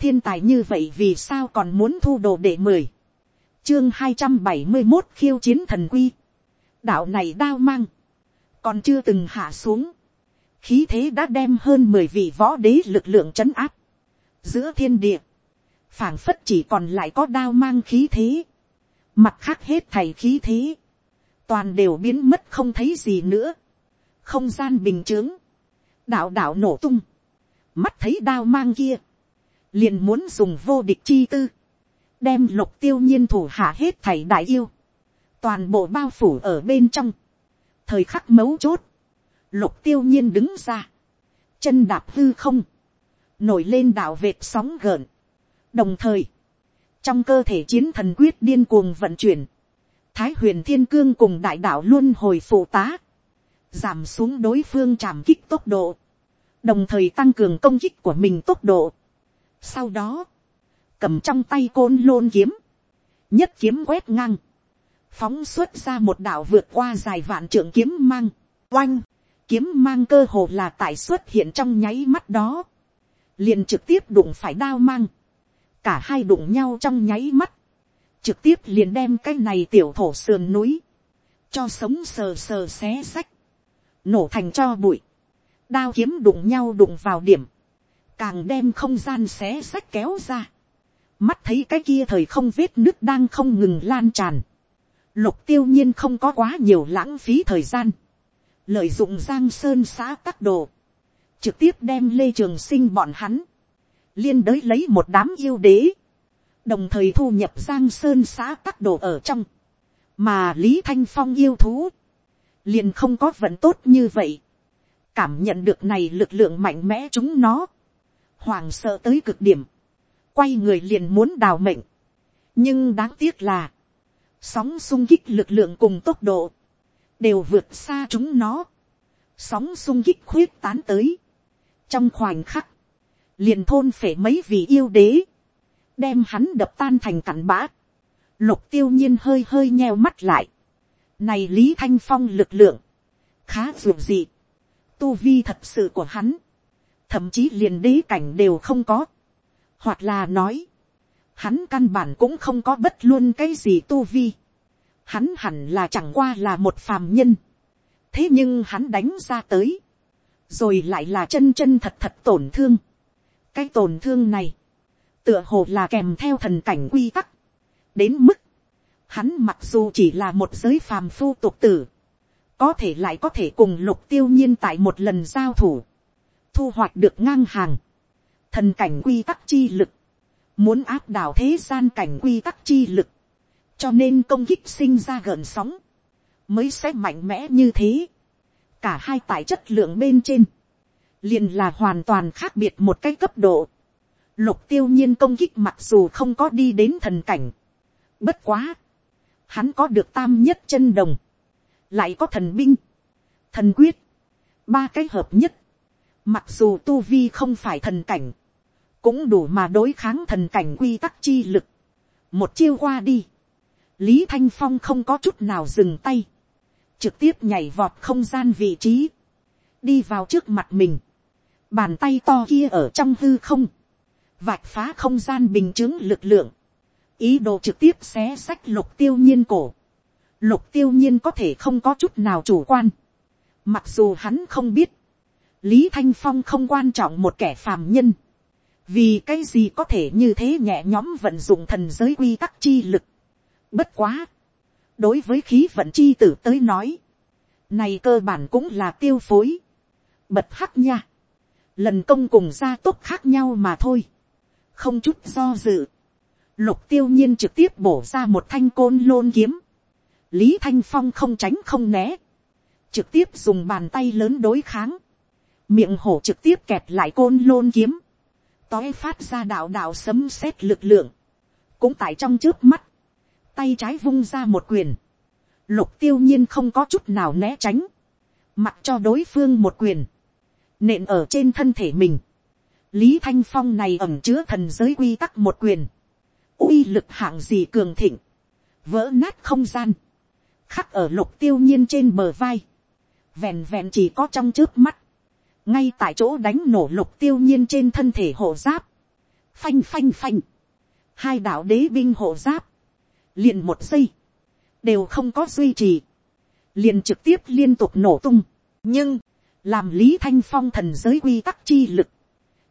thiên tài như vậy vì sao còn muốn thu đồ để mười. chương hai trăm bảy mươi một khiêu chiến thần quy. đạo này đao mang. còn chưa từng hạ xuống. khí thế đã đem hơn mười vị võ đế lực lượng chấn áp. giữa thiên địa. phảng phất chỉ còn lại có đao mang khí thế. mặt khác hết thầy khí thế. toàn đều biến mất không thấy gì nữa. không gian bình trướng đạo đạo nổ tung mắt thấy đao mang kia, liền muốn dùng vô địch chi tư, đem lục tiêu nhiên thủ hạ hết thảy đại yêu, toàn bộ bao phủ ở bên trong, thời khắc mấu chốt, lục tiêu nhiên đứng ra, chân đạp hư không, nổi lên đảo vệt sóng gợn, đồng thời, trong cơ thể chiến thần quyết điên cuồng vận chuyển, thái huyền thiên cương cùng đại đạo luôn hồi phụ tá, giảm xuống đối phương chạm kích tốc độ, đồng thời tăng cường công kích của mình tốc độ. Sau đó, cầm trong tay côn lôn kiếm, nhất kiếm quét ngang, phóng xuất ra một đạo vượt qua dài vạn trượng kiếm mang, oanh, kiếm mang cơ hồ là tại xuất hiện trong nháy mắt đó, liền trực tiếp đụng phải đao mang, cả hai đụng nhau trong nháy mắt, trực tiếp liền đem cái này tiểu thổ sườn núi, cho sống sờ sờ xé sách, nổ thành cho bụi, đao kiếm đụng nhau đụng vào điểm, càng đem không gian xé sách kéo ra, mắt thấy cái kia thời không vết nước đang không ngừng lan tràn, lục tiêu nhiên không có quá nhiều lãng phí thời gian, lợi dụng giang sơn xã tắc đồ, trực tiếp đem lê trường sinh bọn hắn, liên đới lấy một đám yêu đế, đồng thời thu nhập giang sơn xã tắc đồ ở trong, mà lý thanh phong yêu thú, liền không có vận tốt như vậy, cảm nhận được này lực lượng mạnh mẽ chúng nó, hoàng sợ tới cực điểm, quay người liền muốn đào mệnh, nhưng đáng tiếc là, sóng sung kích lực lượng cùng tốc độ, đều vượt xa chúng nó, sóng sung kích khuyết tán tới, trong khoảnh khắc, liền thôn phể mấy vị yêu đế, đem hắn đập tan thành cặn bã, lục tiêu nhiên hơi hơi nheo mắt lại, này lý thanh phong lực lượng, khá ruột dị, tu vi thật sự của hắn, thậm chí liền đế cảnh đều không có, hoặc là nói, hắn căn bản cũng không có bất luôn cái gì tu vi, hắn hẳn là chẳng qua là một phàm nhân, thế nhưng hắn đánh ra tới, rồi lại là chân chân thật thật tổn thương, cái tổn thương này, tựa hồ là kèm theo thần cảnh quy tắc, đến mức, hắn mặc dù chỉ là một giới phàm phu tục tử, có thể lại có thể cùng lục tiêu nhiên tại một lần giao thủ, thu hoạch được ngang hàng, thần cảnh quy tắc chi lực, muốn áp đảo thế gian cảnh quy tắc chi lực, cho nên công kích sinh ra gợn sóng, mới sẽ mạnh mẽ như thế. cả hai tại chất lượng bên trên, liền là hoàn toàn khác biệt một cái cấp độ. lục tiêu nhiên công kích mặc dù không có đi đến thần cảnh, bất quá, hắn có được tam nhất chân đồng, lại có thần binh, thần quyết, ba cái hợp nhất, mặc dù tu vi không phải thần cảnh, cũng đủ mà đối kháng thần cảnh quy tắc chi lực, một chiêu qua đi, lý thanh phong không có chút nào dừng tay, trực tiếp nhảy vọt không gian vị trí, đi vào trước mặt mình, bàn tay to kia ở trong hư không, vạch phá không gian bình chứng lực lượng, ý đồ trực tiếp xé sách lục tiêu nhiên cổ, lục tiêu nhiên có thể không có chút nào chủ quan. Mặc dù hắn không biết, lý thanh phong không quan trọng một kẻ phàm nhân. vì cái gì có thể như thế nhẹ nhõm vận dụng thần giới quy tắc chi lực. bất quá. đối với khí vận chi tử tới nói, này cơ bản cũng là tiêu phối. bật hắc nha. lần công cùng gia tốc khác nhau mà thôi. không chút do dự. lục tiêu nhiên trực tiếp bổ ra một thanh côn lôn kiếm lý thanh phong không tránh không né, trực tiếp dùng bàn tay lớn đối kháng, miệng hổ trực tiếp kẹt lại côn lôn kiếm, tói phát ra đạo đạo sấm sét lực lượng, cũng tại trong trước mắt, tay trái vung ra một quyền, lục tiêu nhiên không có chút nào né tránh, mặc cho đối phương một quyền, nện ở trên thân thể mình, lý thanh phong này ẩm chứa thần giới quy tắc một quyền, uy lực hạng gì cường thịnh, vỡ nát không gian, khắc ở lục tiêu nhiên trên bờ vai, vẹn vẹn chỉ có trong trước mắt, ngay tại chỗ đánh nổ lục tiêu nhiên trên thân thể hộ giáp, phanh phanh phanh, hai đạo đế binh hộ giáp, liền một giây, đều không có duy trì, liền trực tiếp liên tục nổ tung, nhưng, làm lý thanh phong thần giới quy tắc chi lực,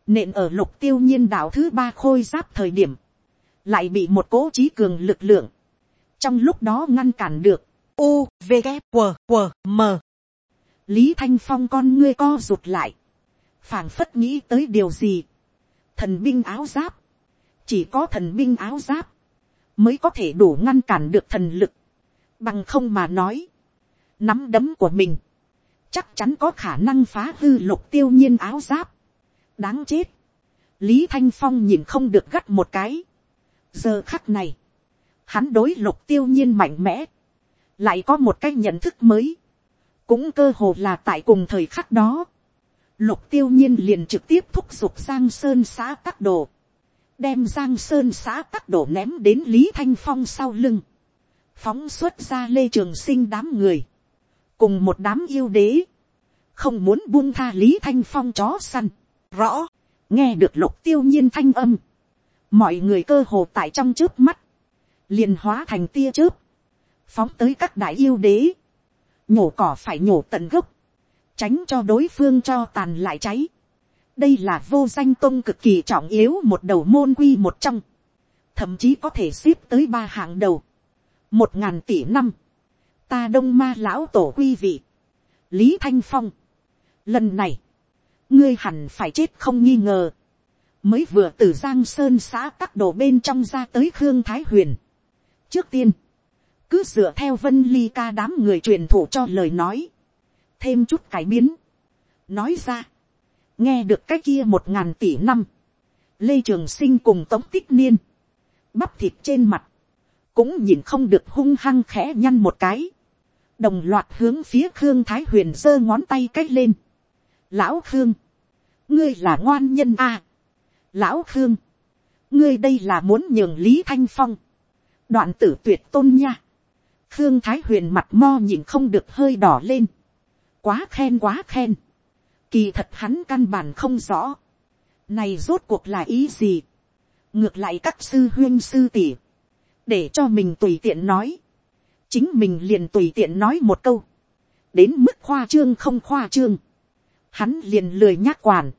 nện ở lục tiêu nhiên đạo thứ ba khôi giáp thời điểm, lại bị một cố trí cường lực lượng, trong lúc đó ngăn cản được, u, v, k, w, w, m lý thanh phong con ngươi co rụt lại, phảng phất nghĩ tới điều gì, thần binh áo giáp, chỉ có thần binh áo giáp, mới có thể đủ ngăn cản được thần lực, bằng không mà nói, nắm đấm của mình, chắc chắn có khả năng phá hư lục tiêu nhiên áo giáp, đáng chết, lý thanh phong nhìn không được gắt một cái, giờ khắc này, hắn đối lục tiêu nhiên mạnh mẽ, lại có một cái nhận thức mới, cũng cơ hồ là tại cùng thời khắc đó, lục tiêu nhiên liền trực tiếp thúc giục giang sơn xã tắc đồ, đem giang sơn xã tắc đồ ném đến lý thanh phong sau lưng, phóng xuất ra lê trường sinh đám người, cùng một đám yêu đế, không muốn buông tha lý thanh phong chó săn, rõ, nghe được lục tiêu nhiên thanh âm, mọi người cơ hồ tại trong trước mắt, liền hóa thành tia chớp, phóng tới các đại yêu đế, nhổ cỏ phải nhổ tận gốc, tránh cho đối phương cho tàn lại cháy. đây là vô danh tôn cực kỳ trọng yếu một đầu môn quy một trong, thậm chí có thể xếp tới ba hạng đầu, một ngàn tỷ năm, ta đông ma lão tổ quy vị, lý thanh phong, lần này, ngươi hẳn phải chết không nghi ngờ, mới vừa từ giang sơn xã các đồ bên trong ra tới khương thái huyền. trước tiên, cứ dựa theo vân ly ca đám người truyền thụ cho lời nói, thêm chút cải biến, nói ra, nghe được cái kia một ngàn tỷ năm, lê trường sinh cùng tống tích niên, bắp thịt trên mặt, cũng nhìn không được hung hăng khẽ nhăn một cái, đồng loạt hướng phía khương thái huyền giơ ngón tay c á c h lên, lão khương, ngươi là ngoan nhân a, à. lão khương, ngươi đây là muốn nhường lý thanh phong, đoạn tử tuyệt tôn nha, khương thái huyền mặt mo nhìn không được hơi đỏ lên, quá khen quá khen. Kỳ thật hắn căn bản không rõ. Này rốt cuộc là ý gì? Ngược lại các sư huyên sư tỷ. Để cho mình tùy tiện nói. Chính mình liền tùy tiện nói một câu. Đến mức khoa trương không khoa trương. Hắn liền lười nhác quản.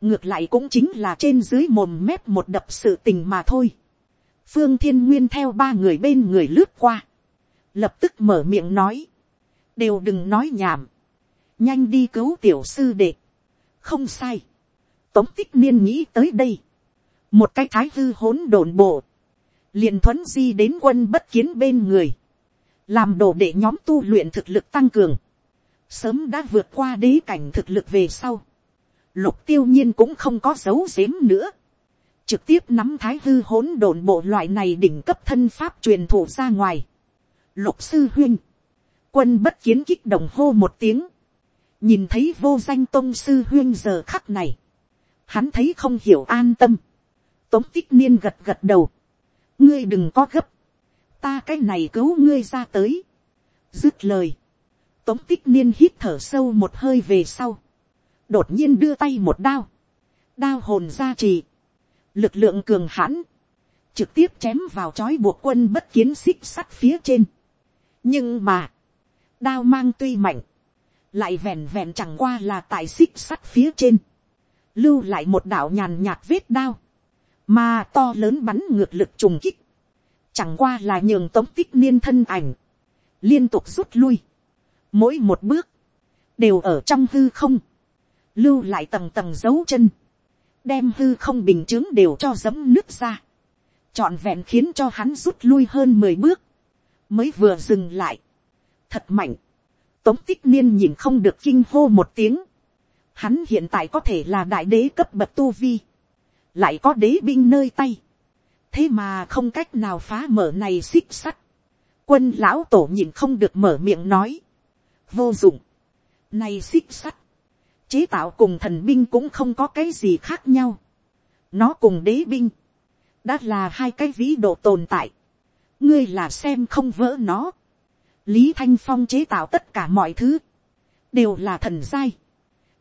Ngược lại cũng chính là trên dưới mồm mép một đập sự tình mà thôi. Phương Thiên Nguyên theo ba người bên người lướt qua. Lập tức mở miệng nói. Đều đừng nói nhảm nhanh đi cứu tiểu sư đệ. không sai. tống tích niên nghĩ tới đây. một cái thái hư hỗn độn bộ. liền thuấn di đến quân bất kiến bên người. làm đồ để nhóm tu luyện thực lực tăng cường. sớm đã vượt qua đế cảnh thực lực về sau. lục tiêu nhiên cũng không có dấu giếm nữa. trực tiếp nắm thái hư hỗn độn bộ loại này đỉnh cấp thân pháp truyền thụ ra ngoài lục sư huyên quân bất kiến kích đồng hô một tiếng, nhìn thấy vô danh tôn sư huyên giờ khắc này, hắn thấy không hiểu an tâm, tống tích niên gật gật đầu, ngươi đừng có gấp, ta cái này cứu ngươi ra tới, dứt lời, tống tích niên hít thở sâu một hơi về sau, đột nhiên đưa tay một đao, đao hồn ra trì, lực lượng cường hãn, trực tiếp chém vào chói buộc quân bất kiến xích sắt phía trên nhưng mà, đao mang tuy mạnh, lại vẹn vẹn chẳng qua là tại xích sắt phía trên, lưu lại một đạo nhàn nhạt vết đao, mà to lớn bắn ngược lực trùng kích, chẳng qua là nhường tống tích niên thân ảnh, liên tục rút lui, mỗi một bước, đều ở trong hư không, lưu lại tầng tầng dấu chân, đem hư không bình chướng đều cho dấm nước ra, trọn vẹn khiến cho hắn rút lui hơn mười bước, mới vừa dừng lại, thật mạnh, Tống tích niên nhìn không được kinh hô một tiếng. Hắn hiện tại có thể là đại đế cấp bậc tu vi. Lại có đế binh nơi tay. Thế mà không cách nào phá mở này xích sắt. Quân lão tổ nhìn không được mở miệng nói. Vô dụng. Này xích sắt. Chế tạo cùng thần binh cũng không có cái gì khác nhau. Nó cùng đế binh. Đã là hai cái vĩ độ tồn tại. Ngươi là xem không vỡ nó. Lý thanh phong chế tạo tất cả mọi thứ, đều là thần giai,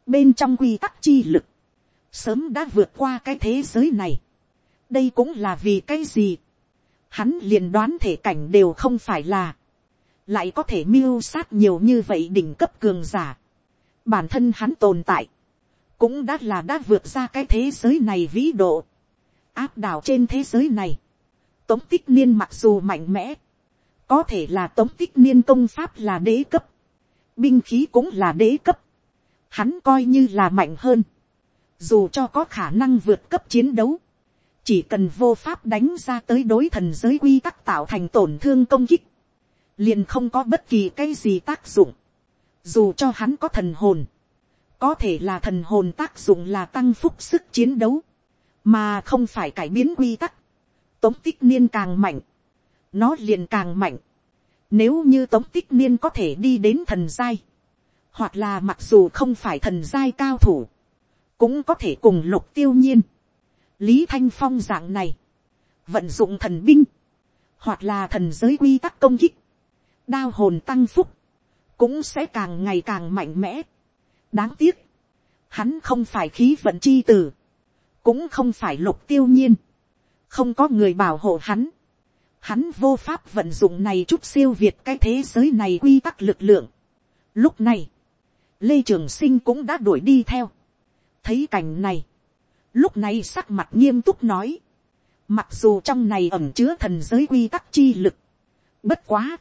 bên trong quy tắc chi lực, sớm đã vượt qua cái thế giới này, đây cũng là vì cái gì. hắn liền đoán thể cảnh đều không phải là, lại có thể mưu sát nhiều như vậy đỉnh cấp cường giả. bản thân hắn tồn tại, cũng đã là đã vượt ra cái thế giới này vĩ độ, áp đảo trên thế giới này tống tích niên mặc dù mạnh mẽ, có thể là tống tích niên công pháp là đế cấp, binh khí cũng là đế cấp, hắn coi như là mạnh hơn, dù cho có khả năng vượt cấp chiến đấu, chỉ cần vô pháp đánh ra tới đối thần giới quy tắc tạo thành tổn thương công kích, liền không có bất kỳ cái gì tác dụng, dù cho hắn có thần hồn, có thể là thần hồn tác dụng là tăng phúc sức chiến đấu, mà không phải cải biến quy tắc, tống tích niên càng mạnh, nó liền càng mạnh, nếu như tống tích niên có thể đi đến thần giai, hoặc là mặc dù không phải thần giai cao thủ, cũng có thể cùng lục tiêu nhiên, lý thanh phong dạng này, vận dụng thần binh, hoặc là thần giới quy tắc công kích, đao hồn tăng phúc, cũng sẽ càng ngày càng mạnh mẽ. đáng tiếc, hắn không phải khí vận chi tử, cũng không phải lục tiêu nhiên, không có người bảo hộ hắn, hắn vô pháp vận dụng này chút siêu việt cái thế giới này quy tắc lực lượng. Lúc này, lê trường sinh cũng đã đuổi đi theo. thấy cảnh này, lúc này sắc mặt nghiêm túc nói, mặc dù trong này ẩm chứa thần giới quy tắc chi lực, bất quá,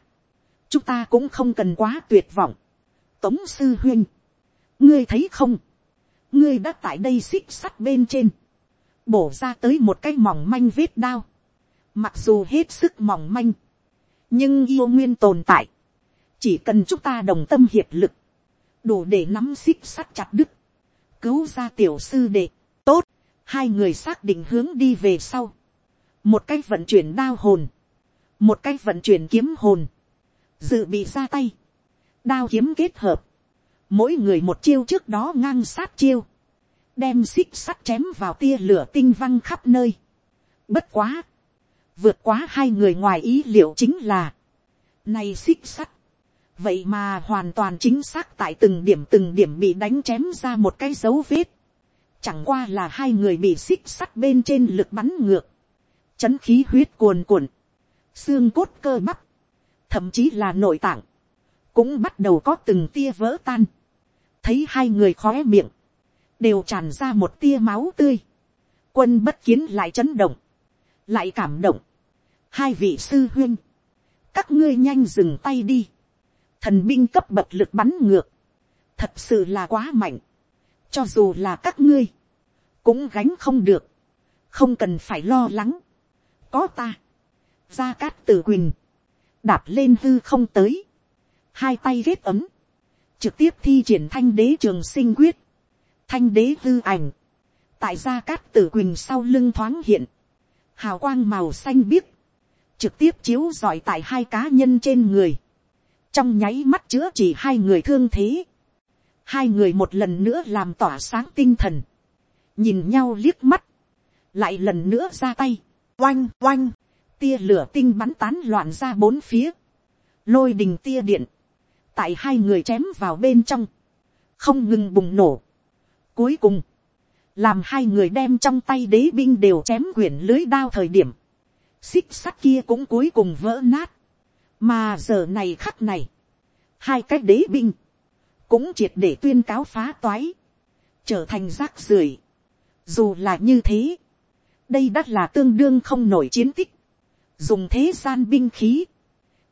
chúng ta cũng không cần quá tuyệt vọng. tống sư huyên, ngươi thấy không, ngươi đã tại đây xích sắt bên trên, bổ ra tới một cái mỏng manh vết đao, mặc dù hết sức mỏng manh, nhưng yêu nguyên tồn tại, chỉ cần chúng ta đồng tâm hiệp lực, đủ để nắm xích sắt chặt đứt, cứu ra tiểu sư đệ, tốt, hai người xác định hướng đi về sau, một cách vận chuyển đao hồn, một cách vận chuyển kiếm hồn, dự bị ra tay, đao kiếm kết hợp, mỗi người một chiêu trước đó ngang sát chiêu, đem xích sắt chém vào tia lửa tinh văng khắp nơi. Bất quá, vượt quá hai người ngoài ý liệu chính là, này xích sắt, vậy mà hoàn toàn chính xác tại từng điểm từng điểm bị đánh chém ra một cái dấu vết, chẳng qua là hai người bị xích sắt bên trên lực bắn ngược, chấn khí huyết cuồn cuộn, xương cốt cơ bắp, thậm chí là nội tạng, cũng bắt đầu có từng tia vỡ tan, thấy hai người khóe miệng, đều tràn ra một tia máu tươi, quân bất kiến lại chấn động, lại cảm động, hai vị sư huyên, các ngươi nhanh dừng tay đi, thần binh cấp bậc lực bắn ngược, thật sự là quá mạnh, cho dù là các ngươi, cũng gánh không được, không cần phải lo lắng, có ta, gia cát tử quỳnh, đạp lên hư không tới, hai tay ghét ấm, trực tiếp thi triển thanh đế trường sinh quyết, thanh đế hư ảnh, tại gia cát tử quỳnh sau lưng thoáng hiện, hào quang màu xanh biếc, trực tiếp chiếu rọi tại hai cá nhân trên người, trong nháy mắt chữa chỉ hai người thương thế, hai người một lần nữa làm tỏa sáng tinh thần, nhìn nhau liếc mắt, lại lần nữa ra tay, oanh oanh, tia lửa tinh bắn tán loạn ra bốn phía, lôi đình tia điện, tại hai người chém vào bên trong, không ngừng bùng nổ. Cuối cùng, làm hai người đem trong tay đế binh đều chém quyển lưới đao thời điểm, xích sắt kia cũng cuối cùng vỡ nát. mà giờ này khắc này, hai cái đế binh, cũng triệt để tuyên cáo phá toái, trở thành rác rưởi. dù là như thế, đây đã là tương đương không nổi chiến tích, dùng thế gian binh khí,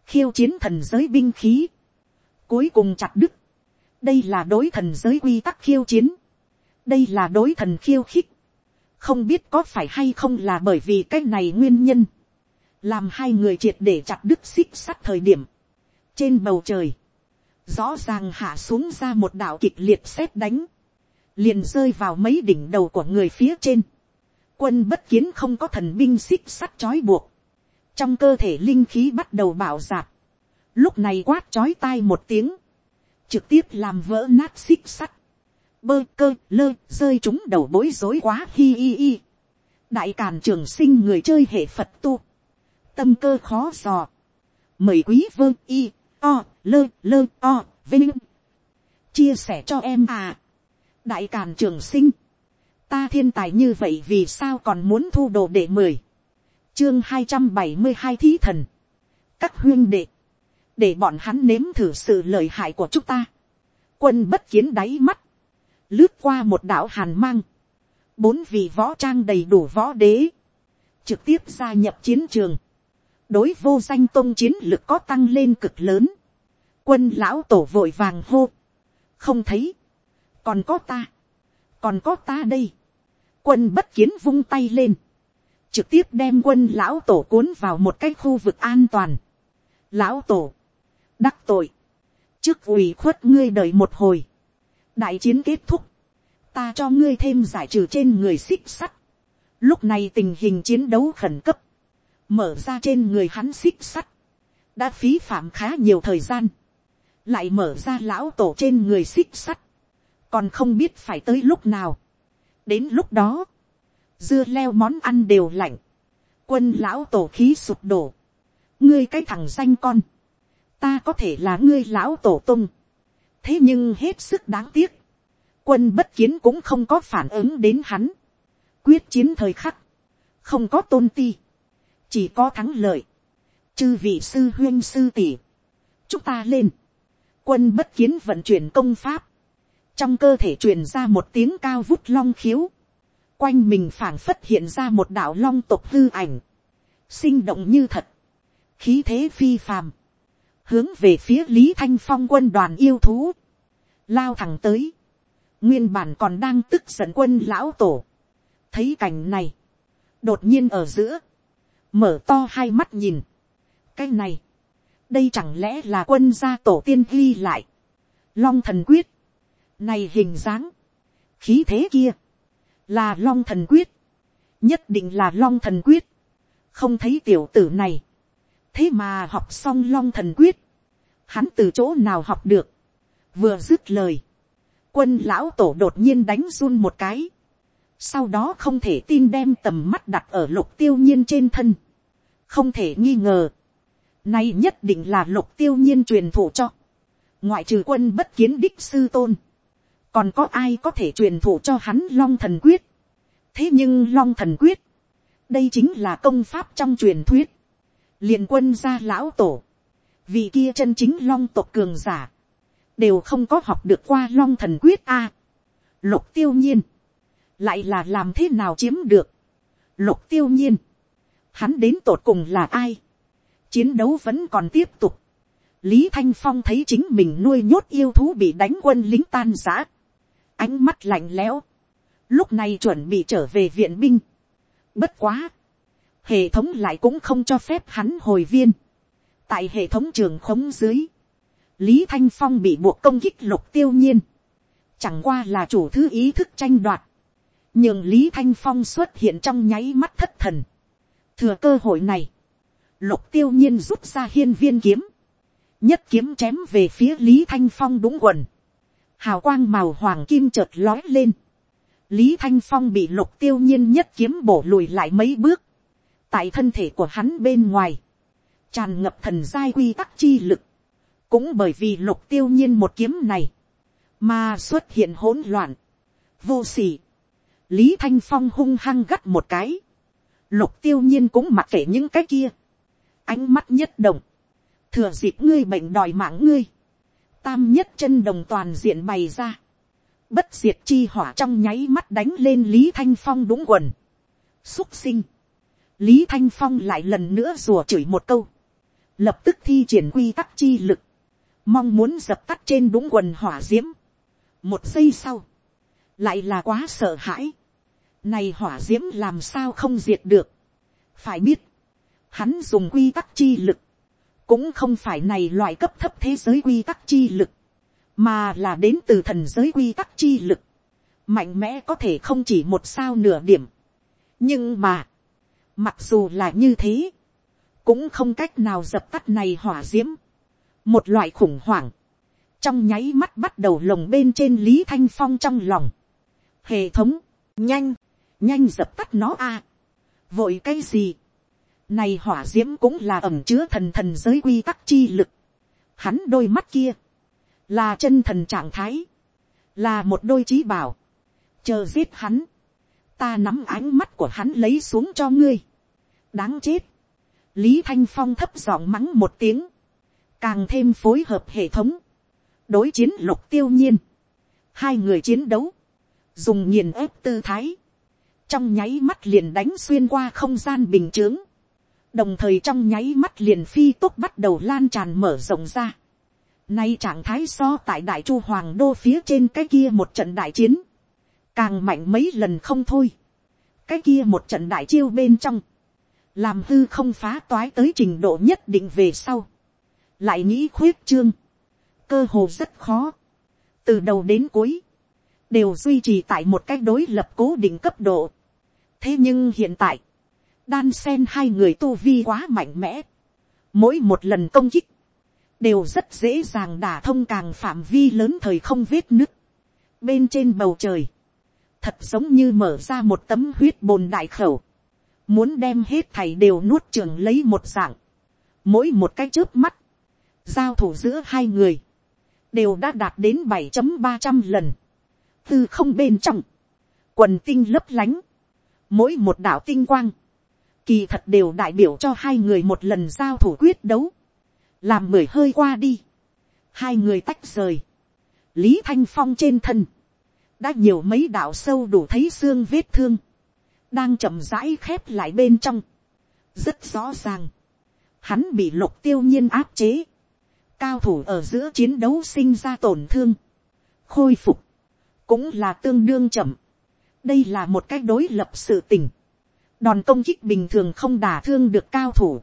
khiêu chiến thần giới binh khí, cuối cùng chặt đứt, đây là đối thần giới quy tắc khiêu chiến, đây là đối thần khiêu khích, không biết có phải hay không là bởi vì cái này nguyên nhân, làm hai người triệt để chặt đứt xích sắt thời điểm, trên bầu trời, rõ ràng hạ xuống ra một đạo kịch liệt xét đánh, liền rơi vào mấy đỉnh đầu của người phía trên, quân bất kiến không có thần binh xích sắt trói buộc, trong cơ thể linh khí bắt đầu bảo dạt, lúc này quát chói tai một tiếng, trực tiếp làm vỡ nát xích sắt, bơ cơ lơ rơi chúng đầu bối rối quá hi hi hi. đại càn trường sinh người chơi hệ phật tu, tâm cơ khó dò, mời quý vơ y o lơ lơ o vinh. Chia sẻ cho em à. Đại càn trường sinh. Ta thiên tài như vậy vì sao còn muốn thu đồ để mười, chương hai trăm bảy mươi hai thí thần, các huyên đệ, để bọn hắn nếm thử sự lợi hại của chúng ta, quân bất kiến đáy mắt, lướt qua một đạo hàn mang, bốn vị võ trang đầy đủ võ đế, trực tiếp gia nhập chiến trường, đối vô danh tôn chiến lực có tăng lên cực lớn, quân lão tổ vội vàng hô, không thấy, còn có ta, còn có ta đây, quân bất kiến vung tay lên, trực tiếp đem quân lão tổ cuốn vào một cái khu vực an toàn. Lão tổ, đắc tội, trước ủy khuất ngươi đợi một hồi, đại chiến kết thúc, ta cho ngươi thêm giải trừ trên người xích sắt. Lúc này tình hình chiến đấu khẩn cấp, mở ra trên người hắn xích sắt, đã phí phạm khá nhiều thời gian, lại mở ra lão tổ trên người xích sắt, còn không biết phải tới lúc nào. đến lúc đó, dưa leo món ăn đều lạnh, quân lão tổ khí sụp đổ, ngươi cái thằng danh con, ta có thể là ngươi lão tổ tung, thế nhưng hết sức đáng tiếc, quân bất kiến cũng không có phản ứng đến hắn, quyết chiến thời khắc, không có tôn ti, chỉ có thắng lợi, chư vị sư huyên sư tỷ, chúng ta lên, quân bất kiến vận chuyển công pháp, trong cơ thể truyền ra một tiếng cao vút long khiếu, quanh mình phảng phất hiện ra một đạo long tộc hư ảnh, sinh động như thật, khí thế phi phàm, hướng về phía lý thanh phong quân đoàn yêu thú, lao thẳng tới, nguyên bản còn đang tức giận quân lão tổ, thấy cảnh này, đột nhiên ở giữa, mở to hai mắt nhìn, cái này, đây chẳng lẽ là quân gia tổ tiên ghi lại, long thần quyết, này hình dáng, khí thế kia, là long thần quyết, nhất định là long thần quyết, không thấy tiểu tử này, thế mà học xong long thần quyết, hắn từ chỗ nào học được, vừa dứt lời, quân lão tổ đột nhiên đánh run một cái, sau đó không thể tin đem tầm mắt đặt ở lục tiêu nhiên trên thân, không thể nghi ngờ, nay nhất định là lục tiêu nhiên truyền thụ cho, ngoại trừ quân bất kiến đích sư tôn, còn có ai có thể truyền thụ cho hắn long thần quyết, thế nhưng long thần quyết, đây chính là công pháp trong truyền thuyết, liền quân gia lão tổ, vì kia chân chính long tộc cường giả, đều không có học được qua long thần quyết a. lục tiêu nhiên, lại là làm thế nào chiếm được. lục tiêu nhiên, hắn đến tột cùng là ai. chiến đấu vẫn còn tiếp tục. lý thanh phong thấy chính mình nuôi nhốt yêu thú bị đánh quân lính tan giã. ánh mắt lạnh lẽo. lúc này chuẩn bị trở về viện binh. bất quá. hệ thống lại cũng không cho phép hắn hồi viên tại hệ thống trường khống dưới. Lý thanh phong bị buộc công kích lục tiêu nhiên, chẳng qua là chủ thứ ý thức tranh đoạt, nhưng lý thanh phong xuất hiện trong nháy mắt thất thần. thừa cơ hội này, lục tiêu nhiên rút ra hiên viên kiếm, nhất kiếm chém về phía lý thanh phong đúng quần, hào quang màu hoàng kim chợt lói lên, lý thanh phong bị lục tiêu nhiên nhất kiếm bổ lùi lại mấy bước, tại thân thể của hắn bên ngoài, tràn ngập thần giai quy tắc chi lực, cũng bởi vì lục tiêu nhiên một kiếm này, mà xuất hiện hỗn loạn, vô sỉ. lý thanh phong hung hăng gắt một cái, lục tiêu nhiên cũng mặc kệ những cái kia, ánh mắt nhất động, thừa dịp ngươi bệnh đòi mạng ngươi, tam nhất chân đồng toàn diện bày ra, bất diệt chi hỏa trong nháy mắt đánh lên lý thanh phong đúng quần, xúc sinh, lý thanh phong lại lần nữa rùa chửi một câu, lập tức thi triển quy tắc chi lực, mong muốn dập tắt trên đúng quần hỏa d i ễ m một giây sau, lại là quá sợ hãi, này hỏa d i ễ m làm sao không diệt được, phải biết, hắn dùng quy tắc chi lực, cũng không phải này loại cấp thấp thế giới quy tắc chi lực, mà là đến từ thần giới quy tắc chi lực, mạnh mẽ có thể không chỉ một sao nửa điểm, nhưng mà, mặc dù là như thế, cũng không cách nào dập tắt này hỏa d i ễ m một loại khủng hoảng, trong nháy mắt bắt đầu lồng bên trên lý thanh phong trong lòng. hệ thống, nhanh, nhanh dập tắt nó a. vội cái gì, này hỏa d i ễ m cũng là ẩm chứa thần thần giới quy tắc chi lực. hắn đôi mắt kia, là chân thần trạng thái, là một đôi trí bảo, chờ giết hắn, ta nắm ánh mắt của hắn lấy xuống cho ngươi, đáng chết, lý thanh phong thấp giọng mắng một tiếng, càng thêm phối hợp hệ thống, đối chiến lục tiêu nhiên, hai người chiến đấu, dùng nghiền ép tư thái, trong nháy mắt liền đánh xuyên qua không gian bình t h ư ớ n g đồng thời trong nháy mắt liền phi tốt bắt đầu lan tràn mở rộng ra. Nay trạng thái so tại đại chu hoàng đô phía trên cái kia một trận đại chiến, càng mạnh mấy lần không thôi. cái kia một trận đại chiêu bên trong, làm hư không phá toái tới trình độ nhất định về sau, lại nghĩ khuyết trương, cơ hồ rất khó, từ đầu đến cuối, đều duy trì tại một cái đối lập cố định cấp độ. Thế nhưng hiện tại, đan sen hai người tu vi quá mạnh mẽ, mỗi một lần công kích, đều rất dễ dàng đả thông càng phạm vi lớn thời không vết nứt, bên trên bầu trời, thật giống như mở ra một tấm huyết bồn đại khẩu, muốn đem hết thầy đều nuốt trường lấy một dạng, mỗi một cái trước mắt, giao thủ giữa hai người, đều đã đạt đến bảy trăm ba trăm lần, từ không bên trong, quần tinh lấp lánh, mỗi một đạo tinh quang, kỳ thật đều đại biểu cho hai người một lần giao thủ quyết đấu, làm mười hơi qua đi, hai người tách rời, lý thanh phong trên thân, đã nhiều mấy đạo sâu đủ thấy xương vết thương, đang chậm rãi khép lại bên trong, rất rõ ràng, hắn bị lục tiêu nhiên áp chế, cao thủ ở giữa chiến đấu sinh ra tổn thương, khôi phục, cũng là tương đương chậm, đây là một cách đối lập sự tình. đòn công kích bình thường không đả thương được cao thủ.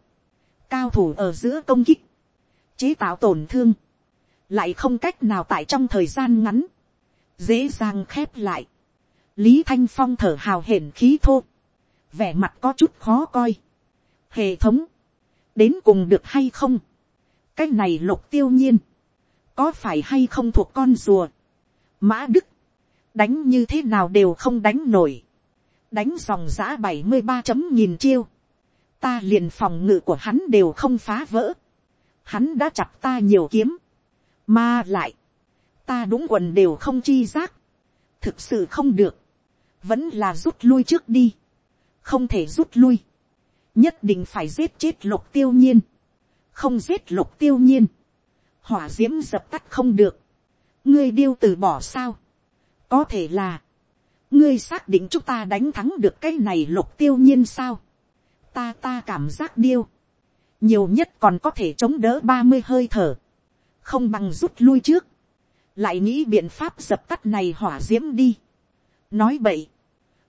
cao thủ ở giữa công kích, chế tạo tổn thương, lại không cách nào tại trong thời gian ngắn, dễ dàng khép lại lý thanh phong thở hào hển khí thô, vẻ mặt có chút khó coi. hệ thống, đến cùng được hay không, cái này lục tiêu nhiên, có phải hay không thuộc con rùa, mã đức, đánh như thế nào đều không đánh nổi, đánh dòng giã bảy mươi ba chấm nhìn chiêu, ta liền phòng ngự của hắn đều không phá vỡ, hắn đã chặt ta nhiều kiếm, mà lại, ta đúng quần đều không chi giác, thực sự không được, vẫn là rút lui trước đi, không thể rút lui, nhất định phải giết chết lục tiêu nhiên, không giết lục tiêu nhiên, hỏa d i ễ m dập tắt không được, ngươi điêu từ bỏ sao, có thể là, ngươi xác định chúng ta đánh thắng được cái này lục tiêu nhiên sao. ta ta cảm giác điêu, nhiều nhất còn có thể chống đỡ ba mươi hơi thở, không bằng rút lui trước, lại nghĩ biện pháp dập tắt này hỏa d i ễ m đi. nói vậy,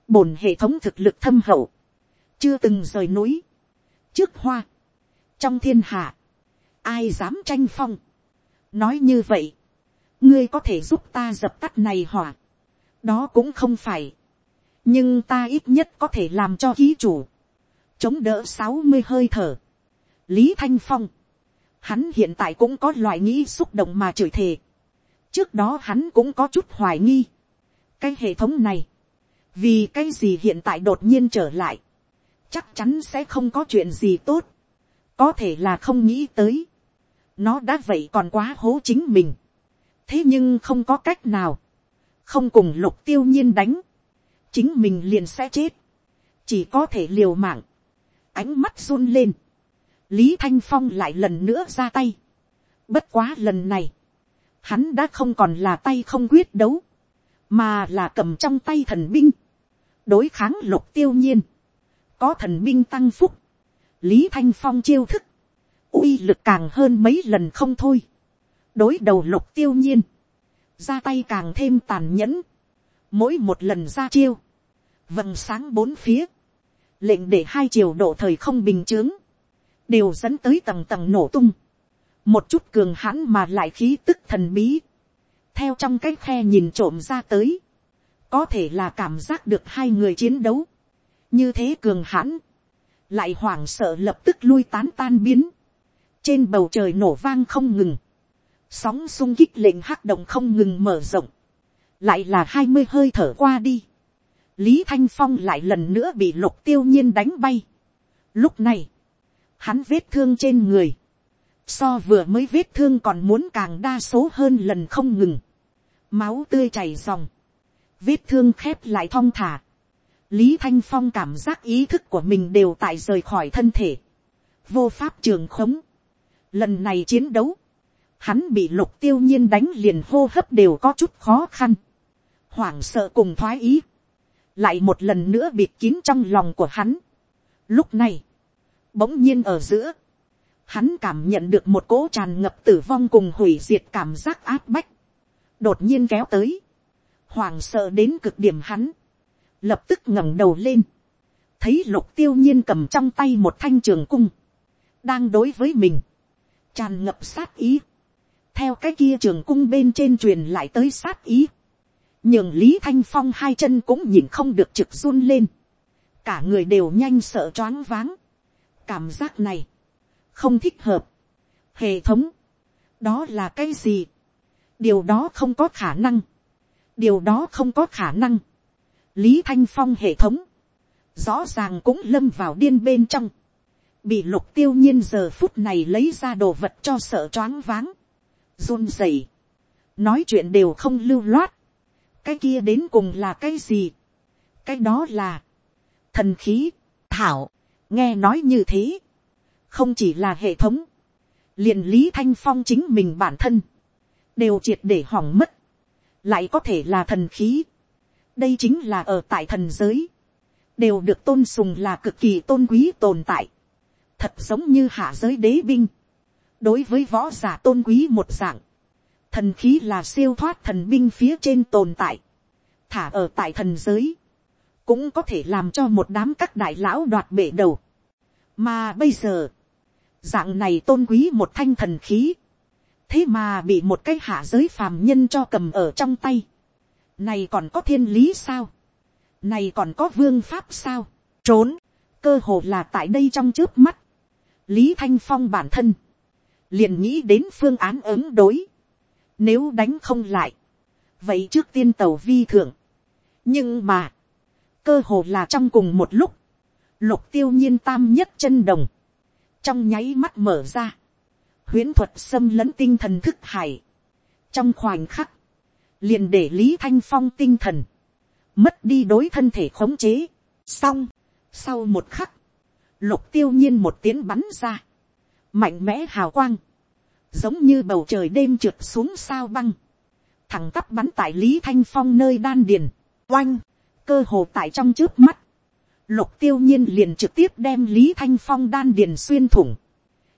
bổn hệ thống thực lực thâm hậu, chưa từng rời núi, trước hoa, trong thiên hạ, ai dám tranh phong, nói như vậy, ngươi có thể giúp ta dập tắt này hỏa, đó cũng không phải. nhưng ta ít nhất có thể làm cho ký chủ, chống đỡ sáu mươi hơi thở. lý thanh phong, hắn hiện tại cũng có loại nghĩ xúc động mà chửi thề. trước đó hắn cũng có chút hoài nghi. cái hệ thống này, vì cái gì hiện tại đột nhiên trở lại, chắc chắn sẽ không có chuyện gì tốt, có thể là không nghĩ tới. nó đã vậy còn quá hố chính mình. thế nhưng không có cách nào. Không cùng lục tiêu nhiên đánh, chính mình liền sẽ chết, chỉ có thể liều mạng, ánh mắt run lên, lý thanh phong lại lần nữa ra tay, bất quá lần này, hắn đã không còn là tay không quyết đấu, mà là cầm trong tay thần binh, đối kháng lục tiêu nhiên, có thần binh tăng phúc, lý thanh phong chiêu thức, uy lực càng hơn mấy lần không thôi, đối đầu lục tiêu nhiên, ra tay càng thêm tàn nhẫn, mỗi một lần ra chiêu, vầng sáng bốn phía, lệnh để hai chiều độ thời không bình chướng, đều dẫn tới tầng tầng nổ tung, một chút cường hãn mà lại khí tức thần bí, theo trong cái khe nhìn trộm ra tới, có thể là cảm giác được hai người chiến đấu, như thế cường hãn, lại hoảng sợ lập tức lui tán tan biến, trên bầu trời nổ vang không ngừng, sóng sung kích lệnh hắc động không ngừng mở rộng, lại là hai mươi hơi thở qua đi, lý thanh phong lại lần nữa bị lục tiêu nhiên đánh bay. lúc này, hắn vết thương trên người, so vừa mới vết thương còn muốn càng đa số hơn lần không ngừng, máu tươi chảy dòng, vết thương khép lại thong thả, lý thanh phong cảm giác ý thức của mình đều tại rời khỏi thân thể, vô pháp trường khống. lần này chiến đấu, hắn bị lục tiêu nhiên đánh liền hô hấp đều có chút khó khăn, hoảng sợ cùng thoái ý, lại một lần nữa bịt kín trong lòng của hắn. Lúc này, bỗng nhiên ở giữa, hắn cảm nhận được một cỗ tràn ngập tử vong cùng hủy diệt cảm giác áp bách, đột nhiên kéo tới, hoảng sợ đến cực điểm hắn, lập tức ngẩng đầu lên, thấy lục tiêu nhiên cầm trong tay một thanh trường cung, đang đối với mình, tràn ngập sát ý, theo cái kia trường cung bên trên truyền lại tới sát ý, nhường lý thanh phong hai chân cũng nhìn không được trực run lên, cả người đều nhanh sợ choáng váng, cảm giác này, không thích hợp, hệ thống, đó là cái gì, điều đó không có khả năng, điều đó không có khả năng, lý thanh phong hệ thống, rõ ràng cũng lâm vào điên bên trong, bị lục tiêu nhiên giờ phút này lấy ra đồ vật cho sợ choáng váng, run rẩy, nói chuyện đều không lưu loát, cái kia đến cùng là cái gì, cái đó là, thần khí, thảo, nghe nói như thế, không chỉ là hệ thống, liền lý thanh phong chính mình bản thân, đều triệt để hỏng mất, lại có thể là thần khí, đây chính là ở tại thần giới, đều được tôn sùng là cực kỳ tôn quý tồn tại, thật giống như hạ giới đế binh, đối với võ giả tôn quý một dạng, thần khí là siêu thoát thần binh phía trên tồn tại, thả ở tại thần giới, cũng có thể làm cho một đám các đại lão đoạt bể đầu. mà bây giờ, dạng này tôn quý một thanh thần khí, thế mà bị một cái hạ giới phàm nhân cho cầm ở trong tay. này còn có thiên lý sao, này còn có vương pháp sao, trốn, cơ hồ là tại đây trong trước mắt, lý thanh phong bản thân, liền nghĩ đến phương án ứng đối, nếu đánh không lại, vậy trước tiên tàu vi thượng, nhưng mà, cơ hồ là trong cùng một lúc, lục tiêu nhiên tam nhất chân đồng, trong nháy mắt mở ra, huyễn thuật xâm lấn tinh thần thức hải, trong khoảnh khắc, liền để lý thanh phong tinh thần, mất đi đối thân thể khống chế, xong, sau một khắc, lục tiêu nhiên một tiếng bắn ra, mạnh mẽ hào quang, giống như bầu trời đêm trượt xuống sao băng, thẳng tắp bắn tại lý thanh phong nơi đan điền, oanh, cơ hồ tại trong trước mắt, lục tiêu nhiên liền trực tiếp đem lý thanh phong đan điền xuyên thủng,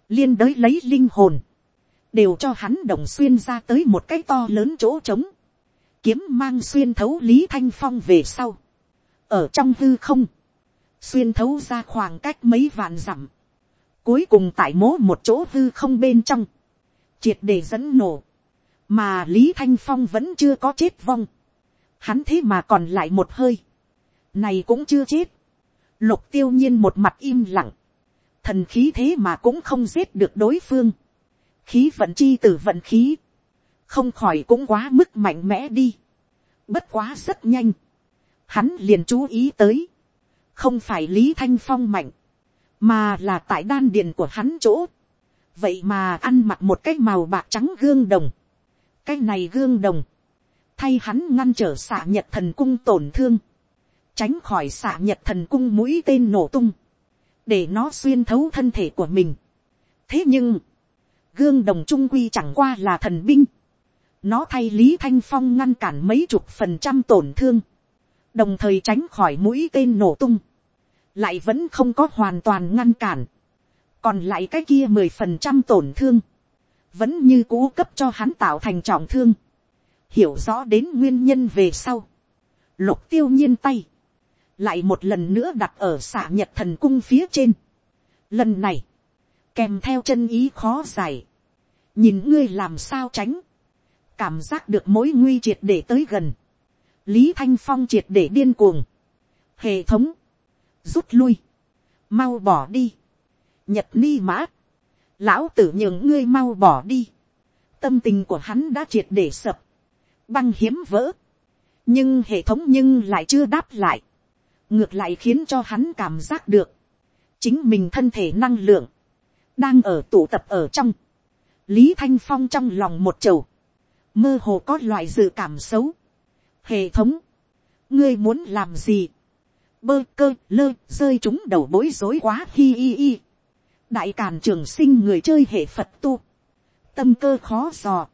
liên đới lấy linh hồn, đều cho hắn đồng xuyên ra tới một cái to lớn chỗ trống, kiếm mang xuyên thấu lý thanh phong về sau, ở trong hư không, xuyên thấu ra khoảng cách mấy vạn dặm, cuối cùng tại mố một chỗ hư không bên trong, triệt để dẫn nổ, mà lý thanh phong vẫn chưa có chết vong, hắn thế mà còn lại một hơi, này cũng chưa chết, lục tiêu nhiên một mặt im lặng, thần khí thế mà cũng không giết được đối phương, khí vận chi từ vận khí, không khỏi cũng quá mức mạnh mẽ đi, bất quá rất nhanh, hắn liền chú ý tới, không phải lý thanh phong mạnh, mà là tại đan điền của hắn chỗ, vậy mà ăn mặc một cái màu bạc trắng gương đồng, cái này gương đồng, thay hắn ngăn trở xạ nhật thần cung tổn thương, tránh khỏi xạ nhật thần cung mũi tên nổ tung, để nó xuyên thấu thân thể của mình. thế nhưng, gương đồng trung quy chẳng qua là thần binh, nó thay lý thanh phong ngăn cản mấy chục phần trăm tổn thương, đồng thời tránh khỏi mũi tên nổ tung, lại vẫn không có hoàn toàn ngăn cản, còn lại cái kia mười phần trăm tổn thương, vẫn như cũ cấp cho hắn tạo thành trọng thương, hiểu rõ đến nguyên nhân về sau, lục tiêu nhiên tay, lại một lần nữa đặt ở xạ nhật thần cung phía trên. Lần này, kèm theo chân ý khó giải, nhìn ngươi làm sao tránh, cảm giác được mối nguy triệt để tới gần, lý thanh phong triệt để điên cuồng, hệ thống, rút lui, mau bỏ đi, nhật ni mã, lão tử nhường ngươi mau bỏ đi, tâm tình của hắn đã triệt để sập, băng hiếm vỡ, nhưng hệ thống nhưng lại chưa đáp lại, ngược lại khiến cho hắn cảm giác được, chính mình thân thể năng lượng, đang ở tụ tập ở trong, lý thanh phong trong lòng một chầu, mơ hồ có loại dự cảm xấu, hệ thống, ngươi muốn làm gì, bơ cơ lơ rơi chúng đầu bối rối quá hi hi hi. đại càn trường sinh người chơi hệ phật tu. tâm cơ khó dò.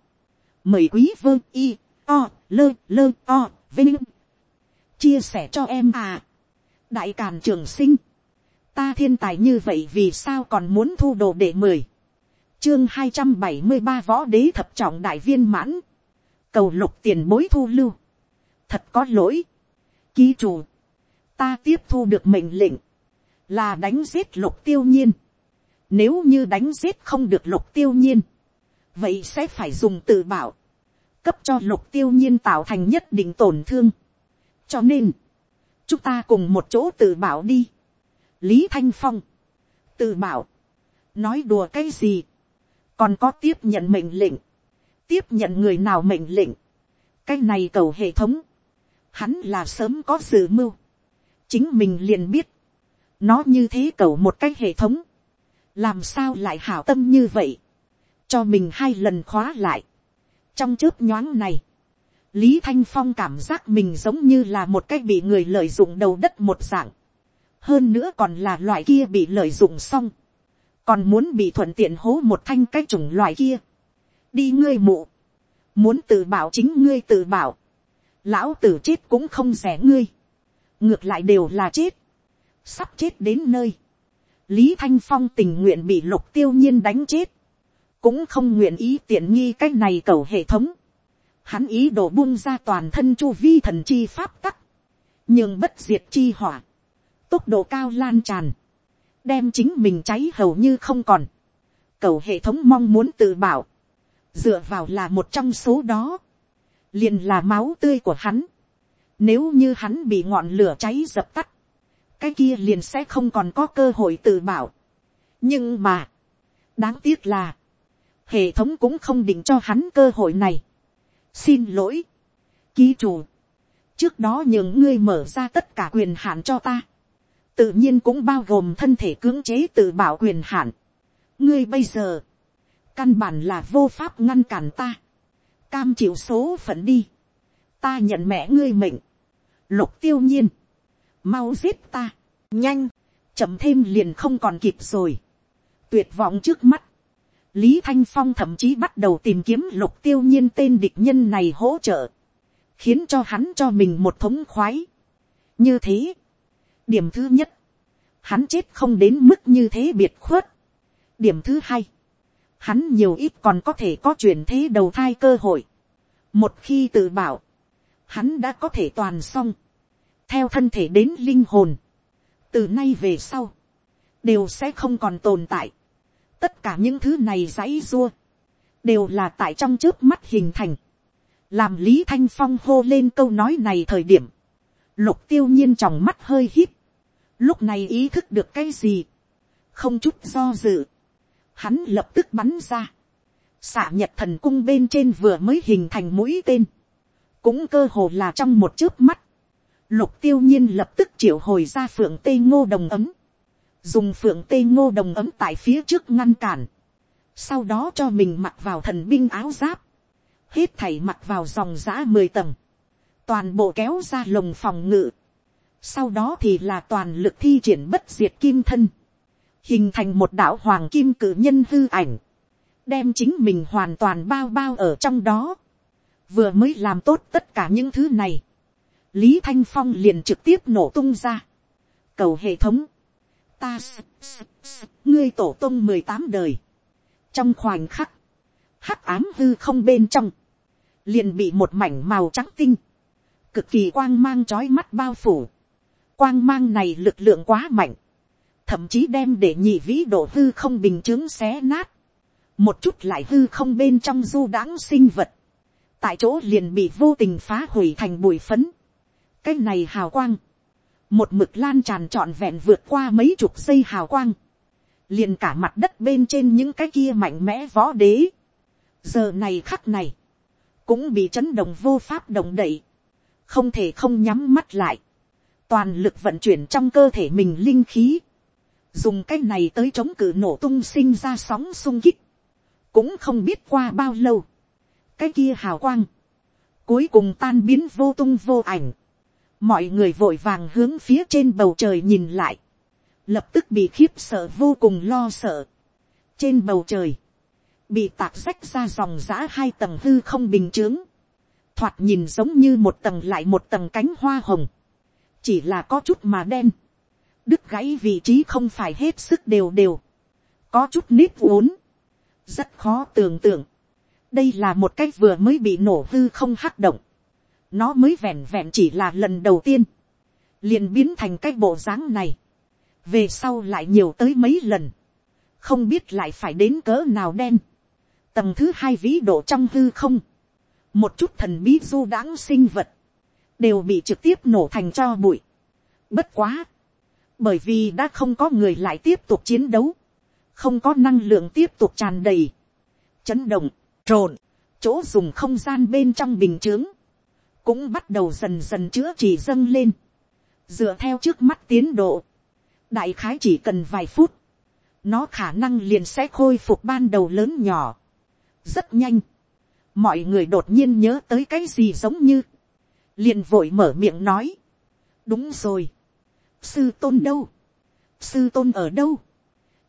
mời quý vơ y o lơ lơ o vinh. chia sẻ cho em à đại càn trường sinh. ta thiên tài như vậy vì sao còn muốn thu đồ để mời. chương hai trăm bảy mươi ba võ đế thập trọng đại viên mãn. cầu lục tiền bối thu lưu. thật có lỗi. ký chủ ta tiếp thu được mệnh lệnh, là đánh giết lục tiêu nhiên. Nếu như đánh giết không được lục tiêu nhiên, vậy sẽ phải dùng tự bảo, cấp cho lục tiêu nhiên tạo thành nhất định tổn thương. cho nên, chúng ta cùng một chỗ tự bảo đi. lý thanh phong, tự bảo, nói đùa cái gì, còn có tiếp nhận mệnh lệnh, tiếp nhận người nào mệnh lệnh, cái này cầu hệ thống, hắn là sớm có dự mưu, chính mình liền biết, nó như thế cầu một cái hệ thống, làm sao lại hảo tâm như vậy, cho mình hai lần khóa lại. trong chớp nhoáng này, lý thanh phong cảm giác mình giống như là một cái bị người lợi dụng đầu đất một dạng, hơn nữa còn là loại kia bị lợi dụng xong, còn muốn bị thuận tiện hố một thanh cái chủng loại kia, đi ngươi mụ, muốn tự bảo chính ngươi tự bảo, lão tử chết cũng không rẻ ngươi, ngược lại đều là chết, sắp chết đến nơi, lý thanh phong tình nguyện bị lục tiêu nhiên đánh chết, cũng không nguyện ý tiện nghi cách này cầu hệ thống, hắn ý đồ buông ra toàn thân chu vi thần chi pháp tắc, nhưng bất diệt chi hỏa, tốc độ cao lan tràn, đem chính mình cháy hầu như không còn, cầu hệ thống mong muốn tự bảo, dựa vào là một trong số đó, liền là máu tươi của hắn, nếu như hắn bị ngọn lửa cháy dập tắt, cái kia liền sẽ không còn có cơ hội tự bảo. nhưng mà, đáng tiếc là, hệ thống cũng không định cho hắn cơ hội này xin lỗi, ký chủ, trước đó những ngươi mở ra tất cả quyền hạn cho ta, tự nhiên cũng bao gồm thân thể cưỡng chế tự bảo quyền hạn. ngươi bây giờ, căn bản là vô pháp ngăn cản ta, cam chịu số phận đi, ta nhận mẹ ngươi mệnh, lục tiêu nhiên, mau giết ta, nhanh, chậm thêm liền không còn kịp rồi, tuyệt vọng trước mắt, lý thanh phong thậm chí bắt đầu tìm kiếm lục tiêu nhiên tên địch nhân này hỗ trợ, khiến cho hắn cho mình một thống khoái. như thế, điểm thứ nhất, hắn chết không đến mức như thế biệt khuất. điểm thứ hai, hắn nhiều ít còn có thể có chuyển thế đầu thai cơ hội. một khi tự bảo, hắn đã có thể toàn xong, theo thân thể đến linh hồn, từ nay về sau, đều sẽ không còn tồn tại tất cả những thứ này dãy dua, đều là tại trong trước mắt hình thành, làm lý thanh phong hô lên câu nói này thời điểm, lục tiêu nhiên trong mắt hơi hít, lúc này ý thức được cái gì, không chút do dự, hắn lập tức bắn ra, xạ nhật thần cung bên trên vừa mới hình thành mũi tên, cũng cơ hồ là trong một chớp mắt, lục tiêu nhiên lập tức triệu hồi ra phượng tây ngô đồng ấm, dùng phượng tây ngô đồng ấm tại phía trước ngăn cản, sau đó cho mình mặc vào thần binh áo giáp, hết thảy mặc vào dòng giã mười tầng, toàn bộ kéo ra lồng phòng ngự, sau đó thì là toàn lực thi triển bất diệt kim thân, hình thành một đạo hoàng kim cử nhân hư ảnh, đem chính mình hoàn toàn bao bao ở trong đó, vừa mới làm tốt tất cả những thứ này, lý thanh phong liền trực tiếp nổ tung ra, cầu hệ thống, ta. Ngươi tổ tông mười tám đời, trong khoảnh khắc, hắc ám hư không bên trong, liền bị một mảnh màu trắng tinh, cực kỳ quang mang trói mắt bao phủ, quang mang này lực lượng quá mạnh, thậm chí đem để nhị vĩ độ hư không bình chứng xé nát, một chút lại hư không bên trong du đãng sinh vật, tại chỗ liền bị vô tình phá hủy thành bụi phấn, cái này hào quang, một mực lan tràn trọn vẹn vượt qua mấy chục giây hào quang, liền cả mặt đất bên trên những cái kia mạnh mẽ võ đế. giờ này khắc này, cũng bị chấn động vô pháp động đậy, không thể không nhắm mắt lại, toàn lực vận chuyển trong cơ thể mình linh khí, dùng cái này tới chống cự nổ tung sinh ra sóng sung kích, cũng không biết qua bao lâu, cái kia hào quang, cuối cùng tan biến vô tung vô ảnh, mọi người vội vàng hướng phía trên bầu trời nhìn lại, lập tức bị khiếp sợ vô cùng lo sợ. trên bầu trời, bị tạc rách ra dòng giã hai tầng hư không bình t r ư ớ n g thoạt nhìn giống như một tầng lại một tầng cánh hoa hồng, chỉ là có chút mà đen, đứt gãy vị trí không phải hết sức đều đều, có chút nít vốn, rất khó tưởng tượng, đây là một cái vừa mới bị nổ hư không hắc động, nó mới vẹn vẹn chỉ là lần đầu tiên, liền biến thành cái bộ dáng này, về sau lại nhiều tới mấy lần, không biết lại phải đến cỡ nào đen, tầng thứ hai vĩ độ trong hư không, một chút thần bí du đãng sinh vật, đều bị trực tiếp nổ thành cho bụi. Bất quá, bởi vì đã không có người lại tiếp tục chiến đấu, không có năng lượng tiếp tục tràn đầy, chấn động, trồn, chỗ dùng không gian bên trong bình chướng, cũng bắt đầu dần dần chữa chỉ dâng lên, dựa theo trước mắt tiến độ, đại khái chỉ cần vài phút, nó khả năng liền sẽ khôi phục ban đầu lớn nhỏ, rất nhanh, mọi người đột nhiên nhớ tới cái gì giống như, liền vội mở miệng nói, đúng rồi, sư tôn đâu, sư tôn ở đâu,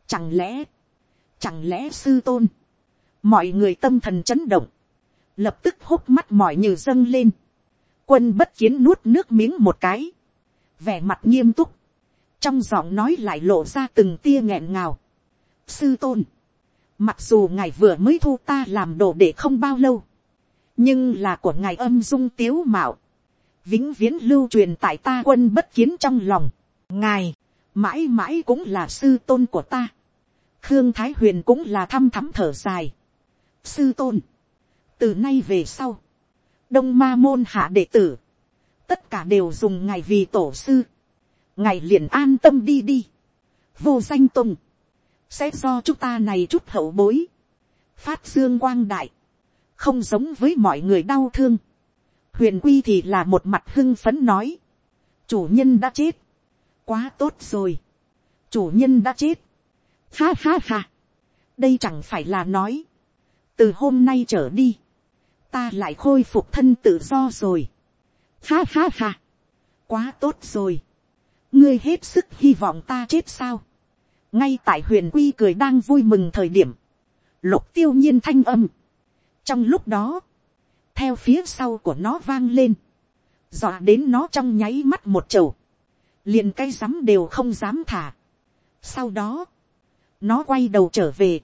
chẳng lẽ, chẳng lẽ sư tôn, mọi người tâm thần chấn động, lập tức hốc mắt mọi như dâng lên, quân bất kiến nuốt nước miếng một cái, vẻ mặt nghiêm túc, trong giọng nói lại lộ ra từng tia nghẹn ngào. sư tôn, Mặc dù ngài vừa mới thu ta làm đồ để không bao lâu. Nhưng là của ngài âm dung tiếu mạo. Vĩnh viễn lưu truyền tại ta quân bất kiến trong lòng. Ngài, mãi mãi cũng là sư tôn của ta. Khương Thái Huyền cũng là thăm thắm thở dài. Sư tôn. Từ nay về sau. Đông ma môn hạ đệ tử. Tất cả đều dùng ngài vì tổ sư. Ngài liền an tâm đi đi. Vô danh tùng. Sẽ do chúng ta này chút hậu bối, phát dương quang đại, không giống với mọi người đau thương. huyền quy thì là một mặt hưng phấn nói, chủ nhân đã chết, quá tốt rồi, chủ nhân đã chết, ha ha ha, đây chẳng phải là nói, từ hôm nay trở đi, ta lại khôi phục thân tự do rồi, ha ha ha, quá tốt rồi, ngươi hết sức hy vọng ta chết sao, ngay tại huyền quy cười đang vui mừng thời điểm, lục tiêu nhiên thanh âm. trong lúc đó, theo phía sau của nó vang lên, dọa đến nó trong nháy mắt một chầu, liền cây rắm đều không dám thả. sau đó, nó quay đầu trở về,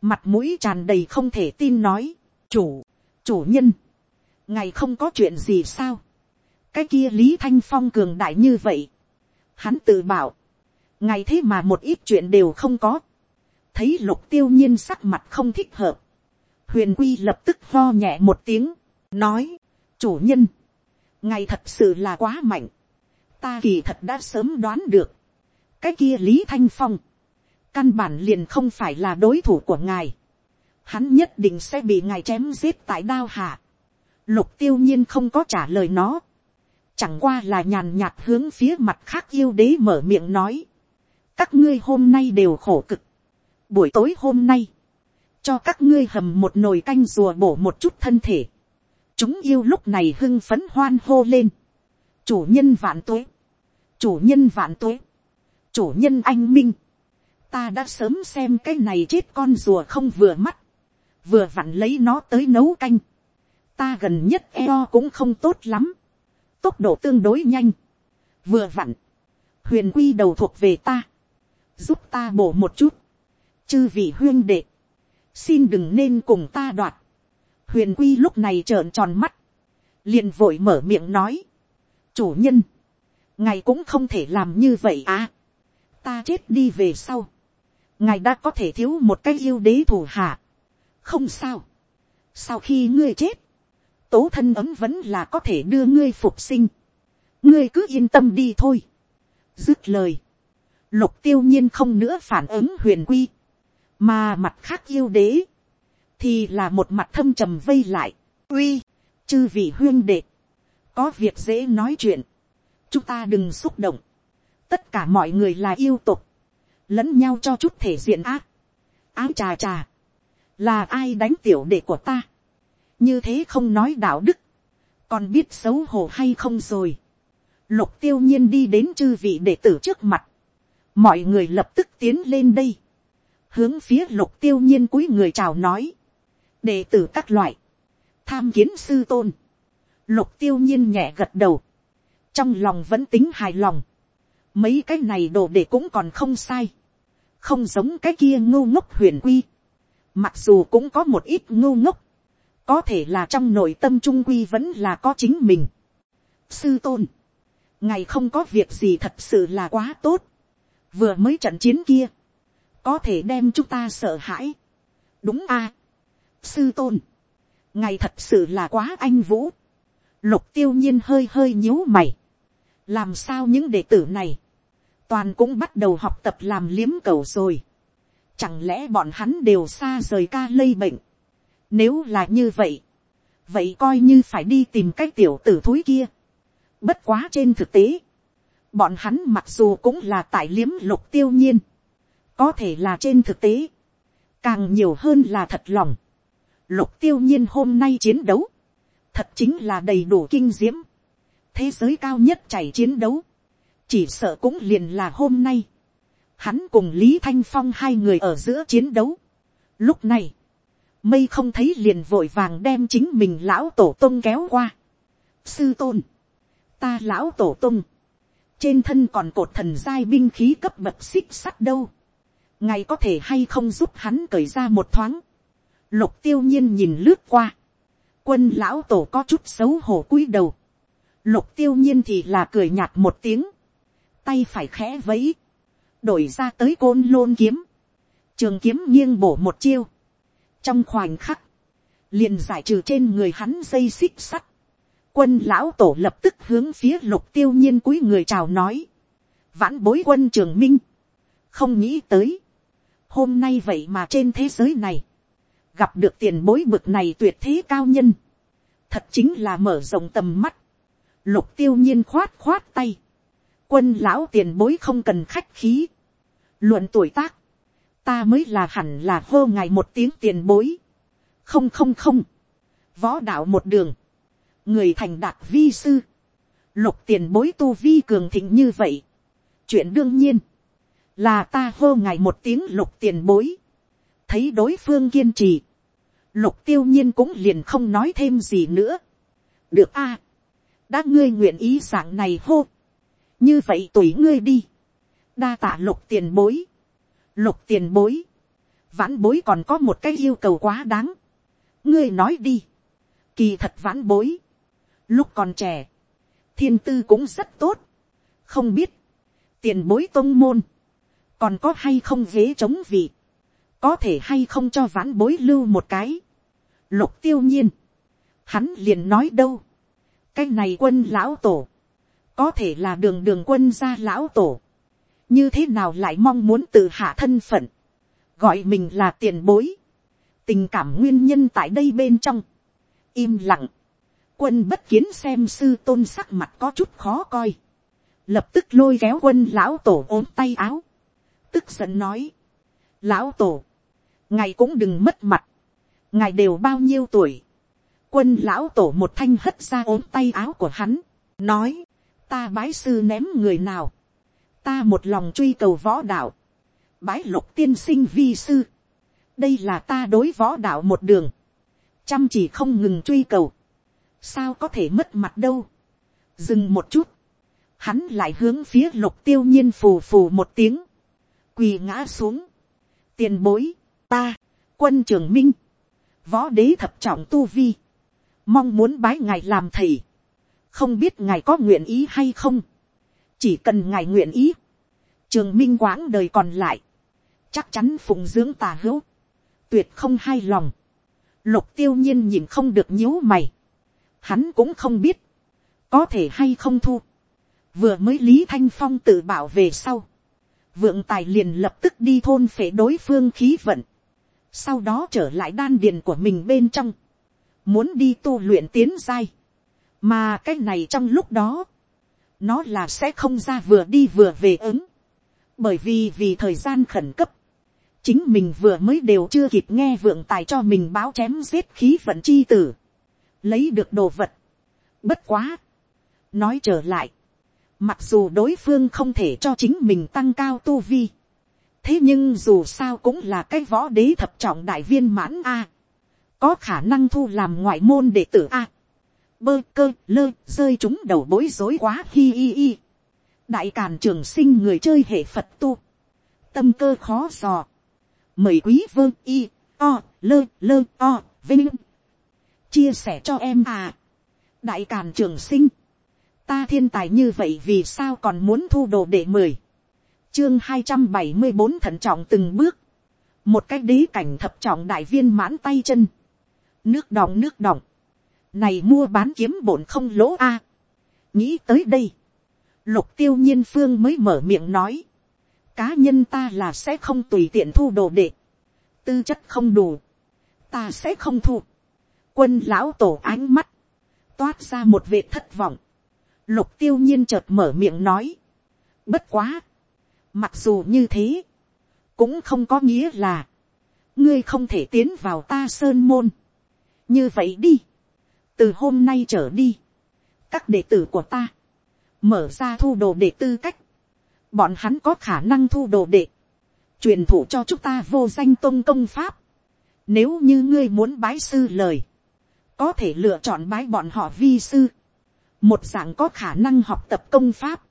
mặt mũi tràn đầy không thể tin nói, chủ, chủ nhân, ngày không có chuyện gì sao, cái kia lý thanh phong cường đại như vậy, hắn tự bảo, ngày thế mà một ít chuyện đều không có, thấy lục tiêu nhiên sắc mặt không thích hợp, huyền quy lập tức lo nhẹ một tiếng, nói, chủ nhân, ngày thật sự là quá mạnh, ta kỳ thật đã sớm đoán được, cái kia lý thanh phong, căn bản liền không phải là đối thủ của ngài, hắn nhất định sẽ bị ngài chém giết tại đao hạ, lục tiêu nhiên không có trả lời nó, chẳng qua là nhàn nhạt hướng phía mặt khác yêu đế mở miệng nói, các ngươi hôm nay đều khổ cực. buổi tối hôm nay, cho các ngươi hầm một nồi canh rùa bổ một chút thân thể. chúng yêu lúc này hưng phấn hoan hô lên. chủ nhân vạn tuế, chủ nhân vạn tuế, chủ nhân anh minh. ta đã sớm xem cái này chết con rùa không vừa mắt, vừa vặn lấy nó tới nấu canh. ta gần nhất eo cũng không tốt lắm, tốc độ tương đối nhanh, vừa vặn, huyền quy đầu thuộc về ta, giúp ta bổ một chút, chư vị huyên đệ, xin đừng nên cùng ta đoạt, huyền quy lúc này trợn tròn mắt, liền vội mở miệng nói, chủ nhân, ngài cũng không thể làm như vậy à, ta chết đi về sau, ngài đã có thể thiếu một cái yêu đế thủ hạ, không sao, sau khi ngươi chết, tố thân ấm vẫn là có thể đưa ngươi phục sinh, ngươi cứ yên tâm đi thôi, dứt lời, lục tiêu nhiên không nữa phản ứng huyền quy, mà mặt khác yêu đế, thì là một mặt thâm trầm vây lại, uy, chư vị huyên đệ, có việc dễ nói chuyện, chúng ta đừng xúc động, tất cả mọi người là yêu tục, lẫn nhau cho chút thể diện ác, áo trà trà, là ai đánh tiểu đệ của ta, như thế không nói đạo đức, còn biết xấu hổ hay không rồi, lục tiêu nhiên đi đến chư vị đệ tử trước mặt, mọi người lập tức tiến lên đây, hướng phía lục tiêu nhiên cúi người chào nói, đệ tử các loại, tham kiến sư tôn, lục tiêu nhiên nhẹ gật đầu, trong lòng vẫn tính hài lòng, mấy cái này đồ đệ cũng còn không sai, không giống cái kia ngô ngốc huyền quy, mặc dù cũng có một ít ngu ngốc, có thể là trong nội tâm trung quy vẫn là có chính mình. sư tôn, ngày không có việc gì thật sự là quá tốt, vừa mới trận chiến kia, có thể đem chúng ta sợ hãi. đúng a, sư tôn, ngày thật sự là quá anh vũ, lục tiêu nhiên hơi hơi nhíu mày, làm sao những đệ tử này, toàn cũng bắt đầu học tập làm liếm cầu rồi, chẳng lẽ bọn hắn đều xa rời ca lây bệnh, nếu là như vậy, vậy coi như phải đi tìm cái tiểu tử thúi kia. Bất quá trên thực tế, bọn hắn mặc dù cũng là tại liếm lục tiêu nhiên, có thể là trên thực tế, càng nhiều hơn là thật lòng. Lục tiêu nhiên hôm nay chiến đấu, thật chính là đầy đủ kinh diễm. Thế giới cao nhất chảy chiến đấu, chỉ sợ cũng liền là hôm nay. Hắn cùng Lý Thanh Phong hai người ở giữa chiến đấu. Lúc này, mây không thấy liền vội vàng đem chính mình lão tổ tông kéo qua. sư tôn, ta lão tổ tông, trên thân còn cột thần giai binh khí cấp bậc xích sắt đâu, ngày có thể hay không giúp hắn cởi ra một thoáng, lục tiêu nhiên nhìn lướt qua, quân lão tổ có chút xấu hổ cúi đầu, lục tiêu nhiên thì là cười nhạt một tiếng, tay phải khẽ vẫy, đổi ra tới côn lôn kiếm, trường kiếm nghiêng bổ một chiêu, trong khoảnh khắc, liền giải trừ trên người hắn dây xích sắt, quân lão tổ lập tức hướng phía lục tiêu nhiên cúi người chào nói, vãn bối quân trường minh, không nghĩ tới, hôm nay vậy mà trên thế giới này, gặp được tiền bối bực này tuyệt thế cao nhân, thật chính là mở rộng tầm mắt, lục tiêu nhiên khoát khoát tay, quân lão tiền bối không cần khách khí, luận tuổi tác, ta mới là hẳn là hô ngài một tiếng tiền bối. không không không, võ đạo một đường, người thành đạt vi sư, lục tiền bối tu vi cường thịnh như vậy. chuyện đương nhiên, là ta hô ngài một tiếng lục tiền bối, thấy đối phương kiên trì, lục tiêu nhiên cũng liền không nói thêm gì nữa. được a, đã ngươi nguyện ý dạng này hô, như vậy tùy ngươi đi, đa tạ lục tiền bối, lục tiền bối, vãn bối còn có một cái yêu cầu quá đáng, ngươi nói đi, kỳ thật vãn bối, lúc còn trẻ, thiên tư cũng rất tốt, không biết, tiền bối tôn môn, còn có hay không ghế chống vị, có thể hay không cho vãn bối lưu một cái, lục tiêu nhiên, hắn liền nói đâu, cái này quân lão tổ, có thể là đường đường quân gia lão tổ, như thế nào lại mong muốn tự hạ thân phận, gọi mình là tiền bối, tình cảm nguyên nhân tại đây bên trong, im lặng, quân bất kiến xem sư tôn sắc mặt có chút khó coi, lập tức lôi kéo quân lão tổ ốm tay áo, tức giận nói, lão tổ, ngài cũng đừng mất mặt, ngài đều bao nhiêu tuổi, quân lão tổ một thanh hất ra ốm tay áo của hắn, nói, ta bái sư ném người nào, ta một lòng truy cầu võ đạo, bái lục tiên sinh vi sư, đây là ta đối võ đạo một đường, chăm chỉ không ngừng truy cầu, sao có thể mất mặt đâu, dừng một chút, hắn lại hướng phía lục tiêu nhiên phù phù một tiếng, quỳ ngã xuống, tiền bối, ta, quân trường minh, võ đế thập trọng tu vi, mong muốn bái ngài làm thầy, không biết ngài có nguyện ý hay không, chỉ cần ngài nguyện ý, trường minh quãng đời còn lại, chắc chắn phụng dưỡng tà hữu, tuyệt không hai lòng, lục tiêu nhiên nhìn không được nhíu mày, hắn cũng không biết, có thể hay không thu, vừa mới lý thanh phong tự bảo về sau, vượng tài liền lập tức đi thôn phể đối phương khí vận, sau đó trở lại đan điền của mình bên trong, muốn đi tu luyện tiến giai, mà cái này trong lúc đó, nó là sẽ không ra vừa đi vừa về ứng, bởi vì vì thời gian khẩn cấp, chính mình vừa mới đều chưa kịp nghe vượng tài cho mình báo chém giết khí vận chi tử, lấy được đồ vật. Bất quá, nói trở lại, Mặc dù đối phương không thể cho chính mình tăng cao tu vi. Thế nhưng dù sao cũng là cái võ đế thập trọng đại viên mãn A. Có khả năng thu làm ngoại môn đệ tử A. Bơ cơ lơ rơi chúng đầu bối rối quá hi hi hi. Đại càn trường sinh người chơi hệ Phật tu. Tâm cơ khó dò. Mời quý vương y o lơ lơ o vinh. Chia sẻ cho em à. Đại càn trường sinh ta thiên tài như vậy vì sao còn muốn thu đồ để mười, chương hai trăm bảy mươi bốn thận trọng từng bước, một cách đế cảnh thập trọng đại viên mãn tay chân, nước đọng nước đọng, này mua bán kiếm bổn không lỗ a, nghĩ tới đây, lục tiêu nhiên phương mới mở miệng nói, cá nhân ta là sẽ không tùy tiện thu đồ đệ, tư chất không đủ, ta sẽ không thu, quân lão tổ ánh mắt, toát ra một vệ thất vọng, Lục tiêu nhiên chợt mở miệng nói. Bất quá. Mặc dù như thế. Cũng không có nghĩa là. Ngươi không thể tiến vào ta sơn môn. Như vậy đi. Từ hôm nay trở đi. Các đệ tử của ta. Mở ra thu đồ đệ tư cách. Bọn hắn có khả năng thu đồ đệ. Truyền thụ cho chúng ta vô danh tôn công pháp. Nếu như ngươi muốn bái sư lời. Có thể lựa chọn bái bọn họ vi sư một dạng có khả năng học tập công pháp,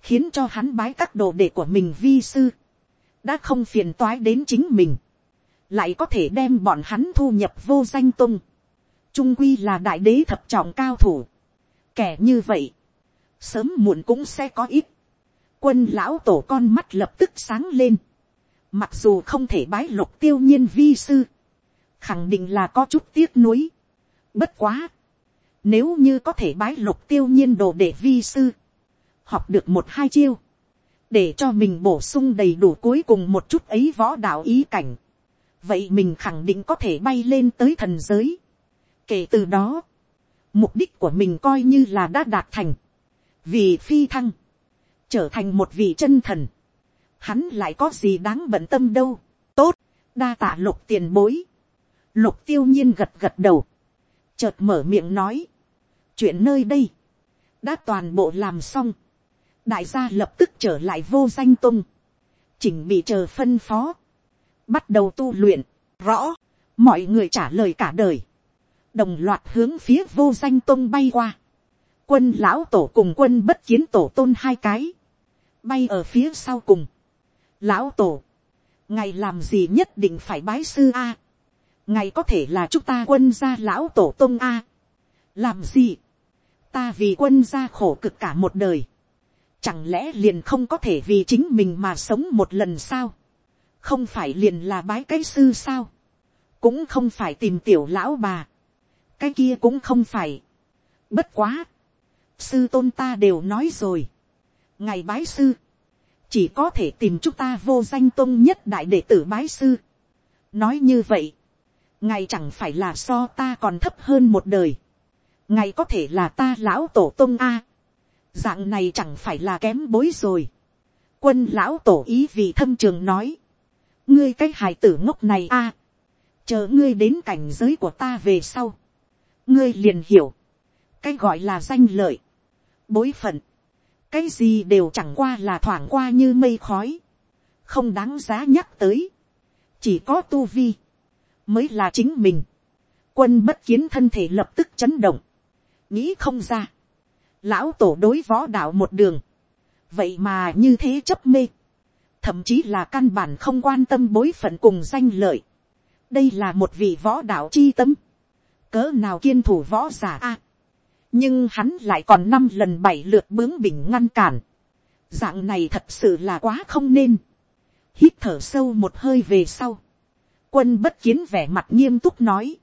khiến cho hắn bái các đồ đệ của mình vi sư, đã không phiền toái đến chính mình, lại có thể đem bọn hắn thu nhập vô danh tung, trung quy là đại đế thập trọng cao thủ, kẻ như vậy, sớm muộn cũng sẽ có ít, quân lão tổ con mắt lập tức sáng lên, mặc dù không thể bái lục tiêu nhiên vi sư, khẳng định là có chút tiếc nuối, bất quá, nếu như có thể bái lục tiêu nhiên đồ để vi sư. Học được một hai chiêu. Để cho mình bổ sung đầy đủ cuối cùng một chút ấy võ đạo ý cảnh. Vậy mình khẳng định có thể bay lên tới thần giới. Kể từ đó. Mục đích của mình coi như là đã đạt thành. Vì phi thăng. Trở thành một vị chân thần. Hắn lại có gì đáng bận tâm đâu. Tốt. Đa tạ lục tiền bối. Lục tiêu nhiên gật gật đầu. Chợt mở miệng nói chuyện nơi đây, đã toàn bộ làm xong, đại gia lập tức trở lại vô danh tung, chỉnh bị chờ phân phó, bắt đầu tu luyện, rõ, mọi người trả lời cả đời, đồng loạt hướng phía vô danh tôn bay qua, quân lão tổ cùng quân bất kiến tổ tôn hai cái, bay ở phía sau cùng, lão tổ, ngày làm gì nhất định phải bái sư a, ngày có thể là chúng ta quân gia lão tổ tôn a, làm gì, ta vì quân gia khổ cực cả một đời, chẳng lẽ liền không có thể vì chính mình mà sống một lần sao, không phải liền là bái cái sư sao, cũng không phải tìm tiểu lão bà, cái kia cũng không phải, bất quá, sư tôn ta đều nói rồi, ngày bái sư, chỉ có thể tìm chúng ta vô danh tôn nhất đại đệ tử bái sư. nói như vậy, ngày chẳng phải là so ta còn thấp hơn một đời ngày có thể là ta lão tổ tôn a. dạng này chẳng phải là kém bối rồi. quân lão tổ ý vì thâm trường nói. ngươi cái hài tử ngốc này a. chờ ngươi đến cảnh giới của ta về sau ngươi liền hiểu. cái gọi là danh lợi. bối phận. cái gì đều chẳng qua là thoảng qua như mây khói. không đáng giá nhắc tới. chỉ có tu vi. mới là chính mình quân bất kiến thân thể lập tức chấn động nghĩ không ra, lão tổ đối võ đạo một đường, vậy mà như thế chấp mê, thậm chí là căn bản không quan tâm bối phận cùng danh lợi, đây là một vị võ đạo chi tâm, cỡ nào kiên thủ võ giả a, nhưng hắn lại còn năm lần bảy lượt bướng bỉnh ngăn cản, dạng này thật sự là quá không nên, hít thở sâu một hơi về sau, quân bất kiến vẻ mặt nghiêm túc nói,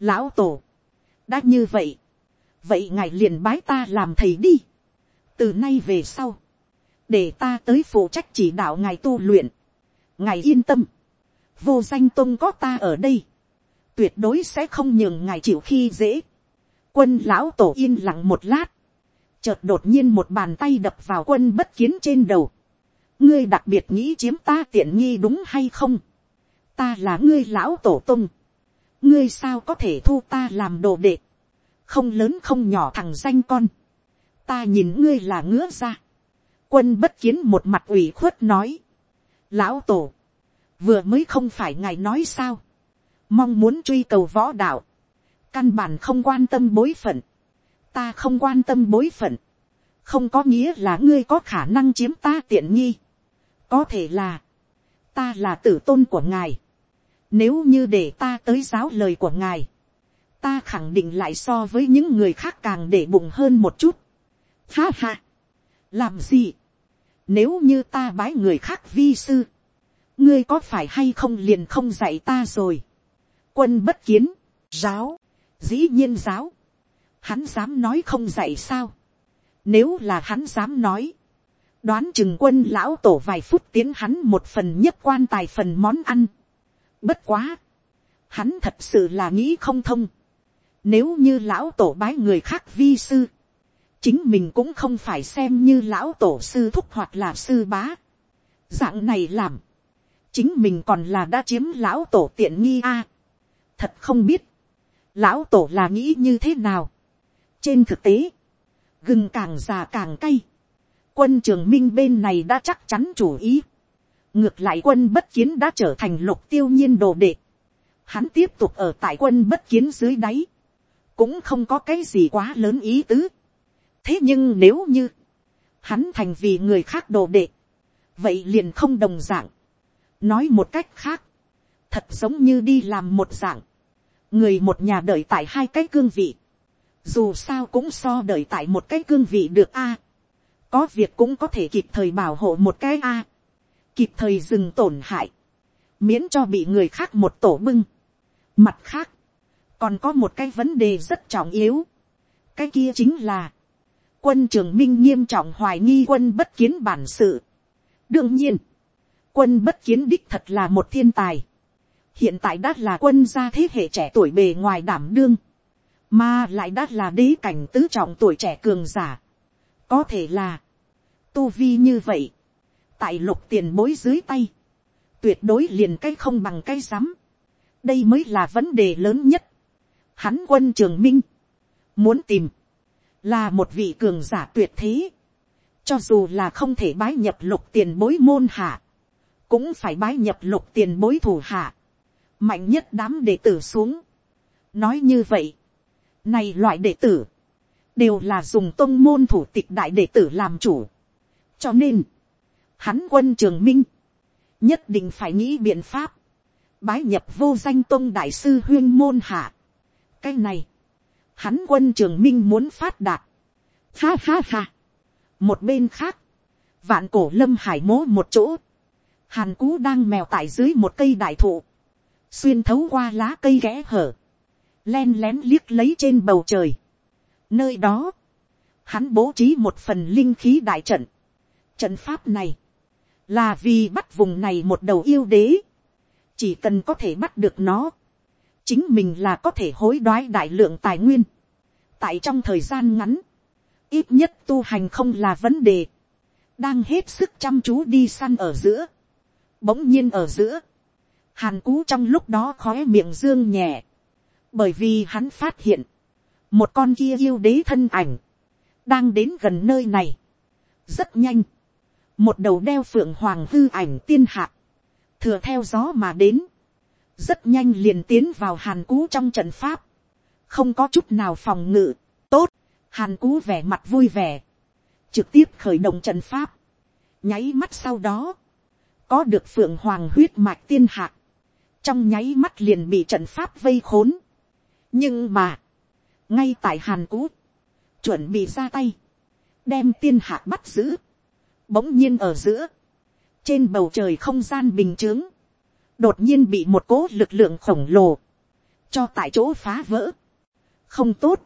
lão tổ, đã như vậy, vậy ngài liền bái ta làm thầy đi. từ nay về sau, để ta tới phụ trách chỉ đạo ngài tu luyện. ngài yên tâm, vô danh tôn có ta ở đây, tuyệt đối sẽ không nhường ngài chịu khi dễ. quân lão tổ yên lặng một lát, chợt đột nhiên một bàn tay đập vào quân bất kiến trên đầu. ngươi đặc biệt nghĩ chiếm ta tiện nghi đúng hay không. ta là ngươi lão tổ tung. ngươi sao có thể thu ta làm đồ đệ không lớn không nhỏ thằng danh con, ta nhìn ngươi là ngứa ra, quân bất kiến một mặt ủy khuất nói, lão tổ, vừa mới không phải ngài nói sao, mong muốn truy cầu võ đạo, căn bản không quan tâm bối phận, ta không quan tâm bối phận, không có nghĩa là ngươi có khả năng chiếm ta tiện nghi, có thể là, ta là tử tôn của ngài, nếu như để ta tới giáo lời của ngài, ta khẳng định lại so với những người khác càng để bụng hơn một chút. Ha ha, làm gì, nếu như ta bái người khác vi sư, ngươi có phải hay không liền không dạy ta rồi quân bất kiến, giáo, dĩ nhiên giáo, hắn dám nói không dạy sao. nếu là hắn dám nói, đoán chừng quân lão tổ vài phút tiến hắn một phần nhất quan tài phần món ăn. bất quá, hắn thật sự là nghĩ không thông. nếu như lão tổ bái người khác vi sư, chính mình cũng không phải xem như lão tổ sư thúc hoặc là sư bá. dạng này làm, chính mình còn là đã chiếm lão tổ tiện nghi a thật không biết, lão tổ là nghĩ như thế nào. trên thực tế, gừng càng già càng cay, quân trường minh bên này đã chắc chắn chủ ý. ngược lại quân bất kiến đã trở thành lục tiêu nhiên đồ đệ. hắn tiếp tục ở tại quân bất kiến dưới đáy, cũng không có cái gì quá lớn ý tứ. thế nhưng nếu như, hắn thành vì người khác đồ đệ, vậy liền không đồng dạng nói một cách khác, thật giống như đi làm một dạng, người một nhà đợi tại hai cái cương vị, dù sao cũng so đợi tại một cái cương vị được a, có việc cũng có thể kịp thời bảo hộ một cái a, kịp thời dừng tổn hại, miễn cho bị người khác một tổ bưng. Mặt khác, còn có một cái vấn đề rất trọng yếu, cái kia chính là, quân trường minh nghiêm trọng hoài nghi quân bất kiến bản sự. đương nhiên, quân bất kiến đích thật là một thiên tài hiện tại đã là quân gia thế hệ trẻ tuổi bề ngoài đảm đương, mà lại đã là đế cảnh tứ trọng tuổi trẻ cường giả. có thể là, tu vi như vậy, tại lục tiền bối dưới tay, tuyệt đối liền cái không bằng cái rắm. đây mới là vấn đề lớn nhất. hắn quân trường minh, muốn tìm, là một vị cường giả tuyệt thế, cho dù là không thể bái nhập lục tiền bối môn hạ, cũng phải bái nhập lục tiền bối thủ hạ, mạnh nhất đám đệ tử xuống. nói như vậy, này loại đệ tử, đều là dùng tôn môn thủ tịch đại đệ tử làm chủ. cho nên, hắn quân trường minh, nhất định phải nghĩ biện pháp, bái nhập vô danh tôn đại sư huyên môn hạ. cái này, hắn quân trường minh muốn phát đạt. ha ha ha. một bên khác, vạn cổ lâm hải mố một chỗ, hàn cú đang mèo tại dưới một cây đại thụ, xuyên thấu qua lá cây ghẽ hở, len lén liếc lấy trên bầu trời. Nơi đó, hắn bố trí một phần linh khí đại trận. Trận pháp này, là vì bắt vùng này một đầu yêu đế. Chỉ cần có thể bắt được nó, chính mình là có thể hối đoái đại lượng tài nguyên. Tại trong thời gian ngắn, ít nhất tu hành không là vấn đề. Đang hết sức chăm chú đi săn ở giữa Bỗng nhiên ở giữa. Hàn cú trong lúc đó khóe miệng dương nhẹ. Bởi vì hắn phát hiện. Một con kia yêu đế thân ảnh. Đang đến gần nơi này. Rất nhanh. Một đầu đeo phượng hoàng hư ảnh tiên hạ. Thừa theo gió mà đến. Rất nhanh liền tiến vào hàn cú trong trận pháp. Không có chút nào phòng ngự. Tốt. Hàn cú vẻ mặt vui vẻ. Trực tiếp khởi động trận pháp. Nháy mắt sau đó có được phượng hoàng huyết mạch tiên hạc, trong nháy mắt liền bị trận pháp vây khốn. nhưng mà, ngay tại hàn cú, chuẩn bị ra tay, đem tiên hạc bắt giữ, bỗng nhiên ở giữa, trên bầu trời không gian bình t h ư ớ n g đột nhiên bị một cố lực lượng khổng lồ, cho tại chỗ phá vỡ. không tốt,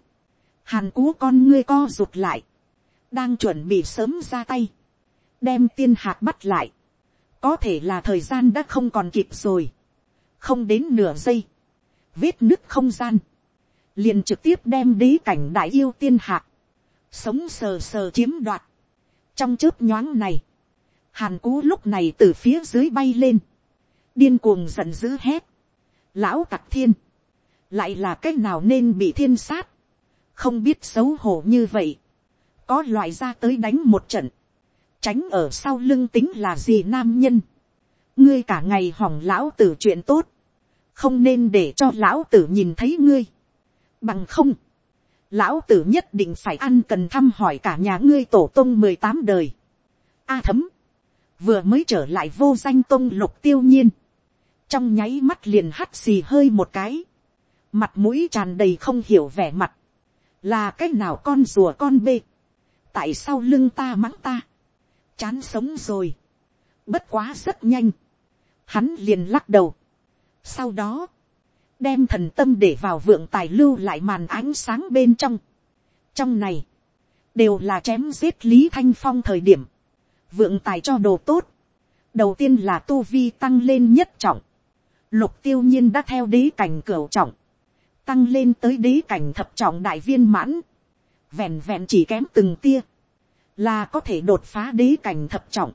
hàn cú con ngươi co rụt lại, đang chuẩn bị sớm ra tay, đem tiên hạc bắt lại, có thể là thời gian đã không còn kịp rồi, không đến nửa giây, vết nứt không gian, liền trực tiếp đem đế cảnh đại yêu tiên hạc, sống sờ sờ chiếm đoạt. trong chớp nhoáng này, hàn cú lúc này từ phía dưới bay lên, điên cuồng giận dữ hét, lão tặc thiên, lại là c á c h nào nên bị thiên sát, không biết xấu hổ như vậy, có loại ra tới đánh một trận, tránh ở sau lưng tính là gì nam nhân, ngươi cả ngày hỏng lão tử chuyện tốt, không nên để cho lão tử nhìn thấy ngươi, bằng không, lão tử nhất định phải ăn cần thăm hỏi cả nhà ngươi tổ tông mười tám đời. A thấm, vừa mới trở lại vô danh tông lục tiêu nhiên, trong nháy mắt liền hắt xì hơi một cái, mặt mũi tràn đầy không hiểu vẻ mặt, là cái nào con rùa con bê, tại sao lưng ta mắng ta, chán sống rồi, bất quá rất nhanh, hắn liền lắc đầu, sau đó, đem thần tâm để vào vượng tài lưu lại màn ánh sáng bên trong. trong này, đều là chém giết lý thanh phong thời điểm, vượng tài cho đồ tốt. đầu tiên là tu vi tăng lên nhất trọng, lục tiêu nhiên đã theo đế cảnh cửu trọng, tăng lên tới đế cảnh thập trọng đại viên mãn, vẹn vẹn chỉ kém từng tia, là có thể đột phá đế cảnh thập trọng,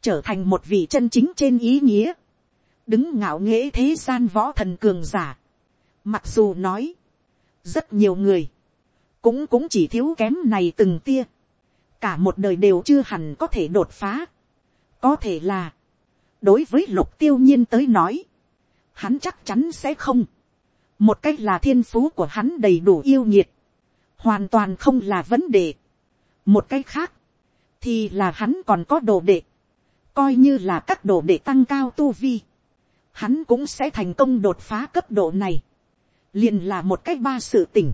trở thành một vị chân chính trên ý nghĩa, đứng ngạo nghễ thế gian võ thần cường giả. Mặc dù nói, rất nhiều người, cũng cũng chỉ thiếu kém này từng tia, cả một đời đều chưa hẳn có thể đột phá. có thể là, đối với lục tiêu nhiên tới nói, hắn chắc chắn sẽ không. một cách là thiên phú của hắn đầy đủ yêu nhiệt, hoàn toàn không là vấn đề. một cách khác, thì là hắn còn có đồ đệ, coi như là các đồ đệ tăng cao tu vi, hắn cũng sẽ thành công đột phá cấp độ này, liền là một cách ba sự tỉnh,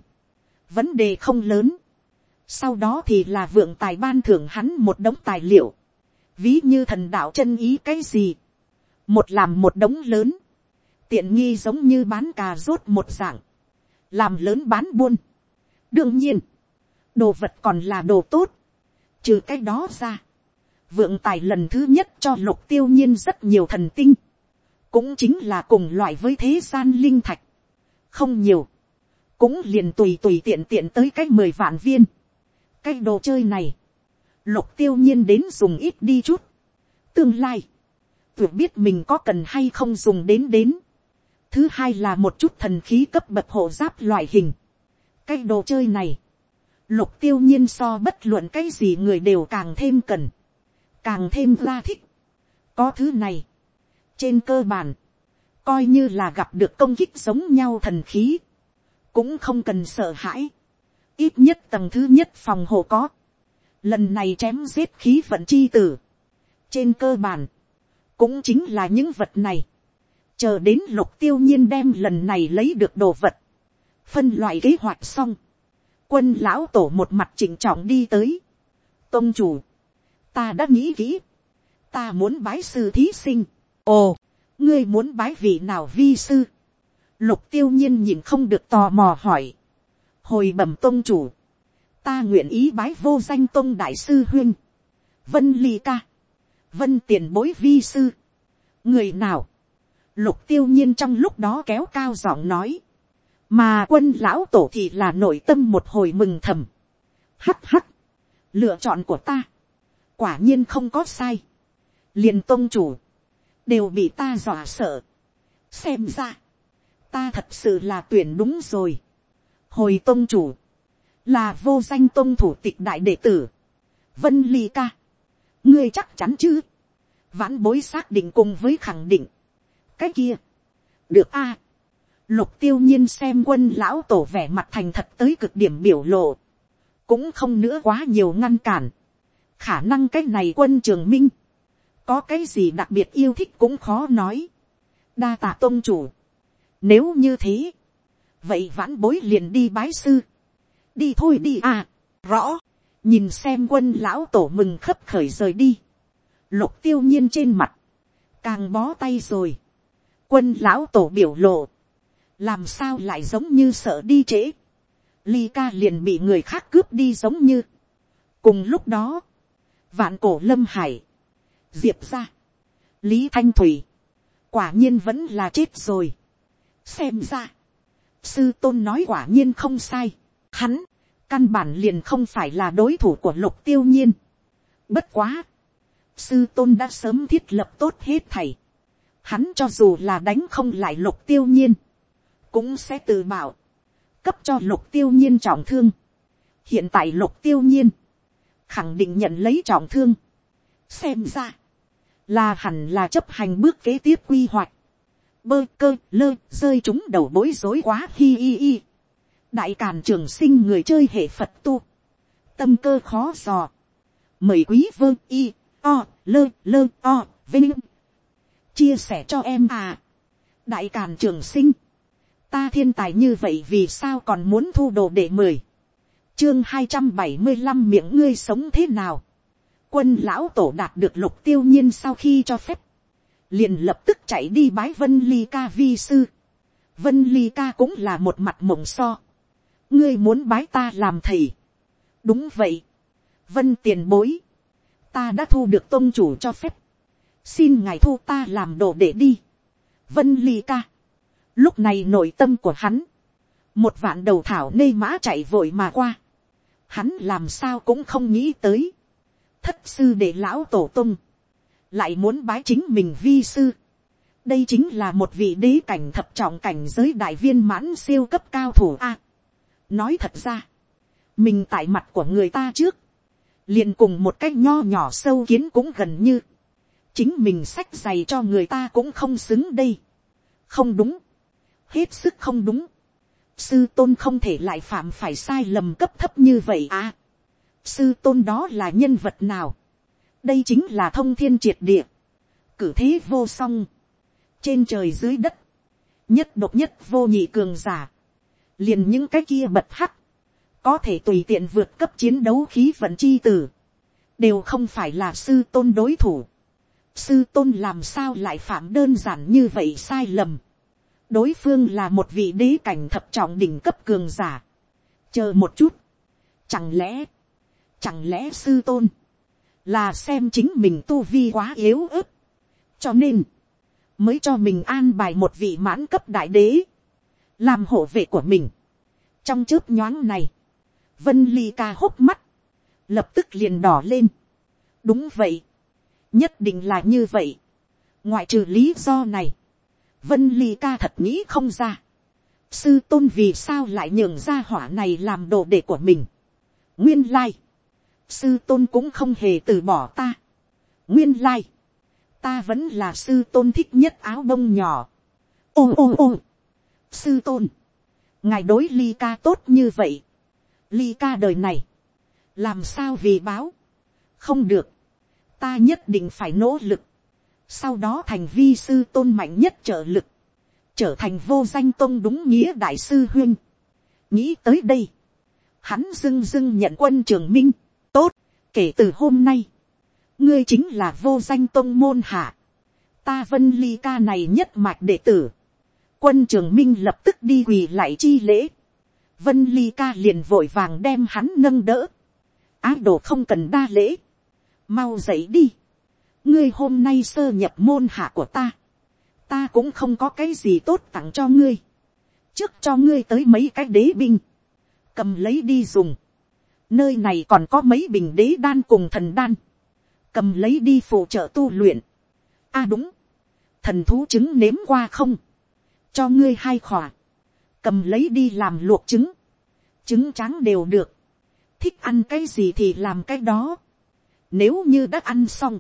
vấn đề không lớn, sau đó thì là vượng tài ban thưởng hắn một đống tài liệu, ví như thần đạo chân ý cái gì, một làm một đống lớn, tiện nghi giống như bán cà rốt một dạng, làm lớn bán buôn. đương nhiên, đồ vật còn là đồ tốt, trừ cái đó ra, vượng tài lần thứ nhất cho lục tiêu nhiên rất nhiều thần tinh, cũng chính là cùng loại với thế gian linh thạch, không nhiều, cũng liền tùy tùy tiện tiện tới cái mười vạn viên, cái đồ chơi này, lục tiêu nhiên đến dùng ít đi chút, tương lai, tự biết mình có cần hay không dùng đến đến, thứ hai là một chút thần khí cấp bậc hộ giáp loại hình, cái đồ chơi này, lục tiêu nhiên so bất luận cái gì người đều càng thêm cần, càng thêm la thích, có thứ này, trên cơ bản, coi như là gặp được công kích giống nhau thần khí, cũng không cần sợ hãi, ít nhất tầng thứ nhất phòng hộ có, lần này chém giết khí vận chi tử, trên cơ bản, cũng chính là những vật này, chờ đến lục tiêu nhiên đem lần này lấy được đồ vật, phân loại kế hoạch xong, quân lão tổ một mặt chỉnh trọng đi tới, tôn chủ, ta đã nghĩ kỹ, ta muốn bái sư thí sinh, ồ, ngươi muốn bái vị nào vi sư, lục tiêu nhiên nhìn không được tò mò hỏi, hồi bẩm tôn chủ, ta nguyện ý bái vô danh tôn đại sư huyên, vân ly ca, vân tiền bối vi sư, người nào, lục tiêu nhiên trong lúc đó kéo cao giọng nói, mà quân lão tổ thì là nội tâm một hồi mừng thầm, hắt hắt, lựa chọn của ta, quả nhiên không có sai, liền tôn chủ, đều bị ta dọa sợ. xem ra, ta thật sự là tuyển đúng rồi. hồi tôn chủ, là vô danh tôn thủ tịch đại đệ tử, vân ly ca, ngươi chắc chắn chứ, vãn bối xác định cùng với khẳng định, cái kia, được a, lục tiêu nhiên xem quân lão tổ vẻ mặt thành thật tới cực điểm biểu lộ, cũng không nữa quá nhiều ngăn cản, khả năng cái này quân trường minh, có cái gì đặc biệt yêu thích cũng khó nói. đa tạ tôn chủ. nếu như thế, vậy vãn bối liền đi bái sư. đi thôi đi à, rõ, nhìn xem quân lão tổ mừng khấp khởi rời đi. lục tiêu nhiên trên mặt, càng bó tay rồi. quân lão tổ biểu lộ, làm sao lại giống như sợ đi trễ. ly ca liền bị người khác cướp đi giống như. cùng lúc đó, vạn cổ lâm hải, diệp ra, lý thanh thủy, quả nhiên vẫn là chết rồi. xem ra, sư tôn nói quả nhiên không sai, hắn, căn bản liền không phải là đối thủ của lục tiêu nhiên. bất quá, sư tôn đã sớm thiết lập tốt hết thầy, hắn cho dù là đánh không lại lục tiêu nhiên, cũng sẽ tự bảo, cấp cho lục tiêu nhiên trọng thương. hiện tại lục tiêu nhiên, khẳng định nhận lấy trọng thương. xem ra, là hẳn là chấp hành bước kế tiếp quy hoạch. bơ cơ, lơ, rơi chúng đầu bối rối quá, hi hi hi. đại càn trường sinh người chơi hệ phật tu. tâm cơ khó dò. mời quý vương, y, o, lơ lơ, o, vinh chia sẻ cho em à. đại càn trường sinh ta thiên tài như vậy vì sao còn muốn thu đồ để mời chương hai trăm bảy mươi năm miệng ngươi sống thế nào quân lão tổ đạt được lục tiêu nhiên sau khi cho phép. liền lập tức chạy đi bái vân ly ca vi sư. vân ly ca cũng là một mặt mộng so. ngươi muốn bái ta làm thầy. đúng vậy. vân tiền bối. ta đã thu được tôn chủ cho phép. xin ngài thu ta làm đồ để đi. vân ly ca. lúc này nội tâm của hắn một vạn đầu thảo nê mã chạy vội mà qua hắn làm sao cũng không nghĩ tới, thất sư để lão tổ tung, lại muốn bái chính mình vi sư. đây chính là một vị đế cảnh thập trọng cảnh giới đại viên mãn siêu cấp cao thủ a. nói thật ra, mình tại mặt của người ta trước, liền cùng một cái nho nhỏ sâu kiến cũng gần như, chính mình sách giày cho người ta cũng không xứng đây. không đúng, hết sức không đúng sư tôn không thể lại phạm phải sai lầm cấp thấp như vậy à sư tôn đó là nhân vật nào. đây chính là thông thiên triệt địa. cử thế vô song. trên trời dưới đất. nhất độc nhất vô nhị cường giả. liền những cái kia bật hắc. có thể tùy tiện vượt cấp chiến đấu khí vận chi tử. đều không phải là sư tôn đối thủ. sư tôn làm sao lại phạm đơn giản như vậy sai lầm đối phương là một vị đế cảnh thập trọng đỉnh cấp cường giả. chờ một chút. chẳng lẽ, chẳng lẽ sư tôn, là xem chính mình tu vi quá yếu ớt. cho nên, mới cho mình an bài một vị mãn cấp đại đế, làm hộ vệ của mình. trong chớp nhoáng này, vân ly ca hốc mắt, lập tức liền đỏ lên. đúng vậy, nhất định là như vậy. ngoại trừ lý do này, Vân Ly ca thật nghĩ không ra. Sư tôn vì sao lại nhường ra hỏa này làm đồ đệ của mình. Nguyên lai. Sư tôn cũng không hề từ bỏ ta. Nguyên lai. Ta vẫn là sư tôn thích nhất áo bông nhỏ. ôm ôm ôm. Sư tôn. Ngài đối ly ca tốt như vậy. Ly ca đời này. Làm sao vì báo. Không được. Ta nhất định phải nỗ lực sau đó thành vi sư tôn mạnh nhất trợ lực, trở thành vô danh tôn đúng nghĩa đại sư huyên. nghĩ tới đây, hắn dưng dưng nhận quân trường minh, tốt, kể từ hôm nay, ngươi chính là vô danh tôn môn hạ, ta vân ly ca này nhất mạch đệ tử, quân trường minh lập tức đi quỳ lại chi lễ, vân ly ca liền vội vàng đem hắn nâng đỡ, ái đồ không cần đa lễ, mau dậy đi, ngươi hôm nay sơ nhập môn hạ của ta, ta cũng không có cái gì tốt tặng cho ngươi, trước cho ngươi tới mấy cái đế binh, cầm lấy đi dùng, nơi này còn có mấy bình đế đan cùng thần đan, cầm lấy đi phụ trợ tu luyện, a à đúng, thần thú trứng nếm qua không, cho ngươi hai khỏa, cầm lấy đi làm luộc trứng, trứng trắng đều được, thích ăn cái gì thì làm cái đó, nếu như đã ăn xong,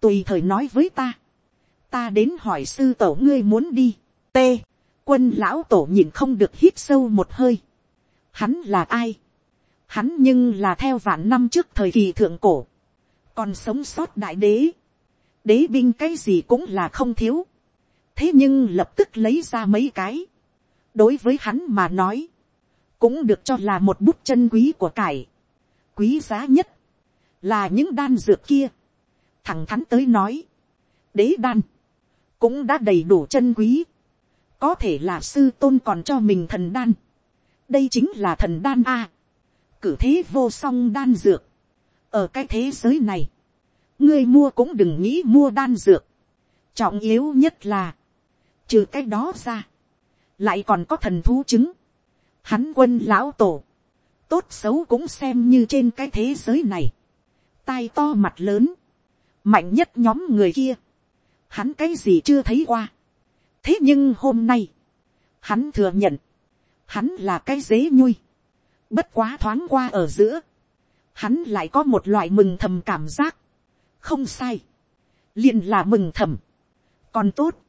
tùy thời nói với ta, ta đến hỏi sư tổ ngươi muốn đi, t, quân lão tổ nhìn không được hít sâu một hơi, hắn là ai, hắn nhưng là theo vạn năm trước thời kỳ thượng cổ, còn sống sót đại đế, đế binh cái gì cũng là không thiếu, thế nhưng lập tức lấy ra mấy cái, đối với hắn mà nói, cũng được cho là một bút chân quý của cải, quý giá nhất, là những đan dược kia, thẳng thắn tới nói, đế đan, cũng đã đầy đủ chân quý, có thể là sư tôn còn cho mình thần đan, đây chính là thần đan a, cử thế vô song đan dược, ở cái thế giới này, ngươi mua cũng đừng nghĩ mua đan dược, trọng yếu nhất là, trừ cái đó ra, lại còn có thần thú chứng, hắn quân lão tổ, tốt xấu cũng xem như trên cái thế giới này, tai to mặt lớn, mạnh nhất nhóm người kia, hắn cái gì chưa thấy qua. thế nhưng hôm nay, hắn thừa nhận, hắn là cái dế nhui, bất quá thoáng qua ở giữa, hắn lại có một loại mừng thầm cảm giác, không sai, liền là mừng thầm, còn tốt,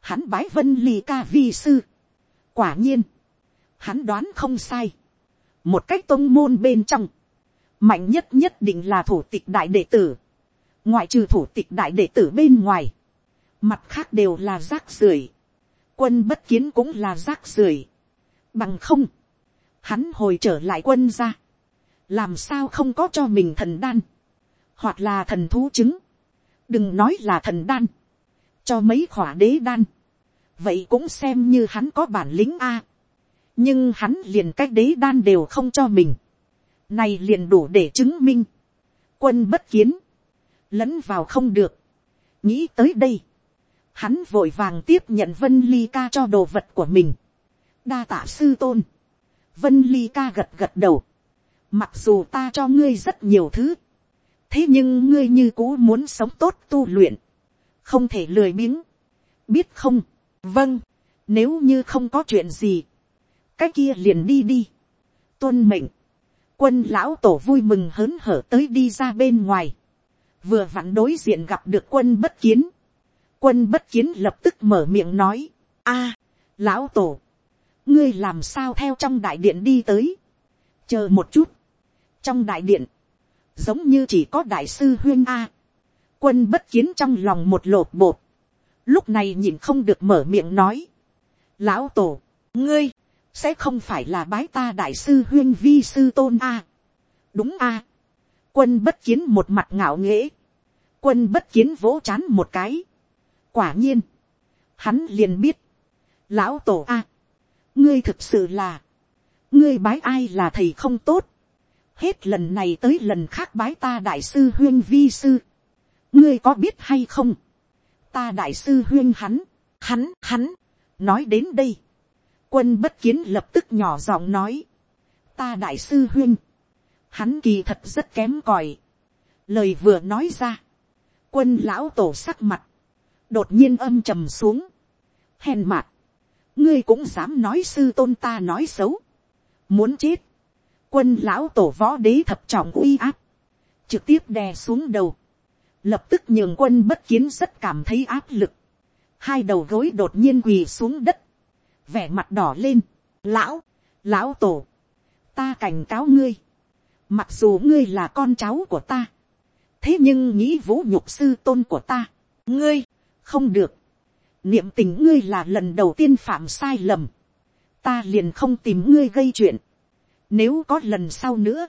hắn bái vân ly ca vi sư, quả nhiên, hắn đoán không sai, một cách tông môn bên trong, mạnh nhất nhất định là thủ tịch đại đệ tử, ngoại trừ thủ tịch đại đệ tử bên ngoài, mặt khác đều là rác rưởi, quân bất kiến cũng là rác rưởi, bằng không, hắn hồi trở lại quân ra, làm sao không có cho mình thần đan, hoặc là thần thú chứng, đừng nói là thần đan, cho mấy khỏa đế đan, vậy cũng xem như hắn có bản lĩnh a, nhưng hắn liền cách đế đan đều không cho mình, này liền đủ để chứng minh, quân bất kiến, lẫn vào không được, nghĩ tới đây, hắn vội vàng tiếp nhận vân ly ca cho đồ vật của mình, đa tạ sư tôn, vân ly ca gật gật đầu, mặc dù ta cho ngươi rất nhiều thứ, thế nhưng ngươi như cũ muốn sống tốt tu luyện, không thể lười biếng, biết không, vâng, nếu như không có chuyện gì, cái kia liền đi đi, tuân mệnh, quân lão tổ vui mừng hớn hở tới đi ra bên ngoài, vừa vặn đối diện gặp được quân bất kiến, quân bất kiến lập tức mở miệng nói, a, lão tổ, ngươi làm sao theo trong đại điện đi tới, chờ một chút, trong đại điện, giống như chỉ có đại sư huyên a, quân bất kiến trong lòng một lột bột, lúc này nhìn không được mở miệng nói, lão tổ, ngươi, sẽ không phải là bái ta đại sư huyên vi sư tôn a, đúng a, quân bất kiến một mặt ngạo nghễ, quân bất kiến vỗ chán một cái, quả nhiên, hắn liền biết, lão tổ a, ngươi thực sự là, ngươi bái ai là thầy không tốt, hết lần này tới lần khác bái ta đại sư huyên vi sư, ngươi có biết hay không, ta đại sư huyên hắn, hắn hắn, nói đến đây, quân bất kiến lập tức nhỏ giọng nói, ta đại sư huyên, hắn kỳ thật rất kém còi, lời vừa nói ra, quân lão tổ sắc mặt, đột nhiên âm trầm xuống, hèn mặt, ngươi cũng dám nói sư tôn ta nói xấu, muốn chết, quân lão tổ võ đế thập trọng uy áp, trực tiếp đè xuống đầu, lập tức nhường quân bất kiến rất cảm thấy áp lực, hai đầu gối đột nhiên quỳ xuống đất, vẻ mặt đỏ lên, lão, lão tổ, ta cảnh cáo ngươi, mặc dù ngươi là con cháu của ta, thế nhưng nghĩ vũ nhục sư tôn của ta, ngươi, không được, niệm tình ngươi là lần đầu tiên phạm sai lầm, ta liền không tìm ngươi gây chuyện, nếu có lần sau nữa,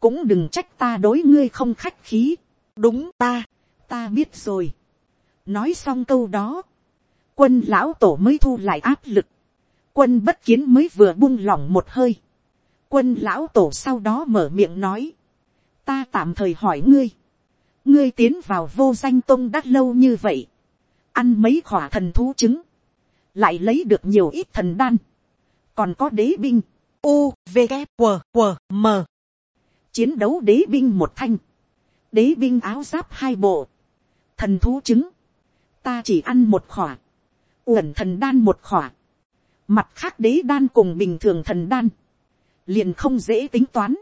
cũng đừng trách ta đối ngươi không khách khí, đúng ta, ta biết rồi. nói xong câu đó, quân lão tổ mới thu lại áp lực, quân bất kiến mới vừa buông lỏng một hơi, quân lão tổ sau đó mở miệng nói, ta tạm thời hỏi ngươi, ngươi tiến vào vô danh tôn đã lâu như vậy, ăn mấy khỏa thần thú trứng, lại lấy được nhiều ít thần đan, còn có đế binh, u, v, g, q, q, m, chiến đấu đế binh một thanh, đế binh áo giáp hai bộ, thần thú trứng, ta chỉ ăn một khỏa, uẩn thần đan một khỏa, mặt khác đế đan cùng bình thường thần đan, liền không dễ tính toán,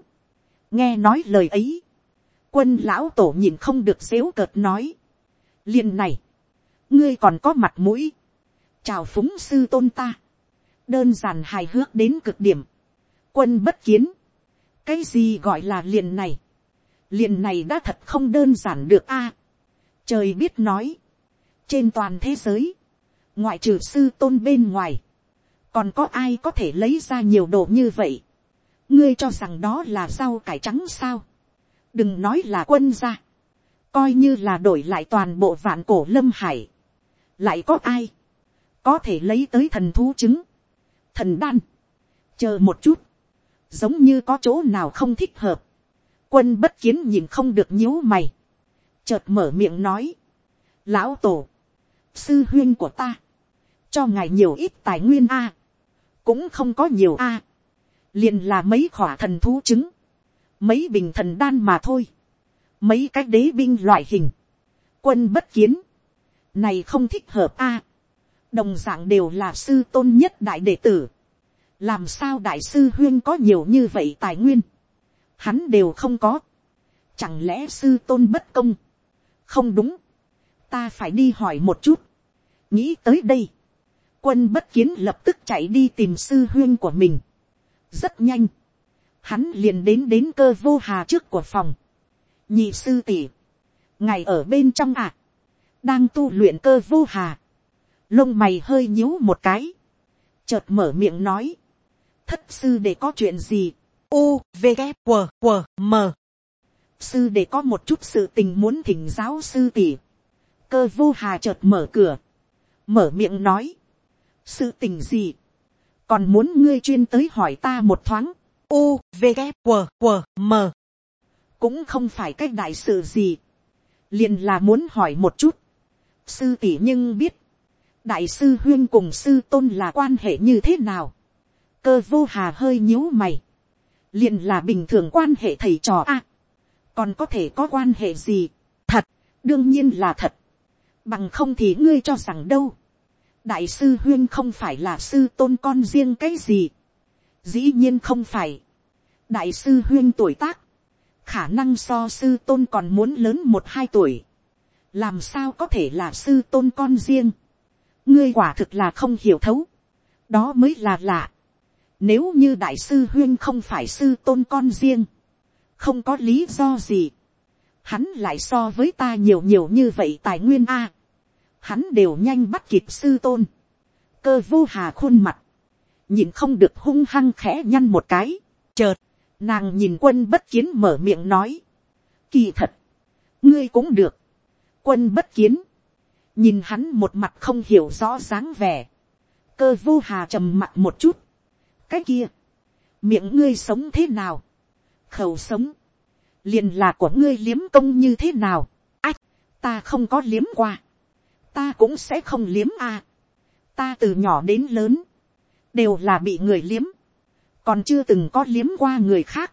nghe nói lời ấy, quân lão tổ nhìn không được xếu cợt nói, liền này, ngươi còn có mặt mũi, chào phúng sư tôn ta, đơn giản hài hước đến cực điểm, quân bất kiến, cái gì gọi là liền này, liền này đã thật không đơn giản được a, trời biết nói, trên toàn thế giới, ngoại trừ sư tôn bên ngoài, còn có ai có thể lấy ra nhiều đồ như vậy, ngươi cho rằng đó là rau cải trắng sao, đừng nói là quân ra, coi như là đổi lại toàn bộ vạn cổ lâm hải, lại có ai, có thể lấy tới thần thú chứng, thần đan, chờ một chút, giống như có chỗ nào không thích hợp, quân bất kiến nhìn không được nhíu mày, chợt mở miệng nói, lão tổ, sư huyên của ta, cho ngài nhiều ít tài nguyên a, cũng không có nhiều a, liền là mấy khỏa thần thú chứng. Mấy bình thần đan mà thôi, mấy cái đế binh loại hình, quân bất kiến, này không thích hợp a, đồng d ạ n g đều là sư tôn nhất đại đệ tử, làm sao đại sư huyên có nhiều như vậy tài nguyên, hắn đều không có, chẳng lẽ sư tôn bất công, không đúng, ta phải đi hỏi một chút, nghĩ tới đây, quân bất kiến lập tức chạy đi tìm sư huyên của mình, rất nhanh, hắn liền đến đến cơ vô hà trước của phòng, nhị sư tỷ, ngày ở bên trong ạ, à, đang tu luyện cơ vô hà, lông mày hơi nhíu một cái, chợt mở miệng nói, thất sư để có chuyện gì, u v g q q m. Sư để có một chút sự tình muốn thỉnh giáo sư tỷ, cơ vô hà chợt mở cửa, mở miệng nói, sự tình gì, còn muốn ngươi chuyên tới hỏi ta một thoáng, u v g q q m. Cũng không phải cách đại sự gì, liền là muốn hỏi một chút, sư tỷ nhưng biết, đại sư huyên cùng sư tôn là quan hệ như thế nào, cơ vô hà hơi nhíu mày, liền là bình thường quan hệ thầy trò a, còn có thể có quan hệ gì, thật, đương nhiên là thật, bằng không thì ngươi cho rằng đâu, đại sư huyên không phải là sư tôn con riêng cái gì, dĩ nhiên không phải, đại sư huyên tuổi tác, khả năng so sư tôn còn muốn lớn một hai tuổi, làm sao có thể là sư tôn con riêng, ngươi quả thực là không hiểu thấu, đó mới là lạ. Nếu như đại sư huyên không phải sư tôn con riêng, không có lý do gì, hắn lại so với ta nhiều nhiều như vậy tài nguyên a, hắn đều nhanh bắt kịp sư tôn, cơ vô hà khuôn mặt, nhìn không được hung hăng khẽ nhăn một cái, chợt, nàng nhìn quân bất kiến mở miệng nói, kỳ thật, ngươi cũng được, quân bất kiến, nhìn hắn một mặt không hiểu rõ dáng vẻ, cơ vô hà trầm mặt một chút, cái kia, miệng ngươi sống thế nào, khẩu sống, liền là của ngươi liếm công như thế nào, ách, ta không có liếm qua, ta cũng sẽ không liếm a, ta từ nhỏ đến lớn, đều là bị người liếm, còn chưa từng có liếm qua người khác.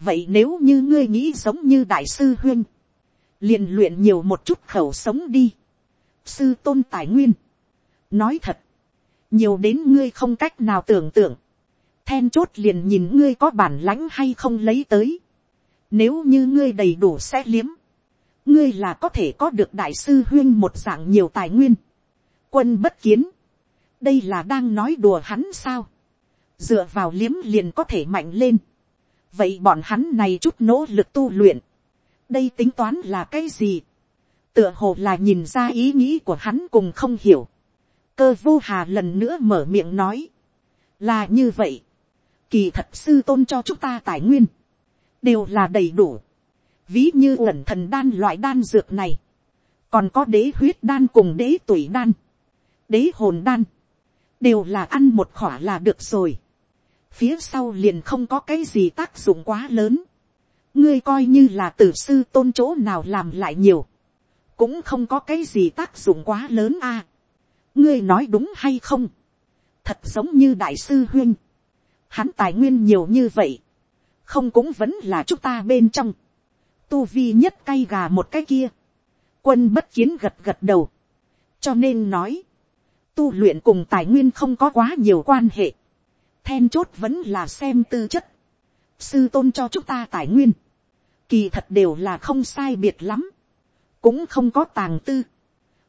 vậy nếu như ngươi nghĩ giống như đại sư huyên, liền luyện nhiều một chút khẩu sống đi. sư tôn tài nguyên, nói thật, nhiều đến ngươi không cách nào tưởng tượng, then chốt liền nhìn ngươi có bản lãnh hay không lấy tới. Nếu như ngươi đầy đủ sẽ liếm, ngươi là có thể có được đại sư huyên một dạng nhiều tài nguyên. Quân bất kiến, đây là đang nói đùa hắn sao dựa vào liếm liền có thể mạnh lên. vậy bọn hắn này chút nỗ lực tu luyện, đây tính toán là cái gì, tựa hồ là nhìn ra ý nghĩ của hắn cùng không hiểu. cơ vô hà lần nữa mở miệng nói, là như vậy, kỳ thật sư tôn cho chúng ta tài nguyên, đều là đầy đủ, ví như ẩn thần đan loại đan dược này, còn có đế huyết đan cùng đế tuổi đan, đế hồn đan, đều là ăn một khỏa là được rồi. Phía sau liền không có cái gì tác dụng quá lớn ngươi coi như là tử sư tôn chỗ nào làm lại nhiều, cũng không có cái gì tác dụng quá lớn a. À, ngươi nói đúng hay không, thật giống như đại sư huyên, hắn tài nguyên nhiều như vậy, không cũng vẫn là chúng ta bên trong, tu vi nhất cay gà một cái kia, quân bất kiến gật gật đầu, cho nên nói, tu luyện cùng tài nguyên không có quá nhiều quan hệ, then chốt vẫn là xem tư chất. sư tôn cho chúng ta tài nguyên kỳ thật đều là không sai biệt lắm. cũng không có tàng tư.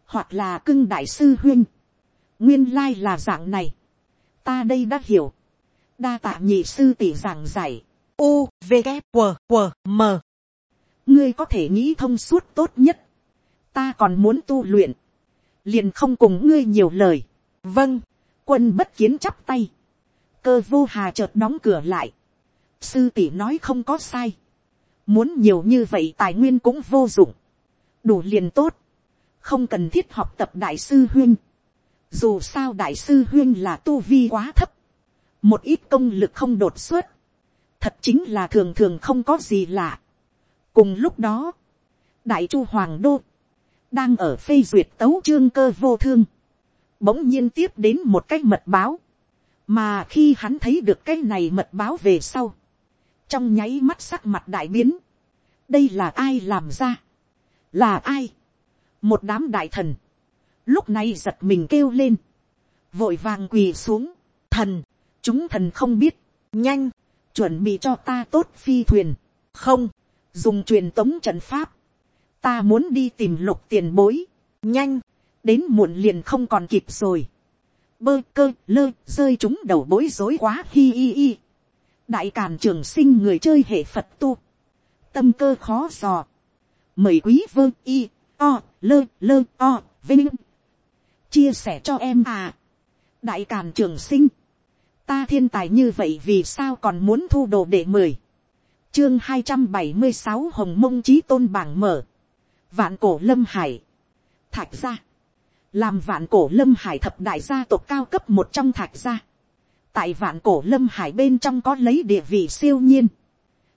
hoặc là cưng đại sư huyên. nguyên lai là dạng này. ta đây đã hiểu. đa tạ nhị sư tỷ giảng giải. u v g q q m ngươi có thể nghĩ thông suốt tốt nhất. ta còn muốn tu luyện. liền không cùng ngươi nhiều lời. vâng, quân bất kiến chắp tay cơ vô hà chợt đóng cửa lại. sư tỷ nói không có sai muốn nhiều như vậy tài nguyên cũng vô dụng. đủ liền tốt. không cần thiết học tập đại sư huyên. dù sao đại sư huyên là tu vi quá thấp. một ít công lực không đột xuất. thật chính là thường thường không có gì lạ. cùng lúc đó, đại chu hoàng đô, đang ở phê duyệt tấu trương cơ vô thương, bỗng nhiên tiếp đến một cái mật báo, mà khi hắn thấy được cái này mật báo về sau, trong nháy mắt sắc mặt đại biến, đây là ai làm ra, là ai, một đám đại thần, lúc này giật mình kêu lên, vội vàng quỳ xuống, thần, chúng thần không biết, nhanh, chuẩn bị cho ta tốt phi thuyền, không, dùng truyền tống trận pháp, ta muốn đi tìm lục tiền bối, nhanh, đến muộn liền không còn kịp rồi, bơ cơ lơ rơi chúng đầu bối rối quá hi hi hi, đại càn trường sinh người chơi hệ phật tu, tâm cơ khó dò, mời quý vương y o lơ lơ o vinh. Chia sẻ cho em à. Đại càn trường sinh. Ta thiên tài như vậy vì sao còn muốn thu đồ để mười chương hai trăm bảy mươi sáu hồng mông trí tôn bảng mở. Vạn cổ lâm hải. Thạch gia. Làm vạn cổ lâm hải thập đại gia tộc cao cấp một trong thạch gia tại vạn cổ lâm hải bên trong có lấy địa vị siêu nhiên.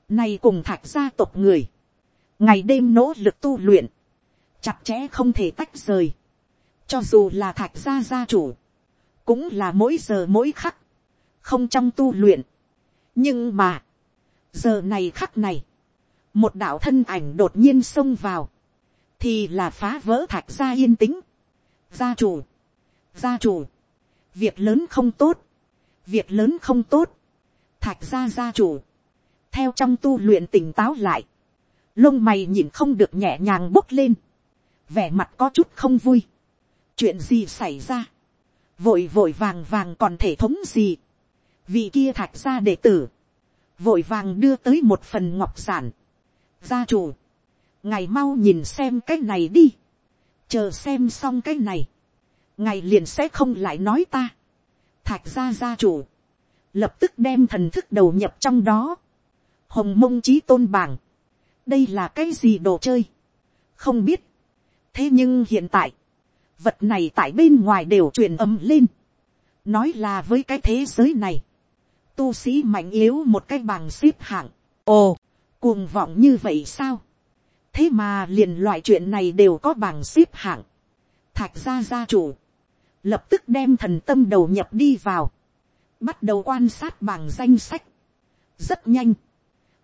Này cùng thạch gia tộc người. Ngày đêm nỗ lực tu luyện. Chặt chẽ không thể tách rời. Cho dù là thạch gia gia chủ. Cũng là mỗi giờ mỗi khắc. Không trong tu luyện. nhưng mà, giờ này khắc này, một đạo thân ảnh đột nhiên xông vào, thì là phá vỡ thạch gia yên tĩnh. gia chủ, gia chủ, việc lớn không tốt, việc lớn không tốt, thạch gia gia chủ, theo trong tu luyện tỉnh táo lại, lông mày nhìn không được nhẹ nhàng bốc lên, vẻ mặt có chút không vui, chuyện gì xảy ra, vội vội vàng vàng còn thể thống gì, vị kia thạch gia đệ tử, vội vàng đưa tới một phần ngọc sản. gia chủ, ngài mau nhìn xem cái này đi, chờ xem xong cái này, ngài liền sẽ không lại nói ta thạch gia gia chủ, lập tức đem thần thức đầu nhập trong đó, hồng mông trí tôn bảng, đây là cái gì đồ chơi, không biết, thế nhưng hiện tại, vật này tại bên ngoài đều truyền âm lên, nói là với cái thế giới này, tu sĩ mạnh yếu một cái bằng xếp hạng. ồ, cuồng vọng như vậy sao. thế mà liền loại chuyện này đều có bằng xếp hạng. thạch gia gia chủ, lập tức đem thần tâm đầu nhập đi vào, bắt đầu quan sát bằng danh sách. rất nhanh,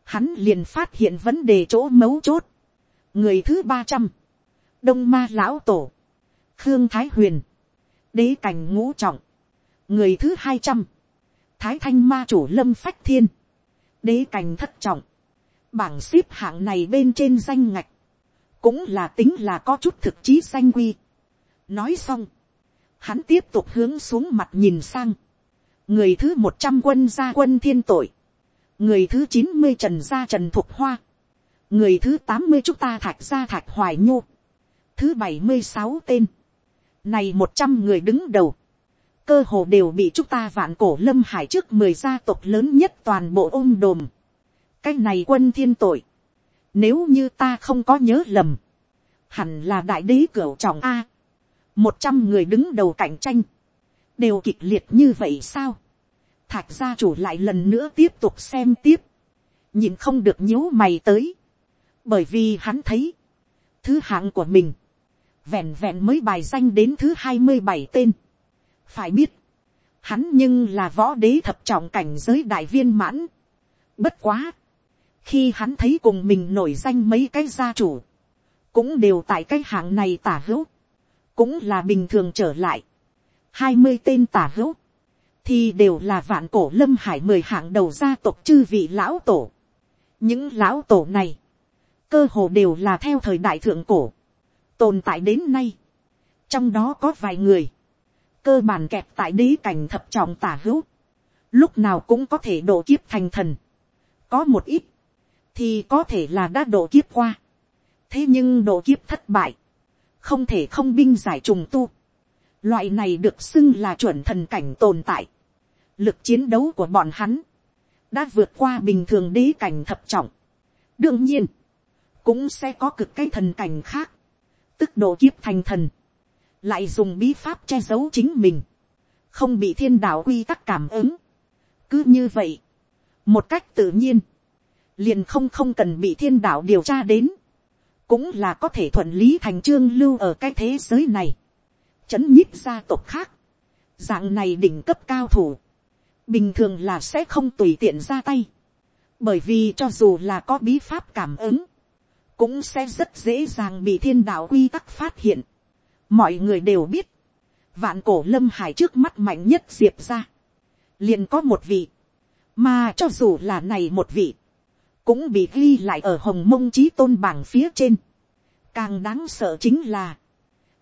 hắn liền phát hiện vấn đề chỗ mấu chốt. người thứ ba trăm, đông ma lão tổ, khương thái huyền, đế cảnh ngũ trọng, người thứ hai trăm, thái thanh ma chủ lâm phách thiên, đế cảnh thất trọng, bảng xếp hạng này bên trên danh ngạch, cũng là tính là có chút thực chí danh quy. nói xong, hắn tiếp tục hướng xuống mặt nhìn sang, người thứ một trăm quân gia quân thiên tội, người thứ chín mươi trần gia trần thục hoa, người thứ tám mươi chúng ta thạch gia thạch hoài nhô, thứ bảy mươi sáu tên, này một trăm người đứng đầu, cơ hồ đều bị chúng ta vạn cổ lâm hải trước mười gia tộc lớn nhất toàn bộ ôm đồm. cái này quân thiên tội. nếu như ta không có nhớ lầm, hẳn là đại đế cửu trọng a một trăm người đứng đầu cạnh tranh, đều kịch liệt như vậy sao. thạch gia chủ lại lần nữa tiếp tục xem tiếp, nhìn không được nhíu mày tới, bởi vì hắn thấy, thứ hạng của mình, vẹn vẹn mới bài danh đến thứ hai mươi bảy tên. Phải biết, hắn nhưng là võ đế thập trọng cảnh giới đại viên mãn. Bất quá, khi hắn thấy cùng mình nổi danh mấy cái gia chủ, cũng đều tại cái hạng này tả hữu, cũng là bình thường trở lại. hai mươi tên tả hữu, thì đều là vạn cổ lâm hải mười hạng đầu gia tộc chư vị lão tổ. những lão tổ này, cơ hồ đều là theo thời đại thượng cổ, tồn tại đến nay. trong đó có vài người, cơ bản kẹp tại đế cảnh thập trọng tả hữu, lúc nào cũng có thể độ kiếp thành thần, có một ít, thì có thể là đã độ kiếp qua, thế nhưng độ kiếp thất bại, không thể không binh giải trùng tu, loại này được xưng là chuẩn thần cảnh tồn tại, lực chiến đấu của bọn hắn, đã vượt qua bình thường đế cảnh thập trọng, đương nhiên, cũng sẽ có cực cái thần cảnh khác, tức độ kiếp thành thần, lại dùng bí pháp che giấu chính mình, không bị thiên đạo quy tắc cảm ứng. cứ như vậy, một cách tự nhiên, liền không không cần bị thiên đạo điều tra đến, cũng là có thể thuận lý thành trương lưu ở cái thế giới này, chấn nhíp gia tộc khác, dạng này đỉnh cấp cao thủ, bình thường là sẽ không tùy tiện ra tay, bởi vì cho dù là có bí pháp cảm ứng, cũng sẽ rất dễ dàng bị thiên đạo quy tắc phát hiện. Mọi người đều biết, vạn cổ lâm hải trước mắt mạnh nhất diệp ra, liền có một vị, mà cho dù là này một vị, cũng bị ghi lại ở hồng mông trí tôn bảng phía trên. càng đáng sợ chính là,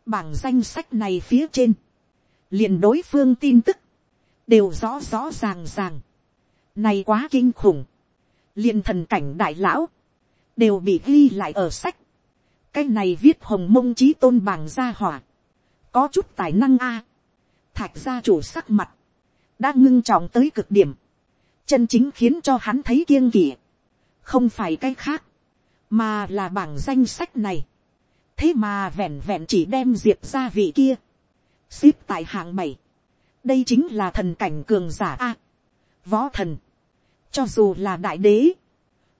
bảng danh sách này phía trên, liền đối phương tin tức, đều rõ rõ ràng ràng. Này quá kinh khủng, liền thần cảnh đại lão, đều bị ghi lại ở sách. cái này viết hồng mông trí tôn bảng gia hỏa, có chút tài năng a. thạch gia chủ sắc mặt, đã ngưng trọng tới cực điểm, chân chính khiến cho hắn thấy kiêng kỵ, không phải cái khác, mà là bảng danh sách này. thế mà vẹn vẹn chỉ đem diệp ra vị kia, xếp tại hạng bảy, đây chính là thần cảnh cường giả a, võ thần, cho dù là đại đế,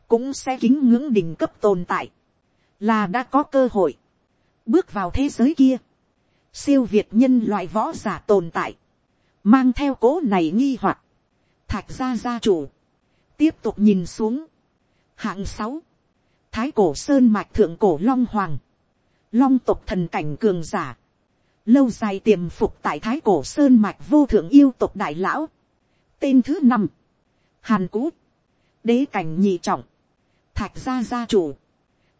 cũng sẽ kính ngưỡng đỉnh cấp tồn tại, là đã có cơ hội, bước vào thế giới kia, siêu việt nhân loại võ giả tồn tại, mang theo cố này nghi hoặc, thạch gia gia chủ, tiếp tục nhìn xuống, hạng sáu, thái cổ sơn mạch thượng cổ long hoàng, long tộc thần cảnh cường giả, lâu dài tiềm phục tại thái cổ sơn mạch vô thượng yêu tộc đại lão, tên thứ năm, hàn cú, đế cảnh nhị trọng, thạch gia gia chủ,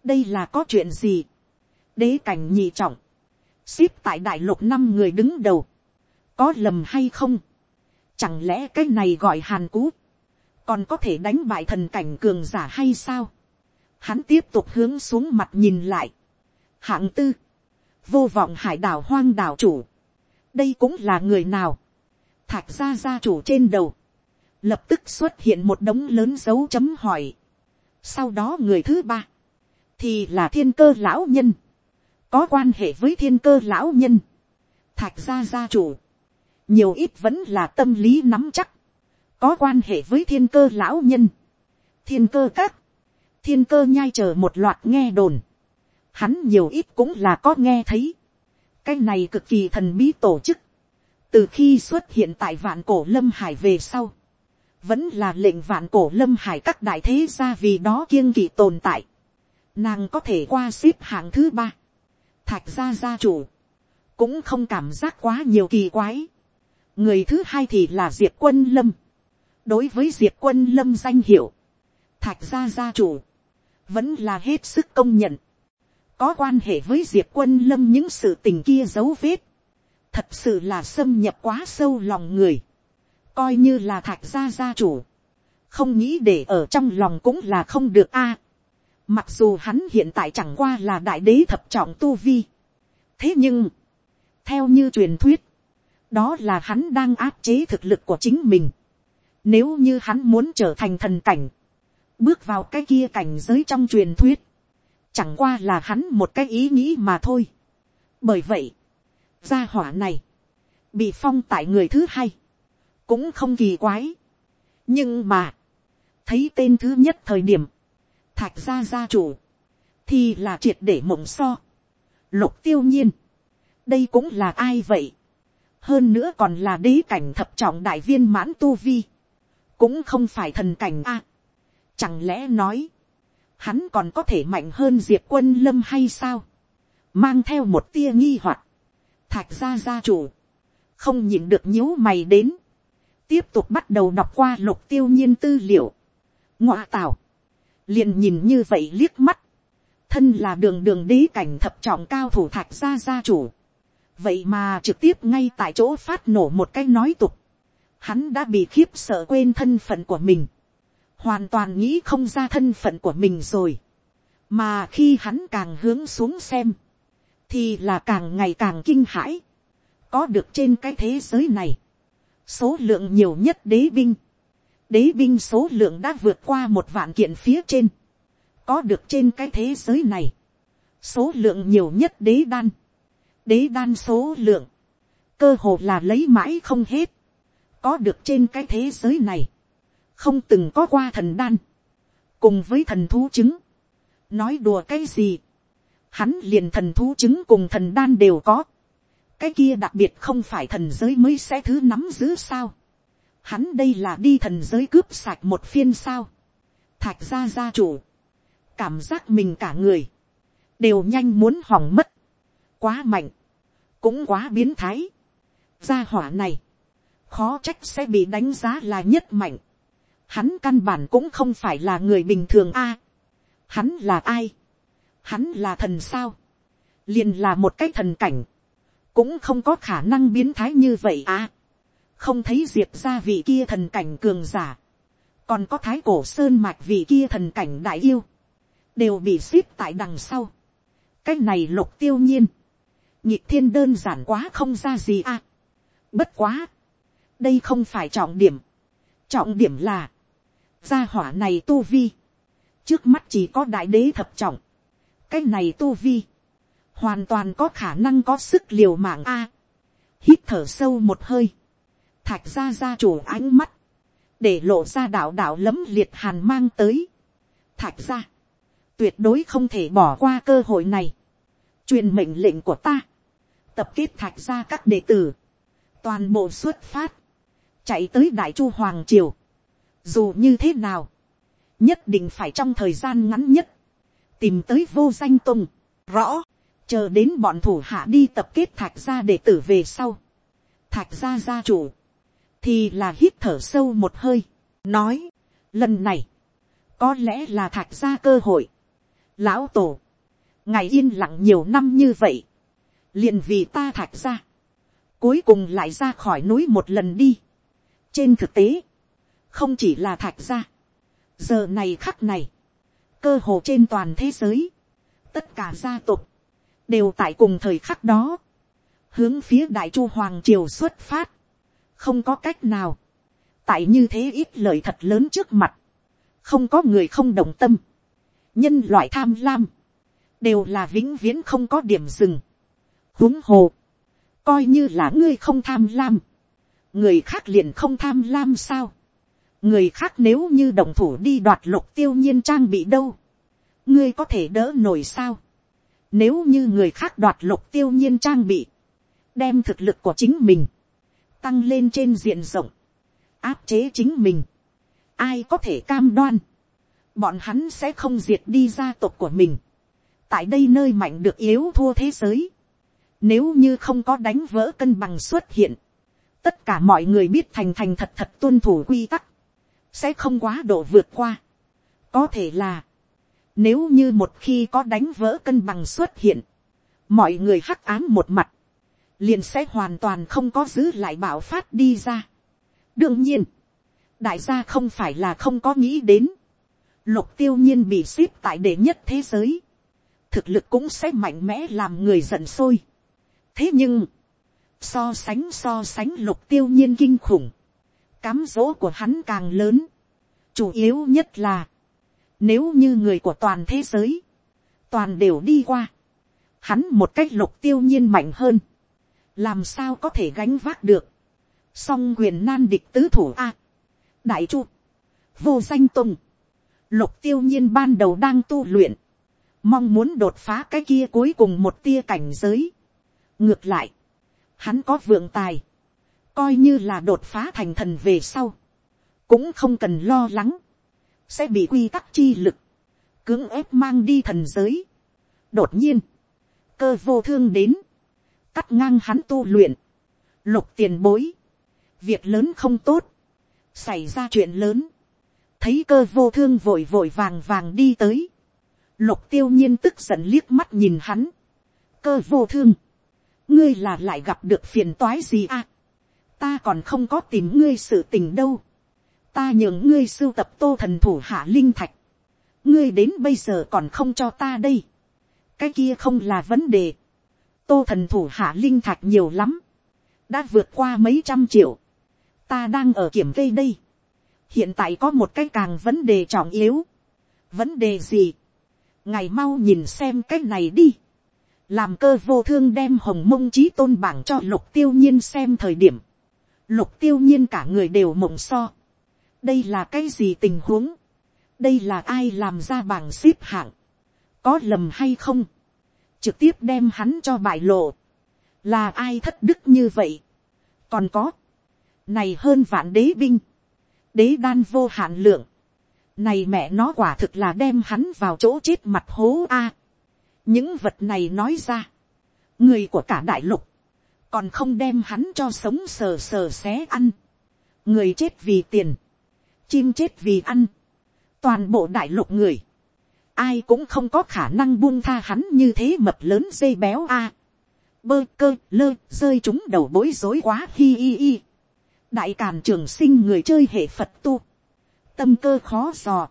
đây là có chuyện gì, đế cảnh nhị trọng, xếp tại đại lục năm người đứng đầu, có lầm hay không, chẳng lẽ cái này gọi hàn cú, còn có thể đánh bại thần cảnh cường giả hay sao, hắn tiếp tục hướng xuống mặt nhìn lại, hạng tư, vô vọng hải đảo hoang đảo chủ, đây cũng là người nào, thạch gia gia chủ trên đầu, lập tức xuất hiện một đống lớn dấu chấm hỏi, sau đó người thứ ba, thì là thiên cơ lão nhân, có quan hệ với thiên cơ lão nhân, thạch gia gia chủ, nhiều ít vẫn là tâm lý nắm chắc, có quan hệ với thiên cơ lão nhân, thiên cơ các, thiên cơ nhai chờ một loạt nghe đồn, hắn nhiều ít cũng là có nghe thấy, cái này cực kỳ thần bí tổ chức, từ khi xuất hiện tại vạn cổ lâm hải về sau, vẫn là lệnh vạn cổ lâm hải các đại thế gia vì đó kiêng kỵ tồn tại, nàng có thể qua xếp hạng thứ ba, thạch gia gia chủ, cũng không cảm giác quá nhiều kỳ quái. người thứ hai thì là diệp quân lâm đối với diệp quân lâm danh hiệu, thạch gia gia chủ, vẫn là hết sức công nhận. có quan hệ với diệp quân lâm những sự tình kia dấu vết, thật sự là xâm nhập quá sâu lòng người, coi như là thạch gia gia chủ, không nghĩ để ở trong lòng cũng là không được a. Mặc dù hắn hiện tại chẳng qua là đại đế thập trọng tu vi. Thế nhưng, theo như truyền thuyết, đó là hắn đang áp chế thực lực của chính mình. Nếu như hắn muốn trở thành thần cảnh, bước vào cái kia cảnh giới trong truyền thuyết, chẳng qua là hắn một cái ý nghĩ mà thôi. Bởi vậy, gia hỏa này, bị phong tại người thứ hai, cũng không kỳ quái. nhưng mà, thấy tên thứ nhất thời điểm, thạch gia gia chủ, thì là triệt để mộng so. lục tiêu nhiên, đây cũng là ai vậy. hơn nữa còn là đế cảnh thập trọng đại viên mãn tu vi, cũng không phải thần cảnh a. chẳng lẽ nói, hắn còn có thể mạnh hơn diệp quân lâm hay sao, mang theo một tia nghi hoặc, thạch gia gia chủ, không nhìn được nhíu mày đến, tiếp tục bắt đầu đọc qua lục tiêu nhiên tư liệu, ngoạ tào, liền nhìn như vậy liếc mắt, thân là đường đường đế cảnh thập trọng cao thủ thạch gia gia chủ, vậy mà trực tiếp ngay tại chỗ phát nổ một cái nói tục, hắn đã bị khiếp sợ quên thân phận của mình, hoàn toàn nghĩ không ra thân phận của mình rồi, mà khi hắn càng hướng xuống xem, thì là càng ngày càng kinh hãi, có được trên cái thế giới này, số lượng nhiều nhất đế binh, đế binh số lượng đã vượt qua một vạn kiện phía trên, có được trên cái thế giới này, số lượng nhiều nhất đế đan, đế đan số lượng, cơ hồ là lấy mãi không hết, có được trên cái thế giới này, không từng có qua thần đan, cùng với thần thú chứng, nói đùa cái gì, hắn liền thần thú chứng cùng thần đan đều có, cái kia đặc biệt không phải thần giới mới sẽ thứ nắm giữ sao, hắn đây là đi thần giới cướp sạch một phiên sao, thạch gia gia chủ, cảm giác mình cả người, đều nhanh muốn hỏng mất, quá mạnh, cũng quá biến thái. Gia hỏa này, khó trách sẽ bị đánh giá là nhất mạnh. Hắn căn bản cũng không phải là người bình thường a. hắn là ai? Hắn là thần sao? Liền là một cái thần cảnh. Cũng không có khả năng biến thái như vậy à. Không thấy diệp ra vị kia thần cảnh cường giả. Còn có thái cổ sơn mạch vị kia thần cảnh đại yêu. Đều bị xếp tại đằng sau. Cái này lục tiêu nhiên. Nhịp thiên đơn giản quá không ra gì à. Bất quá. Đây không phải trọng điểm. Trọng điểm là gia hỏa này tu vi, trước mắt chỉ có đại đế thập trọng, cái này tu vi, hoàn toàn có khả năng có sức liều mạng a, hít thở sâu một hơi, thạch ra ra chủ ánh mắt, để lộ ra đạo đạo lấm liệt hàn mang tới, thạch ra, tuyệt đối không thể bỏ qua cơ hội này, truyền mệnh lệnh của ta, tập kết thạch ra các đệ tử, toàn bộ xuất phát, chạy tới đại chu hoàng triều, dù như thế nào, nhất định phải trong thời gian ngắn nhất, tìm tới vô danh tung, rõ, chờ đến bọn thủ hạ đi tập kết thạch gia để tử về sau. Thạch gia gia chủ, thì là hít thở sâu một hơi, nói, lần này, có lẽ là thạch gia cơ hội. Lão tổ, ngài yên lặng nhiều năm như vậy, liền vì ta thạch gia, cuối cùng lại ra khỏi núi một lần đi trên thực tế, không chỉ là thạch gia. giờ này khắc này, cơ hồ trên toàn thế giới, tất cả gia tộc, đều tại cùng thời khắc đó, hướng phía đại chu hoàng triều xuất phát, không có cách nào, tại như thế ít lời thật lớn trước mặt, không có người không đồng tâm, nhân loại tham lam, đều là vĩnh viễn không có điểm dừng, huống hồ, coi như là ngươi không tham lam, người khác liền không tham lam sao, người khác nếu như đồng thủ đi đoạt lục tiêu nhiên trang bị đâu, ngươi có thể đỡ nổi sao. Nếu như người khác đoạt lục tiêu nhiên trang bị, đem thực lực của chính mình, tăng lên trên diện rộng, áp chế chính mình, ai có thể cam đoan, bọn hắn sẽ không diệt đi gia tộc của mình. tại đây nơi mạnh được yếu thua thế giới, nếu như không có đánh vỡ cân bằng xuất hiện, tất cả mọi người biết thành thành thật thật tuân thủ quy tắc, sẽ không quá độ vượt qua. có thể là, nếu như một khi có đánh vỡ cân bằng xuất hiện, mọi người hắc ám một mặt, liền sẽ hoàn toàn không có giữ lại bảo phát đi ra. đương nhiên, đại gia không phải là không có nghĩ đến, lục tiêu nhiên bị ship tại đệ nhất thế giới, thực lực cũng sẽ mạnh mẽ làm người giận sôi. thế nhưng, so sánh so sánh lục tiêu nhiên kinh khủng, cám dỗ của hắn càng lớn. chủ yếu nhất là, nếu như người của toàn thế giới, toàn đều đi qua, hắn một cách lục tiêu nhiên mạnh hơn, làm sao có thể gánh vác được, song quyền nan địch tứ thủ a, đại chu, vô danh tùng, lục tiêu nhiên ban đầu đang tu luyện, mong muốn đột phá cái kia cuối cùng một tia cảnh giới. ngược lại, hắn có vượng tài, coi như là đột phá thành thần về sau, cũng không cần lo lắng, sẽ bị quy tắc chi lực, cưỡng ép mang đi thần giới. đột nhiên, cơ vô thương đến, cắt ngang hắn tu luyện, lục tiền bối, việc lớn không tốt, xảy ra chuyện lớn, thấy cơ vô thương vội vội vàng vàng đi tới, lục tiêu nhiên tức giận liếc mắt nhìn hắn, cơ vô thương, ngươi là lại gặp được phiền toái gì à, ta còn không có tìm ngươi sự tình đâu, ta nhường ngươi sưu tập tô thần thủ hạ linh thạch, ngươi đến bây giờ còn không cho ta đây, cái kia không là vấn đề, tô thần thủ hạ linh thạch nhiều lắm, đã vượt qua mấy trăm triệu, ta đang ở kiểm cây đây, hiện tại có một cái càng vấn đề trọng yếu, vấn đề gì, ngày mau nhìn xem cái này đi, làm cơ vô thương đem hồng mông trí tôn bảng cho lục tiêu nhiên xem thời điểm, lục tiêu nhiên cả người đều mộng so. đây là cái gì tình huống, đây là ai làm ra bảng xếp hạng, có lầm hay không, trực tiếp đem hắn cho bại lộ, là ai thất đức như vậy, còn có, này hơn vạn đế binh, đế đan vô hạn lượng, này mẹ nó quả thực là đem hắn vào chỗ chết mặt hố a những vật này nói ra, người của cả đại lục, còn không đem hắn cho sống sờ sờ xé ăn, người chết vì tiền, chim chết vì ăn, toàn bộ đại lục người, ai cũng không có khả năng buông tha hắn như thế mập lớn dây béo a, bơ cơ lơ rơi chúng đầu bối rối quá hi hi hi, đại càn trường sinh người chơi hệ phật tu, tâm cơ khó dò,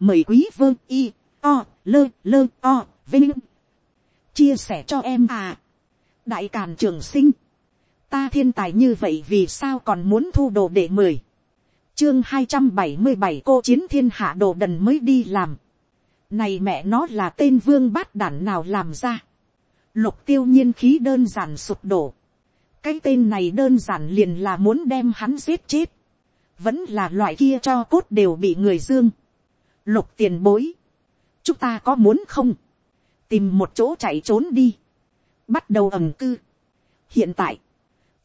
mời quý vơ y o lơ lơ o vinh. Chia sẻ cho em à. Đại càn trường sinh. Ta thiên tài như vậy vì sao còn muốn thu đồ để mười? Chương hai trăm bảy mươi bảy cô chiến thiên hạ đồ đần mới đi làm. Này mẹ nó là tên vương bát đản nào làm ra? Lục tiêu nhiên khí đơn giản sụp đổ. Cái tên này đơn giản liền là muốn đem hắn giết chết. Vẫn là loại kia cho cốt đều bị người dương. Lục tiền bối. Chúng ta có muốn không, tìm một chỗ chạy trốn đi, bắt đầu ẩm cư. hiện tại,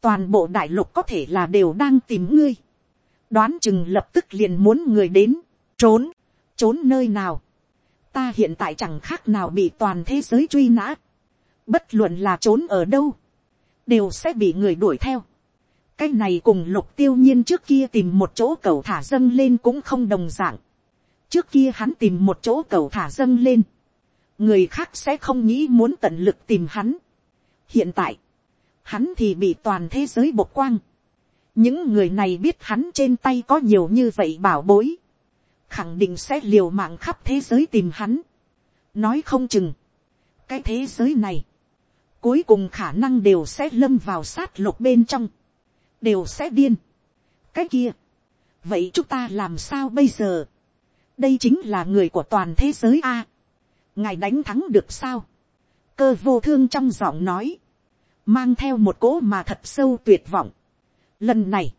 toàn bộ đại lục có thể là đều đang tìm ngươi, đoán chừng lập tức liền muốn người đến, trốn, trốn nơi nào, ta hiện tại chẳng khác nào bị toàn thế giới truy nã, bất luận là trốn ở đâu, đều sẽ bị người đuổi theo. cái này cùng lục tiêu nhiên trước kia tìm một chỗ cầu thả dâng lên cũng không đồng d ạ n g trước kia hắn tìm một chỗ cầu thả dâng lên, người khác sẽ không nghĩ muốn tận lực tìm hắn. hiện tại, hắn thì bị toàn thế giới bộc quang. những người này biết hắn trên tay có nhiều như vậy bảo bối, khẳng định sẽ liều mạng khắp thế giới tìm hắn. nói không chừng, cái thế giới này, cuối cùng khả năng đều sẽ lâm vào sát lục bên trong, đều sẽ điên. cái kia, vậy chúng ta làm sao bây giờ, đây chính là người của toàn thế giới a ngài đánh thắng được sao. cơ vô thương trong giọng nói, mang theo một cỗ mà thật sâu tuyệt vọng. lần này,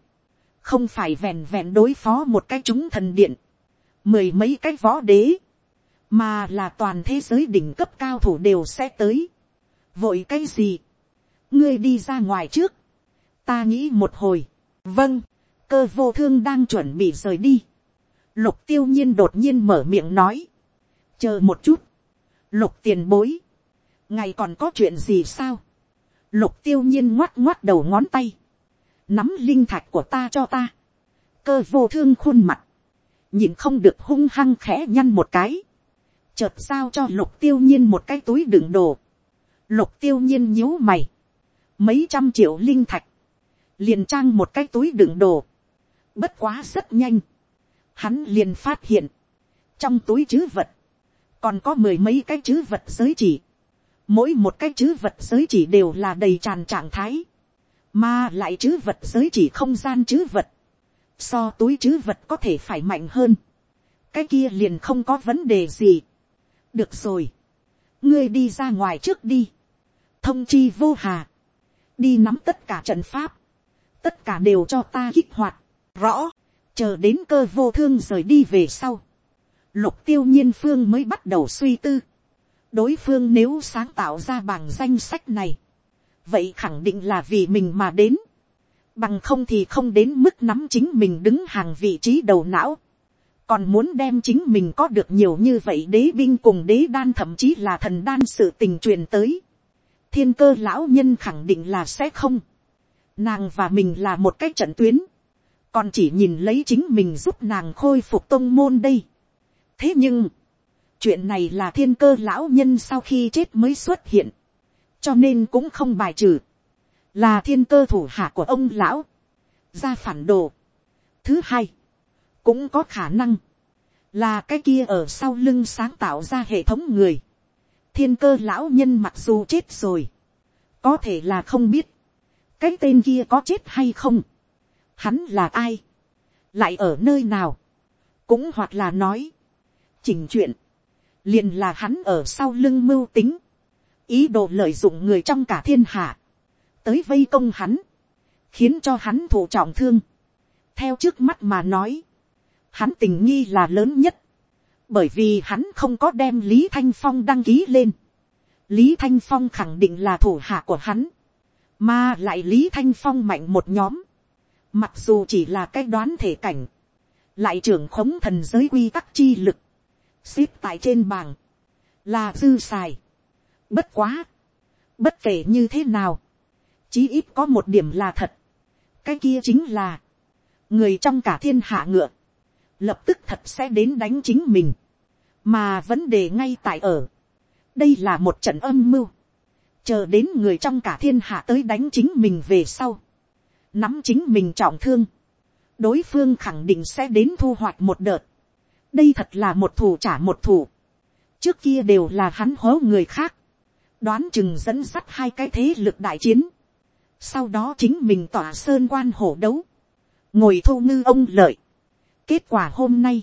không phải vẹn vẹn đối phó một cái chúng thần điện, mười mấy cái võ đế, mà là toàn thế giới đỉnh cấp cao thủ đều sẽ tới. vội cái gì, ngươi đi ra ngoài trước, ta nghĩ một hồi, vâng, cơ vô thương đang chuẩn bị rời đi, Lục tiêu nhiên đột nhiên mở miệng nói. Chờ một chút. Lục tiền bối. Ngày còn có chuyện gì sao? Lục tiêu nhiên ngoắt ngoắt đầu ngón tay. Nắm linh thạch của ta cho ta. Cơ vô thương khuôn mặt. Nhìn không được hung hăng khẽ nhăn một cái. Chợt sao cho lục tiêu nhiên một cái túi đựng đồ. Lục tiêu nhiên nhíu mày. Mấy trăm triệu linh thạch. Liền trang một cái túi đựng đồ. Bất quá rất nhanh hắn liền phát hiện, trong túi chứ vật, còn có mười mấy cái chữ vật giới chỉ, mỗi một cái chữ vật giới chỉ đều là đầy tràn trạng thái, mà lại chữ vật giới chỉ không gian chữ vật, so túi chữ vật có thể phải mạnh hơn, cái kia liền không có vấn đề gì. được rồi, ngươi đi ra ngoài trước đi, thông chi vô hà, đi nắm tất cả trận pháp, tất cả đều cho ta kích hoạt, rõ, chờ đến cơ vô thương rời đi về sau, lục tiêu nhiên phương mới bắt đầu suy tư. đối phương nếu sáng tạo ra bằng danh sách này, vậy khẳng định là vì mình mà đến, bằng không thì không đến mức nắm chính mình đứng hàng vị trí đầu não, còn muốn đem chính mình có được nhiều như vậy đế binh cùng đế đan thậm chí là thần đan sự tình truyền tới. thiên cơ lão nhân khẳng định là sẽ không. nàng và mình là một cái trận tuyến còn chỉ nhìn lấy chính mình giúp nàng khôi phục tôn môn đây thế nhưng, chuyện này là thiên cơ lão nhân sau khi chết mới xuất hiện, cho nên cũng không bài trừ, là thiên cơ thủ hạ của ông lão, ra phản đồ. thứ hai, cũng có khả năng, là cái kia ở sau lưng sáng tạo ra hệ thống người. thiên cơ lão nhân mặc dù chết rồi, có thể là không biết, cái tên kia có chết hay không. Hắn là ai, lại ở nơi nào, cũng hoặc là nói, chỉnh chuyện, liền là hắn ở sau lưng mưu tính, ý đồ lợi dụng người trong cả thiên hạ, tới vây công hắn, khiến cho hắn thụ trọng thương. theo trước mắt mà nói, hắn tình nghi là lớn nhất, bởi vì hắn không có đem lý thanh phong đăng ký lên. lý thanh phong khẳng định là thủ hạ của hắn, mà lại lý thanh phong mạnh một nhóm, Mặc dù chỉ là cái đoán thể cảnh. Lại trưởng khống thần giới quy tắc chi lực ship tại trên bảng. Là dư xài. Bất quá. Bất kể như thế nào. Chí ít có một điểm là thật. Cái kia chính là. Người trong cả thiên hạ ngựa. lập tức thật sẽ đến đánh chính mình, mà vấn đề ngay tại ở, đây là một trận âm mưu, chờ đến người trong cả thiên hạ tới đánh chính mình về sau, nắm chính mình trọng thương, đối phương khẳng định sẽ đến thu hoạch một đợt, đây thật là một thủ trả một thủ, trước kia đều là hắn hố người khác, đoán chừng dẫn sắt hai cái thế lực đại chiến, sau đó chính mình tỏa sơn quan hổ đấu, ngồi thu ngư ông lợi. kết quả hôm nay,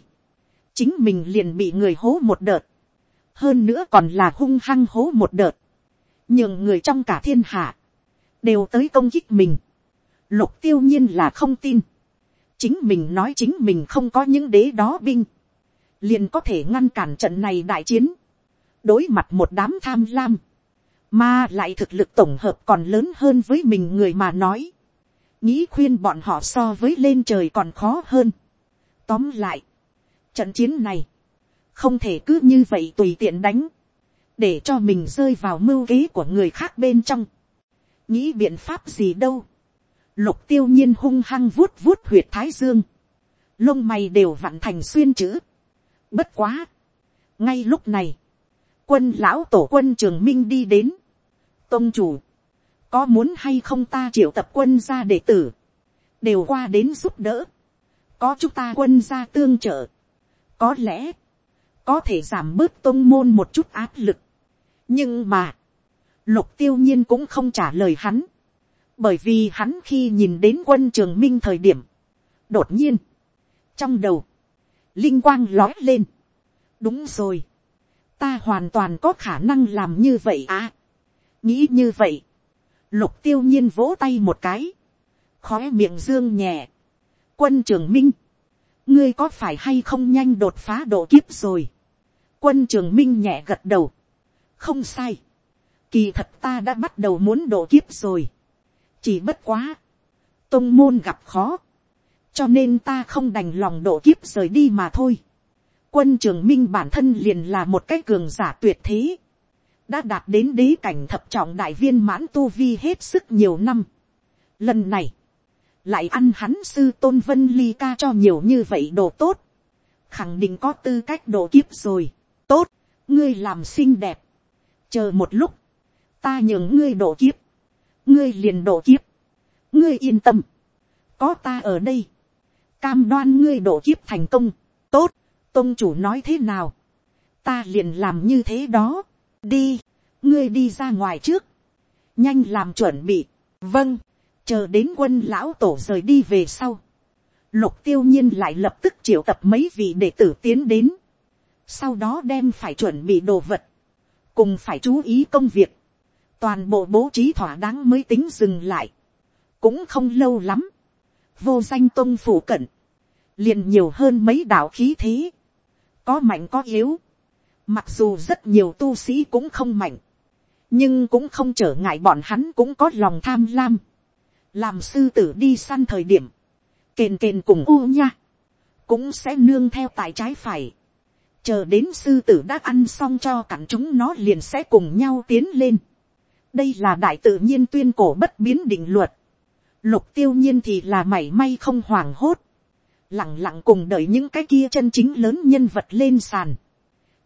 chính mình liền bị người hố một đợt, hơn nữa còn là hung hăng hố một đợt, nhường người trong cả thiên hạ, đều tới công kích mình. Lục tiêu nhiên là không tin. Chính mình nói chính mình không có những đế đó binh. Liền có thể ngăn cản trận này đại chiến. Đối mặt một đám tham lam. Mà lại thực lực tổng hợp còn lớn hơn với mình người mà nói. Nghĩ khuyên bọn họ so với lên trời còn khó hơn. Tóm lại. Trận chiến này. Không thể cứ như vậy tùy tiện đánh. Để cho mình rơi vào mưu kế của người khác bên trong. Nghĩ biện pháp gì đâu. Lục tiêu nhiên hung hăng vuốt vuốt huyệt thái dương. Lông mày đều vặn thành xuyên chữ. Bất quá. Ngay lúc này quân lão tổ quân trường minh đi đến. tôn chủ, có muốn hay không ta triệu tập quân ra đệ tử, đều qua đến giúp đỡ. có chúng ta quân ra tương trợ. có lẽ, có thể giảm bớt tôn môn một chút áp lực. nhưng mà, lục tiêu nhiên cũng không trả lời hắn. bởi vì hắn khi nhìn đến quân trường minh thời điểm, đột nhiên, trong đầu, linh quang lói lên. đúng rồi. Ta hoàn toàn có khả năng làm như vậy à. nghĩ như vậy, lục tiêu nhiên vỗ tay một cái, khó miệng dương nhẹ, quân trường minh, ngươi có phải hay không nhanh đột phá độ kiếp rồi, quân trường minh nhẹ gật đầu, không sai, kỳ thật ta đã bắt đầu muốn độ kiếp rồi, chỉ bất quá, tôn môn gặp khó, cho nên ta không đành lòng độ kiếp rời đi mà thôi. Quân trường minh bản thân liền là một cái cường giả tuyệt thế, đã đạt đến đế cảnh thập trọng đại viên mãn tu vi hết sức nhiều năm. Lần này, lại ăn hắn sư tôn vân ly ca cho nhiều như vậy đồ tốt, khẳng định có tư cách độ kiếp rồi, tốt, ngươi làm xinh đẹp, chờ một lúc, ta nhường ngươi độ kiếp, ngươi liền độ kiếp, ngươi yên tâm, có ta ở đây, cam đoan ngươi độ kiếp thành công, tốt, tôn chủ nói thế nào, ta liền làm như thế đó, đi, ngươi đi ra ngoài trước, nhanh làm chuẩn bị, vâng, chờ đến quân lão tổ rời đi về sau, lục tiêu nhiên lại lập tức triệu tập mấy vị đệ tử tiến đến, sau đó đem phải chuẩn bị đồ vật, cùng phải chú ý công việc, toàn bộ bố trí thỏa đáng mới tính dừng lại, cũng không lâu lắm, vô danh tôn phủ cận, liền nhiều hơn mấy đạo khí thế, có mạnh có yếu, mặc dù rất nhiều tu sĩ cũng không mạnh, nhưng cũng không trở ngại bọn hắn cũng có lòng tham lam, làm sư tử đi săn thời điểm, kền kền cùng u nha, cũng sẽ nương theo tại trái phải, chờ đến sư tử đã ăn xong cho cặn chúng nó liền sẽ cùng nhau tiến lên. đây là đại tự nhiên tuyên cổ bất biến định luật, lục tiêu nhiên thì là mảy may không hoảng hốt, lẳng lặng cùng đợi những cái kia chân chính lớn nhân vật lên sàn.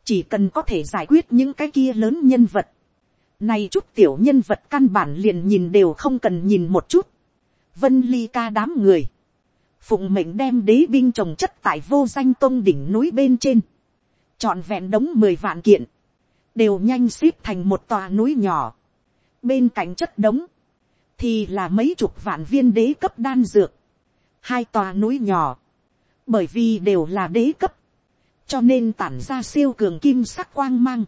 chỉ cần có thể giải quyết những cái kia lớn nhân vật. này chút tiểu nhân vật căn bản liền nhìn đều không cần nhìn một chút. vân ly ca đám người. phụng mệnh đem đế binh trồng chất tại vô danh tôn đỉnh núi bên trên. trọn vẹn đống mười vạn kiện. đều nhanh xếp thành một tòa núi nhỏ. bên cạnh chất đống thì là mấy chục vạn viên đế cấp đan dược. hai tòa núi nhỏ. Bởi vì đều là đế cấp, cho nên tản ra siêu cường kim sắc quang mang,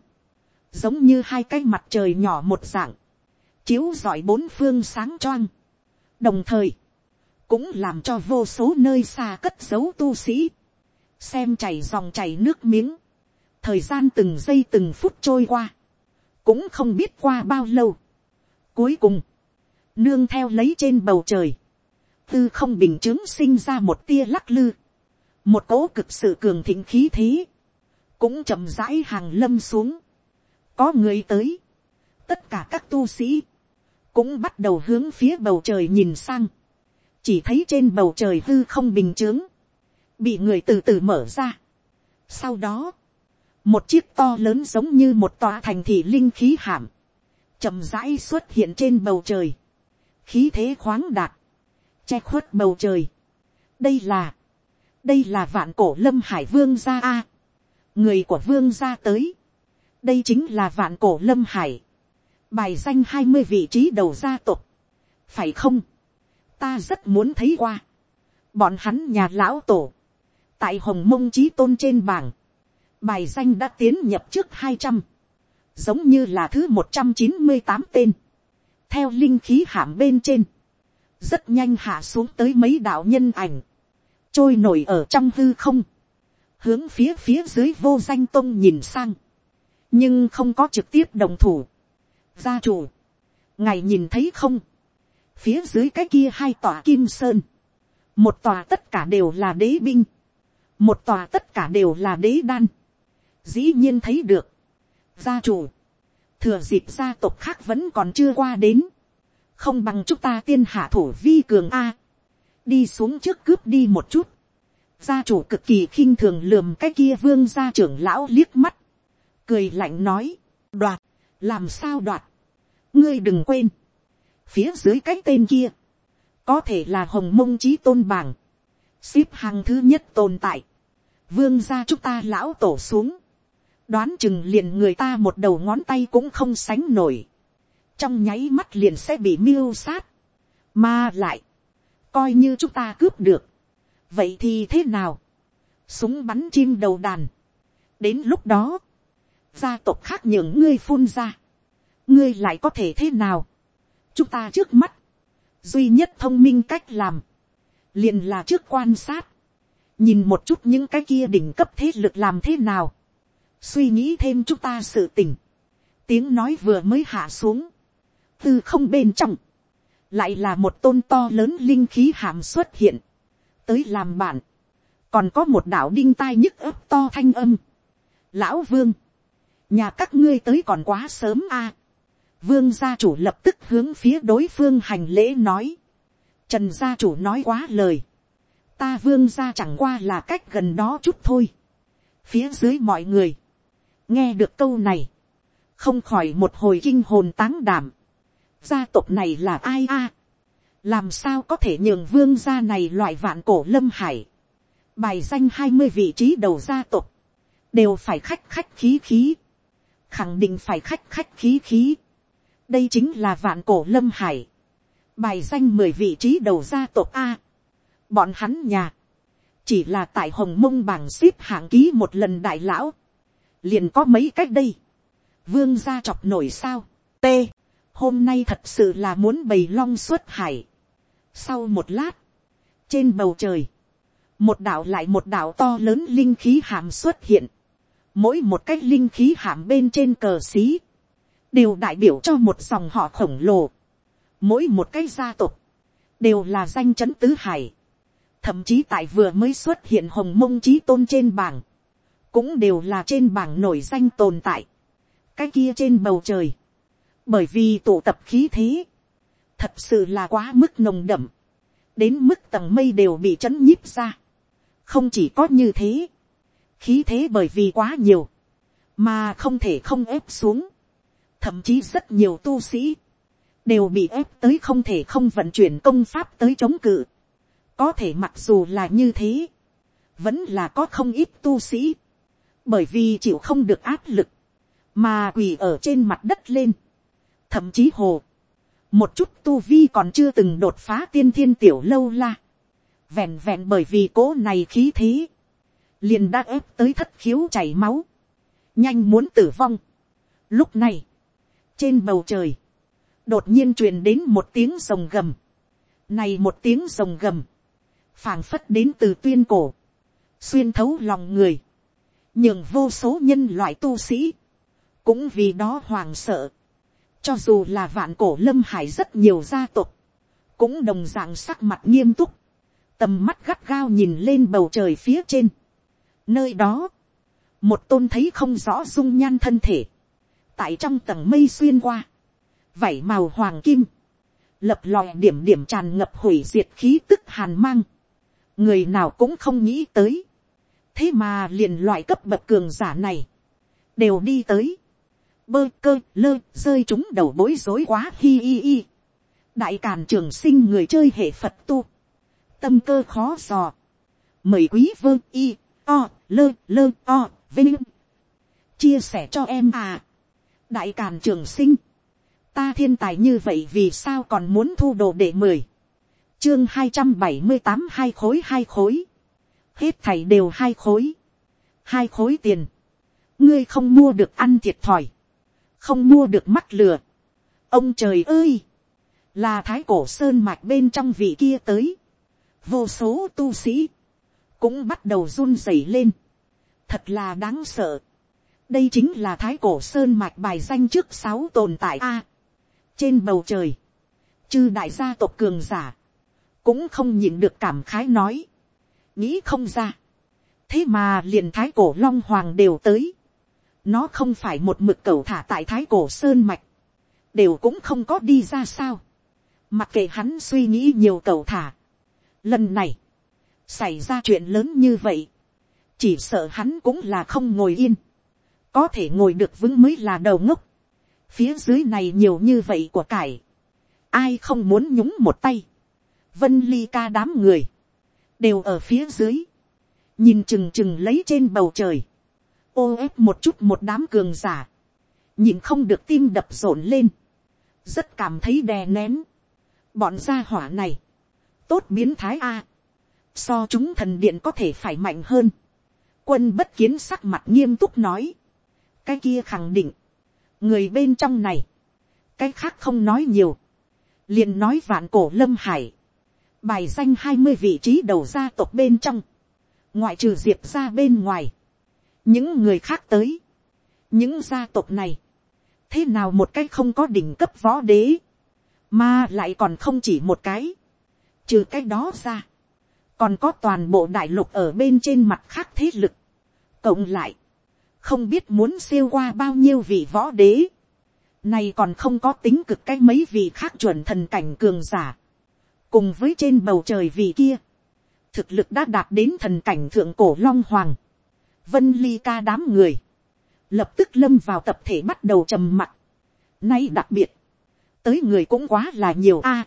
giống như hai cái mặt trời nhỏ một dạng, chiếu rọi bốn phương sáng choang, đồng thời, cũng làm cho vô số nơi xa cất giấu tu sĩ, xem chảy dòng chảy nước miếng, thời gian từng giây từng phút trôi qua, cũng không biết qua bao lâu. Cuối cùng, nương theo lấy trên bầu trời, tư không bình chứng sinh ra một tia lắc lư, một cỗ cực sự cường thịnh khí thế, cũng chậm rãi hàng lâm xuống, có người tới, tất cả các tu sĩ, cũng bắt đầu hướng phía bầu trời nhìn sang, chỉ thấy trên bầu trời hư không bình chứng. Bị người từ từ mở ra. Sau đó, một chiếc to lớn giống như một tòa thành thị linh khí hàm, chậm rãi xuất hiện trên bầu trời, khí thế khoáng đạt, che khuất bầu trời. đây là, đây là vạn cổ lâm hải vương gia a, người của vương gia tới, đây chính là vạn cổ lâm hải, bài danh hai mươi vị trí đầu gia tộc, phải không, ta rất muốn thấy qua, bọn hắn nhà lão tổ, tại hồng mông trí tôn trên bảng, bài danh đã tiến nhập trước hai trăm, giống như là thứ một trăm chín mươi tám tên, theo linh khí hạm bên trên, rất nhanh hạ xuống tới mấy đạo nhân ảnh, trôi nổi ở trong hư không, hướng phía phía dưới vô danh tông nhìn sang, nhưng không có trực tiếp đồng thủ. gia chủ, ngài nhìn thấy không, phía dưới cái kia hai tòa kim sơn, một tòa tất cả đều là đế binh, một tòa tất cả đều là đế đan, dĩ nhiên thấy được, gia chủ, thừa dịp gia tộc khác vẫn còn chưa qua đến, không bằng chúng ta tiên hạ thủ vi cường a, đi xuống trước cướp đi một chút, gia chủ cực kỳ khinh thường lườm cái kia vương gia trưởng lão liếc mắt, cười lạnh nói, đoạt, làm sao đoạt, ngươi đừng quên, phía dưới cái tên kia, có thể là hồng mông trí tôn bảng, ship hàng thứ nhất tồn tại, vương gia chúng ta lão tổ xuống, đoán chừng liền người ta một đầu ngón tay cũng không sánh nổi, trong nháy mắt liền sẽ bị miêu sát, mà lại, coi như chúng ta cướp được, vậy thì thế nào, súng bắn chim đầu đàn, đến lúc đó, gia tộc khác những ngươi phun ra, ngươi lại có thể thế nào, chúng ta trước mắt, duy nhất thông minh cách làm, liền là trước quan sát, nhìn một chút những cái kia đỉnh cấp thế lực làm thế nào, suy nghĩ thêm chúng ta sự tình, tiếng nói vừa mới hạ xuống, từ không bên trong, lại là một tôn to lớn linh khí hàm xuất hiện, tới làm bạn, còn có một đạo đinh tai nhức ấp to thanh âm. Lão vương, nhà các ngươi tới còn quá sớm a. vương gia chủ lập tức hướng phía đối phương hành lễ nói. trần gia chủ nói quá lời. ta vương gia chẳng qua là cách gần đó chút thôi. phía dưới mọi người, nghe được câu này, không khỏi một hồi kinh hồn táng đảm. gia tộc này là ai a. làm sao có thể nhường vương gia này loại vạn cổ lâm hải. bài danh hai mươi vị trí đầu gia tộc, đều phải khách khách khí khí khẳng định phải khách khách khí khí. đây chính là vạn cổ lâm hải, bài danh mười vị trí đầu gia tộc a. bọn hắn nhà, chỉ là tại hồng mông bảng xếp hạng ký một lần đại lão, liền có mấy cách đây, vương gia chọc nổi sao, t, hôm nay thật sự là muốn bày long xuất hải. sau một lát, trên bầu trời, một đạo lại một đạo to lớn linh khí hàm xuất hiện, mỗi một cái linh khí hàm bên trên cờ xí, đều đại biểu cho một dòng họ khổng lồ, mỗi một cái gia tộc, đều là danh chấn tứ hải, thậm chí tại vừa mới xuất hiện hồng mông trí tôn trên bảng, cũng đều là trên bảng nổi danh tồn tại, cái kia trên bầu trời, bởi vì tụ tập khí thế, thật sự là quá mức nồng đậm, đến mức tầng mây đều bị chấn nhíp ra. không chỉ có như thế, khí thế bởi vì quá nhiều, mà không thể không ép xuống, thậm chí rất nhiều tu sĩ, đều bị ép tới không thể không vận chuyển công pháp tới chống cự. có thể mặc dù là như thế, vẫn là có không ít tu sĩ, bởi vì chịu không được áp lực, mà quỳ ở trên mặt đất lên, thậm chí hồ, một chút tu vi còn chưa từng đột phá tiên thiên tiểu lâu la, vẹn vẹn bởi vì cố này khí thế, liền đã ép tới thất khiếu chảy máu, nhanh muốn tử vong. Lúc này, trên bầu trời, đột nhiên truyền đến một tiếng rồng gầm. Này một tiếng rồng gầm, phảng phất đến từ tuyên cổ, xuyên thấu lòng người, nhường vô số nhân loại tu sĩ, cũng vì đó hoàng sợ. Cho dù là vạn cổ lâm hải rất nhiều gia tộc, cũng đồng dạng sắc mặt nghiêm túc, tầm mắt gắt gao nhìn lên bầu trời phía trên Nơi đó, một tôn thấy không rõ dung nhan thân thể, tại trong tầng mây xuyên qua, vảy màu hoàng kim, lập lòi điểm điểm tràn ngập hủy diệt khí tức hàn mang, người nào cũng không nghĩ tới, thế mà liền loại cấp bậc cường giả này, đều đi tới, bơ cơ lơ rơi chúng đầu bối rối quá hi hi hi. đại càn trường sinh người chơi hệ phật tu, tâm cơ khó dò, mời quý vơ y o lơ lơ o vinh. Chia sẻ cho em à. đại càn trường sinh, ta thiên tài như vậy vì sao còn muốn thu đồ để mười, chương hai trăm bảy mươi tám hai khối hai khối, hết thảy đều hai khối, hai khối tiền, ngươi không mua được ăn thiệt thòi, không mua được mắt lừa. ông trời ơi, là thái cổ sơn mạch bên trong vị kia tới, vô số tu sĩ, cũng bắt đầu run rẩy lên, thật là đáng sợ. đây chính là thái cổ sơn mạch bài danh trước sáu tồn tại a. trên bầu trời, chư đại gia tộc cường giả, cũng không nhìn được cảm khái nói, nghĩ không ra. thế mà liền thái cổ long hoàng đều tới, nó không phải một mực cầu thả tại thái cổ sơn mạch, đều cũng không có đi ra sao, mặc kệ hắn suy nghĩ nhiều cầu thả. Lần này, xảy ra chuyện lớn như vậy, chỉ sợ hắn cũng là không ngồi yên, có thể ngồi được vững mới là đầu ngốc, phía dưới này nhiều như vậy của cải, ai không muốn nhúng một tay, vân ly ca đám người, đều ở phía dưới, nhìn chừng chừng lấy trên bầu trời, ô ép một chút một đám cường giả, nhìn không được tim đập rộn lên, rất cảm thấy đè nén, bọn gia hỏa này, tốt biến thái a, so chúng thần điện có thể phải mạnh hơn, quân bất kiến sắc mặt nghiêm túc nói, cái kia khẳng định, người bên trong này, cái khác không nói nhiều, liền nói vạn cổ lâm hải, bài danh hai mươi vị trí đầu gia tộc bên trong, ngoại trừ diệp ra bên ngoài, những người khác tới, những gia tộc này, thế nào một cái không có đỉnh cấp võ đế, mà lại còn không chỉ một cái, trừ cái đó ra, còn có toàn bộ đại lục ở bên trên mặt khác thế lực, cộng lại, không biết muốn siêu qua bao nhiêu vị võ đế, này còn không có tính cực cái mấy vị khác chuẩn thần cảnh cường giả, cùng với trên bầu trời vị kia, thực lực đã đạt đến thần cảnh thượng cổ long hoàng, vân ly ca đám người, lập tức lâm vào tập thể bắt đầu trầm mặc. Nay đặc biệt, tới người cũng quá là nhiều a.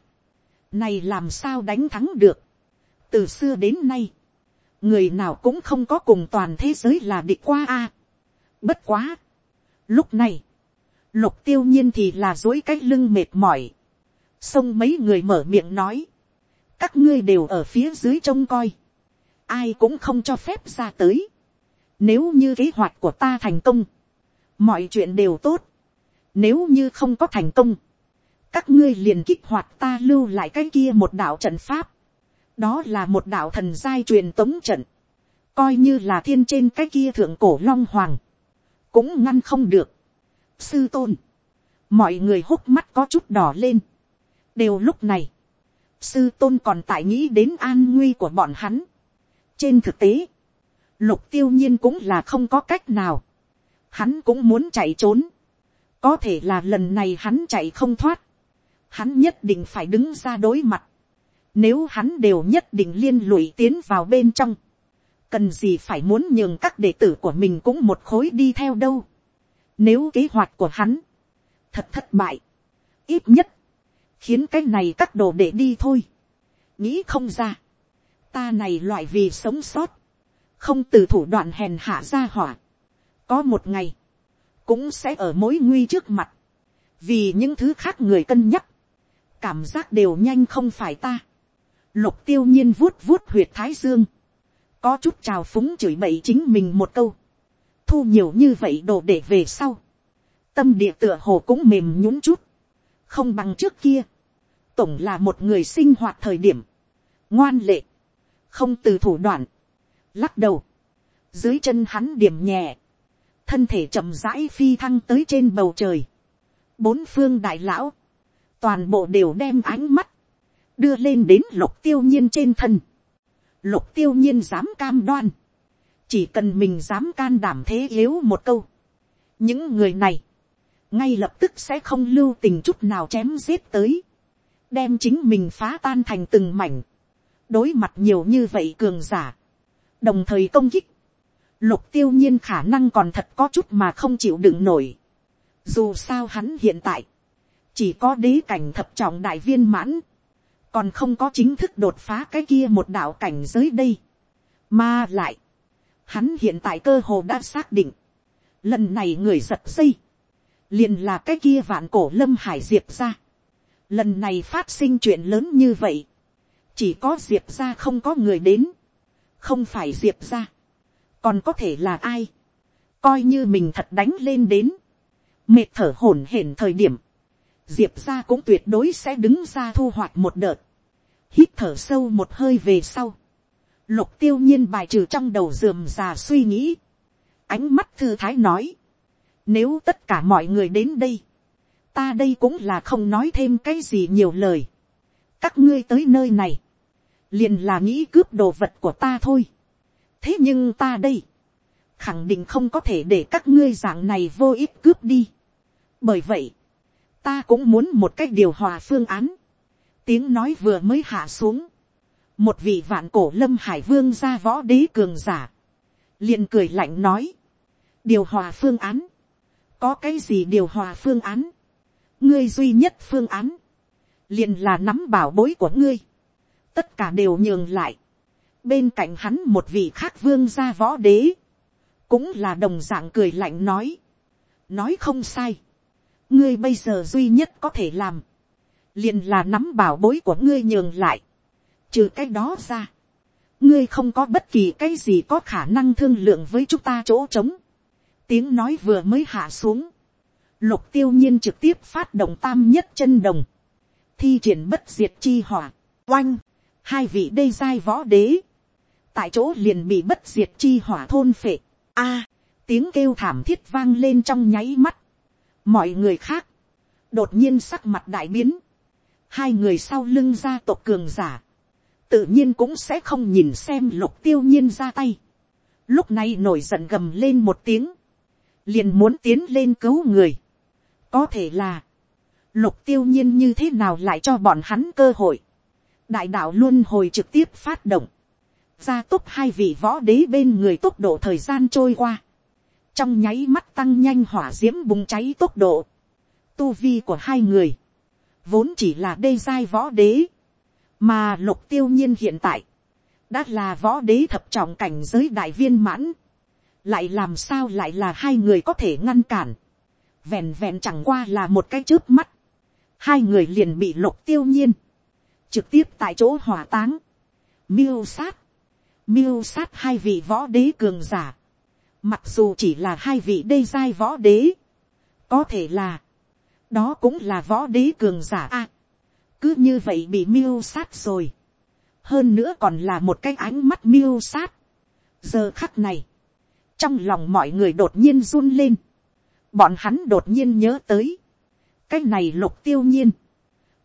này làm sao đánh thắng được. từ xưa đến nay, người nào cũng không có cùng toàn thế giới là địch qua a. bất quá. lúc này, lục tiêu nhiên thì là dối cái lưng mệt mỏi. xong mấy người mở miệng nói, các ngươi đều ở phía dưới trông coi, ai cũng không cho phép ra tới nếu như kế hoạch của ta thành công, mọi chuyện đều tốt. Nếu như không có thành công, các ngươi liền kích hoạt ta lưu lại cái kia một đạo trận pháp. Đó là một đạo thần giai truyền tống trận. Coi như là thiên trên cái kia thượng cổ long hoàng. Cũng ngăn không được. Sư tôn. Mọi người hốc mắt có chút đỏ lên. Đều lúc này. Sư tôn còn tại nghĩ đến an nguy của bọn hắn. Trên thực tế, lục tiêu nhiên cũng là không có cách nào. Hắn cũng muốn chạy trốn. Có thể là lần này hắn chạy không thoát. Hắn nhất định phải đứng ra đối mặt. Nếu hắn đều nhất định liên lụy tiến vào bên trong. Cần gì phải muốn nhường các đệ tử của mình cũng một khối đi theo đâu. Nếu kế hoạch của hắn thật thất bại. Ít nhất. Khiến cái này các đồ để đi thôi. Nghĩ không ra. Ta này loại vì sống sót. Không từ thủ đoạn hèn hạ ra hỏa, có một ngày, cũng sẽ ở mối nguy trước mặt, vì những thứ khác người cân nhắc, cảm giác đều nhanh không phải ta. Lục tiêu nhiên vuốt vuốt huyệt thái dương, có chút trào phúng chửi bậy chính mình một câu, thu nhiều như vậy đồ để về sau, tâm địa tựa hồ cũng mềm nhún chút, không bằng trước kia, tổng là một người sinh hoạt thời điểm, ngoan lệ, không từ thủ đoạn, lắc đầu, dưới chân hắn điểm nhẹ, thân thể chậm rãi phi thăng tới trên bầu trời, bốn phương đại lão, toàn bộ đều đem ánh mắt, đưa lên đến lục tiêu nhiên trên thân, lục tiêu nhiên dám cam đoan, chỉ cần mình dám can đảm thế yếu một câu, những người này, ngay lập tức sẽ không lưu tình chút nào chém giết tới, đem chính mình phá tan thành từng mảnh, đối mặt nhiều như vậy cường giả, đồng thời công kích, lục tiêu nhiên khả năng còn thật có chút mà không chịu đựng nổi. Dù sao hắn hiện tại, chỉ có đế cảnh thập trọng đại viên mãn, còn không có chính thức đột phá cái kia một đạo cảnh giới đây. Mà lại, hắn hiện tại cơ hồ đã xác định, lần này người giật dây, liền là cái kia vạn cổ lâm hải diệp ra. Lần này phát sinh chuyện lớn như vậy, chỉ có diệp ra không có người đến, không phải diệp ra, còn có thể là ai, coi như mình thật đánh lên đến, mệt thở hổn hển thời điểm, diệp ra cũng tuyệt đối sẽ đứng ra thu hoạch một đợt, hít thở sâu một hơi về sau, lục tiêu nhiên bài trừ trong đầu dườm già suy nghĩ, ánh mắt thư thái nói, nếu tất cả mọi người đến đây, ta đây cũng là không nói thêm cái gì nhiều lời, các ngươi tới nơi này, liền là nghĩ cướp đồ vật của ta thôi, thế nhưng ta đây, khẳng định không có thể để các ngươi dạng này vô ích cướp đi, bởi vậy, ta cũng muốn một cách điều hòa phương án, tiếng nói vừa mới hạ xuống, một vị vạn cổ lâm hải vương ra võ đế cường giả, liền cười lạnh nói, điều hòa phương án, có cái gì điều hòa phương án, ngươi duy nhất phương án, liền là nắm bảo bối của ngươi, tất cả đều nhường lại, bên cạnh hắn một vị khác vương gia võ đế, cũng là đồng dạng cười lạnh nói, nói không sai, ngươi bây giờ duy nhất có thể làm, liền là nắm bảo bối của ngươi nhường lại, trừ cái đó ra, ngươi không có bất kỳ cái gì có khả năng thương lượng với chúng ta chỗ trống, tiếng nói vừa mới hạ xuống, lục tiêu nhiên trực tiếp phát động tam nhất chân đồng, thi triển bất diệt chi hỏa, oanh, hai vị đê giai võ đế, tại chỗ liền bị bất diệt chi hỏa thôn phệ, a, tiếng kêu thảm thiết vang lên trong nháy mắt, mọi người khác, đột nhiên sắc mặt đại biến, hai người sau lưng gia tộc cường giả, tự nhiên cũng sẽ không nhìn xem lục tiêu nhiên ra tay, lúc này nổi giận gầm lên một tiếng, liền muốn tiến lên cứu người, có thể là, lục tiêu nhiên như thế nào lại cho bọn hắn cơ hội, đại đạo luôn hồi trực tiếp phát động, gia tốc hai vị võ đế bên người tốc độ thời gian trôi qua, trong nháy mắt tăng nhanh hỏa diễm bùng cháy tốc độ, tu vi của hai người, vốn chỉ là đê giai võ đế, mà lục tiêu nhiên hiện tại, đã là võ đế thập trọng cảnh giới đại viên mãn, lại làm sao lại là hai người có thể ngăn cản, vẹn vẹn chẳng qua là một cái trước mắt, hai người liền bị lục tiêu nhiên, trực tiếp tại chỗ hỏa táng, miêu sát, miêu sát hai vị võ đế cường giả, mặc dù chỉ là hai vị đê giai võ đế, có thể là, đó cũng là võ đế cường giả a, cứ như vậy bị miêu sát rồi, hơn nữa còn là một cái ánh mắt miêu sát, giờ khắc này, trong lòng mọi người đột nhiên run lên, bọn hắn đột nhiên nhớ tới, cái này lục tiêu nhiên,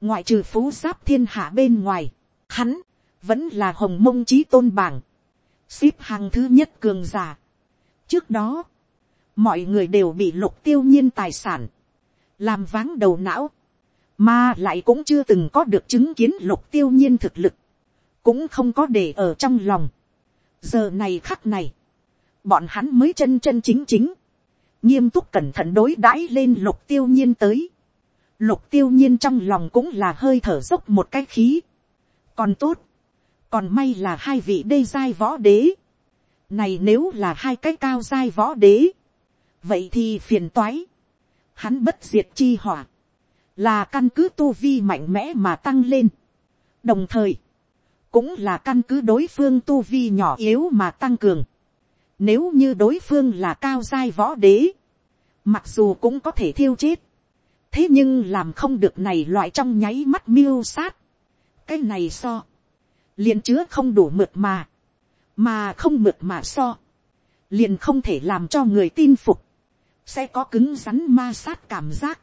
ngoại trừ phú giáp thiên hạ bên ngoài, hắn vẫn là hồng mông trí tôn bảng, xếp hàng thứ nhất cường giả. trước đó, mọi người đều bị lục tiêu nhiên tài sản, làm váng đầu não, mà lại cũng chưa từng có được chứng kiến lục tiêu nhiên thực lực, cũng không có để ở trong lòng. giờ này khắc này, bọn hắn mới chân chân chính chính, nghiêm túc cẩn thận đối đãi lên lục tiêu nhiên tới. lục tiêu nhiên trong lòng cũng là hơi thở dốc một cái khí. còn tốt, còn may là hai vị đê giai võ đế. này nếu là hai cái cao giai võ đế, vậy thì phiền toái. hắn bất diệt chi hỏa, là căn cứ tu vi mạnh mẽ mà tăng lên. đồng thời, cũng là căn cứ đối phương tu vi nhỏ yếu mà tăng cường. Nếu như đối phương là cao giai võ đế, mặc dù cũng có thể thiêu chết, thế nhưng làm không được này loại trong nháy mắt miêu sát. cái này so, liền chứa không đủ mượt mà, mà không mượt mà so, liền không thể làm cho người tin phục, sẽ có cứng rắn ma sát cảm giác,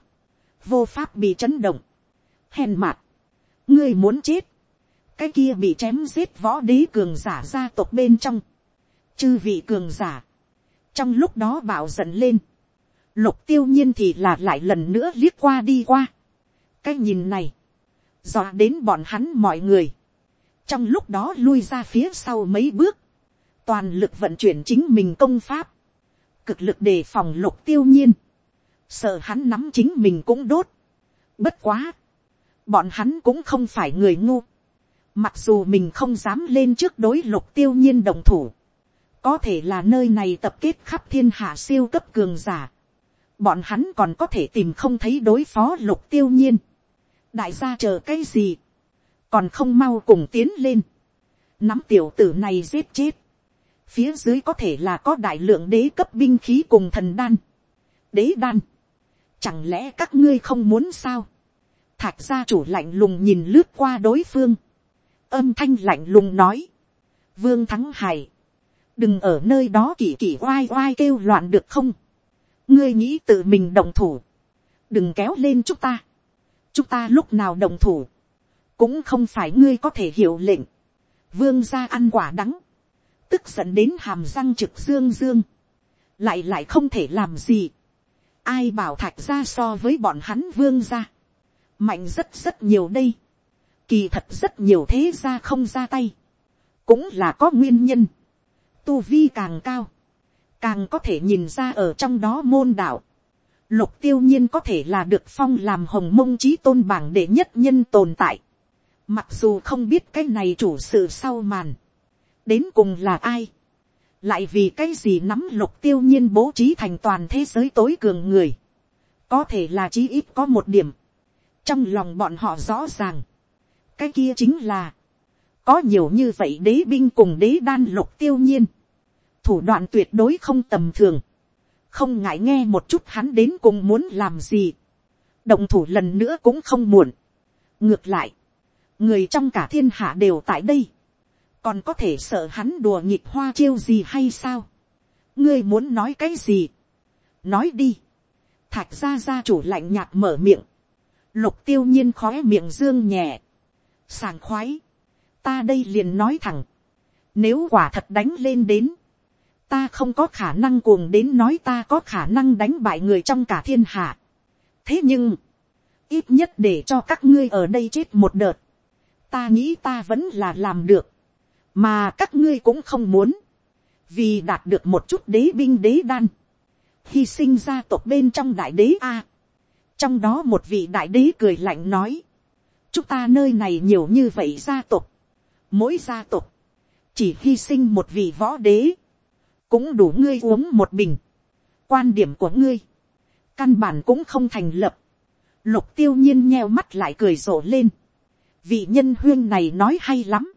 vô pháp bị chấn động, hèn mạt, ngươi muốn chết, cái kia bị chém giết võ đế cường giả gia tộc bên trong, chư vị cường giả, trong lúc đó bảo giận lên, lục tiêu nhiên thì là lại lần nữa liếc qua đi qua, cái nhìn này, dọa đến bọn hắn mọi người, trong lúc đó lui ra phía sau mấy bước, toàn lực vận chuyển chính mình công pháp, cực lực đề phòng lục tiêu nhiên, sợ hắn nắm chính mình cũng đốt, bất quá, bọn hắn cũng không phải người ngu, mặc dù mình không dám lên trước đối lục tiêu nhiên đồng thủ, có thể là nơi này tập kết khắp thiên hạ siêu cấp cường giả, bọn hắn còn có thể tìm không thấy đối phó lục tiêu nhiên, đại gia chờ cái gì, còn không mau cùng tiến lên, nắm tiểu tử này giết chết, phía dưới có thể là có đại lượng đế cấp binh khí cùng thần đan, đế đan, chẳng lẽ các ngươi không muốn sao, thạch gia chủ lạnh lùng nhìn lướt qua đối phương, âm thanh lạnh lùng nói, vương thắng hải, đừng ở nơi đó kỳ kỳ oai oai kêu loạn được không, ngươi nghĩ tự mình đồng thủ, đừng kéo lên chúng ta, chúng ta lúc nào đồng thủ, cũng không phải ngươi có thể hiểu lệnh, vương ra ăn quả đắng, tức giận đến hàm răng trực dương dương, lại lại không thể làm gì, ai bảo thạch ra so với bọn hắn vương ra, mạnh rất rất nhiều đây, kỳ thật rất nhiều thế ra không ra tay, cũng là có nguyên nhân, tu vi càng cao, càng có thể nhìn ra ở trong đó môn đạo, lục tiêu nhiên có thể là được phong làm hồng mông trí tôn bảng để nhất nhân tồn tại, mặc dù không biết cái này chủ sự sau màn, đến cùng là ai, lại vì cái gì nắm lục tiêu nhiên bố trí thành toàn thế giới tối cường người, có thể là chí ít có một điểm, trong lòng bọn họ rõ ràng, cái kia chính là, có nhiều như vậy đế binh cùng đế đan lục tiêu nhiên, thủ đoạn tuyệt đối không tầm thường, không ngại nghe một chút hắn đến cùng muốn làm gì, động thủ lần nữa cũng không muộn. ngược lại, người trong cả thiên hạ đều tại đây, còn có thể sợ hắn đùa nghịch hoa chiêu gì hay sao, ngươi muốn nói cái gì, nói đi, thạch gia gia chủ lạnh nhạt mở miệng, lục tiêu nhiên khói miệng dương nhẹ, sàng khoái, ta đây liền nói thẳng, nếu quả thật đánh lên đến, ta không có khả năng cuồng đến nói ta có khả năng đánh bại người trong cả thiên hạ. thế nhưng, ít nhất để cho các ngươi ở đây chết một đợt, ta nghĩ ta vẫn là làm được, mà các ngươi cũng không muốn, vì đạt được một chút đế binh đế đan, hy sinh gia tộc bên trong đại đế a. trong đó một vị đại đế cười lạnh nói, chúng ta nơi này nhiều như vậy gia tộc, mỗi gia tộc, chỉ hy sinh một vị võ đế, cũng đủ ngươi uống một bình. quan điểm của ngươi, căn bản cũng không thành lập. lục tiêu nhiên nheo mắt lại cười rộ lên. vị nhân huyên này nói hay lắm.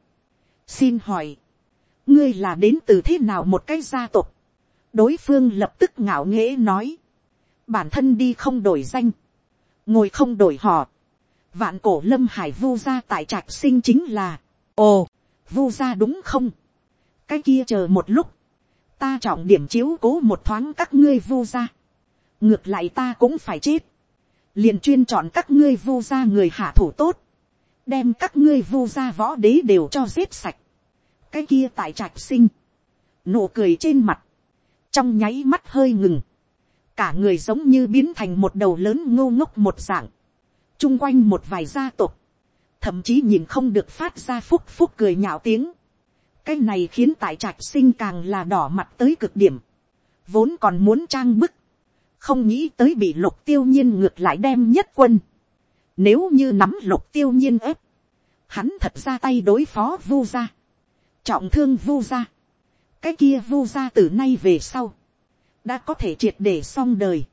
xin hỏi, ngươi là đến từ thế nào một cái gia tộc. đối phương lập tức ngạo nghễ nói. bản thân đi không đổi danh, ngồi không đổi họ. vạn cổ lâm hải vu gia tại trạch sinh chính là, ồ, vu gia đúng không. cái kia chờ một lúc, ta trọng điểm chiếu cố một thoáng các ngươi vô gia, ngược lại ta cũng phải chết. liền chuyên chọn các ngươi vô gia người hạ thủ tốt. đem các ngươi vô gia võ đế đều cho giết sạch. cái kia tại trạch sinh. nụ cười trên mặt. trong nháy mắt hơi ngừng. cả người giống như biến thành một đầu lớn ngô ngốc một dạng. chung quanh một vài gia tộc. thậm chí nhìn không được phát ra phúc phúc cười nhạo tiếng cái này khiến tại trạch sinh càng là đỏ mặt tới cực điểm, vốn còn muốn trang bức, không nghĩ tới bị lục tiêu nhiên ngược lại đem nhất quân. Nếu như nắm lục tiêu nhiên ép, hắn thật ra tay đối phó vu gia, trọng thương vu gia, cái kia vu gia từ nay về sau, đã có thể triệt để xong đời.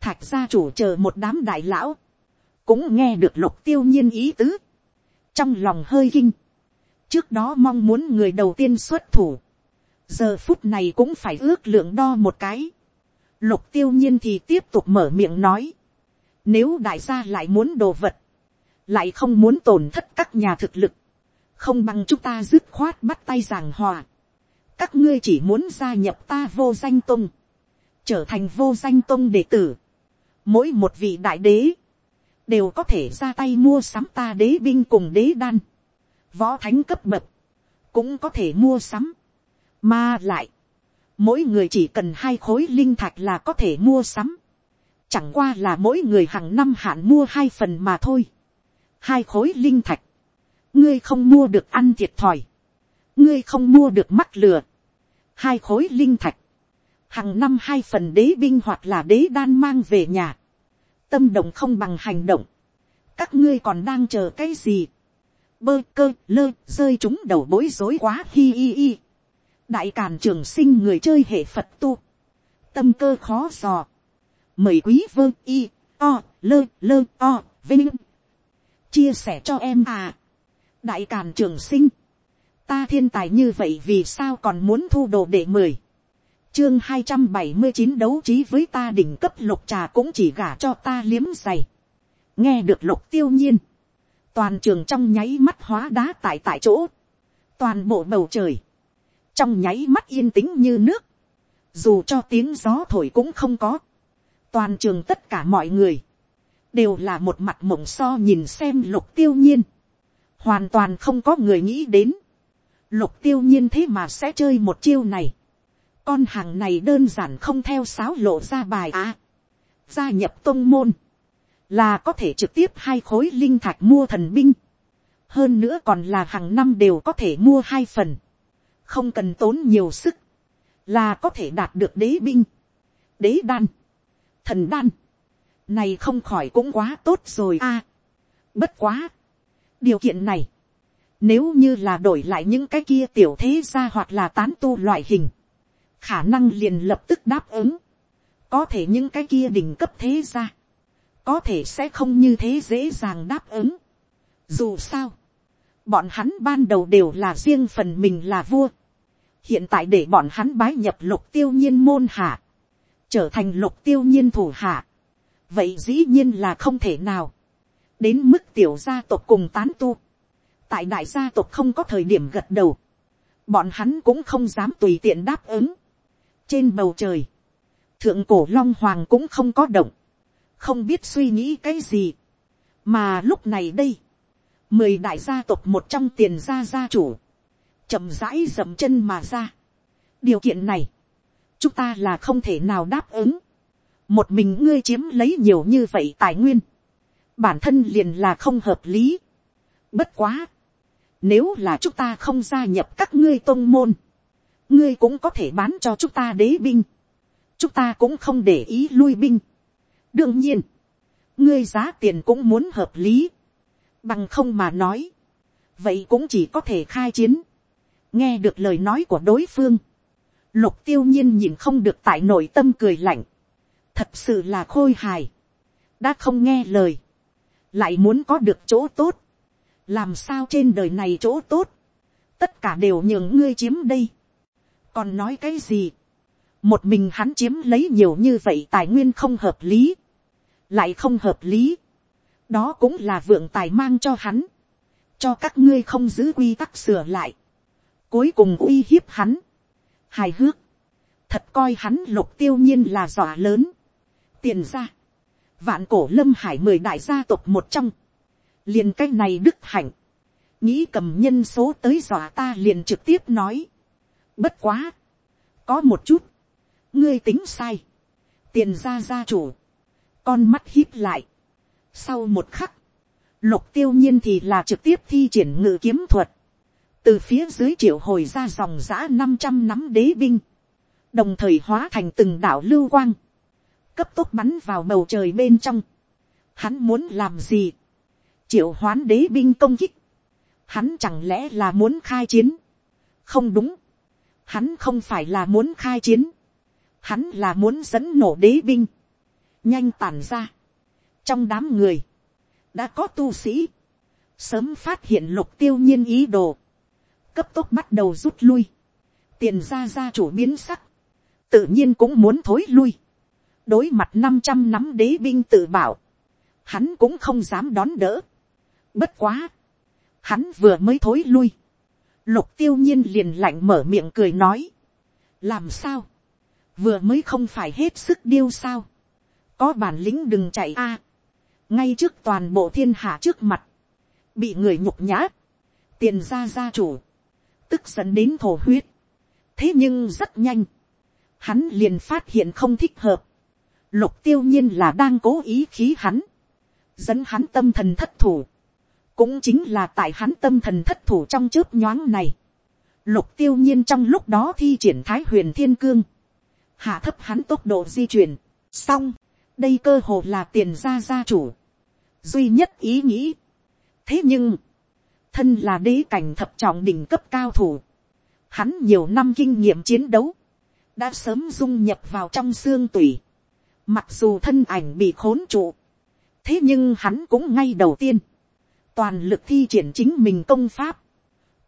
Thạch gia chủ chờ một đám đại lão, cũng nghe được lục tiêu nhiên ý tứ, trong lòng hơi kinh, trước đó mong muốn người đầu tiên xuất thủ, giờ phút này cũng phải ước lượng đo một cái. Lục tiêu nhiên thì tiếp tục mở miệng nói, nếu đại gia lại muốn đồ vật, lại không muốn tổn thất các nhà thực lực, không bằng chúng ta dứt khoát bắt tay giảng hòa. các ngươi chỉ muốn gia nhập ta vô danh tung, trở thành vô danh tung đệ tử. mỗi một vị đại đế, đều có thể ra tay mua sắm ta đế binh cùng đế đan võ thánh cấp bậc, cũng có thể mua sắm. Mà lại, mỗi người chỉ cần hai khối linh thạch là có thể mua sắm. Chẳng qua là mỗi người hàng năm hạn mua hai phần mà thôi. Hai khối linh thạch, ngươi không mua được ăn thiệt thòi, ngươi không mua được mắc lừa, hai khối linh thạch, hàng năm hai phần đế binh hoặc là đế đan mang về nhà, tâm động không bằng hành động, các ngươi còn đang chờ cái gì, bơ cơ lơ rơi chúng đầu bối rối quá hi hi hi, đại càn trường sinh người chơi hệ phật tu, tâm cơ khó dò, mời quý vơ y o lơ lơ o vinh. Chia sẻ cho em à. Đại càn trường sinh. Ta thiên tài như vậy vì sao còn muốn thu đồ để mười? Chương hai trăm bảy mươi chín đấu trí với ta đỉnh cấp lục trà cũng chỉ gả cho ta liếm giày. Nghe được lục tiêu nhiên toàn trường trong nháy mắt hóa đá tại tại chỗ toàn bộ bầu trời trong nháy mắt yên tĩnh như nước dù cho tiếng gió thổi cũng không có toàn trường tất cả mọi người, đều là một mặt mộng so nhìn xem lục tiêu nhiên, hoàn toàn không có người nghĩ đến, lục tiêu nhiên thế mà sẽ chơi một chiêu này, con hàng này đơn giản không theo sáo lộ ra bài á, gia nhập tôn môn, là có thể trực tiếp hai khối linh thạch mua thần binh, hơn nữa còn là hàng năm đều có thể mua hai phần, không cần tốn nhiều sức, là có thể đạt được đế binh, đế đan, thần đan, này không khỏi cũng quá tốt rồi a. bất quá, điều kiện này, nếu như là đổi lại những cái kia tiểu thế gia hoặc là tán tu loại hình, khả năng liền lập tức đáp ứng, có thể những cái kia đỉnh cấp thế gia, có thể sẽ không như thế dễ dàng đáp ứng. Dù sao, bọn hắn ban đầu đều là riêng phần mình là vua. hiện tại để bọn hắn bái nhập lục tiêu nhiên môn hạ, trở thành lục tiêu nhiên thủ hạ. vậy dĩ nhiên là không thể nào. đến mức tiểu gia tộc cùng tán tu. tại đại gia tộc không có thời điểm gật đầu. bọn hắn cũng không dám tùy tiện đáp ứng. trên bầu trời, thượng cổ long hoàng cũng không có động không biết suy nghĩ cái gì. mà lúc này đây, mười đại gia tộc một trong tiền gia gia chủ, chậm rãi dậm chân mà ra. điều kiện này, chúng ta là không thể nào đáp ứng. một mình ngươi chiếm lấy nhiều như vậy tài nguyên, bản thân liền là không hợp lý. bất quá, nếu là chúng ta không gia nhập các ngươi tôn môn, ngươi cũng có thể bán cho chúng ta đế binh, chúng ta cũng không để ý lui binh đương nhiên, ngươi giá tiền cũng muốn hợp lý, bằng không mà nói, vậy cũng chỉ có thể khai chiến, nghe được lời nói của đối phương, Lục tiêu nhiên nhìn không được tại nội tâm cười lạnh. Thật sự là khôi hài. Đã không nghe lời. Lại muốn có được chỗ tốt. Làm sao trên đời này chỗ tốt. Tất cả đều nhường ngươi chiếm đây. Còn nói cái gì? Một mình hắn chiếm lấy nhiều như vậy tài nguyên không hợp lý. Lại không hợp lý. Đó cũng là vượng tài mang cho hắn. Cho các ngươi không giữ quy tắc sửa lại. Cuối cùng uy hiếp hắn. Hài hước, thật coi hắn lục tiêu nhiên là dọa lớn, tiền ra, vạn cổ lâm hải mười đại gia tộc một trong, liền cái này đức hạnh, nghĩ cầm nhân số tới dọa ta liền trực tiếp nói, bất quá, có một chút, ngươi tính sai, tiền ra gia chủ, con mắt híp lại, sau một khắc, lục tiêu nhiên thì là trực tiếp thi triển ngự kiếm thuật, từ phía dưới triệu hồi ra dòng giã năm trăm nắm đế binh, đồng thời hóa thành từng đảo lưu quang, cấp tốc bắn vào bầu trời bên trong. Hắn muốn làm gì? triệu hoán đế binh công kích. Hắn chẳng lẽ là muốn khai chiến? không đúng. Hắn không phải là muốn khai chiến. Hắn là muốn dẫn nổ đế binh nhanh tàn ra. trong đám người, đã có tu sĩ, sớm phát hiện lục tiêu nhiên ý đồ. Cấp tốc bắt đầu rút lui, tiền ra ra chủ biến sắc, tự nhiên cũng muốn thối lui, đối mặt năm trăm nắm đế binh tự bảo, hắn cũng không dám đón đỡ, bất quá, hắn vừa mới thối lui, lục tiêu nhiên liền lạnh mở miệng cười nói, làm sao, vừa mới không phải hết sức điêu sao, có bản lĩnh đừng chạy a, ngay trước toàn bộ thiên hạ trước mặt, bị người nhục nhã, tiền ra gia chủ, tức dẫn đến thổ huyết. thế nhưng rất nhanh, hắn liền phát hiện không thích hợp. lục tiêu nhiên là đang cố ý khí hắn, dẫn hắn tâm thần thất thủ, cũng chính là tại hắn tâm thần thất thủ trong chớp nhoáng này, lục tiêu nhiên trong lúc đó thi triển thái huyền thiên cương, hạ thấp hắn tốc độ di chuyển, xong, đây cơ hồ là tiền gia gia chủ, duy nhất ý nghĩ. thế nhưng, thân là đế cảnh thập trọng đỉnh cấp cao thủ, hắn nhiều năm kinh nghiệm chiến đấu, đã sớm dung nhập vào trong xương tủy, mặc dù thân ảnh bị khốn trụ, thế nhưng hắn cũng ngay đầu tiên, toàn lực thi triển chính mình công pháp,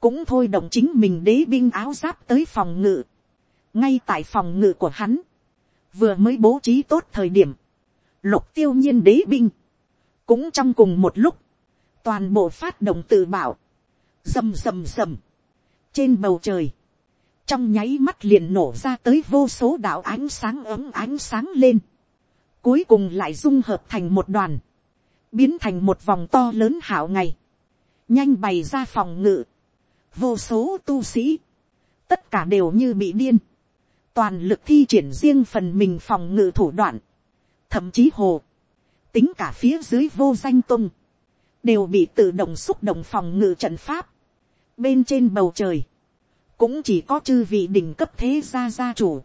cũng thôi động chính mình đế binh áo giáp tới phòng ngự, ngay tại phòng ngự của hắn, vừa mới bố trí tốt thời điểm, lục tiêu nhiên đế binh, cũng trong cùng một lúc, toàn bộ phát động tự bảo, rầm rầm rầm, trên bầu trời, trong nháy mắt liền nổ ra tới vô số đạo ánh sáng ấm ánh sáng lên, cuối cùng lại dung hợp thành một đoàn, biến thành một vòng to lớn hảo ngày, nhanh bày ra phòng ngự, vô số tu sĩ, tất cả đều như bị điên, toàn lực thi triển riêng phần mình phòng ngự thủ đoạn, thậm chí hồ, tính cả phía dưới vô danh tung, đều bị tự động xúc động phòng ngự trận pháp, bên trên bầu trời, cũng chỉ có chư vị đỉnh cấp thế gia gia chủ,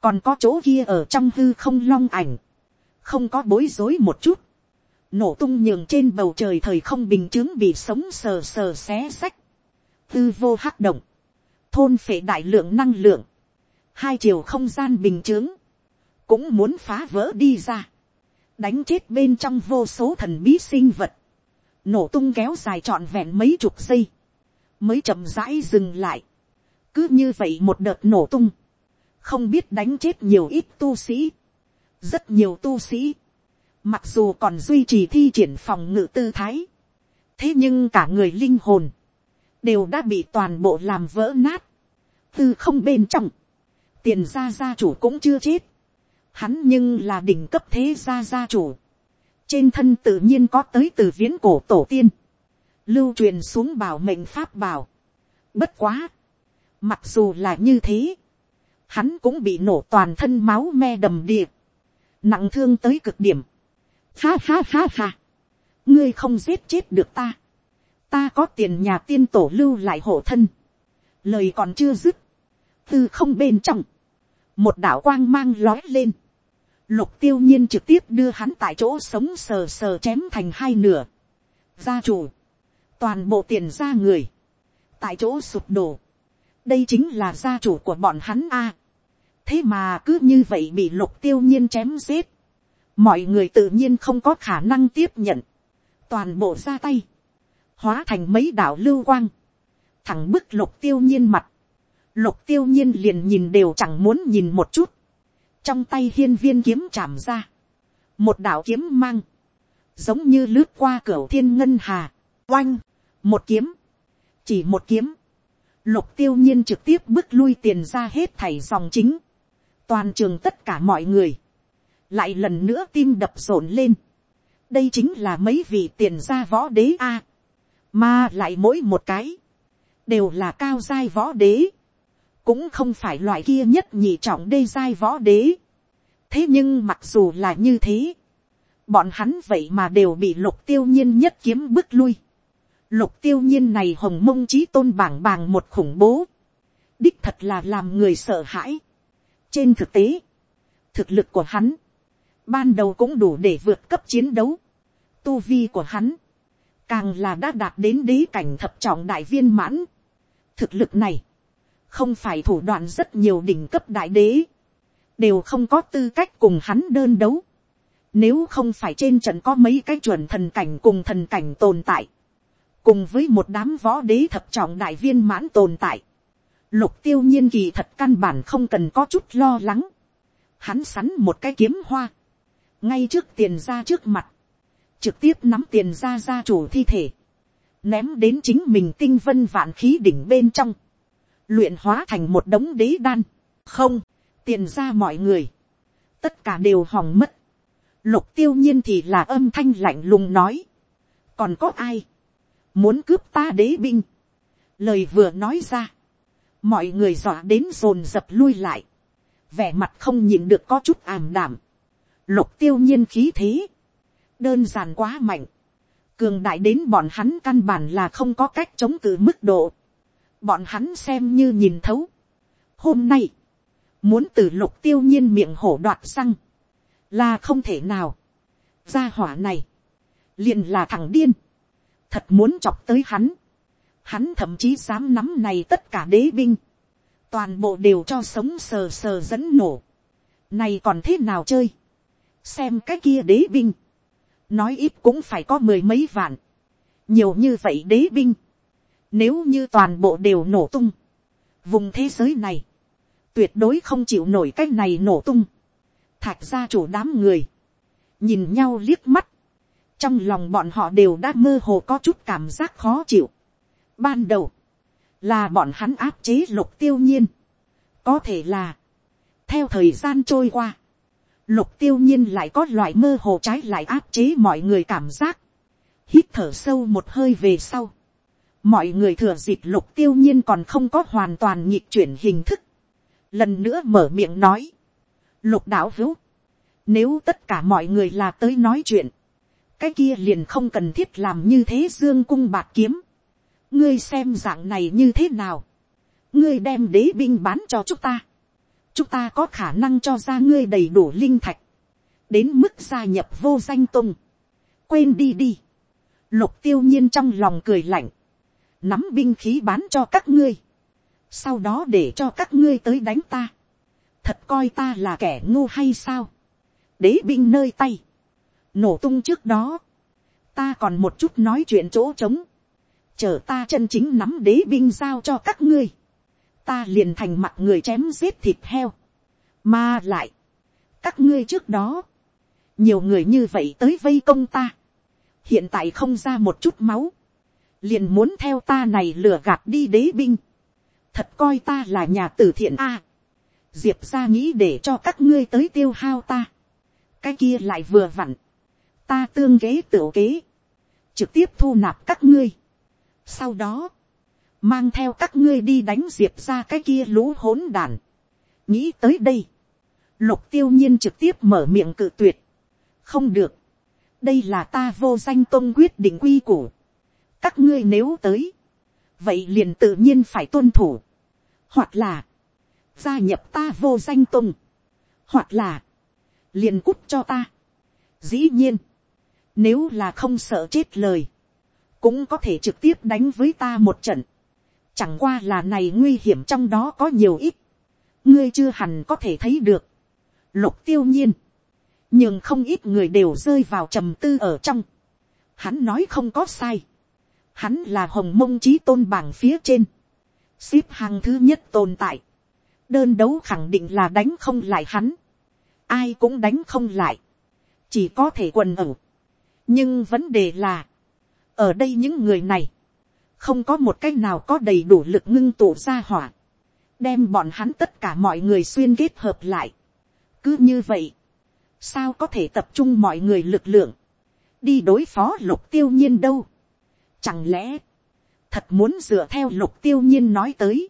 còn có chỗ kia ở trong hư không long ảnh, không có bối rối một chút, nổ tung nhường trên bầu trời thời không bình chứng bị sống sờ sờ xé xách, tư vô hắc động, thôn phệ đại lượng năng lượng, hai chiều không gian bình chứng, cũng muốn phá vỡ đi ra, đánh chết bên trong vô số thần bí sinh vật, nổ tung kéo dài trọn vẹn mấy chục giây, mới chậm rãi dừng lại, cứ như vậy một đợt nổ tung, không biết đánh chết nhiều ít tu sĩ, rất nhiều tu sĩ, mặc dù còn duy trì thi triển phòng ngự tư thái, thế nhưng cả người linh hồn, đều đã bị toàn bộ làm vỡ nát, tư không bên trong, tiền gia gia chủ cũng chưa chết, hắn nhưng là đỉnh cấp thế gia gia chủ, trên thân tự nhiên có tới từ viễn cổ tổ tiên, lưu truyền xuống bảo mệnh pháp bảo. Bất quá, mặc dù là như thế, hắn cũng bị nổ toàn thân máu me đầm địa, nặng thương tới cực điểm. Ha ha ha ha, ngươi không giết chết được ta, ta có tiền nhà tiên tổ lưu lại hộ thân, lời còn chưa dứt, tư không bên trong, một đạo quang mang lói lên, lục tiêu nhiên trực tiếp đưa hắn tại chỗ sống sờ sờ chém thành hai nửa. gia chủ, toàn bộ tiền ra người, tại chỗ sụp đổ, đây chính là gia chủ của bọn hắn a. thế mà cứ như vậy bị lục tiêu nhiên chém giết, mọi người tự nhiên không có khả năng tiếp nhận, toàn bộ ra tay, hóa thành mấy đạo lưu quang, thẳng bức lục tiêu nhiên mặt, lục tiêu nhiên liền nhìn đều chẳng muốn nhìn một chút, trong tay hiên viên kiếm chạm ra, một đạo kiếm mang, giống như lướt qua cửa thiên ngân hà, oanh, một kiếm, chỉ một kiếm, lục tiêu nhiên trực tiếp bước lui tiền ra hết thảy dòng chính, toàn trường tất cả mọi người, lại lần nữa tim đập rộn lên, đây chính là mấy vị tiền gia võ đế a, mà lại mỗi một cái, đều là cao giai võ đế, cũng không phải loại kia nhất nhị trọng đê giai võ đế. thế nhưng mặc dù là như thế, bọn hắn vậy mà đều bị lục tiêu nhiên nhất kiếm bước lui. lục tiêu nhiên này hồng mông trí tôn bảng bàng một khủng bố, đích thật là làm người sợ hãi. trên thực tế, thực lực của hắn, ban đầu cũng đủ để vượt cấp chiến đấu. tu vi của hắn, càng là đã đạt đến đế cảnh thập trọng đại viên mãn. thực lực này, không phải thủ đoạn rất nhiều đỉnh cấp đại đế, đều không có tư cách cùng hắn đơn đấu. Nếu không phải trên trận có mấy cái chuẩn thần cảnh cùng thần cảnh tồn tại, cùng với một đám võ đế thập trọng đại viên mãn tồn tại, lục tiêu nhiên kỳ thật căn bản không cần có chút lo lắng. Hắn sắn một cái kiếm hoa, ngay trước tiền ra trước mặt, trực tiếp nắm tiền ra ra chủ thi thể, ném đến chính mình tinh vân vạn khí đỉnh bên trong luyện hóa thành một đống đế đan, không, tiền ra mọi người, tất cả đều hòng mất, lục tiêu nhiên thì là âm thanh lạnh lùng nói, còn có ai, muốn cướp ta đế binh, lời vừa nói ra, mọi người dọa đến dồn dập lui lại, vẻ mặt không nhìn được có chút ảm đảm, lục tiêu nhiên khí thế, đơn giản quá mạnh, cường đại đến bọn hắn căn bản là không có cách chống cự mức độ, bọn hắn xem như nhìn thấu. Hôm nay, muốn từ lục tiêu nhiên miệng hổ đoạt răng, là không thể nào. gia hỏa này, liền là thằng điên, thật muốn chọc tới hắn, hắn thậm chí dám nắm này tất cả đế binh, toàn bộ đều cho sống sờ sờ dẫn nổ, này còn thế nào chơi, xem cái kia đế binh, nói ít cũng phải có mười mấy vạn, nhiều như vậy đế binh, nếu như toàn bộ đều nổ tung, vùng thế giới này, tuyệt đối không chịu nổi cái này nổ tung, thạch ra chủ đám người, nhìn nhau liếc mắt, trong lòng bọn họ đều đã mơ hồ có chút cảm giác khó chịu. Ban đầu, là bọn hắn áp chế lục tiêu nhiên, có thể là, theo thời gian trôi qua, lục tiêu nhiên lại có loại mơ hồ trái lại áp chế mọi người cảm giác, hít thở sâu một hơi về sau, mọi người thừa dịp lục tiêu nhiên còn không có hoàn toàn nhịp chuyển hình thức, lần nữa mở miệng nói, lục đạo hữu, nếu tất cả mọi người là tới nói chuyện, cái kia liền không cần thiết làm như thế dương cung bạc kiếm, ngươi xem dạng này như thế nào, ngươi đem đế binh bán cho chúng ta, chúng ta có khả năng cho ra ngươi đầy đủ linh thạch, đến mức gia nhập vô danh tung, quên đi đi, lục tiêu nhiên trong lòng cười lạnh, nắm binh khí bán cho các ngươi, sau đó để cho các ngươi tới đánh ta, thật coi ta là kẻ ngu hay sao, đế binh nơi tay, nổ tung trước đó, ta còn một chút nói chuyện chỗ trống, chờ ta chân chính nắm đế binh giao cho các ngươi, ta liền thành mặt người chém giết thịt heo, mà lại, các ngươi trước đó, nhiều người như vậy tới vây công ta, hiện tại không ra một chút máu, liền muốn theo ta này lừa gạt đi đế binh, thật coi ta là nhà tử thiện a, diệp ra nghĩ để cho các ngươi tới tiêu hao ta, cái kia lại vừa vặn, ta tương kế tửu kế, trực tiếp thu nạp các ngươi, sau đó, mang theo các ngươi đi đánh diệp ra cái kia lũ hỗn đàn. nghĩ tới đây, lục tiêu nhiên trực tiếp mở miệng cự tuyệt. không được, đây là ta vô danh tôn quyết định quy củ các ngươi nếu tới, vậy liền tự nhiên phải tuân thủ, hoặc là, gia nhập ta vô danh tung, hoặc là, liền cút cho ta. dĩ nhiên, nếu là không sợ chết lời, cũng có thể trực tiếp đánh với ta một trận. Chẳng qua là này nguy hiểm trong đó có nhiều ít. Ngươi chưa hẳn có thể thấy được. Lục tiêu nhiên. Nhưng không ít người đều rơi vào trầm tư ở trong. Hắn nói không có sai. Hắn là hồng mông trí tôn bảng phía trên. Xếp hàng thứ nhất tồn tại. Đơn đấu khẳng định là đánh không lại hắn. Ai cũng đánh không lại. Chỉ có thể quần ẩu nhưng vấn đề là, ở đây những người này, không có một cái nào có đầy đủ lực ngưng tụ ra hỏa, đem bọn hắn tất cả mọi người xuyên kết hợp lại. cứ như vậy, sao có thể tập trung mọi người lực lượng, đi đối phó lục tiêu nhiên đâu. Chẳng lẽ, thật muốn dựa theo lục tiêu nhiên nói tới,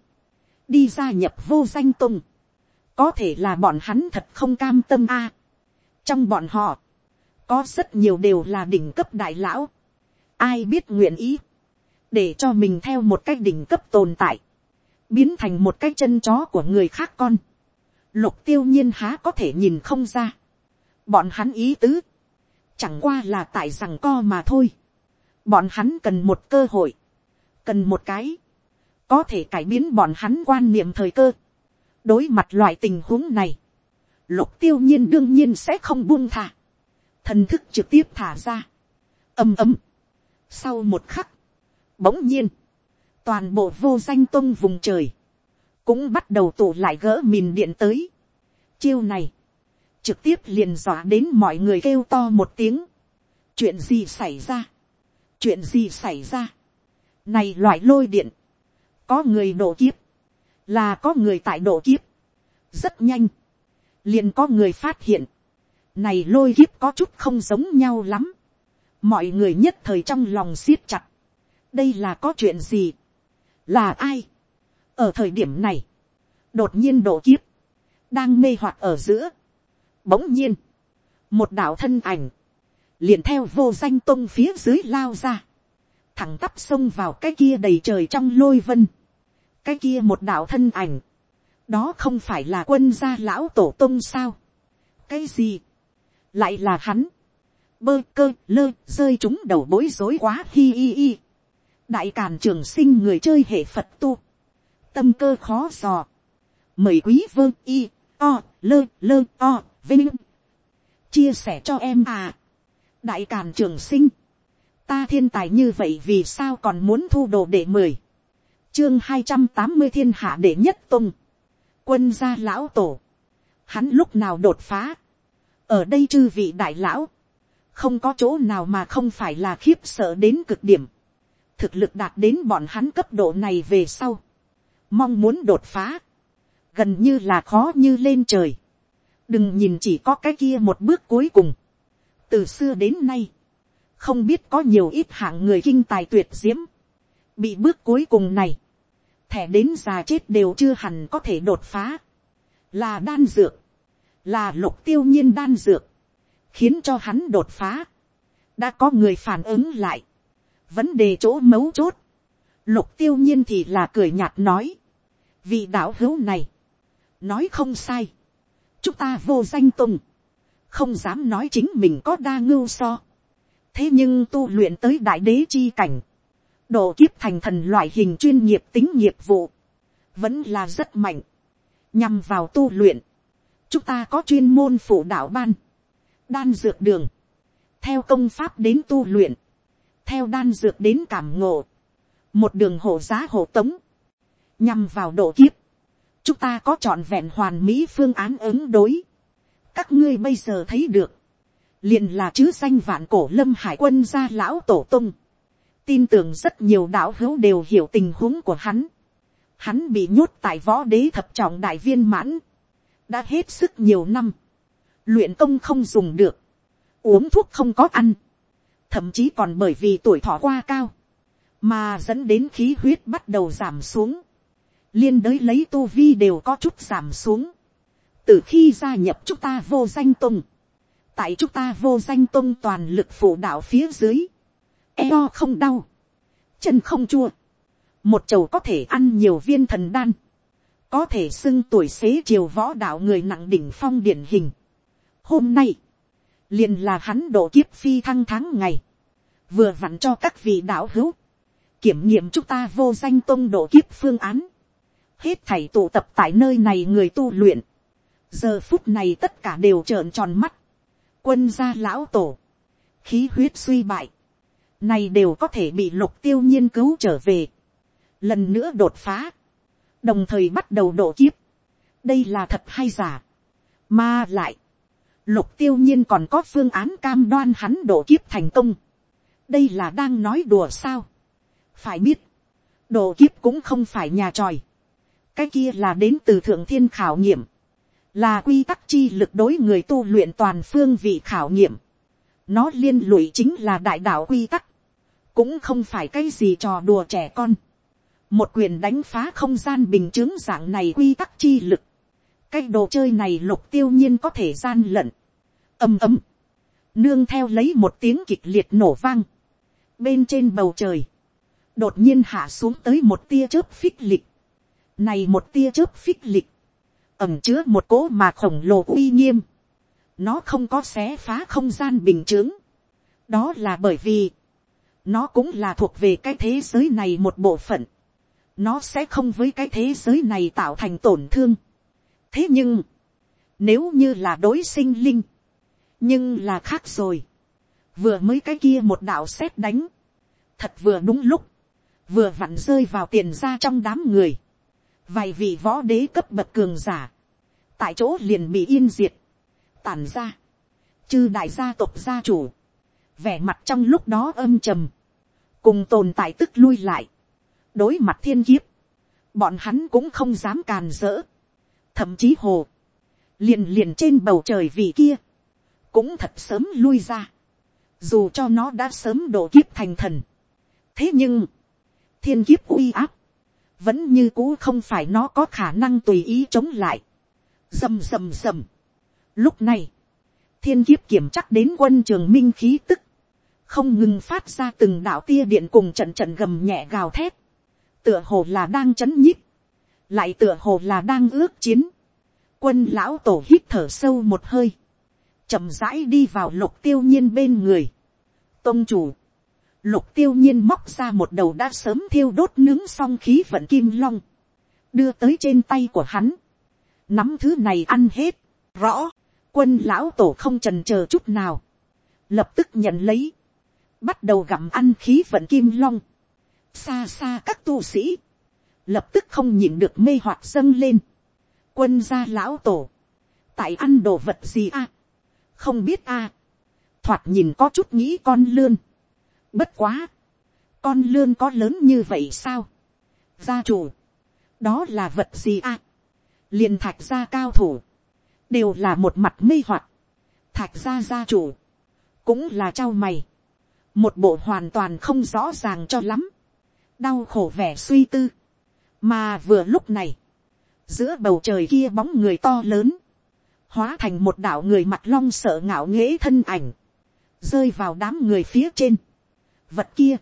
đi gia nhập vô danh tung, có thể là bọn hắn thật không cam tâm a. trong bọn họ, có rất nhiều đều là đỉnh cấp đại lão, ai biết nguyện ý, để cho mình theo một cái đỉnh cấp tồn tại, biến thành một cái chân chó của người khác con, lục tiêu nhiên há có thể nhìn không ra, bọn hắn ý tứ, chẳng qua là tại rằng co mà thôi, bọn hắn cần một cơ hội, cần một cái, có thể cải biến bọn hắn quan niệm thời cơ, đối mặt loại tình huống này, lục tiêu nhiên đương nhiên sẽ không buông thả, thần thức trực tiếp thả ra, ầm ầm. Sau một khắc, bỗng nhiên, toàn bộ vô danh tông vùng trời, cũng bắt đầu tụ lại gỡ mìn điện tới. Chiêu này, trực tiếp liền dọa đến mọi người kêu to một tiếng. chuyện gì xảy ra, chuyện gì xảy ra. này loại lôi điện, có người đổ kiếp, là có người tại đổ kiếp, rất nhanh, liền có người phát hiện, này lôi kiếp có chút không giống nhau lắm. mọi người nhất thời trong lòng siết chặt. đây là có chuyện gì. là ai. ở thời điểm này, đột nhiên đổ kiếp, đang mê hoặc ở giữa. bỗng nhiên, một đạo thân ảnh, liền theo vô danh tông phía dưới lao ra, thẳng tắp xông vào cái kia đầy trời trong lôi vân, cái kia một đạo thân ảnh, đó không phải là quân gia lão tổ tông sao, cái gì, lại là hắn, bơ cơ lơ rơi chúng đầu bối rối quá hi hi hi, đại càn trường sinh người chơi hệ phật tu, tâm cơ khó dò, mời quý vơ y, o, lơ lơ o, vinh, chia sẻ cho em à, đại càn trường sinh, ta thiên tài như vậy vì sao còn muốn thu đồ để mười, chương hai trăm tám mươi thiên hạ đệ nhất tung, quân gia lão tổ, hắn lúc nào đột phá, ở đây chư vị đại lão, không có chỗ nào mà không phải là khiếp sợ đến cực điểm, thực lực đạt đến bọn hắn cấp độ này về sau, mong muốn đột phá, gần như là khó như lên trời, đừng nhìn chỉ có cái kia một bước cuối cùng, từ xưa đến nay, không biết có nhiều ít hạng người kinh tài tuyệt diễm, bị bước cuối cùng này, thẻ đến già chết đều chưa hẳn có thể đột phá, là đan dược, là lục tiêu nhiên đan dược, khiến cho hắn đột phá, đã có người phản ứng lại, vấn đề chỗ mấu chốt, lục tiêu nhiên thì là cười nhạt nói, vị đạo hữu này, nói không sai, chúng ta vô danh tùng, không dám nói chính mình có đa ngưu so, thế nhưng tu luyện tới đại đế chi cảnh, độ kiếp thành thần loại hình chuyên nghiệp tính nghiệp vụ, vẫn là rất mạnh, nhằm vào tu luyện, chúng ta có chuyên môn phụ đạo ban, đan dược đường, theo công pháp đến tu luyện, theo đan dược đến cảm ngộ, một đường hộ giá hộ tống, nhằm vào độ kiếp, chúng ta có trọn vẹn hoàn mỹ phương án ứng đối, các ngươi bây giờ thấy được, liền là chứ danh vạn cổ lâm hải quân gia lão tổ tung, tin tưởng rất nhiều đạo hữu đều hiểu tình huống của hắn, hắn bị nhốt tại võ đế thập trọng đại viên mãn, đã hết sức nhiều năm, luyện công không dùng được, uống thuốc không có ăn, thậm chí còn bởi vì tuổi thọ qua cao, mà dẫn đến khí huyết bắt đầu giảm xuống, liên đới lấy tu vi đều có chút giảm xuống, từ khi gia nhập chúng ta vô danh tông, tại chúng ta vô danh tông toàn lực phụ đạo phía dưới, eo không đau, chân không chua, một chầu có thể ăn nhiều viên thần đan, có thể xưng tuổi xế chiều võ đạo người nặng đỉnh phong điển hình. Hôm nay, liền là hắn độ kiếp phi thăng tháng ngày, vừa vặn cho các vị đạo hữu, kiểm nghiệm chúng ta vô danh tôn độ kiếp phương án, hết thảy tụ tập tại nơi này người tu luyện, giờ phút này tất cả đều trợn tròn mắt, quân gia lão tổ, khí huyết suy bại, này đều có thể bị lục tiêu nhiên cứu trở về, lần nữa đột phá, đồng thời bắt đầu độ kiếp, đây là thật hay giả, mà lại, lục tiêu nhiên còn có phương án cam đoan hắn độ kiếp thành công, đây là đang nói đùa sao, phải biết, độ kiếp cũng không phải nhà tròi, cái kia là đến từ thượng thiên khảo nghiệm, là quy tắc chi lực đối người tu luyện toàn phương vị khảo nghiệm, nó liên lụy chính là đại đạo quy tắc, cũng không phải cái gì trò đùa trẻ con, một quyền đánh phá không gian bình chứng dạng này quy tắc chi lực, cái đồ chơi này lục tiêu nhiên có thể gian lận, ầm ầm, nương theo lấy một tiếng kịch liệt nổ vang, bên trên bầu trời, đột nhiên hạ xuống tới một tia chớp phích lịch, này một tia chớp phích lịch, ẩm chứa một cỗ mà khổng lồ uy nghiêm, nó không có xé phá không gian bình chướng, đó là bởi vì, nó cũng là thuộc về cái thế giới này một bộ phận, nó sẽ không với cái thế giới này tạo thành tổn thương. thế nhưng, nếu như là đối sinh linh, nhưng là khác rồi, vừa mới cái kia một đạo xét đánh, thật vừa đúng lúc, vừa vặn rơi vào tiền ra trong đám người, vài vị võ đế cấp bậc cường giả, tại chỗ liền bị yên diệt, tàn ra, chư đại gia tộc gia chủ, vẻ mặt trong lúc đó âm trầm, cùng tồn tại tức lui lại, đối mặt thiên kiếp, bọn hắn cũng không dám càn rỡ, thậm chí hồ, liền liền trên bầu trời vị kia, cũng thật sớm lui ra, dù cho nó đã sớm đổ kiếp thành thần. thế nhưng, thiên kiếp uy áp, vẫn như cũ không phải nó có khả năng tùy ý chống lại. rầm rầm rầm. lúc này, thiên kiếp kiểm chắc đến quân trường minh khí tức, không ngừng phát ra từng đạo tia điện cùng trận trận gầm nhẹ gào thét, tựa hồ là đang chấn nhích. Lại tựa hồ là đang ước chiến, quân lão tổ hít thở sâu một hơi, chậm rãi đi vào lục tiêu nhiên bên người, tông chủ, lục tiêu nhiên móc ra một đầu đã sớm thiêu đốt nướng xong khí vận kim long, đưa tới trên tay của hắn, nắm thứ này ăn hết, rõ, quân lão tổ không trần c h ờ chút nào, lập tức nhận lấy, bắt đầu gặm ăn khí vận kim long, xa xa các tu sĩ, lập tức không nhịn được mê hoặc dâng lên, quân gia lão tổ, tại ăn đồ vật gì a, không biết a, thoạt nhìn có chút nghĩ con lươn, bất quá, con lươn có lớn như vậy sao, gia chủ, đó là vật gì a, liền thạch gia cao thủ, đều là một mặt mê hoặc, thạch gia gia chủ, cũng là trao mày, một bộ hoàn toàn không rõ ràng cho lắm, đau khổ vẻ suy tư, mà vừa lúc này, giữa bầu trời kia bóng người to lớn, hóa thành một đạo người mặt long sợ ngạo nghễ thân ảnh, rơi vào đám người phía trên. Vật kia,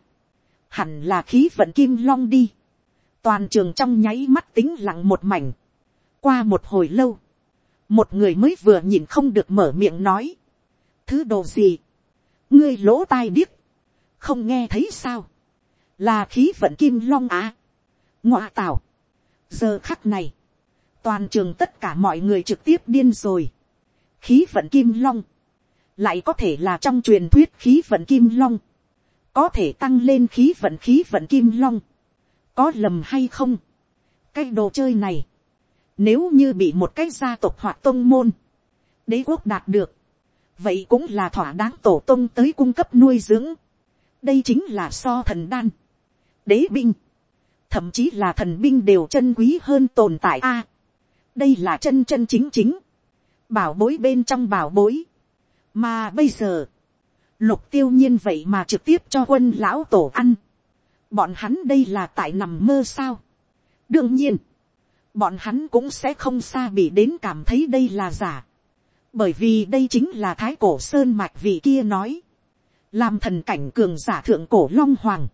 hẳn là khí vận kim long đi. Toàn trường trong nháy mắt tính lặng một mảnh. Qua một hồi lâu, một người mới vừa nhìn không được mở miệng nói, thứ đồ gì, ngươi lỗ tai điếc, không nghe thấy sao, là khí vận kim long à? á, ngoạ tào, giờ khắc này, toàn trường tất cả mọi người trực tiếp điên rồi, khí vận kim long, lại có thể là trong truyền thuyết khí vận kim long, có thể tăng lên khí vận khí vận kim long, có lầm hay không, cái đồ chơi này, nếu như bị một cái gia tộc hoặc tôn môn, đế quốc đạt được, vậy cũng là thỏa đáng tổ tôn tới cung cấp nuôi dưỡng. đây chính là so thần đan, đế binh, thậm chí là thần binh đều chân quý hơn tồn tại a. đây là chân chân chính chính, bảo bối bên trong bảo bối. mà bây giờ, lục tiêu nhiên vậy mà trực tiếp cho quân lão tổ ăn. bọn hắn đây là tại nằm mơ sao. đương nhiên, bọn hắn cũng sẽ không xa bị đến cảm thấy đây là giả. bởi vì đây chính là thái cổ sơn mạch vị kia nói. làm thần cảnh cường giả thượng cổ long hoàng.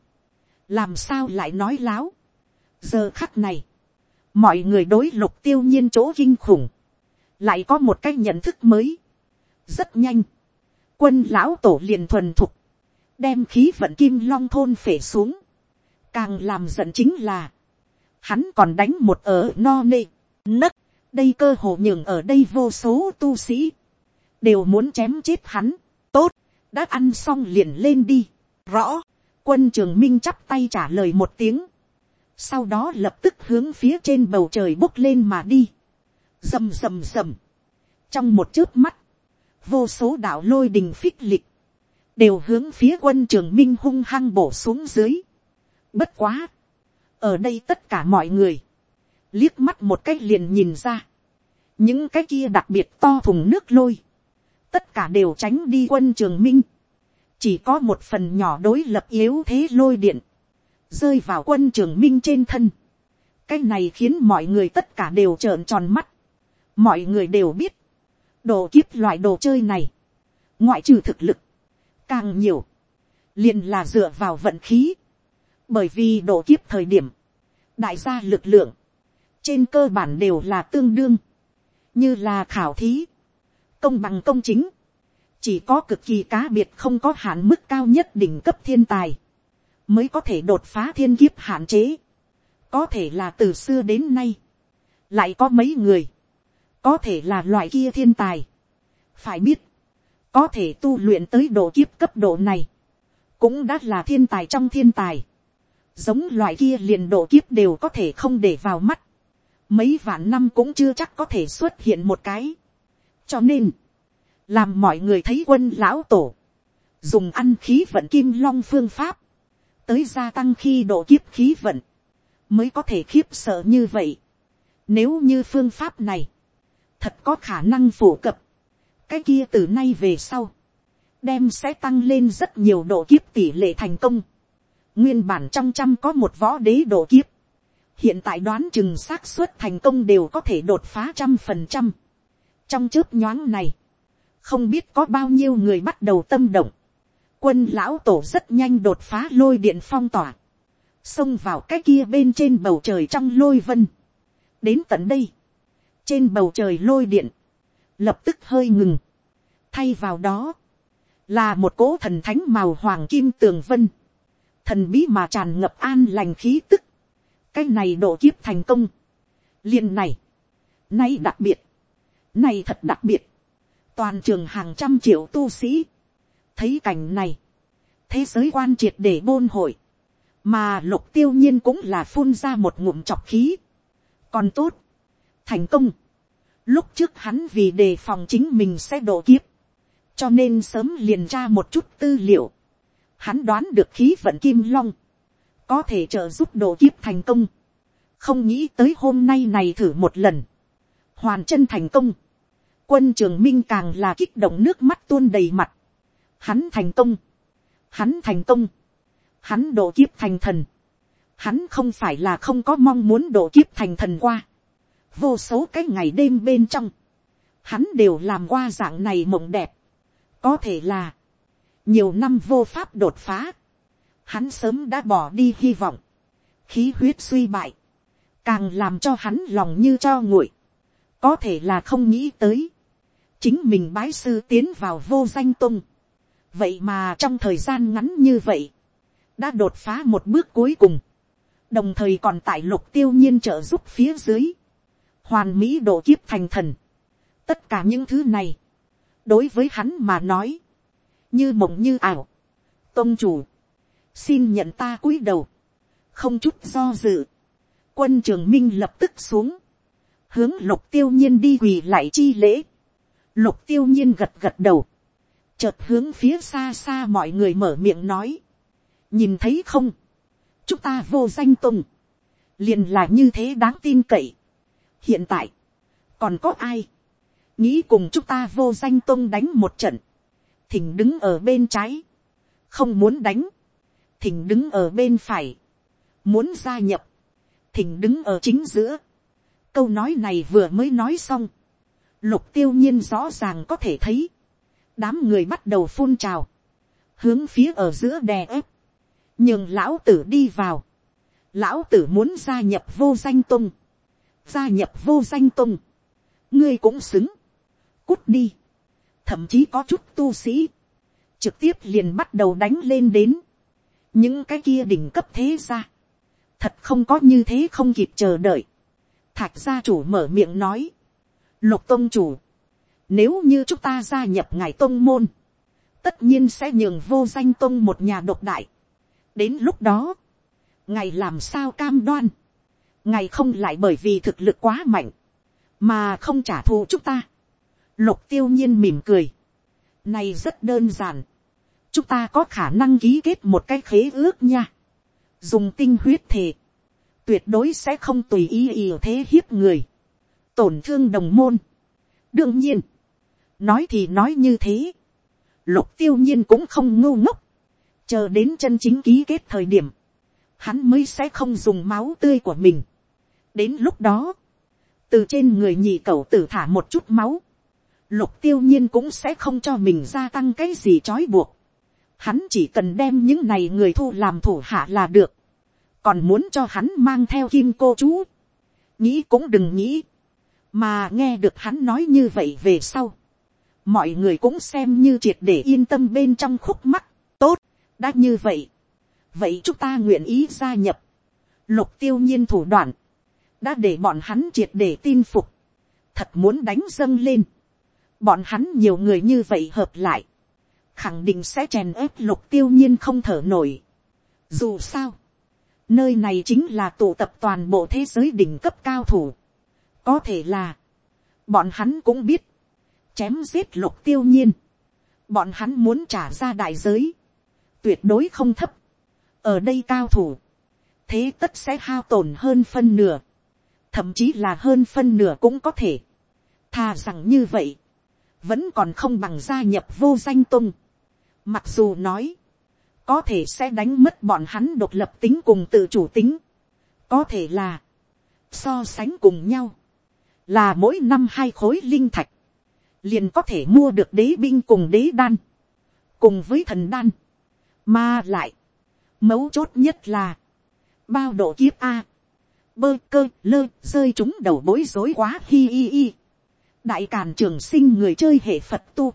làm sao lại nói láo. giờ khắc này, mọi người đối lục tiêu nhiên chỗ kinh khủng. lại có một cách nhận thức mới. rất nhanh quân lão tổ liền thuần thục. đem khí vận kim long thôn phể xuống. càng làm giận chính là hắn còn đánh một ở no nê, nấc, đây cơ hồ nhường ở đây vô số tu sĩ, đều muốn chém chết hắn, tốt, đã ăn xong liền lên đi, rõ, quân trường minh chắp tay trả lời một tiếng, sau đó lập tức hướng phía trên bầu trời bốc lên mà đi, rầm rầm rầm, trong một chớp mắt, vô số đạo lôi đình phích lịch, đều hướng phía quân trường minh hung hăng bổ xuống dưới. Bất quá, ở đây tất cả mọi người, liếc mắt một cái liền nhìn ra, những cái kia đặc biệt to thùng nước lôi, tất cả đều tránh đi quân trường minh, chỉ có một phần nhỏ đối lập yếu thế lôi điện, rơi vào quân trường minh trên thân, cái này khiến mọi người tất cả đều trợn tròn mắt, mọi người đều biết, đồ kiếp loại đồ chơi này, ngoại trừ thực lực, càng nhiều, liền là dựa vào vận khí, bởi vì độ kiếp thời điểm, đại gia lực lượng, trên cơ bản đều là tương đương, như là khảo thí, công bằng công chính, chỉ có cực kỳ cá biệt không có hạn mức cao nhất đỉnh cấp thiên tài, mới có thể đột phá thiên kiếp hạn chế, có thể là từ xưa đến nay, lại có mấy người, có thể là loại kia thiên tài, phải biết, có thể tu luyện tới độ kiếp cấp độ này, cũng đã là thiên tài trong thiên tài, giống loại kia liền độ kiếp đều có thể không để vào mắt, mấy vạn năm cũng chưa chắc có thể xuất hiện một cái. cho nên, làm mọi người thấy quân lão tổ, dùng ăn khí vận kim long phương pháp, tới gia tăng khi độ kiếp khí vận, mới có thể khiếp sợ như vậy. Nếu như phương pháp này, thật có khả năng phổ cập, cái kia từ nay về sau, đem sẽ tăng lên rất nhiều độ kiếp tỷ lệ thành công. Nguyên bản trong trăm có một võ đế độ kiếp. Hiện tại đoán chừng xác suất thành công đều có thể đột phá trăm phần trăm. Trong chớp nhoáng này, không biết có bao nhiêu người bắt đầu tâm động, quân lão tổ rất nhanh đột phá lôi điện phong tỏa, xông vào cái kia bên trên bầu trời trong lôi vân. đến tận đây, trên bầu trời lôi điện, lập tức hơi ngừng, thay vào đó, là một cỗ thần thánh màu hoàng kim tường vân, thần bí mà tràn ngập an lành khí tức, cái này độ kiếp thành công, liền này, nay đặc biệt, nay thật đặc biệt, toàn trường hàng trăm triệu tu sĩ, thấy cảnh này, thế giới quan triệt để bôn hội, mà lục tiêu nhiên cũng là phun ra một ngụm chọc khí, còn tốt, thành công, lúc trước hắn vì đề phòng chính mình sẽ độ kiếp, cho nên sớm liền tra một chút tư liệu, hắn đoán được khí vận kim long, có thể trợ giúp độ kiếp thành công, không nghĩ tới hôm nay này thử một lần, hoàn chân thành công, quân trường minh càng là kích động nước mắt tuôn đầy mặt, hắn thành công, hắn thành công, hắn độ kiếp thành thần, hắn không phải là không có mong muốn độ kiếp thành thần qua, vô số cái ngày đêm bên trong, hắn đều làm qua dạng này mộng đẹp, có thể là, nhiều năm vô pháp đột phá, hắn sớm đã bỏ đi hy vọng, khí huyết suy bại, càng làm cho hắn lòng như cho nguội, có thể là không nghĩ tới, chính mình bái sư tiến vào vô danh tung, vậy mà trong thời gian ngắn như vậy, đã đột phá một bước cuối cùng, đồng thời còn tại lục tiêu nhiên trợ giúp phía dưới, hoàn mỹ độ kiếp thành thần, tất cả những thứ này, đối với hắn mà nói, như mộng như ảo, Tông chủ, xin nhận ta cúi đầu, không chút do dự, quân trường minh lập tức xuống, hướng lục tiêu nhiên đi quỳ lại chi lễ, lục tiêu nhiên gật gật đầu, chợt hướng phía xa xa mọi người mở miệng nói, nhìn thấy không, chúng ta vô danh tùng, liền là như thế đáng tin cậy hiện tại, còn có ai, nghĩ cùng chúng ta vô danh tôn đánh một trận, thỉnh đứng ở bên trái, không muốn đánh, thỉnh đứng ở bên phải, muốn gia nhập, thỉnh đứng ở chính giữa. câu nói này vừa mới nói xong, lục tiêu nhiên rõ ràng có thể thấy, đám người bắt đầu phun trào, hướng phía ở giữa đè ép, nhường lão tử đi vào, lão tử muốn gia nhập vô danh tung, gia nhập vô danh tung, ngươi cũng xứng, cút đi, thậm chí có chút tu sĩ, trực tiếp liền bắt đầu đánh lên đến, những cái kia đỉnh cấp thế ra, thật không có như thế không kịp chờ đợi, thạch gia chủ mở miệng nói, lục tôn chủ, nếu như chúng ta gia nhập ngài tôn môn, tất nhiên sẽ nhường vô danh tôn một nhà độc đại. đến lúc đó, ngài làm sao cam đoan, ngài không lại bởi vì thực lực quá mạnh, mà không trả thù chúng ta. lục tiêu nhiên mỉm cười. này rất đơn giản. chúng ta có khả năng ký kết một cái khế ước nha. dùng tinh huyết thề. tuyệt đối sẽ không tùy ý ý thế hiếp người. tổn thương đồng môn. đương nhiên, nói thì nói như thế. lục tiêu nhiên cũng không ngu ngốc. chờ đến chân chính ký kết thời điểm, hắn mới sẽ không dùng máu tươi của mình đến lúc đó, từ trên người nhị cậu tử thả một chút máu, lục tiêu nhiên cũng sẽ không cho mình gia tăng cái gì trói buộc. Hắn chỉ cần đem những này người thu làm thủ hạ là được. còn muốn cho hắn mang theo kim cô chú. nghĩ cũng đừng nghĩ. mà nghe được hắn nói như vậy về sau. mọi người cũng xem như triệt để yên tâm bên trong khúc mắt. tốt, đã như vậy. vậy chúng ta nguyện ý gia nhập. lục tiêu nhiên thủ đoạn đã để bọn hắn triệt để tin phục, thật muốn đánh dâng lên, bọn hắn nhiều người như vậy hợp lại, khẳng định sẽ chèn ép lục tiêu nhiên không thở nổi. Dù sao, nơi này chính là tụ tập toàn bộ thế giới đỉnh cấp cao thủ. Có thể là, bọn hắn cũng biết, chém giết lục tiêu nhiên, bọn hắn muốn trả ra đại giới, tuyệt đối không thấp. ở đây cao thủ, thế tất sẽ hao tổn hơn phân nửa thậm chí là hơn phân nửa cũng có thể. thà rằng như vậy, vẫn còn không bằng gia nhập vô danh tung. mặc dù nói, có thể sẽ đánh mất bọn hắn độc lập tính cùng tự chủ tính. có thể là, so sánh cùng nhau, là mỗi năm hai khối linh thạch, liền có thể mua được đế binh cùng đế đan, cùng với thần đan, mà lại, mấu chốt nhất là, bao độ kiếp a, bơ cơ lơ rơi chúng đầu bối rối quá hi hi hi, đại càn trường sinh người chơi hệ phật tu,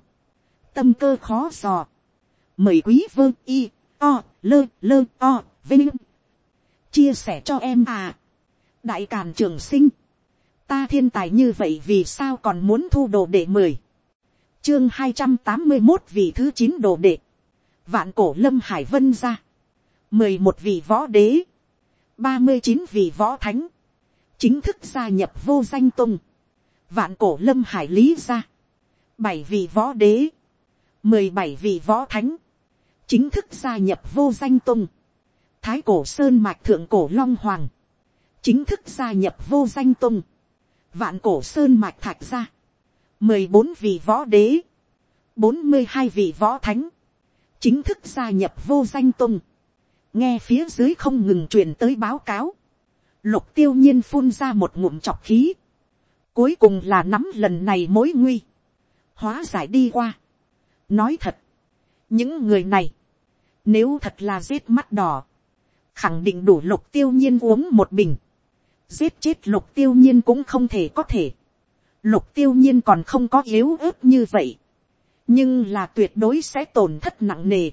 tâm cơ khó dò, mời quý vơ y, o, lơ lơ o, vinh, chia sẻ cho em à, đại càn trường sinh, ta thiên tài như vậy vì sao còn muốn thu đồ đệ mười, chương hai trăm tám mươi một vị thứ chín đồ đệ, vạn cổ lâm hải vân ra, mười một vị võ đế, ba mươi chín vị võ thánh, chính thức gia nhập vô danh tung, vạn cổ lâm hải lý ra, bảy vị võ đế, mười bảy vị võ thánh, chính thức gia nhập vô danh tung, thái cổ sơn mạch thượng cổ long hoàng, chính thức gia nhập vô danh tung, vạn cổ sơn mạch thạch ra, mười bốn vị võ đế, bốn mươi hai vị võ thánh, chính thức gia nhập vô danh tung, nghe phía dưới không ngừng truyền tới báo cáo, lục tiêu nhiên phun ra một ngụm chọc khí, cuối cùng là nắm lần này mối nguy, hóa giải đi qua. nói thật, những người này, nếu thật là giết mắt đỏ, khẳng định đủ lục tiêu nhiên uống một bình, giết chết lục tiêu nhiên cũng không thể có thể, lục tiêu nhiên còn không có yếu ớt như vậy, nhưng là tuyệt đối sẽ tổn thất nặng nề.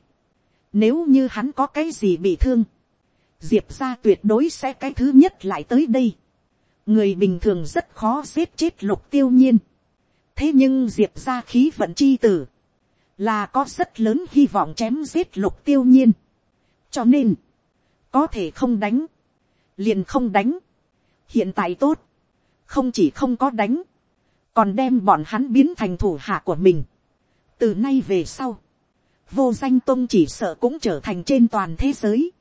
Nếu như hắn có cái gì bị thương, diệp ra tuyệt đối sẽ cái thứ nhất lại tới đây. người bình thường rất khó giết chết lục tiêu nhiên. thế nhưng diệp ra khí vận chi tử, là có rất lớn hy vọng chém giết lục tiêu nhiên. cho nên, có thể không đánh, liền không đánh. hiện tại tốt, không chỉ không có đánh, còn đem bọn hắn biến thành thủ hạ của mình. từ nay về sau, vô danh tôn chỉ sợ cũng trở thành trên toàn thế giới,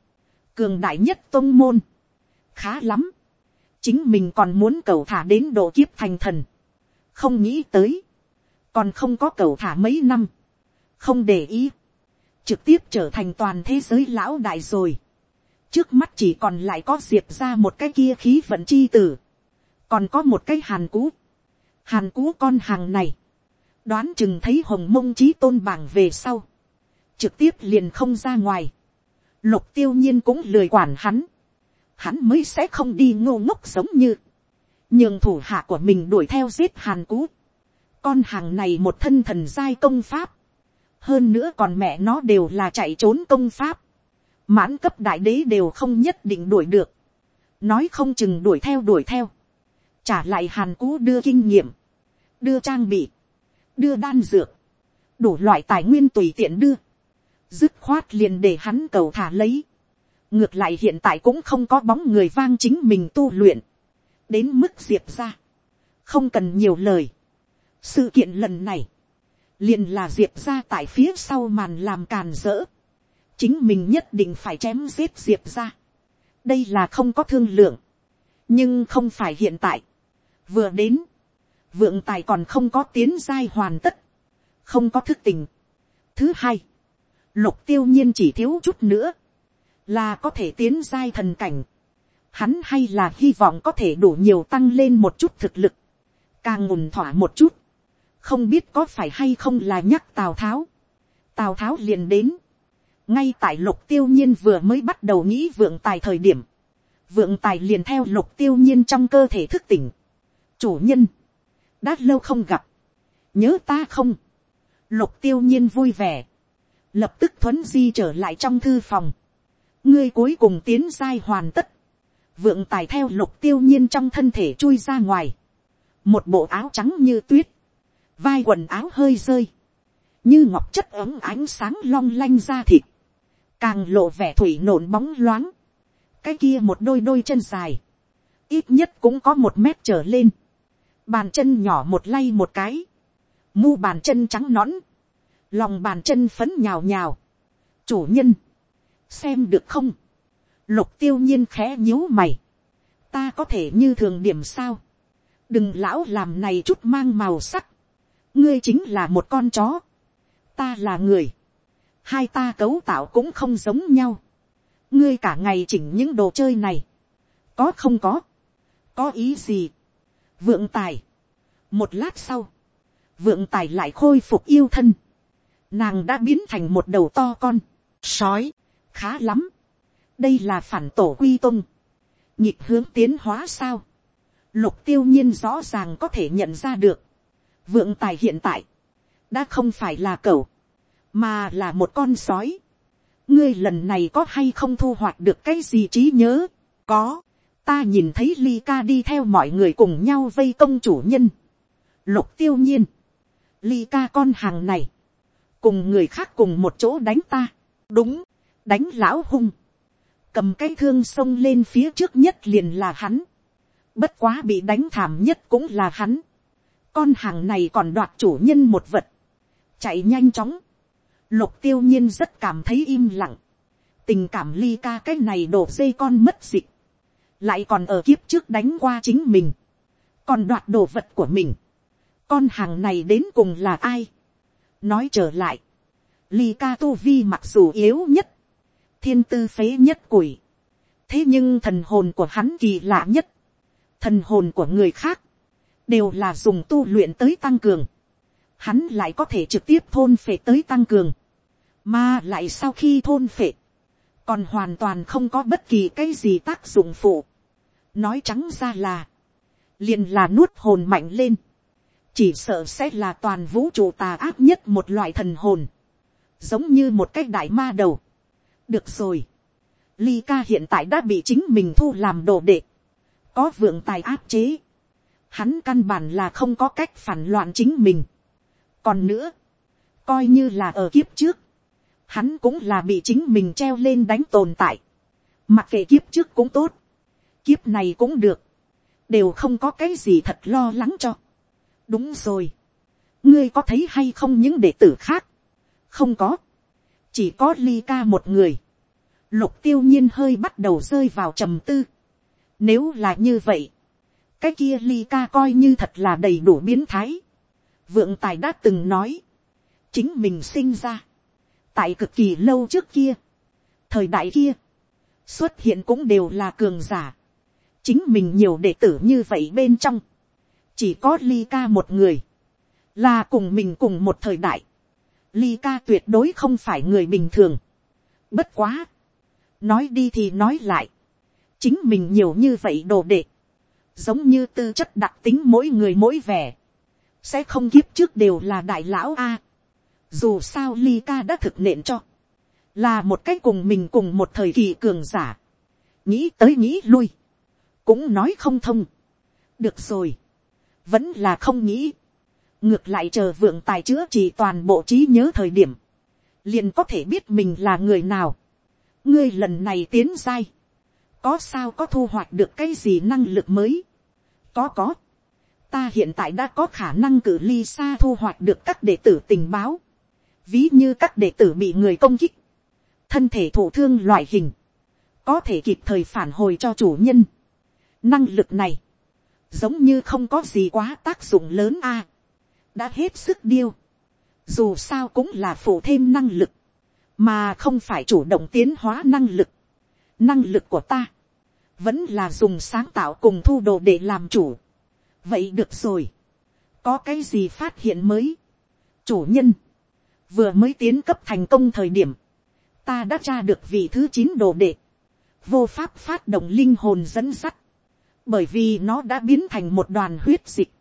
cường đại nhất tôn môn, khá lắm, chính mình còn muốn cầu thả đến độ kiếp thành thần, không nghĩ tới, còn không có cầu thả mấy năm, không để ý, trực tiếp trở thành toàn thế giới lão đại rồi, trước mắt chỉ còn lại có diệp ra một cái kia khí vận chi tử, còn có một cái hàn cú, hàn cú con hàng này, đoán chừng thấy hồng mông trí tôn bảng về sau, trực tiếp liền không ra ngoài, lục tiêu nhiên cũng lười quản hắn, hắn mới sẽ không đi ngô ngốc giống như, nhưng thủ hạ của mình đuổi theo giết hàn cú, con hàng này một thân thần giai công pháp, hơn nữa còn mẹ nó đều là chạy trốn công pháp, mãn cấp đại đế đều không nhất định đuổi được, nói không chừng đuổi theo đuổi theo, trả lại hàn cú đưa kinh nghiệm, đưa trang bị, đưa đan dược, đủ loại tài nguyên tùy tiện đưa, dứt khoát liền để hắn cầu thả lấy, ngược lại hiện tại cũng không có bóng người vang chính mình tu luyện, đến mức diệp ra, không cần nhiều lời. sự kiện lần này, liền là diệp ra tại phía sau màn làm càn rỡ, chính mình nhất định phải chém giết diệp ra, đây là không có thương lượng, nhưng không phải hiện tại, vừa đến, vượng tài còn không có tiến giai hoàn tất, không có thức tình. thứ hai, lục tiêu nhiên chỉ thiếu chút nữa, là có thể tiến giai thần cảnh. Hắn hay là hy vọng có thể đủ nhiều tăng lên một chút thực lực, càng ngùn thỏa một chút, không biết có phải hay không là nhắc tào tháo. tào tháo liền đến, ngay tại lục tiêu nhiên vừa mới bắt đầu nghĩ vượng tài thời điểm, vượng tài liền theo lục tiêu nhiên trong cơ thể thức tỉnh. chủ nhân, đã lâu không gặp, nhớ ta không, lục tiêu nhiên vui vẻ, lập tức thuấn di trở lại trong thư phòng, ngươi cuối cùng tiến giai hoàn tất, vượng tài theo lục tiêu nhiên trong thân thể chui ra ngoài, một bộ áo trắng như tuyết, vai quần áo hơi rơi, như ngọc chất ấm ánh sáng long lanh ra thịt, càng lộ vẻ thủy nổn bóng loáng, cái kia một đôi đôi chân dài, ít nhất cũng có một mét trở lên, bàn chân nhỏ một lay một cái, mu bàn chân trắng nõn, lòng bàn chân phấn nhào nhào, chủ nhân, xem được không, lục tiêu nhiên khẽ nhíu mày, ta có thể như thường điểm sao, đừng lão làm này chút mang màu sắc, ngươi chính là một con chó, ta là người, hai ta cấu tạo cũng không giống nhau, ngươi cả ngày chỉnh những đồ chơi này, có không có, có ý gì, vượng tài, một lát sau, vượng tài lại khôi phục yêu thân, nàng đã biến thành một đầu to con, sói, khá lắm, đây là phản tổ quy tung, nhịp hướng tiến hóa sao, lục tiêu nhiên rõ ràng có thể nhận ra được, vượng tài hiện tại, đã không phải là cẩu, mà là một con sói. ngươi lần này có hay không thu hoạch được cái gì trí nhớ, có, ta nhìn thấy ly ca đi theo mọi người cùng nhau vây công chủ nhân, lục tiêu nhiên, ly ca con hàng này, cùng người khác cùng một chỗ đánh ta, đúng, đánh lão hung, cầm cái thương xông lên phía trước nhất liền là hắn, bất quá bị đánh thảm nhất cũng là hắn, con hàng này còn đoạt chủ nhân một vật, chạy nhanh chóng, lục tiêu nhiên rất cảm thấy im lặng, tình cảm ly ca cái này đổ dây con mất dịch, lại còn ở kiếp trước đánh qua chính mình, còn đoạt đồ vật của mình, con hàng này đến cùng là ai, nói trở lại, ly ca tu vi mặc dù yếu nhất, thiên tư phế nhất quỷ, thế nhưng thần hồn của hắn kỳ lạ nhất, thần hồn của người khác, đều là dùng tu luyện tới tăng cường, hắn lại có thể trực tiếp thôn phệ tới tăng cường, mà lại sau khi thôn phệ, còn hoàn toàn không có bất kỳ cái gì tác dụng phụ. nói trắng ra là, liền là nuốt hồn mạnh lên, chỉ sợ sẽ là toàn vũ trụ tà ác nhất một loại thần hồn, giống như một cái đại ma đầu. được rồi, ly ca hiện tại đã bị chính mình thu làm đồ đệ, có vượng tài áp chế, hắn căn bản là không có cách phản loạn chính mình. còn nữa, coi như là ở kiếp trước, hắn cũng là bị chính mình treo lên đánh tồn tại. mặc kệ kiếp trước cũng tốt, kiếp này cũng được, đều không có cái gì thật lo lắng cho đúng rồi, ngươi có thấy hay không những đệ tử khác, không có, chỉ có ly ca một người, lục tiêu nhiên hơi bắt đầu rơi vào trầm tư. nếu là như vậy, cái kia ly ca coi như thật là đầy đủ biến thái. vượng tài đã từng nói, chính mình sinh ra, tại cực kỳ lâu trước kia, thời đại kia, xuất hiện cũng đều là cường giả. chính mình nhiều đệ tử như vậy bên trong, chỉ có ly ca một người, là cùng mình cùng một thời đại. ly ca tuyệt đối không phải người bình thường. bất quá, nói đi thì nói lại, chính mình nhiều như vậy đồ đệ, giống như tư chất đặc tính mỗi người mỗi vẻ, sẽ không kiếp trước đều là đại lão a. Dù sao ly ca đã thực nện cho, là một cái cùng mình cùng một thời kỳ cường giả, nghĩ tới nghĩ lui, cũng nói không thông. được rồi, vẫn là không nghĩ, ngược lại chờ vượng tài chữa trị toàn bộ trí nhớ thời điểm, liền có thể biết mình là người nào. ngươi lần này tiến sai có sao có thu hoạch được cái gì năng lực mới có có. Ta hiện tại đã có khả năng cử ly xa thu hoạch được các đệ tử tình báo. Ví như các đệ tử bị người công kích. Thân thể thổ thương loại hình. Có thể kịp thời phản hồi cho chủ nhân. Năng lực này. Giống như không có gì quá tác dụng lớn a Đã hết sức điêu. Dù sao cũng là phụ thêm năng lực. Mà không phải chủ động tiến hóa năng lực. Năng lực của ta vẫn là dùng sáng tạo cùng thu đồ để làm chủ. vậy được rồi, có cái gì phát hiện mới. chủ nhân, vừa mới tiến cấp thành công thời điểm, ta đã tra được vị thứ chín đồ đệ, vô pháp phát động linh hồn dẫn sắt, bởi vì nó đã biến thành một đoàn huyết dịch,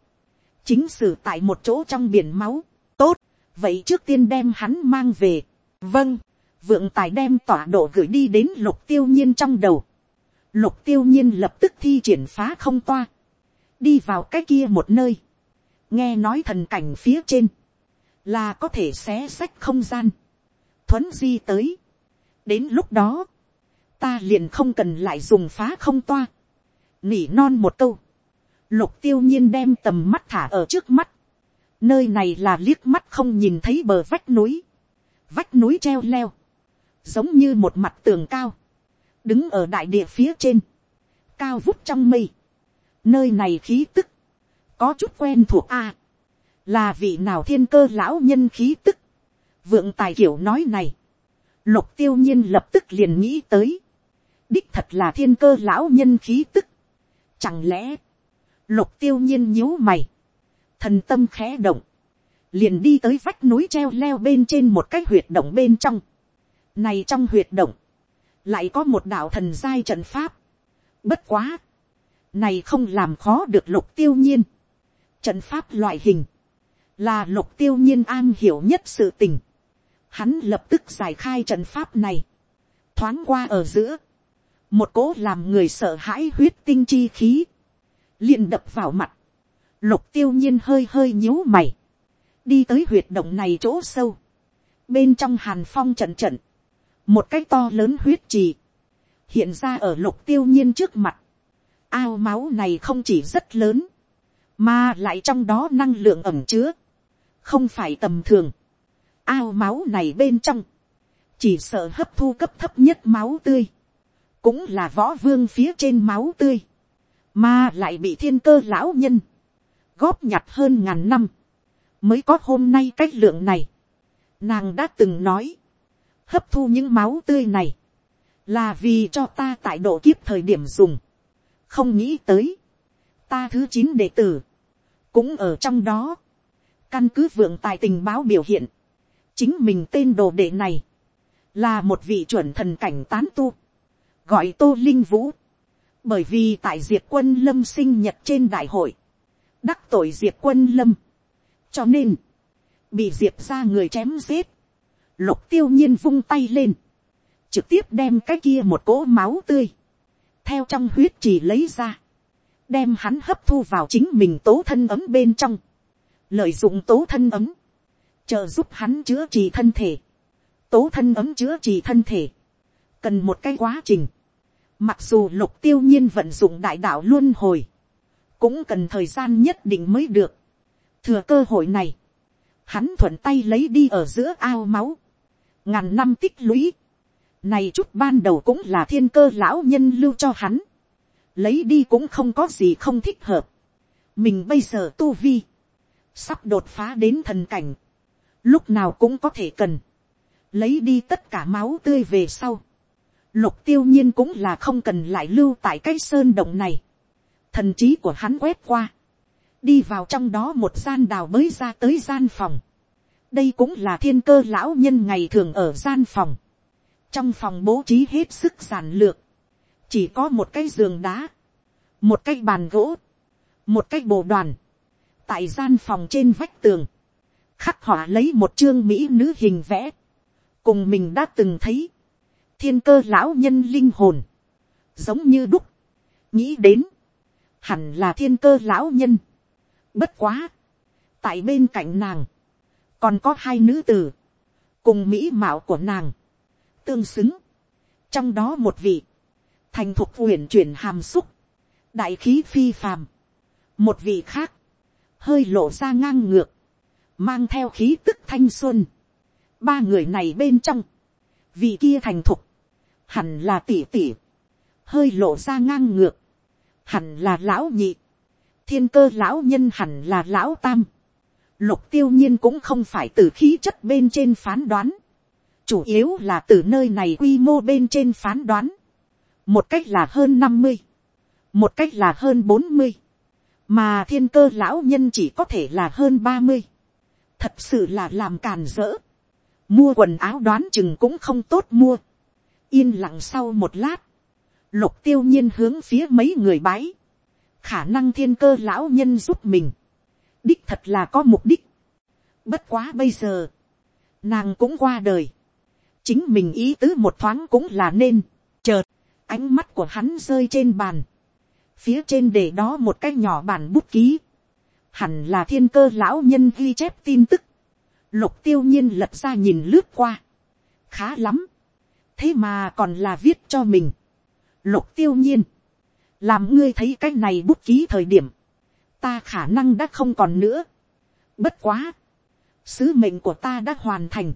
chính sử tại một chỗ trong biển máu, tốt, vậy trước tiên đem hắn mang về, vâng, vượng tài đem tọa độ gửi đi đến lục tiêu nhiên trong đầu, lục tiêu nhiên lập tức thi triển phá không toa, đi vào cái kia một nơi, nghe nói thần cảnh phía trên, là có thể xé sách không gian, thuấn di tới. đến lúc đó, ta liền không cần lại dùng phá không toa, nỉ non một câu, lục tiêu nhiên đem tầm mắt thả ở trước mắt, nơi này là liếc mắt không nhìn thấy bờ vách núi, vách núi treo leo, giống như một mặt tường cao, đứng ở đại địa phía trên, cao vút trong mây, nơi này khí tức, có chút quen thuộc a, là vị nào thiên cơ lão nhân khí tức, vượng tài kiểu nói này, lục tiêu nhiên lập tức liền nghĩ tới, đích thật là thiên cơ lão nhân khí tức, chẳng lẽ, lục tiêu nhiên nhíu mày, thần tâm khẽ động, liền đi tới vách núi treo leo bên trên một cái huyệt động bên trong. Này trong huyệt động, lại có một đạo thần giai trận pháp. Bất quá, này không làm khó được lục tiêu nhiên. Trận pháp loại hình, là lục tiêu nhiên an hiểu nhất sự tình. Hắn lập tức giải khai trận pháp này, thoáng qua ở giữa, một cố làm người sợ hãi huyết tinh chi khí, liền đập vào mặt, lục tiêu nhiên hơi hơi nhíu mày, đi tới huyệt động này chỗ sâu, bên trong hàn phong trận trận, một cái to lớn huyết trì, hiện ra ở lục tiêu nhiên trước mặt, ao máu này không chỉ rất lớn, mà lại trong đó năng lượng ẩm chứa, không phải tầm thường, ao máu này bên trong, chỉ sợ hấp thu cấp thấp nhất máu tươi, cũng là võ vương phía trên máu tươi, mà lại bị thiên cơ lão nhân, góp nhặt hơn ngàn năm, mới có hôm nay cách lượng này. Nàng đã từng nói, hấp thu những máu tươi này, là vì cho ta tại độ kiếp thời điểm dùng, không nghĩ tới, ta thứ chín đệ tử, cũng ở trong đó, căn cứ vượng tài tình báo biểu hiện, chính mình tên đồ đệ này, là một vị chuẩn thần cảnh tán tu, gọi tô linh vũ, bởi vì tại diệp quân lâm sinh nhật trên đại hội, đắc tội diệp quân lâm, cho nên, bị diệp ra người chém giết, lục tiêu nhiên vung tay lên, trực tiếp đem cái kia một cỗ máu tươi, theo trong huyết chỉ lấy ra, đem hắn hấp thu vào chính mình tố thân ấm bên trong, lợi dụng tố thân ấm, trợ giúp hắn chữa trị thân thể, tố thân ấm chữa trị thân thể, cần một cái quá trình, mặc dù lục tiêu nhiên vận dụng đại đạo luôn hồi, cũng cần thời gian nhất định mới được, thừa cơ hội này, hắn thuận tay lấy đi ở giữa ao máu, ngàn năm tích lũy, này chút ban đầu cũng là thiên cơ lão nhân lưu cho hắn, lấy đi cũng không có gì không thích hợp, mình bây giờ tu vi, sắp đột phá đến thần cảnh, lúc nào cũng có thể cần, lấy đi tất cả máu tươi về sau, lục tiêu nhiên cũng là không cần lại lưu tại cái sơn động này, thần trí của hắn quét qua, đi vào trong đó một gian đào bới ra tới gian phòng, đây cũng là thiên cơ lão nhân ngày thường ở gian phòng, trong phòng bố trí hết sức giản lược, chỉ có một cái giường đá, một cái bàn gỗ, một cái bộ đoàn, tại gian phòng trên vách tường, khắc họa lấy một chương mỹ nữ hình vẽ, cùng mình đã từng thấy, thiên cơ lão nhân linh hồn, giống như đúc, nghĩ đến, hẳn là thiên cơ lão nhân, bất quá, tại bên cạnh nàng, còn có hai nữ tử, cùng mỹ mạo của nàng, tương xứng, trong đó một vị, thành thục uyển chuyển hàm xúc, đại khí phi phàm, một vị khác, hơi lộ ra ngang ngược, mang theo khí tức thanh xuân, ba người này bên trong, vị kia thành thục, hẳn là tỷ tỷ, hơi lộ ra ngang ngược, hẳn là lão nhị, thiên cơ lão nhân hẳn là lão tam, lục tiêu nhiên cũng không phải từ khí chất bên trên phán đoán, chủ yếu là từ nơi này quy mô bên trên phán đoán, một cách là hơn năm mươi, một cách là hơn bốn mươi, mà thiên cơ lão nhân chỉ có thể là hơn ba mươi, thật sự là làm càn rỡ, mua quần áo đoán chừng cũng không tốt mua, yên lặng sau một lát, lục tiêu nhiên hướng phía mấy người bái, khả năng thiên cơ lão nhân giúp mình, đích thật là có mục đích, bất quá bây giờ, nàng cũng qua đời, chính mình ý tứ một thoáng cũng là nên, chợt, ánh mắt của hắn rơi trên bàn, phía trên để đó một cái nhỏ bản bút ký, hẳn là thiên cơ lão nhân ghi chép tin tức, lục tiêu nhiên lật ra nhìn lướt qua, khá lắm, thế mà còn là viết cho mình, lục tiêu nhiên, làm ngươi thấy cái này bút ký thời điểm, ta khả năng đã không còn nữa, bất quá, sứ mệnh của ta đã hoàn thành,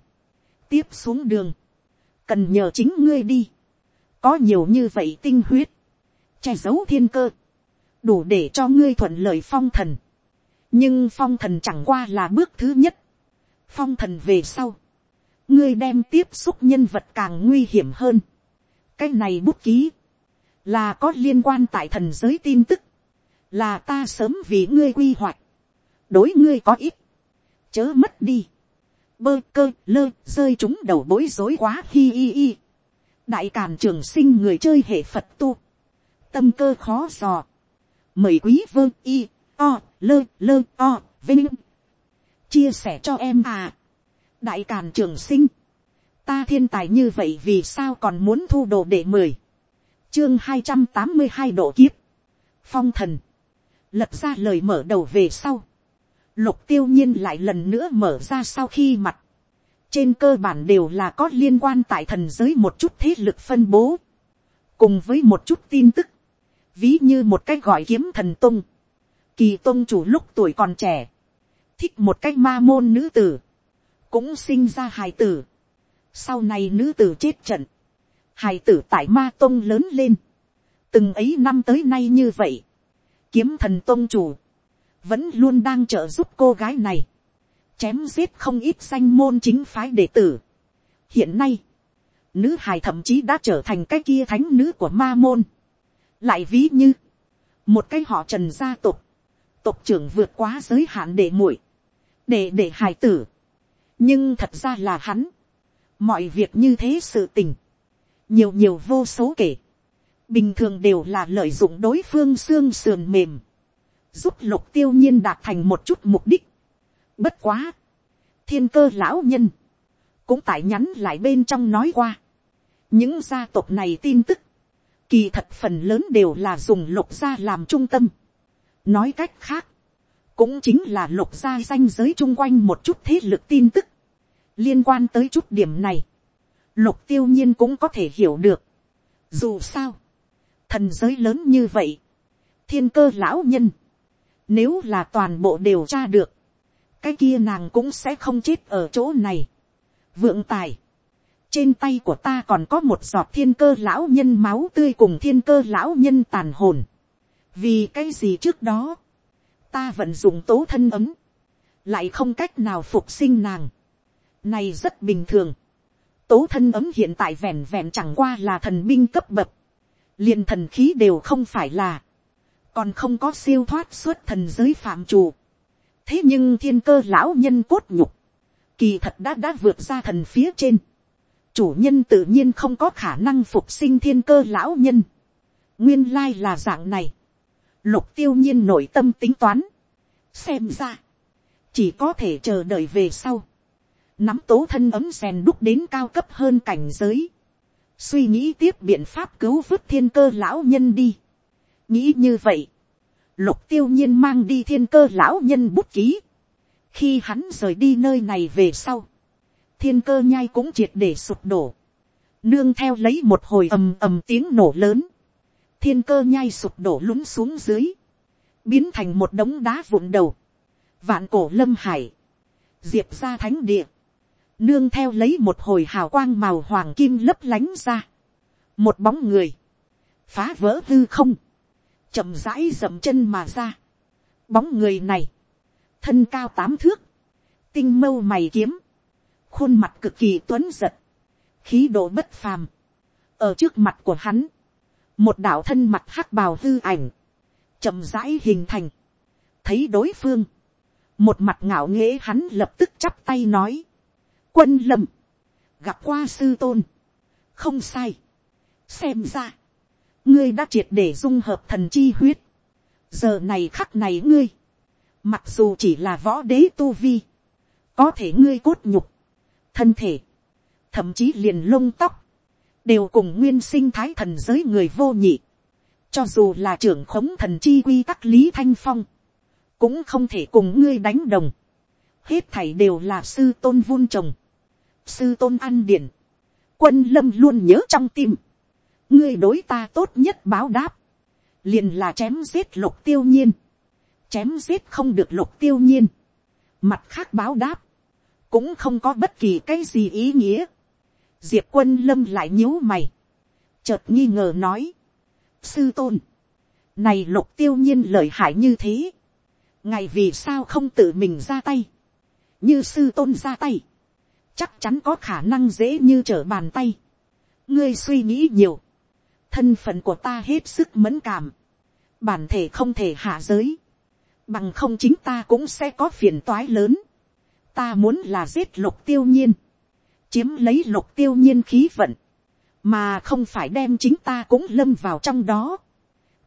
tiếp xuống đường, cần nhờ chính ngươi đi, có nhiều như vậy tinh huyết, che giấu thiên cơ, đủ để cho ngươi thuận lợi phong thần, nhưng phong thần chẳng qua là bước thứ nhất, phong thần về sau, ngươi đem tiếp xúc nhân vật càng nguy hiểm hơn. cái này bút ký, là có liên quan tại thần giới tin tức, là ta sớm vì ngươi quy hoạch, đối ngươi có ít, chớ mất đi, bơ cơ lơ rơi chúng đầu bối rối quá hi hi hi. đại càn trường sinh người chơi hệ phật tu, tâm cơ khó dò, mời quý vơ y o lơ lơ o vinh. Chia sẻ cho em à đại càn trường sinh, ta thiên tài như vậy vì sao còn muốn thu đồ để mười, chương hai trăm tám mươi hai độ kiếp, phong thần, lật ra lời mở đầu về sau, lục tiêu nhiên lại lần nữa mở ra sau khi mặt, trên cơ bản đều là có liên quan tại thần giới một chút thế lực phân bố, cùng với một chút tin tức, ví như một cách gọi kiếm thần tung, kỳ tung chủ lúc tuổi còn trẻ, thích một cách ma môn nữ tử, cũng sinh ra hài tử, sau này nữ tử chết trận, hài tử tại ma tông lớn lên, từng ấy năm tới nay như vậy, kiếm thần tôn chủ, vẫn luôn đang trợ giúp cô gái này, chém giết không ít danh môn chính phái đệ tử. hiện nay, nữ hài thậm chí đã trở thành cái kia thánh nữ của ma môn, lại ví như, một cái họ trần gia tộc, tộc trưởng vượt quá giới hạn để muội, để để hài tử, nhưng thật ra là hắn, mọi việc như thế sự tình, nhiều nhiều vô số kể, bình thường đều là lợi dụng đối phương xương sườn mềm, giúp lục tiêu nhiên đạt thành một chút mục đích. Bất quá, thiên cơ lão nhân, cũng tại nhắn lại bên trong nói qua, những gia tộc này tin tức, kỳ thật phần lớn đều là dùng lục gia làm trung tâm. nói cách khác, cũng chính là lục gia danh giới chung quanh một chút thế lực tin tức, liên quan tới chút điểm này, lục tiêu nhiên cũng có thể hiểu được. dù sao, thần giới lớn như vậy, thiên cơ lão nhân, nếu là toàn bộ đều tra được, cái kia nàng cũng sẽ không chết ở chỗ này. vượng tài, trên tay của ta còn có một giọt thiên cơ lão nhân máu tươi cùng thiên cơ lão nhân tàn hồn. vì cái gì trước đó, ta vẫn dùng tố thân ấm, lại không cách nào phục sinh nàng này rất bình thường. tố thân ấm hiện tại vẹn vẹn chẳng qua là thần binh cấp bậc liền thần khí đều không phải là, còn không có siêu thoát suốt thần giới phạm chủ. thế nhưng thiên cơ lão nhân cốt nhục, kỳ thật đã đã vượt ra thần phía trên. chủ nhân tự nhiên không có khả năng phục sinh thiên cơ lão nhân. nguyên lai là dạng này. lục tiêu nhiên nội tâm tính toán. xem ra, chỉ có thể chờ đợi về sau nắm tố thân ấm rèn đúc đến cao cấp hơn cảnh giới. Suy nghĩ tiếp biện pháp cứu vớt thiên cơ lão nhân đi. nghĩ như vậy, lục tiêu nhiên mang đi thiên cơ lão nhân bút ký. khi hắn rời đi nơi này về sau, thiên cơ nhai cũng triệt để sụp đổ. nương theo lấy một hồi ầm ầm tiếng nổ lớn, thiên cơ nhai sụp đổ lún xuống dưới, biến thành một đống đá vụn đầu, vạn cổ lâm hải, diệp ra thánh địa, nương theo lấy một hồi hào quang màu hoàng kim lấp lánh ra, một bóng người, phá vỡ hư không, chậm rãi dậm chân mà ra. Bóng người này, thân cao tám thước, tinh mâu mày kiếm, khuôn mặt cực kỳ tuấn giật, khí độ bất phàm. ở trước mặt của hắn, một đạo thân mặt hắc bào hư ảnh, chậm rãi hình thành, thấy đối phương, một mặt ngạo nghễ hắn lập tức chắp tay nói, quân lâm, gặp qua sư tôn, không sai, xem ra, ngươi đã triệt để dung hợp thần chi huyết, giờ này khắc này ngươi, mặc dù chỉ là võ đế tu vi, có thể ngươi cốt nhục, thân thể, thậm chí liền lông tóc, đều cùng nguyên sinh thái thần giới người vô nhị, cho dù là trưởng khống thần chi quy tắc lý thanh phong, cũng không thể cùng ngươi đánh đồng, hết thảy đều là sư tôn vun trồng, sư tôn ăn điển, quân lâm luôn nhớ trong tim, ngươi đối ta tốt nhất báo đáp, liền là chém giết lục tiêu nhiên, chém giết không được lục tiêu nhiên, mặt khác báo đáp, cũng không có bất kỳ cái gì ý nghĩa, diệp quân lâm lại nhíu mày, chợt nghi ngờ nói, sư tôn, này lục tiêu nhiên lợi hại như thế, ngày vì sao không tự mình ra tay, như sư tôn ra tay, chắc chắn có khả năng dễ như trở bàn tay. ngươi suy nghĩ nhiều, thân phận của ta hết sức mẫn cảm, bản thể không thể hạ giới, bằng không chính ta cũng sẽ có phiền toái lớn. ta muốn là giết lục tiêu nhiên, chiếm lấy lục tiêu nhiên khí vận, mà không phải đem chính ta cũng lâm vào trong đó.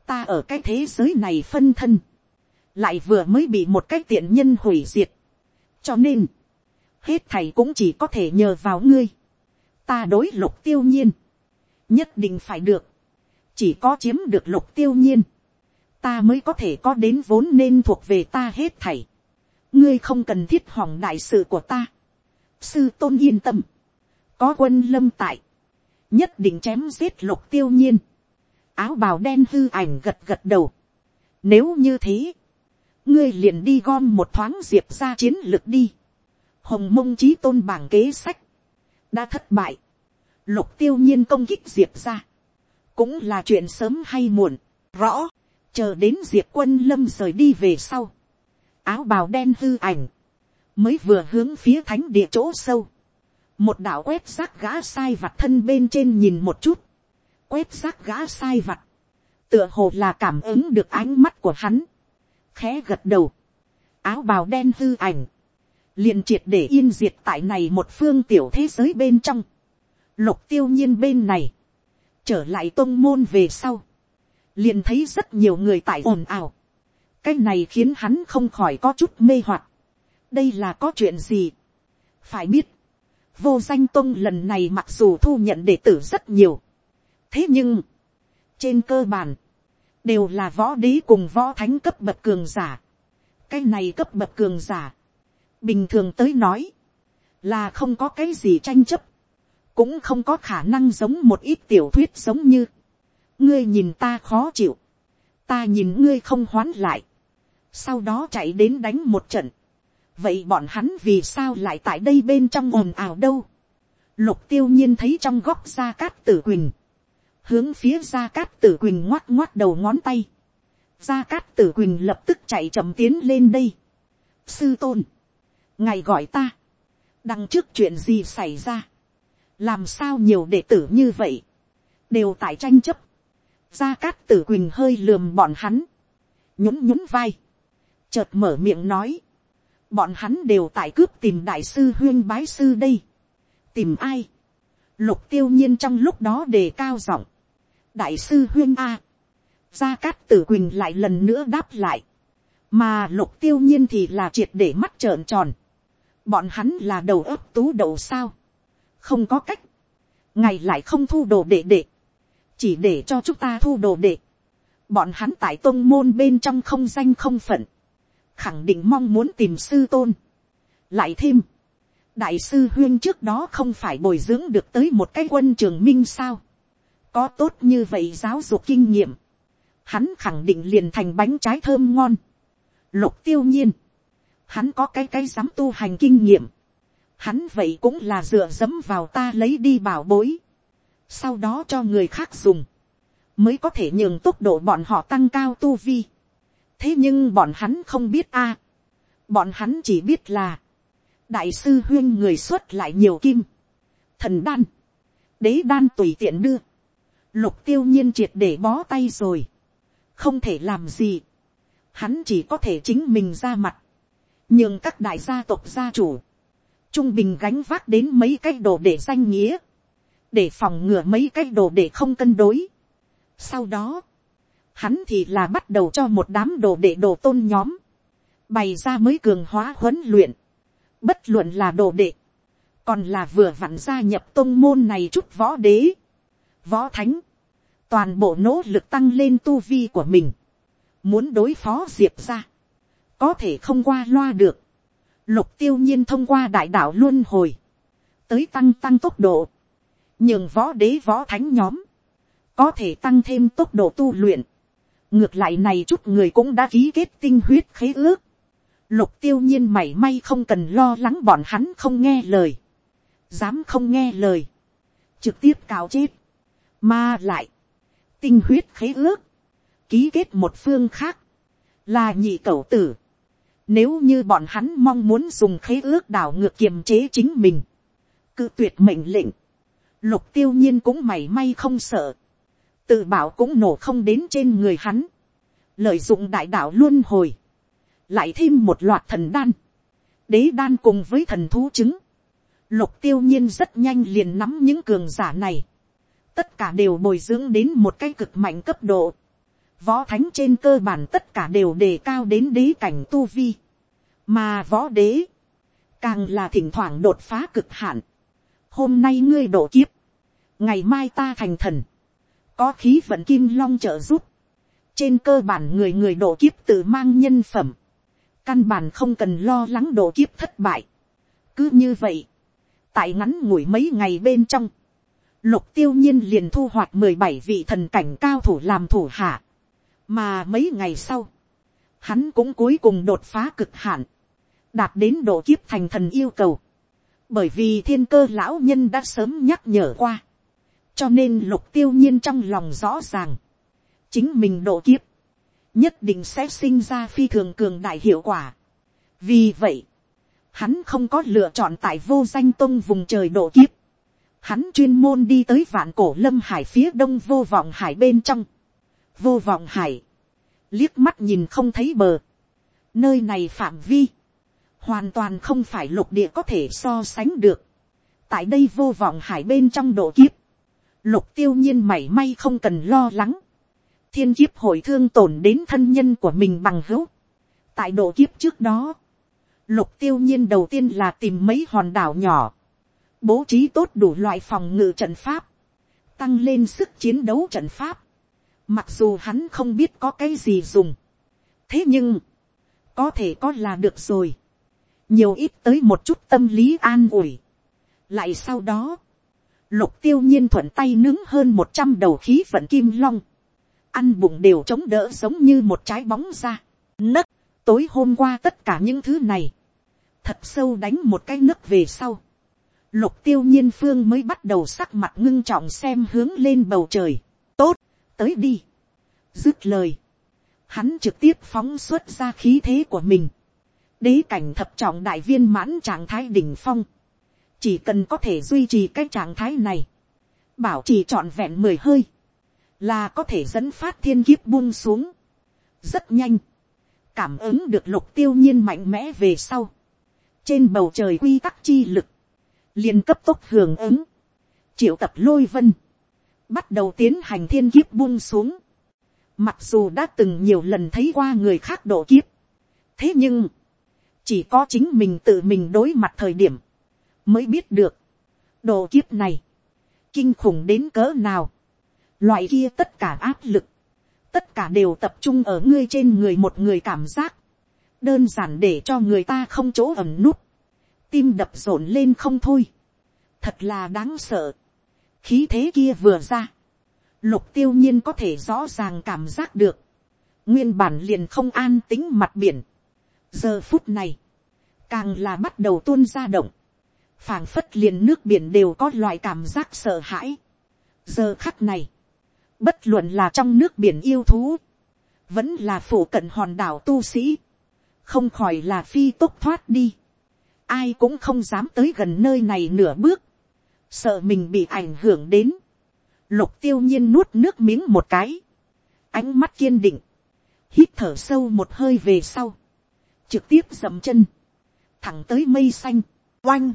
ta ở cái thế giới này phân thân, lại vừa mới bị một cái tiện nhân hủy diệt. cho nên, hết thầy cũng chỉ có thể nhờ vào ngươi. ta đối lục tiêu nhiên, nhất định phải được, chỉ có chiếm được lục tiêu nhiên, ta mới có thể có đến vốn nên thuộc về ta hết thảy. ngươi không cần thiết hỏng đại sự của ta. sư tôn yên tâm, có quân lâm tại, nhất định chém giết lục tiêu nhiên. áo bào đen hư ảnh gật gật đầu. nếu như thế, ngươi liền đi gom một thoáng diệp ra chiến lược đi hồng mông trí tôn bảng kế sách, đã thất bại. lục tiêu nhiên công kích diệp ra, cũng là chuyện sớm hay muộn, rõ, chờ đến diệp quân lâm rời đi về sau. áo bào đen hư ảnh, mới vừa hướng phía thánh địa chỗ sâu, một đạo quét rác gã sai vặt thân bên trên nhìn một chút, quét rác gã sai vặt, tựa hồ là cảm ứng được ánh mắt của hắn, khẽ gật đầu, áo bào đen hư ảnh, liền triệt để yên diệt tại này một phương tiểu thế giới bên trong, lục tiêu nhiên bên này, trở lại tôn môn về sau, liền thấy rất nhiều người tại ồn ào, cái này khiến hắn không khỏi có chút mê hoặc, đây là có chuyện gì, phải biết, vô danh tôn lần này mặc dù thu nhận đệ tử rất nhiều, thế nhưng, trên cơ bản, đều là võ đế cùng võ thánh cấp bậc cường giả. cái này cấp bậc cường giả, bình thường tới nói, là không có cái gì tranh chấp, cũng không có khả năng giống một ít tiểu thuyết giống như, ngươi nhìn ta khó chịu, ta nhìn ngươi không hoán lại, sau đó chạy đến đánh một trận, vậy bọn hắn vì sao lại tại đây bên trong ồn ào đâu, lục tiêu nhiên thấy trong góc gia cát tử quỳnh, hướng phía gia cát tử quỳnh ngoắt ngoắt đầu ngón tay, gia cát tử quỳnh lập tức chạy chậm tiến lên đây. sư tôn, ngài gọi ta, đằng trước chuyện gì xảy ra, làm sao nhiều đệ tử như vậy, đều tại tranh chấp, gia cát tử quỳnh hơi lườm bọn hắn, nhún nhún vai, chợt mở miệng nói, bọn hắn đều tại cướp tìm đại sư huyên bái sư đây, tìm ai, lục tiêu nhiên trong lúc đó đề cao giọng, đại sư huyên a, gia cát tử quỳnh lại lần nữa đáp lại, mà lục tiêu nhiên thì là triệt để mắt trợn tròn, bọn hắn là đầu ấp tú đầu sao, không có cách, ngày lại không thu đồ đệ đệ, chỉ để cho chúng ta thu đồ đệ, bọn hắn tại tôn môn bên trong không danh không phận, khẳng định mong muốn tìm sư tôn, lại thêm, đại sư huyên trước đó không phải bồi dưỡng được tới một cái quân trường minh sao, có tốt như vậy giáo dục kinh nghiệm, hắn khẳng định liền thành bánh trái thơm ngon. Lục tiêu nhiên, hắn có cái cái dám tu hành kinh nghiệm, hắn vậy cũng là dựa dẫm vào ta lấy đi bảo bối, sau đó cho người khác dùng, mới có thể nhường tốc độ bọn họ tăng cao tu vi. thế nhưng bọn hắn không biết a, bọn hắn chỉ biết là, đại sư huyên người xuất lại nhiều kim, thần đan, đế đan tùy tiện đưa, lục tiêu nhiên triệt để bó tay rồi, không thể làm gì, hắn chỉ có thể chính mình ra mặt, nhưng các đại gia tộc gia chủ, trung bình gánh vác đến mấy cái đồ để danh nghĩa, để phòng ngừa mấy cái đồ để không cân đối. Sau đó, hắn thì là bắt đầu cho một đám đồ để đồ tôn nhóm, bày ra mới cường hóa huấn luyện, bất luận là đồ đệ, còn là vừa vặn gia nhập tôn môn này chút võ đế, võ thánh, toàn bộ nỗ lực tăng lên tu vi của mình, muốn đối phó diệp ra, có thể không qua loa được, lục tiêu nhiên thông qua đại đạo luân hồi, tới tăng tăng tốc độ, nhường võ đế võ thánh nhóm, có thể tăng thêm tốc độ tu luyện, ngược lại này chút người cũng đã ký kết tinh huyết khế ước, lục tiêu nhiên mảy may không cần lo lắng bọn hắn không nghe lời, dám không nghe lời, trực tiếp cào chết, mà lại, tinh huyết khế ước, ký kết một phương khác, là nhị cẩu tử. Nếu như bọn hắn mong muốn dùng khế ước đảo ngược kiềm chế chính mình, cự tuyệt mệnh lệnh, lục tiêu nhiên cũng mảy may không sợ, tự bảo cũng nổ không đến trên người hắn, lợi dụng đại đạo luôn hồi, lại thêm một loạt thần đan, đế đan cùng với thần thú trứng, lục tiêu nhiên rất nhanh liền nắm những cường giả này, tất cả đều bồi dưỡng đến một cái cực mạnh cấp độ, võ thánh trên cơ bản tất cả đều đề cao đến đế cảnh tu vi, mà võ đế, càng là thỉnh thoảng đột phá cực hạn, hôm nay ngươi độ kiếp, ngày mai ta thành thần, có khí vận kim long trợ giúp, trên cơ bản người người độ kiếp tự mang nhân phẩm, căn bản không cần lo lắng độ kiếp thất bại. cứ như vậy, tại ngắn ngủi mấy ngày bên trong, lục tiêu nhiên liền thu hoạch mười bảy vị thần cảnh cao thủ làm thủ hạ, mà mấy ngày sau, hắn cũng cuối cùng đột phá cực hạn, đạt đến độ kiếp thành thần yêu cầu, bởi vì thiên cơ lão nhân đã sớm nhắc nhở qua, cho nên lục tiêu nhiên trong lòng rõ ràng, chính mình độ kiếp, nhất định sẽ sinh ra phi thường cường đại hiệu quả. vì vậy, hắn không có lựa chọn tại vô danh tông vùng trời độ kiếp, hắn chuyên môn đi tới vạn cổ lâm hải phía đông vô vọng hải bên trong, vô vọng hải, liếc mắt nhìn không thấy bờ, nơi này phạm vi, hoàn toàn không phải lục địa có thể so sánh được, tại đây vô vọng hải bên trong độ kiếp, lục tiêu nhiên mảy may không cần lo lắng, thiên kiếp hội thương tổn đến thân nhân của mình bằng hữu. tại độ kiếp trước đó, lục tiêu nhiên đầu tiên là tìm mấy hòn đảo nhỏ, bố trí tốt đủ loại phòng ngự trận pháp, tăng lên sức chiến đấu trận pháp, mặc dù hắn không biết có cái gì dùng, thế nhưng, có thể có là được rồi, nhiều ít tới một chút tâm lý an ủi, lại sau đó, lục tiêu nhiên thuận tay nướng hơn một trăm đầu khí vận kim long, ăn bụng đều chống đỡ giống như một trái bóng ra, nấc, tối hôm qua tất cả những thứ này, thật sâu đánh một cái nấc về sau, lục tiêu nhiên phương mới bắt đầu sắc mặt ngưng trọng xem hướng lên bầu trời, tốt, tới đi, dứt lời, hắn trực tiếp phóng xuất ra khí thế của mình, đế cảnh thập trọng đại viên mãn trạng thái đỉnh phong, chỉ cần có thể duy trì cái trạng thái này, bảo trì trọn vẹn mười hơi, là có thể dẫn phát thiên kiếp buông xuống. rất nhanh, cảm ứng được lục tiêu nhiên mạnh mẽ về sau, trên bầu trời quy tắc chi lực, liền cấp tốc hưởng ứng, triệu tập lôi vân, bắt đầu tiến hành thiên kiếp buông xuống. Mặc dù đã từng nhiều lần thấy qua người khác độ kiếp, thế nhưng, chỉ có chính mình tự mình đối mặt thời điểm, mới biết được, độ kiếp này, kinh khủng đến cỡ nào, loại kia tất cả áp lực, tất cả đều tập trung ở ngươi trên người một người cảm giác, đơn giản để cho người ta không chỗ ẩm nút, tim đập rộn lên không thôi, thật là đáng sợ, khí thế kia vừa ra, lục tiêu nhiên có thể rõ ràng cảm giác được, nguyên bản liền không an tính mặt biển, giờ phút này, càng là bắt đầu tuôn ra động, phảng phất liền nước biển đều có loại cảm giác sợ hãi. giờ khắc này, bất luận là trong nước biển yêu thú, vẫn là phủ cận hòn đảo tu sĩ, không khỏi là phi tốc thoát đi. ai cũng không dám tới gần nơi này nửa bước, sợ mình bị ảnh hưởng đến. lục tiêu nhiên nuốt nước miếng một cái, ánh mắt kiên định, hít thở sâu một hơi về sau, trực tiếp dậm chân, thẳng tới mây xanh, oanh,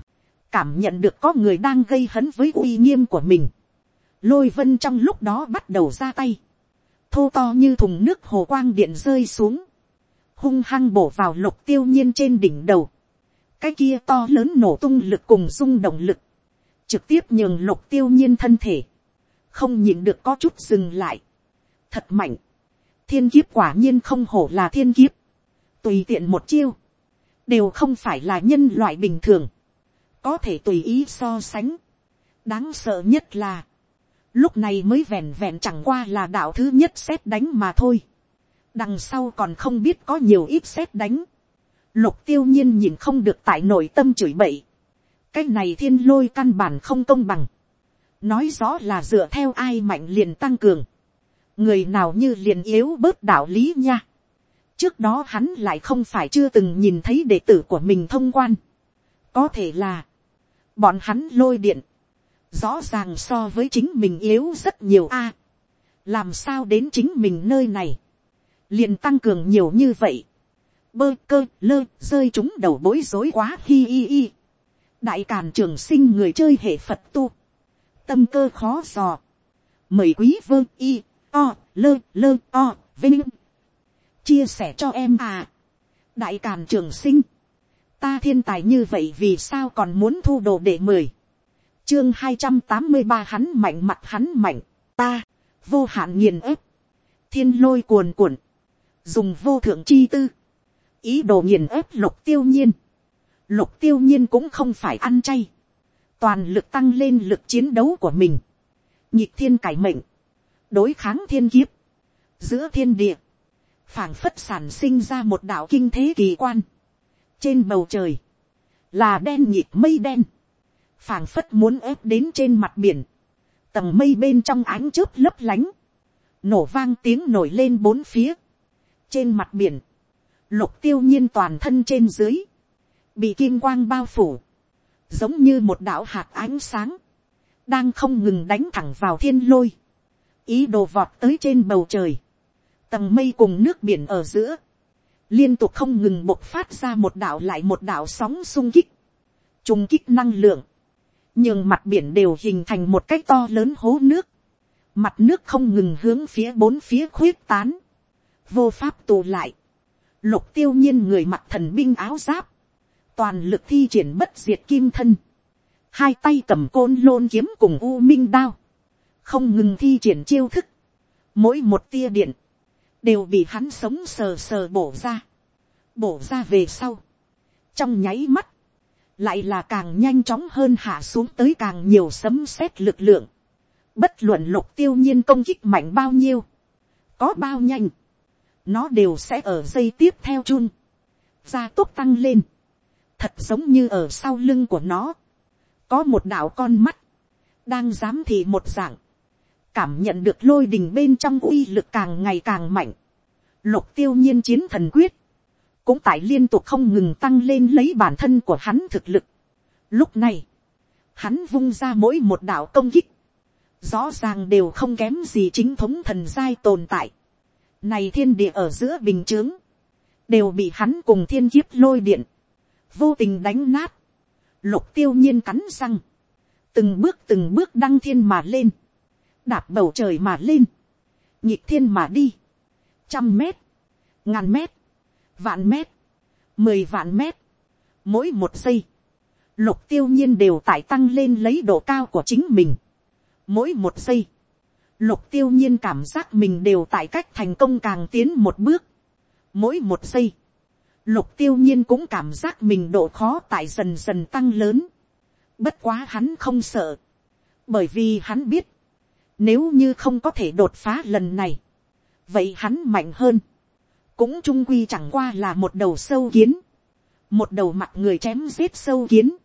cảm nhận được có người đang gây hấn với uy nghiêm của mình. Lôi vân trong lúc đó bắt đầu ra tay, thô to như thùng nước hồ quang điện rơi xuống, hung hăng bổ vào lục tiêu nhiên trên đỉnh đầu. cái kia to lớn nổ tung lực cùng rung động lực, trực tiếp nhường lục tiêu nhiên thân thể, không nhìn được có chút dừng lại. thật mạnh, thiên kiếp quả nhiên không hổ là thiên kiếp, tùy tiện một chiêu, đều không phải là nhân loại bình thường, có thể tùy ý so sánh. đáng sợ nhất là, lúc này mới vẹn vẹn chẳng qua là đạo thứ nhất xét đánh mà thôi. đằng sau còn không biết có nhiều ít xét đánh. lục tiêu nhiên nhìn không được tại nội tâm chửi bậy cái này thiên lôi căn bản không công bằng. nói rõ là dựa theo ai mạnh liền tăng cường. người nào như liền yếu bớt đạo lý nha trước đó hắn lại không phải chưa từng nhìn thấy đệ tử của mình thông quan. có thể là, bọn hắn lôi điện, rõ ràng so với chính mình yếu rất nhiều a. làm sao đến chính mình nơi này, liền tăng cường nhiều như vậy. bơ cơ lơ rơi chúng đầu bối rối quá hi hi hi đại càn trường sinh người chơi hệ phật tu. tâm cơ khó dò. mời quý vương y, o, lơ lơ, o, vinh. chia sẻ cho em à. đại càn trường sinh. ta thiên tài như vậy vì sao còn muốn thu đồ để mời. chương hai trăm tám mươi ba hắn mạnh mặt hắn mạnh. ta, vô hạn nghiền ép. thiên lôi cuồn cuộn. dùng vô thượng chi tư ý đồ nghiền ép lục tiêu nhiên. Lục tiêu nhiên cũng không phải ăn chay. Toàn lực tăng lên lực chiến đấu của mình. Nhịp thiên cải mệnh. Đối kháng thiên kiếp. Giữa thiên địa. phảng phất sản sinh ra một đạo kinh thế kỳ quan. Trên bầu trời. Là đen nhịp mây đen. phảng phất muốn ép đến trên mặt biển. Tầng mây bên trong ánh chớp lấp lánh. Nổ vang tiếng nổi lên bốn phía. Trên mặt biển lục tiêu nhiên toàn thân trên dưới, bị kim quang bao phủ, giống như một đạo hạt ánh sáng, đang không ngừng đánh thẳng vào thiên lôi, ý đồ vọt tới trên bầu trời, tầng mây cùng nước biển ở giữa, liên tục không ngừng bộc phát ra một đạo lại một đạo sóng sung kích, trung kích năng lượng, nhưng mặt biển đều hình thành một cái to lớn hố nước, mặt nước không ngừng hướng phía bốn phía khuyết tán, vô pháp tù lại, Lục tiêu nhiên người mặt thần binh áo giáp. Toàn lực thi triển bất diệt kim thân. Hai tay cầm côn lôn kiếm cùng u minh đao. Không ngừng thi triển chiêu thức. Mỗi một tia điện. Đều bị hắn sống sờ sờ bổ ra. Bổ ra về sau. Trong nháy mắt. Lại là càng nhanh chóng hơn hạ xuống tới càng nhiều sấm sét lực lượng. Bất luận lục tiêu nhiên công kích mạnh bao nhiêu. Có bao nhanh nó đều sẽ ở dây tiếp theo chun, gia tốc tăng lên, thật giống như ở sau lưng của nó, có một đạo con mắt, đang dám thị một dạng, cảm nhận được lôi đình bên trong uy lực càng ngày càng mạnh, lục tiêu nhiên chiến thần quyết, cũng tại liên tục không ngừng tăng lên lấy bản thân của hắn thực lực. Lúc này, hắn vung ra mỗi một đạo công kích, rõ ràng đều không kém gì chính thống thần giai tồn tại. Này thiên địa ở giữa bình chướng. Đều bị hắn cùng thiên kiếp lôi điện. Vô tình đánh nát. Lục tiêu nhiên cắn răng. Từng bước từng bước đăng thiên mà lên. Đạp bầu trời mà lên. Nhịp thiên mà đi. Trăm mét. Ngàn mét. Vạn mét. Mười vạn mét. Mỗi một giây. Lục tiêu nhiên đều tại tăng lên lấy độ cao của chính mình. Mỗi một giây lục tiêu nhiên cảm giác mình đều tại cách thành công càng tiến một bước. Mỗi một giây, lục tiêu nhiên cũng cảm giác mình độ khó tại dần dần tăng lớn. Bất quá hắn không sợ. Bởi vì hắn biết, nếu như không có thể đột phá lần này, vậy hắn mạnh hơn. Cũng trung quy chẳng qua là một đầu sâu kiến. Một đầu mặt người chém giết sâu kiến.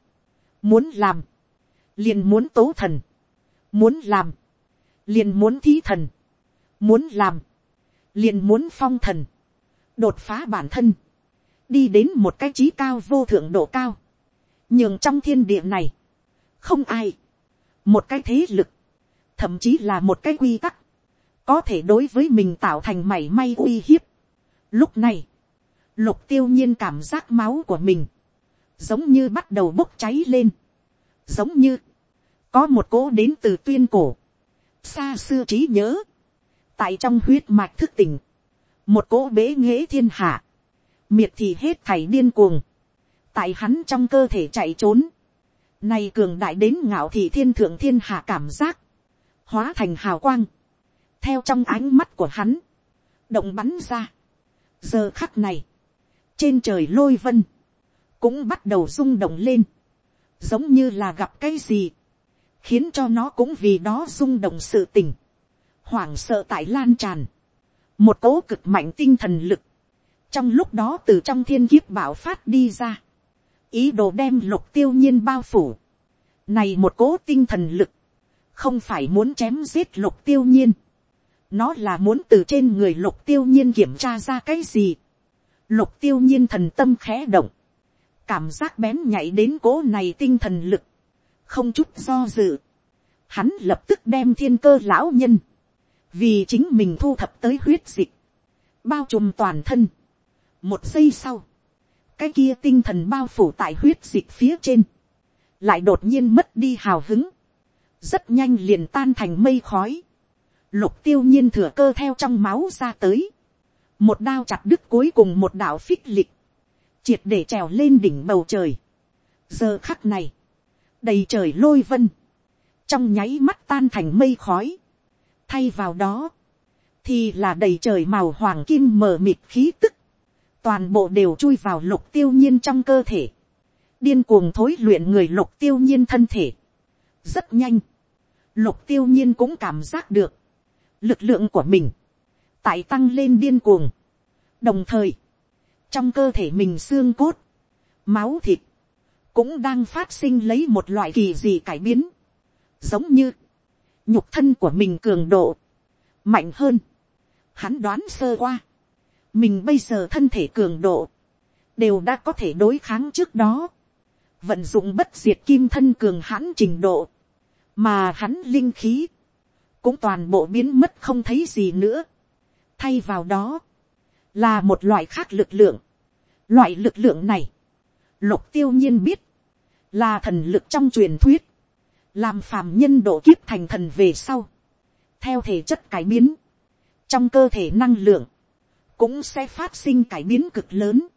Muốn làm, liền muốn tố thần. Muốn làm, liền muốn thí thần, muốn làm, liền muốn phong thần, đột phá bản thân, đi đến một cái trí cao vô thượng độ cao, nhường trong thiên địa này, không ai, một cái thế lực, thậm chí là một cái quy tắc, có thể đối với mình tạo thành mảy may uy hiếp. Lúc này, lục tiêu nhiên cảm giác máu của mình, giống như bắt đầu bốc cháy lên, giống như, có một cỗ đến từ tuyên cổ, xa xưa trí nhớ, tại trong huyết mạch thức tỉnh, một cỗ bế nghễ thiên hạ, miệt thì hết thảy điên cuồng, tại hắn trong cơ thể chạy trốn, nay cường đại đến ngạo thị thiên thượng thiên hạ cảm giác, hóa thành hào quang, theo trong ánh mắt của hắn, động bắn ra. giờ khắc này, trên trời lôi vân, cũng bắt đầu rung động lên, giống như là gặp cái gì, khiến cho nó cũng vì đó rung động sự tình, hoảng sợ tại lan tràn, một cố cực mạnh tinh thần lực, trong lúc đó từ trong thiên kiếp bảo phát đi ra, ý đồ đem lục tiêu nhiên bao phủ, này một cố tinh thần lực, không phải muốn chém giết lục tiêu nhiên, nó là muốn từ trên người lục tiêu nhiên kiểm tra ra cái gì, lục tiêu nhiên thần tâm khẽ động, cảm giác bén nhảy đến cố này tinh thần lực, không chút do dự, hắn lập tức đem thiên cơ lão nhân, vì chính mình thu thập tới huyết dịch, bao trùm toàn thân, một giây sau, cái kia tinh thần bao phủ tại huyết dịch phía trên, lại đột nhiên mất đi hào hứng, rất nhanh liền tan thành mây khói, lục tiêu nhiên thừa cơ theo trong máu ra tới, một đao chặt đứt cuối cùng một đạo phích lịch, triệt để trèo lên đỉnh bầu trời. giờ khắc này, đầy trời lôi vân, trong nháy mắt tan thành mây khói, thay vào đó, thì là đầy trời màu hoàng kim mờ mịt khí tức, toàn bộ đều chui vào lục tiêu nhiên trong cơ thể, điên cuồng thối luyện người lục tiêu nhiên thân thể, rất nhanh, lục tiêu nhiên cũng cảm giác được, lực lượng của mình, tại tăng lên điên cuồng, đồng thời, trong cơ thể mình xương cốt, máu thịt, cũng đang phát sinh lấy một loại kỳ gì cải biến, giống như, nhục thân của mình cường độ, mạnh hơn, hắn đoán sơ qua, mình bây giờ thân thể cường độ, đều đã có thể đối kháng trước đó, vận dụng bất diệt kim thân cường hãn trình độ, mà hắn linh khí, cũng toàn bộ biến mất không thấy gì nữa. thay vào đó, là một loại khác lực lượng. loại lực lượng này, lục tiêu nhiên biết, là thần lực trong truyền thuyết, làm phàm nhân độ kiếp thành thần về sau, theo thể chất cải biến, trong cơ thể năng lượng, cũng sẽ phát sinh cải biến cực lớn,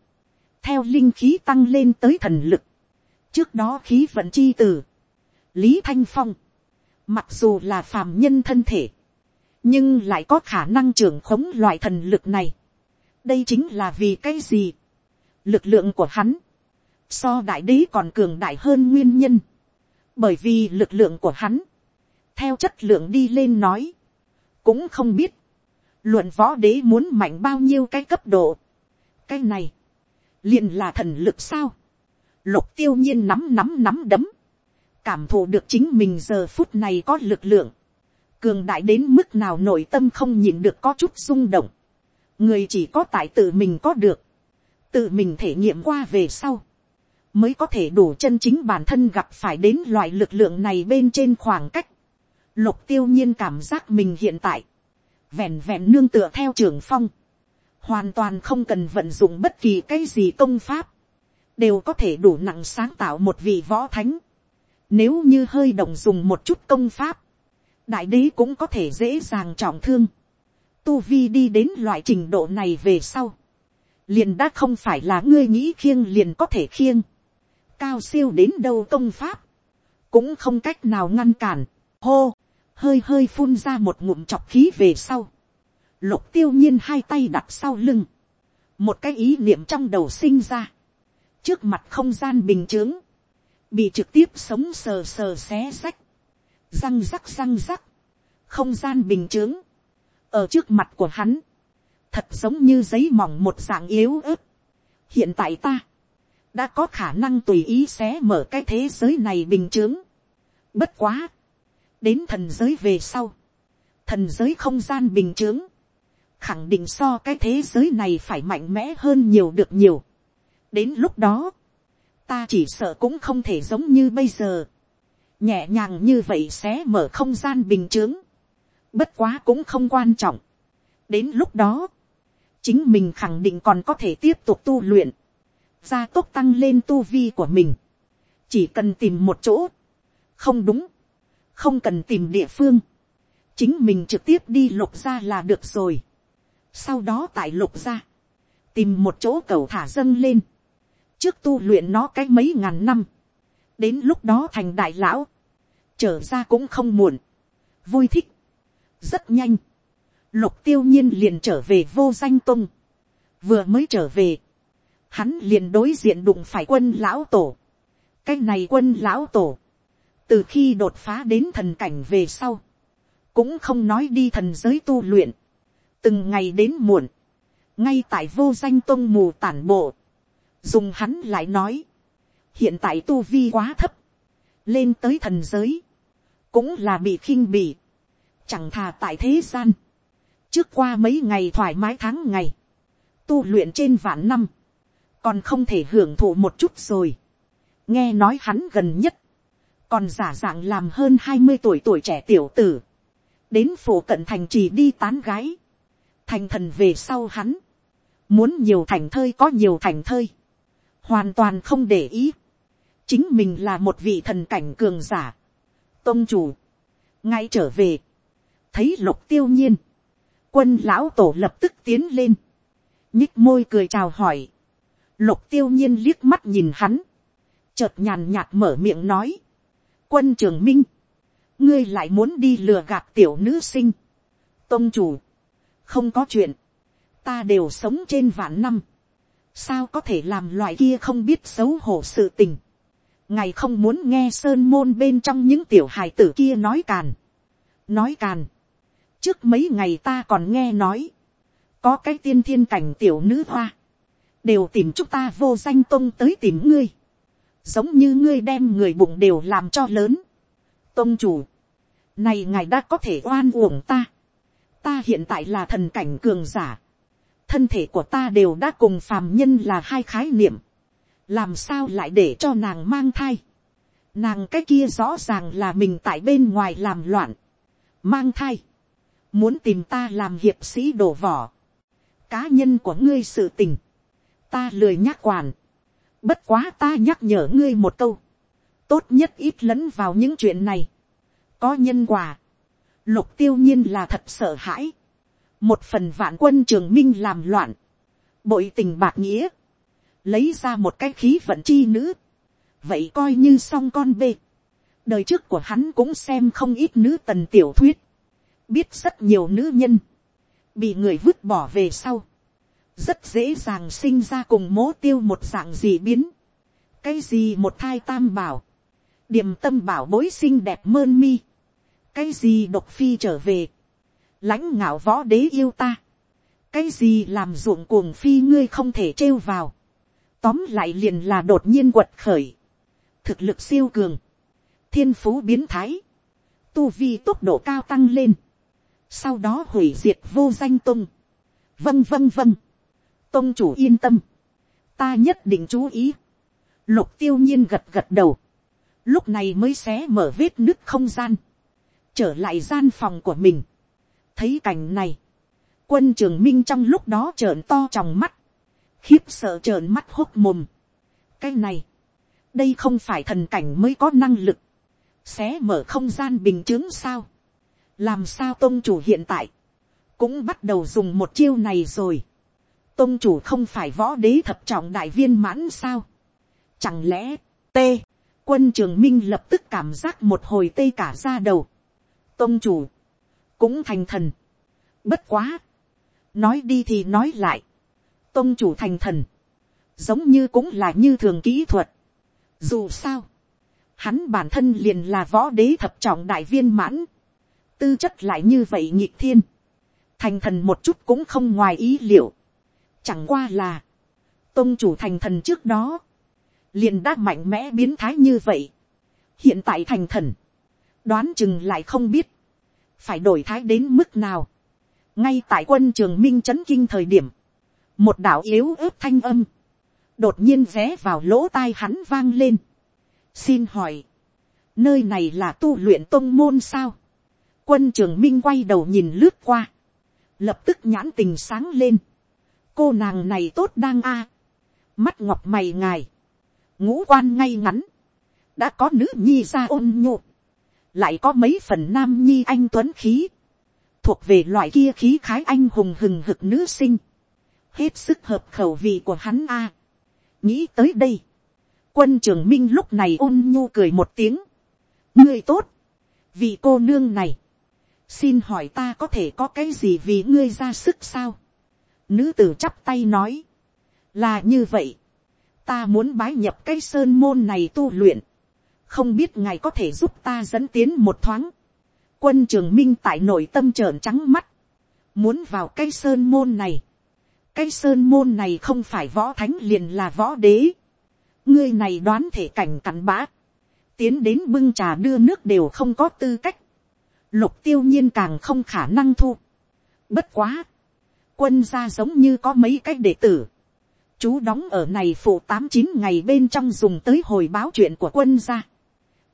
theo linh khí tăng lên tới thần lực, trước đó khí vận chi từ, lý thanh phong, mặc dù là phàm nhân thân thể, nhưng lại có khả năng trưởng khống loại thần lực này. đây chính là vì cái gì. lực lượng của hắn, so đại đế còn cường đại hơn nguyên nhân, bởi vì lực lượng của hắn, theo chất lượng đi lên nói, cũng không biết, luận võ đế muốn mạnh bao nhiêu cái cấp độ, cái này, liền là thần lực sao, lục tiêu nhiên nắm nắm nắm đấm, cảm thụ được chính mình giờ phút này có lực lượng, cường đại đến mức nào nội tâm không nhìn được có chút rung động, người chỉ có tại tự mình có được, tự mình thể nghiệm qua về sau, mới có thể đủ chân chính bản thân gặp phải đến loại lực lượng này bên trên khoảng cách. Lục tiêu nhiên cảm giác mình hiện tại, vẹn vẹn nương tựa theo trường phong, hoàn toàn không cần vận dụng bất kỳ cái gì công pháp, đều có thể đủ nặng sáng tạo một vị võ thánh. Nếu như hơi động dùng một chút công pháp, đại đế cũng có thể dễ dàng trọng thương. Tu vi đi đến loại trình độ này về sau. Liền đã không phải là ngươi nghĩ khiêng liền có thể khiêng. Cao siêu đến đâu công pháp. Cũng không cách nào ngăn cản. Hô, hơi hơi phun ra một ngụm chọc khí về sau. Lục tiêu nhiên hai tay đặt sau lưng. Một cái ý niệm trong đầu sinh ra. Trước mặt không gian bình chướng bị trực tiếp sống sờ sờ xé sách, răng rắc răng rắc, không gian bình chướng, ở trước mặt của hắn, thật giống như giấy mỏng một dạng yếu ớt. hiện tại ta, đã có khả năng tùy ý xé mở cái thế giới này bình chướng. bất quá, đến thần giới về sau, thần giới không gian bình chướng, khẳng định so cái thế giới này phải mạnh mẽ hơn nhiều được nhiều. đến lúc đó, ta chỉ sợ cũng không thể giống như bây giờ, nhẹ nhàng như vậy sẽ mở không gian bình t h ư ớ n g bất quá cũng không quan trọng. đến lúc đó, chính mình khẳng định còn có thể tiếp tục tu luyện, gia tốc tăng lên tu vi của mình, chỉ cần tìm một chỗ, không đúng, không cần tìm địa phương, chính mình trực tiếp đi lục ra là được rồi. sau đó tại lục ra, tìm một chỗ cầu thả dâng lên, trước tu luyện nó cái mấy ngàn năm, đến lúc đó thành đại lão, trở ra cũng không muộn, vui thích, rất nhanh, lục tiêu nhiên liền trở về vô danh tung, vừa mới trở về, hắn liền đối diện đụng phải quân lão tổ, cái này quân lão tổ, từ khi đột phá đến thần cảnh về sau, cũng không nói đi thần giới tu luyện, từng ngày đến muộn, ngay tại vô danh tôn mù tản bộ, dùng hắn lại nói, hiện tại tu vi quá thấp, lên tới thần giới, cũng là bị khinh bỉ, chẳng thà tại thế gian, trước qua mấy ngày thoải mái tháng ngày, tu luyện trên vạn năm, còn không thể hưởng thụ một chút rồi, nghe nói hắn gần nhất, còn giả dạng làm hơn hai mươi tuổi tuổi trẻ tiểu tử, đến phủ cận thành trì đi tán gái, thành thần về sau hắn, muốn nhiều thành thơi có nhiều thành thơi, hoàn toàn không để ý, chính mình là một vị thần cảnh cường giả, tôn chủ, ngay trở về, thấy lục tiêu nhiên, quân lão tổ lập tức tiến lên, nhích môi cười chào hỏi, lục tiêu nhiên liếc mắt nhìn hắn, chợt nhàn nhạt mở miệng nói, quân trường minh, ngươi lại muốn đi lừa gạt tiểu nữ sinh, tôn chủ, không có chuyện, ta đều sống trên vạn năm, sao có thể làm loại kia không biết xấu hổ sự tình, ngài không muốn nghe sơn môn bên trong những tiểu hài tử kia nói càn, nói càn, trước mấy ngày ta còn nghe nói, có cái tiên thiên cảnh tiểu nữ hoa, đều tìm chúng ta vô danh tôn tới tìm ngươi, giống như ngươi đem người bụng đều làm cho lớn. tôn chủ, này ngài đã có thể oan uổng ta, ta hiện tại là thần cảnh cường giả, thân thể của ta đều đã cùng phàm nhân là hai khái niệm, làm sao lại để cho nàng mang thai, nàng cái kia rõ ràng là mình tại bên ngoài làm loạn, mang thai, muốn tìm ta làm hiệp sĩ đổ vỏ, cá nhân của ngươi sự tình, ta lười nhắc quản, bất quá ta nhắc nhở ngươi một câu, tốt nhất ít lẫn vào những chuyện này, có nhân quả, lục tiêu nhiên là thật sợ hãi, một phần vạn quân trường minh làm loạn, bội tình bạc nghĩa, lấy ra một cái khí vận chi nữ, vậy coi như xong con bê. đời trước của hắn cũng xem không ít nữ tần tiểu thuyết, biết rất nhiều nữ nhân, bị người vứt bỏ về sau, rất dễ dàng sinh ra cùng mố tiêu một dạng gì biến, cái gì một thai tam bảo, điểm tâm bảo bối xinh đẹp mơn mi, cái gì độc phi trở về, lãnh ngạo võ đế yêu ta, cái gì làm ruộng cuồng phi ngươi không thể trêu vào, tóm lại liền là đột nhiên quật khởi, thực lực siêu cường, thiên phú biến thái, tu vi tốc độ cao tăng lên, sau đó hủy diệt vô danh tung, vâng vâng vâng, tông chủ yên tâm, ta nhất định chú ý, lục tiêu nhiên gật gật đầu, lúc này mới xé mở vết nứt không gian, trở lại gian phòng của mình, thấy cảnh này, quân trường minh trong lúc đó trợn to tròng mắt, khiếp sợ trợn mắt hốt mồm. cái này, đây không phải thần cảnh mới có năng lực, xé mở không gian bình chứng sao, làm sao tôn chủ hiện tại, cũng bắt đầu dùng một chiêu này rồi, tôn chủ không phải võ đế thập trọng đại viên mãn sao, chẳng lẽ, t, quân trường minh lập tức cảm giác một hồi tê cả ra đầu, tôn chủ, cũng thành thần. Bất quá, nói đi thì nói lại, tôn chủ thành thần, giống như cũng là như thường kỹ thuật. Dù sao, hắn bản thân liền là võ đế thập trọng đại viên mãn, tư chất lại như vậy nhịp thiên, thành thần một chút cũng không ngoài ý liệu, chẳng qua là, tôn chủ thành thần trước đó, liền đã mạnh mẽ biến thái như vậy, hiện tại thành thần, đoán chừng lại không biết, phải đổi thái đến mức nào. ngay tại quân trường minh c h ấ n kinh thời điểm, một đạo yếu ớt thanh âm, đột nhiên vé vào lỗ tai hắn vang lên. xin hỏi, nơi này là tu luyện tôn môn sao. quân trường minh quay đầu nhìn lướt qua, lập tức nhãn tình sáng lên cô nàng này tốt đang a, mắt ngọc mày ngài, ngũ quan ngay ngắn, đã có nữ nhi ra ôn nhộn, lại có mấy phần nam nhi anh tuấn khí, thuộc về loại kia khí khái anh hùng hừng hực nữ sinh, hết sức hợp khẩu vị của hắn a. nghĩ tới đây, quân trường minh lúc này ôn nhu cười một tiếng, ngươi tốt, vì cô nương này, xin hỏi ta có thể có cái gì vì ngươi ra sức sao, nữ tử chắp tay nói, là như vậy, ta muốn bái nhập cái sơn môn này tu luyện, không biết ngài có thể giúp ta dẫn tiến một thoáng. quân trường minh tại nội tâm trợn trắng mắt, muốn vào cái sơn môn này. cái sơn môn này không phải võ thánh liền là võ đế. ngươi này đoán thể cảnh cặn bã, tiến đến bưng trà đưa nước đều không có tư cách. lục tiêu nhiên càng không khả năng thu. bất quá, quân gia giống như có mấy cái đệ tử. Chú đóng ở này phụ tám chín ngày bên trong dùng tới hồi báo chuyện của quân gia.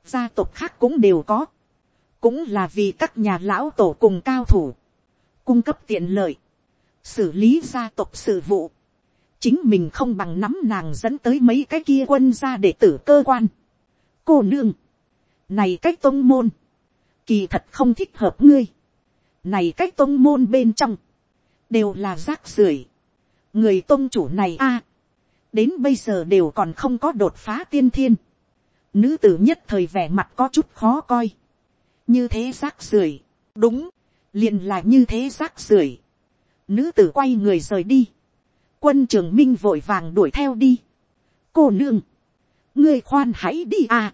Gia tộc khác cũng đều có, cũng là vì các nhà lão tổ cùng cao thủ, cung cấp tiện lợi, xử lý gia tộc sự vụ, chính mình không bằng nắm nàng dẫn tới mấy cái kia quân ra để tử cơ quan. cô nương, này cách tôn môn, kỳ thật không thích hợp ngươi, này cách tôn môn bên trong, đều là rác rưởi, người tôn chủ này a, đến bây giờ đều còn không có đột phá tiên thiên, nữ tử nhất thời vẻ mặt có chút khó coi, như thế rác rưởi, đúng, liền là như thế rác rưởi, nữ tử quay người rời đi, quân trường minh vội vàng đuổi theo đi, cô nương, ngươi khoan hãy đi à,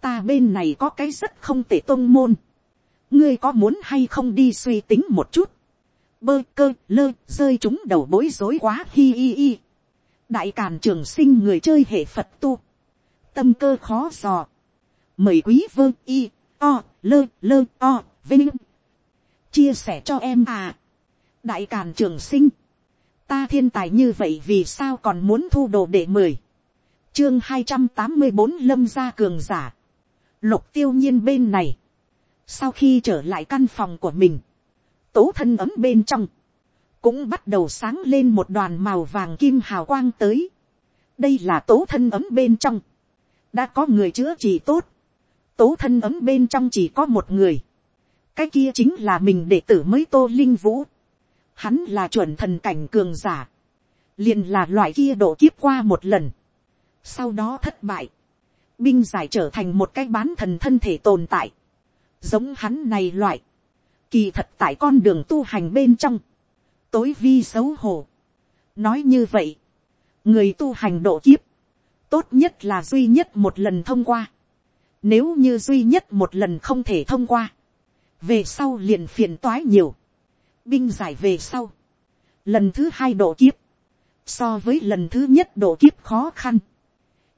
ta bên này có cái rất không tệ tôn môn, ngươi có muốn hay không đi suy tính một chút, bơ cơ lơ rơi chúng đầu bối rối quá hi hi hi, đại càn trường sinh người chơi hệ phật tu, tâm cơ khó dò, mời quý vơ y, o, lơ lơ o, vinh, chia sẻ cho em à, đại càn trường sinh, ta thiên tài như vậy vì sao còn muốn thu đồ để mời? Chương hai trăm tám mươi bốn lâm gia cường giả, lục tiêu nhiên bên này, sau khi trở lại căn phòng của mình, tố thân ấm bên trong, cũng bắt đầu sáng lên một đoàn màu vàng kim hào quang tới. đây là tố thân ấm bên trong, đã có người chữa trị tốt, tố thân ấm bên trong chỉ có một người, cái kia chính là mình đệ tử mới tô linh vũ, hắn là chuẩn thần cảnh cường giả, liền là loại kia độ kiếp qua một lần, sau đó thất bại, binh giải trở thành một cái bán thần thân thể tồn tại, giống hắn này loại, kỳ thật tại con đường tu hành bên trong, tối vi xấu hổ. nói như vậy, người tu hành độ kiếp, tốt nhất là duy nhất một lần thông qua. Nếu như duy nhất một lần không thể thông qua, về sau liền phiền toái nhiều. Binh giải về sau, lần thứ hai độ kiếp, so với lần thứ nhất độ kiếp khó khăn,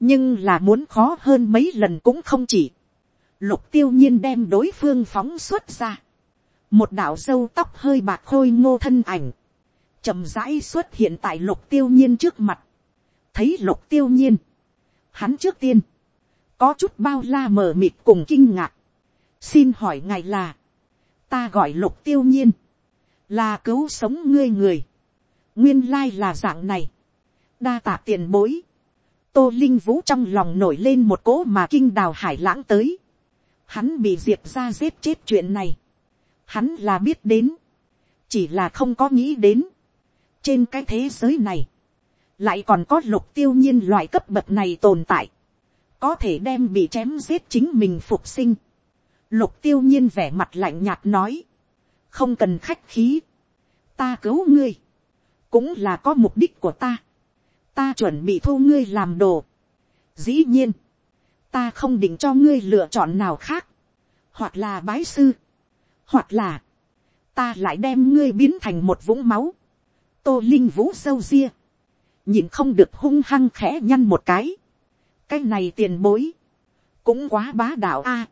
nhưng là muốn khó hơn mấy lần cũng không chỉ. Lục tiêu nhiên đem đối phương phóng xuất ra. Một đạo dâu tóc hơi bạc khôi ngô thân ảnh. chậm rãi xuất hiện tại lục tiêu nhiên trước mặt. Thấy lục tiêu nhiên. Hắn trước tiên. Có chút bao la mờ mịt cùng kinh ngạc. Xin hỏi ngài là. Ta gọi lục tiêu nhiên. Là cứu sống ngươi người. Nguyên lai là dạng này. Đa tạ tiền bối. Tô Linh Vũ trong lòng nổi lên một cỗ mà kinh đào hải lãng tới. Hắn bị diệp ra giết chết chuyện này. Hắn là biết đến. Chỉ là không có nghĩ đến. Trên cái thế giới này. Lại còn có lục tiêu nhiên loại cấp bậc này tồn tại. Có thể đem bị chém giết chính mình phục sinh. Lục tiêu nhiên vẻ mặt lạnh nhạt nói. Không cần khách khí. Ta cứu ngươi. Cũng là có mục đích của ta. Ta chuẩn bị thu ngươi làm đồ. Dĩ nhiên ta không định cho ngươi lựa chọn nào khác, hoặc là bái sư, hoặc là, ta lại đem ngươi biến thành một vũng máu, tô linh vũ sâu ria, nhìn không được hung hăng khẽ nhăn một cái, cái này tiền bối, cũng quá bá đạo a,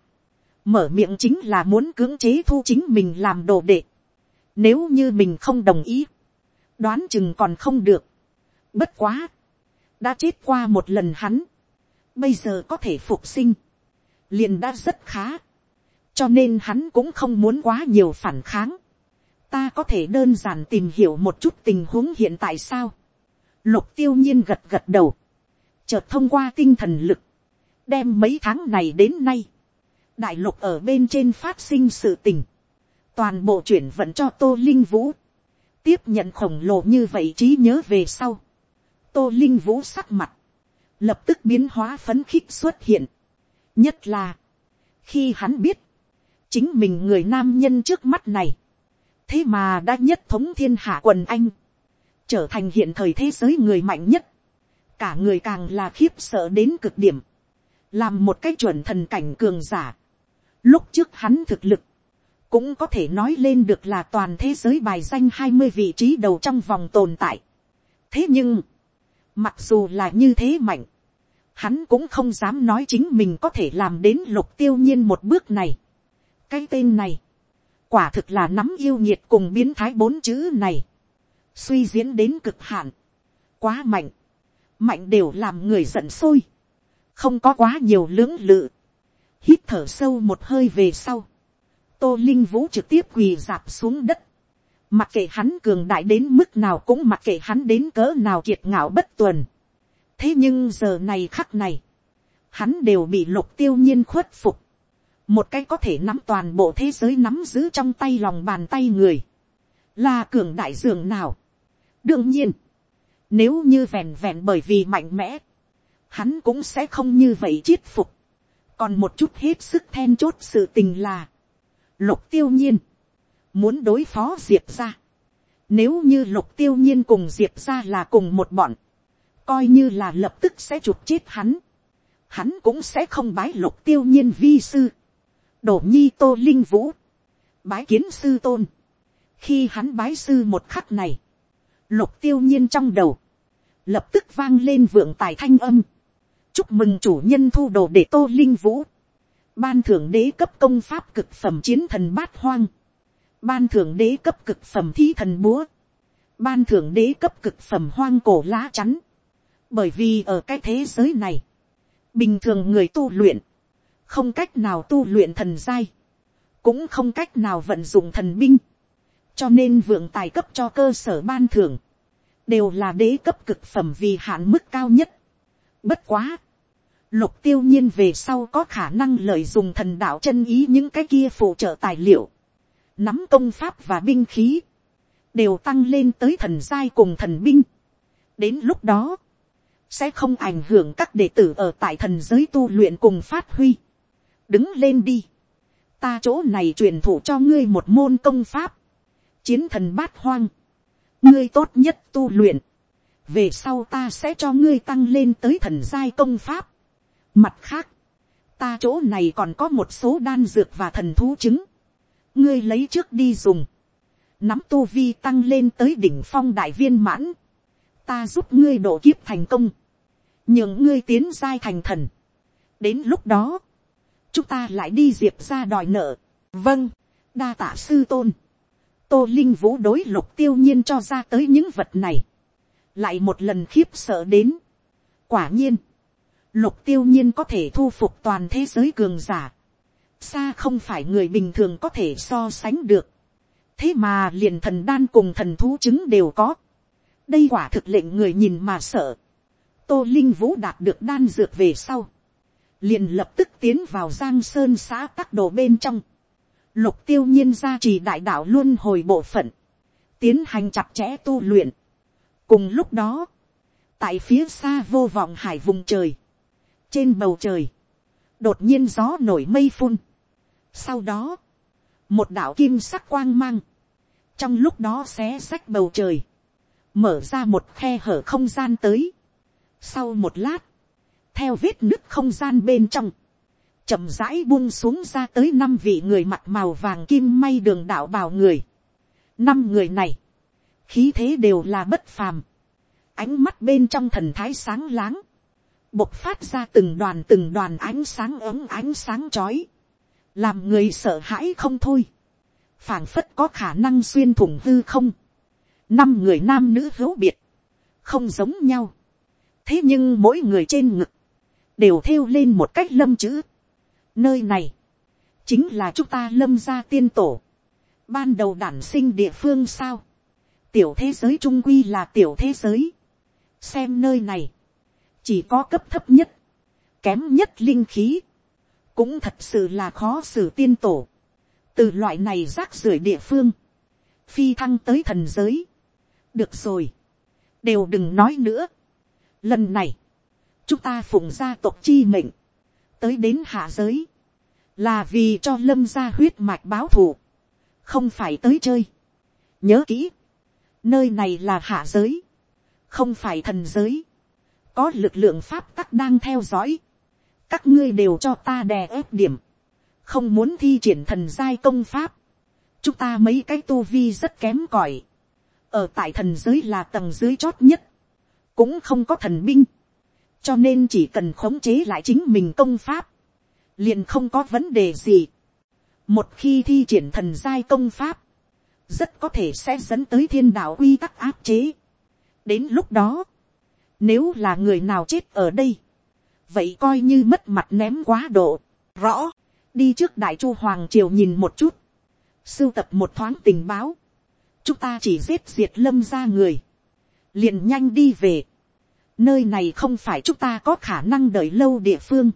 mở miệng chính là muốn cưỡng chế thu chính mình làm đồ đệ, nếu như mình không đồng ý, đoán chừng còn không được, bất quá, đã chết qua một lần hắn, bây giờ có thể phục sinh, liền đã rất khá, cho nên hắn cũng không muốn quá nhiều phản kháng, ta có thể đơn giản tìm hiểu một chút tình huống hiện tại sao, lục tiêu nhiên gật gật đầu, chợt thông qua tinh thần lực, đem mấy tháng này đến nay, đại lục ở bên trên phát sinh sự tình, toàn bộ chuyển vận cho tô linh vũ, tiếp nhận khổng lồ như vậy trí nhớ về sau, tô linh vũ sắc mặt, lập tức biến hóa phấn khích xuất hiện. nhất là, khi hắn biết, chính mình người nam nhân trước mắt này, thế mà đã nhất thống thiên hạ quần anh, trở thành hiện thời thế giới người mạnh nhất, cả người càng là khiếp sợ đến cực điểm, làm một cái chuẩn thần cảnh cường giả. Lúc trước hắn thực lực, cũng có thể nói lên được là toàn thế giới bài danh hai mươi vị trí đầu trong vòng tồn tại. thế nhưng, Mặc dù là như thế mạnh. Hắn cũng không dám nói chính mình có thể làm đến lục tiêu nhiên một bước này. Cái tên này. Quả thực là nắm yêu nhiệt cùng biến thái bốn chữ này. Suy diễn đến cực hạn. Quá mạnh. Mạnh đều làm người giận sôi. Không có quá nhiều lưỡng lự. Hít thở sâu một hơi về sau. Tô Linh Vũ trực tiếp quỳ dạp xuống đất. Mặc kệ hắn cường đại đến mức nào cũng mặc kệ hắn đến cỡ nào kiệt ngạo bất tuần. Thế nhưng giờ này khắc này. Hắn đều bị lục tiêu nhiên khuất phục. Một cái có thể nắm toàn bộ thế giới nắm giữ trong tay lòng bàn tay người. Là cường đại dường nào. Đương nhiên. Nếu như vẹn vẹn bởi vì mạnh mẽ. Hắn cũng sẽ không như vậy chiết phục. Còn một chút hết sức then chốt sự tình là. Lục tiêu nhiên muốn đối phó diệp ra. Nếu như lục tiêu nhiên cùng diệp ra là cùng một bọn, coi như là lập tức sẽ chụp chết hắn. Hắn cũng sẽ không bái lục tiêu nhiên vi sư. Đổ nhi tô linh vũ. Bái kiến sư tôn. Khi hắn bái sư một khắc này, lục tiêu nhiên trong đầu, lập tức vang lên vượng tài thanh âm. Chúc mừng chủ nhân thu đồ để tô linh vũ. Ban thưởng đế cấp công pháp cực phẩm chiến thần bát hoang ban thưởng đế cấp cực phẩm thi thần búa, ban thưởng đế cấp cực phẩm hoang cổ lá chắn, bởi vì ở cái thế giới này, bình thường người tu luyện, không cách nào tu luyện thần giai, cũng không cách nào vận dụng thần binh, cho nên vượng tài cấp cho cơ sở ban thưởng, đều là đế cấp cực phẩm vì hạn mức cao nhất. Bất quá, lục tiêu nhiên về sau có khả năng lợi dụng thần đạo chân ý những cái kia phụ trợ tài liệu, nắm công pháp và binh khí, đều tăng lên tới thần giai cùng thần binh. đến lúc đó, sẽ không ảnh hưởng các đệ tử ở tại thần giới tu luyện cùng phát huy đứng lên đi, ta chỗ này truyền thụ cho ngươi một môn công pháp, chiến thần bát hoang, ngươi tốt nhất tu luyện, về sau ta sẽ cho ngươi tăng lên tới thần giai công pháp. mặt khác, ta chỗ này còn có một số đan dược và thần thú chứng, ngươi lấy trước đi dùng, nắm tu vi tăng lên tới đỉnh phong đại viên mãn, ta giúp ngươi độ kiếp thành công, nhường ngươi tiến giai thành thần. đến lúc đó, chúng ta lại đi diệp ra đòi nợ. vâng, đa tạ sư tôn, tô linh vũ đối lục tiêu nhiên cho ra tới những vật này, lại một lần khiếp sợ đến. quả nhiên, lục tiêu nhiên có thể thu phục toàn thế giới cường giả, xa không phải người bình thường có thể so sánh được. thế mà liền thần đan cùng thần thú chứng đều có. đây quả thực lệnh người nhìn mà sợ. tô linh vũ đạt được đan dược về sau liền lập tức tiến vào giang sơn xã tắc đồ bên trong. lục tiêu nhiên ra trì đại đạo luôn hồi bộ phận. tiến hành chặt chẽ tu luyện. cùng lúc đó, tại phía xa vô vọng hải vùng trời, trên bầu trời, đột nhiên gió nổi mây phun, sau đó, một đạo kim sắc quang mang, trong lúc đó xé xách bầu trời, mở ra một khe hở không gian tới. Sau một lát, theo vết nứt không gian bên trong, chậm rãi buông xuống ra tới năm vị người mặt màu vàng kim may đường đạo bào người. Năm người này, khí thế đều là bất phàm. Ánh mắt bên trong thần thái sáng láng, bộc phát ra từng đoàn từng đoàn ánh sáng ấm ánh sáng chói. Làm người sợ hãi không thôi, phảng phất có khả năng xuyên thủng hư không, năm người nam nữ hữu biệt, không giống nhau, thế nhưng mỗi người trên ngực, đều thêu lên một cách lâm chữ. nơi này, chính là chúng ta lâm gia tiên tổ, ban đầu đản sinh địa phương sao, tiểu thế giới trung quy là tiểu thế giới, xem nơi này, chỉ có cấp thấp nhất, kém nhất linh khí, cũng thật sự là khó xử tiên tổ. từ loại này rác rưởi địa phương, phi thăng tới thần giới. được rồi, đều đừng nói nữa. lần này, chúng ta phụng gia tộc chi mệnh, tới đến hạ giới, là vì cho lâm gia huyết mạch báo thù, không phải tới chơi. nhớ kỹ, nơi này là hạ giới, không phải thần giới, có lực lượng pháp tắc đang theo dõi, các ngươi đều cho ta đè ép điểm, không muốn thi triển thần giai công pháp, chúng ta mấy cái tu vi rất kém cỏi, ở tại thần giới là tầng dưới chót nhất, cũng không có thần binh, cho nên chỉ cần khống chế lại chính mình công pháp, liền không có vấn đề gì. một khi thi triển thần giai công pháp, rất có thể sẽ dẫn tới thiên đạo quy tắc áp chế. đến lúc đó, nếu là người nào chết ở đây, vậy coi như mất mặt ném quá độ, rõ, đi trước đại chu hoàng triều nhìn một chút, sưu tập một thoáng tình báo, chúng ta chỉ giết diệt lâm ra người, liền nhanh đi về, nơi này không phải chúng ta có khả năng đợi lâu địa phương,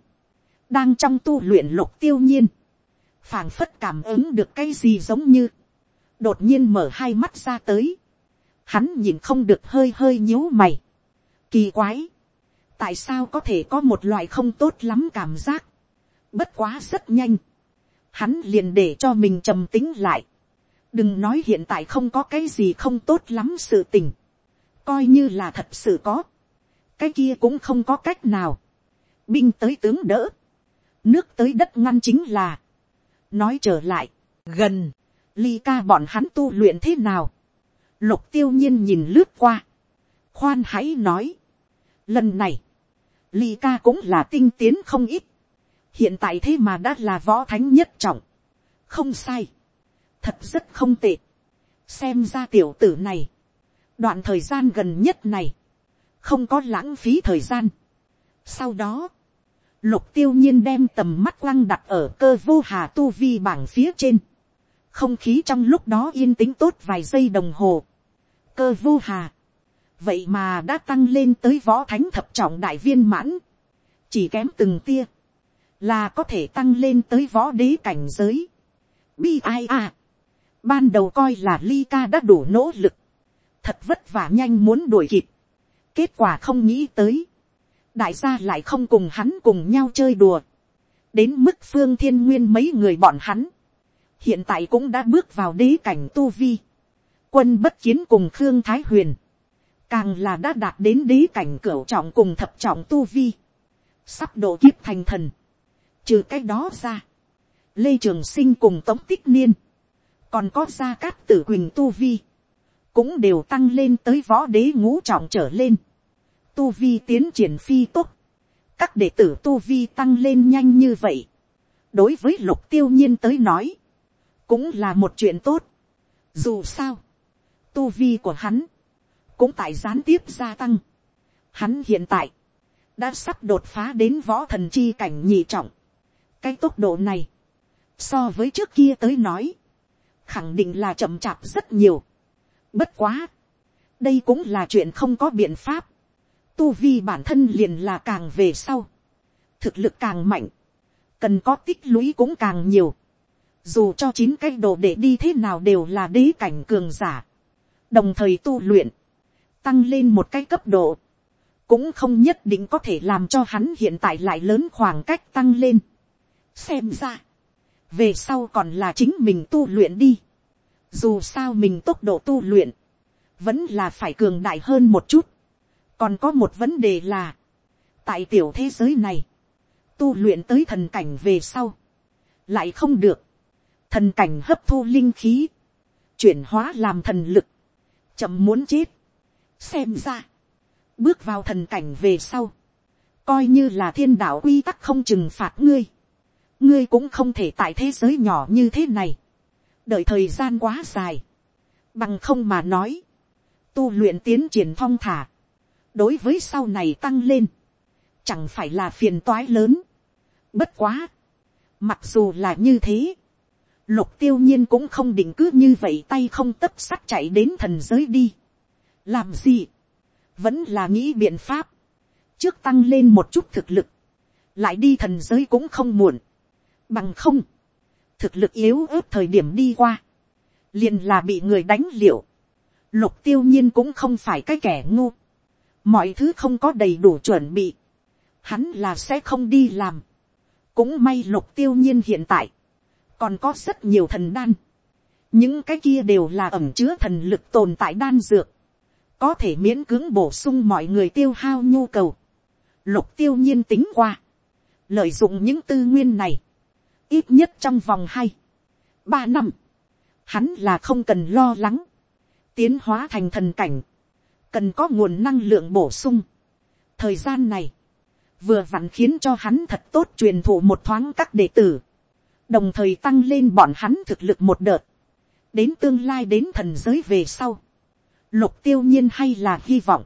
đang trong tu luyện lục tiêu nhiên, phảng phất cảm ứng được cái gì giống như, đột nhiên mở hai mắt ra tới, hắn nhìn không được hơi hơi nhíu mày, kỳ quái, tại sao có thể có một loại không tốt lắm cảm giác, bất quá rất nhanh, hắn liền để cho mình trầm tính lại, đừng nói hiện tại không có cái gì không tốt lắm sự tình, coi như là thật sự có, cái kia cũng không có cách nào, binh tới tướng đỡ, nước tới đất ngăn chính là, nói trở lại, gần, ly ca bọn hắn tu luyện thế nào, lục tiêu nhiên nhìn lướt qua, khoan hãy nói, lần này, ly ca cũng là tinh tiến không ít, hiện tại thế mà đã là võ thánh nhất trọng, không sai, thật rất không tệ, xem ra tiểu tử này, đoạn thời gian gần nhất này, không có lãng phí thời gian. Sau đó, lục tiêu nhiên đem tầm mắt quăng đặt ở cơ vô hà tu vi bảng phía trên. Không khí trong lúc đó yên tĩnh tốt vài giây đồng hồ. Cơ vô hà. Vậy mà đã tăng lên tới võ thánh thập trọng đại viên mãn. Chỉ kém từng tia. Là có thể tăng lên tới võ đế cảnh giới. Bi ai à. Ban đầu coi là ly ca đã đủ nỗ lực. Thật vất vả nhanh muốn đuổi kịp Kết quả không nghĩ tới. Đại gia lại không cùng hắn cùng nhau chơi đùa. Đến mức phương thiên nguyên mấy người bọn hắn. Hiện tại cũng đã bước vào đế cảnh tu vi. Quân bất chiến cùng Khương Thái Huyền. Càng là đã đạt đến đế cảnh cửu trọng cùng thập trọng tu vi. Sắp độ kiếp thành thần. Trừ cái đó ra. Lê Trường Sinh cùng Tống Tích Niên. Còn có Gia Cát Tử Quỳnh Tu Vi cũng đều tăng lên tới võ đế ngũ trọng trở lên. Tu vi tiến triển phi tốt. Các đệ tử tu vi tăng lên nhanh như vậy. Đối với lục tiêu nhiên tới nói. Cũng là một chuyện tốt. Dù sao. Tu vi của hắn. Cũng tại gián tiếp gia tăng. Hắn hiện tại. Đã sắp đột phá đến võ thần chi cảnh nhị trọng. Cái tốc độ này. So với trước kia tới nói. Khẳng định là chậm chạp rất nhiều Bất quá. Đây cũng là chuyện không có biện pháp. Tu vi bản thân liền là càng về sau. Thực lực càng mạnh. Cần có tích lũy cũng càng nhiều. Dù cho chín cái đồ để đi thế nào đều là đế cảnh cường giả. Đồng thời tu luyện. Tăng lên một cái cấp độ. Cũng không nhất định có thể làm cho hắn hiện tại lại lớn khoảng cách tăng lên. Xem ra. Về sau còn là chính mình tu luyện đi dù sao mình tốc độ tu luyện, vẫn là phải cường đại hơn một chút. còn có một vấn đề là, tại tiểu thế giới này, tu luyện tới thần cảnh về sau, lại không được, thần cảnh hấp thu linh khí, chuyển hóa làm thần lực, chậm muốn chết, xem ra, bước vào thần cảnh về sau, coi như là thiên đạo quy tắc không trừng phạt ngươi, ngươi cũng không thể tại thế giới nhỏ như thế này, đợi thời gian quá dài, bằng không mà nói, tu luyện tiến triển thong thả, đối với sau này tăng lên, chẳng phải là phiền toái lớn. Bất quá, mặc dù là như thế, lục tiêu nhiên cũng không định cứ như vậy tay không tấp sắt chạy đến thần giới đi. làm gì, vẫn là nghĩ biện pháp, trước tăng lên một chút thực lực, lại đi thần giới cũng không muộn, bằng không, thực lực yếu ớt thời điểm đi qua, liền là bị người đánh liệu. Lục tiêu nhiên cũng không phải cái kẻ ngu. Mọi thứ không có đầy đủ chuẩn bị. Hắn là sẽ không đi làm. Cũng may lục tiêu nhiên hiện tại. Còn có rất nhiều thần đan. Những cái kia đều là ẩm chứa thần lực tồn tại đan dược. Có thể miễn cưỡng bổ sung mọi người tiêu hao nhu cầu. Lục tiêu nhiên tính qua. Lợi dụng những tư nguyên này ít nhất trong vòng hai, ba năm, hắn là không cần lo lắng, tiến hóa thành thần cảnh, cần có nguồn năng lượng bổ sung. thời gian này, vừa vặn khiến cho hắn thật tốt truyền thụ một thoáng các đệ tử, đồng thời tăng lên bọn hắn thực lực một đợt, đến tương lai đến thần giới về sau, lục tiêu nhiên hay là hy vọng,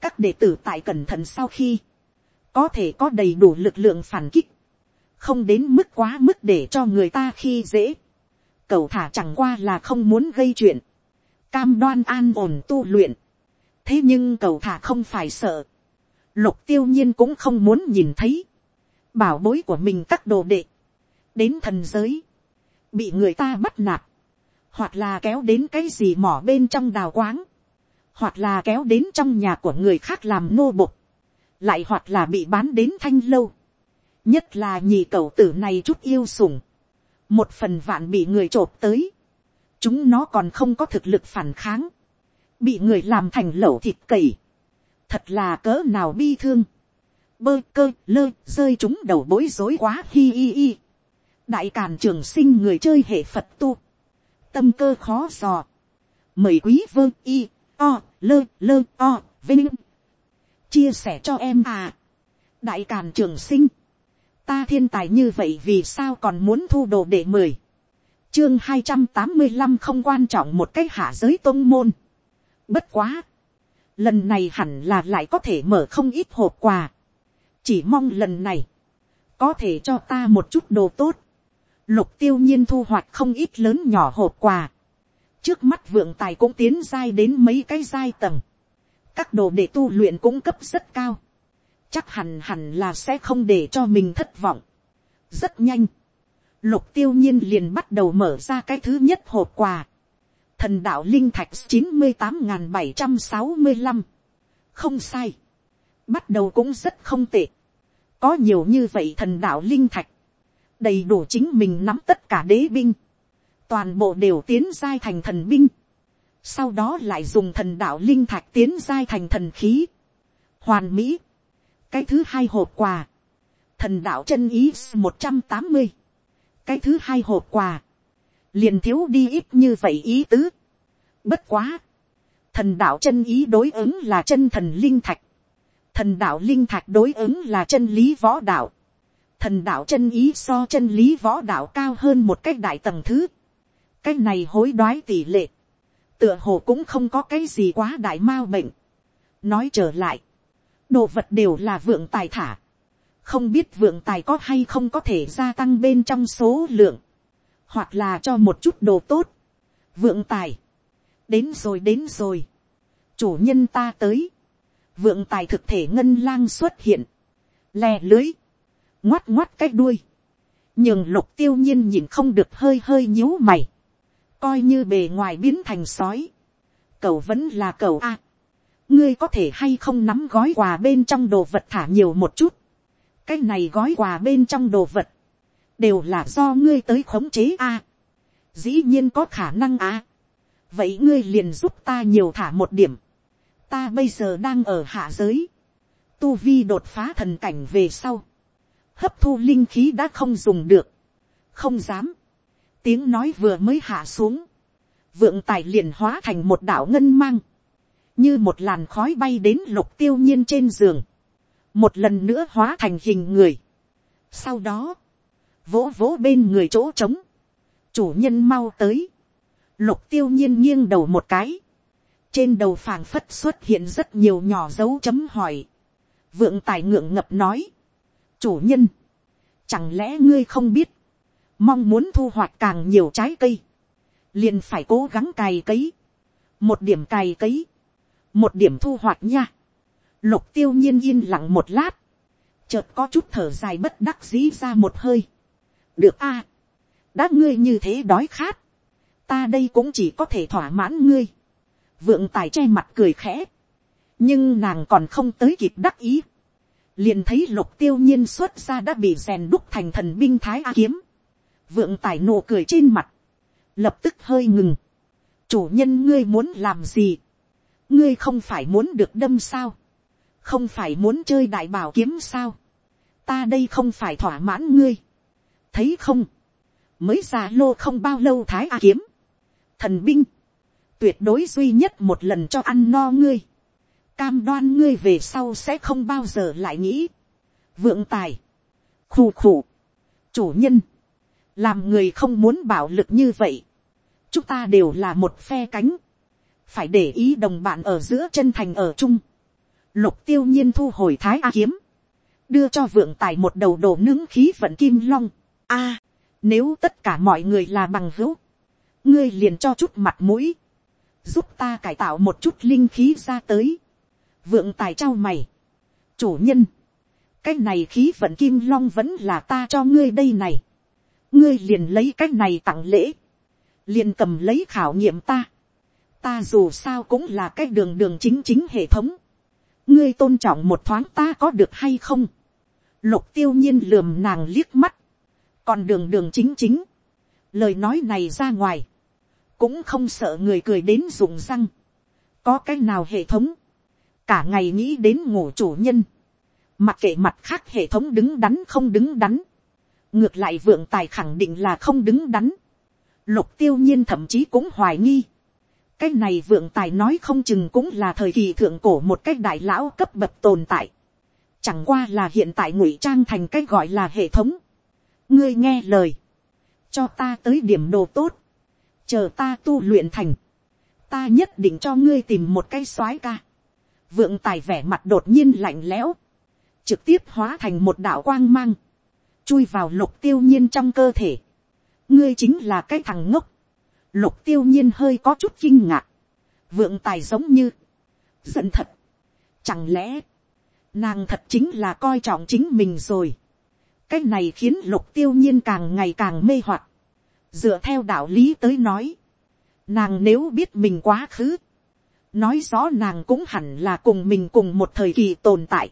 các đệ tử tại cẩn thận sau khi, có thể có đầy đủ lực lượng phản kích, không đến mức quá mức để cho người ta khi dễ. Cậu thả chẳng qua là không muốn gây chuyện. cam đoan an ổn tu luyện, thế nhưng cầu thả không phải sợ, lục tiêu nhiên cũng không muốn nhìn thấy, bảo bối của mình các đồ đệ, đến thần giới, bị người ta bắt nạt, hoặc là kéo đến cái gì mỏ bên trong đào quáng, hoặc là kéo đến trong nhà của người khác làm nô bộc, lại hoặc là bị bán đến thanh lâu, nhất là nhì cậu tử này chút yêu sủng, một phần vạn bị người t tới, chúng nó còn không có thực lực phản kháng, bị người làm thành lẩu thịt cầy, thật là cỡ nào bi thương, bơ cơ lơ rơi chúng đầu bối rối quá hi hi hi. đại càn trường sinh người chơi hệ phật tu, tâm cơ khó dò, mời quý vơ y o lơ lơ o vinh. Chia sẻ cho em à. Đại càn trường sinh ta thiên tài như vậy vì sao còn muốn thu đồ để mười chương hai trăm tám mươi năm không quan trọng một cái hạ giới tôn môn. Bất quá. Lần này hẳn là lại có thể mở không ít hộp quà. Chỉ mong lần này. Có thể cho ta một chút đồ tốt. Lục tiêu nhiên thu hoạch không ít lớn nhỏ hộp quà. Trước mắt vượng tài cũng tiến giai đến mấy cái giai tầng. Các đồ để tu luyện cũng cấp rất cao chắc hẳn hẳn là sẽ không để cho mình thất vọng. rất nhanh, lục tiêu nhiên liền bắt đầu mở ra cái thứ nhất hộp quà. thần đạo linh thạch chín mươi tám n bảy trăm sáu mươi năm, không sai, bắt đầu cũng rất không tệ, có nhiều như vậy thần đạo linh thạch, đầy đủ chính mình nắm tất cả đế binh, toàn bộ đều tiến giai thành thần binh, sau đó lại dùng thần đạo linh thạch tiến giai thành thần khí, hoàn mỹ, cái thứ hai hộp quà, thần đạo chân ý một trăm tám mươi, cái thứ hai hộp quà, liền thiếu đi ít như vậy ý tứ. Bất quá, thần đạo chân ý đối ứng là chân thần linh thạch, thần đạo linh thạch đối ứng là chân lý võ đạo, thần đạo chân ý so chân lý võ đạo cao hơn một cách đại tầng thứ, cái này hối đoái tỷ lệ, tựa hồ cũng không có cái gì quá đại mao bệnh. nói trở lại, đồ vật đều là vượng tài thả, không biết vượng tài có hay không có thể gia tăng bên trong số lượng, hoặc là cho một chút đồ tốt, vượng tài, đến rồi đến rồi, chủ nhân ta tới, vượng tài thực thể ngân lang xuất hiện, lè lưới, ngoắt ngoắt cái đuôi, nhưng lục tiêu nhiên nhìn không được hơi hơi nhíu mày, coi như bề ngoài biến thành sói, cầu vẫn là cầu a, ngươi có thể hay không nắm gói quà bên trong đồ vật thả nhiều một chút. cái này gói quà bên trong đồ vật, đều là do ngươi tới khống chế a. dĩ nhiên có khả năng a. vậy ngươi liền giúp ta nhiều thả một điểm. ta bây giờ đang ở hạ giới. tu vi đột phá thần cảnh về sau. hấp thu linh khí đã không dùng được. không dám. tiếng nói vừa mới hạ xuống. vượng tài liền hóa thành một đảo ngân mang như một làn khói bay đến lục tiêu nhiên trên giường, một lần nữa hóa thành hình người. Sau đó, vỗ vỗ bên người chỗ trống, chủ nhân mau tới, lục tiêu nhiên nghiêng đầu một cái, trên đầu phảng phất xuất hiện rất nhiều nhỏ dấu chấm hỏi, vượng tài ngượng ngập nói, chủ nhân, chẳng lẽ ngươi không biết, mong muốn thu hoạch càng nhiều trái cây, liền phải cố gắng cày cấy, một điểm cày cấy, một điểm thu hoạch nha. lục tiêu nhiên yên lặng một lát, chợt có chút thở dài bất đắc dĩ ra một hơi. được a, đã ngươi như thế đói khát, ta đây cũng chỉ có thể thỏa mãn ngươi. vượng tài che mặt cười khẽ, nhưng nàng còn không tới kịp đắc ý. liền thấy lục tiêu nhiên xuất ra đã bị rèn đúc thành thần binh thái a kiếm. vượng tài nụ cười trên mặt, lập tức hơi ngừng. chủ nhân ngươi muốn làm gì ngươi không phải muốn được đâm sao, không phải muốn chơi đại bảo kiếm sao, ta đây không phải thỏa mãn ngươi, thấy không, mới ra lô không bao lâu thái a kiếm, thần binh, tuyệt đối duy nhất một lần cho ăn no ngươi, cam đoan ngươi về sau sẽ không bao giờ lại nghĩ, vượng tài, khù khù, chủ nhân, làm người không muốn bạo lực như vậy, chúng ta đều là một phe cánh, phải để ý đồng bạn ở giữa chân thành ở chung. Lục tiêu nhiên thu hồi thái A kiếm. Đưa cho vượng tài một đầu đồ nướng khí vận kim long. a nếu tất cả mọi người là bằng hữu. Ngươi liền cho chút mặt mũi. giúp ta cải tạo một chút linh khí ra tới, vượng tài trao mày, chủ nhân, cái này khí vận kim long vẫn là ta cho ngươi đây này, ngươi liền lấy cái này tặng lễ, liền cầm lấy khảo nghiệm ta, ta dù sao cũng là cái đường đường chính chính hệ thống, ngươi tôn trọng một thoáng ta có được hay không, lục tiêu nhiên lườm nàng liếc mắt, còn đường đường chính chính, lời nói này ra ngoài, cũng không sợ người cười đến dùng răng, có cái nào hệ thống, cả ngày nghĩ đến ngủ chủ nhân, mặc kệ mặt khác hệ thống đứng đắn không đứng đắn, ngược lại vượng tài khẳng định là không đứng đắn, lục tiêu nhiên thậm chí cũng hoài nghi, cái này vượng tài nói không chừng cũng là thời kỳ thượng cổ một cái đại lão cấp bậc tồn tại, chẳng qua là hiện tại ngụy trang thành cái gọi là hệ thống, ngươi nghe lời, cho ta tới điểm đồ tốt, chờ ta tu luyện thành, ta nhất định cho ngươi tìm một cái soái ca. vượng tài vẻ mặt đột nhiên lạnh lẽo, trực tiếp hóa thành một đạo quang mang, chui vào lục tiêu nhiên trong cơ thể. ngươi chính là cái thằng ngốc lục tiêu nhiên hơi có chút kinh ngạc. vượng tài giống như, giận thật. chẳng lẽ, nàng thật chính là coi trọng chính mình rồi. cái này khiến lục tiêu nhiên càng ngày càng mê hoặc dựa theo đạo lý tới nói, nàng nếu biết mình quá khứ, nói rõ nàng cũng hẳn là cùng mình cùng một thời kỳ tồn tại,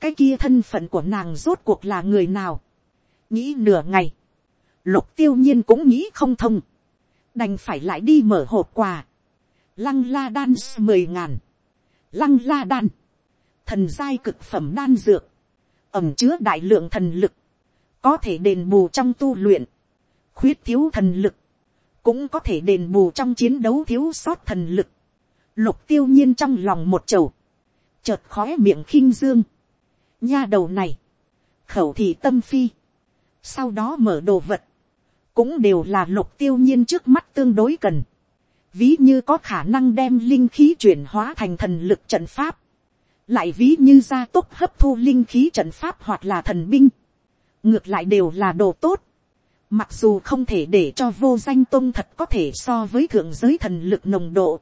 cái kia thân phận của nàng rốt cuộc là người nào, nghĩ nửa ngày, lục tiêu nhiên cũng nghĩ không thông, đành phải lại đi mở hộp quà, lăng la đan mười ngàn, lăng la đan, thần giai cực phẩm đan dược, ẩm chứa đại lượng thần lực, có thể đền bù trong tu luyện, khuyết thiếu thần lực, cũng có thể đền bù trong chiến đấu thiếu sót thần lực. Lục tiêu nhiên trong lòng một chầu, chợt khóe miệng khinh dương. Nha đầu này, khẩu thị tâm phi, sau đó mở đồ vật, cũng đều là lục tiêu nhiên trước mắt tương đối cần. Ví như có khả năng đem linh khí chuyển hóa thành thần lực trận pháp, lại ví như gia tốc hấp thu linh khí trận pháp hoặc là thần binh, ngược lại đều là đồ tốt. Mặc dù không thể để cho vô danh tôn thật có thể so với thượng giới thần lực nồng độ.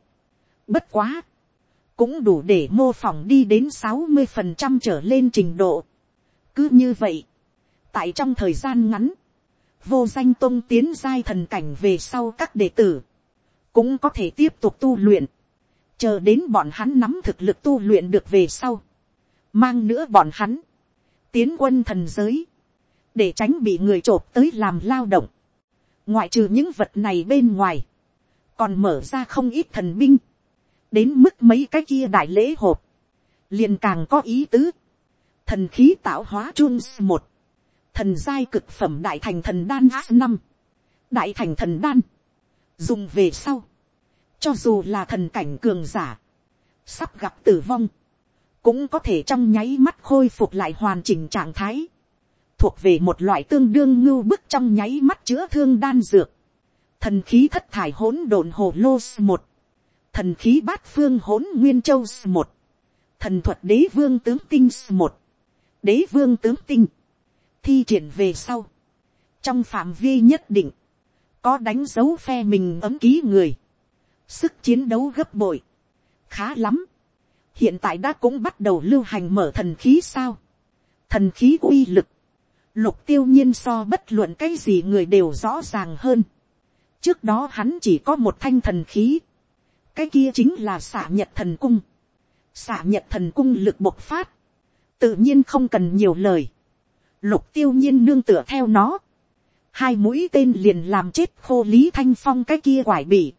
Bất quá. Cũng đủ để mô phỏng đi đến sáu mươi phần trăm trở lên trình độ. Cứ như vậy. Tại trong thời gian ngắn. Vô danh tôn tiến giai thần cảnh về sau các đệ tử. Cũng có thể tiếp tục tu luyện. Chờ đến bọn hắn nắm thực lực tu luyện được về sau. Mang nữa bọn hắn. Tiến quân thần giới để tránh bị người t tới làm lao động. ngoại trừ những vật này bên ngoài, còn mở ra không ít thần binh, đến mức mấy cái kia đại lễ hộp, liền càng có ý tứ. thần khí tạo hóa chun một, thần giai cực phẩm đại thành thần đan a năm, đại thành thần đan, dùng về sau, cho dù là thần cảnh cường giả, sắp gặp tử vong, cũng có thể trong nháy mắt khôi phục lại hoàn chỉnh trạng thái thuộc về một loại tương đương ngưu bức trong nháy mắt chữa thương đan dược. Thần khí thất thải hỗn độn hồ lô một. Thần khí bát phương hỗn nguyên châu một. Thần thuật đế vương tướng tinh một. Đế vương tướng tinh. Thi triển về sau. Trong phạm vi nhất định. Có đánh dấu phe mình ấm ký người. Sức chiến đấu gấp bội. Khá lắm. Hiện tại đã cũng bắt đầu lưu hành mở thần khí sao. Thần khí uy lực Lục tiêu nhiên so bất luận cái gì người đều rõ ràng hơn. Trước đó hắn chỉ có một thanh thần khí. Cái kia chính là xả nhật thần cung. xả nhật thần cung lực bộc phát. Tự nhiên không cần nhiều lời. Lục tiêu nhiên nương tựa theo nó. Hai mũi tên liền làm chết khô lý thanh phong cái kia quải bị.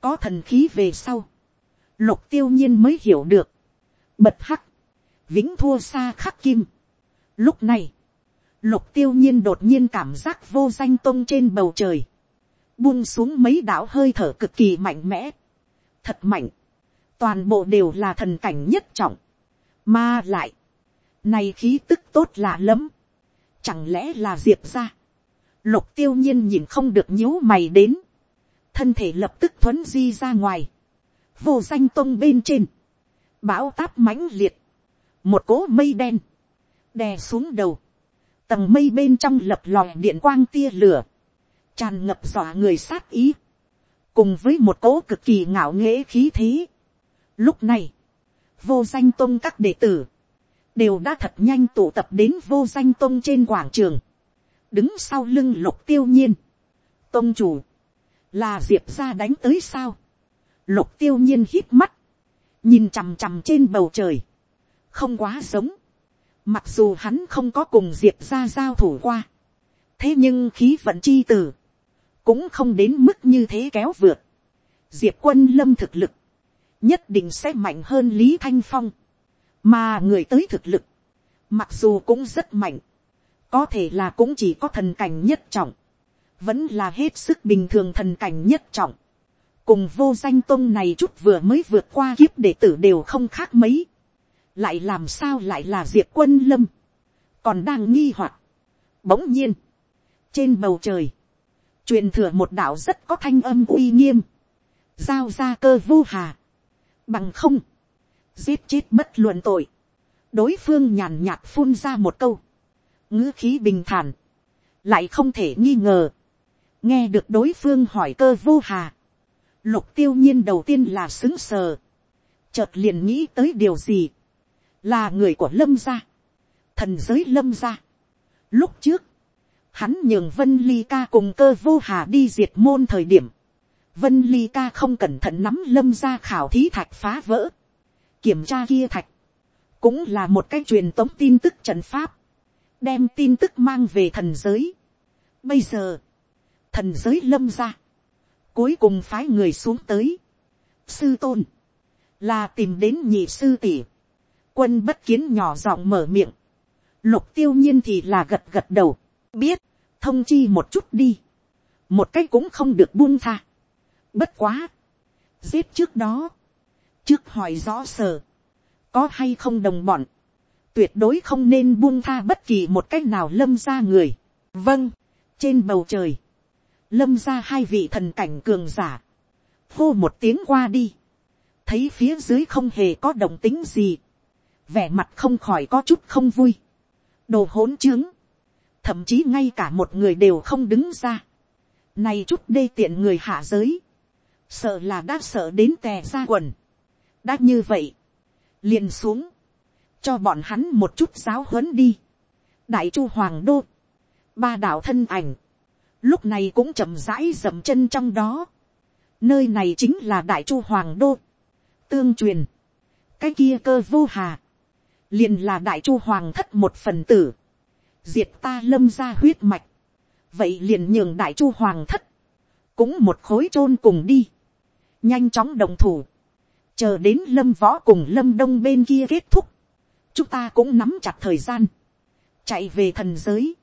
Có thần khí về sau. Lục tiêu nhiên mới hiểu được. Bật hắc. Vĩnh thua xa khắc kim. Lúc này, Lục tiêu nhiên đột nhiên cảm giác vô danh tông trên bầu trời. Buông xuống mấy đảo hơi thở cực kỳ mạnh mẽ. Thật mạnh. Toàn bộ đều là thần cảnh nhất trọng. Mà lại. Này khí tức tốt lạ lắm. Chẳng lẽ là diệp ra. Lục tiêu nhiên nhìn không được nhíu mày đến. Thân thể lập tức thuấn di ra ngoài. Vô danh tông bên trên. Bão táp mãnh liệt. Một cỗ mây đen. Đè xuống đầu tầng mây bên trong lập lòi điện quang tia lửa, tràn ngập dọa người sát ý, cùng với một cỗ cực kỳ ngạo nghễ khí thế. Lúc này, vô danh tôn các đệ tử, đều đã thật nhanh tụ tập đến vô danh tôn trên quảng trường, đứng sau lưng lục tiêu nhiên. Tôn chủ, là diệp ra đánh tới sao. Lục tiêu nhiên hít mắt, nhìn chằm chằm trên bầu trời, không quá giống. Mặc dù hắn không có cùng diệp ra giao thủ qua, thế nhưng khí vận chi tử, cũng không đến mức như thế kéo vượt. Diệp quân lâm thực lực, nhất định sẽ mạnh hơn lý thanh phong, mà người tới thực lực, mặc dù cũng rất mạnh, có thể là cũng chỉ có thần cảnh nhất trọng, vẫn là hết sức bình thường thần cảnh nhất trọng, cùng vô danh tôn này chút vừa mới vượt qua kiếp đệ tử đều không khác mấy, lại làm sao lại là diệp quân lâm, còn đang nghi hoặc, bỗng nhiên, trên bầu trời, truyền thừa một đạo rất có thanh âm uy nghiêm, giao ra cơ vô hà, bằng không, giết chết bất luận tội, đối phương nhàn nhạt phun ra một câu, ngữ khí bình thản, lại không thể nghi ngờ, nghe được đối phương hỏi cơ vô hà, lục tiêu nhiên đầu tiên là xứng sờ, chợt liền nghĩ tới điều gì, là người của lâm gia, thần giới lâm gia. Lúc trước, hắn nhường vân ly ca cùng cơ vô hà đi diệt môn thời điểm, vân ly ca không cẩn thận nắm lâm gia khảo thí thạch phá vỡ, kiểm tra kia thạch, cũng là một cái truyền tống tin tức trận pháp, đem tin tức mang về thần giới. Bây giờ, thần giới lâm ra, cuối cùng phái người xuống tới, sư tôn, là tìm đến nhị sư tỷ, quân bất kiến nhỏ giọng mở miệng, lục tiêu nhiên thì là gật gật đầu, biết, thông chi một chút đi, một cách cũng không được buông tha, bất quá, giết trước đó, trước hỏi rõ sở, có hay không đồng bọn, tuyệt đối không nên buông tha bất kỳ một cách nào lâm ra người. vâng, trên bầu trời, lâm ra hai vị thần cảnh cường giả, hô một tiếng qua đi, thấy phía dưới không hề có đồng tính gì, vẻ mặt không khỏi có chút không vui, đồ hỗn trướng, thậm chí ngay cả một người đều không đứng ra, nay chút đê tiện người hạ giới, sợ là đã sợ đến tè ra quần, đã như vậy, liền xuống, cho bọn hắn một chút giáo huấn đi. đại chu hoàng đô, ba đạo thân ảnh, lúc này cũng chậm rãi dậm chân trong đó. nơi này chính là đại chu hoàng đô, tương truyền, cái kia cơ vô hà, liền là đại chu hoàng thất một phần tử, diệt ta lâm ra huyết mạch, vậy liền nhường đại chu hoàng thất, cũng một khối chôn cùng đi, nhanh chóng đồng thủ, chờ đến lâm võ cùng lâm đông bên kia kết thúc, chúng ta cũng nắm chặt thời gian, chạy về thần giới,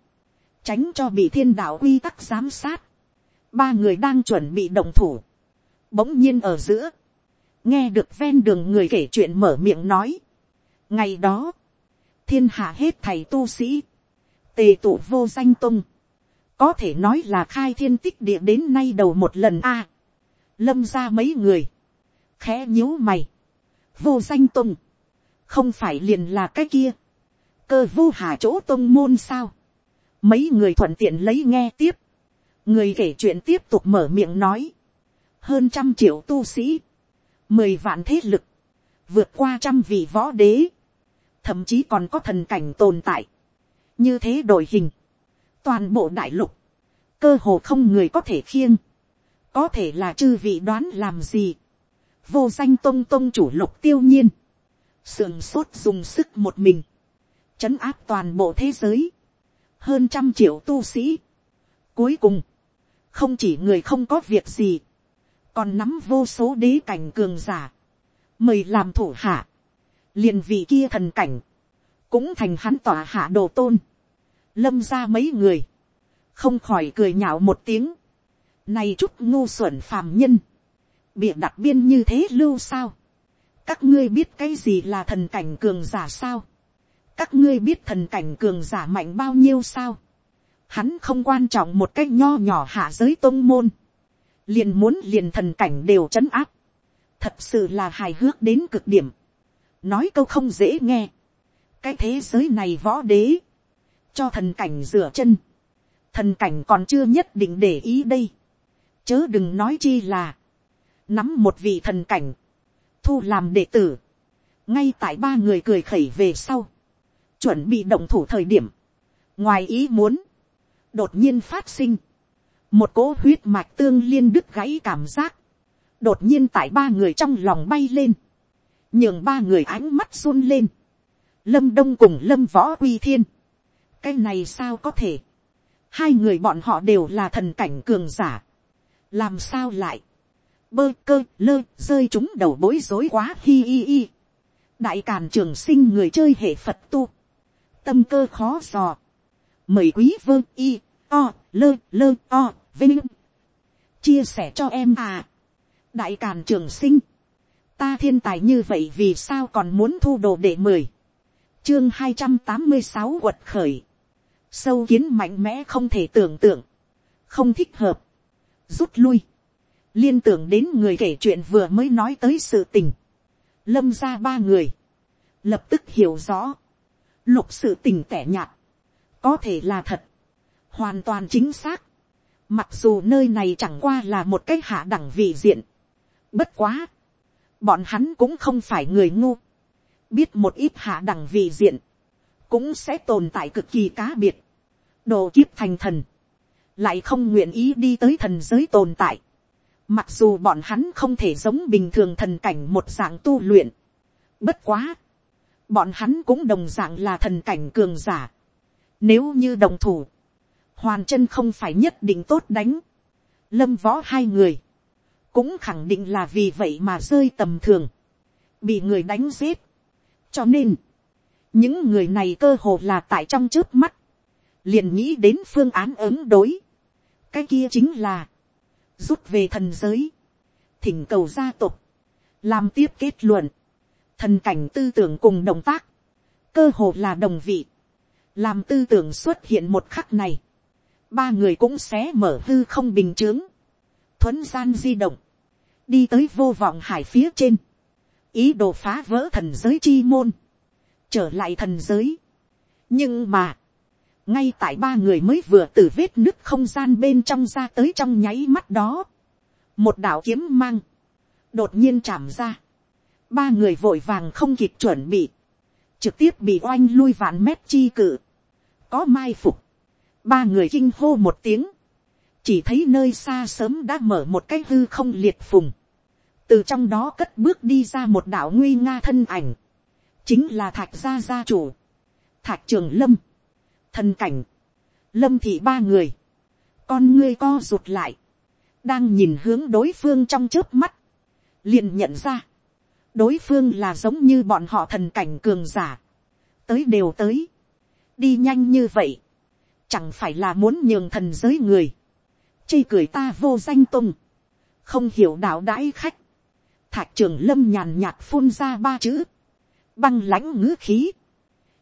tránh cho bị thiên đạo quy tắc giám sát, ba người đang chuẩn bị đồng thủ, bỗng nhiên ở giữa, nghe được ven đường người kể chuyện mở miệng nói, ngày đó, thiên hạ hết thầy tu sĩ, tề tụ vô danh tung, có thể nói là khai thiên tích địa đến nay đầu một lần a, lâm ra mấy người, khẽ nhíu mày, vô danh tung, không phải liền là cái kia, cơ vô hà chỗ tông môn sao, mấy người thuận tiện lấy nghe tiếp, người kể chuyện tiếp tục mở miệng nói, hơn trăm triệu tu sĩ, mười vạn thế lực, vượt qua trăm vị võ đế, thậm chí còn có thần cảnh tồn tại, như thế đổi hình, toàn bộ đại lục, cơ hồ không người có thể khiêng, có thể là chư vị đoán làm gì, vô danh tôn tôn chủ lục tiêu nhiên, sườn sốt dùng sức một mình, chấn áp toàn bộ thế giới, hơn trăm triệu tu sĩ. Cuối cùng, không chỉ người không có việc gì, còn nắm vô số đế cảnh cường giả, mời làm thủ hạ, liền vị kia thần cảnh, cũng thành hắn tỏa hạ đồ tôn, lâm ra mấy người, không khỏi cười nhạo một tiếng, này chút ngu xuẩn phàm nhân, bịa đặt biên như thế lưu sao, các ngươi biết cái gì là thần cảnh cường giả sao, các ngươi biết thần cảnh cường giả mạnh bao nhiêu sao, hắn không quan trọng một cái nho nhỏ hạ giới tôn môn, liền muốn liền thần cảnh đều c h ấ n áp, thật sự là hài hước đến cực điểm, nói câu không dễ nghe, cái thế giới này võ đế, cho thần cảnh rửa chân, thần cảnh còn chưa nhất định để ý đây, chớ đừng nói chi là, nắm một vị thần cảnh, thu làm đệ tử, ngay tại ba người cười khẩy về sau, chuẩn bị động thủ thời điểm, ngoài ý muốn, đột nhiên phát sinh, một cỗ huyết mạch tương liên đứt gãy cảm giác, đột nhiên tại ba người trong lòng bay lên, nhường ba người ánh mắt run lên, lâm đông cùng lâm võ uy thiên, cái này sao có thể, hai người bọn họ đều là thần cảnh cường giả, làm sao lại, bơ cơ lơ rơi chúng đầu bối rối quá hi hi hi, đại càn trường sinh người chơi hệ phật tu, tâm cơ khó dò, mời quý vơ y o lơ lơ o vinh. Chia sẻ cho em à. Đại càn trường sinh. Ta thiên tài như vậy vì sao còn muốn thu đồ để mười chương hai trăm tám mươi sáu quật khởi. Sâu kiến mạnh mẽ không thể tưởng tượng. Không thích hợp. Rút lui liên tưởng đến người kể chuyện vừa mới nói tới sự tình. Lâm ra ba người. Lập tức hiểu rõ. Lục sự tình tẻ nhạt. Có thể là thật. Hoàn toàn chính xác. Mặc dù nơi này chẳng qua là một cái hạ đẳng vị diện. Bất quá. Bọn hắn cũng không phải người ngu, biết một ít hạ đẳng vị diện, cũng sẽ tồn tại cực kỳ cá biệt, đồ kiếp thành thần, lại không nguyện ý đi tới thần giới tồn tại, mặc dù bọn hắn không thể giống bình thường thần cảnh một dạng tu luyện, bất quá, bọn hắn cũng đồng dạng là thần cảnh cường giả, nếu như đồng thủ, hoàn chân không phải nhất định tốt đánh, lâm võ hai người, cũng khẳng định là vì vậy mà rơi tầm thường, bị người đánh giết. cho nên, những người này cơ hồ là tại trong trước mắt, liền nghĩ đến phương án ứng đối. cái kia chính là, rút về thần giới, thỉnh cầu gia tộc, làm tiếp kết luận, thần cảnh tư tưởng cùng động tác, cơ hồ là đồng vị, làm tư tưởng xuất hiện một khắc này, ba người cũng sẽ mở hư không bình t r ư ớ n g thuấn gian di động, đi tới vô vọng hải phía trên, ý đồ phá vỡ thần giới chi môn, trở lại thần giới. nhưng mà, ngay tại ba người mới vừa từ vết nứt không gian bên trong ra tới trong nháy mắt đó, một đạo kiếm mang, đột nhiên chạm ra, ba người vội vàng không kịp chuẩn bị, trực tiếp bị oanh lui vạn mét chi cự, có mai phục, ba người kinh hô một tiếng, chỉ thấy nơi xa sớm đã mở một cái hư không liệt phùng, từ trong đó cất bước đi ra một đạo nguy nga thân ảnh, chính là thạch gia gia chủ, thạch trường lâm, thần cảnh, lâm thị ba người, con ngươi co rụt lại, đang nhìn hướng đối phương trong trước mắt, liền nhận ra, đối phương là giống như bọn họ thần cảnh cường giả, tới đều tới, đi nhanh như vậy, chẳng phải là muốn nhường thần giới người, chê cười ta vô danh tung, không hiểu đạo đãi khách, thạc trường lâm nhàn nhạt phun ra ba chữ, băng lãnh ngữ khí,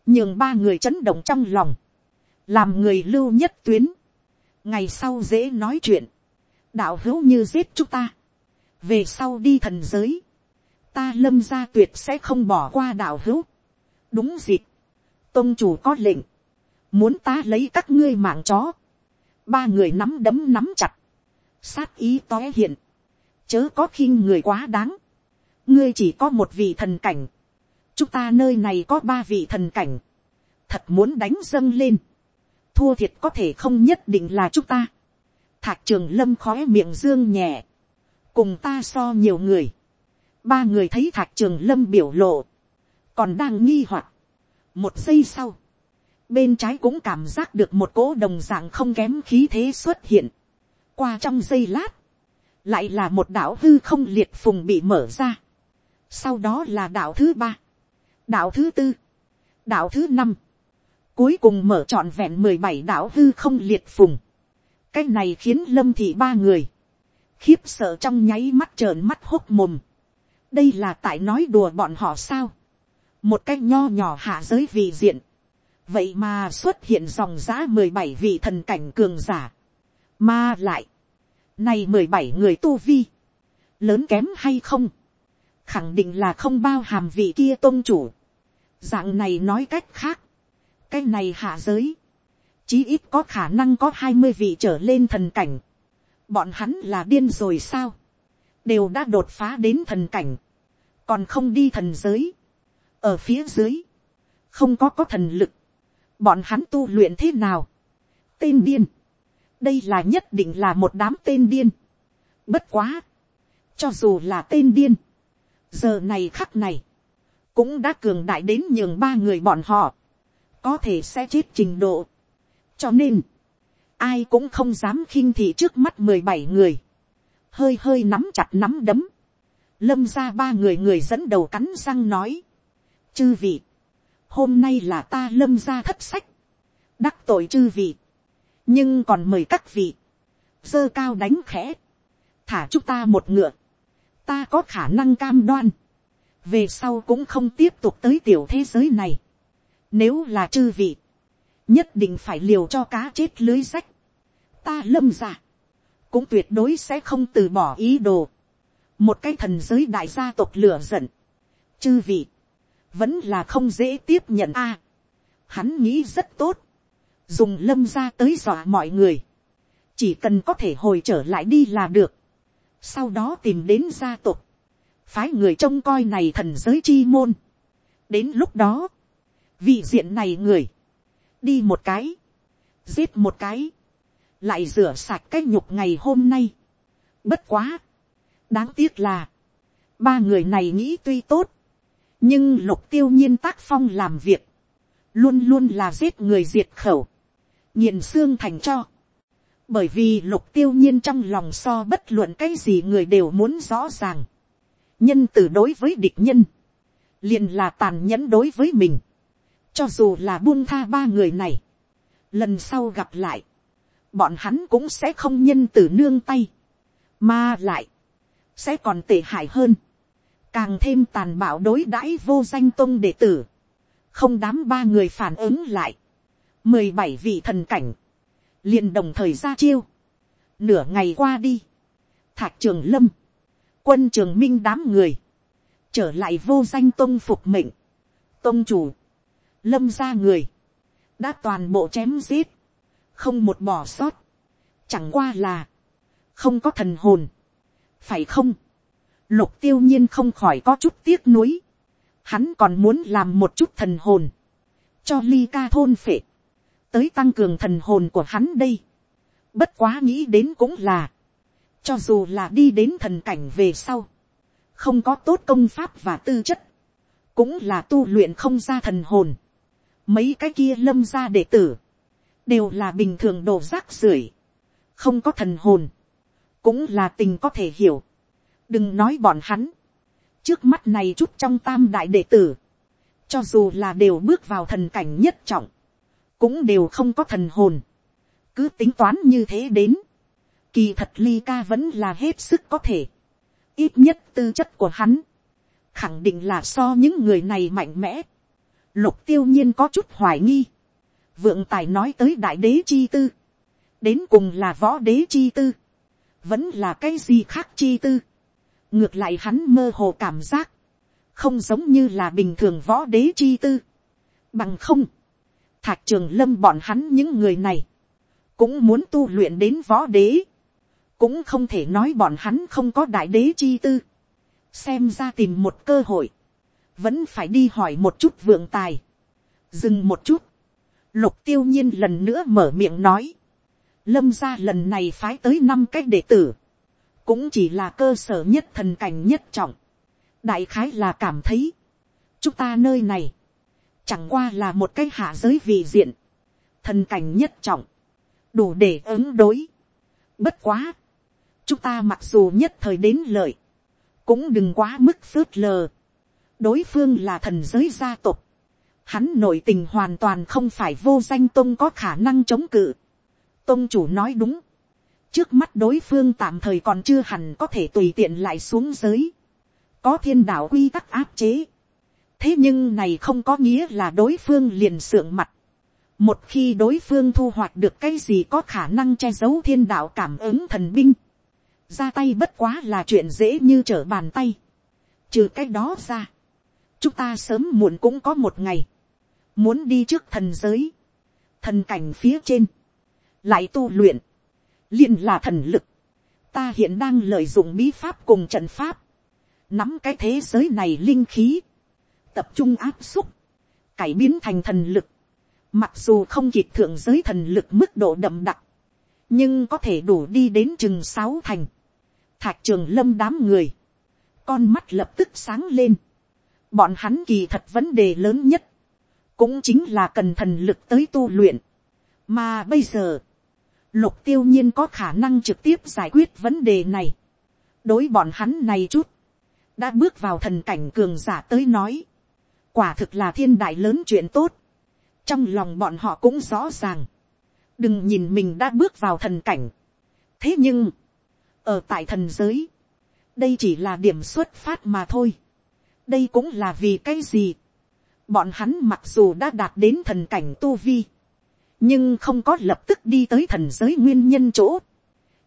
nhường ba người chấn động trong lòng, làm người lưu nhất tuyến, ngày sau dễ nói chuyện, đạo hữu như giết chúng ta, về sau đi thần giới, ta lâm gia tuyệt sẽ không bỏ qua đạo hữu, đúng dịp, tôn chủ có lệnh, muốn ta lấy các ngươi mạng chó, ba người nắm đấm nắm chặt, sát ý tóe hiện, chớ có khinh người quá đáng, ngươi chỉ có một vị thần cảnh, chúng ta nơi này có ba vị thần cảnh, thật muốn đánh dâng lên, thua thiệt có thể không nhất định là chúng ta, thạc trường lâm khói miệng dương nhẹ, cùng ta so nhiều người, ba người thấy thạc trường lâm biểu lộ, còn đang nghi hoặc, một giây sau, bên trái cũng cảm giác được một cỗ đồng dạng không kém khí thế xuất hiện, qua trong giây lát, lại là một đảo hư không liệt phùng bị mở ra. Sau đó là đảo thứ ba, đảo thứ tư, đảo thứ năm, cuối cùng mở trọn vẹn mười bảy đạo hư không liệt phùng. Cái này khiến lâm thị ba người, khiếp sợ trong nháy mắt trợn mắt hốc mồm. đây là tại nói đùa bọn họ sao. một cái nho nhỏ hạ giới vị diện. vậy mà xuất hiện dòng giã mười bảy vị thần cảnh cường giả. mà lại, này mười bảy người tu vi. Lớn kém hay không? Khẳng định là không bao hàm vị kia tôn chủ. Dạng này nói cách khác. Cái này hạ giới. Chí ít có khả năng có hai mươi vị trở lên thần cảnh. Bọn hắn là điên rồi sao? đều đã đột phá đến thần cảnh, còn không đi thần giới, ở phía dưới, không có có thần lực, bọn hắn tu luyện thế nào, tên điên, đây là nhất định là một đám tên điên, bất quá, cho dù là tên điên, giờ này khắc này, cũng đã cường đại đến nhường ba người bọn họ, có thể sẽ chết trình độ. cho nên, ai cũng không dám khinh thị trước mắt mười bảy người, hơi hơi nắm chặt nắm đấm, lâm ra ba người người dẫn đầu cắn răng nói, chư vị, hôm nay là ta lâm ra thất sách, đắc tội chư vị, nhưng còn mời các vị, dơ cao đánh khẽ, thả chúng ta một ngựa, ta có khả năng cam đoan, về sau cũng không tiếp tục tới tiểu thế giới này. Nếu là chư vị, nhất định phải liều cho cá chết lưới rách. Ta lâm ra, cũng tuyệt đối sẽ không từ bỏ ý đồ. Một cái thần giới đại gia tộc lửa giận. Chư vị, vẫn là không dễ tiếp nhận a. hắn nghĩ rất tốt. Dùng lâm ra tới dọa mọi người. Chỉ cần có thể hồi trở lại đi là được. Sau đó tìm đến gia tộc phái người trông coi này thần giới chi môn. đến lúc đó, vị diện này người, đi một cái, giết một cái, lại rửa sạch cái nhục ngày hôm nay. bất quá, đáng tiếc là, ba người này nghĩ tuy tốt, nhưng lục tiêu nhiên tác phong làm việc, luôn luôn là giết người diệt khẩu, nghiền xương thành cho. bởi vì lục tiêu nhiên trong lòng so bất luận cái gì người đều muốn rõ ràng. Nhân từ đối với địch nhân, liền là tàn nhẫn đối với mình, cho dù là buông tha ba người này, lần sau gặp lại, bọn hắn cũng sẽ không nhân từ nương tay, mà lại, sẽ còn tệ hại hơn, càng thêm tàn bạo đối đãi vô danh tôn đệ tử, không đám ba người phản ứng lại, mười bảy vị thần cảnh, liền đồng thời ra chiêu, nửa ngày qua đi, thạc trường lâm, quân trường minh đám người, trở lại vô danh tôn phục mệnh, tôn chủ, lâm ra người, đã toàn bộ chém giết, không một bỏ sót, chẳng qua là, không có thần hồn, phải không, lục tiêu nhiên không khỏi có chút tiếc nuối, hắn còn muốn làm một chút thần hồn, cho ly ca thôn phệ, tới tăng cường thần hồn của hắn đây, bất quá nghĩ đến cũng là, cho dù là đi đến thần cảnh về sau, không có tốt công pháp và tư chất, cũng là tu luyện không ra thần hồn. Mấy cái kia lâm ra đệ tử, đều là bình thường đồ rác rưởi, không có thần hồn, cũng là tình có thể hiểu. đừng nói bọn hắn, trước mắt này chút trong tam đại đệ tử, cho dù là đều bước vào thần cảnh nhất trọng, cũng đều không có thần hồn, cứ tính toán như thế đến, Kỳ thật ly ca vẫn là hết sức có thể. Ít nhất tư chất của hắn. Khẳng định là so những người này mạnh mẽ. Lục tiêu nhiên có chút hoài nghi. Vượng tài nói tới đại đế chi tư. Đến cùng là võ đế chi tư. Vẫn là cái gì khác chi tư. Ngược lại hắn mơ hồ cảm giác. Không giống như là bình thường võ đế chi tư. Bằng không. Thạc trường lâm bọn hắn những người này. Cũng muốn tu luyện đến võ đế cũng không thể nói bọn hắn không có đại đế chi tư, xem ra tìm một cơ hội, vẫn phải đi hỏi một chút vượng tài, dừng một chút, lục tiêu nhiên lần nữa mở miệng nói, lâm ra lần này phái tới năm cái đệ tử, cũng chỉ là cơ sở nhất thần cảnh nhất trọng, đại khái là cảm thấy, chúng ta nơi này, chẳng qua là một cái hạ giới vị diện, thần cảnh nhất trọng, đủ để ứng đối. Bất quá, chúng ta mặc dù nhất thời đến lợi, cũng đừng quá mức phớt lờ đối phương là thần giới gia tộc, hắn nội tình hoàn toàn không phải vô danh tôn có khả năng chống cự. tôn chủ nói đúng, trước mắt đối phương tạm thời còn chưa hẳn có thể tùy tiện lại xuống giới, có thiên đạo quy tắc áp chế. thế nhưng này không có nghĩa là đối phương liền sượng mặt. một khi đối phương thu hoạch được cái gì có khả năng che giấu thiên đạo cảm ứng thần binh, ra tay bất quá là chuyện dễ như trở bàn tay. trừ cái đó ra, chúng ta sớm muộn cũng có một ngày, muốn đi trước thần giới, thần cảnh phía trên, lại tu luyện, liền là thần lực, ta hiện đang lợi dụng bí pháp cùng trận pháp, nắm cái thế giới này linh khí, tập trung áp xúc, cải biến thành thần lực, mặc dù không kịp thượng giới thần lực mức độ đậm đặc, nhưng có thể đủ đi đến chừng sáu thành, thạch trường lâm đám người, con mắt lập tức sáng lên, bọn hắn kỳ thật vấn đề lớn nhất, cũng chính là cần thần lực tới tu luyện, mà bây giờ, lục tiêu nhiên có khả năng trực tiếp giải quyết vấn đề này, đối bọn hắn này chút, đã bước vào thần cảnh cường giả tới nói, quả thực là thiên đại lớn chuyện tốt, trong lòng bọn họ cũng rõ ràng, đừng nhìn mình đã bước vào thần cảnh, thế nhưng, ở tại thần giới, đây chỉ là điểm xuất phát mà thôi, đây cũng là vì cái gì, bọn hắn mặc dù đã đạt đến thần cảnh tu vi, nhưng không có lập tức đi tới thần giới nguyên nhân chỗ,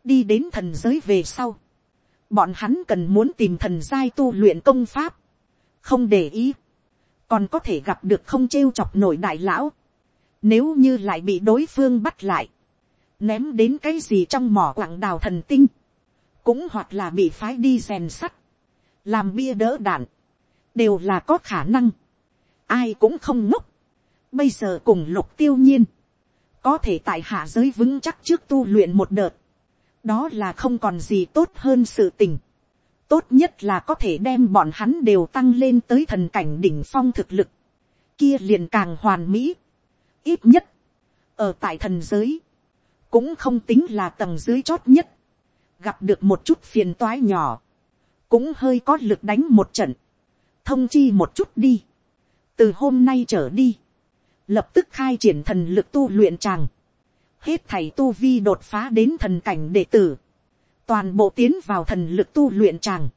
đi đến thần giới về sau, bọn hắn cần muốn tìm thần giai tu luyện công pháp, không để ý, còn có thể gặp được không trêu chọc nổi đại lão, nếu như lại bị đối phương bắt lại, ném đến cái gì trong mỏ quảng đào thần tinh, cũng hoặc là bị phái đi rèn sắt, làm bia đỡ đạn, đều là có khả năng, ai cũng không ngốc, bây giờ cùng lục tiêu nhiên, có thể tại hạ giới vững chắc trước tu luyện một đợt, đó là không còn gì tốt hơn sự tình. tốt nhất là có thể đem bọn hắn đều tăng lên tới thần cảnh đỉnh phong thực lực, kia liền càng hoàn mỹ. ít nhất, ở tại thần giới, cũng không tính là tầng dưới chót nhất, gặp được một chút phiền toái nhỏ, cũng hơi có lực đánh một trận, thông chi một chút đi, từ hôm nay trở đi, lập tức khai triển thần lực tu luyện chàng. hết thầy tu vi đột phá đến thần cảnh đệ tử, toàn bộ tiến vào thần lực tu luyện chàng.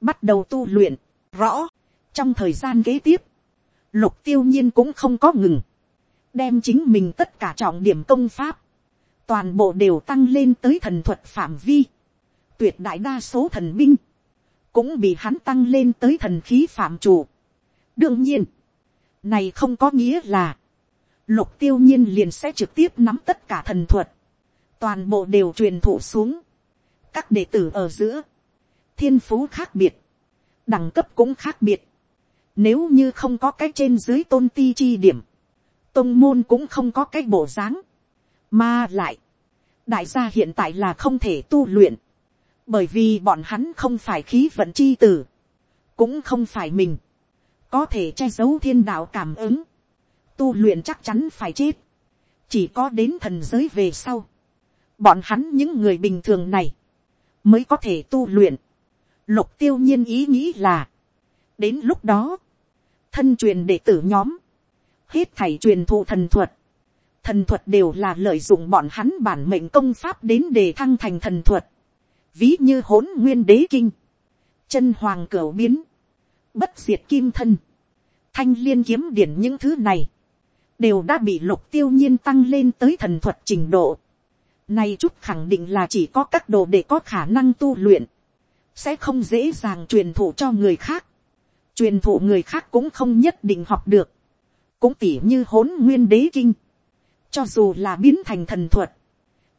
bắt đầu tu luyện, rõ, trong thời gian kế tiếp, lục tiêu nhiên cũng không có ngừng, đem chính mình tất cả trọng điểm công pháp, toàn bộ đều tăng lên tới thần thuật phạm vi, tuyệt đại đa số thần binh, cũng bị hắn tăng lên tới thần khí phạm chủ. đương nhiên, này không có nghĩa là, lục tiêu nhiên liền sẽ trực tiếp nắm tất cả thần thuật, toàn bộ đều truyền thụ xuống, các đệ tử ở giữa, thiên phú khác biệt, đẳng cấp cũng khác biệt, nếu như không có cái trên dưới tôn ti chi điểm, tông môn cũng không có cái bộ dáng, mà lại, đại gia hiện tại là không thể tu luyện, bởi vì bọn hắn không phải khí vận chi tử, cũng không phải mình, có thể che giấu thiên đạo cảm ứng, tu luyện chắc chắn phải chết, chỉ có đến thần giới về sau, bọn hắn những người bình thường này, mới có thể tu luyện. Lục tiêu nhiên ý nghĩ là, đến lúc đó, thân truyền đệ tử nhóm, hết thảy truyền thụ thần thuật, thần thuật đều là lợi dụng bọn hắn bản mệnh công pháp đến để thăng thành thần thuật, ví như hỗn nguyên đế kinh, chân hoàng cửu biến, bất diệt kim thân, thanh liên kiếm điển những thứ này, đều đã bị lục tiêu nhiên tăng lên tới thần thuật trình độ. Này chút khẳng định là chỉ có các đồ để có khả năng tu luyện, sẽ không dễ dàng truyền thụ cho người khác. Truyền thụ người khác cũng không nhất định học được, cũng tỉ như hỗn nguyên đế kinh. Cho dù là biến thành thần thuật,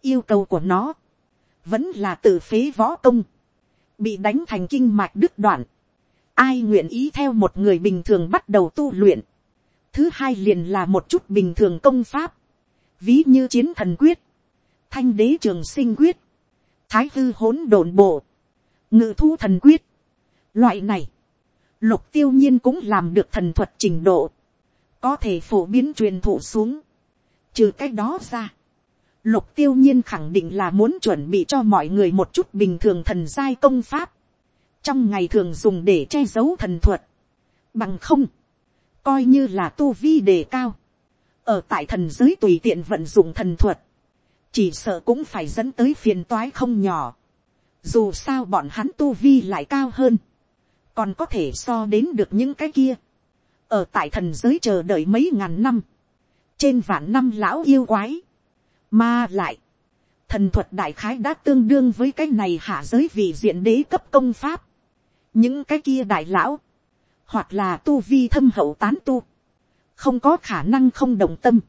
yêu cầu của nó vẫn là tự phế võ công, bị đánh thành kinh mạch đứt đoạn. Ai nguyện ý theo một người bình thường bắt đầu tu luyện, thứ hai liền là một chút bình thường công pháp, ví như chiến thần quyết, thanh đế trường sinh quyết, thái hư hỗn độn bộ, ngự thu thần quyết. Loại này, lục tiêu nhiên cũng làm được thần thuật trình độ, có thể phổ biến truyền thụ xuống. Trừ cái đó ra, lục tiêu nhiên khẳng định là muốn chuẩn bị cho mọi người một chút bình thường thần giai công pháp, trong ngày thường dùng để che giấu thần thuật, bằng không, coi như là tu vi đề cao, ở tại thần giới tùy tiện vận dụng thần thuật, chỉ sợ cũng phải dẫn tới phiền toái không nhỏ, dù sao bọn hắn tu vi lại cao hơn, còn có thể so đến được những cái kia, ở tại thần giới chờ đợi mấy ngàn năm, trên vạn năm lão yêu quái, mà lại, thần thuật đại khái đã tương đương với cái này hạ giới vị diện đế cấp công pháp, những cái kia đại lão, hoặc là tu vi thâm hậu tán tu, không có khả năng không đồng tâm,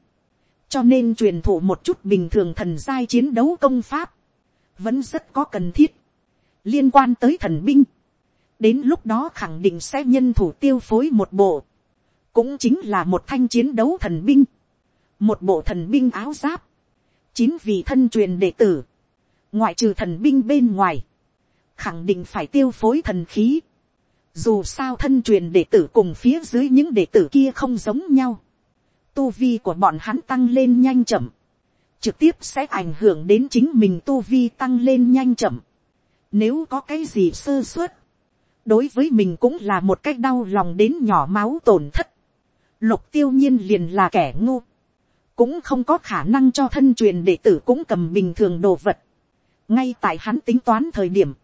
cho nên truyền thụ một chút bình thường thần giai chiến đấu công pháp, vẫn rất có cần thiết, liên quan tới thần binh, đến lúc đó khẳng định sẽ nhân thủ tiêu phối một bộ, cũng chính là một thanh chiến đấu thần binh, một bộ thần binh áo giáp, chín vị thân truyền đệ tử, ngoại trừ thần binh bên ngoài, khẳng định phải tiêu phối thần khí, dù sao thân truyền đệ tử cùng phía dưới những đệ tử kia không giống nhau, tu vi của bọn hắn tăng lên nhanh chậm, trực tiếp sẽ ảnh hưởng đến chính mình tu vi tăng lên nhanh chậm. Nếu có cái gì sơ suất, đối với mình cũng là một cách đau lòng đến nhỏ máu tổn thất. Lục tiêu nhiên liền là kẻ ngu, cũng không có khả năng cho thân truyền đệ tử cũng cầm bình thường đồ vật. ngay tại hắn tính toán thời điểm,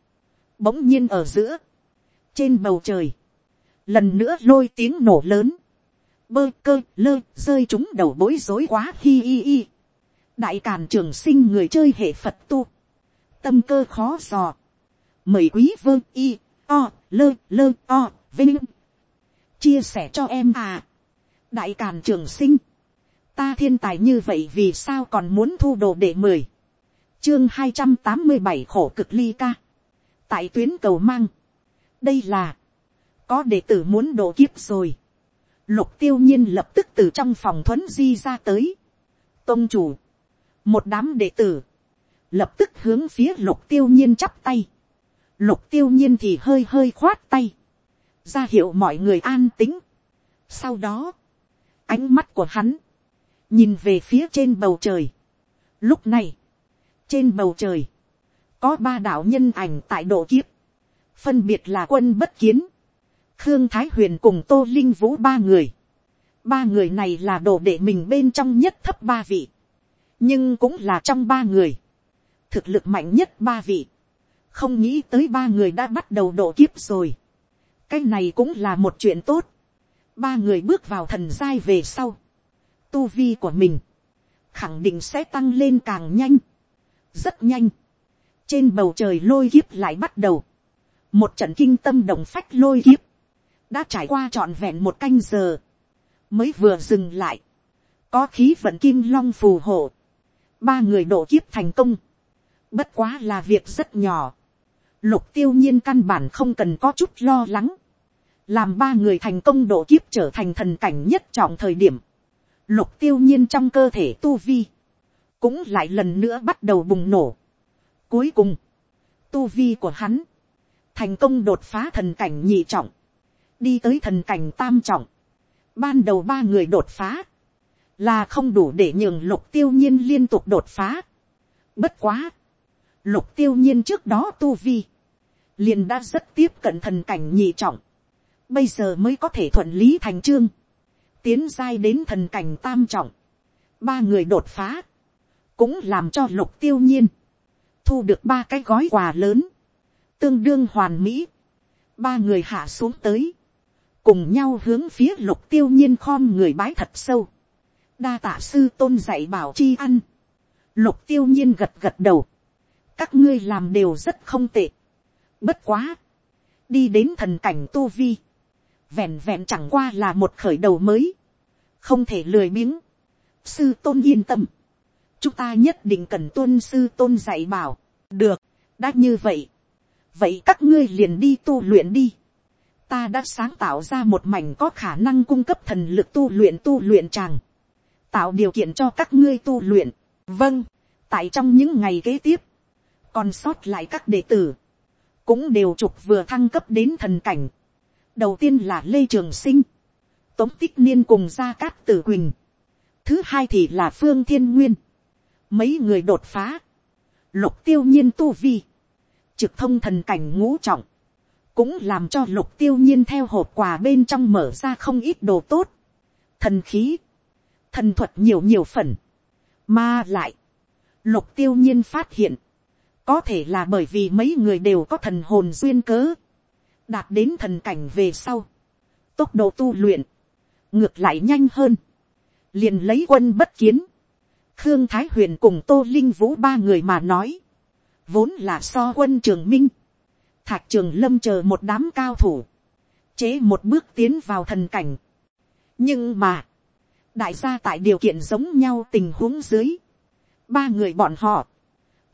bỗng nhiên ở giữa, trên bầu trời, lần nữa lôi tiếng nổ lớn, bơ cơ lơ rơi chúng đầu bối rối quá hi hi hi. đại càn trường sinh người chơi hệ phật tu, tâm cơ khó dò, mời quý vương y o lơ lơ o vinh chia sẻ cho em à. đại càn trường sinh, ta thiên tài như vậy vì sao còn muốn thu đồ để mười, chương hai trăm tám mươi bảy khổ cực ly ca, tại tuyến cầu mang, đây là, có đệ tử muốn độ kiếp rồi, lục tiêu nhiên lập tức từ trong phòng thuấn di ra tới, tôn chủ, một đám đệ tử, lập tức hướng phía lục tiêu nhiên chắp tay, lục tiêu nhiên thì hơi hơi khoát tay, ra hiệu mọi người an tính. Sau đó, ánh mắt của hắn, nhìn về phía trên bầu trời. Lúc này, trên bầu trời, có ba đạo nhân ảnh tại độ kiếp, phân biệt là quân bất kiến, khương thái huyền cùng tô linh vũ ba người. ba người này là đồ đệ mình bên trong nhất thấp ba vị, nhưng cũng là trong ba người, thực lực mạnh nhất ba vị, không nghĩ tới ba người đã bắt đầu độ kiếp rồi. cái này cũng là một chuyện tốt. ba người bước vào thần giai về sau tu vi của mình, khẳng định sẽ tăng lên càng nhanh. rất nhanh. trên bầu trời lôi kiếp lại bắt đầu. một trận kinh tâm động phách lôi kiếp. đã trải qua trọn vẹn một canh giờ. mới vừa dừng lại. có khí vận kim long phù hộ. ba người độ kiếp thành công. bất quá là việc rất nhỏ lục tiêu nhiên căn bản không cần có chút lo lắng. làm ba người thành công độ kiếp trở thành thần cảnh nhất trọng thời điểm lục tiêu nhiên trong cơ thể tu vi, cũng lại lần nữa bắt đầu bùng nổ. cuối cùng, tu vi của hắn, thành công đột phá thần cảnh nhị trọng, đi tới thần cảnh tam trọng. ban đầu ba người đột phá, là không đủ để nhường lục tiêu nhiên liên tục đột phá. bất quá, lục tiêu nhiên trước đó tu vi, liền đã rất tiếp cận thần cảnh nhị trọng, bây giờ mới có thể thuận lý thành trương, tiến giai đến thần cảnh tam trọng, ba người đột phá, cũng làm cho lục tiêu nhiên, thu được ba cái gói quà lớn, tương đương hoàn mỹ, ba người hạ xuống tới, cùng nhau hướng phía lục tiêu nhiên khom người bái thật sâu, đa tạ sư tôn dạy bảo chi ăn, lục tiêu nhiên gật gật đầu, các ngươi làm đều rất không tệ, Bất quá. Đi đến thần cảnh tu vi. Vẹn vẹn chẳng qua là một khởi đầu mới. Không thể lười biếng. Sư tôn yên tâm. Chúng ta nhất định cần tuân sư tôn dạy bảo. Được. Đã như vậy. Vậy các ngươi liền đi tu luyện đi. Ta đã sáng tạo ra một mảnh có khả năng cung cấp thần lực tu luyện tu luyện tràng. Tạo điều kiện cho các ngươi tu luyện. Vâng. Tại trong những ngày kế tiếp. Còn sót lại các đệ tử cũng đều trục vừa thăng cấp đến thần cảnh đầu tiên là lê trường sinh, tống tích niên cùng gia cát tử quỳnh. thứ hai thì là phương thiên nguyên. mấy người đột phá, lục tiêu nhiên tu vi, trực thông thần cảnh ngũ trọng, cũng làm cho lục tiêu nhiên theo hộp quà bên trong mở ra không ít đồ tốt. thần khí, thần thuật nhiều nhiều phần, mà lại, lục tiêu nhiên phát hiện, có thể là bởi vì mấy người đều có thần hồn duyên cớ. Đạt đến thần cảnh về sau. Tốc độ tu luyện. Ngược lại nhanh hơn. Liền lấy quân bất kiến. Khương Thái Huyền cùng Tô Linh Vũ ba người mà nói. Vốn là so quân trường minh. Thạc trường lâm chờ một đám cao thủ. Chế một bước tiến vào thần cảnh. Nhưng mà. Đại gia tại điều kiện giống nhau tình huống dưới. Ba người bọn họ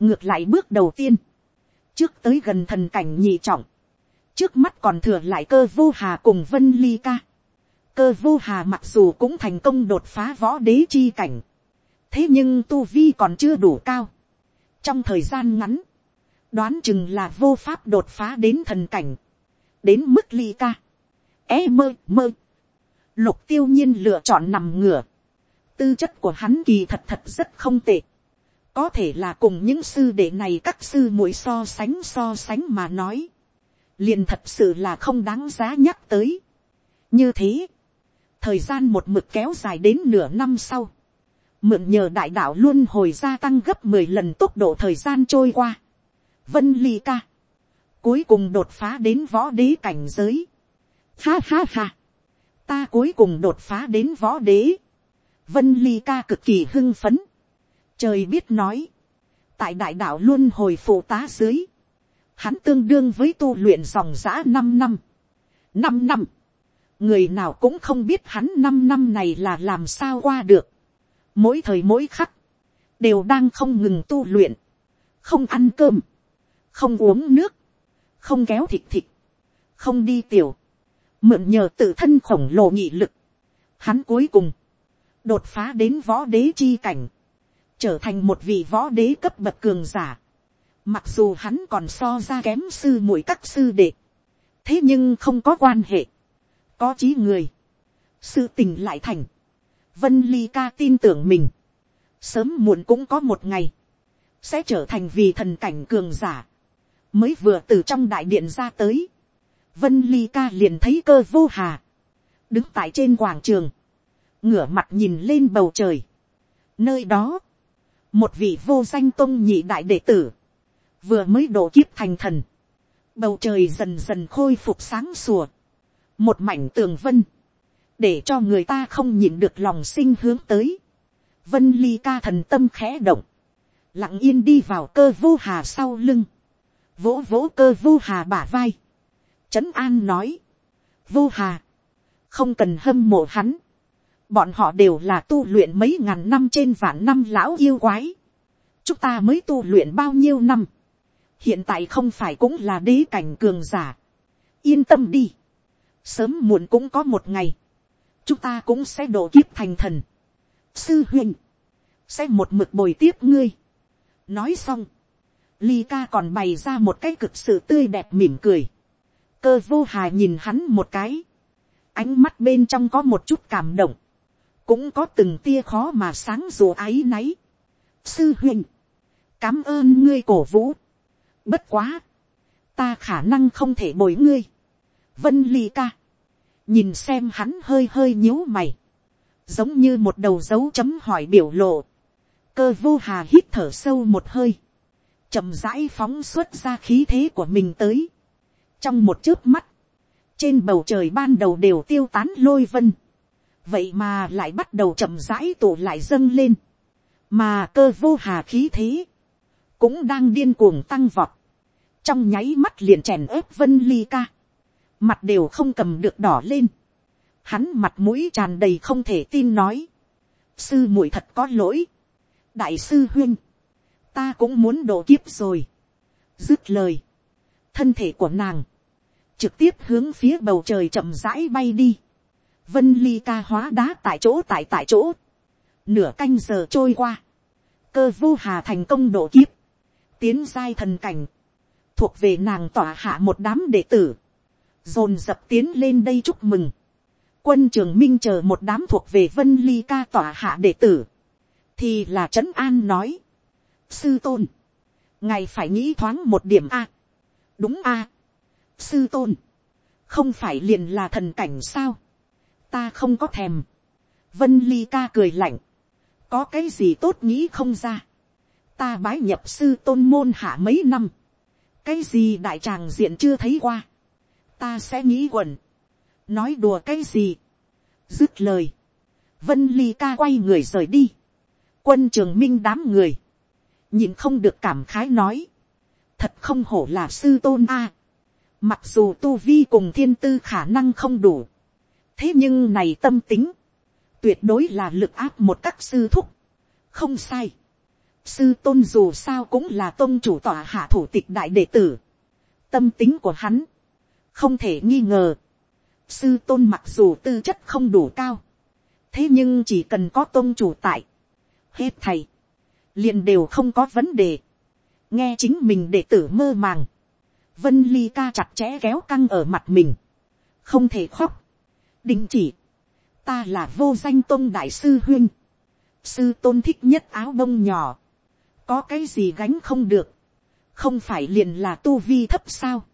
ngược lại bước đầu tiên, trước tới gần thần cảnh nhị trọng, trước mắt còn thừa lại cơ vô hà cùng vân ly ca. cơ vô hà mặc dù cũng thành công đột phá võ đế chi cảnh, thế nhưng tu vi còn chưa đủ cao. trong thời gian ngắn, đoán chừng là vô pháp đột phá đến thần cảnh, đến mức ly ca. É mơ mơ, lục tiêu nhiên lựa chọn nằm ngửa, tư chất của hắn kỳ thật thật rất không tệ, có thể là cùng những sư đệ này các sư muội so sánh so sánh mà nói, liền thật sự là không đáng giá nhắc tới. như thế, thời gian một mực kéo dài đến nửa năm sau, mượn nhờ đại đạo luôn hồi gia tăng gấp mười lần tốc độ thời gian trôi qua. vân ly ca, cuối cùng đột phá đến võ đế cảnh giới. ha ha ha, ta cuối cùng đột phá đến võ đế. vân ly ca cực kỳ hưng phấn. trời biết nói, tại đại đạo luôn hồi phụ tá dưới, hắn tương đương với tu luyện dòng giã năm năm. năm năm, người nào cũng không biết hắn năm năm này là làm sao qua được. mỗi thời mỗi khắc, đều đang không ngừng tu luyện, không ăn cơm, không uống nước, không kéo thịt thịt, không đi tiểu, mượn nhờ tự thân khổng lồ nghị lực, hắn cuối cùng, đột phá đến võ đế chi cảnh, trở thành một vị võ đế cấp bậc cường giả, Mặc dù hắn còn so ra kém sư muội các sư đệ. Thế nhưng không có quan hệ. Có chí người. Sự tình lại thành. Vân Ly ca tin tưởng mình. Sớm muộn cũng có một ngày. Sẽ trở thành vì thần cảnh cường giả. Mới vừa từ trong đại điện ra tới. Vân Ly ca liền thấy cơ vô hà. Đứng tại trên quảng trường. Ngửa mặt nhìn lên bầu trời. Nơi đó. Một vị vô danh tôn nhị đại đệ tử vừa mới độ kiếp thành thần, bầu trời dần dần khôi phục sáng sủa, một mảnh tường vân, để cho người ta không nhìn được lòng sinh hướng tới, vân ly ca thần tâm khẽ động, lặng yên đi vào cơ vô hà sau lưng, vỗ vỗ cơ vô hà bả vai, trấn an nói, vô hà, không cần hâm mộ hắn, bọn họ đều là tu luyện mấy ngàn năm trên vạn năm lão yêu quái, chúng ta mới tu luyện bao nhiêu năm, hiện tại không phải cũng là đế cảnh cường giả. yên tâm đi. sớm muộn cũng có một ngày. chúng ta cũng sẽ độ kiếp thành thần. sư huynh, sẽ một mực bồi tiếp ngươi. nói xong, ly ca còn bày ra một cái cực sự tươi đẹp mỉm cười. cơ vô hà nhìn hắn một cái. ánh mắt bên trong có một chút cảm động. cũng có từng tia khó mà sáng rùa áy náy. sư huynh, cảm ơn ngươi cổ vũ Bất quá. Ta khả năng không thể bồi ngươi. Vân ly ca. Nhìn xem hắn hơi hơi nhíu mày. Giống như một đầu dấu chấm hỏi biểu lộ. Cơ vô hà hít thở sâu một hơi. chậm rãi phóng xuất ra khí thế của mình tới. Trong một chớp mắt. Trên bầu trời ban đầu đều tiêu tán lôi vân. Vậy mà lại bắt đầu chậm rãi tụ lại dâng lên. Mà cơ vô hà khí thế cũng đang điên cuồng tăng vọt, trong nháy mắt liền chèn ớp vân ly ca, mặt đều không cầm được đỏ lên, hắn mặt mũi tràn đầy không thể tin nói, sư muội thật có lỗi, đại sư huyên, ta cũng muốn độ kiếp rồi, dứt lời, thân thể của nàng, trực tiếp hướng phía bầu trời chậm rãi bay đi, vân ly ca hóa đá tại chỗ tại tại chỗ, nửa canh giờ trôi qua, cơ vô hà thành công độ kiếp, tiến giai thần cảnh, thuộc về nàng tỏa hạ một đám đệ tử, dồn dập tiến lên đây chúc mừng, quân trường minh chờ một đám thuộc về vân ly ca tỏa hạ đệ tử, thì là trấn an nói, sư tôn, ngài phải nghĩ thoáng một điểm a, đúng a, sư tôn, không phải liền là thần cảnh sao, ta không có thèm, vân ly ca cười lạnh, có cái gì tốt nghĩ không ra, ta bái nhập sư tôn môn hạ mấy năm, cái gì đại tràng diện chưa thấy qua, ta sẽ nghĩ quẩn, nói đùa cái gì, dứt lời, vân ly ca quay người rời đi, quân trường minh đám người, nhìn không được cảm khái nói, thật không hổ là sư tôn a, mặc dù tu vi cùng thiên tư khả năng không đủ, thế nhưng này tâm tính, tuyệt đối là lực áp một các sư thúc, không sai, sư tôn dù sao cũng là tôn chủ tòa hạ thủ tịch đại đệ tử, tâm tính của hắn, không thể nghi ngờ, sư tôn mặc dù tư chất không đủ cao, thế nhưng chỉ cần có tôn chủ tại, hết thầy, liền đều không có vấn đề, nghe chính mình đệ tử mơ màng, vân ly ca chặt chẽ kéo căng ở mặt mình, không thể khóc, đình chỉ, ta là vô danh tôn đại sư huyên, sư tôn thích nhất áo bông nhỏ, có cái gì gánh không được, không phải liền là tu vi thấp sao,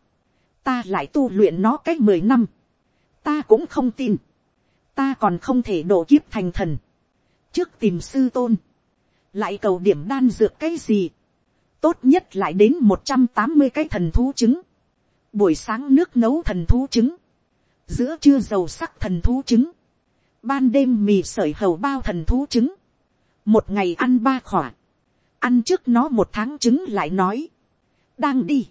ta lại tu luyện nó cách mười năm, ta cũng không tin, ta còn không thể độ kiếp thành thần, trước tìm sư tôn, lại cầu điểm đan dược cái gì, tốt nhất lại đến một trăm tám mươi cái thần thú trứng, buổi sáng nước nấu thần thú trứng, giữa trưa dầu sắc thần thú trứng, ban đêm mì sởi hầu bao thần thú trứng, một ngày ăn ba khỏa, ăn trước nó một tháng trứng lại nói, đang đi,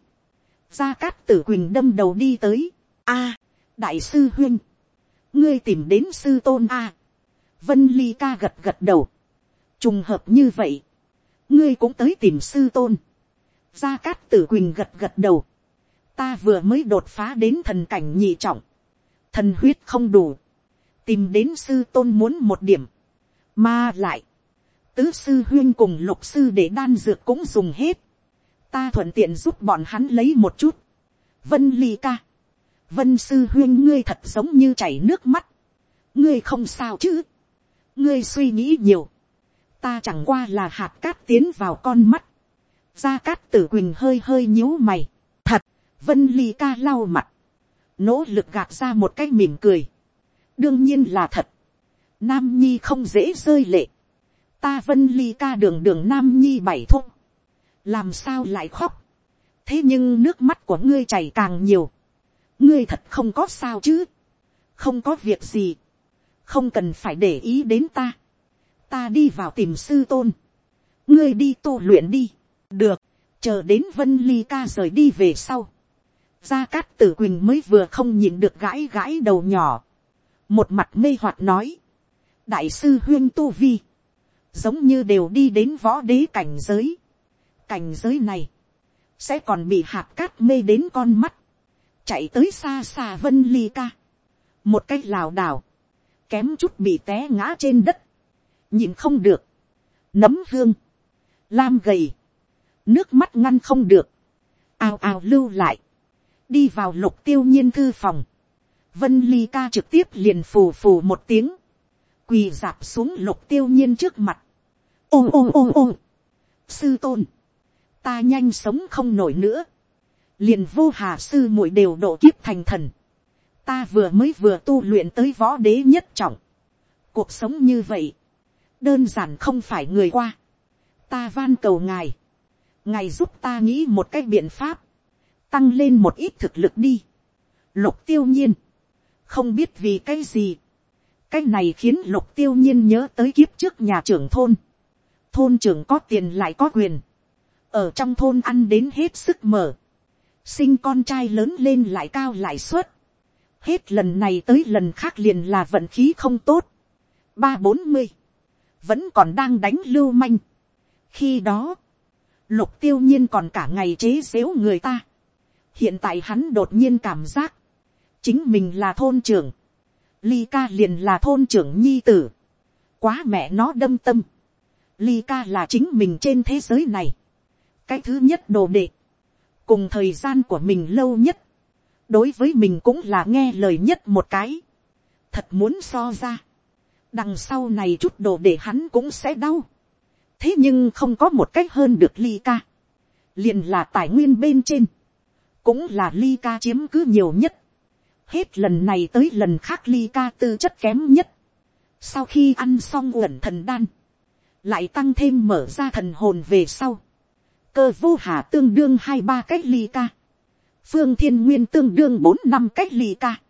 gia cát tử quỳnh đâm đầu đi tới, a, đại sư huyên, ngươi tìm đến sư tôn a, vân ly ca gật gật đầu, trùng hợp như vậy, ngươi cũng tới tìm sư tôn, gia cát tử quỳnh gật gật đầu, ta vừa mới đột phá đến thần cảnh nhị trọng, thần huyết không đủ, tìm đến sư tôn muốn một điểm, mà lại, tứ sư huyên cùng lục sư để đan dược cũng dùng hết, ta thuận tiện giúp bọn hắn lấy một chút, vân ly ca, vân sư huyên ngươi thật giống như chảy nước mắt, ngươi không sao chứ, ngươi suy nghĩ nhiều, ta chẳng qua là hạt cát tiến vào con mắt, gia cát tử quỳnh hơi hơi nhíu mày, thật, vân ly ca lau mặt, nỗ lực gạt ra một cái mỉm cười, đương nhiên là thật, nam nhi không dễ rơi lệ, ta vân ly ca đường đường nam nhi bảy thúc, làm sao lại khóc, thế nhưng nước mắt của ngươi chảy càng nhiều, ngươi thật không có sao chứ, không có việc gì, không cần phải để ý đến ta, ta đi vào tìm sư tôn, ngươi đi tu luyện đi, được, chờ đến vân ly ca rời đi về sau, gia cát tử quỳnh mới vừa không nhìn được gãi gãi đầu nhỏ, một mặt mê hoặc nói, đại sư huyên tu vi, giống như đều đi đến võ đế cảnh giới, cảnh giới này, sẽ còn bị hạt cát mê đến con mắt, chạy tới xa xa vân ly ca, một cách lảo đảo, kém chút bị té ngã trên đất, nhìn không được, nấm hương, lam gầy, nước mắt ngăn không được, ào ào lưu lại, đi vào lục tiêu nhiên thư phòng, vân ly ca trực tiếp liền phù phù một tiếng, quỳ dạp xuống lục tiêu nhiên trước mặt, ôm ôm ôm ôm. Sư tôn, ta nhanh sống không nổi nữa, liền vô hà sư muội đều độ kiếp thành thần, ta vừa mới vừa tu luyện tới võ đế nhất trọng, cuộc sống như vậy, đơn giản không phải người qua, ta van cầu ngài, ngài giúp ta nghĩ một cái biện pháp, tăng lên một ít thực lực đi, lục tiêu nhiên, không biết vì cái gì, cái này khiến lục tiêu nhiên nhớ tới kiếp trước nhà trưởng thôn, thôn trưởng có tiền lại có quyền, ở trong thôn ăn đến hết sức mở, sinh con trai lớn lên lại cao lại suất, hết lần này tới lần khác liền là vận khí không tốt, ba bốn mươi, vẫn còn đang đánh lưu manh. khi đó, lục tiêu nhiên còn cả ngày chế xếu người ta. hiện tại hắn đột nhiên cảm giác, chính mình là thôn trưởng, ly ca liền là thôn trưởng nhi tử, quá mẹ nó đâm tâm, ly ca là chính mình trên thế giới này, cái thứ nhất đồ đệ, cùng thời gian của mình lâu nhất, đối với mình cũng là nghe lời nhất một cái, thật muốn so ra, đằng sau này chút đồ để hắn cũng sẽ đau, thế nhưng không có một cách hơn được ly ca, liền là tài nguyên bên trên, cũng là ly ca chiếm cứ nhiều nhất, hết lần này tới lần khác ly ca tư chất kém nhất, sau khi ăn xong uẩn thần đan, lại tăng thêm mở ra thần hồn về sau, cơ vô hà tương đương hai ba cách ly ca, phương thiên nguyên tương đương bốn năm cách ly ca,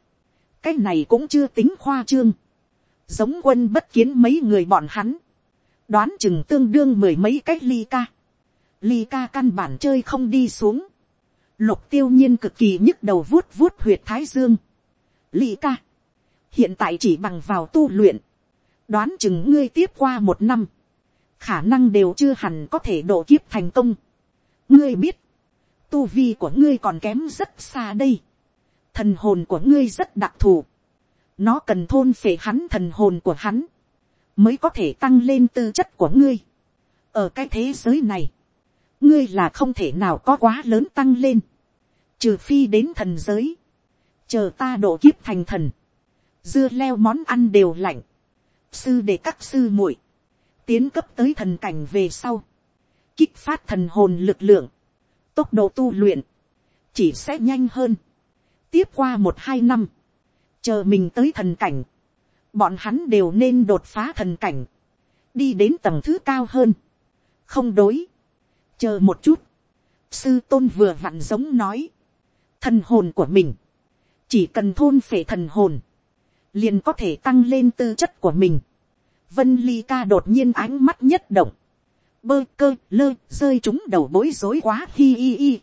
cái này cũng chưa tính khoa trương, giống quân bất kiến mấy người bọn hắn, đoán chừng tương đương mười mấy cách ly ca, ly ca căn bản chơi không đi xuống, lục tiêu nhiên cực kỳ nhức đầu vuốt vuốt huyệt thái dương, ly ca, hiện tại chỉ bằng vào tu luyện, đoán chừng ngươi tiếp qua một năm, khả năng đều chưa hẳn có thể độ kiếp thành công. ngươi biết, tu vi của ngươi còn kém rất xa đây. thần hồn của ngươi rất đặc thù. nó cần thôn phệ hắn thần hồn của hắn, mới có thể tăng lên tư chất của ngươi. ở cái thế giới này, ngươi là không thể nào có quá lớn tăng lên, trừ phi đến thần giới, chờ ta độ kiếp thành thần, dưa leo món ăn đều lạnh, sư để các sư muội, tiến cấp tới thần cảnh về sau, kích phát thần hồn lực lượng, tốc độ tu luyện, chỉ sẽ nhanh hơn. tiếp qua một hai năm, chờ mình tới thần cảnh, bọn hắn đều nên đột phá thần cảnh, đi đến tầng thứ cao hơn, không đối, chờ một chút, sư tôn vừa vặn giống nói, thần hồn của mình, chỉ cần thôn phệ thần hồn, liền có thể tăng lên tư chất của mình. Vân ly ca đột nhiên ánh mắt nhất động, bơ cơ lơ rơi chúng đầu bối rối quá hi hi hi.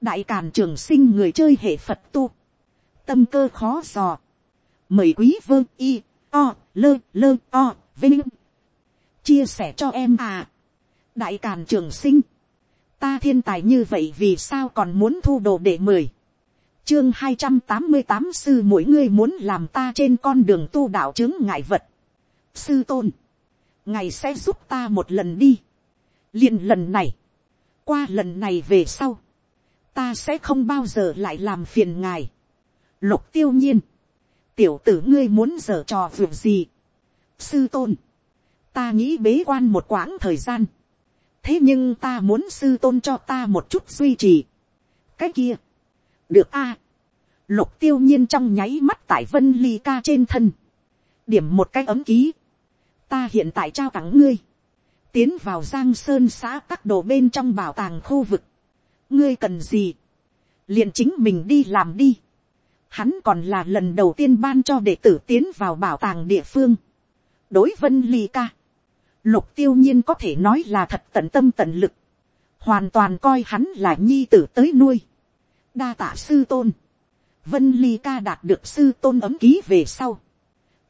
đại càn trường sinh người chơi hệ phật tu, tâm cơ khó dò, mời quý vơ y o lơ lơ o vinh chia sẻ cho em à. đại càn trường sinh, ta thiên tài như vậy vì sao còn muốn thu đồ để mời chương hai trăm tám mươi tám sư mỗi ngươi muốn làm ta trên con đường tu đạo chứng ngại vật sư tôn, ngài sẽ giúp ta một lần đi. liền lần này, qua lần này về sau, ta sẽ không bao giờ lại làm phiền ngài. lục tiêu nhiên, tiểu tử ngươi muốn dở trò việc gì. sư tôn, ta nghĩ bế quan một quãng thời gian. thế nhưng ta muốn sư tôn cho ta một chút duy trì. cái kia, được a. lục tiêu nhiên trong nháy mắt tại vân ly ca trên thân. điểm một cái ấm ký ta hiện tại trao tặng ngươi. tiến vào giang sơn xã các đồ bên trong bảo tàng khu vực. ngươi cần gì. liền chính mình đi làm đi. hắn còn là lần đầu tiên ban cho đệ tử tiến vào bảo tàng địa phương. đối vân ly ca. lục tiêu nhiên có thể nói là thật tận tâm tận lực. hoàn toàn coi hắn là nhi tử tới nuôi đa tạ sư tôn. Vân Ly ca đạt được sư tôn ấm ký về sau.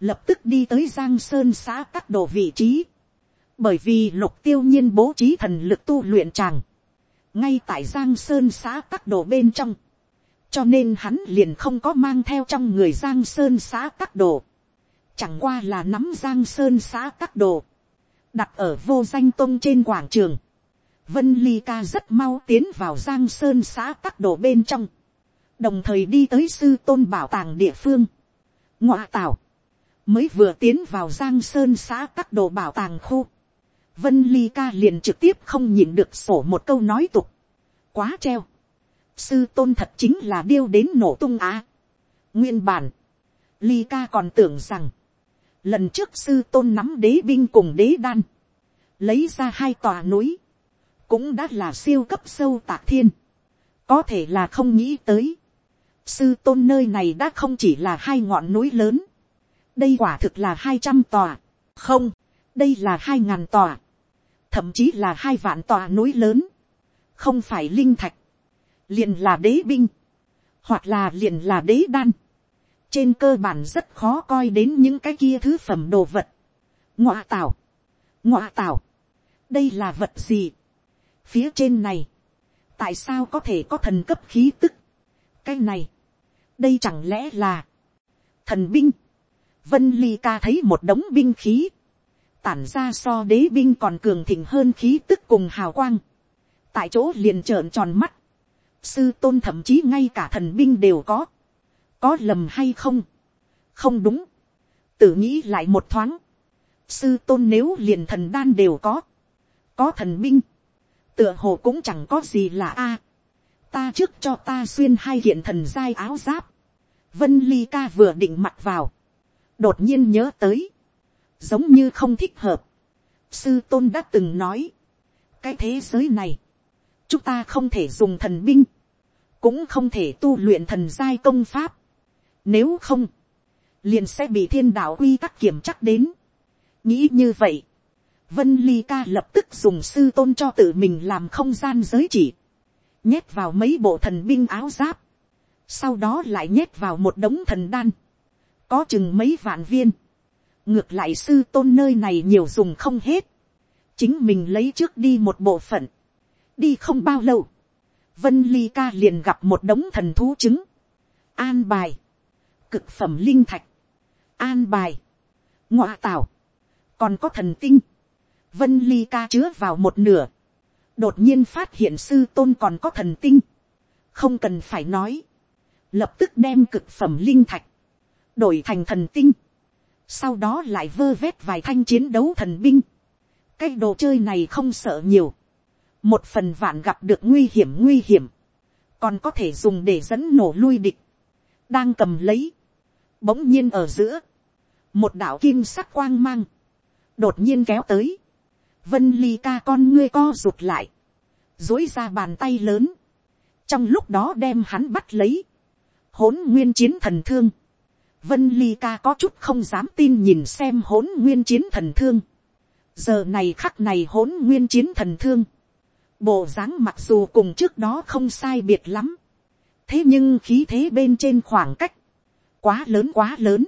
Lập tức đi tới Giang Sơn xã các đồ vị trí. Bởi vì lục tiêu nhiên bố trí thần lực tu luyện chàng, Ngay tại Giang Sơn xã các đồ bên trong. Cho nên hắn liền không có mang theo trong người Giang Sơn xã các đồ. Chẳng qua là nắm Giang Sơn xã các đồ. Đặt ở vô danh tông trên quảng trường Vân Ly Ca rất mau tiến vào Giang Sơn xã các đồ bên trong. Đồng thời đi tới sư tôn bảo tàng địa phương. ngoại tảo. Mới vừa tiến vào Giang Sơn xã các đồ bảo tàng khu. Vân Ly Ca liền trực tiếp không nhìn được sổ một câu nói tục. Quá treo. Sư tôn thật chính là điêu đến nổ tung á. Nguyên bản. Ly Ca còn tưởng rằng. Lần trước sư tôn nắm đế binh cùng đế đan. Lấy ra hai tòa núi cũng đã là siêu cấp sâu tạc thiên, có thể là không nghĩ tới, sư tôn nơi này đã không chỉ là hai ngọn núi lớn, đây quả thực là hai trăm tòa, không, đây là hai ngàn tòa, thậm chí là hai vạn tòa núi lớn, không phải linh thạch, liền là đế binh, hoặc là liền là đế đan, trên cơ bản rất khó coi đến những cái kia thứ phẩm đồ vật, ngọa tảo, ngọa tảo, đây là vật gì, phía trên này, tại sao có thể có thần cấp khí tức, cái này, đây chẳng lẽ là, thần binh, vân ly ca thấy một đống binh khí, tản ra so đế binh còn cường thịnh hơn khí tức cùng hào quang, tại chỗ liền trợn tròn mắt, sư tôn thậm chí ngay cả thần binh đều có, có lầm hay không, không đúng, tự nghĩ lại một thoáng, sư tôn nếu liền thần đan đều có, có thần binh, tựa hồ cũng chẳng có gì là a. ta trước cho ta xuyên hai kiện thần giai áo giáp. vân ly ca vừa định mặc vào đột nhiên nhớ tới. giống như không thích hợp. sư tôn đã từng nói. cái thế giới này, chúng ta không thể dùng thần binh. cũng không thể tu luyện thần giai công pháp. nếu không, liền sẽ bị thiên đạo quy tắc kiểm chắc đến. nghĩ như vậy, Vân Ly Ca lập tức dùng sư tôn cho tự mình làm không gian giới chỉ. Nhét vào mấy bộ thần binh áo giáp. Sau đó lại nhét vào một đống thần đan. Có chừng mấy vạn viên. Ngược lại sư tôn nơi này nhiều dùng không hết. chính mình lấy trước đi một bộ phận, đi không bao lâu, vân ly ca liền gặp một đống thần thú trứng, an bài, cực phẩm linh thạch, an bài, ngoại tảo, còn có thần tinh, vân ly ca chứa vào một nửa, đột nhiên phát hiện sư tôn còn có thần tinh, không cần phải nói, lập tức đem cực phẩm linh thạch, đổi thành thần tinh, sau đó lại vơ vét vài thanh chiến đấu thần binh, cái đồ chơi này không sợ nhiều, một phần vạn gặp được nguy hiểm nguy hiểm, còn có thể dùng để dẫn nổ lui địch, đang cầm lấy, bỗng nhiên ở giữa, một đạo kim sắc quang mang, đột nhiên kéo tới, vân ly ca con ngươi co rụt lại, dối ra bàn tay lớn, trong lúc đó đem hắn bắt lấy, hỗn nguyên chiến thần thương, vân ly ca có chút không dám tin nhìn xem hỗn nguyên chiến thần thương, giờ này khắc này hỗn nguyên chiến thần thương, bộ dáng mặc dù cùng trước đó không sai biệt lắm, thế nhưng khí thế bên trên khoảng cách, quá lớn quá lớn,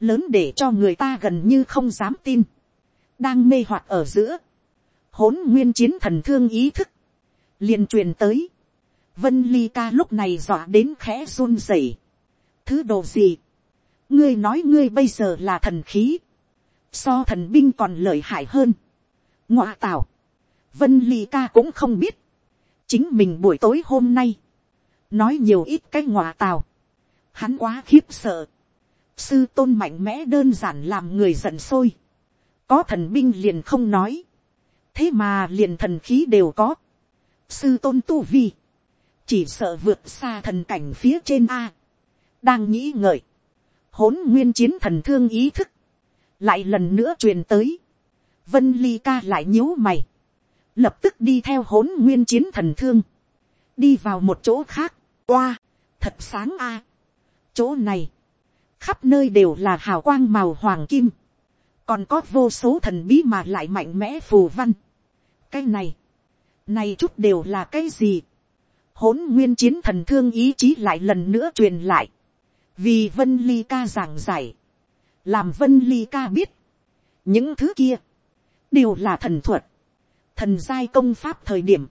lớn để cho người ta gần như không dám tin, đang mê hoặc ở giữa, hỗn nguyên chiến thần thương ý thức, liền truyền tới, vân ly ca lúc này dọa đến khẽ run rẩy, thứ đồ gì, ngươi nói ngươi bây giờ là thần khí, so thần binh còn lợi hại hơn, ngoa tào, vân ly ca cũng không biết, chính mình buổi tối hôm nay, nói nhiều ít cái ngoa tào, hắn quá khiếp sợ, sư tôn mạnh mẽ đơn giản làm người giận sôi, có thần binh liền không nói, thế mà liền thần khí đều có, sư tôn tu vi, chỉ sợ vượt xa thần cảnh phía trên a, đang nghĩ ngợi, hỗn nguyên chiến thần thương ý thức, lại lần nữa truyền tới, vân ly ca lại nhíu mày, lập tức đi theo hỗn nguyên chiến thần thương, đi vào một chỗ khác, oa, thật sáng a, chỗ này, khắp nơi đều là hào quang màu hoàng kim, còn có vô số thần bí mà lại mạnh mẽ phù văn. cái này, này chút đều là cái gì, hỗn nguyên chiến thần thương ý chí lại lần nữa truyền lại, vì vân ly ca giảng giải, làm vân ly ca biết, những thứ kia, đều là thần thuật, thần giai công pháp thời điểm,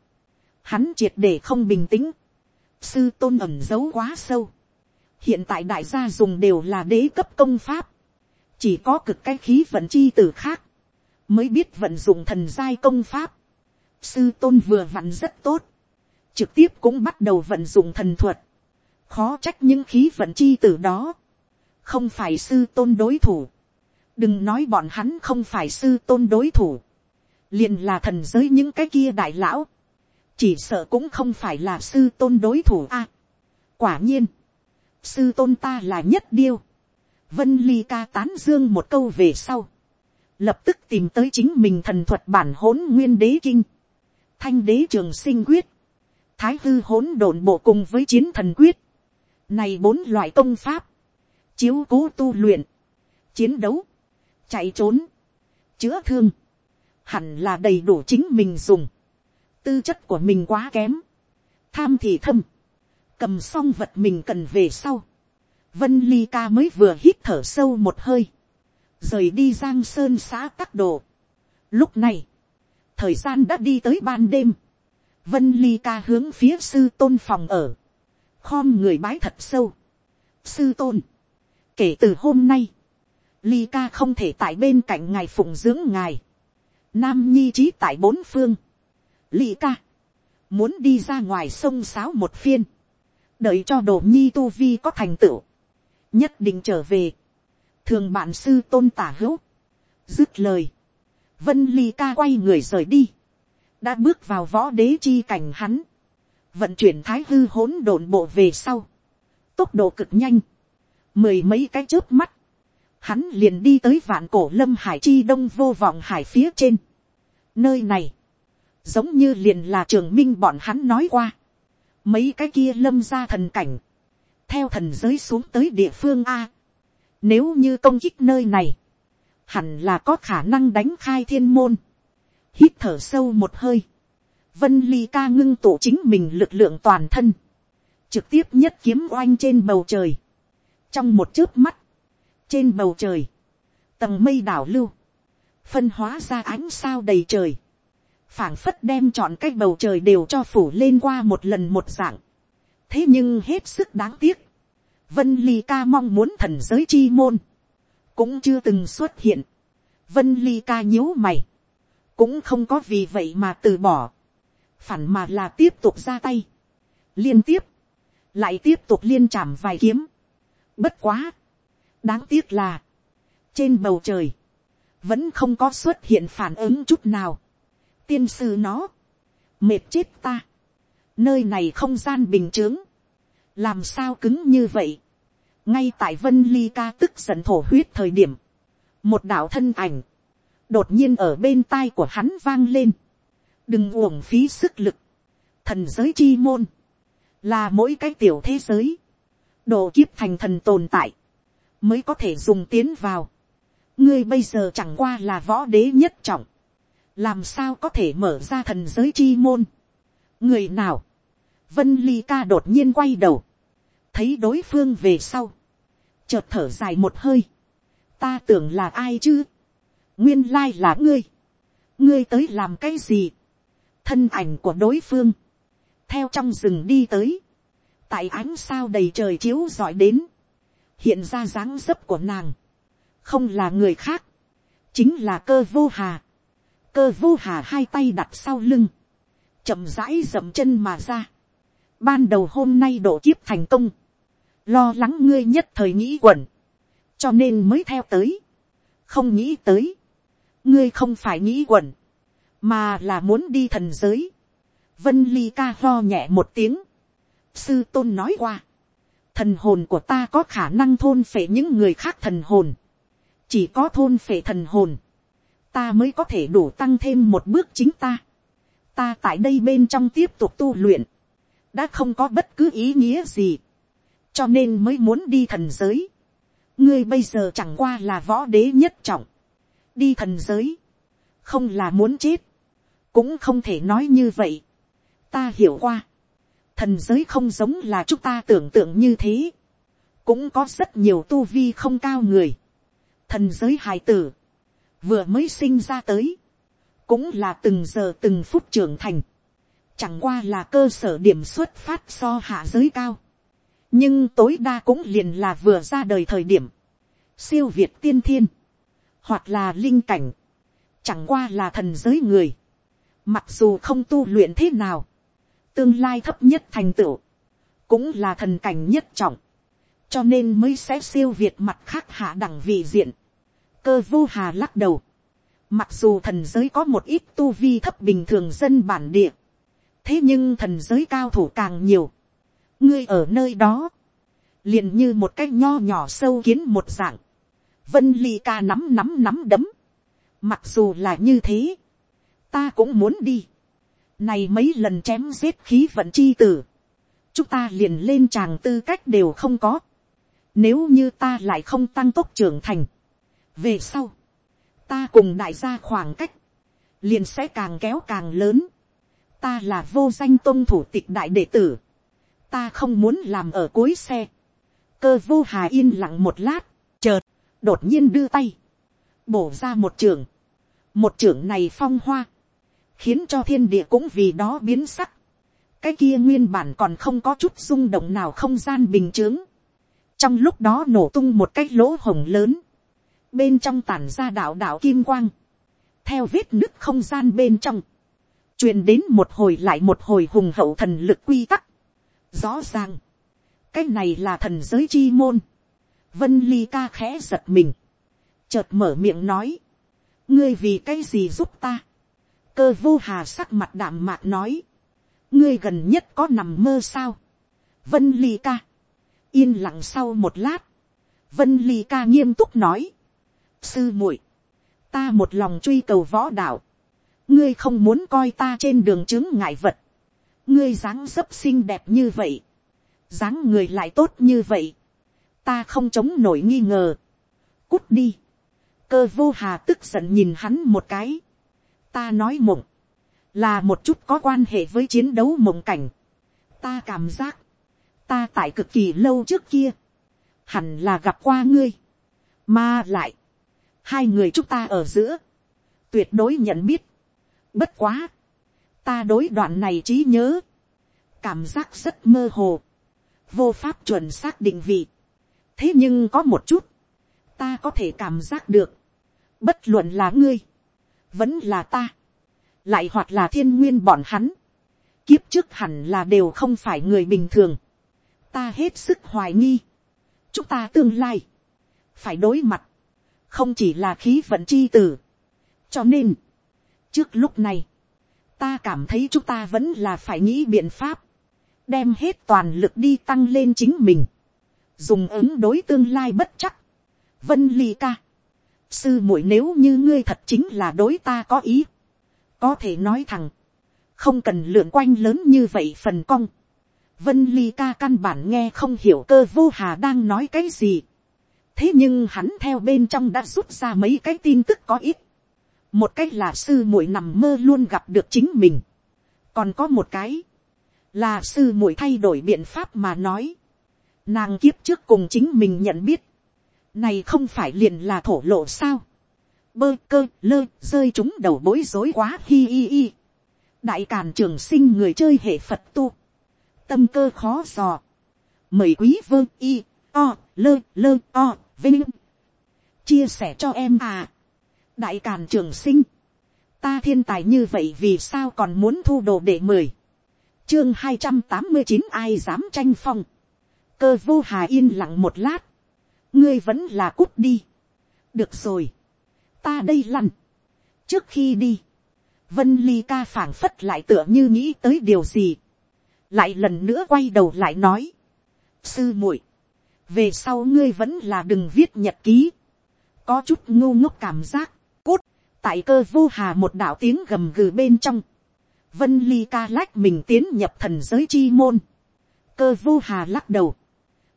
hắn triệt để không bình tĩnh, sư tôn ẩm giấu quá sâu, hiện tại đại gia dùng đều là đế cấp công pháp, chỉ có cực cái khí vận chi từ khác, mới biết vận dụng thần giai công pháp. Sư tôn vừa vặn rất tốt, trực tiếp cũng bắt đầu vận dụng thần thuật, khó trách những khí vận chi từ đó, không phải sư tôn đối thủ, đừng nói bọn hắn không phải sư tôn đối thủ, liền là thần giới những cái kia đại lão, chỉ sợ cũng không phải là sư tôn đối thủ a. quả nhiên, sư tôn ta là nhất điêu, vân ly ca tán dương một câu về sau, lập tức tìm tới chính mình thần thuật bản hỗn nguyên đế kinh, thanh đế trường sinh quyết, thái hư hỗn độn bộ cùng với chiến thần quyết, này bốn loại công pháp, chiếu cố tu luyện, chiến đấu, chạy trốn, chữa thương, hẳn là đầy đủ chính mình dùng, tư chất của mình quá kém, tham thì thâm, cầm xong vật mình cần về sau, vân ly ca mới vừa hít thở sâu một hơi, rời đi giang sơn xã tắc đồ. Lúc này, thời gian đã đi tới ban đêm, vân ly ca hướng phía sư tôn phòng ở, khom người bái thật sâu. sư tôn, kể từ hôm nay, ly ca không thể tại bên cạnh ngài phụng dưỡng ngài, nam nhi trí tại bốn phương, ly ca, muốn đi ra ngoài sông sáo một phiên, đợi cho đồ nhi tu vi có thành tựu, nhất định trở về, thường bạn sư tôn tả hữu, dứt lời, vân ly ca quay người rời đi, đã bước vào võ đế chi cảnh hắn, vận chuyển thái hư hỗn độn bộ về sau, tốc độ cực nhanh, mười mấy cái trước mắt, hắn liền đi tới vạn cổ lâm hải chi đông vô vọng hải phía trên. Nơi này, giống như liền là trường minh bọn hắn nói qua, mấy cái kia lâm ra thần cảnh, theo thần giới xuống tới địa phương a. Nếu như công kích nơi này, hẳn là có khả năng đánh khai thiên môn. Hít thở sâu một hơi. Vân ly ca ngưng tụ chính mình lực lượng toàn thân. Trực tiếp nhất kiếm oanh trên bầu trời. Trong một chớp mắt. Trên bầu trời. Tầng mây đảo lưu. phân hóa ra ánh sao đầy trời, phảng phất đem chọn cái bầu trời đều cho phủ lên qua một lần một dạng. thế nhưng hết sức đáng tiếc, vân ly ca mong muốn thần giới chi môn, cũng chưa từng xuất hiện. vân ly ca nhíu mày, cũng không có vì vậy mà từ bỏ, phản mà là tiếp tục ra tay, liên tiếp, lại tiếp tục liên chạm vài kiếm, bất quá, đáng tiếc là, trên bầu trời, vẫn không có xuất hiện phản ứng chút nào, tiên sư nó, mệt chết ta, nơi này không gian bình t h ư ớ n g làm sao cứng như vậy, ngay tại vân ly ca tức giận thổ huyết thời điểm, một đạo thân ảnh, đột nhiên ở bên tai của hắn vang lên, đừng uổng phí sức lực, thần giới chi môn, là mỗi cái tiểu thế giới, độ kiếp thành thần tồn tại, mới có thể dùng tiến vào. ngươi bây giờ chẳng qua là võ đế nhất trọng, làm sao có thể mở ra thần giới chi môn. người nào, vân ly ca đột nhiên quay đầu, thấy đối phương về sau, chợt thở dài một hơi, ta tưởng là ai chứ, nguyên lai là ngươi, ngươi tới làm cái gì, thân ảnh của đối phương, theo trong rừng đi tới, tại ánh sao đầy trời chiếu rọi đến, hiện ra dáng dấp của nàng, không là người khác, chính là cơ vô hà cơ vô hà hai tay đặt sau lưng, chậm rãi dậm chân mà ra. Ban đầu hôm nay độ kiếp thành công, lo lắng ngươi nhất thời nghĩ quẩn, cho nên mới theo tới, không nghĩ tới, ngươi không phải nghĩ quẩn, mà là muốn đi thần giới. Vân ly ca ho nhẹ một tiếng, sư tôn nói qua, thần hồn của ta có khả năng thôn phệ những người khác thần hồn, chỉ có thôn phệ thần hồn, ta mới có thể đủ tăng thêm một bước chính ta. ta tại đây bên trong tiếp tục tu luyện, đã không có bất cứ ý nghĩa gì, cho nên mới muốn đi thần giới. ngươi bây giờ chẳng qua là võ đế nhất trọng, đi thần giới, không là muốn chết, cũng không thể nói như vậy. ta hiểu qua, thần giới không giống là chúng ta tưởng tượng như thế, cũng có rất nhiều tu vi không cao người, thần giới hài tử, vừa mới sinh ra tới, cũng là từng giờ từng phút trưởng thành, chẳng qua là cơ sở điểm xuất phát so hạ giới cao, nhưng tối đa cũng liền là vừa ra đời thời điểm, siêu việt tiên thiên, hoặc là linh cảnh, chẳng qua là thần giới người, mặc dù không tu luyện thế nào, tương lai thấp nhất thành tựu, cũng là thần cảnh nhất trọng, cho nên mới sẽ siêu việt mặt khác hạ đẳng vị diện cơ vô hà lắc đầu. Mặc dù thần giới có một ít tu vi thấp bình thường dân bản địa. Thế nhưng thần giới cao thủ càng nhiều. Ngươi ở nơi đó. Liền như một cái nho nhỏ sâu kiến một dạng. Vân ly ca nắm nắm nắm đấm. Mặc dù là như thế. Ta cũng muốn đi. Này mấy lần chém giết khí vận chi tử. Chúng ta liền lên tràng tư cách đều không có. Nếu như ta lại không tăng tốc trưởng thành về sau, ta cùng đại gia khoảng cách, liền sẽ càng kéo càng lớn. ta là vô danh tôn thủ tịch đại đệ tử, ta không muốn làm ở cuối xe. cơ vô hà yên lặng một lát, chợt, đột nhiên đưa tay, bổ ra một trường, một trưởng này phong hoa, khiến cho thiên địa cũng vì đó biến sắc. cái kia nguyên bản còn không có chút rung động nào không gian bình t h ư ớ n g trong lúc đó nổ tung một cái lỗ hồng lớn, bên trong tản ra đạo đạo kim quang, theo vết nứt không gian bên trong, truyền đến một hồi lại một hồi hùng hậu thần lực quy tắc. Rõ ràng, cái này là thần giới chi môn. Vân ly ca khẽ giật mình, chợt mở miệng nói, ngươi vì cái gì giúp ta cơ vô hà sắc mặt đảm mạc nói, ngươi gần nhất có nằm mơ sao. vân ly ca, yên lặng sau một lát, vân ly ca nghiêm túc nói, sư muội, ta một lòng truy cầu võ đạo, ngươi không muốn coi ta trên đường chứng ngại vật, ngươi dáng dấp xinh đẹp như vậy, dáng người lại tốt như vậy, ta không chống nổi nghi ngờ, cút đi, cơ vô hà tức giận nhìn hắn một cái, ta nói mộng, là một chút có quan hệ với chiến đấu mộng cảnh, ta cảm giác, ta tại cực kỳ lâu trước kia, hẳn là gặp qua ngươi, mà lại, hai người chúng ta ở giữa, tuyệt đối nhận biết. Bất quá, ta đối đoạn này trí nhớ, cảm giác rất mơ hồ, vô pháp chuẩn xác định vị. thế nhưng có một chút, ta có thể cảm giác được, bất luận là ngươi, vẫn là ta, lại hoặc là thiên nguyên bọn hắn, kiếp trước hẳn là đều không phải người bình thường, ta hết sức hoài nghi, chúng ta tương lai, phải đối mặt, không chỉ là khí vận chi tử, cho nên, trước lúc này, ta cảm thấy chúng ta vẫn là phải nghĩ biện pháp, đem hết toàn lực đi tăng lên chính mình, dùng ứng đối tương lai bất chắc. Vân ly ca, sư muội nếu như ngươi thật chính là đối ta có ý, có thể nói thẳng, không cần lượn quanh lớn như vậy phần cong. Vân ly ca căn bản nghe không hiểu cơ vô hà đang nói cái gì. thế nhưng hắn theo bên trong đã rút ra mấy cái tin tức có ít. một cái là sư muội nằm mơ luôn gặp được chính mình. còn có một cái, là sư muội thay đổi biện pháp mà nói. nàng kiếp trước cùng chính mình nhận biết này không phải liền là thổ lộ sao. bơ cơ, lơ, rơi chúng đầu bối rối quá, hi hi hi. đại càn trường sinh người chơi hệ phật tu. tâm cơ khó dò. mời quý vơ, y, o, lơ lơ, o, vinh. chia sẻ cho em à. đại càn trường sinh. ta thiên tài như vậy vì sao còn muốn thu đồ để mời chương hai trăm tám mươi chín ai dám tranh phong. cơ vô hà yên lặng một lát ngươi vẫn là cút đi. được rồi. ta đây lăn. trước khi đi, vân ly ca phảng phất lại tựa như nghĩ tới điều gì. lại lần nữa quay đầu lại nói. sư muội, về sau ngươi vẫn là đừng viết nhật ký. có chút ngu ngốc cảm giác, cút, tại cơ vô hà một đạo tiếng gầm gừ bên trong Vân Ly ca lách mình tiến nhập thần giới chi môn. Cơ vô hà lắc đầu.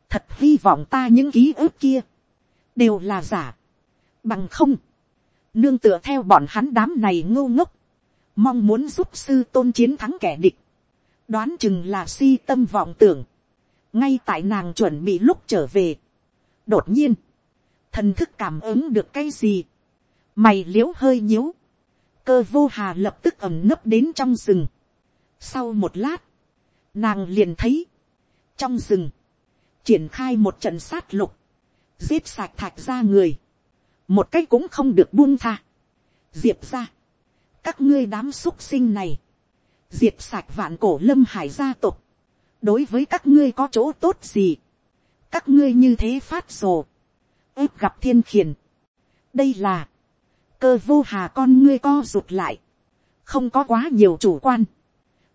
Thật hy vọng ta những ký ức kia. Đều là giả. Bằng không. Nương tựa theo bọn hắn đám này ngô ngốc. Mong muốn giúp sư tôn chiến thắng kẻ địch. Đoán chừng là si tâm vọng tưởng. Ngay tại nàng chuẩn bị lúc trở về. Đột nhiên. Thần thức cảm ứng được cái gì. Mày liếu hơi nhíu cơ vô hà lập tức ẩm nấp đến trong rừng. Sau một lát, nàng liền thấy, trong rừng, triển khai một trận sát lục, giết sạch thạch ra người, một cách cũng không được buông tha. diệp ra, các ngươi đám xúc sinh này, diệt sạch vạn cổ lâm hải gia tộc, đối với các ngươi có chỗ tốt gì, các ngươi như thế phát rồ, ớt gặp thiên khiển, đây là, cơ vô hà con ngươi co rụt lại, không có quá nhiều chủ quan,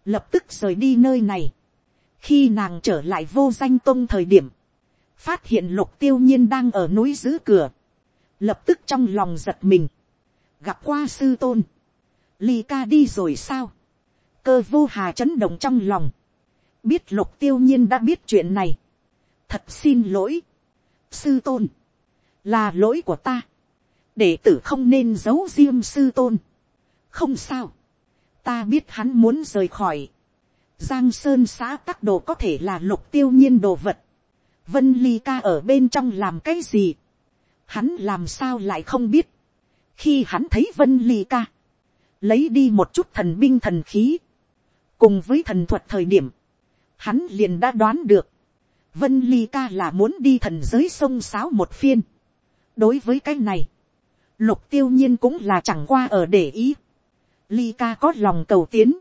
lập tức rời đi nơi này, khi nàng trở lại vô danh tôn thời điểm, phát hiện lục tiêu nhiên đang ở núi giữ cửa, lập tức trong lòng giật mình, gặp qua sư tôn, ly ca đi rồi sao, cơ vô hà chấn động trong lòng, biết lục tiêu nhiên đã biết chuyện này, thật xin lỗi, sư tôn, là lỗi của ta, đệ tử không nên giấu riêng sư tôn. không sao, ta biết hắn muốn rời khỏi giang sơn xã các đồ có thể là lục tiêu nhiên đồ vật. vân ly ca ở bên trong làm cái gì. hắn làm sao lại không biết. khi hắn thấy vân ly ca, lấy đi một chút thần binh thần khí, cùng với thần thuật thời điểm, hắn liền đã đoán được, vân ly ca là muốn đi thần giới sông sáo một phiên. đối với cái này, lục tiêu nhiên cũng là chẳng qua ở để ý. Ly ca có lòng cầu tiến,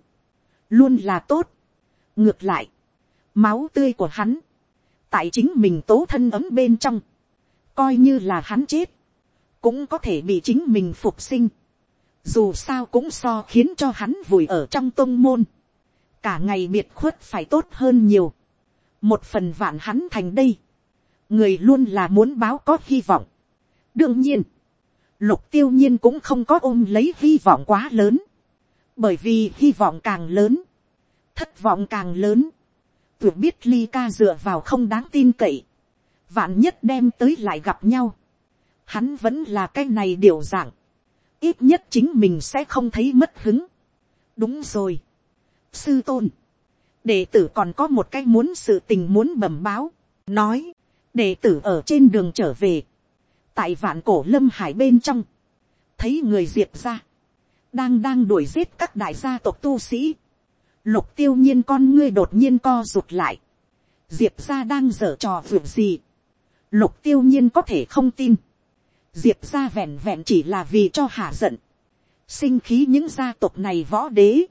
luôn là tốt ngược lại, máu tươi của hắn, tại chính mình tố thân ấm bên trong, coi như là hắn chết, cũng có thể bị chính mình phục sinh. dù sao cũng so khiến cho hắn vùi ở trong tôn môn, cả ngày biệt khuất phải tốt hơn nhiều. một phần vạn hắn thành đây, người luôn là muốn báo có hy vọng. đương nhiên, lục tiêu nhiên cũng không có ôm lấy hy vọng quá lớn, bởi vì hy vọng càng lớn, thất vọng càng lớn, tuyệt biết ly ca dựa vào không đáng tin cậy, vạn nhất đem tới lại gặp nhau, hắn vẫn là cái này điều dạng, ít nhất chính mình sẽ không thấy mất hứng. đúng rồi, sư tôn, đệ tử còn có một cái muốn sự tình muốn bẩm báo, nói, đệ tử ở trên đường trở về, tại vạn cổ lâm hải bên trong, thấy người diệp ra, đang đang đuổi giết các đại gia tộc tu sĩ, lục tiêu nhiên con ngươi đột nhiên co rụt lại, diệp ra đang dở trò vượt gì, lục tiêu nhiên có thể không tin, diệp ra vẹn vẹn chỉ là vì cho hạ giận, sinh khí những gia tộc này võ đế,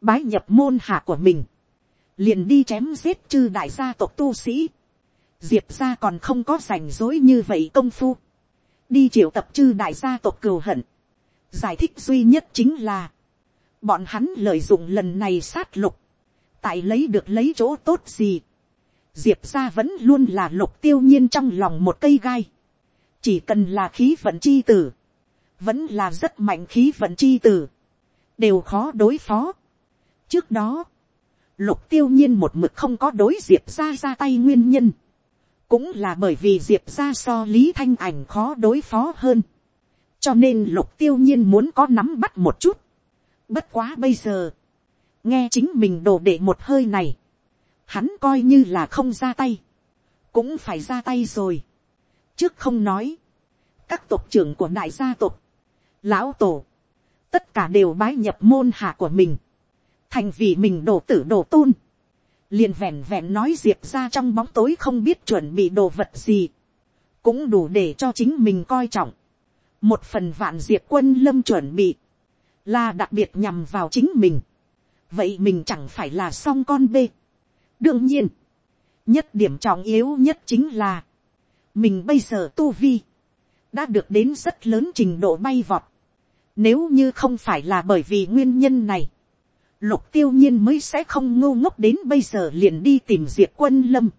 bái nhập môn hạ của mình, liền đi chém giết chư đại gia tộc tu sĩ, diệp ra còn không có rảnh rối như vậy công phu, đi triệu tập chư đại gia tộc cừu hận, giải thích duy nhất chính là, bọn hắn lợi dụng lần này sát lục, tại lấy được lấy chỗ tốt gì, diệp ra vẫn luôn là lục tiêu nhiên trong lòng một cây gai, chỉ cần là khí vận chi tử, vẫn là rất mạnh khí vận chi tử, đều khó đối phó. trước đó, lục tiêu nhiên một mực không có đối diệp ra ra tay nguyên nhân, cũng là bởi vì diệp ra so lý thanh ảnh khó đối phó hơn, cho nên lục tiêu nhiên muốn có nắm bắt một chút bất quá bây giờ, nghe chính mình đổ để một hơi này, hắn coi như là không ra tay, cũng phải ra tay rồi. trước không nói, các tộc trưởng của đại gia tộc, lão tổ, tất cả đều bái nhập môn hạ của mình, thành vì mình đổ tử đổ tôn, liền vẹn vẹn nói diệp ra trong bóng tối không biết chuẩn bị đồ vật gì, cũng đủ để cho chính mình coi trọng. một phần vạn diệp quân lâm chuẩn bị, là đặc biệt nhằm vào chính mình. vậy mình chẳng phải là song con bê. đương nhiên, nhất điểm trọng yếu nhất chính là, mình bây giờ tu vi, đã được đến rất lớn trình độ bay vọt. Nếu như không phải là bởi vì nguyên nhân này, lục tiêu nhiên mới sẽ không ngô ngốc đến bây giờ liền đi tìm diệp quân lâm.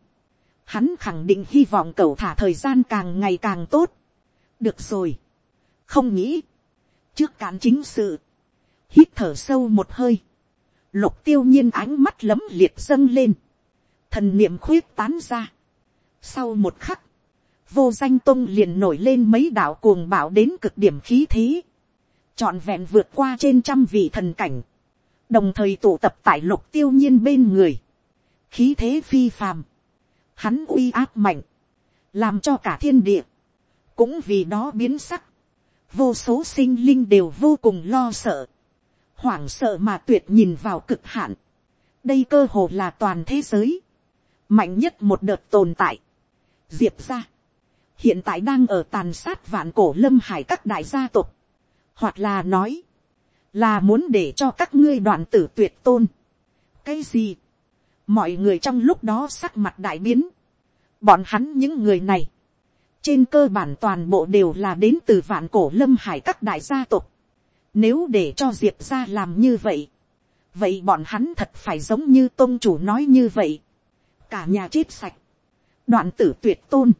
Hắn khẳng định hy vọng cậu thả thời gian càng ngày càng tốt. được rồi. không nghĩ. trước cán chính sự hít thở sâu một hơi. lục tiêu nhiên ánh mắt lấm liệt dâng lên. thần niệm khuyết tán ra. sau một khắc, vô danh tông liền nổi lên mấy đạo cuồng bạo đến cực điểm khí thế. trọn vẹn vượt qua trên trăm vị thần cảnh đồng thời tụ tập tại lục tiêu nhiên bên người, khí thế phi phàm, hắn uy áp mạnh, làm cho cả thiên địa, cũng vì đó biến sắc, vô số sinh linh đều vô cùng lo sợ, hoảng sợ mà tuyệt nhìn vào cực hạn, đây cơ hồ là toàn thế giới, mạnh nhất một đợt tồn tại, diệp ra, hiện tại đang ở tàn sát vạn cổ lâm hải các đại gia tộc, hoặc là nói, là muốn để cho các ngươi đoạn tử tuyệt tôn. cái gì, mọi người trong lúc đó sắc mặt đại biến, bọn hắn những người này, trên cơ bản toàn bộ đều là đến từ vạn cổ lâm hải các đại gia tộc. Nếu để cho diệp ra làm như vậy, vậy bọn hắn thật phải giống như tôn chủ nói như vậy, cả nhà chết sạch, đoạn tử tuyệt tôn.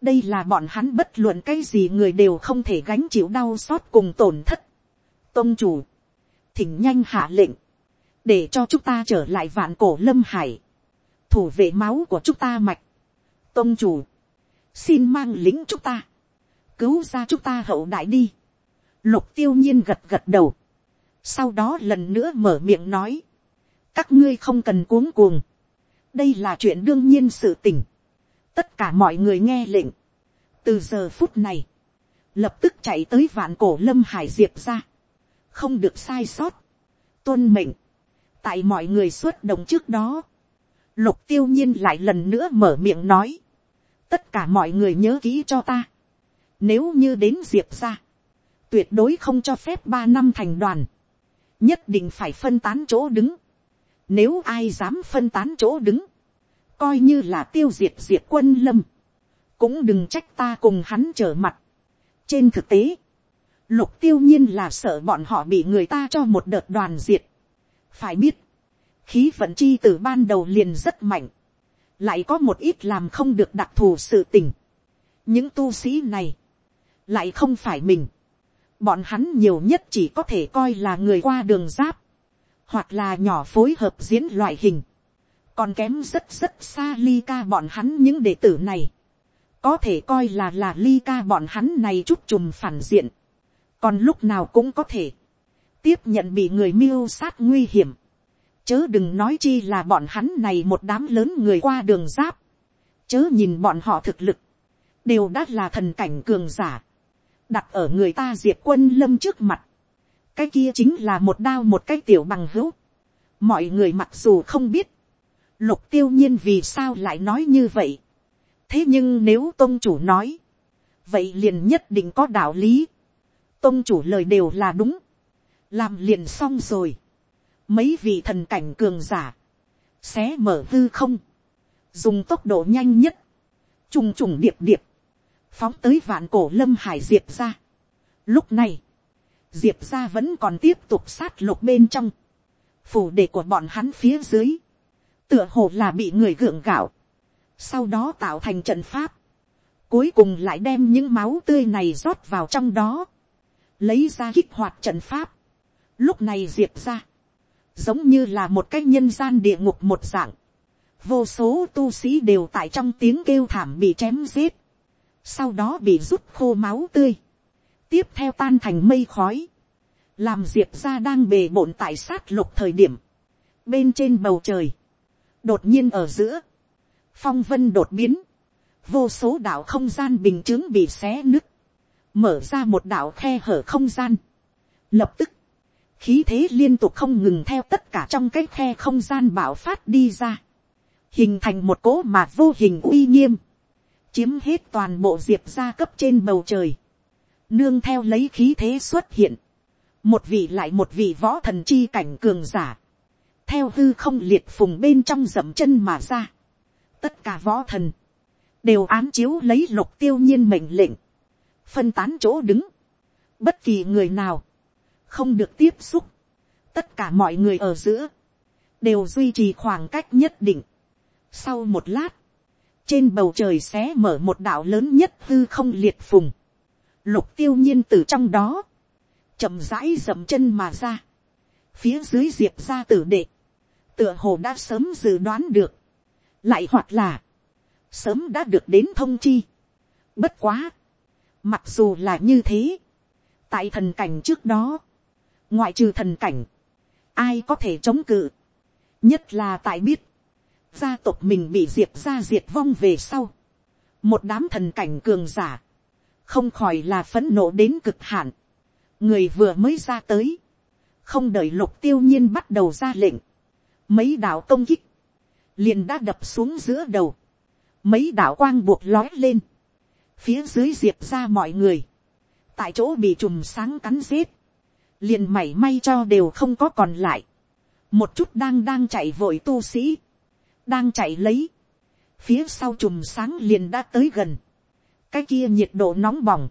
đây là bọn hắn bất luận cái gì người đều không thể gánh chịu đau xót cùng tổn thất. Tôn chủ, thỉnh nhanh hạ lệnh, để cho chúng ta trở lại vạn cổ lâm hải, thủ vệ máu của chúng ta mạch. tôn chủ, xin mang lính chúng ta, cứu ra chúng ta hậu đại đi lục tiêu nhiên gật gật đầu, sau đó lần nữa mở miệng nói, các ngươi không cần cuống cuồng, đây là chuyện đương nhiên sự tình, tất cả mọi người nghe lệnh, từ giờ phút này, lập tức chạy tới vạn cổ lâm hải diệp ra, không được sai sót, tuân mệnh, tại mọi người xuất động trước đó, lục tiêu nhiên lại lần nữa mở miệng nói, tất cả mọi người nhớ kỹ cho ta, nếu như đến diệp ra, tuyệt đối không cho phép ba năm thành đoàn, nhất định phải phân tán chỗ đứng, nếu ai dám phân tán chỗ đứng, coi như là tiêu diệt diệt quân lâm, cũng đừng trách ta cùng hắn trở mặt. trên thực tế, Lục tiêu nhiên là sợ bọn họ bị người ta cho một đợt đoàn diệt. Phải biết, khí vận chi từ ban đầu liền rất mạnh. Lại có một ít làm không được đặc thù sự tình. Những tu sĩ này, lại không phải mình. Bọn hắn nhiều nhất chỉ có thể coi là người qua đường giáp. Hoặc là nhỏ phối hợp diễn loại hình. Còn kém rất rất xa ly ca bọn hắn những đệ tử này. Có thể coi là là ly ca bọn hắn này chút chùm phản diện còn lúc nào cũng có thể tiếp nhận bị người mưu sát nguy hiểm, chớ đừng nói chi là bọn hắn này một đám lớn người qua đường giáp, chớ nhìn bọn họ thực lực, đều đã là thần cảnh cường giả, đặt ở người ta diệt quân lâm trước mặt, cái kia chính là một đao một cái tiểu bằng hữu. mọi người mặc dù không biết, lục tiêu nhiên vì sao lại nói như vậy. thế nhưng nếu tôn chủ nói, vậy liền nhất định có đạo lý. tôn chủ lời đều là đúng, làm liền xong rồi. mấy vị thần cảnh cường giả, xé mở hư không, dùng tốc độ nhanh nhất, trùng trùng điệp điệp, phóng tới vạn cổ lâm hải diệp ra. lúc này, diệp ra vẫn còn tiếp tục sát lục bên trong, phủ đề của bọn hắn phía dưới, tựa hồ là bị người gượng gạo, sau đó tạo thành trận pháp, cuối cùng lại đem những máu tươi này rót vào trong đó, lấy ra kích hoạt trận pháp, lúc này diệp ra, giống như là một cái nhân gian địa ngục một dạng, vô số tu sĩ đều tại trong tiếng kêu thảm bị chém giết, sau đó bị rút khô máu tươi, tiếp theo tan thành mây khói, làm diệp ra đang bề bộn tại sát lục thời điểm, bên trên bầu trời, đột nhiên ở giữa, phong vân đột biến, vô số đạo không gian bình t bị xé nứt, mở ra một đạo khe hở không gian, lập tức, khí thế liên tục không ngừng theo tất cả trong cái khe không gian bảo phát đi ra, hình thành một cỗ mà vô hình uy nghiêm, chiếm hết toàn bộ diệp gia cấp trên bầu trời, nương theo lấy khí thế xuất hiện, một vị lại một vị võ thần chi cảnh cường giả, theo hư không liệt phùng bên trong dậm chân mà ra, tất cả võ thần, đều án chiếu lấy lục tiêu nhiên mệnh lệnh, phân tán chỗ đứng, bất kỳ người nào, không được tiếp xúc, tất cả mọi người ở giữa, đều duy trì khoảng cách nhất định. Sau một lát, trên bầu trời xé mở một đạo lớn nhất hư không liệt phùng, lục tiêu nhiên từ trong đó, chậm rãi dậm chân mà ra, phía dưới diệp ra tử đệ, tựa hồ đã sớm dự đoán được, lại hoặc là, sớm đã được đến thông chi. Bất quá, mặc dù là như thế, tại thần cảnh trước đó, ngoại trừ thần cảnh, ai có thể chống cự, nhất là tại biết, gia tộc mình bị diệt ra diệt vong về sau, một đám thần cảnh cường giả, không khỏi là phấn nộ đến cực hạn, người vừa mới ra tới, không đợi lục tiêu nhiên bắt đầu ra lệnh, mấy đạo công kích, liền đã đập xuống giữa đầu, mấy đạo quang buộc lói lên, phía dưới diệp ra mọi người, tại chỗ bị trùm sáng cắn giết, liền mảy may cho đều không có còn lại, một chút đang đang chạy vội tu sĩ, đang chạy lấy, phía sau chùm sáng liền đã tới gần, cái kia nhiệt độ nóng bỏng,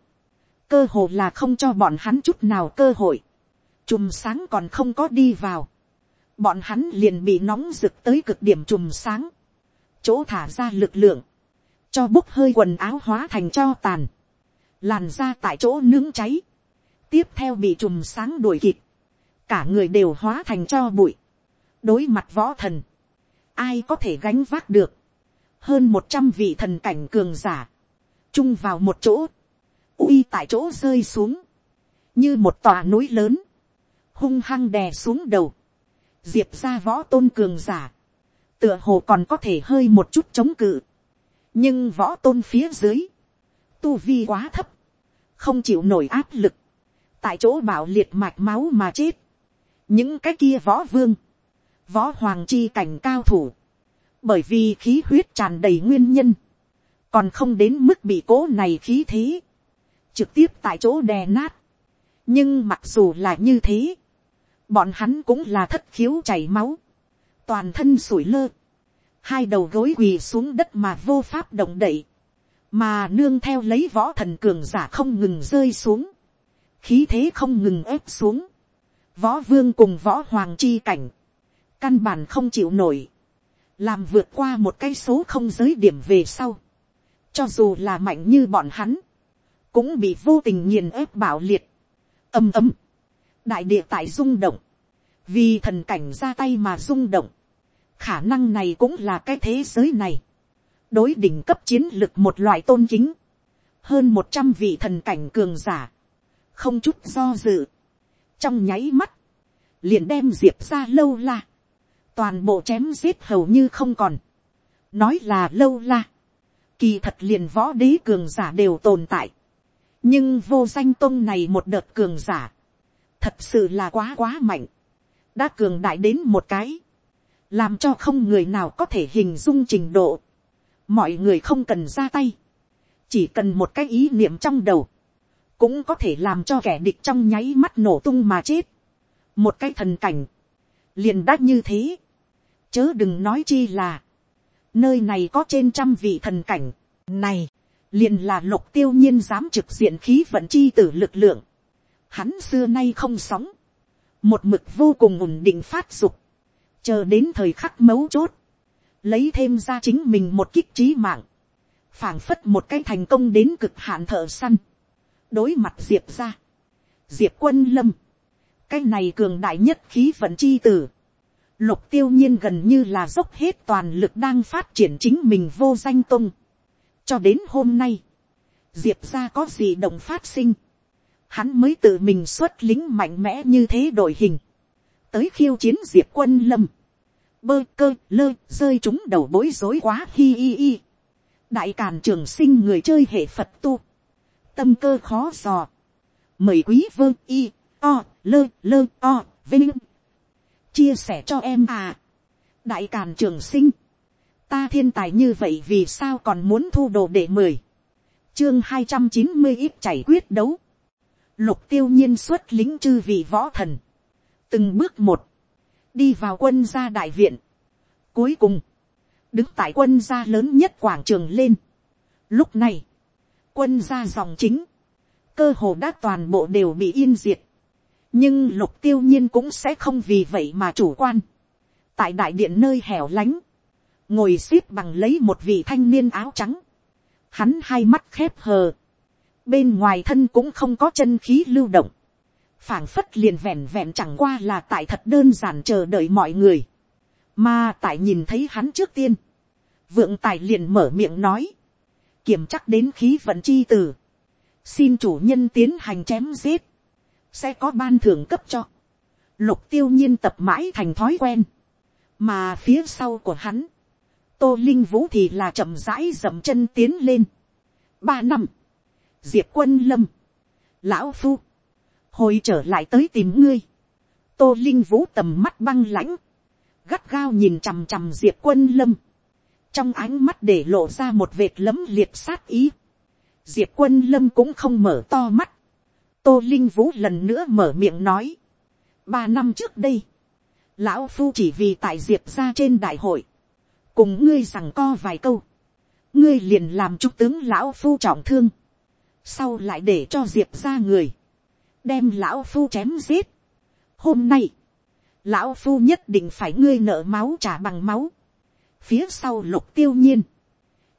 cơ hồ là không cho bọn hắn chút nào cơ hội, chùm sáng còn không có đi vào, bọn hắn liền bị nóng rực tới cực điểm chùm sáng, chỗ thả ra lực lượng, cho bốc hơi quần áo hóa thành cho tàn, làn ra tại chỗ nướng cháy, tiếp theo bị chùm sáng đuổi kịp, cả người đều hóa thành cho bụi, đối mặt võ thần, ai có thể gánh vác được, hơn một trăm vị thần cảnh cường giả, chung vào một chỗ, uy tại chỗ rơi xuống, như một tòa núi lớn, hung hăng đè xuống đầu, diệp ra võ tôn cường giả, tựa hồ còn có thể hơi một chút chống cự, nhưng võ tôn phía dưới, tu vi quá thấp, không chịu nổi áp lực, tại chỗ bảo liệt mạch máu mà chết, những cái kia võ vương, võ hoàng chi cảnh cao thủ, bởi vì khí huyết tràn đầy nguyên nhân, còn không đến mức bị cố này khí thế, trực tiếp tại chỗ đè nát. nhưng mặc dù là như thế, bọn hắn cũng là thất khiếu chảy máu, toàn thân sủi lơ, hai đầu gối quỳ xuống đất mà vô pháp động đậy, mà nương theo lấy võ thần cường giả không ngừng rơi xuống, khí thế không ngừng ép xuống, võ vương cùng võ hoàng chi cảnh, căn bản không chịu nổi, làm vượt qua một cái số không giới điểm về sau, cho dù là mạnh như bọn hắn, cũng bị vô tình nghiền ép bảo liệt, ầm ầm, đại địa tại rung động, vì thần cảnh ra tay mà rung động, khả năng này cũng là cái thế giới này, đối đỉnh cấp chiến lực một loại tôn chính, hơn một trăm vị thần cảnh cường giả, không chút do dự, trong nháy mắt, liền đem diệp ra lâu la, toàn bộ chém giết hầu như không còn, nói là lâu la, kỳ thật liền võ đế cường giả đều tồn tại, nhưng vô danh tôn này một đợt cường giả, thật sự là quá quá mạnh, đã cường đại đến một cái, làm cho không người nào có thể hình dung trình độ, mọi người không cần ra tay, chỉ cần một cái ý niệm trong đầu, cũng có thể làm cho kẻ địch trong nháy mắt nổ tung mà chết. một cái thần cảnh, liền đắt như thế, chớ đừng nói chi là, nơi này có trên trăm vị thần cảnh, này, liền là lục tiêu nhiên dám trực diện khí vận chi tử lực lượng, hắn xưa nay không sóng, một mực vô cùng ổn định phát dục, chờ đến thời khắc mấu chốt, lấy thêm ra chính mình một kích trí mạng, phảng phất một cái thành công đến cực hạn thợ săn, đối mặt diệp ra, diệp quân lâm, cái này cường đại nhất khí vận chi tử, lục tiêu nhiên gần như là dốc hết toàn lực đang phát triển chính mình vô danh tung, cho đến hôm nay, diệp ra có gì động phát sinh, hắn mới tự mình xuất lính mạnh mẽ như thế đội hình, tới khiêu chiến diệp quân lâm, bơ cơ lơ rơi chúng đầu bối rối quá hi hi hi. đại càn trường sinh người chơi hệ phật tu, tâm cơ khó dò, mời quý vơ y o lơ lơ o vinh chia sẻ cho em à. đại càn trường sinh, ta thiên tài như vậy vì sao còn muốn thu đồ để mười, chương hai trăm chín mươi ít chảy quyết đấu, lục tiêu nhiên xuất lính chư vị võ thần, từng bước một, đi vào quân gia đại viện. Cuối cùng, đứng tại quân gia lớn nhất quảng trường lên. Lúc này, quân gia dòng chính, cơ hồ đã toàn bộ đều bị yên diệt. Nhưng lục tiêu nhiên cũng sẽ không vì vậy mà chủ quan. Tại đại điện nơi hẻo lánh, ngồi xếp bằng lấy một vị thanh niên áo trắng. Hắn hai mắt khép hờ. Bên ngoài thân cũng không có chân khí lưu động phảng phất liền vẹn vẹn chẳng qua là tại thật đơn giản chờ đợi mọi người, mà tại nhìn thấy hắn trước tiên, vượng tài liền mở miệng nói, kiểm chắc đến khí vận chi từ, xin chủ nhân tiến hành chém giết, sẽ có ban thưởng cấp cho, lục tiêu nhiên tập mãi thành thói quen, mà phía sau của hắn, tô linh vũ thì là chậm rãi dậm chân tiến lên, ba năm, diệp quân lâm, lão phu, hồi trở lại tới tìm ngươi, tô linh vũ tầm mắt băng lãnh, gắt gao nhìn chằm chằm diệp quân lâm, trong ánh mắt để lộ ra một vệt lấm liệt sát ý, diệp quân lâm cũng không mở to mắt, tô linh vũ lần nữa mở miệng nói, ba năm trước đây, lão phu chỉ vì tại diệp ra trên đại hội, cùng ngươi rằng co vài câu, ngươi liền làm trung tướng lão phu trọng thương, sau lại để cho diệp ra người, đem lão phu chém giết. Hôm nay, lão phu nhất định phải ngươi nợ máu trả bằng máu. Phía sau lục tiêu nhiên.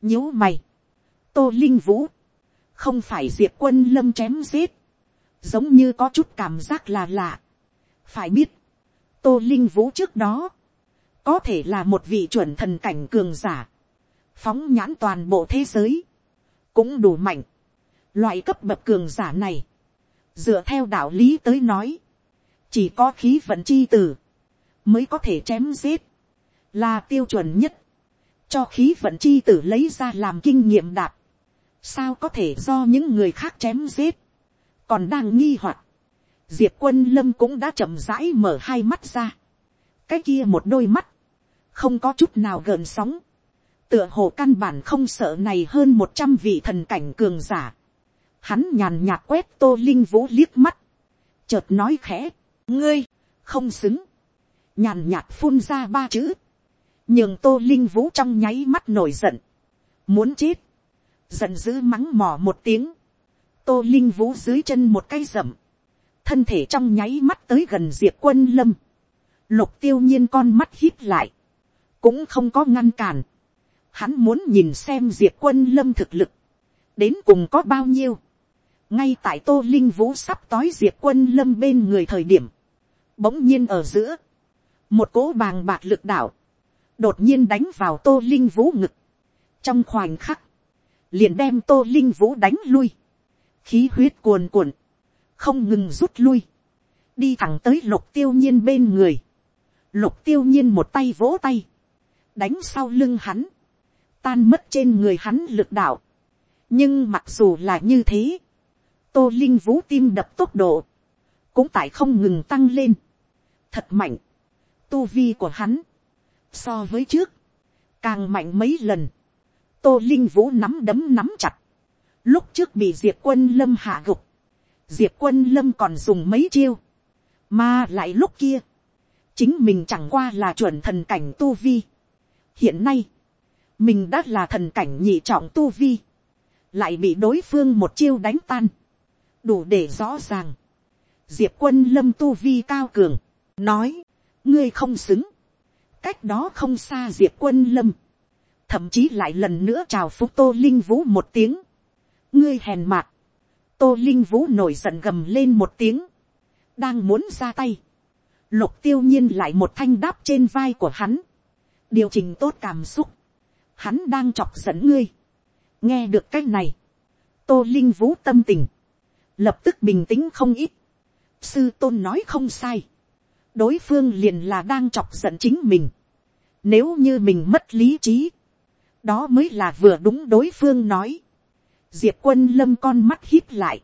nhíu mày. Tô Linh Vũ. Không phải diệp quân lâm chém giết. Giống như có chút cảm giác là lạ. Phải biết. Tô Linh Vũ trước đó. Có thể là một vị chuẩn thần cảnh cường giả. Phóng nhãn toàn bộ thế giới. Cũng đủ mạnh. Loại cấp bậc cường giả này dựa theo đạo lý tới nói, chỉ có khí vận chi tử, mới có thể chém giết, là tiêu chuẩn nhất, cho khí vận chi tử lấy ra làm kinh nghiệm đạp, sao có thể do những người khác chém giết, còn đang nghi hoặc, diệp quân lâm cũng đã chậm rãi mở hai mắt ra, cái kia một đôi mắt, không có chút nào gợn sóng, tựa hồ căn bản không sợ này hơn một trăm vị thần cảnh cường giả, Hắn nhàn nhạt quét tô linh vũ liếc mắt. Chợt nói khẽ. Ngươi, không xứng. Nhàn nhạt phun ra ba chữ. Nhưng tô linh vũ trong nháy mắt nổi giận. Muốn chết. Giận dữ mắng mỏ một tiếng. Tô linh vũ dưới chân một cái rậm. Thân thể trong nháy mắt tới gần diệp quân lâm. Lục tiêu nhiên con mắt hít lại. Cũng không có ngăn cản. Hắn muốn nhìn xem diệp quân lâm thực lực. Đến cùng có bao nhiêu ngay tại tô linh vũ sắp tói diệp quân lâm bên người thời điểm, bỗng nhiên ở giữa, một cỗ bàng bạc lực đảo đột nhiên đánh vào tô linh vũ ngực, trong khoảnh khắc, liền đem tô linh vũ đánh lui, khí huyết cuồn cuộn, không ngừng rút lui, đi thẳng tới lục tiêu nhiên bên người, lục tiêu nhiên một tay vỗ tay, đánh sau lưng hắn, tan mất trên người hắn lực đạo, nhưng mặc dù là như thế, tô linh vũ tim đập tốc độ, cũng tại không ngừng tăng lên, thật mạnh, tu vi của hắn, so với trước, càng mạnh mấy lần, tô linh vũ nắm đấm nắm chặt, lúc trước bị diệp quân lâm hạ gục, diệp quân lâm còn dùng mấy chiêu, mà lại lúc kia, chính mình chẳng qua là chuẩn thần cảnh tu vi. hiện nay, mình đã là thần cảnh nhị trọng tu vi, lại bị đối phương một chiêu đánh tan, đủ để rõ ràng, diệp quân lâm tu vi cao cường, nói, ngươi không xứng, cách đó không xa diệp quân lâm, thậm chí lại lần nữa chào phúc tô linh vũ một tiếng, ngươi hèn mạc, tô linh vũ nổi giận gầm lên một tiếng, đang muốn ra tay, lục tiêu nhiên lại một thanh đáp trên vai của hắn, điều chỉnh tốt cảm xúc, hắn đang chọc giận ngươi, nghe được cái này, tô linh vũ tâm tình, lập tức bình tĩnh không ít, sư tôn nói không sai, đối phương liền là đang chọc giận chính mình, nếu như mình mất lý trí, đó mới là vừa đúng đối phương nói, diệp quân lâm con mắt hít lại,